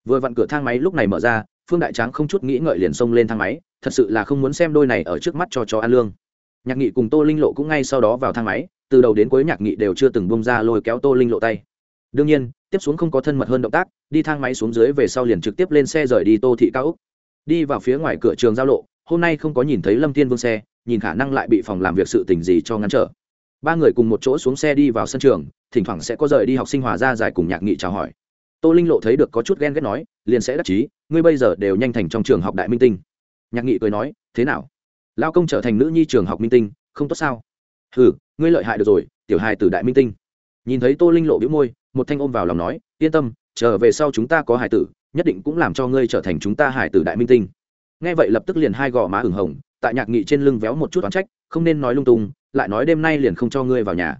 Vừa vặn cửa thang máy lúc này mở ra, phương đại tráng không chút nghĩ ngợi liền xông lên thang máy, thật sự là không muốn xem đôi này ở trước mắt cho chó ăn lương. Nhạc nghị cùng tô linh lộ cũng ngay sau đó vào thang máy, từ đầu đến cuối nhạc nghị đều chưa từng bông ra lôi kéo tô linh lộ tay. Đương nhiên, tiếp xuống không có thân mật hơn động tác, đi thang máy xuống dưới về sau liền trực tiếp lên xe rời đi tô thị cao úc. Đi vào phía ngoài cửa trường giao lộ, hôm nay không có nhìn thấy lâm tiên vương xe, nhìn khả năng lại bị phòng làm việc sự tình gì cho ngăn trở ba người cùng một chỗ xuống xe đi vào sân trường, thỉnh thoảng sẽ có rời đi học sinh hòa ra giải cùng nhạc nghị chào hỏi. Tô linh lộ thấy được có chút ghen ghét nói, liền sẽ đắc chí, ngươi bây giờ đều nhanh thành trong trường học đại minh tinh. Nhạc nghị cười nói, thế nào? Lao công trở thành nữ nhi trường học minh tinh, không tốt sao? Ừ ngươi lợi hại được rồi, tiểu hài từ đại minh tinh. Nhìn thấy tô linh lộ biếu môi, một thanh ôm vào lòng nói, yên tâm trở về sau chúng ta có hải tử, nhất định cũng làm cho ngươi trở thành chúng ta hải tử đại minh tinh. Nghe vậy lập tức liền hai gò má ửng hồng, tại nhạc nghị trên lưng véo một chút oán trách, không nên nói lung tung lại nói đêm nay liền không cho ngươi vào nhà.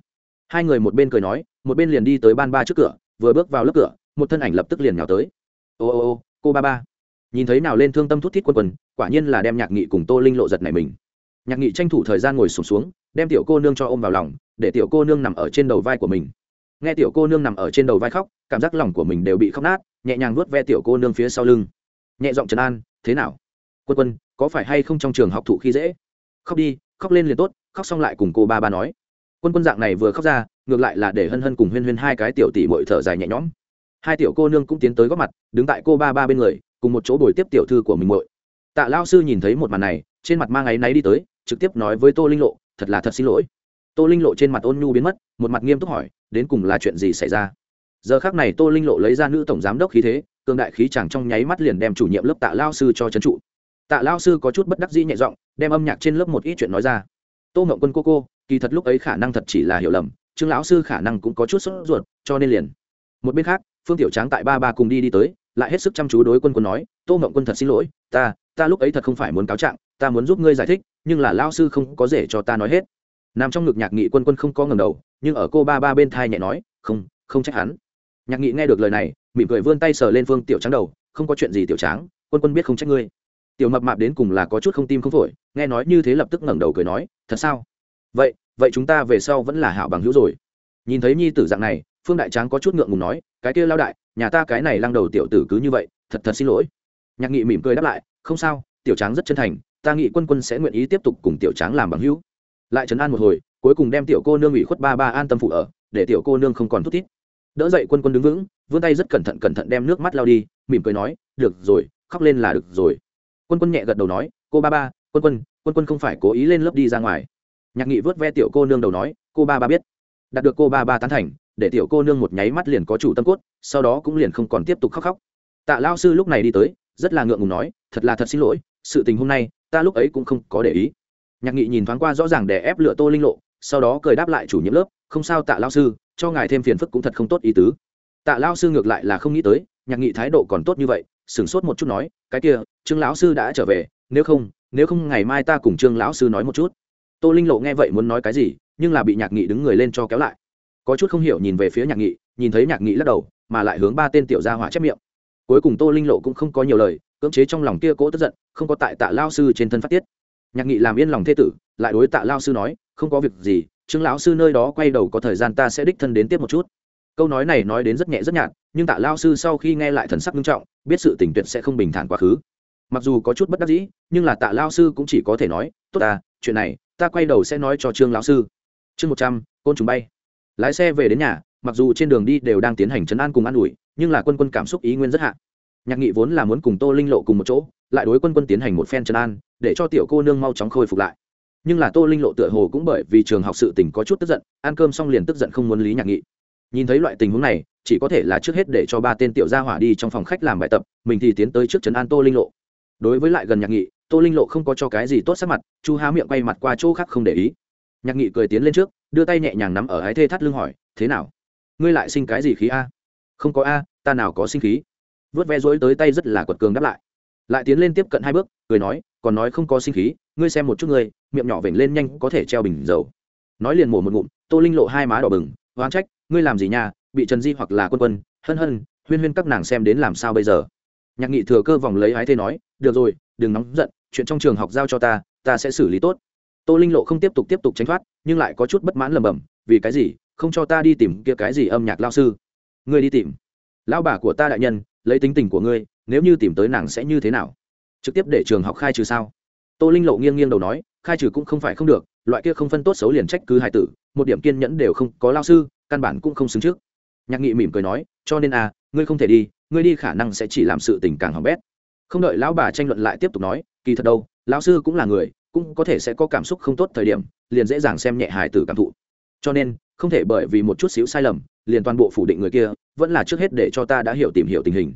Hai người một bên cười nói một bên liền đi tới ban ba trước cửa vừa bước vào lớp cửa một thân ảnh lập tức liền nhào tới. Ô ô ô cô ba ba. Nhìn thấy nào lên thương tâm thút thít quân quần quả nhiên là đem nhạc nghị cùng tô linh lộ giật này mình. Nhạc nghị tranh thủ thời gian ngồi sụp xuống, xuống đem tiểu cô nương cho ôm vào lòng để tiểu cô nương nằm ở trên đầu vai của mình. Nghe tiểu cô nương nằm ở trên đầu vai khóc cảm giác lòng của mình đều bị khóc nát nhẹ nhàng vuốt ve tiểu cô nương phía sau lưng. Nhẹ giọng trấn an thế nào? Quân quân có phải hay không trong trường học thụ khi dễ? Khóc đi khóc lên liền tốt khóc xong lại cùng cô ba ba nói. Quân quân dạng này vừa khóc ra, ngược lại là để hân hân cùng huyên huyên hai cái tiểu tỷ bội thở dài nhẹ nhõm. Hai tiểu cô nương cũng tiến tới góp mặt, đứng tại cô ba ba bên người, cùng một chỗ bồi tiếp tiểu thư của mình bội tạ lao sư nhìn thấy một màn này, trên mặt mang áy náy đi tới, trực tiếp nói với tô linh lộ, thật là thật xin lỗi. Tô linh lộ trên mặt ôn nhu biến mất, một mặt nghiêm túc hỏi, đến cùng là chuyện gì xảy ra? Giờ khác này tô linh lộ lấy ra nữ tổng giám đốc khí thế cương đại khí chẳng trong nháy mắt liền đem chủ nhiệm lớp tạ lao sư cho trấn trụ. Tạ lao sư có chút bất đắc dĩ nhẹ giọng, đem âm nhạc trên lớp một ít chuyện nói ra tô ngậu quân cô cô, kỳ thật lúc ấy khả năng thật chỉ là hiểu lầm, trương lão sư khả năng cũng có chút sốt ruột, cho nên liền. Một bên khác, phương tiểu tráng tại ba ba cùng đi đi tới, lại hết sức chăm chú đối quân quân nói, tô ngậu quân thật xin lỗi, ta ta lúc ấy thật không phải muốn cáo trạng, ta muốn giúp ngươi giải thích, nhưng là lao sư không có rể cho ta nói hết. Nằm trong ngực nhạc nghị quân quân không có ngầm đầu, nhưng ở cô ba ba bên thai nhẹ nói, không không trách hắn. Nhạc nghị nghe được lời này, mỉm cười vươn tay sờ lên phương tiểu trắng đầu, không có chuyện gì tiểu tráng, quân quân biết không trách ngươi tiểu mập mạp đến cùng là có chút không tim không phổi, nghe nói như thế lập tức ngẩng đầu cười nói, thật sao? Vậy vậy chúng ta về sau vẫn là hảo bằng hữu rồi. Nhìn thấy nhi tử dạng này, phương đại tráng có chút ngượng ngùng nói, cái kia lao đại, nhà ta cái này lăng đầu tiểu tử cứ như vậy, thật thật xin lỗi. Nhạc nghị mỉm cười đáp lại, không sao, tiểu tráng rất chân thành, ta nghĩ quân quân sẽ nguyện ý tiếp tục cùng tiểu tráng làm bằng hữu. Lại trấn an một hồi, cuối cùng đem tiểu cô nương ủy khuất ba ba an tâm phụ ở, để tiểu cô nương không còn thút thít. Đỡ dậy quân quân đứng vững, vươn tay rất cẩn thận cẩn thận đem nước mắt lao đi, mỉm cười nói, được rồi, khóc lên là được rồi quân quân nhẹ gật đầu nói, cô ba ba, quân quân quân quân không phải cố ý lên lớp đi ra ngoài. Nhạc nghị vớt ve tiểu cô nương đầu nói, cô ba ba biết. Đạt được cô ba ba tán thành, để tiểu cô nương một nháy mắt liền có chủ tâm cốt, sau đó cũng liền không còn tiếp tục khóc khóc. Tạ lao sư lúc này đi tới, rất là ngượng ngùng nói, thật là thật xin lỗi, sự tình hôm nay, ta lúc ấy cũng không có để ý. Nhạc nghị nhìn thoáng qua rõ ràng để ép lựa tô linh lộ, sau đó cười đáp lại chủ nhiệm lớp, không sao tạ lao sư, cho ngài thêm phiền phức cũng thật không tốt ý tứ. Tạ lao sư ngược lại là không nghĩ tới, nhạc nghị thái độ còn tốt như vậy sửng sốt một chút nói, cái kia, trương lão sư đã trở về, nếu không nếu không ngày mai ta cùng trương lão sư nói một chút. Tô linh lộ nghe vậy muốn nói cái gì, nhưng là bị nhạc nghị đứng người lên cho kéo lại. Có chút không hiểu nhìn về phía nhạc nghị, nhìn thấy nhạc nghị lắc đầu, mà lại hướng ba tên tiểu gia hỏa chép miệng. Cuối cùng tô linh lộ cũng không có nhiều lời, cưỡng chế trong lòng kia cố tức giận, không có tại tạ lao sư trên thân phát tiết. Nhạc nghị làm yên lòng thê tử, lại đối tạ lao sư nói, không có việc gì, trương lão sư nơi đó quay đầu có thời gian ta sẽ đích thân đến tiếp một chút. Câu nói này nói đến rất nhẹ rất nhạt, nhưng tạ lao sư sau khi nghe lại thần sắc nghiêm trọng biết sự tình tuyệt sẽ không bình thản quá khứ. Mặc dù có chút bất đắc dĩ, nhưng là tạ lao sư cũng chỉ có thể nói, tốt à chuyện này, ta quay đầu sẽ nói cho trương lão sư. Chương một trăm, côn trùng bay. Lái xe về đến nhà, mặc dù trên đường đi đều đang tiến hành chấn an cùng an ủi, nhưng là quân quân cảm xúc ý nguyên rất hạ. Nhạc nghị vốn là muốn cùng tô linh lộ cùng một chỗ, lại đối quân quân tiến hành một phen chấn an, để cho tiểu cô nương mau chóng khôi phục lại. Nhưng là tô linh lộ tựa hồ cũng bởi vì trường học sự tình có chút tức giận, ăn cơm xong liền tức giận không muốn lý nhạc nghị nhìn thấy loại tình huống này, chỉ có thể là trước hết để cho ba tên tiểu gia hỏa đi trong phòng khách làm bài tập, mình thì tiến tới trước trấn an tô linh lộ. Đối với lại gần nhạc nghị, tô linh lộ không có cho cái gì tốt sắc mặt, chu há miệng quay mặt qua chỗ khác không để ý. Nhạc nghị cười tiến lên trước, đưa tay nhẹ nhàng nắm ở ái thê thắt lưng hỏi, thế nào? Ngươi lại sinh cái gì khí a? Không có a, ta nào có sinh khí. Vớt ve dối tới tay rất là quật cường đáp lại. Lại tiến lên tiếp cận hai bước, cười nói, còn nói không có sinh khí, ngươi xem một chút ngươi, miệng nhỏ vểnh lên nhanh có thể treo bình dầu. Nói liền mổ một ngụm, tô linh lộ hai má đỏ bừng, oán trách ngươi làm gì nha, bị trần di hoặc là quân quân, hân hân, huyên huyên các nàng xem đến làm sao bây giờ? Nhạc nghị thừa cơ vòng lấy ái thế nói, được rồi, đừng nóng giận, chuyện trong trường học giao cho ta ta sẽ xử lý tốt. Tô linh lộ không tiếp tục tiếp tục tránh thoát, nhưng lại có chút bất mãn lầm bầm vì cái gì, không cho ta đi tìm kia cái gì âm nhạc lao sư? Ngươi đi tìm. Lão bà của ta đại nhân, lấy tính tình của ngươi, nếu như tìm tới nàng sẽ như thế nào? Trực tiếp để trường học khai trừ sao? Tô linh lộ nghiêng nghiêng đầu nói, khai trừ cũng không phải không được, loại kia không phân tốt xấu liền trách cứ hai tử một điểm kiên nhẫn đều không có lao sư, căn bản cũng không xứng trước. Nhạc nghị mỉm cười nói, cho nên à ngươi không thể đi, ngươi đi khả năng sẽ chỉ làm sự tình càng hỏng bét. Không đợi lão bà tranh luận lại tiếp tục nói, kỳ thật đâu, lão sư cũng là người, cũng có thể sẽ có cảm xúc không tốt thời điểm, liền dễ dàng xem nhẹ hài tử cảm thụ. Cho nên, không thể bởi vì một chút xíu sai lầm, liền toàn bộ phủ định người kia, vẫn là trước hết để cho ta đã hiểu tìm hiểu tình hình.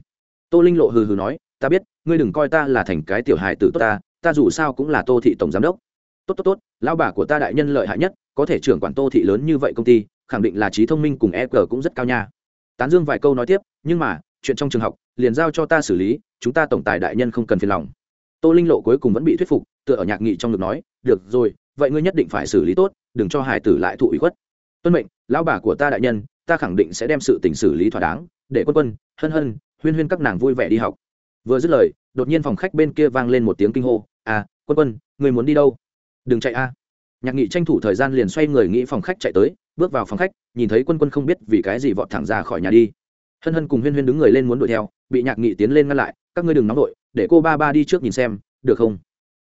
Tô linh lộ hừ hừ nói, ta biết, ngươi đừng coi ta là thành cái tiểu hài tử tốt ta ta dù sao cũng là tô thị tổng giám đốc tốt tốt tốt, lão bà của ta đại nhân lợi hại nhất, có thể trưởng quản tô thị lớn như vậy công ty, khẳng định là trí thông minh cùng e g cũng rất cao nha. Tán dương vài câu nói tiếp, nhưng mà, chuyện trong trường học, liền giao cho ta xử lý, chúng ta tổng tài đại nhân không cần phiền lòng. Tô linh lộ cuối cùng vẫn bị thuyết phục, tựa ở nhạc nghị trong ngực nói, được rồi, vậy ngươi nhất định phải xử lý tốt, đừng cho hải tử lại thụ ủy khuất. Tuân mệnh, lão bà của ta đại nhân, ta khẳng định sẽ đem sự tình xử lý thỏa đáng, để quân quân, hân hân, huyên huyên các nàng vui vẻ đi học. Vừa dứt lời, đột nhiên phòng khách bên kia vang lên một tiếng kinh hô à quân quân người muốn đi đâu? Đừng chạy a. Nhạc nghị tranh thủ thời gian liền xoay người nghĩ phòng khách chạy tới, bước vào phòng khách, nhìn thấy quân quân không biết vì cái gì vọt thẳng ra khỏi nhà đi. Hân hân cùng huyên huyên đứng người lên muốn đuổi theo, bị nhạc nghị tiến lên ngăn lại, các ngươi đừng nóng đội để cô ba ba đi trước nhìn xem, được không?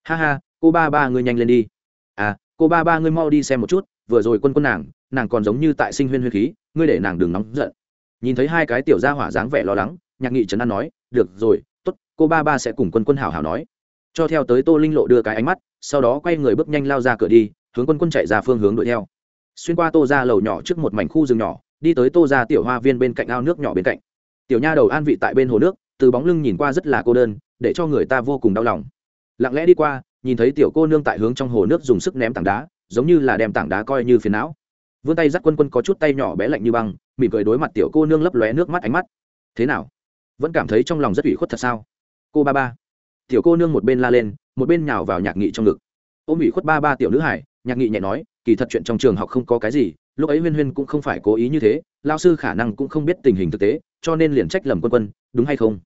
Ha ha, cô ba ba ngươi nhanh lên đi. À cô ba ba ngươi mau đi xem một chút, vừa rồi quân quân nàng nàng còn giống như tại sinh huyên huyên khí, ngươi để nàng đừng nóng giận. Nhìn thấy hai cái tiểu gia hỏa dáng vẻ lo lắng, nhạc nghị trấn an nói, được rồi, tốt, cô ba ba sẽ cùng quân quân hảo hảo nói cho theo tới tô linh lộ đưa cái ánh mắt, sau đó quay người bước nhanh lao ra cửa đi, hướng quân quân chạy ra phương hướng đuổi theo. Xuyên qua tô ra lầu nhỏ trước một mảnh khu rừng nhỏ, đi tới tô ra tiểu hoa viên bên cạnh ao nước nhỏ bên cạnh. Tiểu nha đầu an vị tại bên hồ nước, từ bóng lưng nhìn qua rất là cô đơn, để cho người ta vô cùng đau lòng. Lặng lẽ đi qua, nhìn thấy tiểu cô nương tại hướng trong hồ nước dùng sức ném tảng đá, giống như là đem tảng đá coi như phiền não. Vươn tay dắt quân quân có chút tay nhỏ bé lạnh như băng, mỉm cười đối mặt tiểu cô nương lấp lóe nước mắt ánh mắt. Thế nào? Vẫn cảm thấy trong lòng rất ủy khuất thật sao? Cô ba ba tiểu cô nương một bên la lên, một bên nhào vào nhạc nghị trong ngực. Ôm ủy khuất ba ba tiểu nữ hải, nhạc nghị nhẹ nói, kỳ thật chuyện trong trường học không có cái gì, lúc ấy huyên huyên cũng không phải cố ý như thế lao sư khả năng cũng không biết tình hình thực tế, cho nên liền trách lầm quân quân, đúng hay không?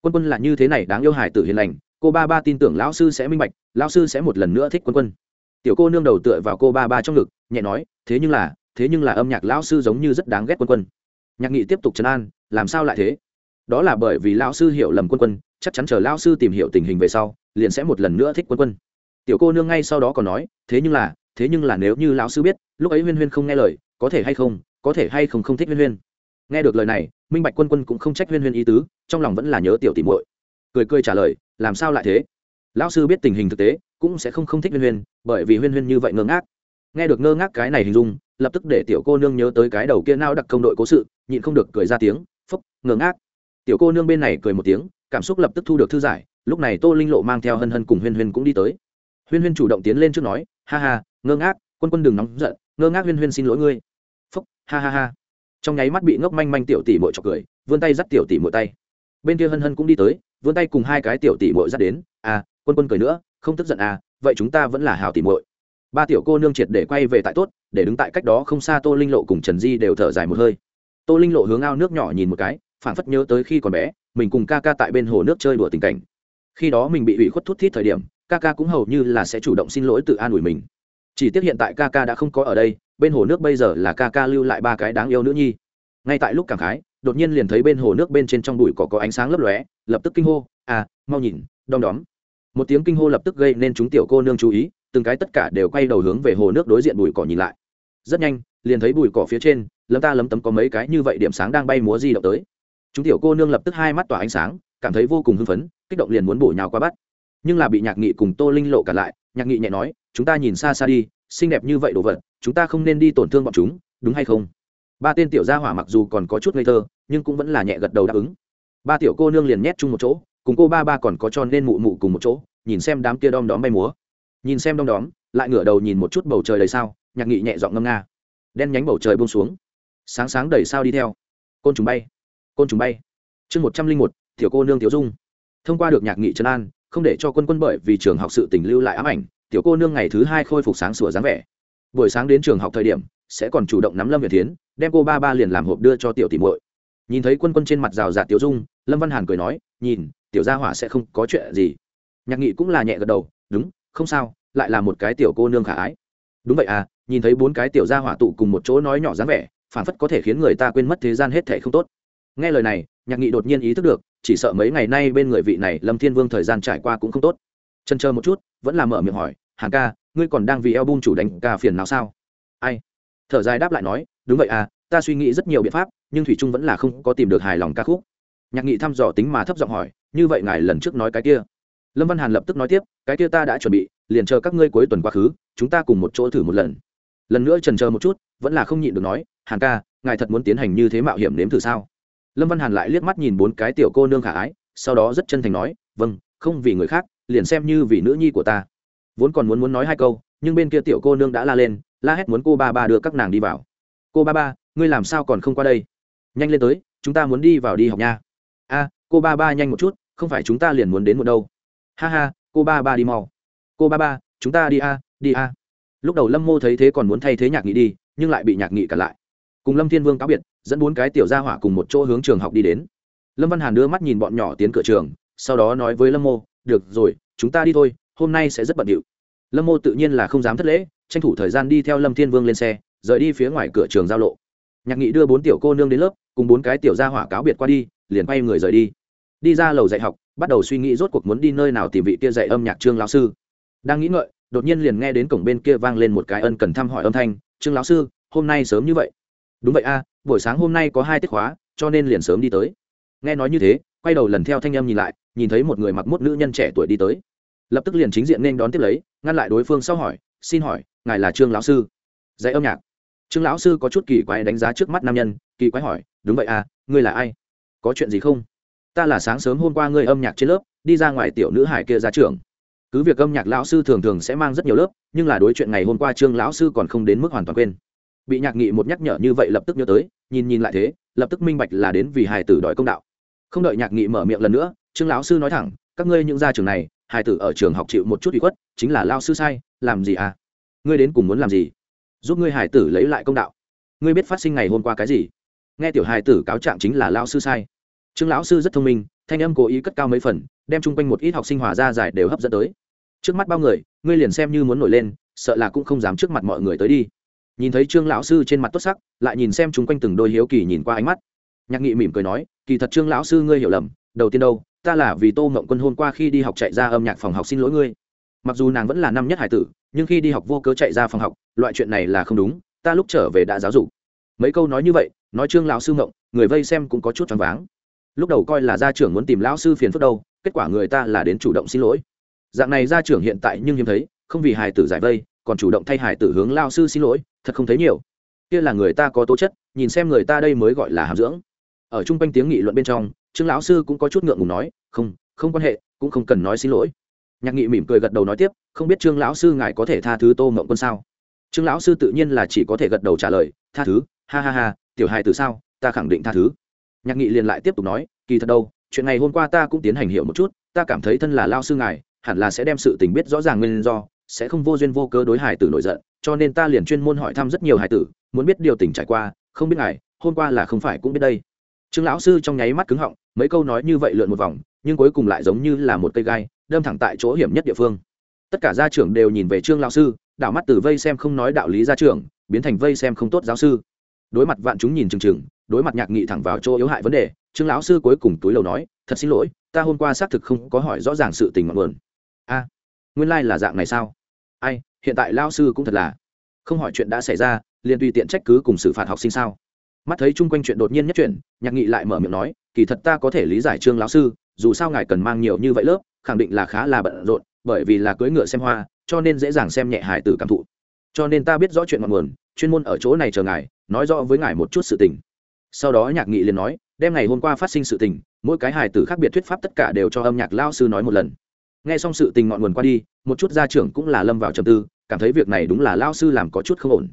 Quân quân là như thế này đáng yêu hải tử hiền lành, cô ba ba tin tưởng lão sư sẽ minh bạch, lão sư sẽ một lần nữa thích quân quân. Tiểu cô nương đầu tựa vào cô ba ba trong ngực, nhẹ nói, thế nhưng là, thế nhưng là âm nhạc lão sư giống như rất đáng ghét quân quân. Nhạc nghị tiếp tục chấn an, làm sao lại thế? Đó là bởi vì lão sư hiểu lầm quân quân, chắc chắn chờ lão sư tìm hiểu tình hình về sau, liền sẽ một lần nữa thích quân quân. Tiểu cô nương ngay sau đó còn nói, thế nhưng là, thế nhưng là nếu như lão sư biết, lúc ấy huyên huyên không nghe lời, có thể hay không, có thể hay không không thích huyên huyên? Nghe được lời này, minh bạch quân quân cũng không trách huyên huyên ý tứ, trong lòng vẫn là nhớ tiểu tìm muội. Cười cười trả lời, làm sao lại thế? Lão sư biết tình hình thực tế, cũng sẽ không không thích huyên huyên, bởi vì huyên huyên như vậy ngơ ngác. Nghe được ngơ ngác cái này hình dung, lập tức để tiểu cô nương nhớ tới cái đầu kia nao đặc công đội cố sự, nhịn không được cười ra tiếng, phúc, ngơ ngác tiểu cô nương bên này cười một tiếng, cảm xúc lập tức thu được thư giải, lúc này tô linh lộ mang theo hân hân cùng huyên huyên cũng đi tới. Huyên huyên chủ động tiến lên trước nói, ha ha, ngơ ngác, quân quân đừng nóng giận, ngơ ngác huyên huyên xin lỗi ngươi. Phúc, ha ha ha. Trong nháy mắt bị ngốc manh manh tiểu tỷ mội chọc cười, vươn tay dắt tiểu tỷ mội tay. Bên kia hân hân cũng đi tới, vươn tay cùng hai cái tiểu tỷ mội dắt đến à quân quân cười nữa, không tức giận à vậy chúng ta vẫn là hào tỷ mội ba tiểu cô nương triệt để quay về tại tốt, để đứng tại cách đó không xa tô linh lộ cùng trần di đều thở dài một hơi. Tô linh lộ hướng ao nước nhỏ nhìn một cái phản phất nhớ tới khi còn bé, mình cùng ca ca tại bên hồ nước chơi đùa tình cảnh. Khi đó mình bị ủy khuất thút thít thời điểm, ca ca cũng hầu như là sẽ chủ động xin lỗi tự an ủi mình. Chỉ tiếc hiện tại ca ca đã không có ở đây, bên hồ nước bây giờ là ca ca lưu lại ba cái đáng yêu nữ nhi. Ngay tại lúc cảm khái, đột nhiên liền thấy bên hồ nước bên trên trong bụi cỏ có ánh sáng lấp lóe, lập tức kinh hô à mau nhìn, đom đóm. Một tiếng kinh hô lập tức gây nên chúng tiểu cô nương chú ý, từng cái tất cả đều quay đầu hướng về hồ nước đối diện bụi cỏ nhìn lại. Rất nhanh, liền thấy bụi cỏ phía trên, lấm ta lấm tấm có mấy cái như vậy điểm sáng đang bay múa di động tới chúng tiểu cô nương lập tức hai mắt tỏa ánh sáng, cảm thấy vô cùng hưng phấn, kích động liền muốn bổ nhào qua bắt. Nhưng là bị nhạc nghị cùng tô linh lộ cả lại, nhạc nghị nhẹ nói, chúng ta nhìn xa xa đi, xinh đẹp như vậy đồ vật, chúng ta không nên đi tổn thương bọn chúng, đúng hay không? Ba tên tiểu gia hỏa mặc dù còn có chút ngây thơ, nhưng cũng vẫn là nhẹ gật đầu đáp ứng. Ba tiểu cô nương liền nhét chung một chỗ, cùng cô ba ba còn có cho nên mụ mụ cùng một chỗ, nhìn xem đám kia đom đóm bay múa. Nhìn xem đom đóm, lại ngửa đầu nhìn một chút bầu trời đầy sao, nhạc nghị nhẹ giọng ngâm nga. Đen nhánh bầu trời bông xuống. Sáng sáng đầy sao đi theo. Côn trùng bay côn trùng bay. Chương một trăm linh một, tiểu cô nương tiểu dung. Thông qua được nhạc nghị trấn an, không để cho quân quân bởi vì trường học sự tình lưu lại ám ảnh, tiểu cô nương ngày thứ hai khôi phục sáng sủa dáng vẻ. Buổi sáng đến trường học thời điểm, sẽ còn chủ động nắm lâm việt tiến đem cô ba ba liền làm hộp đưa cho tiểu tỷ muội. Nhìn thấy quân quân trên mặt rào rạt tiểu dung, lâm văn hàn cười nói, nhìn, tiểu gia hỏa sẽ không có chuyện gì. Nhạc nghị cũng là nhẹ gật đầu, đúng, không sao, lại là một cái tiểu cô nương khả ái. Đúng vậy à nhìn thấy bốn cái tiểu gia hỏa tụ cùng một chỗ nói nhỏ dáng vẻ, phản phất có thể khiến người ta quên mất thế gian hết thể không tốt nghe lời này, nhạc nghị đột nhiên ý thức được, chỉ sợ mấy ngày nay bên người vị này lâm thiên vương thời gian trải qua cũng không tốt. Chân chờ một chút, vẫn là mở miệng hỏi hàng ca, ngươi còn đang vì eo bung chủ đánh ca phiền nào sao? Ai? Thở dài đáp lại nói, đúng vậy à ta suy nghĩ rất nhiều biện pháp, nhưng thủy trung vẫn là không có tìm được hài lòng ca khúc. Nhạc nghị thăm dò tính mà thấp giọng hỏi, như vậy ngài lần trước nói cái kia? Lâm văn hàn lập tức nói tiếp, cái kia ta đã chuẩn bị, liền chờ các ngươi cuối tuần quá khứ, chúng ta cùng một chỗ thử một lần. Lần nữa trần chờ một chút, vẫn là không nhịn được nói, hàn ca, ngài thật muốn tiến hành như thế mạo hiểm nếm thử sao? Lâm văn hàn lại liếc mắt nhìn bốn cái tiểu cô nương khả ái, sau đó rất chân thành nói vâng không vì người khác, liền xem như vì nữ nhi của ta. Vốn còn muốn muốn nói hai câu, nhưng bên kia tiểu cô nương đã la lên, la hét muốn cô ba ba đưa các nàng đi vào. Cô ba ba, ngươi làm sao còn không qua đây? Nhanh lên tới, chúng ta muốn đi vào đi học nha. A, cô ba ba nhanh một chút, không phải chúng ta liền muốn đến một đâu. Ha ha, cô ba ba đi mau. Cô ba ba, chúng ta đi a đi a. Lúc đầu lâm mô thấy thế còn muốn thay thế nhạc nghị đi, nhưng lại bị nhạc nghị cản lại. Cùng lâm thiên vương cáo biệt dẫn bốn cái tiểu gia hỏa cùng một chỗ hướng trường học đi đến. Lâm văn hàn đưa mắt nhìn bọn nhỏ tiến cửa trường, sau đó nói với lâm mô, được rồi, chúng ta đi thôi, hôm nay sẽ rất bận điệu. Lâm mô tự nhiên là không dám thất lễ, tranh thủ thời gian đi theo lâm thiên vương lên xe, rời đi phía ngoài cửa trường giao lộ. Nhạc nghị đưa bốn tiểu cô nương đến lớp, cùng bốn cái tiểu gia hỏa cáo biệt qua đi, liền quay người rời đi. Đi ra lầu dạy học, bắt đầu suy nghĩ rốt cuộc muốn đi nơi nào tìm vị kia dạy âm nhạc trương lão sư. Đang nghĩ ngợi, đột nhiên liền nghe đến cổng bên kia vang lên một cái ân cần thăm hỏi âm thanh, trương lão sư, hôm nay sớm như vậy. Đúng vậy a buổi sáng hôm nay có hai tiết khóa, cho nên liền sớm đi tới. Nghe nói như thế, quay đầu lần theo thanh âm nhìn lại, nhìn thấy một người mặc mốt nữ nhân trẻ tuổi đi tới. Lập tức liền chính diện nên đón tiếp lấy, ngăn lại đối phương sau hỏi, xin hỏi, ngài là trương lão sư? Dạy âm nhạc. Trương lão sư có chút kỳ quái đánh giá trước mắt nam nhân, kỳ quái hỏi, đúng vậy à ngươi là ai? Có chuyện gì không? Ta là sáng sớm hôm qua ngươi âm nhạc trên lớp, đi ra ngoài tiểu nữ hải kia ra trường. Cứ việc âm nhạc lão sư thường thường sẽ mang rất nhiều lớp, nhưng là đối chuyện ngày hôm qua trương lão sư còn không đến mức hoàn toàn quên. Bị nhạc nghị một nhắc nhở như vậy lập tức nhớ tới nhìn nhìn lại thế, lập tức minh bạch là đến vì hải tử đòi công đạo. Không đợi nhạc nghị mở miệng lần nữa, trương lão sư nói thẳng, các ngươi những gia trường này hải tử ở trường học chịu một chút ủy khuất, chính là lao sư sai, làm gì à? Ngươi đến cùng muốn làm gì? Giúp ngươi hải tử lấy lại công đạo. Ngươi biết phát sinh ngày hôm qua cái gì? Nghe tiểu hải tử cáo trạng chính là lao sư sai. Trương lão sư rất thông minh, thanh âm cố ý cất cao mấy phần, đem chung quanh một ít học sinh hòa ra giải đều hấp dẫn tới. Trước mắt bao người, ngươi liền xem như muốn nổi lên, sợ là cũng không dám trước mặt mọi người tới đi nhìn thấy trương lão sư trên mặt tốt sắc, lại nhìn xem chúng quanh từng đôi hiếu kỳ nhìn qua ánh mắt. Nhạc nghị mỉm cười nói, kỳ thật trương lão sư ngươi hiểu lầm, đầu tiên đâu, ta là vì tô mộng quân hôm qua khi đi học chạy ra âm nhạc phòng học xin lỗi ngươi. Mặc dù nàng vẫn là năm nhất hải tử, nhưng khi đi học vô cớ chạy ra phòng học, loại chuyện này là không đúng, ta lúc trở về đã giáo dục. Mấy câu nói như vậy, nói trương lão sư mộng người vây xem cũng có chút choáng váng. Lúc đầu coi là gia trưởng muốn tìm lão sư phiền phức đâu, kết quả người ta là đến chủ động xin lỗi. Dạng này gia trưởng hiện tại nhưng hiếm thấy, không vì hài tử giải vây còn chủ động thay hải tử hướng lao sư xin lỗi, thật không thấy nhiều. Kia là người ta có tố chất, nhìn xem người ta đây mới gọi là hàm dưỡng. Ở chung quanh tiếng nghị luận bên trong, trương lão sư cũng có chút ngượng ngùng nói, không không quan hệ, cũng không cần nói xin lỗi. Nhạc nghị mỉm cười gật đầu nói tiếp, không biết trương lão sư ngài có thể tha thứ tô mộng quân sao? Trương lão sư tự nhiên là chỉ có thể gật đầu trả lời, tha thứ, ha ha ha, tiểu hài từ sao, ta khẳng định tha thứ. Nhạc nghị liền lại tiếp tục nói, kỳ thật đâu, chuyện này hôm qua ta cũng tiến hành hiểu một chút, ta cảm thấy thân là lao sư ngài, hẳn là sẽ đem sự tình biết rõ ràng nguyên do sẽ không vô duyên vô cớ đối hải tử nổi giận, cho nên ta liền chuyên môn hỏi thăm rất nhiều hải tử, muốn biết điều tình trải qua, không biết ngài, hôm qua là không phải cũng biết đây. Trương lão sư trong nháy mắt cứng họng, mấy câu nói như vậy lượn một vòng, nhưng cuối cùng lại giống như là một cây gai, đâm thẳng tại chỗ hiểm nhất địa phương. Tất cả gia trưởng đều nhìn về trương lão sư, đảo mắt từ vây xem không nói đạo lý gia trưởng, biến thành vây xem không tốt giáo sư. Đối mặt vạn chúng nhìn chừng chừng, đối mặt nhạc nghị thẳng vào chỗ yếu hại vấn đề, trương lão sư cuối cùng túi lầu nói, thật xin lỗi, ta hôm qua xác thực không có hỏi rõ ràng sự tình ngọn nguồn. A, nguyên lai là dạng này sao? Ai, hiện tại lao sư cũng thật là. Không hỏi chuyện đã xảy ra, liền tùy tiện trách cứ cùng xử phạt học sinh sao. Mắt thấy chung quanh chuyện đột nhiên nhất chuyện nhạc nghị lại mở miệng nói, kỳ thật ta có thể lý giải trương lão sư, dù sao ngài cần mang nhiều như vậy lớp, khẳng định là khá là bận rộn, bởi vì là cưỡi ngựa xem hoa, cho nên dễ dàng xem nhẹ hải tử cảm thụ. Cho nên ta biết rõ chuyện ngọn nguồn, chuyên môn ở chỗ này chờ ngài, nói rõ với ngài một chút sự tình. Sau đó nhạc nghị liền nói đem ngày hôm qua phát sinh sự tình, mỗi cái hài tử khác biệt thuyết pháp tất cả đều cho âm nhạc lao sư nói một lần nghe xong sự tình ngọn nguồn qua đi, một chút gia trưởng cũng là lâm vào trầm tư, cảm thấy việc này đúng là lão sư làm có chút không ổn.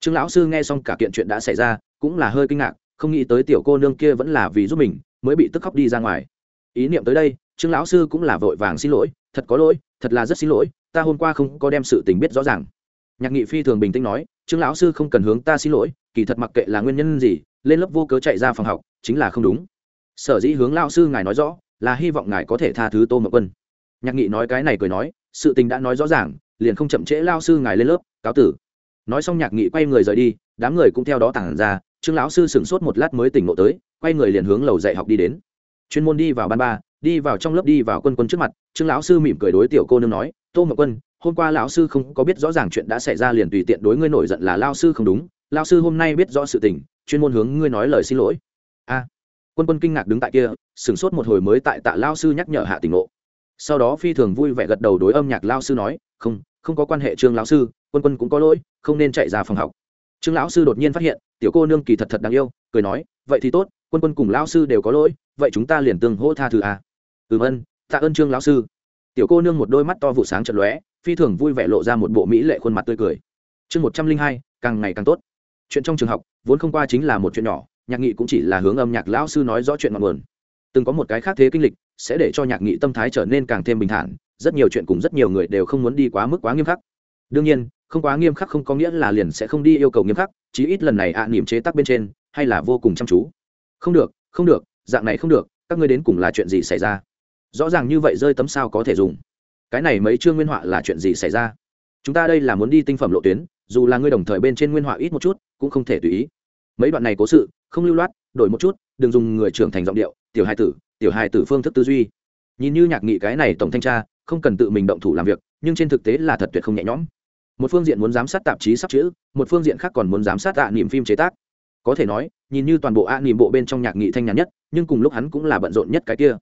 Trương lão sư nghe xong cả kiện chuyện đã xảy ra, cũng là hơi kinh ngạc, không nghĩ tới tiểu cô nương kia vẫn là vì giúp mình, mới bị tức khóc đi ra ngoài. Ý niệm tới đây, trương lão sư cũng là vội vàng xin lỗi, thật có lỗi, thật là rất xin lỗi, ta hôm qua không có đem sự tình biết rõ ràng. Nhạc nghị phi thường bình tĩnh nói, trương lão sư không cần hướng ta xin lỗi, kỳ thật mặc kệ là nguyên nhân gì, lên lớp vô cớ chạy ra phòng học, chính là không đúng. Sở dĩ hướng lão sư ngài nói rõ, là hy vọng ngài có thể tha thứ tô mậu quân nhạc nghị nói cái này cười nói, sự tình đã nói rõ ràng, liền không chậm trễ lao sư ngài lên lớp, cáo tử. Nói xong nhạc nghị quay người rời đi, đám người cũng theo đó tản ra, trương lão sư sửng sốt một lát mới tỉnh ngộ tới, quay người liền hướng lầu dạy học đi đến. Chuyên môn đi vào ban ba, đi vào trong lớp đi vào quân quân trước mặt, trương lão sư mỉm cười đối tiểu cô nương nói, tô mậu quân, hôm qua lão sư không có biết rõ ràng chuyện đã xảy ra liền tùy tiện đối ngươi nổi giận là lao sư không đúng, lao sư hôm nay biết rõ sự tình, chuyên môn hướng ngươi nói lời xin lỗi. A. Quân quân kinh ngạc đứng tại kia, sửng sốt một hồi mới tại tạ lao sư nhắc nhở hạ tỉnh ngộ sau đó phi thường vui vẻ gật đầu đối âm nhạc lao sư nói, không không có quan hệ trương lão sư, quân quân cũng có lỗi, không nên chạy ra phòng học. Trương lão sư đột nhiên phát hiện, tiểu cô nương kỳ thật thật đáng yêu, cười nói, vậy thì tốt, quân quân cùng lão sư đều có lỗi, vậy chúng ta liền tương hỗ tha thứ à. ừm ân, tạ ơn trương lão sư. Tiểu cô nương một đôi mắt to vụ sáng trận lóe, phi thường vui vẻ lộ ra một bộ mỹ lệ khuôn mặt tươi cười. Chương một trăm linh hai, càng ngày càng tốt. Chuyện trong trường học, vốn không qua chính là một chuyện nhỏ, nhạc nghị cũng chỉ là hướng âm nhạc lão sư nói rõ chuyện ngọn nguồn. Từng có một cái khác thế kinh lịch sẽ để cho nhạc nghị tâm thái trở nên càng thêm bình thản, rất nhiều chuyện cùng rất nhiều người đều không muốn đi quá mức quá nghiêm khắc. Đương nhiên, không quá nghiêm khắc không có nghĩa là liền sẽ không đi yêu cầu nghiêm khắc, chí ít lần này ạ niềm chế tác bên trên, hay là vô cùng chăm chú. Không được không được, dạng này không được, các ngươi đến cùng là chuyện gì xảy ra? Rõ ràng như vậy rơi tấm sao có thể dùng. Cái này mấy chương nguyên họa là chuyện gì xảy ra? Chúng ta đây là muốn đi tinh phẩm lộ tuyến, dù là ngươi đồng thời bên trên nguyên họa ít một chút, cũng không thể tùy ý. Mấy đoạn này cố sự, không lưu loát, đổi một chút, đừng dùng người trưởng thành giọng điệu tiểu hài tử, tiểu hài tử phương thức tư duy. Nhìn như nhạc nghị cái này tổng thanh tra, không cần tự mình động thủ làm việc, nhưng trên thực tế là thật tuyệt không nhẹ nhõm. Một phương diện muốn giám sát tạp chí sắp chữ, một phương diện khác còn muốn giám sát ạ niềm phim chế tác. Có thể nói, nhìn như toàn bộ ạ niềm bộ bên trong nhạc nghị thanh nhàn nhất, nhưng cùng lúc hắn cũng là bận rộn nhất cái kia.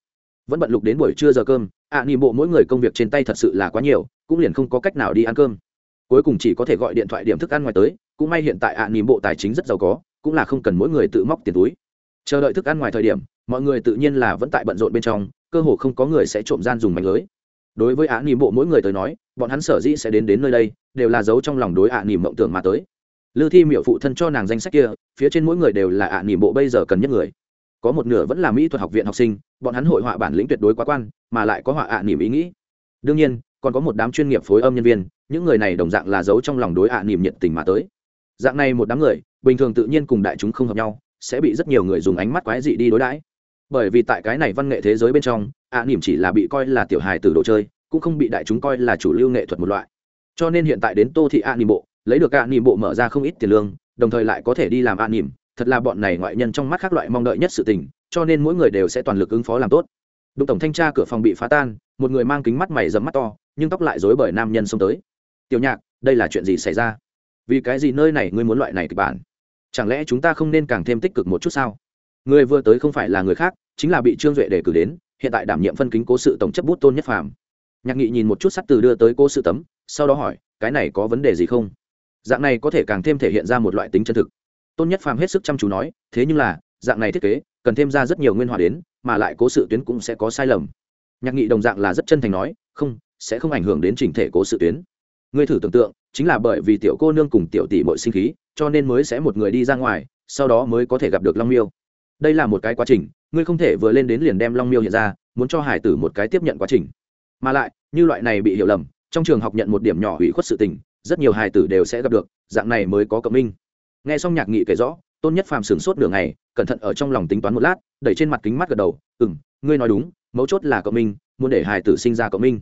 Vẫn bận lục đến buổi trưa giờ cơm, ạ niềm bộ mỗi người công việc trên tay thật sự là quá nhiều, cũng liền không có cách nào đi ăn cơm. Cuối cùng chỉ có thể gọi điện thoại điểm thức ăn ngoài tới, cũng may hiện tại ạ niềm bộ tài chính rất giàu có, cũng là không cần mỗi người tự móc tiền túi. Chờ đợi thức ăn ngoài thời điểm mọi người tự nhiên là vẫn tại bận rộn bên trong, cơ hồ không có người sẽ trộm gian dùng mảnh lưới. Đối với ạ nỉm bộ mỗi người tới nói, bọn hắn sở dĩ sẽ đến đến nơi đây, đều là giấu trong lòng đối ạ nỉm mộng tưởng mà tới. Lư thi miệu phụ thân cho nàng danh sách kia, phía trên mỗi người đều là ạ nỉm bộ bây giờ cần nhất người. Có một nửa vẫn là mỹ thuật học viện học sinh, bọn hắn hội họa bản lĩnh tuyệt đối quá quan, mà lại có họa ạ nỉm ý nghĩ. Đương nhiên, còn có một đám chuyên nghiệp phối âm nhân viên, những người này đồng dạng là giấu trong lòng đối ạ nỉm nhiệt tình mà tới. Dạng này một đám người, bình thường tự nhiên cùng đại chúng không hợp nhau, sẽ bị rất nhiều người dùng ánh mắt quái dị đi đối đãi bởi vì tại cái này văn nghệ thế giới bên trong, ạ nỉm chỉ là bị coi là tiểu hài từ đồ chơi, cũng không bị đại chúng coi là chủ lưu nghệ thuật một loại. Cho nên hiện tại đến tô thị ạ nỉm bộ, lấy được ạ nỉm bộ mở ra không ít tiền lương, đồng thời lại có thể đi làm ạ nỉm thật là bọn này ngoại nhân trong mắt khác loại mong đợi nhất sự tình, cho nên mỗi người đều sẽ toàn lực ứng phó làm tốt. Đụng tổng thanh tra cửa phòng bị phá tan, một người mang kính mắt mày dầm mắt to, nhưng tóc lại rối bởi nam nhân xông tới. Tiểu nhạc, đây là chuyện gì xảy ra? Vì cái gì nơi này ngươi muốn loại này kịch bản? Chẳng lẽ chúng ta không nên càng thêm tích cực một chút sao? Người vừa tới không phải là người khác, chính là bị trương duệ đề cử đến, hiện tại đảm nhiệm phân kính cố sự tổng chấp bút tôn nhất phàm. Nhạc nghị nhìn một chút sắt từ đưa tới cố sự tấm, sau đó hỏi, cái này có vấn đề gì không? Dạng này có thể càng thêm thể hiện ra một loại tính chân thực. Tôn nhất phàm hết sức chăm chú nói, thế nhưng là, dạng này thiết kế, cần thêm ra rất nhiều nguyên hòa đến, mà lại cố sự tuyến cũng sẽ có sai lầm. Nhạc nghị đồng dạng là rất chân thành nói, không, sẽ không ảnh hưởng đến trình thể cố sự tuyến. Ngươi thử tưởng tượng, chính là bởi vì tiểu cô nương cùng tiểu tỷ mội sinh khí, cho nên mới sẽ một người đi ra ngoài, sau đó mới có thể gặp được long miêu đây là một cái quá trình, ngươi không thể vừa lên đến liền đem long miêu hiện ra, muốn cho hải tử một cái tiếp nhận quá trình. Mà lại, như loại này bị hiểu lầm, trong trường học nhận một điểm nhỏ hủy khuất sự tình, rất nhiều hải tử đều sẽ gặp được, dạng này mới có cộng minh. Nghe xong nhạc nghị kể rõ, tôn nhất phàm sửng sốt đường này cẩn thận ở trong lòng tính toán một lát, đẩy trên mặt kính mắt gật đầu ừ m ngươi nói đúng, mấu chốt là cộng minh, muốn để hải tử sinh ra cộng minh.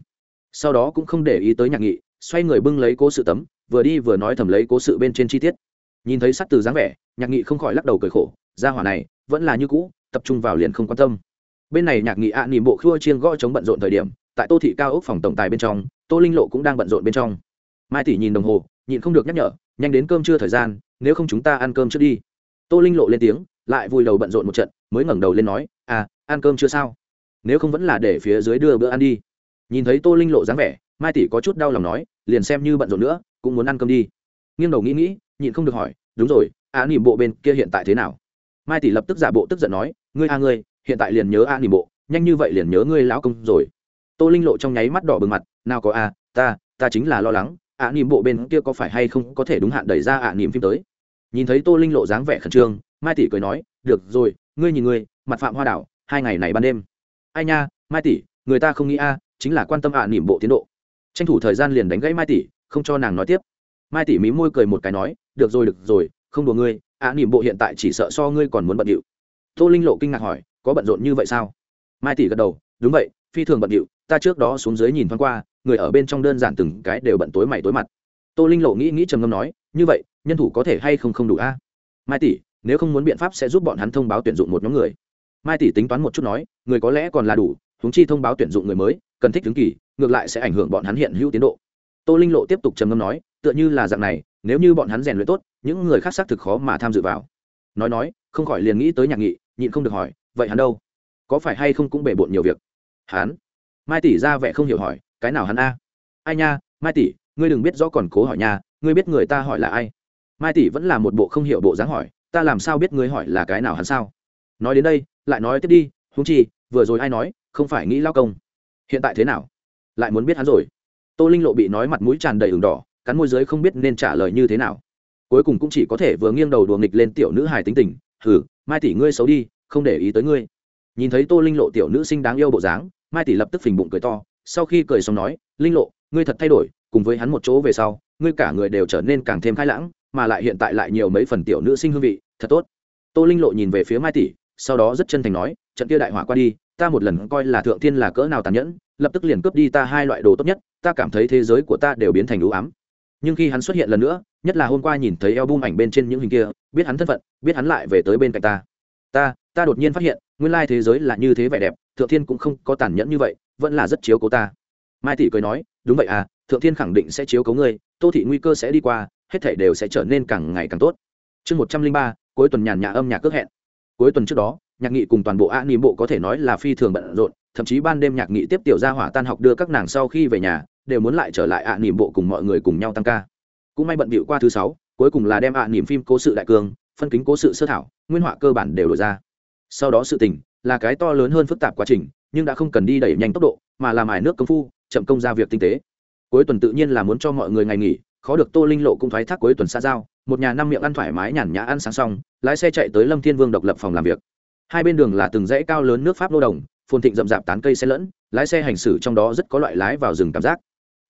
Sau đó cũng không để ý tới nhạc nghị, xoay người bưng lấy cố sự tấm, vừa đi vừa nói thầm lấy cố sự bên trên chi tiết. Nhìn thấy sắc từ dáng vẻ, nhạc nghị không khỏi lắc đầu cười khổ ra hỏa này vẫn là như cũ tập trung vào liền không quan tâm. Bên này nhạc nghị ạ à, nỉm bộ khua chiêng gõ chống bận rộn thời điểm tại tô thị cao ốc phòng tổng tài bên trong tô linh lộ cũng đang bận rộn bên trong. Mai tỷ nhìn đồng hồ nhịn không được nhắc nhở nhanh đến cơm trưa thời gian nếu không chúng ta ăn cơm trước đi. Tô linh lộ lên tiếng lại vùi đầu bận rộn một trận mới ngẩng đầu lên nói à ăn cơm chưa sao? Nếu không vẫn là để phía dưới đưa bữa ăn đi. Nhìn thấy tô linh lộ dáng vẻ mai tỷ có chút đau lòng nói liền xem như bận rộn nữa cũng muốn ăn cơm đi. Nghiêng đầu nghĩ nghĩ nhịn không được hỏi đúng rồi a nỉm bộ bên kia hiện tại thế nào? Mai tỷ lập tức giả bộ tức giận nói, ngươi a ngươi, hiện tại liền nhớ a nỉ bộ, nhanh như vậy liền nhớ ngươi lão công rồi. Tô linh lộ trong nháy mắt đỏ bừng mặt, nào có a, ta ta chính là lo lắng, a nỉm bộ bên kia có phải hay không có thể đúng hạn đẩy ra a nỉm phim tới? Nhìn thấy tô linh lộ dáng vẻ khẩn trương, mai tỷ cười nói, được rồi, ngươi nhìn ngươi, mặt phạm hoa đảo, hai ngày này ban đêm. Ai nha, mai tỷ, người ta không nghĩ a, chính là quan tâm a nỉm bộ tiến độ. Tranh thủ thời gian liền đánh gãy mai tỷ, không cho nàng nói tiếp. Mai tỷ mí môi cười một cái nói, được rồi được rồi, không đùa ngươi ạ nỉm bộ hiện tại chỉ sợ so ngươi còn muốn bận điệu. Tô linh lộ kinh ngạc hỏi, có bận rộn như vậy sao? Mai tỷ gật đầu, đúng vậy, phi thường bận điệu, ta trước đó xuống dưới nhìn thoáng qua, người ở bên trong đơn giản từng cái đều bận tối mày tối mặt. Tô linh lộ nghĩ nghĩ trầm ngâm nói, như vậy, nhân thủ có thể hay không không đủ a? Mai tỷ, nếu không muốn biện pháp sẽ giúp bọn hắn thông báo tuyển dụng một nhóm người. Mai tỷ tính toán một chút nói, người có lẽ còn là đủ húng chi thông báo tuyển dụng người mới, cần thích đứng kỳ, ngược lại sẽ ảnh hưởng bọn hắn hiện hữu tiến độ. Tô linh lộ tiếp tục trầm ngâm nói tựa như là dạng này, nếu như bọn hắn rèn luyện tốt, những người khác xác thực khó mà tham dự vào. Nói nói, không khỏi liền nghĩ tới nhạc nghị, nhịn không được hỏi, vậy hắn đâu? Có phải hay không cũng bể bộn nhiều việc? Hắn? Mai tỷ ra vẻ không hiểu hỏi, cái nào hắn a? Ai nha, mai tỷ, ngươi đừng biết rõ còn cố hỏi nha, ngươi biết người ta hỏi là ai? Mai tỷ vẫn là một bộ không hiểu bộ dáng hỏi, ta làm sao biết ngươi hỏi là cái nào hắn sao? Nói đến đây, lại nói tiếp đi húng chi, vừa rồi ai nói, không phải nghĩ lao công. Hiện tại thế nào? Lại muốn biết hắn rồi. Tô linh lộ bị nói mặt mũi tràn đầy ửng đỏ cắn môi giới không biết nên trả lời như thế nào. Cuối cùng cũng chỉ có thể vừa nghiêng đầu đùa nghịch lên tiểu nữ hài tính tình, hừ, mai tỷ ngươi xấu đi, không để ý tới ngươi. Nhìn thấy tô linh lộ tiểu nữ sinh đáng yêu bộ dáng, mai tỷ lập tức phình bụng cười to, sau khi cười xong nói, linh lộ, ngươi thật thay đổi, cùng với hắn một chỗ về sau, ngươi cả người đều trở nên càng thêm khai lãng, mà lại hiện tại lại nhiều mấy phần tiểu nữ sinh hương vị, thật tốt. Tô linh lộ nhìn về phía mai tỷ, sau đó rất chân thành nói, trận kia đại hỏa qua đi, ta một lần coi là thượng thiên là cỡ nào tàn nhẫn, lập tức liền cướp đi ta hai loại đồ tốt nhất, ta cảm thấy thế giới của ta đều biến thành ưu ám nhưng khi hắn xuất hiện lần nữa, nhất là hôm qua nhìn thấy eo bum ảnh bên trên những hình kia, biết hắn thân phận, biết hắn lại về tới bên cạnh ta. Ta ta đột nhiên phát hiện, nguyên lai thế giới là như thế vẻ đẹp, thượng thiên cũng không có tàn nhẫn như vậy, vẫn là rất chiếu cố ta. Mai tỷ cười nói, đúng vậy à thượng thiên khẳng định sẽ chiếu cố ngươi, tô thị nguy cơ sẽ đi qua, hết thể đều sẽ trở nên càng ngày càng tốt. Chương một trăm linh ba, cuối tuần nhàn nhã âm nhạc cước hẹn. Cuối tuần trước đó, nhạc nghị cùng toàn bộ a ni bộ có thể nói là phi thường bận rộn, thậm chí ban đêm nhạc nghị tiếp tiểu gia hỏa tan học đưa các nàng sau khi về nhà đều muốn lại trở lại ạ à bộ cùng mọi người cùng nhau tăng ca. Cũng may bận bịu qua thứ sáu, cuối cùng là đem ạ à phim cố sự đại cương, phân kính cố sự sơ thảo, nguyên họa cơ bản đều đổi ra. Sau đó sự tình là cái to lớn hơn phức tạp quá trình, nhưng đã không cần đi đẩy nhanh tốc độ, mà làm ải nước công phu, chậm công ra việc tinh tế. Cuối tuần tự nhiên là muốn cho mọi người ngày nghỉ, khó được tô linh lộ cũng thoái thác cuối tuần xa giao, một nhà năm miệng ăn thoải mái nhàn nhã ăn sáng xong, lái xe chạy tới lâm thiên vương độc lập phòng làm việc. Hai bên đường là từng dãy cao lớn nước pháp lô đồng, phồn thịnh rậm rạp tán cây xe lẫn, lái xe hành xử trong đó rất có loại lái vào rừng cảm giác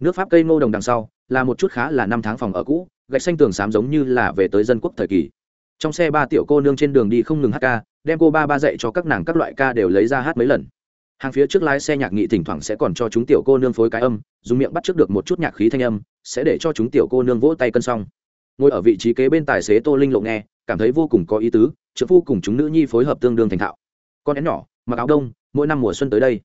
nước pháp cây ngô đồng đằng sau, là một chút khá là năm tháng phòng ở cũ, gạch xanh tường xám giống như là về tới dân quốc thời kỳ. Trong xe ba tiểu cô nương trên đường đi không ngừng hát ca, đem cô ba ba dạy cho các nàng các loại ca đều lấy ra hát mấy lần. Hàng phía trước lái xe nhạc nghị thỉnh thoảng sẽ còn cho chúng tiểu cô nương phối cái âm, dùng miệng bắt trước được một chút nhạc khí thanh âm, sẽ để cho chúng tiểu cô nương vỗ tay cân xong ngồi ở vị trí kế bên tài xế tô linh lộ nghe, cảm thấy vô cùng có ý tứ, trợ phu cùng chúng nữ nhi phối hợp tương đương thành thạo. Con én nhỏ, mặc áo đông, mỗi năm mùa xuân tới đây.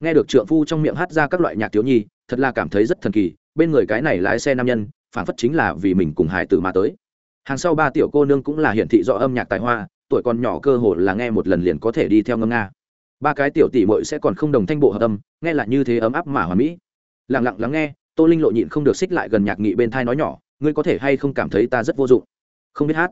Nghe được trượng phu trong miệng hát ra các loại nhạc thiếu nhi thật là cảm thấy rất thần kỳ, bên người cái này lái xe nam nhân, phản phất chính là vì mình cùng hải tử mà tới. Hàng sau ba tiểu cô nương cũng là hiển thị rõ âm nhạc tài hoa, tuổi còn nhỏ cơ hồ là nghe một lần liền có thể đi theo ngâm nga. Ba cái tiểu tỷ mội sẽ còn không đồng thanh bộ hợp âm, nghe là như thế ấm áp mà hòa mỹ. Lẳng lặng lắng nghe, tô linh lộ nhịn không được xích lại gần nhạc nghị bên thai nói nhỏ, ngươi có thể hay không cảm thấy ta rất vô dụng? Không biết hát.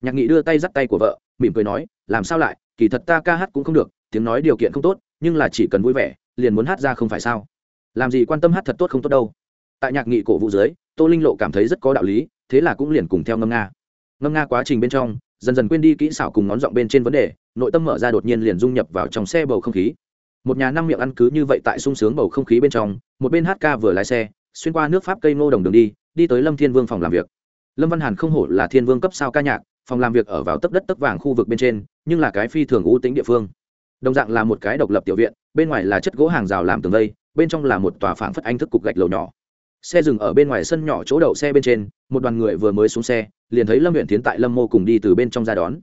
Nhạc nghị đưa tay dắt tay của vợ, mỉm cười nói, làm sao lại, kỳ thật ta ca hát cũng không được, tiếng nói điều kiện không tốt, nhưng là chỉ cần vui vẻ, liền muốn hát ra không phải sao? Làm gì quan tâm hát thật tốt không tốt đâu. Tại nhạc nghị cổ vũ dưới, tô linh lộ cảm thấy rất có đạo lý, thế là cũng liền cùng theo ngâm nga. Ngâm nga quá trình bên trong, dần dần quên đi kỹ xảo cùng ngón giọng bên trên vấn đề, nội tâm mở ra đột nhiên liền dung nhập vào trong xe bầu không khí. Một nhà năm miệng ăn cứ như vậy tại sung sướng bầu không khí bên trong, một bên hát ca vừa lái xe, xuyên qua nước pháp cây ngô đồng đường đi đi tới lâm thiên vương phòng làm việc. Lâm văn hàn không hổ là thiên vương cấp sao ca nhạc, phòng làm việc ở vào tấp đất tấp vàng khu vực bên trên, nhưng là cái phi thường ưu tính địa phương. Đồng dạng là một cái độc lập tiểu viện, bên ngoài là chất gỗ hàng rào làm tường vây bên trong là một tòa phảng phất anh thức cục gạch lầu nhỏ. Xe dừng ở bên ngoài sân nhỏ chỗ đậu xe bên trên, một đoàn người vừa mới xuống xe, liền thấy lâm huyện tiến tại lâm mô cùng đi từ bên trong ra đón.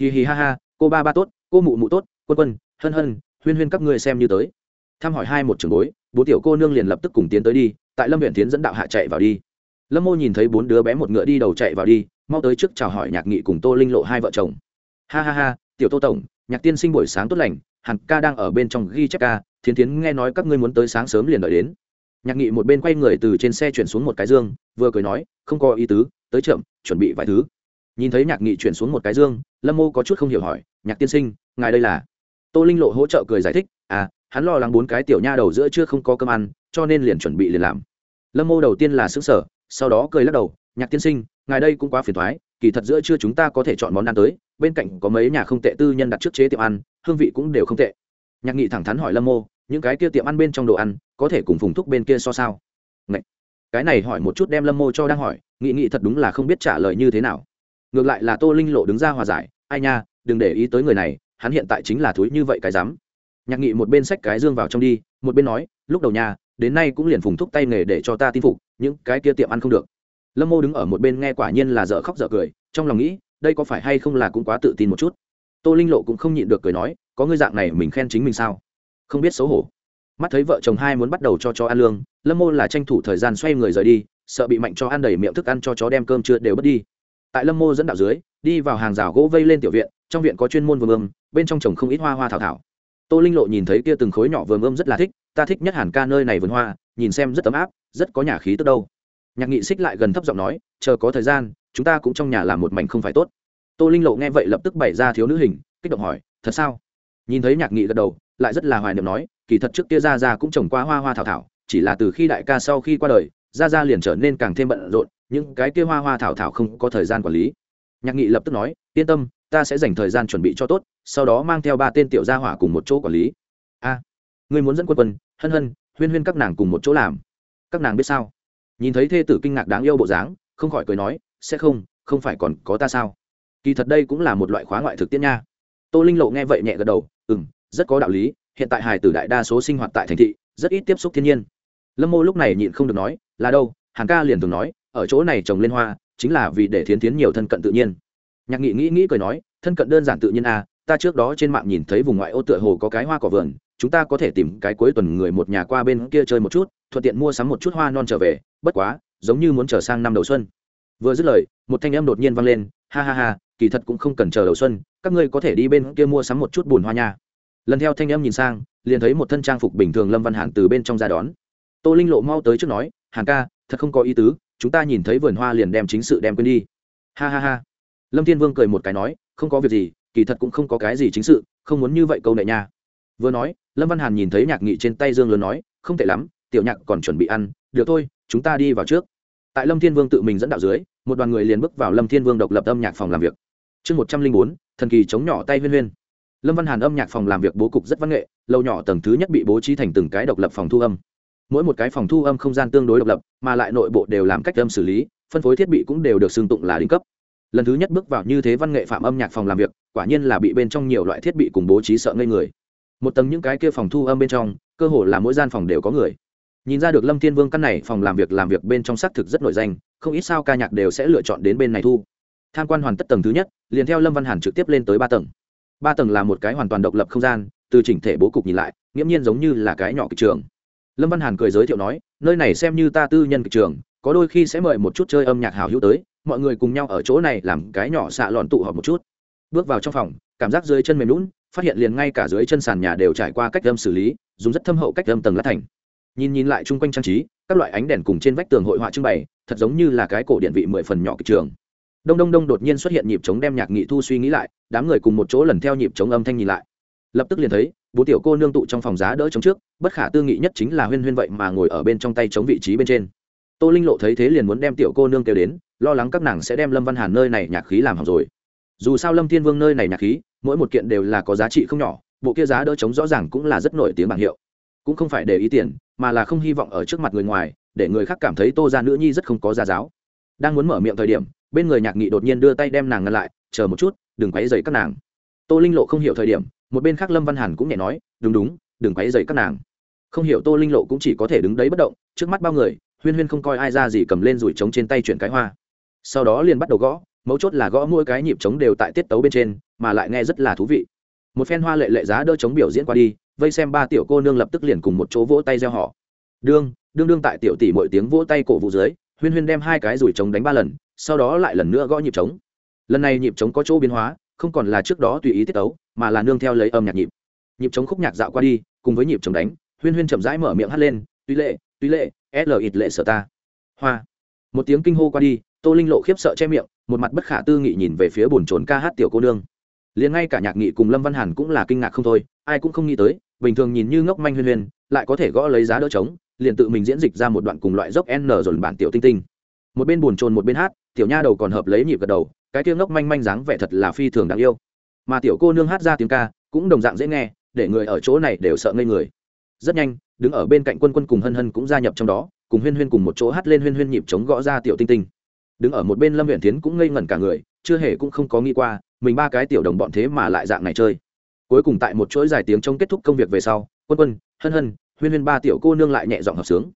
Hì hì ha ha, cô ba ba tốt, cô mụ mụ tốt, quân quân, hân hân, huyên huyên các ngươi xem như tới. Thăm hỏi hai một trường bối bố tiểu cô nương liền lập tức cùng tiến tới đi, tại lâm huyện tiến dẫn đạo hạ chạy vào đi. Lâm mô nhìn thấy bốn đứa bé một ngựa đi đầu chạy vào đi, mau tới trước chào hỏi nhạc nghị cùng tô linh lộ hai vợ chồng. Ha ha ha, tiểu tô tổng, nhạc tiên sinh buổi sáng tốt lành, hàn ca đang ở bên trong ghi chép ca thiến thiến nghe nói các ngươi muốn tới sáng sớm liền đợi đến. Nhạc nghị một bên quay người từ trên xe chuyển xuống một cái dương, vừa cười nói, không có ý tứ, tới chậm, chuẩn bị vài thứ. Nhìn thấy nhạc nghị chuyển xuống một cái dương, lâm mô có chút không hiểu hỏi, nhạc tiên sinh, ngài đây là? Tô linh lộ hỗ trợ cười giải thích à hắn lo lắng bốn cái tiểu nha đầu giữa chưa không có cơm ăn, cho nên liền chuẩn bị liền làm. Lâm mô đầu tiên là xứng sở sau đó cười lắc đầu, nhạc tiên sinh, ngài đây cũng quá phiền thoái kỳ thật giữa chưa chúng ta có thể chọn món ăn tới, bên cạnh có mấy nhà không tệ tư nhân đặt trước chế tiệm ăn, hương vị cũng đều không tệ nhạc nghị thẳng thắn hỏi lâm mô, những cái kia tiệm ăn bên trong đồ ăn, có thể cùng phùng thúc bên kia so sao? Ngậy! cái này hỏi một chút đem lâm mô cho đang hỏi, nghị nghị thật đúng là không biết trả lời như thế nào. Ngược lại là tô linh lộ đứng ra hòa giải, ai nha, đừng để ý tới người này, hắn hiện tại chính là thúi như vậy cái dám. Nhạc nghị một bên xách cái dương vào trong đi, một bên nói, lúc đầu nhà đến nay cũng liền phùng thúc tay nghề để cho ta tin phục, những cái kia tiệm ăn không được. Lâm mô đứng ở một bên nghe quả nhiên là dở khóc dở cười, trong lòng nghĩ, đây có phải hay không là cũng quá tự tin một chút. Tô linh lộ cũng không nhịn được cười nói có ngươi dạng này mình khen chính mình sao? Không biết xấu hổ. Mắt thấy vợ chồng hai muốn bắt đầu cho chó ăn lương, lâm mô là tranh thủ thời gian xoay người rời đi, sợ bị mạnh cho ăn đầy miệng thức ăn cho chó đem cơm chưa đều bớt đi. Tại lâm mô dẫn đạo dưới, đi vào hàng rào gỗ vây lên tiểu viện, trong viện có chuyên môn vườn ươm, bên trong trồng không ít hoa hoa thảo thảo. Tô linh lộ nhìn thấy kia từng khối nhỏ vườn ươm rất là thích, ta thích nhất hẳn ca nơi này vườn hoa, nhìn xem rất ấm áp, rất có nhà khí tức đâu. Nhạc nghị xích lại gần thấp giọng nói, chờ có thời gian, chúng ta cũng trong nhà làm một mảnh không phải tốt. Tô linh lộ nghe vậy lập tức bày ra thiếu nữ hình, kích động hỏi, thật sao? Nhìn thấy nhạc nghị gật đầu lại rất là hoài niệm nói kỳ thật trước kia ra ra cũng trồng qua hoa hoa thảo thảo chỉ là từ khi đại ca sau khi qua đời ra ra liền trở nên càng thêm bận rộn những cái kia hoa hoa thảo thảo không có thời gian quản lý. Nhạc nghị lập tức nói yên tâm ta sẽ dành thời gian chuẩn bị cho tốt sau đó mang theo ba tên tiểu gia hỏa cùng một chỗ quản lý. A à, người muốn dẫn quân quân hân hân huyên huyên các nàng cùng một chỗ làm. Các nàng biết sao? Nhìn thấy thê tử kinh ngạc đáng yêu bộ dáng không khỏi cười nói sẽ không không phải còn có ta sao? Kỳ thật đây cũng là một loại khóa ngoại thực tiễn nha tô linh lộ nghe vậy nhẹ gật đầu ừ m rất có đạo lý, hiện tại Hải tử đại đa số sinh hoạt tại thành thị, rất ít tiếp xúc thiên nhiên. Lâm mô lúc này nhịn không được nói, là đâu? Hàn ca liền từng nói, ở chỗ này trồng lên hoa, chính là vì để thiến tiến nhiều thân cận tự nhiên. Nhạc nghị nghĩ nghĩ cười nói, thân cận đơn giản tự nhiên à ta trước đó trên mạng nhìn thấy vùng ngoại ô tựa hồ có cái hoa cỏ vườn, chúng ta có thể tìm cái cuối tuần người một nhà qua bên kia chơi một chút, thuận tiện mua sắm một chút hoa non trở về, bất quá, giống như muốn trở sang năm đầu xuân. Vừa dứt lời, một thanh âm đột nhiên vang lên ha ha ha, kỳ thật cũng không cần chờ đầu xuân, các ngươi có thể đi bên kia mua sắm một chút bùn hoa nha. Lần theo thanh âm nhìn sang, liền thấy một thân trang phục bình thường lâm văn hàn từ bên trong ra đón. Tô linh lộ mau tới trước nói, hàn ca, thật không có ý tứ, chúng ta nhìn thấy vườn hoa liền đem chính sự đem quên đi. Ha ha ha. Lâm thiên vương cười một cái nói, không có việc gì, kỳ thật cũng không có cái gì chính sự, không muốn như vậy câu nệ nha. Vừa nói, lâm văn hàn nhìn thấy nhạc nghị trên tay dương lớn nói, không tệ lắm, tiểu nhạc còn chuẩn bị ăn, được thôi, chúng ta đi vào trước. Tại lâm thiên vương tự mình dẫn đạo dưới một đoàn người liền bước vào lâm thiên vương độc lập âm nhạc phòng làm việc. Chương một trăm linh bốn, thần kỳ chống nhỏ tay huyên huyên. Lâm văn hàn âm nhạc phòng làm việc bố cục rất văn nghệ, lâu nhỏ tầng thứ nhất bị bố trí thành từng cái độc lập phòng thu âm. Mỗi một cái phòng thu âm không gian tương đối độc lập, mà lại nội bộ đều làm cách âm xử lý, phân phối thiết bị cũng đều được xưng tụng là đỉnh cấp. Lần thứ nhất bước vào như thế văn nghệ phạm âm nhạc phòng làm việc, quả nhiên là bị bên trong nhiều loại thiết bị cùng bố trí sợ ngây người. Một tầng những cái kia phòng thu âm bên trong, cơ hồ là mỗi gian phòng đều có người nhìn ra được lâm thiên vương căn này phòng làm việc làm việc bên trong xác thực rất nổi danh, không ít sao ca nhạc đều sẽ lựa chọn đến bên này thu. Tham quan hoàn tất tầng thứ nhất, liền theo lâm văn hàn trực tiếp lên tới ba tầng. Ba tầng là một cái hoàn toàn độc lập không gian, từ chỉnh thể bố cục nhìn lại, nghiễm nhiên giống như là cái nhỏ kịch trường. Lâm văn hàn cười giới thiệu nói, nơi này xem như ta tư nhân kịch trường, có đôi khi sẽ mời một chút chơi âm nhạc hào hữu tới, mọi người cùng nhau ở chỗ này làm cái nhỏ xạ lọn tụ họp một chút. Bước vào trong phòng, cảm giác dưới chân mềm lún phát hiện liền ngay cả dưới chân sàn nhà đều trải qua cách âm xử lý, dùng rất thâm hậu cách âm tầng lát thành nhìn nhìn lại chung quanh trang trí, các loại ánh đèn cùng trên vách tường hội họa trưng bày, thật giống như là cái cổ điện vị mười phần nhỏ kịch trường. Đông đông đông đột nhiên xuất hiện nhịp chống đem nhạc nghị thu suy nghĩ lại, đám người cùng một chỗ lần theo nhịp chống âm thanh nhìn lại. Lập tức liền thấy bố tiểu cô nương tụ trong phòng giá đỡ chống trước, bất khả tư nghị nhất chính là huyên huyên vậy mà ngồi ở bên trong tay chống vị trí bên trên. Tô linh lộ thấy thế liền muốn đem tiểu cô nương kêu đến, lo lắng các nàng sẽ đem lâm văn hàn nơi này nhạc khí làm hỏng rồi. Dù sao lâm thiên vương nơi này nhạc khí, mỗi một kiện đều là có giá trị không nhỏ, bộ kia giá đỡ chống rõ ràng cũng là rất nổi tiếng bảng hiệu cũng không phải để ý tiền, mà là không hy vọng ở trước mặt người ngoài, để người khác cảm thấy tô ra nữ nhi rất không có gia giáo. Đang muốn mở miệng thời điểm, bên người nhạc nghị đột nhiên đưa tay đem nàng ngăn lại, chờ một chút, đừng quấy dày các nàng. Tô linh lộ không hiểu thời điểm, một bên khác lâm văn hàn cũng nhẹ nói, đúng đúng, đừng quấy dày các nàng. Không hiểu tô linh lộ cũng chỉ có thể đứng đấy bất động, trước mắt bao người, huyên huyên không coi ai ra gì cầm lên rủi trống trên tay chuyển cái hoa. Sau đó liền bắt đầu gõ, mấu chốt là gõ mỗi cái nhịp trống đều tại tiết tấu bên trên, mà lại nghe rất là thú vị. Một phen hoa lệ lệ giá đỡ trống biểu diễn qua đi vây xem ba tiểu cô nương lập tức liền cùng một chỗ vỗ tay gieo họ. Đương đương đương tại tiểu tỷ mỗi tiếng vỗ tay cổ vũ dưới, huyên huyên đem hai cái rủi trống đánh ba lần, sau đó lại lần nữa gõ nhịp trống. Lần này nhịp trống có chỗ biến hóa, không còn là trước đó tùy ý tiết tấu, mà là nương theo lấy âm nhạc nhịp. Nhịp trống khúc nhạc dạo qua đi, cùng với nhịp trống đánh, huyên huyên chậm rãi mở miệng hát lên, tuy lệ tuy lệ, l ít lệ sở ta. Hoa. Một tiếng kinh hô qua đi, tô linh lộ khiếp sợ che miệng, một mặt bất khả tư nghị nhìn về phía bồn trốn ca hát tiểu cô nương. Liền ngay cả nhạc nghị cùng lâm văn hàn cũng là kinh ngạc không thôi, ai cũng không nghĩ tới bình thường nhìn như ngốc manh huyên huyên, lại có thể gõ lấy giá đỡ trống, liền tự mình diễn dịch ra một đoạn cùng loại dốc n rồi bản tiểu tinh tinh. Một bên buồn chồn một bên hát, tiểu nha đầu còn hợp lấy nhịp gật đầu, cái tiếng ngốc manh manh dáng vẻ thật là phi thường đáng yêu. Mà tiểu cô nương hát ra tiếng ca, cũng đồng dạng dễ nghe, để người ở chỗ này đều sợ ngây người. Rất nhanh, đứng ở bên cạnh quân quân cùng hân hân cũng gia nhập trong đó, cùng huyên huyên cùng một chỗ hát lên huyên huyên nhịp chống gõ ra tiểu tinh tinh. Đứng ở một bên lâm huyện tiến cũng ngây ngẩn cả người, chưa hề cũng không có nghĩ qua, mình ba cái tiểu đồng bọn thế mà lại dạng này chơi cuối cùng tại một chuỗi dài tiếng chống kết thúc công việc về sau, quân quân, hân hân, huyên huyên ba tiểu cô nương lại nhẹ giọng hợp sướng.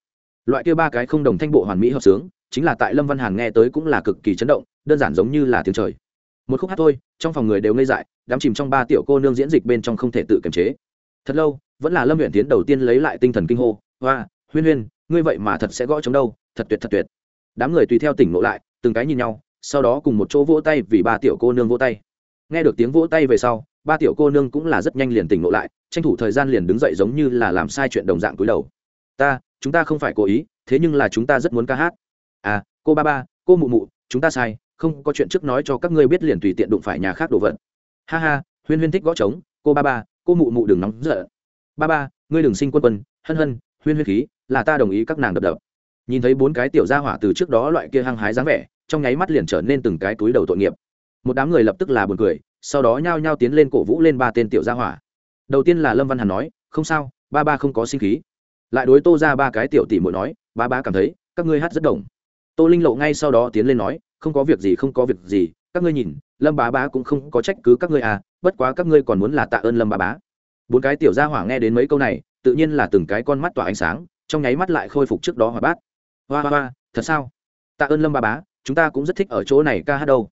Loại kia ba cái không đồng thanh bộ hoàn mỹ hợp sướng, chính là tại lâm văn hàn nghe tới cũng là cực kỳ chấn động, đơn giản giống như là tiếng trời. Một khúc hát thôi, trong phòng người đều ngây dại, đám chìm trong ba tiểu cô nương diễn dịch bên trong không thể tự kiềm chế. Thật lâu, vẫn là lâm huyện tiến đầu tiên lấy lại tinh thần kinh hô, hoa, huyên huyên, ngươi vậy mà thật sẽ gõ chống đâu, thật tuyệt thật tuyệt. Đám người tùy theo tỉnh ngộ lại, từng cái nhìn nhau, sau đó cùng một chỗ vỗ tay vì ba tiểu cô nương vỗ tay. Nghe được tiếng vỗ tay về sau ba tiểu cô nương cũng là rất nhanh liền tỉnh ngộ lại, tranh thủ thời gian liền đứng dậy giống như là làm sai chuyện đồng dạng cúi đầu. Ta, chúng ta không phải cố ý, thế nhưng là chúng ta rất muốn ca hát. À cô ba ba, cô mụ mụ, chúng ta sai, không có chuyện trước nói cho các ngươi biết liền tùy tiện đụng phải nhà khác đồ vật. Ha ha, huyên huyên thích gõ trống, cô ba ba, cô mụ mụ đừng nóng giận. Ba ba, ngươi đừng sinh quân quân, hân hân, huyên huyên khí, là ta đồng ý các nàng đập đập. Nhìn thấy bốn cái tiểu gia hỏa từ trước đó loại kia hăng hái dáng vẻ, trong nháy mắt liền trở nên từng cái túi đầu tội nghiệp. Một đám người lập tức là buồn cười sau đó nhao nhao tiến lên cổ vũ lên ba tên tiểu gia hỏa. Đầu tiên là lâm văn hàn nói, không sao, ba ba không có sinh khí. Lại đối tô ra ba cái tiểu tỷ muội nói, ba ba cảm thấy, các ngươi hát rất đồng tô linh lộ ngay sau đó tiến lên nói, không có việc gì, không có việc gì, các ngươi nhìn, lâm bá bá cũng không có trách cứ các ngươi à bất quá các ngươi còn muốn là tạ ơn lâm bá bá. Bốn cái tiểu gia hỏa nghe đến mấy câu này, tự nhiên là từng cái con mắt tỏa ánh sáng, trong nháy mắt lại khôi phục trước đó hòa bát. Hoa hoa hoa, thật sao? Tạ ơn lâm bá bá, chúng ta cũng rất thích ở chỗ này ca hát đâu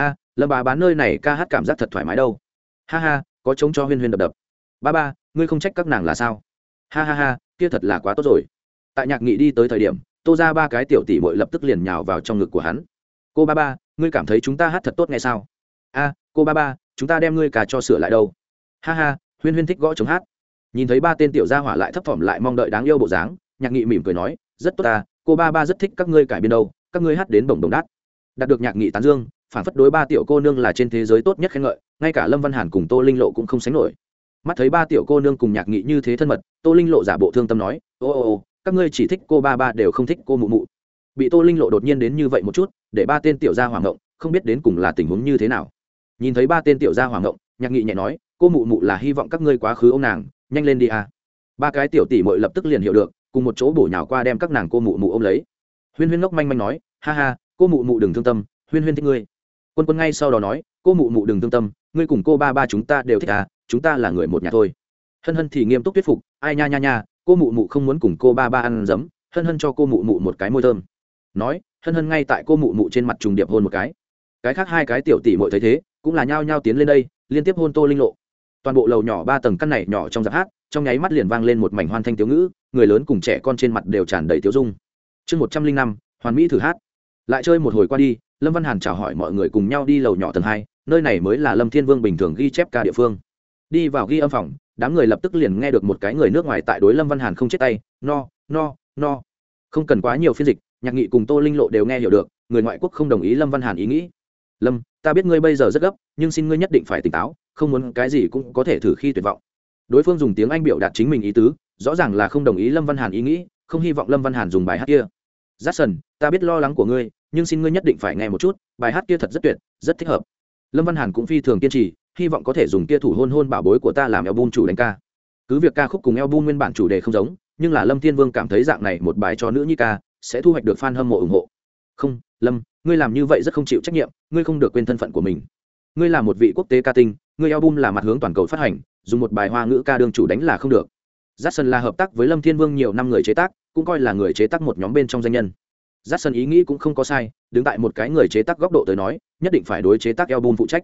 a, lâm bá bán nơi này ca hát cảm giác thật thoải mái đâu. Ha ha, có chống cho huyên huyên đập đập. Ba ba, ngươi không trách các nàng là sao? Ha ha ha, kia thật là quá tốt rồi. Tại nhạc nghị đi tới thời điểm, tô ra ba cái tiểu tỷ bội lập tức liền nhào vào trong ngực của hắn. Cô ba ba, ngươi cảm thấy chúng ta hát thật tốt nghe sao? A, cô ba ba, chúng ta đem ngươi cả cho sửa lại đâu. Ha ha, huyên huyên thích gõ chống hát. Nhìn thấy ba tên tiểu gia hỏa lại thấp thỏm lại mong đợi đáng yêu bộ dáng, nhạc nghị mỉm cười nói, rất tốt ta, cô ba ba rất thích các ngươi cải biên đâu, các ngươi hát đến bồng đồng đát. Đạt được nhạc nghị tán dương phản phất đối ba tiểu cô nương là trên thế giới tốt nhất khen ngợi, ngay cả lâm văn hàn cùng tô linh lộ cũng không sánh nổi. Mắt thấy ba tiểu cô nương cùng nhạc nghị như thế thân mật, tô linh lộ giả bộ thương tâm nói, ô ô ô, các ngươi chỉ thích cô ba ba đều không thích cô mụ mụ. Bị tô linh lộ đột nhiên đến như vậy một chút, để ba tên tiểu gia hoàng ngộng, không biết đến cùng là tình huống như thế nào. Nhìn thấy ba tên tiểu gia hoàng ngộng, nhạc nghị nhẹ nói, cô mụ mụ là hy vọng các ngươi quá khứ ô nàng, nhanh lên đi à. ba cái tiểu tỷ mội lập tức liền hiểu được, cùng một chỗ bổ nhào qua đem các nàng cô mụ mụ ôm lấy. Huyên huyên ngốc manh manh nói, ha ha, cô mụ mụ đừng thương tâm, huyên huyên thích ngươi quân quân ngay sau đó nói, cô mụ mụ đừng thương tâm, ngươi cùng cô ba ba chúng ta đều thích à chúng ta là người một nhà thôi. Hân hân thì nghiêm túc thuyết phục, ai nha nha nha, cô mụ mụ không muốn cùng cô ba ba ăn giấm, hân hân cho cô mụ mụ một cái môi thơm. Nói, hân hân ngay tại cô mụ mụ trên mặt trùng điệp hôn một cái. Cái khác hai cái tiểu tỷ mội thấy thế, cũng là nhao nhao tiến lên đây, liên tiếp hôn tô linh lộ. Toàn bộ lầu nhỏ ba tầng căn này nhỏ trong giáp hát, trong nháy mắt liền vang lên một mảnh hoan thanh tiếu ngữ, người lớn cùng trẻ con trên mặt đều tràn đầy tiếu dung. Chương một trăm linh năm, hoàn mỹ thử hát. Lại chơi một hồi qua đi lâm văn hàn chào hỏi mọi người cùng nhau đi lầu nhỏ tầng hai, nơi này mới là lâm thiên vương bình thường ghi chép ca địa phương. Đi vào ghi âm phòng, đám người lập tức liền nghe được một cái người nước ngoài tại đối lâm văn hàn không chết tay, no no no. Không cần quá nhiều phiên dịch, nhạc nghị cùng tô linh lộ đều nghe hiểu được, người ngoại quốc không đồng ý lâm văn hàn ý nghĩ. Lâm, ta biết ngươi bây giờ rất gấp, nhưng xin ngươi nhất định phải tỉnh táo, không muốn cái gì cũng có thể thử khi tuyệt vọng. Đối phương dùng tiếng anh biểu đạt chính mình ý tứ, rõ ràng là không đồng ý lâm văn hàn ý nghĩ, không hy vọng lâm văn hàn dùng bài hát kia j ta biết lo lắng của ngươi nhưng xin ngươi nhất định phải nghe một chút bài hát kia thật rất tuyệt rất thích hợp. Lâm văn hàn cũng phi thường kiên trì hy vọng có thể dùng kia thủ hôn hôn bảo bối của ta làm eo bun chủ đánh ca. Cứ việc ca khúc cùng eo bun nguyên bản chủ đề không giống nhưng là lâm thiên vương cảm thấy dạng này một bài cho nữ nhi ca sẽ thu hoạch được fan hâm mộ ủng hộ. Không lâm ngươi làm như vậy rất không chịu trách nhiệm ngươi không được quên thân phận của mình. Ngươi là một vị quốc tế ca tinh ngươi album là mặt hướng toàn cầu phát hành dùng một bài hoa ngữ ca đương chủ đánh là không được. Jackson là hợp tác với Lâm Thiên Vương nhiều năm người chế tác, cũng coi là người chế tác một nhóm bên trong danh nhân. Jackson ý nghĩ cũng không có sai, đứng tại một cái người chế tác góc độ tới nói, nhất định phải đối chế tác album phụ trách.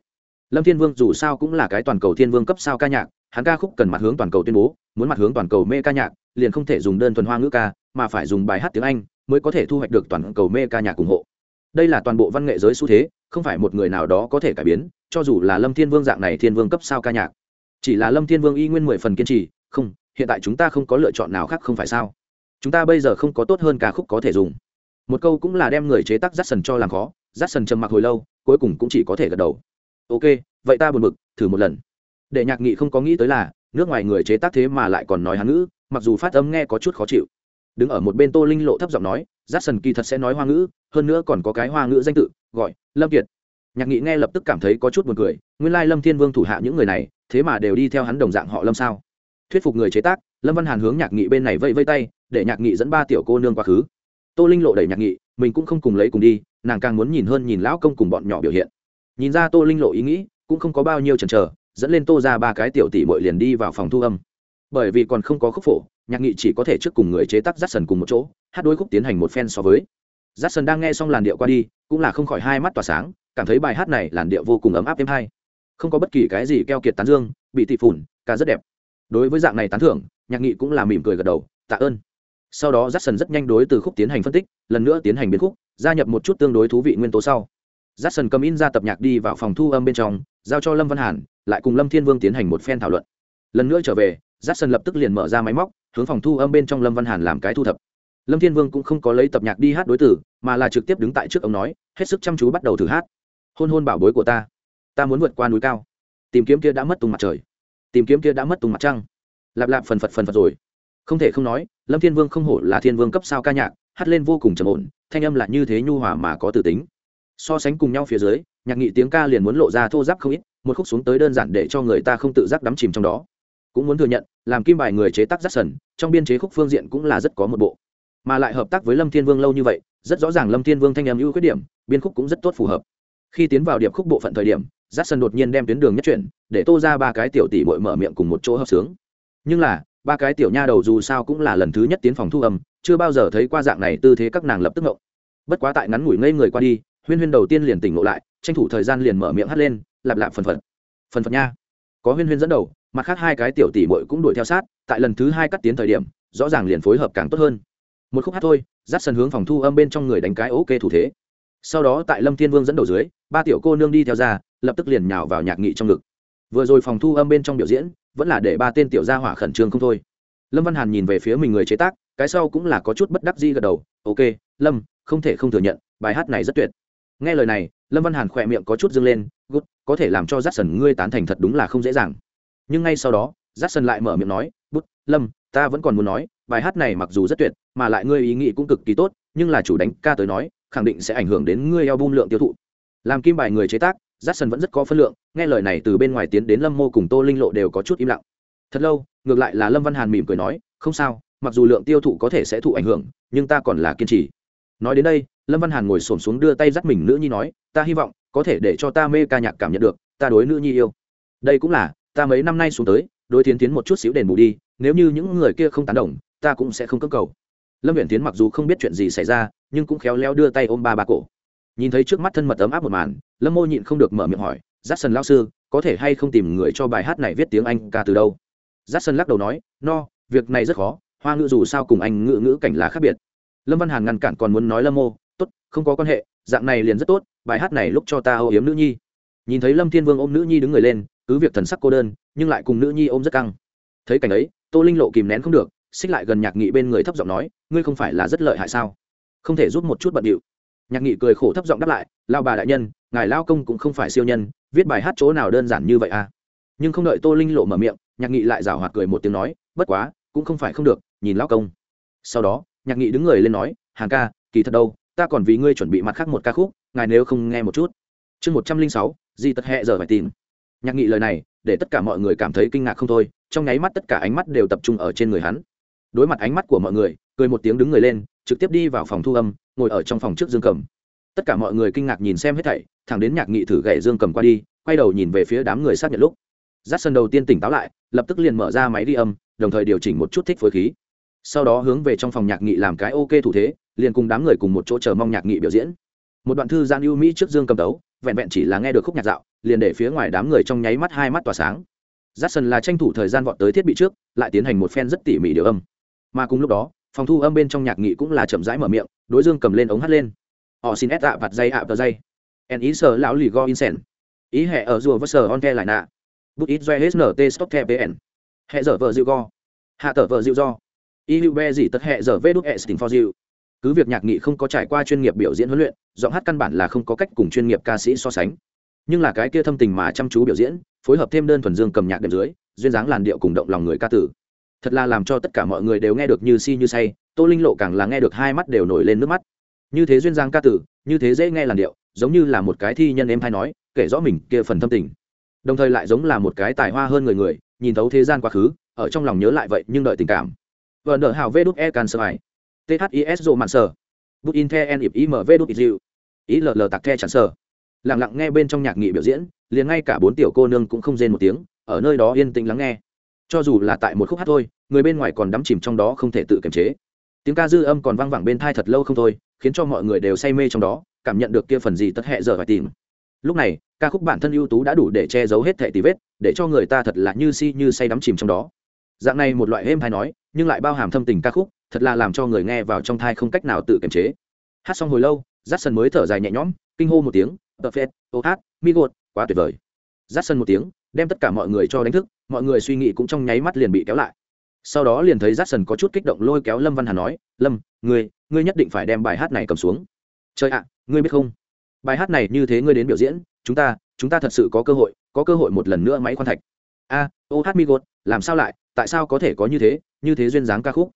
Lâm Thiên Vương dù sao cũng là cái toàn cầu thiên vương cấp sao ca nhạc, hắn ca khúc cần mặt hướng toàn cầu tuyên bố, muốn mặt hướng toàn cầu mê ca nhạc, liền không thể dùng đơn thuần hoa ngữ ca, mà phải dùng bài hát tiếng Anh, mới có thể thu hoạch được toàn cầu mê ca nhạc ủng hộ. Đây là toàn bộ văn nghệ giới xu thế, không phải một người nào đó có thể cải biến, cho dù là Lâm Thiên Vương dạng này thiên vương cấp sao ca nhạc. Chỉ là Lâm Thiên Vương y nguyên mười phần kiên trì, không, hiện tại chúng ta không có lựa chọn nào khác không phải sao? Chúng ta bây giờ không có tốt hơn ca khúc có thể dùng. Một câu cũng là đem người chế tác Jackson cho làm khó, Jackson trầm mặc hồi lâu, cuối cùng cũng chỉ có thể gật đầu. Ok, vậy ta buồn bực, thử một lần. Để Nhạc Nghị không có nghĩ tới là, nước ngoài người chế tác thế mà lại còn nói Hán ngữ, mặc dù phát âm nghe có chút khó chịu đứng ở một bên tô linh lộ thấp giọng nói rát sần kỳ thật sẽ nói hoa ngữ hơn nữa còn có cái hoa ngữ danh tự gọi lâm kiệt nhạc nghị nghe lập tức cảm thấy có chút b u ồ n cười nguyên lai lâm thiên vương thủ hạ những người này thế mà đều đi theo hắn đồng dạng họ lâm sao thuyết phục người chế tác, lâm văn hàn hướng nhạc nghị bên này vây vây tay, để nhạc nghị dẫn ba tiểu cô nương quá khứ. Tô linh lộ đẩy nhạc nghị, mình cũng không cùng lấy cùng đi, nàng càng muốn nhìn hơn nhìn lão công cùng bọn nhỏ biểu hiện. Nhìn ra tô linh lộ ý nghĩ, cũng không có bao nhiêu chần chờ, dẫn lên tô ra ba cái tiểu tỷ bội liền đi vào phòng thu âm. Bởi vì còn không có khúc phổ, nhạc nghị chỉ có thể trước cùng người chế tác rát sần cùng một chỗ, hát đôi khúc tiến hành một phen so với. Rát sần đang nghe xong làn điệu qua đi, cũng là không khỏi hai mắt tỏa sáng, cảm thấy bài hát này làn điệu vô cùng ấm áp êm hay. Không có bất kỳ cái gì keo kiệt tán dương, bị tị phủn ca rất đẹp đối với dạng này tán thưởng, nhạc nghị cũng là mỉm cười gật đầu, tạ ơn. Sau đó j a rất nhanh đối từ khúc tiến hành phân tích, lần nữa tiến hành biến khúc, gia nhập một chút tương đối thú vị nguyên tố sau. J a cầm in ra tập nhạc đi vào phòng thu âm bên trong, giao cho lâm văn hàn, lại cùng lâm thiên vương tiến hành một phen thảo luận. Lần nữa trở về giắt sân lập tức liền mở ra máy móc, hướng phòng thu âm bên trong lâm văn hàn làm cái thu thập. Lâm thiên vương cũng không có lấy tập nhạc đi hát đối tử, mà là trực tiếp đứng tại trước ông nói, hết sức chăm chú bắt đầu thử hát. Hôn hôn bảo bối của ta. Ta muốn vượt qua núi cao. Tìm kiếm kia đã mất tung mặt trời tìm kiếm kia đã mất tung mặt trăng. Lạp lạp phần phật phần phật rồi. Không thể không nói, lâm thiên vương không hổ là thiên vương cấp sao ca nhạc, hát lên vô cùng trầm ổn, thanh âm là như thế nhu hòa mà có tử tính. So sánh cùng nhau phía dưới, nhạc nghị tiếng ca liền muốn lộ ra thô giáp không ít, một khúc xuống tới đơn giản để cho người ta không tự giác đắm chìm trong đó. Cũng muốn thừa nhận, làm kim bài người chế tác rất sần, trong biên chế khúc phương diện cũng là rất có một bộ. Mà lại hợp tác với lâm thiên vương lâu như vậy, rất rõ ràng lâm thiên vương thanh em ưu khuyết điểm, biên khúc cũng rất tốt phù hợp. Khi tiến vào điệp khúc bộ phận thời điểm giắt sân đột nhiên đem tuyến đường nhất chuyển, để tô ra ba cái tiểu tỷ bội mở miệng cùng một chỗ hợp sướng. Nhưng là, ba cái tiểu nha đầu dù sao cũng là lần thứ nhất tiến phòng thu âm, chưa bao giờ thấy qua dạng này tư thế các nàng lập tức ngộng. Bất quá tại ngắn ngủi ngây người qua đi, huyên huyên đầu tiên liền tỉnh ngộ lại, tranh thủ thời gian liền mở miệng hắt lên, lạp lạp phần phật. Phần phật nha. Có huyên huyên dẫn đầu, mặt khác hai cái tiểu tỷ bội cũng đuổi theo sát, tại lần thứ hai cắt tiến thời điểm, rõ ràng liền phối hợp càng tốt hơn. Một khúc hát thôi dắt sân hướng phòng thu âm bên trong người đánh cái ok thủ thế. Sau đó tại lâm thiên vương dẫn đầu dưới, ba tiểu cô nương đi theo ra lập tức liền nhào vào nhạc nghị trong ngực. Vừa rồi phòng thu âm bên trong biểu diễn, vẫn là để ba tên tiểu gia hỏa khẩn trương không thôi. Lâm văn hàn nhìn về phía mình người chế tác, cái sau cũng là có chút bất đắc di gật đầu, ok, lâm, không thể không thừa nhận, bài hát này rất tuyệt. Nghe lời này, lâm văn hàn khỏe miệng có chút dâng lên gút có thể làm cho j a c k s o n ngươi tán thành thật đúng là không dễ dàng. Nhưng ngay sau đó j a c k s o n lại mở miệng nói bút lâm, ta vẫn còn muốn nói, bài hát này mặc dù rất tuyệt, mà lại ngươi ý nghĩ cũng cực kỳ tốt, nhưng là chủ đánh ca tới nói, khẳng định sẽ ảnh hưởng đến ngươi eo bung lượng tiêu thụ. Làm kim bài người chế tác rát sần vẫn rất có phân lượng, nghe lời này từ bên ngoài tiến đến lâm mô cùng tô linh lộ đều có chút im lặng. Thật lâu, ngược lại là lâm văn hàn mỉm cười nói, không sao, mặc dù lượng tiêu thụ có thể sẽ thụ ảnh hưởng, nhưng ta còn là kiên trì. Nói đến đây, lâm văn hàn ngồi s ổ m xuống đưa tay dắt mình nữ nhi nói, ta hy vọng có thể để cho ta mê ca nhạc cảm nhận được, ta đối nữ nhi yêu. Đây cũng là, ta mấy năm nay xuống tới, đối tiến tiến một chút xíu đền bù đi, nếu như những người kia không tán đồng, ta cũng sẽ không cưỡng cầu. Lâm viện tiến mặc dù không biết chuyện gì xảy ra, nhưng cũng khéo léo đưa tay ôm ba ba cổ nhìn thấy trước mắt thân mật ấm áp một màn, lâm mô nhịn không được mở miệng hỏi giắt sân lao sư, có thể hay không tìm người cho bài hát này viết tiếng anh ca từ đâu? Giắt sân lắc đầu nói, no, việc này rất khó, hoa ngữ dù sao cùng anh ngữ ngữ cảnh là khác biệt. Lâm văn hàn ngăn cản còn muốn nói lâm mô, tốt, không có quan hệ, dạng này liền rất tốt, bài hát này lúc cho ta âu yếm nữ nhi. Nhìn thấy lâm thiên vương ôm nữ nhi đứng người lên, cứ việc thần sắc cô đơn, nhưng lại cùng nữ nhi ôm rất căng. Thấy cảnh ấy, tô linh lộ kìm nén không được, xích lại gần nhạc nghị bên người thấp giọng nói, ngươi không phải là rất lợi hại sao? Không thể giúp một chút bận điệu nhạc nghị cười khổ thấp giọng đáp lại lao bà đại nhân, ngài lao công cũng không phải siêu nhân, viết bài hát chỗ nào đơn giản như vậy à? Nhưng không đợi tô linh lộ mở miệng, nhạc nghị lại rào hoạt cười một tiếng nói, bất quá, cũng không phải không được, nhìn lao công. Sau đó, nhạc nghị đứng người lên nói, hàng ca, kỳ thật đâu, ta còn vì ngươi chuẩn bị mặt khác một ca khúc, ngài nếu không nghe một chút. Chương một trăm linh sáu, di tật hẹ giờ phải tìm. Nhạc nghị lời này, để tất cả mọi người cảm thấy kinh ngạc không thôi, trong nháy mắt tất cả ánh mắt đều tập trung ở trên người hắn. Đối mặt ánh mắt của mọi người, cười một tiếng đứng người lên trực tiếp đi vào phòng thu âm, ngồi ở trong phòng trước dương cầm. Tất cả mọi người kinh ngạc nhìn xem hết thảy, thẳng đến nhạc nghị thử gậy dương cầm qua đi, quay đầu nhìn về phía đám người xác nhận lúc. Giắt sân đầu tiên tỉnh táo lại, lập tức liền mở ra máy đi âm, đồng thời điều chỉnh một chút thích phối khí. Sau đó hướng về trong phòng nhạc nghị làm cái ok thủ thế, liền cùng đám người cùng một chỗ chờ mong nhạc nghị biểu diễn. Một đoạn thư gian ưu mỹ trước dương cầm tấu, vẹn vẹn chỉ là nghe được khúc nhạc dạo, liền để phía ngoài đám người trong nháy mắt hai mắt tỏa sáng. J a là tranh thủ thời gian vọt tới thiết bị trước, lại tiến hành một phen rất tỉ mỉ điều âm. Mà cùng lúc đó phòng thu âm bên trong nhạc nghị cũng là chậm rãi mở miệng, đối dương cầm lên ống hát lên. Họ xin ép tạ vặt dây ạ tờ dây. En ý sờ lão lì go in sen ý hệ ở rùa vơ sờ on ke lại nạ. Bút ít doe hết nt stop ke pn hệ dở vợ dịu go hạ tờ vợ dịu do. Y hữu be gì tất hệ dở vê đúc hệ tình for dịu. Cứ việc nhạc nghị không có trải qua chuyên nghiệp biểu diễn huấn luyện, giọng hát căn bản là không có cách cùng chuyên nghiệp ca sĩ so sánh. Nhưng là cái kia thâm tình mà chăm chú biểu diễn, phối hợp thêm đơn thuần dương cầm nhạc đệm dưới, duyên dáng làn điệu cùng động lòng người ca tử thật là làm cho tất cả mọi người đều nghe được như si như say, tô linh lộ càng là nghe được hai mắt đều nổi lên nước mắt. Như thế duyên giang ca tử, như thế dễ nghe làn điệu, giống như là một cái thi nhân em hay nói, kể rõ mình kia phần thâm tình. Đồng thời lại giống là một cái tài hoa hơn người người, nhìn thấu thế gian quá khứ, ở trong lòng nhớ lại vậy nhưng đợi tình cảm. Vợ nợ hào vê đúc e can sơ hải this dồ mạn sơ bút in the en ịp im vê đúc ít dịu ý lờ lờ tặc the chẳng sơ lẳng lặng nghe bên trong nhạc nghị biểu diễn, liền ngay cả bốn tiểu cô nương cũng không rên một tiếng, ở nơi đó yên tĩnh lắng nghe cho dù là tại một khúc hát thôi, người bên ngoài còn đắm chìm trong đó không thể tự kiềm chế. Tiếng ca dư âm còn vang vẳng bên thai thật lâu không thôi, khiến cho mọi người đều say mê trong đó, cảm nhận được kia phần gì tất hệ giờ phải tìm. Lúc này, ca khúc bản thân ưu tú đã đủ để che giấu hết thẻ tì vết, để cho người ta thật là như si như say đắm chìm trong đó. Dạng này một loại êm hay nói, nhưng lại bao hàm thâm tình ca khúc, thật là làm cho người nghe vào trong thai không cách nào tự kiềm chế. Hát xong hồi lâu rát sân mới thở dài nhẹ nhõm, kinh hô một tiếng tập phết ô hát, mi gột, quá tuyệt vời. Rát sân một tiếng, đem tất cả mọi người cho đánh thức mọi người suy nghĩ cũng trong nháy mắt liền bị kéo lại. Sau đó liền thấy rát sần có chút kích động lôi kéo lâm văn hà nói, lâm, ngươi ngươi nhất định phải đem bài hát này cầm xuống. Trời ạ, ngươi biết không? Bài hát này như thế ngươi đến biểu diễn, chúng ta chúng ta thật sự có cơ hội, có cơ hội một lần nữa máy khoan thạch. A, ô hát mi gột, làm sao lại, tại sao có thể có như thế như thế duyên dáng ca khúc?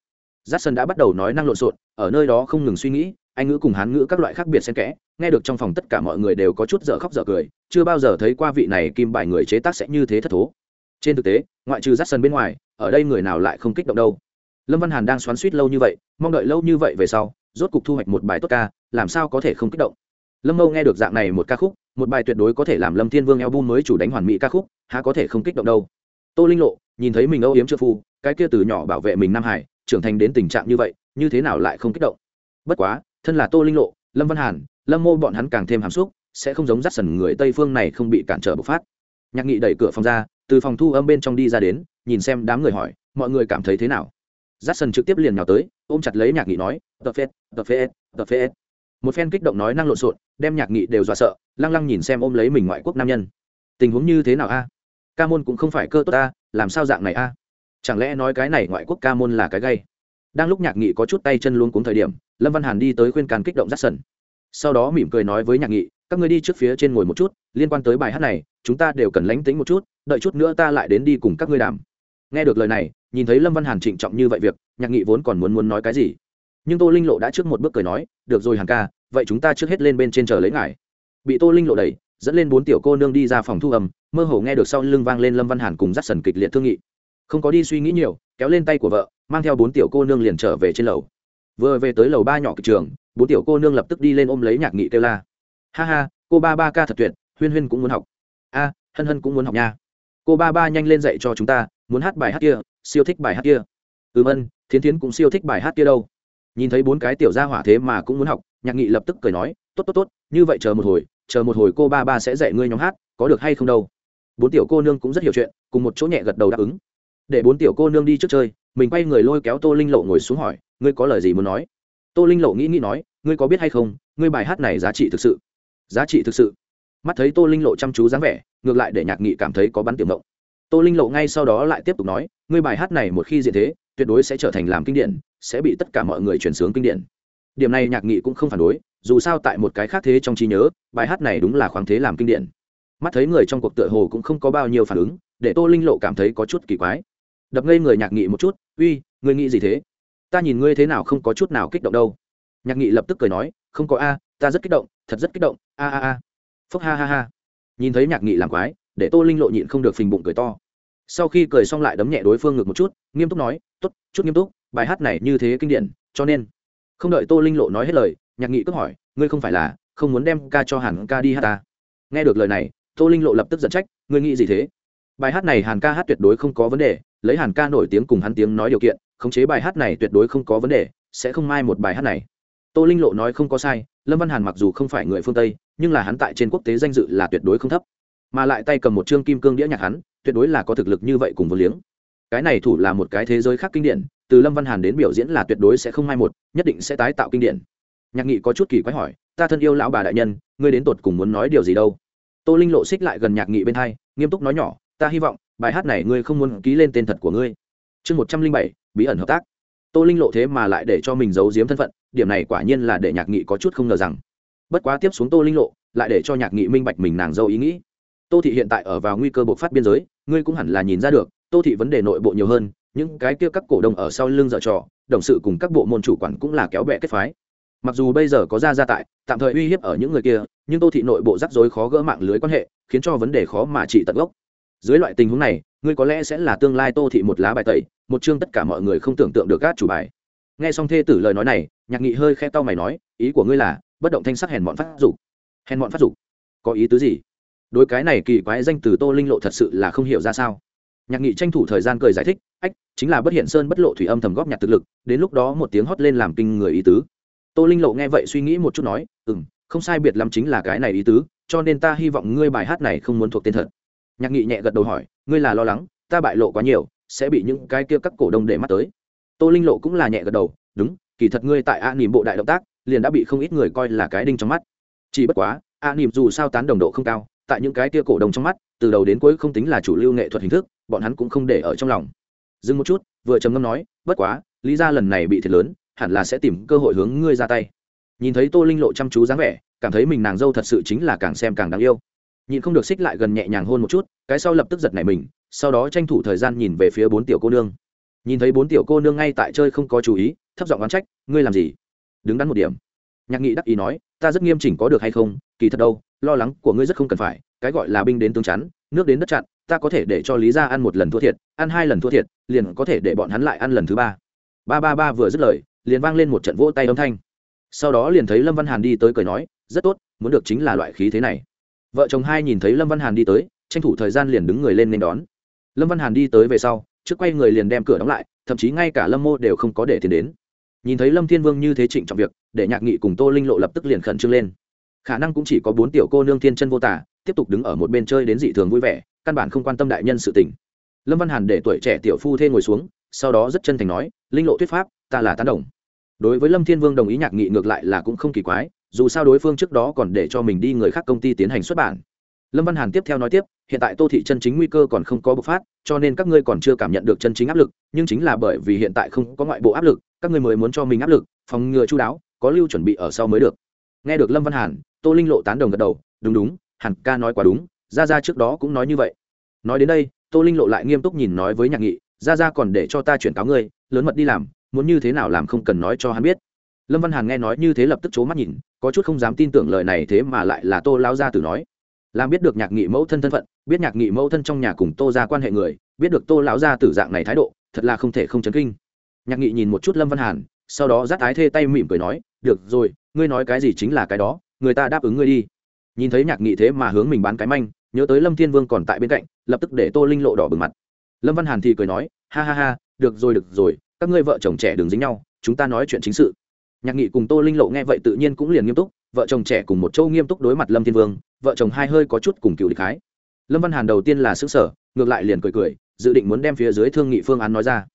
J đã bắt đầu nói năng lộn xộn, ở nơi đó không ngừng suy nghĩ, anh ngữ cùng hán ngữ các loại khác biệt xen kẽ, nghe được trong phòng tất cả mọi người đều có chút dở khóc dở cười, chưa bao giờ thấy qua vị này kim bài người chế tác sẽ như thế thất thố trên thực tế, ngoại trừ j bên ngoài, ở đây người nào lại không kích động đâu. Lâm văn hàn đang xoắn suýt lâu như vậy, mong đợi lâu như vậy về sau, rốt cục thu hoạch một bài tốt ca, làm sao có thể không kích động? Lâm mâu nghe được dạng này một ca khúc, một bài tuyệt đối có thể làm lâm thiên vương eo bu mới chủ đánh hoàn mỹ ca khúc, há có thể không kích động đâu. Tô linh lộ, nhìn thấy mình âu yếm chưa phu, cái kia từ nhỏ bảo vệ mình nam hải, trưởng thành đến tình trạng như vậy, như thế nào lại không kích động? Bất quá, thân là tô linh lộ, lâm văn hàn, lâm mô bọn hắn càng thêm hàm xúc, sẽ không giống rắt sần người tây phương này không bị cản trở bộc phát. Nhạc nghị đẩy cửa phòng ra từ phòng thu âm bên trong đi ra đến, nhìn xem đám người hỏi, mọi người cảm thấy thế nào? Dắt sần trực tiếp liền nhào tới, ôm chặt lấy nhạc nghị nói tờ phết tờ phết tờ phết một phen kích động nói năng lộn xộn, đem nhạc nghị đều dọa sợ, lăng lăng nhìn xem ôm lấy mình ngoại quốc nam nhân. Tình huống như thế nào a? Ca môn cũng không phải cơ tốt ta, làm sao dạng này a? Chẳng lẽ nói cái này ngoại quốc ca môn là cái gay? Đang lúc nhạc nghị có chút tay chân luôn cuống thời điểm, lâm văn hàn đi tới khuyên can kích động rắt sần sau đó mỉm cười nói với nhạc nghị các người đi trước phía trên ngồi một chút liên quan tới bài hát này chúng ta đều cần lánh tính một chút đợi chút nữa ta lại đến đi cùng các ngươi đàm. Nghe được lời này nhìn thấy lâm văn hàn trịnh trọng như vậy việc nhạc nghị vốn còn muốn muốn nói cái gì. Nhưng tô linh lộ đã trước một bước cười nói được rồi hàn ca vậy chúng ta trước hết lên bên trên chờ lấy ngài. Bị tô linh lộ đẩy dẫn lên bốn tiểu cô nương đi ra phòng thu âm, mơ hồ nghe được sau lưng vang lên lâm văn hàn cùng dắt sần kịch liệt thương nghị. Không có đi suy nghĩ nhiều kéo lên tay của vợ mang theo bốn tiểu cô nương liền trở về trên lầu. Vừa về tới lầu ba nhỏ kịch trường bốn tiểu cô nương lập tức đi lên ôm lấy nhạc nghị kêu la ha ha, cô ba ba ca thật tuyệt, huyên huyên cũng muốn học. A, hân hân cũng muốn học nha. Cô ba ba nhanh lên dạy cho chúng ta, muốn hát bài hát kia, siêu thích bài hát kia. Ừm ân, thiến thiến cũng siêu thích bài hát kia đâu. Nhìn thấy bốn cái tiểu gia hỏa thế mà cũng muốn học, nhạc nghị lập tức cười nói, tốt tốt tốt, như vậy chờ một hồi, chờ một hồi cô ba ba sẽ dạy ngươi nhóm hát, có được hay không đâu? Bốn tiểu cô nương cũng rất hiểu chuyện, cùng một chỗ nhẹ gật đầu đáp ứng. Để bốn tiểu cô nương đi trước chơi, mình quay người lôi kéo tô linh lộ ngồi xuống hỏi, ngươi có lời gì muốn nói? Tô linh lộ nghĩ nghĩ nói, ngươi có biết hay không, ngươi bài hát này giá trị thực sự? Giá trị thực sự. Mắt thấy tô linh lộ chăm chú dáng vẻ, ngược lại để nhạc nghị cảm thấy có bắn tiềm mộng tô linh lộ ngay sau đó lại tiếp tục nói, ngươi bài hát này một khi diện thế, tuyệt đối sẽ trở thành làm kinh điển, sẽ bị tất cả mọi người chuyển sướng kinh điển. Điểm này nhạc nghị cũng không phản đối, dù sao tại một cái khác thế trong trí nhớ, bài hát này đúng là khoáng thế làm kinh điển. Mắt thấy người trong cuộc tựa hồ cũng không có bao nhiêu phản ứng, để tô linh lộ cảm thấy có chút kỳ quái. Đập ngây người nhạc nghị một chút, uy, ngươi nghĩ gì thế? Ta nhìn ngươi thế nào không có chút nào kích động đâu. Nhạc nghị lập tức cười nói, không có a, ta rất kích động thật rất kích động, a a a. Phúc ha ha ha. Nhìn thấy nhạc nghị làm quái, để tô linh lộ nhịn không được phình bụng cười to. Sau khi cười xong lại đấm nhẹ đối phương ngược một chút, nghiêm túc nói t ố t chút nghiêm túc, bài hát này như thế kinh điển, cho nên. Không đợi tô linh lộ nói hết lời, nhạc nghị cướp hỏi, ngươi không phải là, không muốn đem ca cho hàn ca đi hát ta? Nghe được lời này, tô linh lộ lập tức dẫn trách, ngươi nghĩ gì thế? Bài hát này hàn ca hát tuyệt đối không có vấn đề, lấy hàn ca nổi tiếng cùng hắn tiếng nói điều kiện, khống chế bài hát này tuyệt đối không có vấn đề, sẽ không mai một bài hát này tô linh lộ nói không có sai, lâm văn hàn mặc dù không phải người phương tây, nhưng là hắn tại trên quốc tế danh dự là tuyệt đối không thấp. Mà lại tay cầm một chương kim cương đĩa nhạc hắn, tuyệt đối là có thực lực như vậy cùng vô liếng. Cái này thủ là một cái thế giới khác kinh điển, từ lâm văn hàn đến biểu diễn là tuyệt đối sẽ không mai một, nhất định sẽ tái tạo kinh điển. Nhạc nghị có chút kỳ quái hỏi, ta thân yêu lão bà đại nhân, ngươi đến tột cùng muốn nói điều gì đâu? Tô linh lộ xích lại gần nhạc nghị bên hai, nghiêm túc nói nhỏ, ta hy vọng, bài hát này ngươi không muốn ký lên tên thật của ngươi. Chương một trăm linh bảy, bí ẩn hợp tác. Tô linh lộ thế mà lại để cho mình giấu giếm thân phận điểm này quả nhiên là để nhạc nghị có chút không ngờ rằng. Bất quá tiếp xuống tô linh lộ, lại để cho nhạc nghị minh bạch mình nàng dâu ý nghĩ. Tô thị hiện tại ở vào nguy cơ bộc phát biên giới, ngươi cũng hẳn là nhìn ra được, tô thị vấn đề nội bộ nhiều hơn, những cái kia các cổ đông ở sau lưng dở trò, đồng sự cùng các bộ môn chủ quản cũng là kéo bẹ kết phái. Mặc dù bây giờ có ra gia tại, tạm thời uy hiếp ở những người kia, nhưng tô thị nội bộ rắc rối khó gỡ mạng lưới quan hệ, khiến cho vấn đề khó mà trị tận gốc. Dưới loại tình huống này, ngươi có lẽ sẽ là tương lai tô thị một lá bài tẩy, một chương tất cả mọi người không tưởng tượng được các chủ bài nghe xong thê tử lời nói này, nhạc nghị hơi khe tao mày nói, ý của ngươi là, bất động thanh sắc hèn bọn phát dục. Hèn bọn phát dục? Có ý tứ gì? Đối cái này kỳ quái danh từ tô linh lộ thật sự là không hiểu ra sao. Nhạc nghị tranh thủ thời gian cười giải thích, ách, chính là bất hiện sơn bất lộ thủy âm thầm góp nhặt thực lực, đến lúc đó một tiếng hót lên làm kinh người ý tứ. Tô linh lộ nghe vậy suy nghĩ một chút nói ừ m không sai biệt lắm chính là cái này ý tứ, cho nên ta hy vọng ngươi bài hát này không muốn thuộc tên thật. Nhạc nghị nhẹ gật đầu hỏi, ngươi là lo lắng, ta bại lộ quá nhiều, sẽ bị những cái kia các cổ đông để mắt tới tô linh lộ cũng là nhẹ gật đầu, đúng, kỳ thật ngươi tại a nỉm bộ đại động tác, liền đã bị không ít người coi là cái đinh trong mắt. Chỉ bất quá, a nỉm dù sao tán đồng độ không cao, tại những cái tia cổ đồng trong mắt, từ đầu đến cuối không tính là chủ lưu nghệ thuật hình thức, bọn hắn cũng không để ở trong lòng. Dừng một chút, vừa trầm ngâm nói, bất quá, lý ra lần này bị thiệt lớn, hẳn là sẽ tìm cơ hội hướng ngươi ra tay. Nhìn thấy tô linh lộ chăm chú dáng vẻ, cảm thấy mình nàng dâu thật sự chính là càng xem càng đáng yêu. Nhìn không được xích lại gần nhẹ nhàng hôn một chút, cái sau lập tức giật nảy mình, sau đó tranh thủ thời gian nhìn về phía bốn tiểu cô nương nhìn thấy bốn tiểu cô nương ngay tại chơi không có chú ý, thấp giọng oán trách, ngươi làm gì? Đứng đắn một điểm. Nhạc nghị đắc ý nói, ta rất nghiêm chỉnh có được hay không? Kỳ thật đâu, lo lắng của ngươi rất không cần phải. Cái gọi là binh đến tướng chắn, nước đến đất chặn, ta có thể để cho lý ra ăn một lần thua thiệt, ăn hai lần thua thiệt, liền có thể để bọn hắn lại ăn lần thứ ba. Ba ba ba vừa dứt lời, liền vang lên một trận vỗ tay âm thanh. Sau đó liền thấy lâm văn hàn đi tới cười nói, rất tốt, muốn được chính là loại khí thế này. Vợ chồng hai nhìn thấy lâm văn hàn đi tới, tranh thủ thời gian liền đứng người lên nên đón. Lâm văn hàn đi tới về sau trước quay người liền đem cửa đóng lại, thậm chí ngay cả lâm mô đều không có để tiền đến. Nhìn thấy lâm thiên vương như thế trịnh trọng việc, để nhạc nghị cùng tô linh lộ lập tức liền khẩn trương lên. Khả năng cũng chỉ có bốn tiểu cô nương thiên chân vô tả, tiếp tục đứng ở một bên chơi đến dị thường vui vẻ, căn bản không quan tâm đại nhân sự tình. Lâm văn hàn để tuổi trẻ tiểu phu thê ngồi xuống, sau đó rất chân thành nói, linh lộ thuyết pháp, ta là tán đồng. Đối với lâm thiên vương đồng ý nhạc nghị ngược lại là cũng không kỳ quái, dù sao đối phương trước đó còn để cho mình đi người khác công ty tiến hành xuất bản lâm văn hàn tiếp theo nói tiếp, hiện tại tô thị chân chính nguy cơ còn không có bộc phát, cho nên các ngươi còn chưa cảm nhận được chân chính áp lực, nhưng chính là bởi vì hiện tại không có ngoại bộ áp lực, các ngươi mới muốn cho mình áp lực, phòng ngừa chú đáo, có lưu chuẩn bị ở sau mới được. Nghe được lâm văn hàn, tô linh lộ tán đồng gật đầu, đúng đúng, hàn ca nói quá đúng ra ra trước đó cũng nói như vậy. Nói đến đây, tô linh lộ lại nghiêm túc nhìn nói với nhạc nghị ra ra còn để cho ta chuyển cáo ngươi, lớn mật đi làm, muốn như thế nào làm không cần nói cho hắn biết. Lâm văn hàn nghe nói như thế lập tức c mắt nhìn, có chút không dám tin tưởng lời này thế mà lại là tô lao gia tử nói làm biết được nhạc nghị mẫu thân thân phận, biết nhạc nghị mẫu thân trong nhà cùng tô ra quan hệ người, biết được tô lão gia tử dạng này thái độ, thật là không thể không chấn kinh. Nhạc nghị nhìn một chút lâm văn hàn, sau đó dắt ái thê tay mỉm cười nói, được rồi, ngươi nói cái gì chính là cái đó, người ta đáp ứng ngươi đi. Nhìn thấy nhạc nghị thế mà hướng mình bán cái manh, nhớ tới lâm thiên vương còn tại bên cạnh, lập tức để tô linh lộ đỏ bừng mặt. Lâm văn hàn thì cười nói, ha ha ha, được rồi được rồi, các ngươi vợ chồng trẻ đừng dính nhau, chúng ta nói chuyện chính sự. Nhạc nghị cùng tô linh lộ nghe vậy tự nhiên cũng liền nghiêm túc vợ chồng trẻ cùng một châu nghiêm túc đối mặt lâm thiên vương, vợ chồng hai hơi có chút cùng cựu địch khái lâm văn hàn đầu tiên là xứ sở ngược lại liền cười cười, dự định muốn đem phía dưới thương nghị phương án nói ra.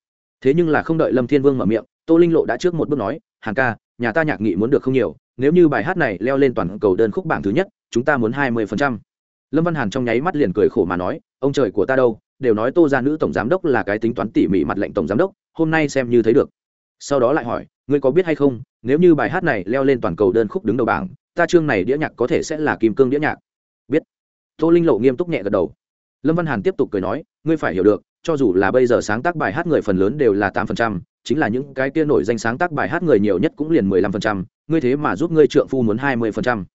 Thế nhưng là không đợi lâm thiên vương mở miệng, tô linh lộ đã trước một bước nói, hàn ca, nhà ta nhạc nghị muốn được không nhiều, nếu như bài hát này leo lên toàn cầu đơn khúc bảng thứ nhất, chúng ta muốn hai mươi phần trăm. Lâm văn hàn trong nháy mắt liền cười khổ mà nói, ông trời của ta đâu, đều nói tô ra nữ tổng giám đốc là cái tính toán tỉ mỉ mặt lệnh tổng giám đốc, hôm nay xem như thấy được. Sau đó lại hỏi ngươi có biết hay không, nếu như bài hát này leo lên toàn cầu đơn khúc đứng đầu bảng, ta chương này đĩa nhạc có thể sẽ là kim cương đĩa nhạc. Biết. Tô linh lộ nghiêm túc nhẹ gật đầu. Lâm văn hàn tiếp tục cười nói, ngươi phải hiểu được, cho dù là bây giờ sáng tác bài hát người phần lớn đều là tám phần trăm, chính là những cái kia nổi danh sáng tác bài hát người nhiều nhất cũng liền mười lăm phần trăm, ngươi thế mà giúp ngươi trượng phu muốn hai mươi phần trăm.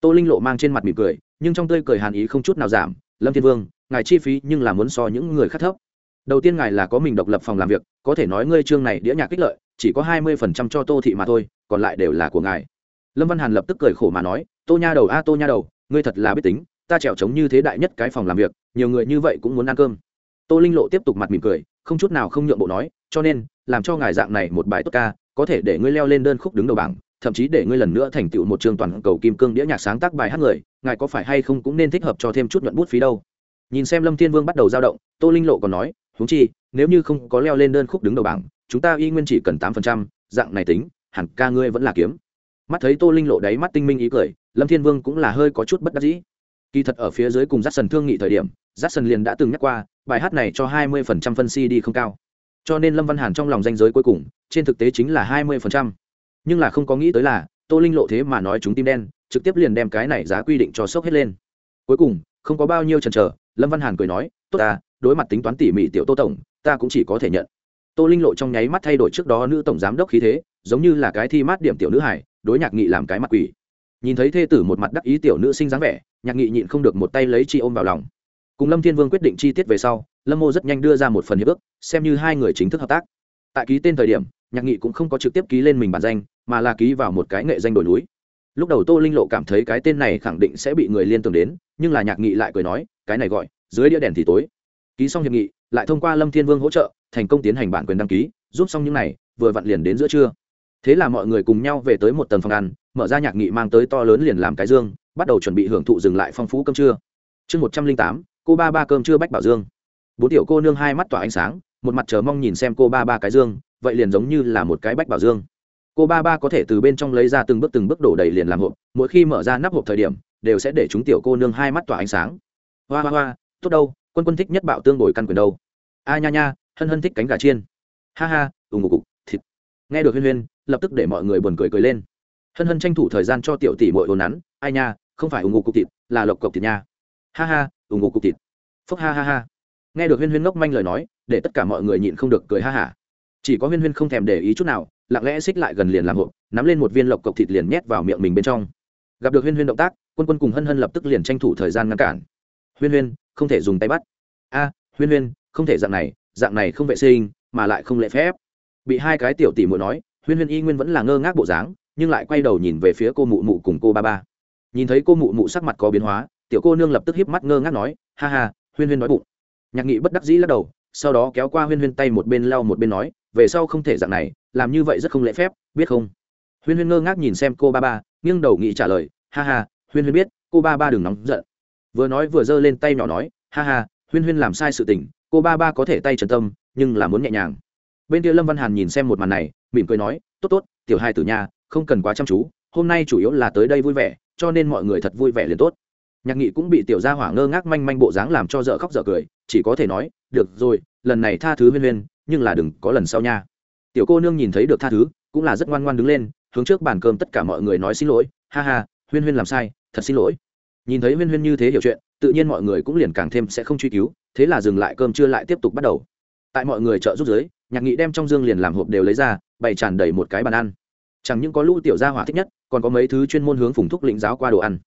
Tô linh lộ mang trên mặt mỉm cười, nhưng trong tươi cười hàn ý không chút nào giảm, lâm thiên vương, ngài chi phí nhưng là muốn so những người khác thấp. Đầu tiên ngài là có mình độc lập phòng làm việc, có thể nói ngươi chương này đĩa nhạc kích lợi chỉ có hai mươi phần trăm cho tô thị mà thôi, còn lại đều là của ngài. Lâm văn hàn lập tức cười khổ mà nói, tô nha đầu a, tô nha đầu, ngươi thật là biết tính, ta trèo trống như thế đại nhất cái phòng làm việc, nhiều người như vậy cũng muốn ăn cơm. Tô linh lộ tiếp tục mặt mỉm cười, không chút nào không nhượng bộ nói, cho nên, làm cho ngài dạng này một bài tốt ca, có thể để ngươi leo lên đơn khúc đứng đầu bảng, thậm chí để ngươi lần nữa thành tựu một trường toàn cầu kim cương đĩa nhạc sáng tác bài hát người, ngài có phải hay không cũng nên thích hợp cho thêm chút nhuận bút phí đâu. Nhìn xem lâm thiên vương bắt đầu dao động, tô linh lộ còn nói, huống chi, nếu như không có leo lên đơn khúc đứng đầu bảng chúng ta y nguyên chỉ cần tám phần trăm, dạng này tính, hẳn ca ngươi vẫn là kiếm. Mắt thấy tô linh lộ đáy mắt tinh minh ý cười, lâm thiên vương cũng là hơi có chút bất đắc dĩ. Kỳ thật ở phía dưới cùng dắt sần thương nghị thời điểm dắt sần liền đã từng nhắc qua, bài hát này cho hai mươi phần trăm phân si đi không cao. Cho nên lâm văn hàn trong lòng danh giới cuối cùng, trên thực tế chính là hai mươi phần trăm. Nhưng là không có nghĩ tới là, tô linh lộ thế mà nói chúng tim đen, trực tiếp liền đem cái này giá quy định cho sốc hết lên. Cuối cùng, không có bao nhiêu chần chờ, lâm văn hàn cười nói, tốt ta, đối mặt tính toán tỉ mỉ tiểu tô tổng, ta cũng chỉ có thể nhận tô linh lộ trong nháy mắt thay đổi trước đó nữ tổng giám đốc khí thế, giống như là cái thi mát điểm tiểu nữ hải đối nhạc nghị làm cái mặt quỷ. Nhìn thấy thê tử một mặt đắc ý tiểu nữ sinh dáng vẻ, nhạc nghị nhịn không được một tay lấy chi ôm vào lòng. Cùng lâm thiên vương quyết định chi tiết về sau, lâm mô rất nhanh đưa ra một phần hiệp ước, xem như hai người chính thức hợp tác. Tại ký tên thời điểm, nhạc nghị cũng không có trực tiếp ký lên mình bản danh, mà là ký vào một cái nghệ danh đổi núi. Lúc đầu tô linh lộ cảm thấy cái tên này khẳng định sẽ bị người liên tưởng đến, nhưng là nhạc nghị lại cười nói, cái này gọi, dưới đĩa đèn thì tối. Ký xong hiệp nghị lại thông qua lâm thiên vương hỗ trợ, thành công tiến hành bản quyền đăng ký, giúp xong những này, vừa vặn liền đến giữa trưa. Thế là mọi người cùng nhau về tới một tầng phòng ăn, mở ra nhạc nghị mang tới to lớn liền làm cái dương, bắt đầu chuẩn bị hưởng thụ dừng lại phong phú cơm trưa. Chương một trăm linh tám, cô ba ba cơm trưa bách bảo dương. Bốn tiểu cô nương hai mắt tỏa ánh sáng, một mặt chờ mong nhìn xem cô ba ba cái dương, vậy liền giống như là một cái bách bảo dương. Cô ba ba có thể từ bên trong lấy ra từng bước từng bước đổ đầy liền làm hộp, mỗi khi mở ra nắp hộp thời điểm, đều sẽ để chúng tiểu cô nương hai mắt tỏa ánh sáng. Hoa hoa hoa, tốt đâu quân quân thích nhất bạo tương bồi căn quyền đâu. A nha nha, hân hân thích cánh gà chiên. Ha ha ùng ục thịt. Nghe được huyên huyên, lập tức để mọi người buồn cười cười lên. Hân hân tranh thủ thời gian cho tiểu tỷ mội ồn nắn, ai nha, không phải ùng ục cục thịt, là lộc cộc thịt nha. Ha ha ùng ục cục thịt. Phúc ha ha ha. Nghe được huyên huyên ngốc manh lời nói, để tất cả mọi người nhịn không được cười ha hả. Chỉ có huyên huyên không thèm để ý chút nào, lặng lẽ xích lại gần liền làm hộp, nắm lên một viên lộc cộc thịt liền nhét vào miệng mình bên trong. Gặp được huyên huyên động tác, quân quân cùng hân hân lập tức liền tranh thủ thời gian ngăn cản huyên huyên, không thể dùng tay bắt. A, huyên huyên, không thể dạng này dạng này không vệ sinh, mà lại không lễ phép. Bị hai cái tiểu tỷ muội nói, huyên huyên y nguyên vẫn là ngơ ngác bộ dáng, nhưng lại quay đầu nhìn về phía cô mụ mụ cùng cô ba ba. Nhìn thấy cô mụ mụ sắc mặt có biến hóa, tiểu cô nương lập tức hiếp mắt ngơ ngác nói, ha ha, huyên huyên nói bụng. Nhạc nghị bất đắc dĩ lắc đầu, sau đó kéo qua huyên huyên tay một bên lau một bên nói, về sau không thể dạng này, làm như vậy rất không lễ phép, biết không? Huyên huyên ngơ ngác nhìn xem cô ba ba, nghiêng đầu nghị trả lời, ha ha, huyên huyên biết, cô ba ba đừng nóng giận vừa nói vừa giơ lên tay nhỏ nói, ha ha, huyên huyên làm sai sự tình, cô ba ba có thể tay trần tâm, nhưng là muốn nhẹ nhàng. Bên kia lâm văn hàn nhìn xem một màn này, mỉm cười nói, tốt tốt, tiểu hai tử nhà không cần quá chăm chú, hôm nay chủ yếu là tới đây vui vẻ, cho nên mọi người thật vui vẻ liền tốt. Nhạc nghị cũng bị tiểu gia hỏa ngơ ngác manh manh bộ dáng làm cho dở khóc dở cười, chỉ có thể nói, được rồi, lần này tha thứ huyên huyên, nhưng là đừng có lần sau nha. Tiểu cô nương nhìn thấy được tha thứ, cũng là rất ngoan ngoan đứng lên, hướng trước bàn cơm tất cả mọi người nói xin lỗi, ha ha, huyên huyên làm sai, thật xin lỗi nhìn thấy huyên huyên như thế hiểu chuyện, tự nhiên mọi người cũng liền càng thêm sẽ không truy cứu, thế là dừng lại cơm chưa lại tiếp tục bắt đầu. Tại mọi người chợ rút giới nhạc nghị đem trong dương liền làm hộp đều lấy ra, bày tràn đầy một cái bàn ăn. Chẳng những có lũ tiểu gia hỏa thích nhất, còn có mấy thứ chuyên môn hướng phùng thúc lĩnh giáo qua đồ ăn.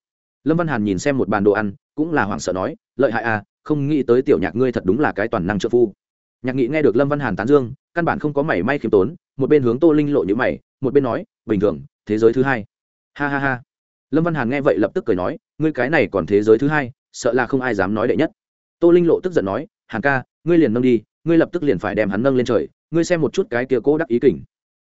Lâm văn hàn nhìn xem một bàn đồ ăn, cũng là hoảng sợ nói, lợi hại à không nghĩ tới tiểu nhạc ngươi thật đúng là cái toàn năng trợ phu. Nhạc nghị nghe được lâm văn hàn tán dương, căn bản không có mảy may khiêm tốn, một bên hướng tô linh lộ như mày, một bên nói, bình thường, thế giới thứ hai. Ha ha ha. Lâm văn hàn nghe vậy lập tức cười nói ngươi cái này còn thế giới thứ hai, sợ là không ai dám nói đệ nhất. Tô linh lộ tức giận nói, hàn ca, ngươi liền nâng đi, ngươi lập tức liền phải đem hắn nâng lên trời, ngươi xem một chút cái kia cố đắc ý kỉnh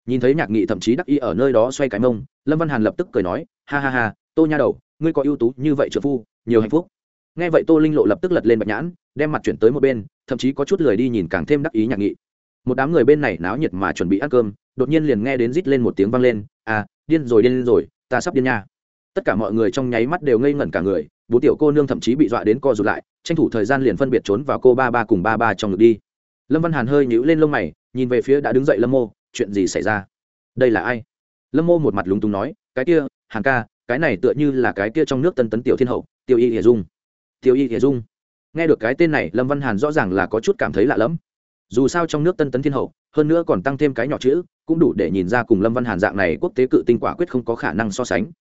nhìn thấy nhạc nghị thậm chí đắc ý ở nơi đó xoay cái mông, lâm văn hàn lập tức cười nói, ha ha ha, tô nha đầu, ngươi có ưu tú như vậy trợ phu, nhiều hạnh phúc. Nghe vậy tô linh lộ lập tức lật lên bạch nhãn, đem mặt chuyển tới một bên, thậm chí có chút lười đi nhìn càng thêm đắc ý nhạc nghị. Một đám người bên này náo nhiệt mà chuẩn bị ăn cơm, đột nhiên liền nghe đến rít lên một tiếng vang lên à điên rồi điên rồi, ta sắp điên nha tất cả mọi người trong nháy mắt đều ngây ngẩn cả người bố tiểu cô nương thậm chí bị dọa đến co rụt lại, tranh thủ thời gian liền phân biệt trốn vào cô ba ba cùng ba ba trong ngực đi. Lâm văn hàn hơi nhíu lên lông mày, nhìn về phía đã đứng dậy lâm mô, chuyện gì xảy ra? Đây là ai? Lâm mô một mặt lúng túng nói, cái kia, hàn ca, cái này tựa như là cái kia trong nước tân tấn tiểu thiên hậu tiêu y hiệ dung. Tiêu y hiệ dung. Nghe được cái tên này, lâm văn hàn rõ ràng là có chút cảm thấy lạ lẫm. Dù sao trong nước tân tấn thiên hậu, hơn nữa còn tăng thêm cái nhỏ chữ, cũng đủ để nhìn ra cùng lâm văn hàn dạng này quốc tế cự tinh quả quyết không có khả năng so sánh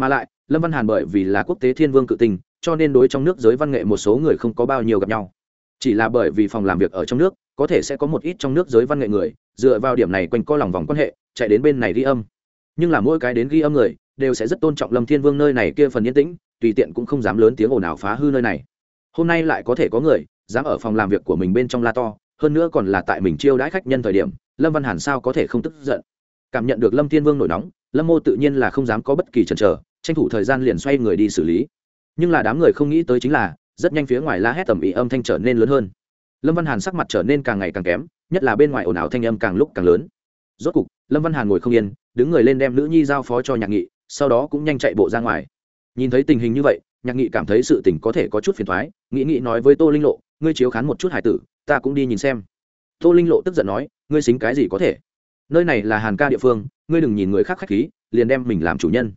mà lại lâm văn hàn bởi vì là quốc tế thiên vương cự tình, cho nên đối trong nước giới văn nghệ một số người không có bao nhiêu gặp nhau. Chỉ là bởi vì phòng làm việc ở trong nước có thể sẽ có một ít trong nước giới văn nghệ người dựa vào điểm này quanh co lòng vòng quan hệ chạy đến bên này ghi âm. Nhưng là mỗi cái đến ghi âm người đều sẽ rất tôn trọng lâm thiên vương nơi này kia phần yên tĩnh tùy tiện cũng không dám lớn tiếng ồn ào phá hư nơi này. Hôm nay lại có thể có người dám ở phòng làm việc của mình bên trong la to hơn nữa còn là tại mình chiêu đãi khách nhân thời điểm lâm văn hàn sao có thể không tức giận? Cảm nhận được lâm thiên vương nổi nóng lâm mô tự nhiên là không dám có bất kỳ chần chờ, tranh thủ thời gian liền xoay người đi xử lý. Nhưng là đám người không nghĩ tới chính là, rất nhanh phía ngoài la hét tầm ý âm thanh trở nên lớn hơn. Lâm văn hàn sắc mặt trở nên càng ngày càng kém, nhất là bên ngoài ồn ào thanh âm càng lúc càng lớn. Rốt cục, lâm văn hàn ngồi không yên, đứng người lên đem nữ nhi giao phó cho nhạc nghị, sau đó cũng nhanh chạy bộ ra ngoài. Nhìn thấy tình hình như vậy, nhạc nghị cảm thấy sự tình có thể có chút phiền thoái nghĩ nghĩ nói với tô linh lộ, ngươi chiếu khán một chút hải tử, ta cũng đi nhìn xem. Tô linh lộ tức giận nói, ngươi xính cái gì có thể? Nơi này là hàn ca địa phương, ngươi đừng nhìn người khác k h á c h khí, liền đem mình làm chủ nhân.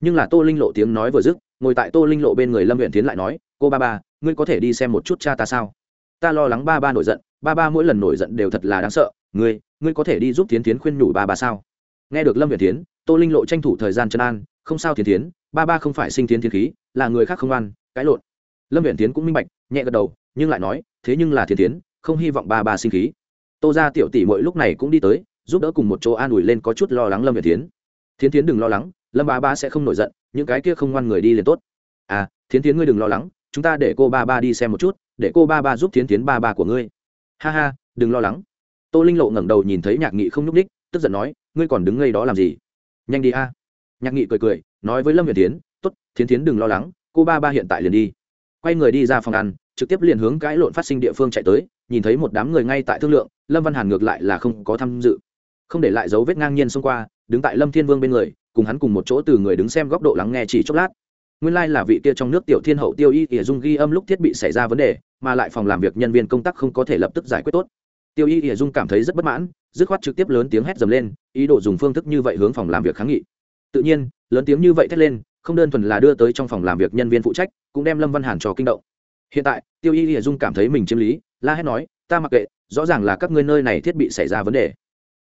Nhưng là tô linh lộ tiếng nói vừa dứt, ngồi tại tô linh lộ bên người lâm huyện tiến lại nói, cô ba ba, ngươi có thể đi xem một chút cha ta sao? Ta lo lắng ba ba nổi giận, ba ba mỗi lần nổi giận đều thật là đáng sợ. Ngươi ngươi có thể đi giúp tiến tiến khuyên nhủ ba ba sao? Nghe được lâm huyện tiến tô linh lộ tranh thủ thời gian chân an, không sao tiến tiến ba ba không phải sinh tiến tiến khí, là người khác không ăn, cái lộn. Lâm huyện tiến cũng minh bạch, nhẹ gật đầu, nhưng lại nói, thế nhưng là tiến tiến không hy vọng ba ba sinh khí. Tô ra tiểu tỷ mỗi lúc này cũng đi tới giúp đỡ cùng một chỗ an ủi lên có chút lo lắng lâm việt tiến thiến tiến đừng lo lắng, lâm ba ba sẽ không nổi giận, những cái kia không ngoan người đi liền tốt. À thiến tiến ngươi đừng lo lắng, chúng ta để cô ba ba đi xem một chút, để cô ba ba giúp thiến tiến ba ba của ngươi. Ha ha, đừng lo lắng. Tô linh lộ ngẩng đầu nhìn thấy nhạc nghị không nhúc ních tức giận nói, ngươi còn đứng ngây đó làm gì? Nhanh đi a. Nhạc nghị cười cười, nói với lâm việt tiến t ố t thiến tiến đừng lo lắng, cô ba ba hiện tại liền đi. Quay người đi ra phòng ăn, trực tiếp liền hướng cãi lộn phát sinh địa phương chạy tới, nhìn thấy một đám người ngay tại thương lượng, lâm văn hàn ngược lại là không có tham dự không để lại dấu vết ngang nhiên xông qua, đứng tại lâm thiên vương bên người, cùng hắn cùng một chỗ từ người đứng xem góc độ lắng nghe chỉ chốc lát. Nguyên lai、like、là vị kia trong nước tiểu thiên hậu tiêu y ỉa dung ghi âm lúc thiết bị xảy ra vấn đề, mà lại phòng làm việc nhân viên công tác không có thể lập tức giải quyết tốt. Tiêu y ỉa dung cảm thấy rất bất mãn, dứt khoát trực tiếp lớn tiếng hét dầm lên, ý đồ dùng phương thức như vậy hướng phòng làm việc kháng nghị. Tự nhiên, lớn tiếng như vậy thét lên, không đơn thuần là đưa tới trong phòng làm việc nhân viên phụ trách, cũng đem lâm văn hàn cho kinh động. Hiện tại, tiêu y ỉa dung cảm thấy mình chiếm lý, la hét nói, ta mặc kệ, rõ ràng là các ngươi nơi này thiết bị xảy ra vấn đề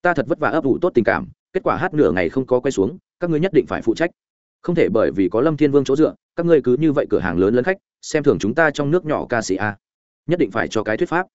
ta thật vất vả ấp ủ tốt tình cảm, kết quả hát nửa ngày không có quay xuống, các ngươi nhất định phải phụ trách. Không thể bởi vì có lâm thiên vương chỗ dựa, các ngươi cứ như vậy cửa hàng lớn lớn khách, xem thường chúng ta trong nước nhỏ ca sĩ a. Nhất định phải cho cái thuyết pháp.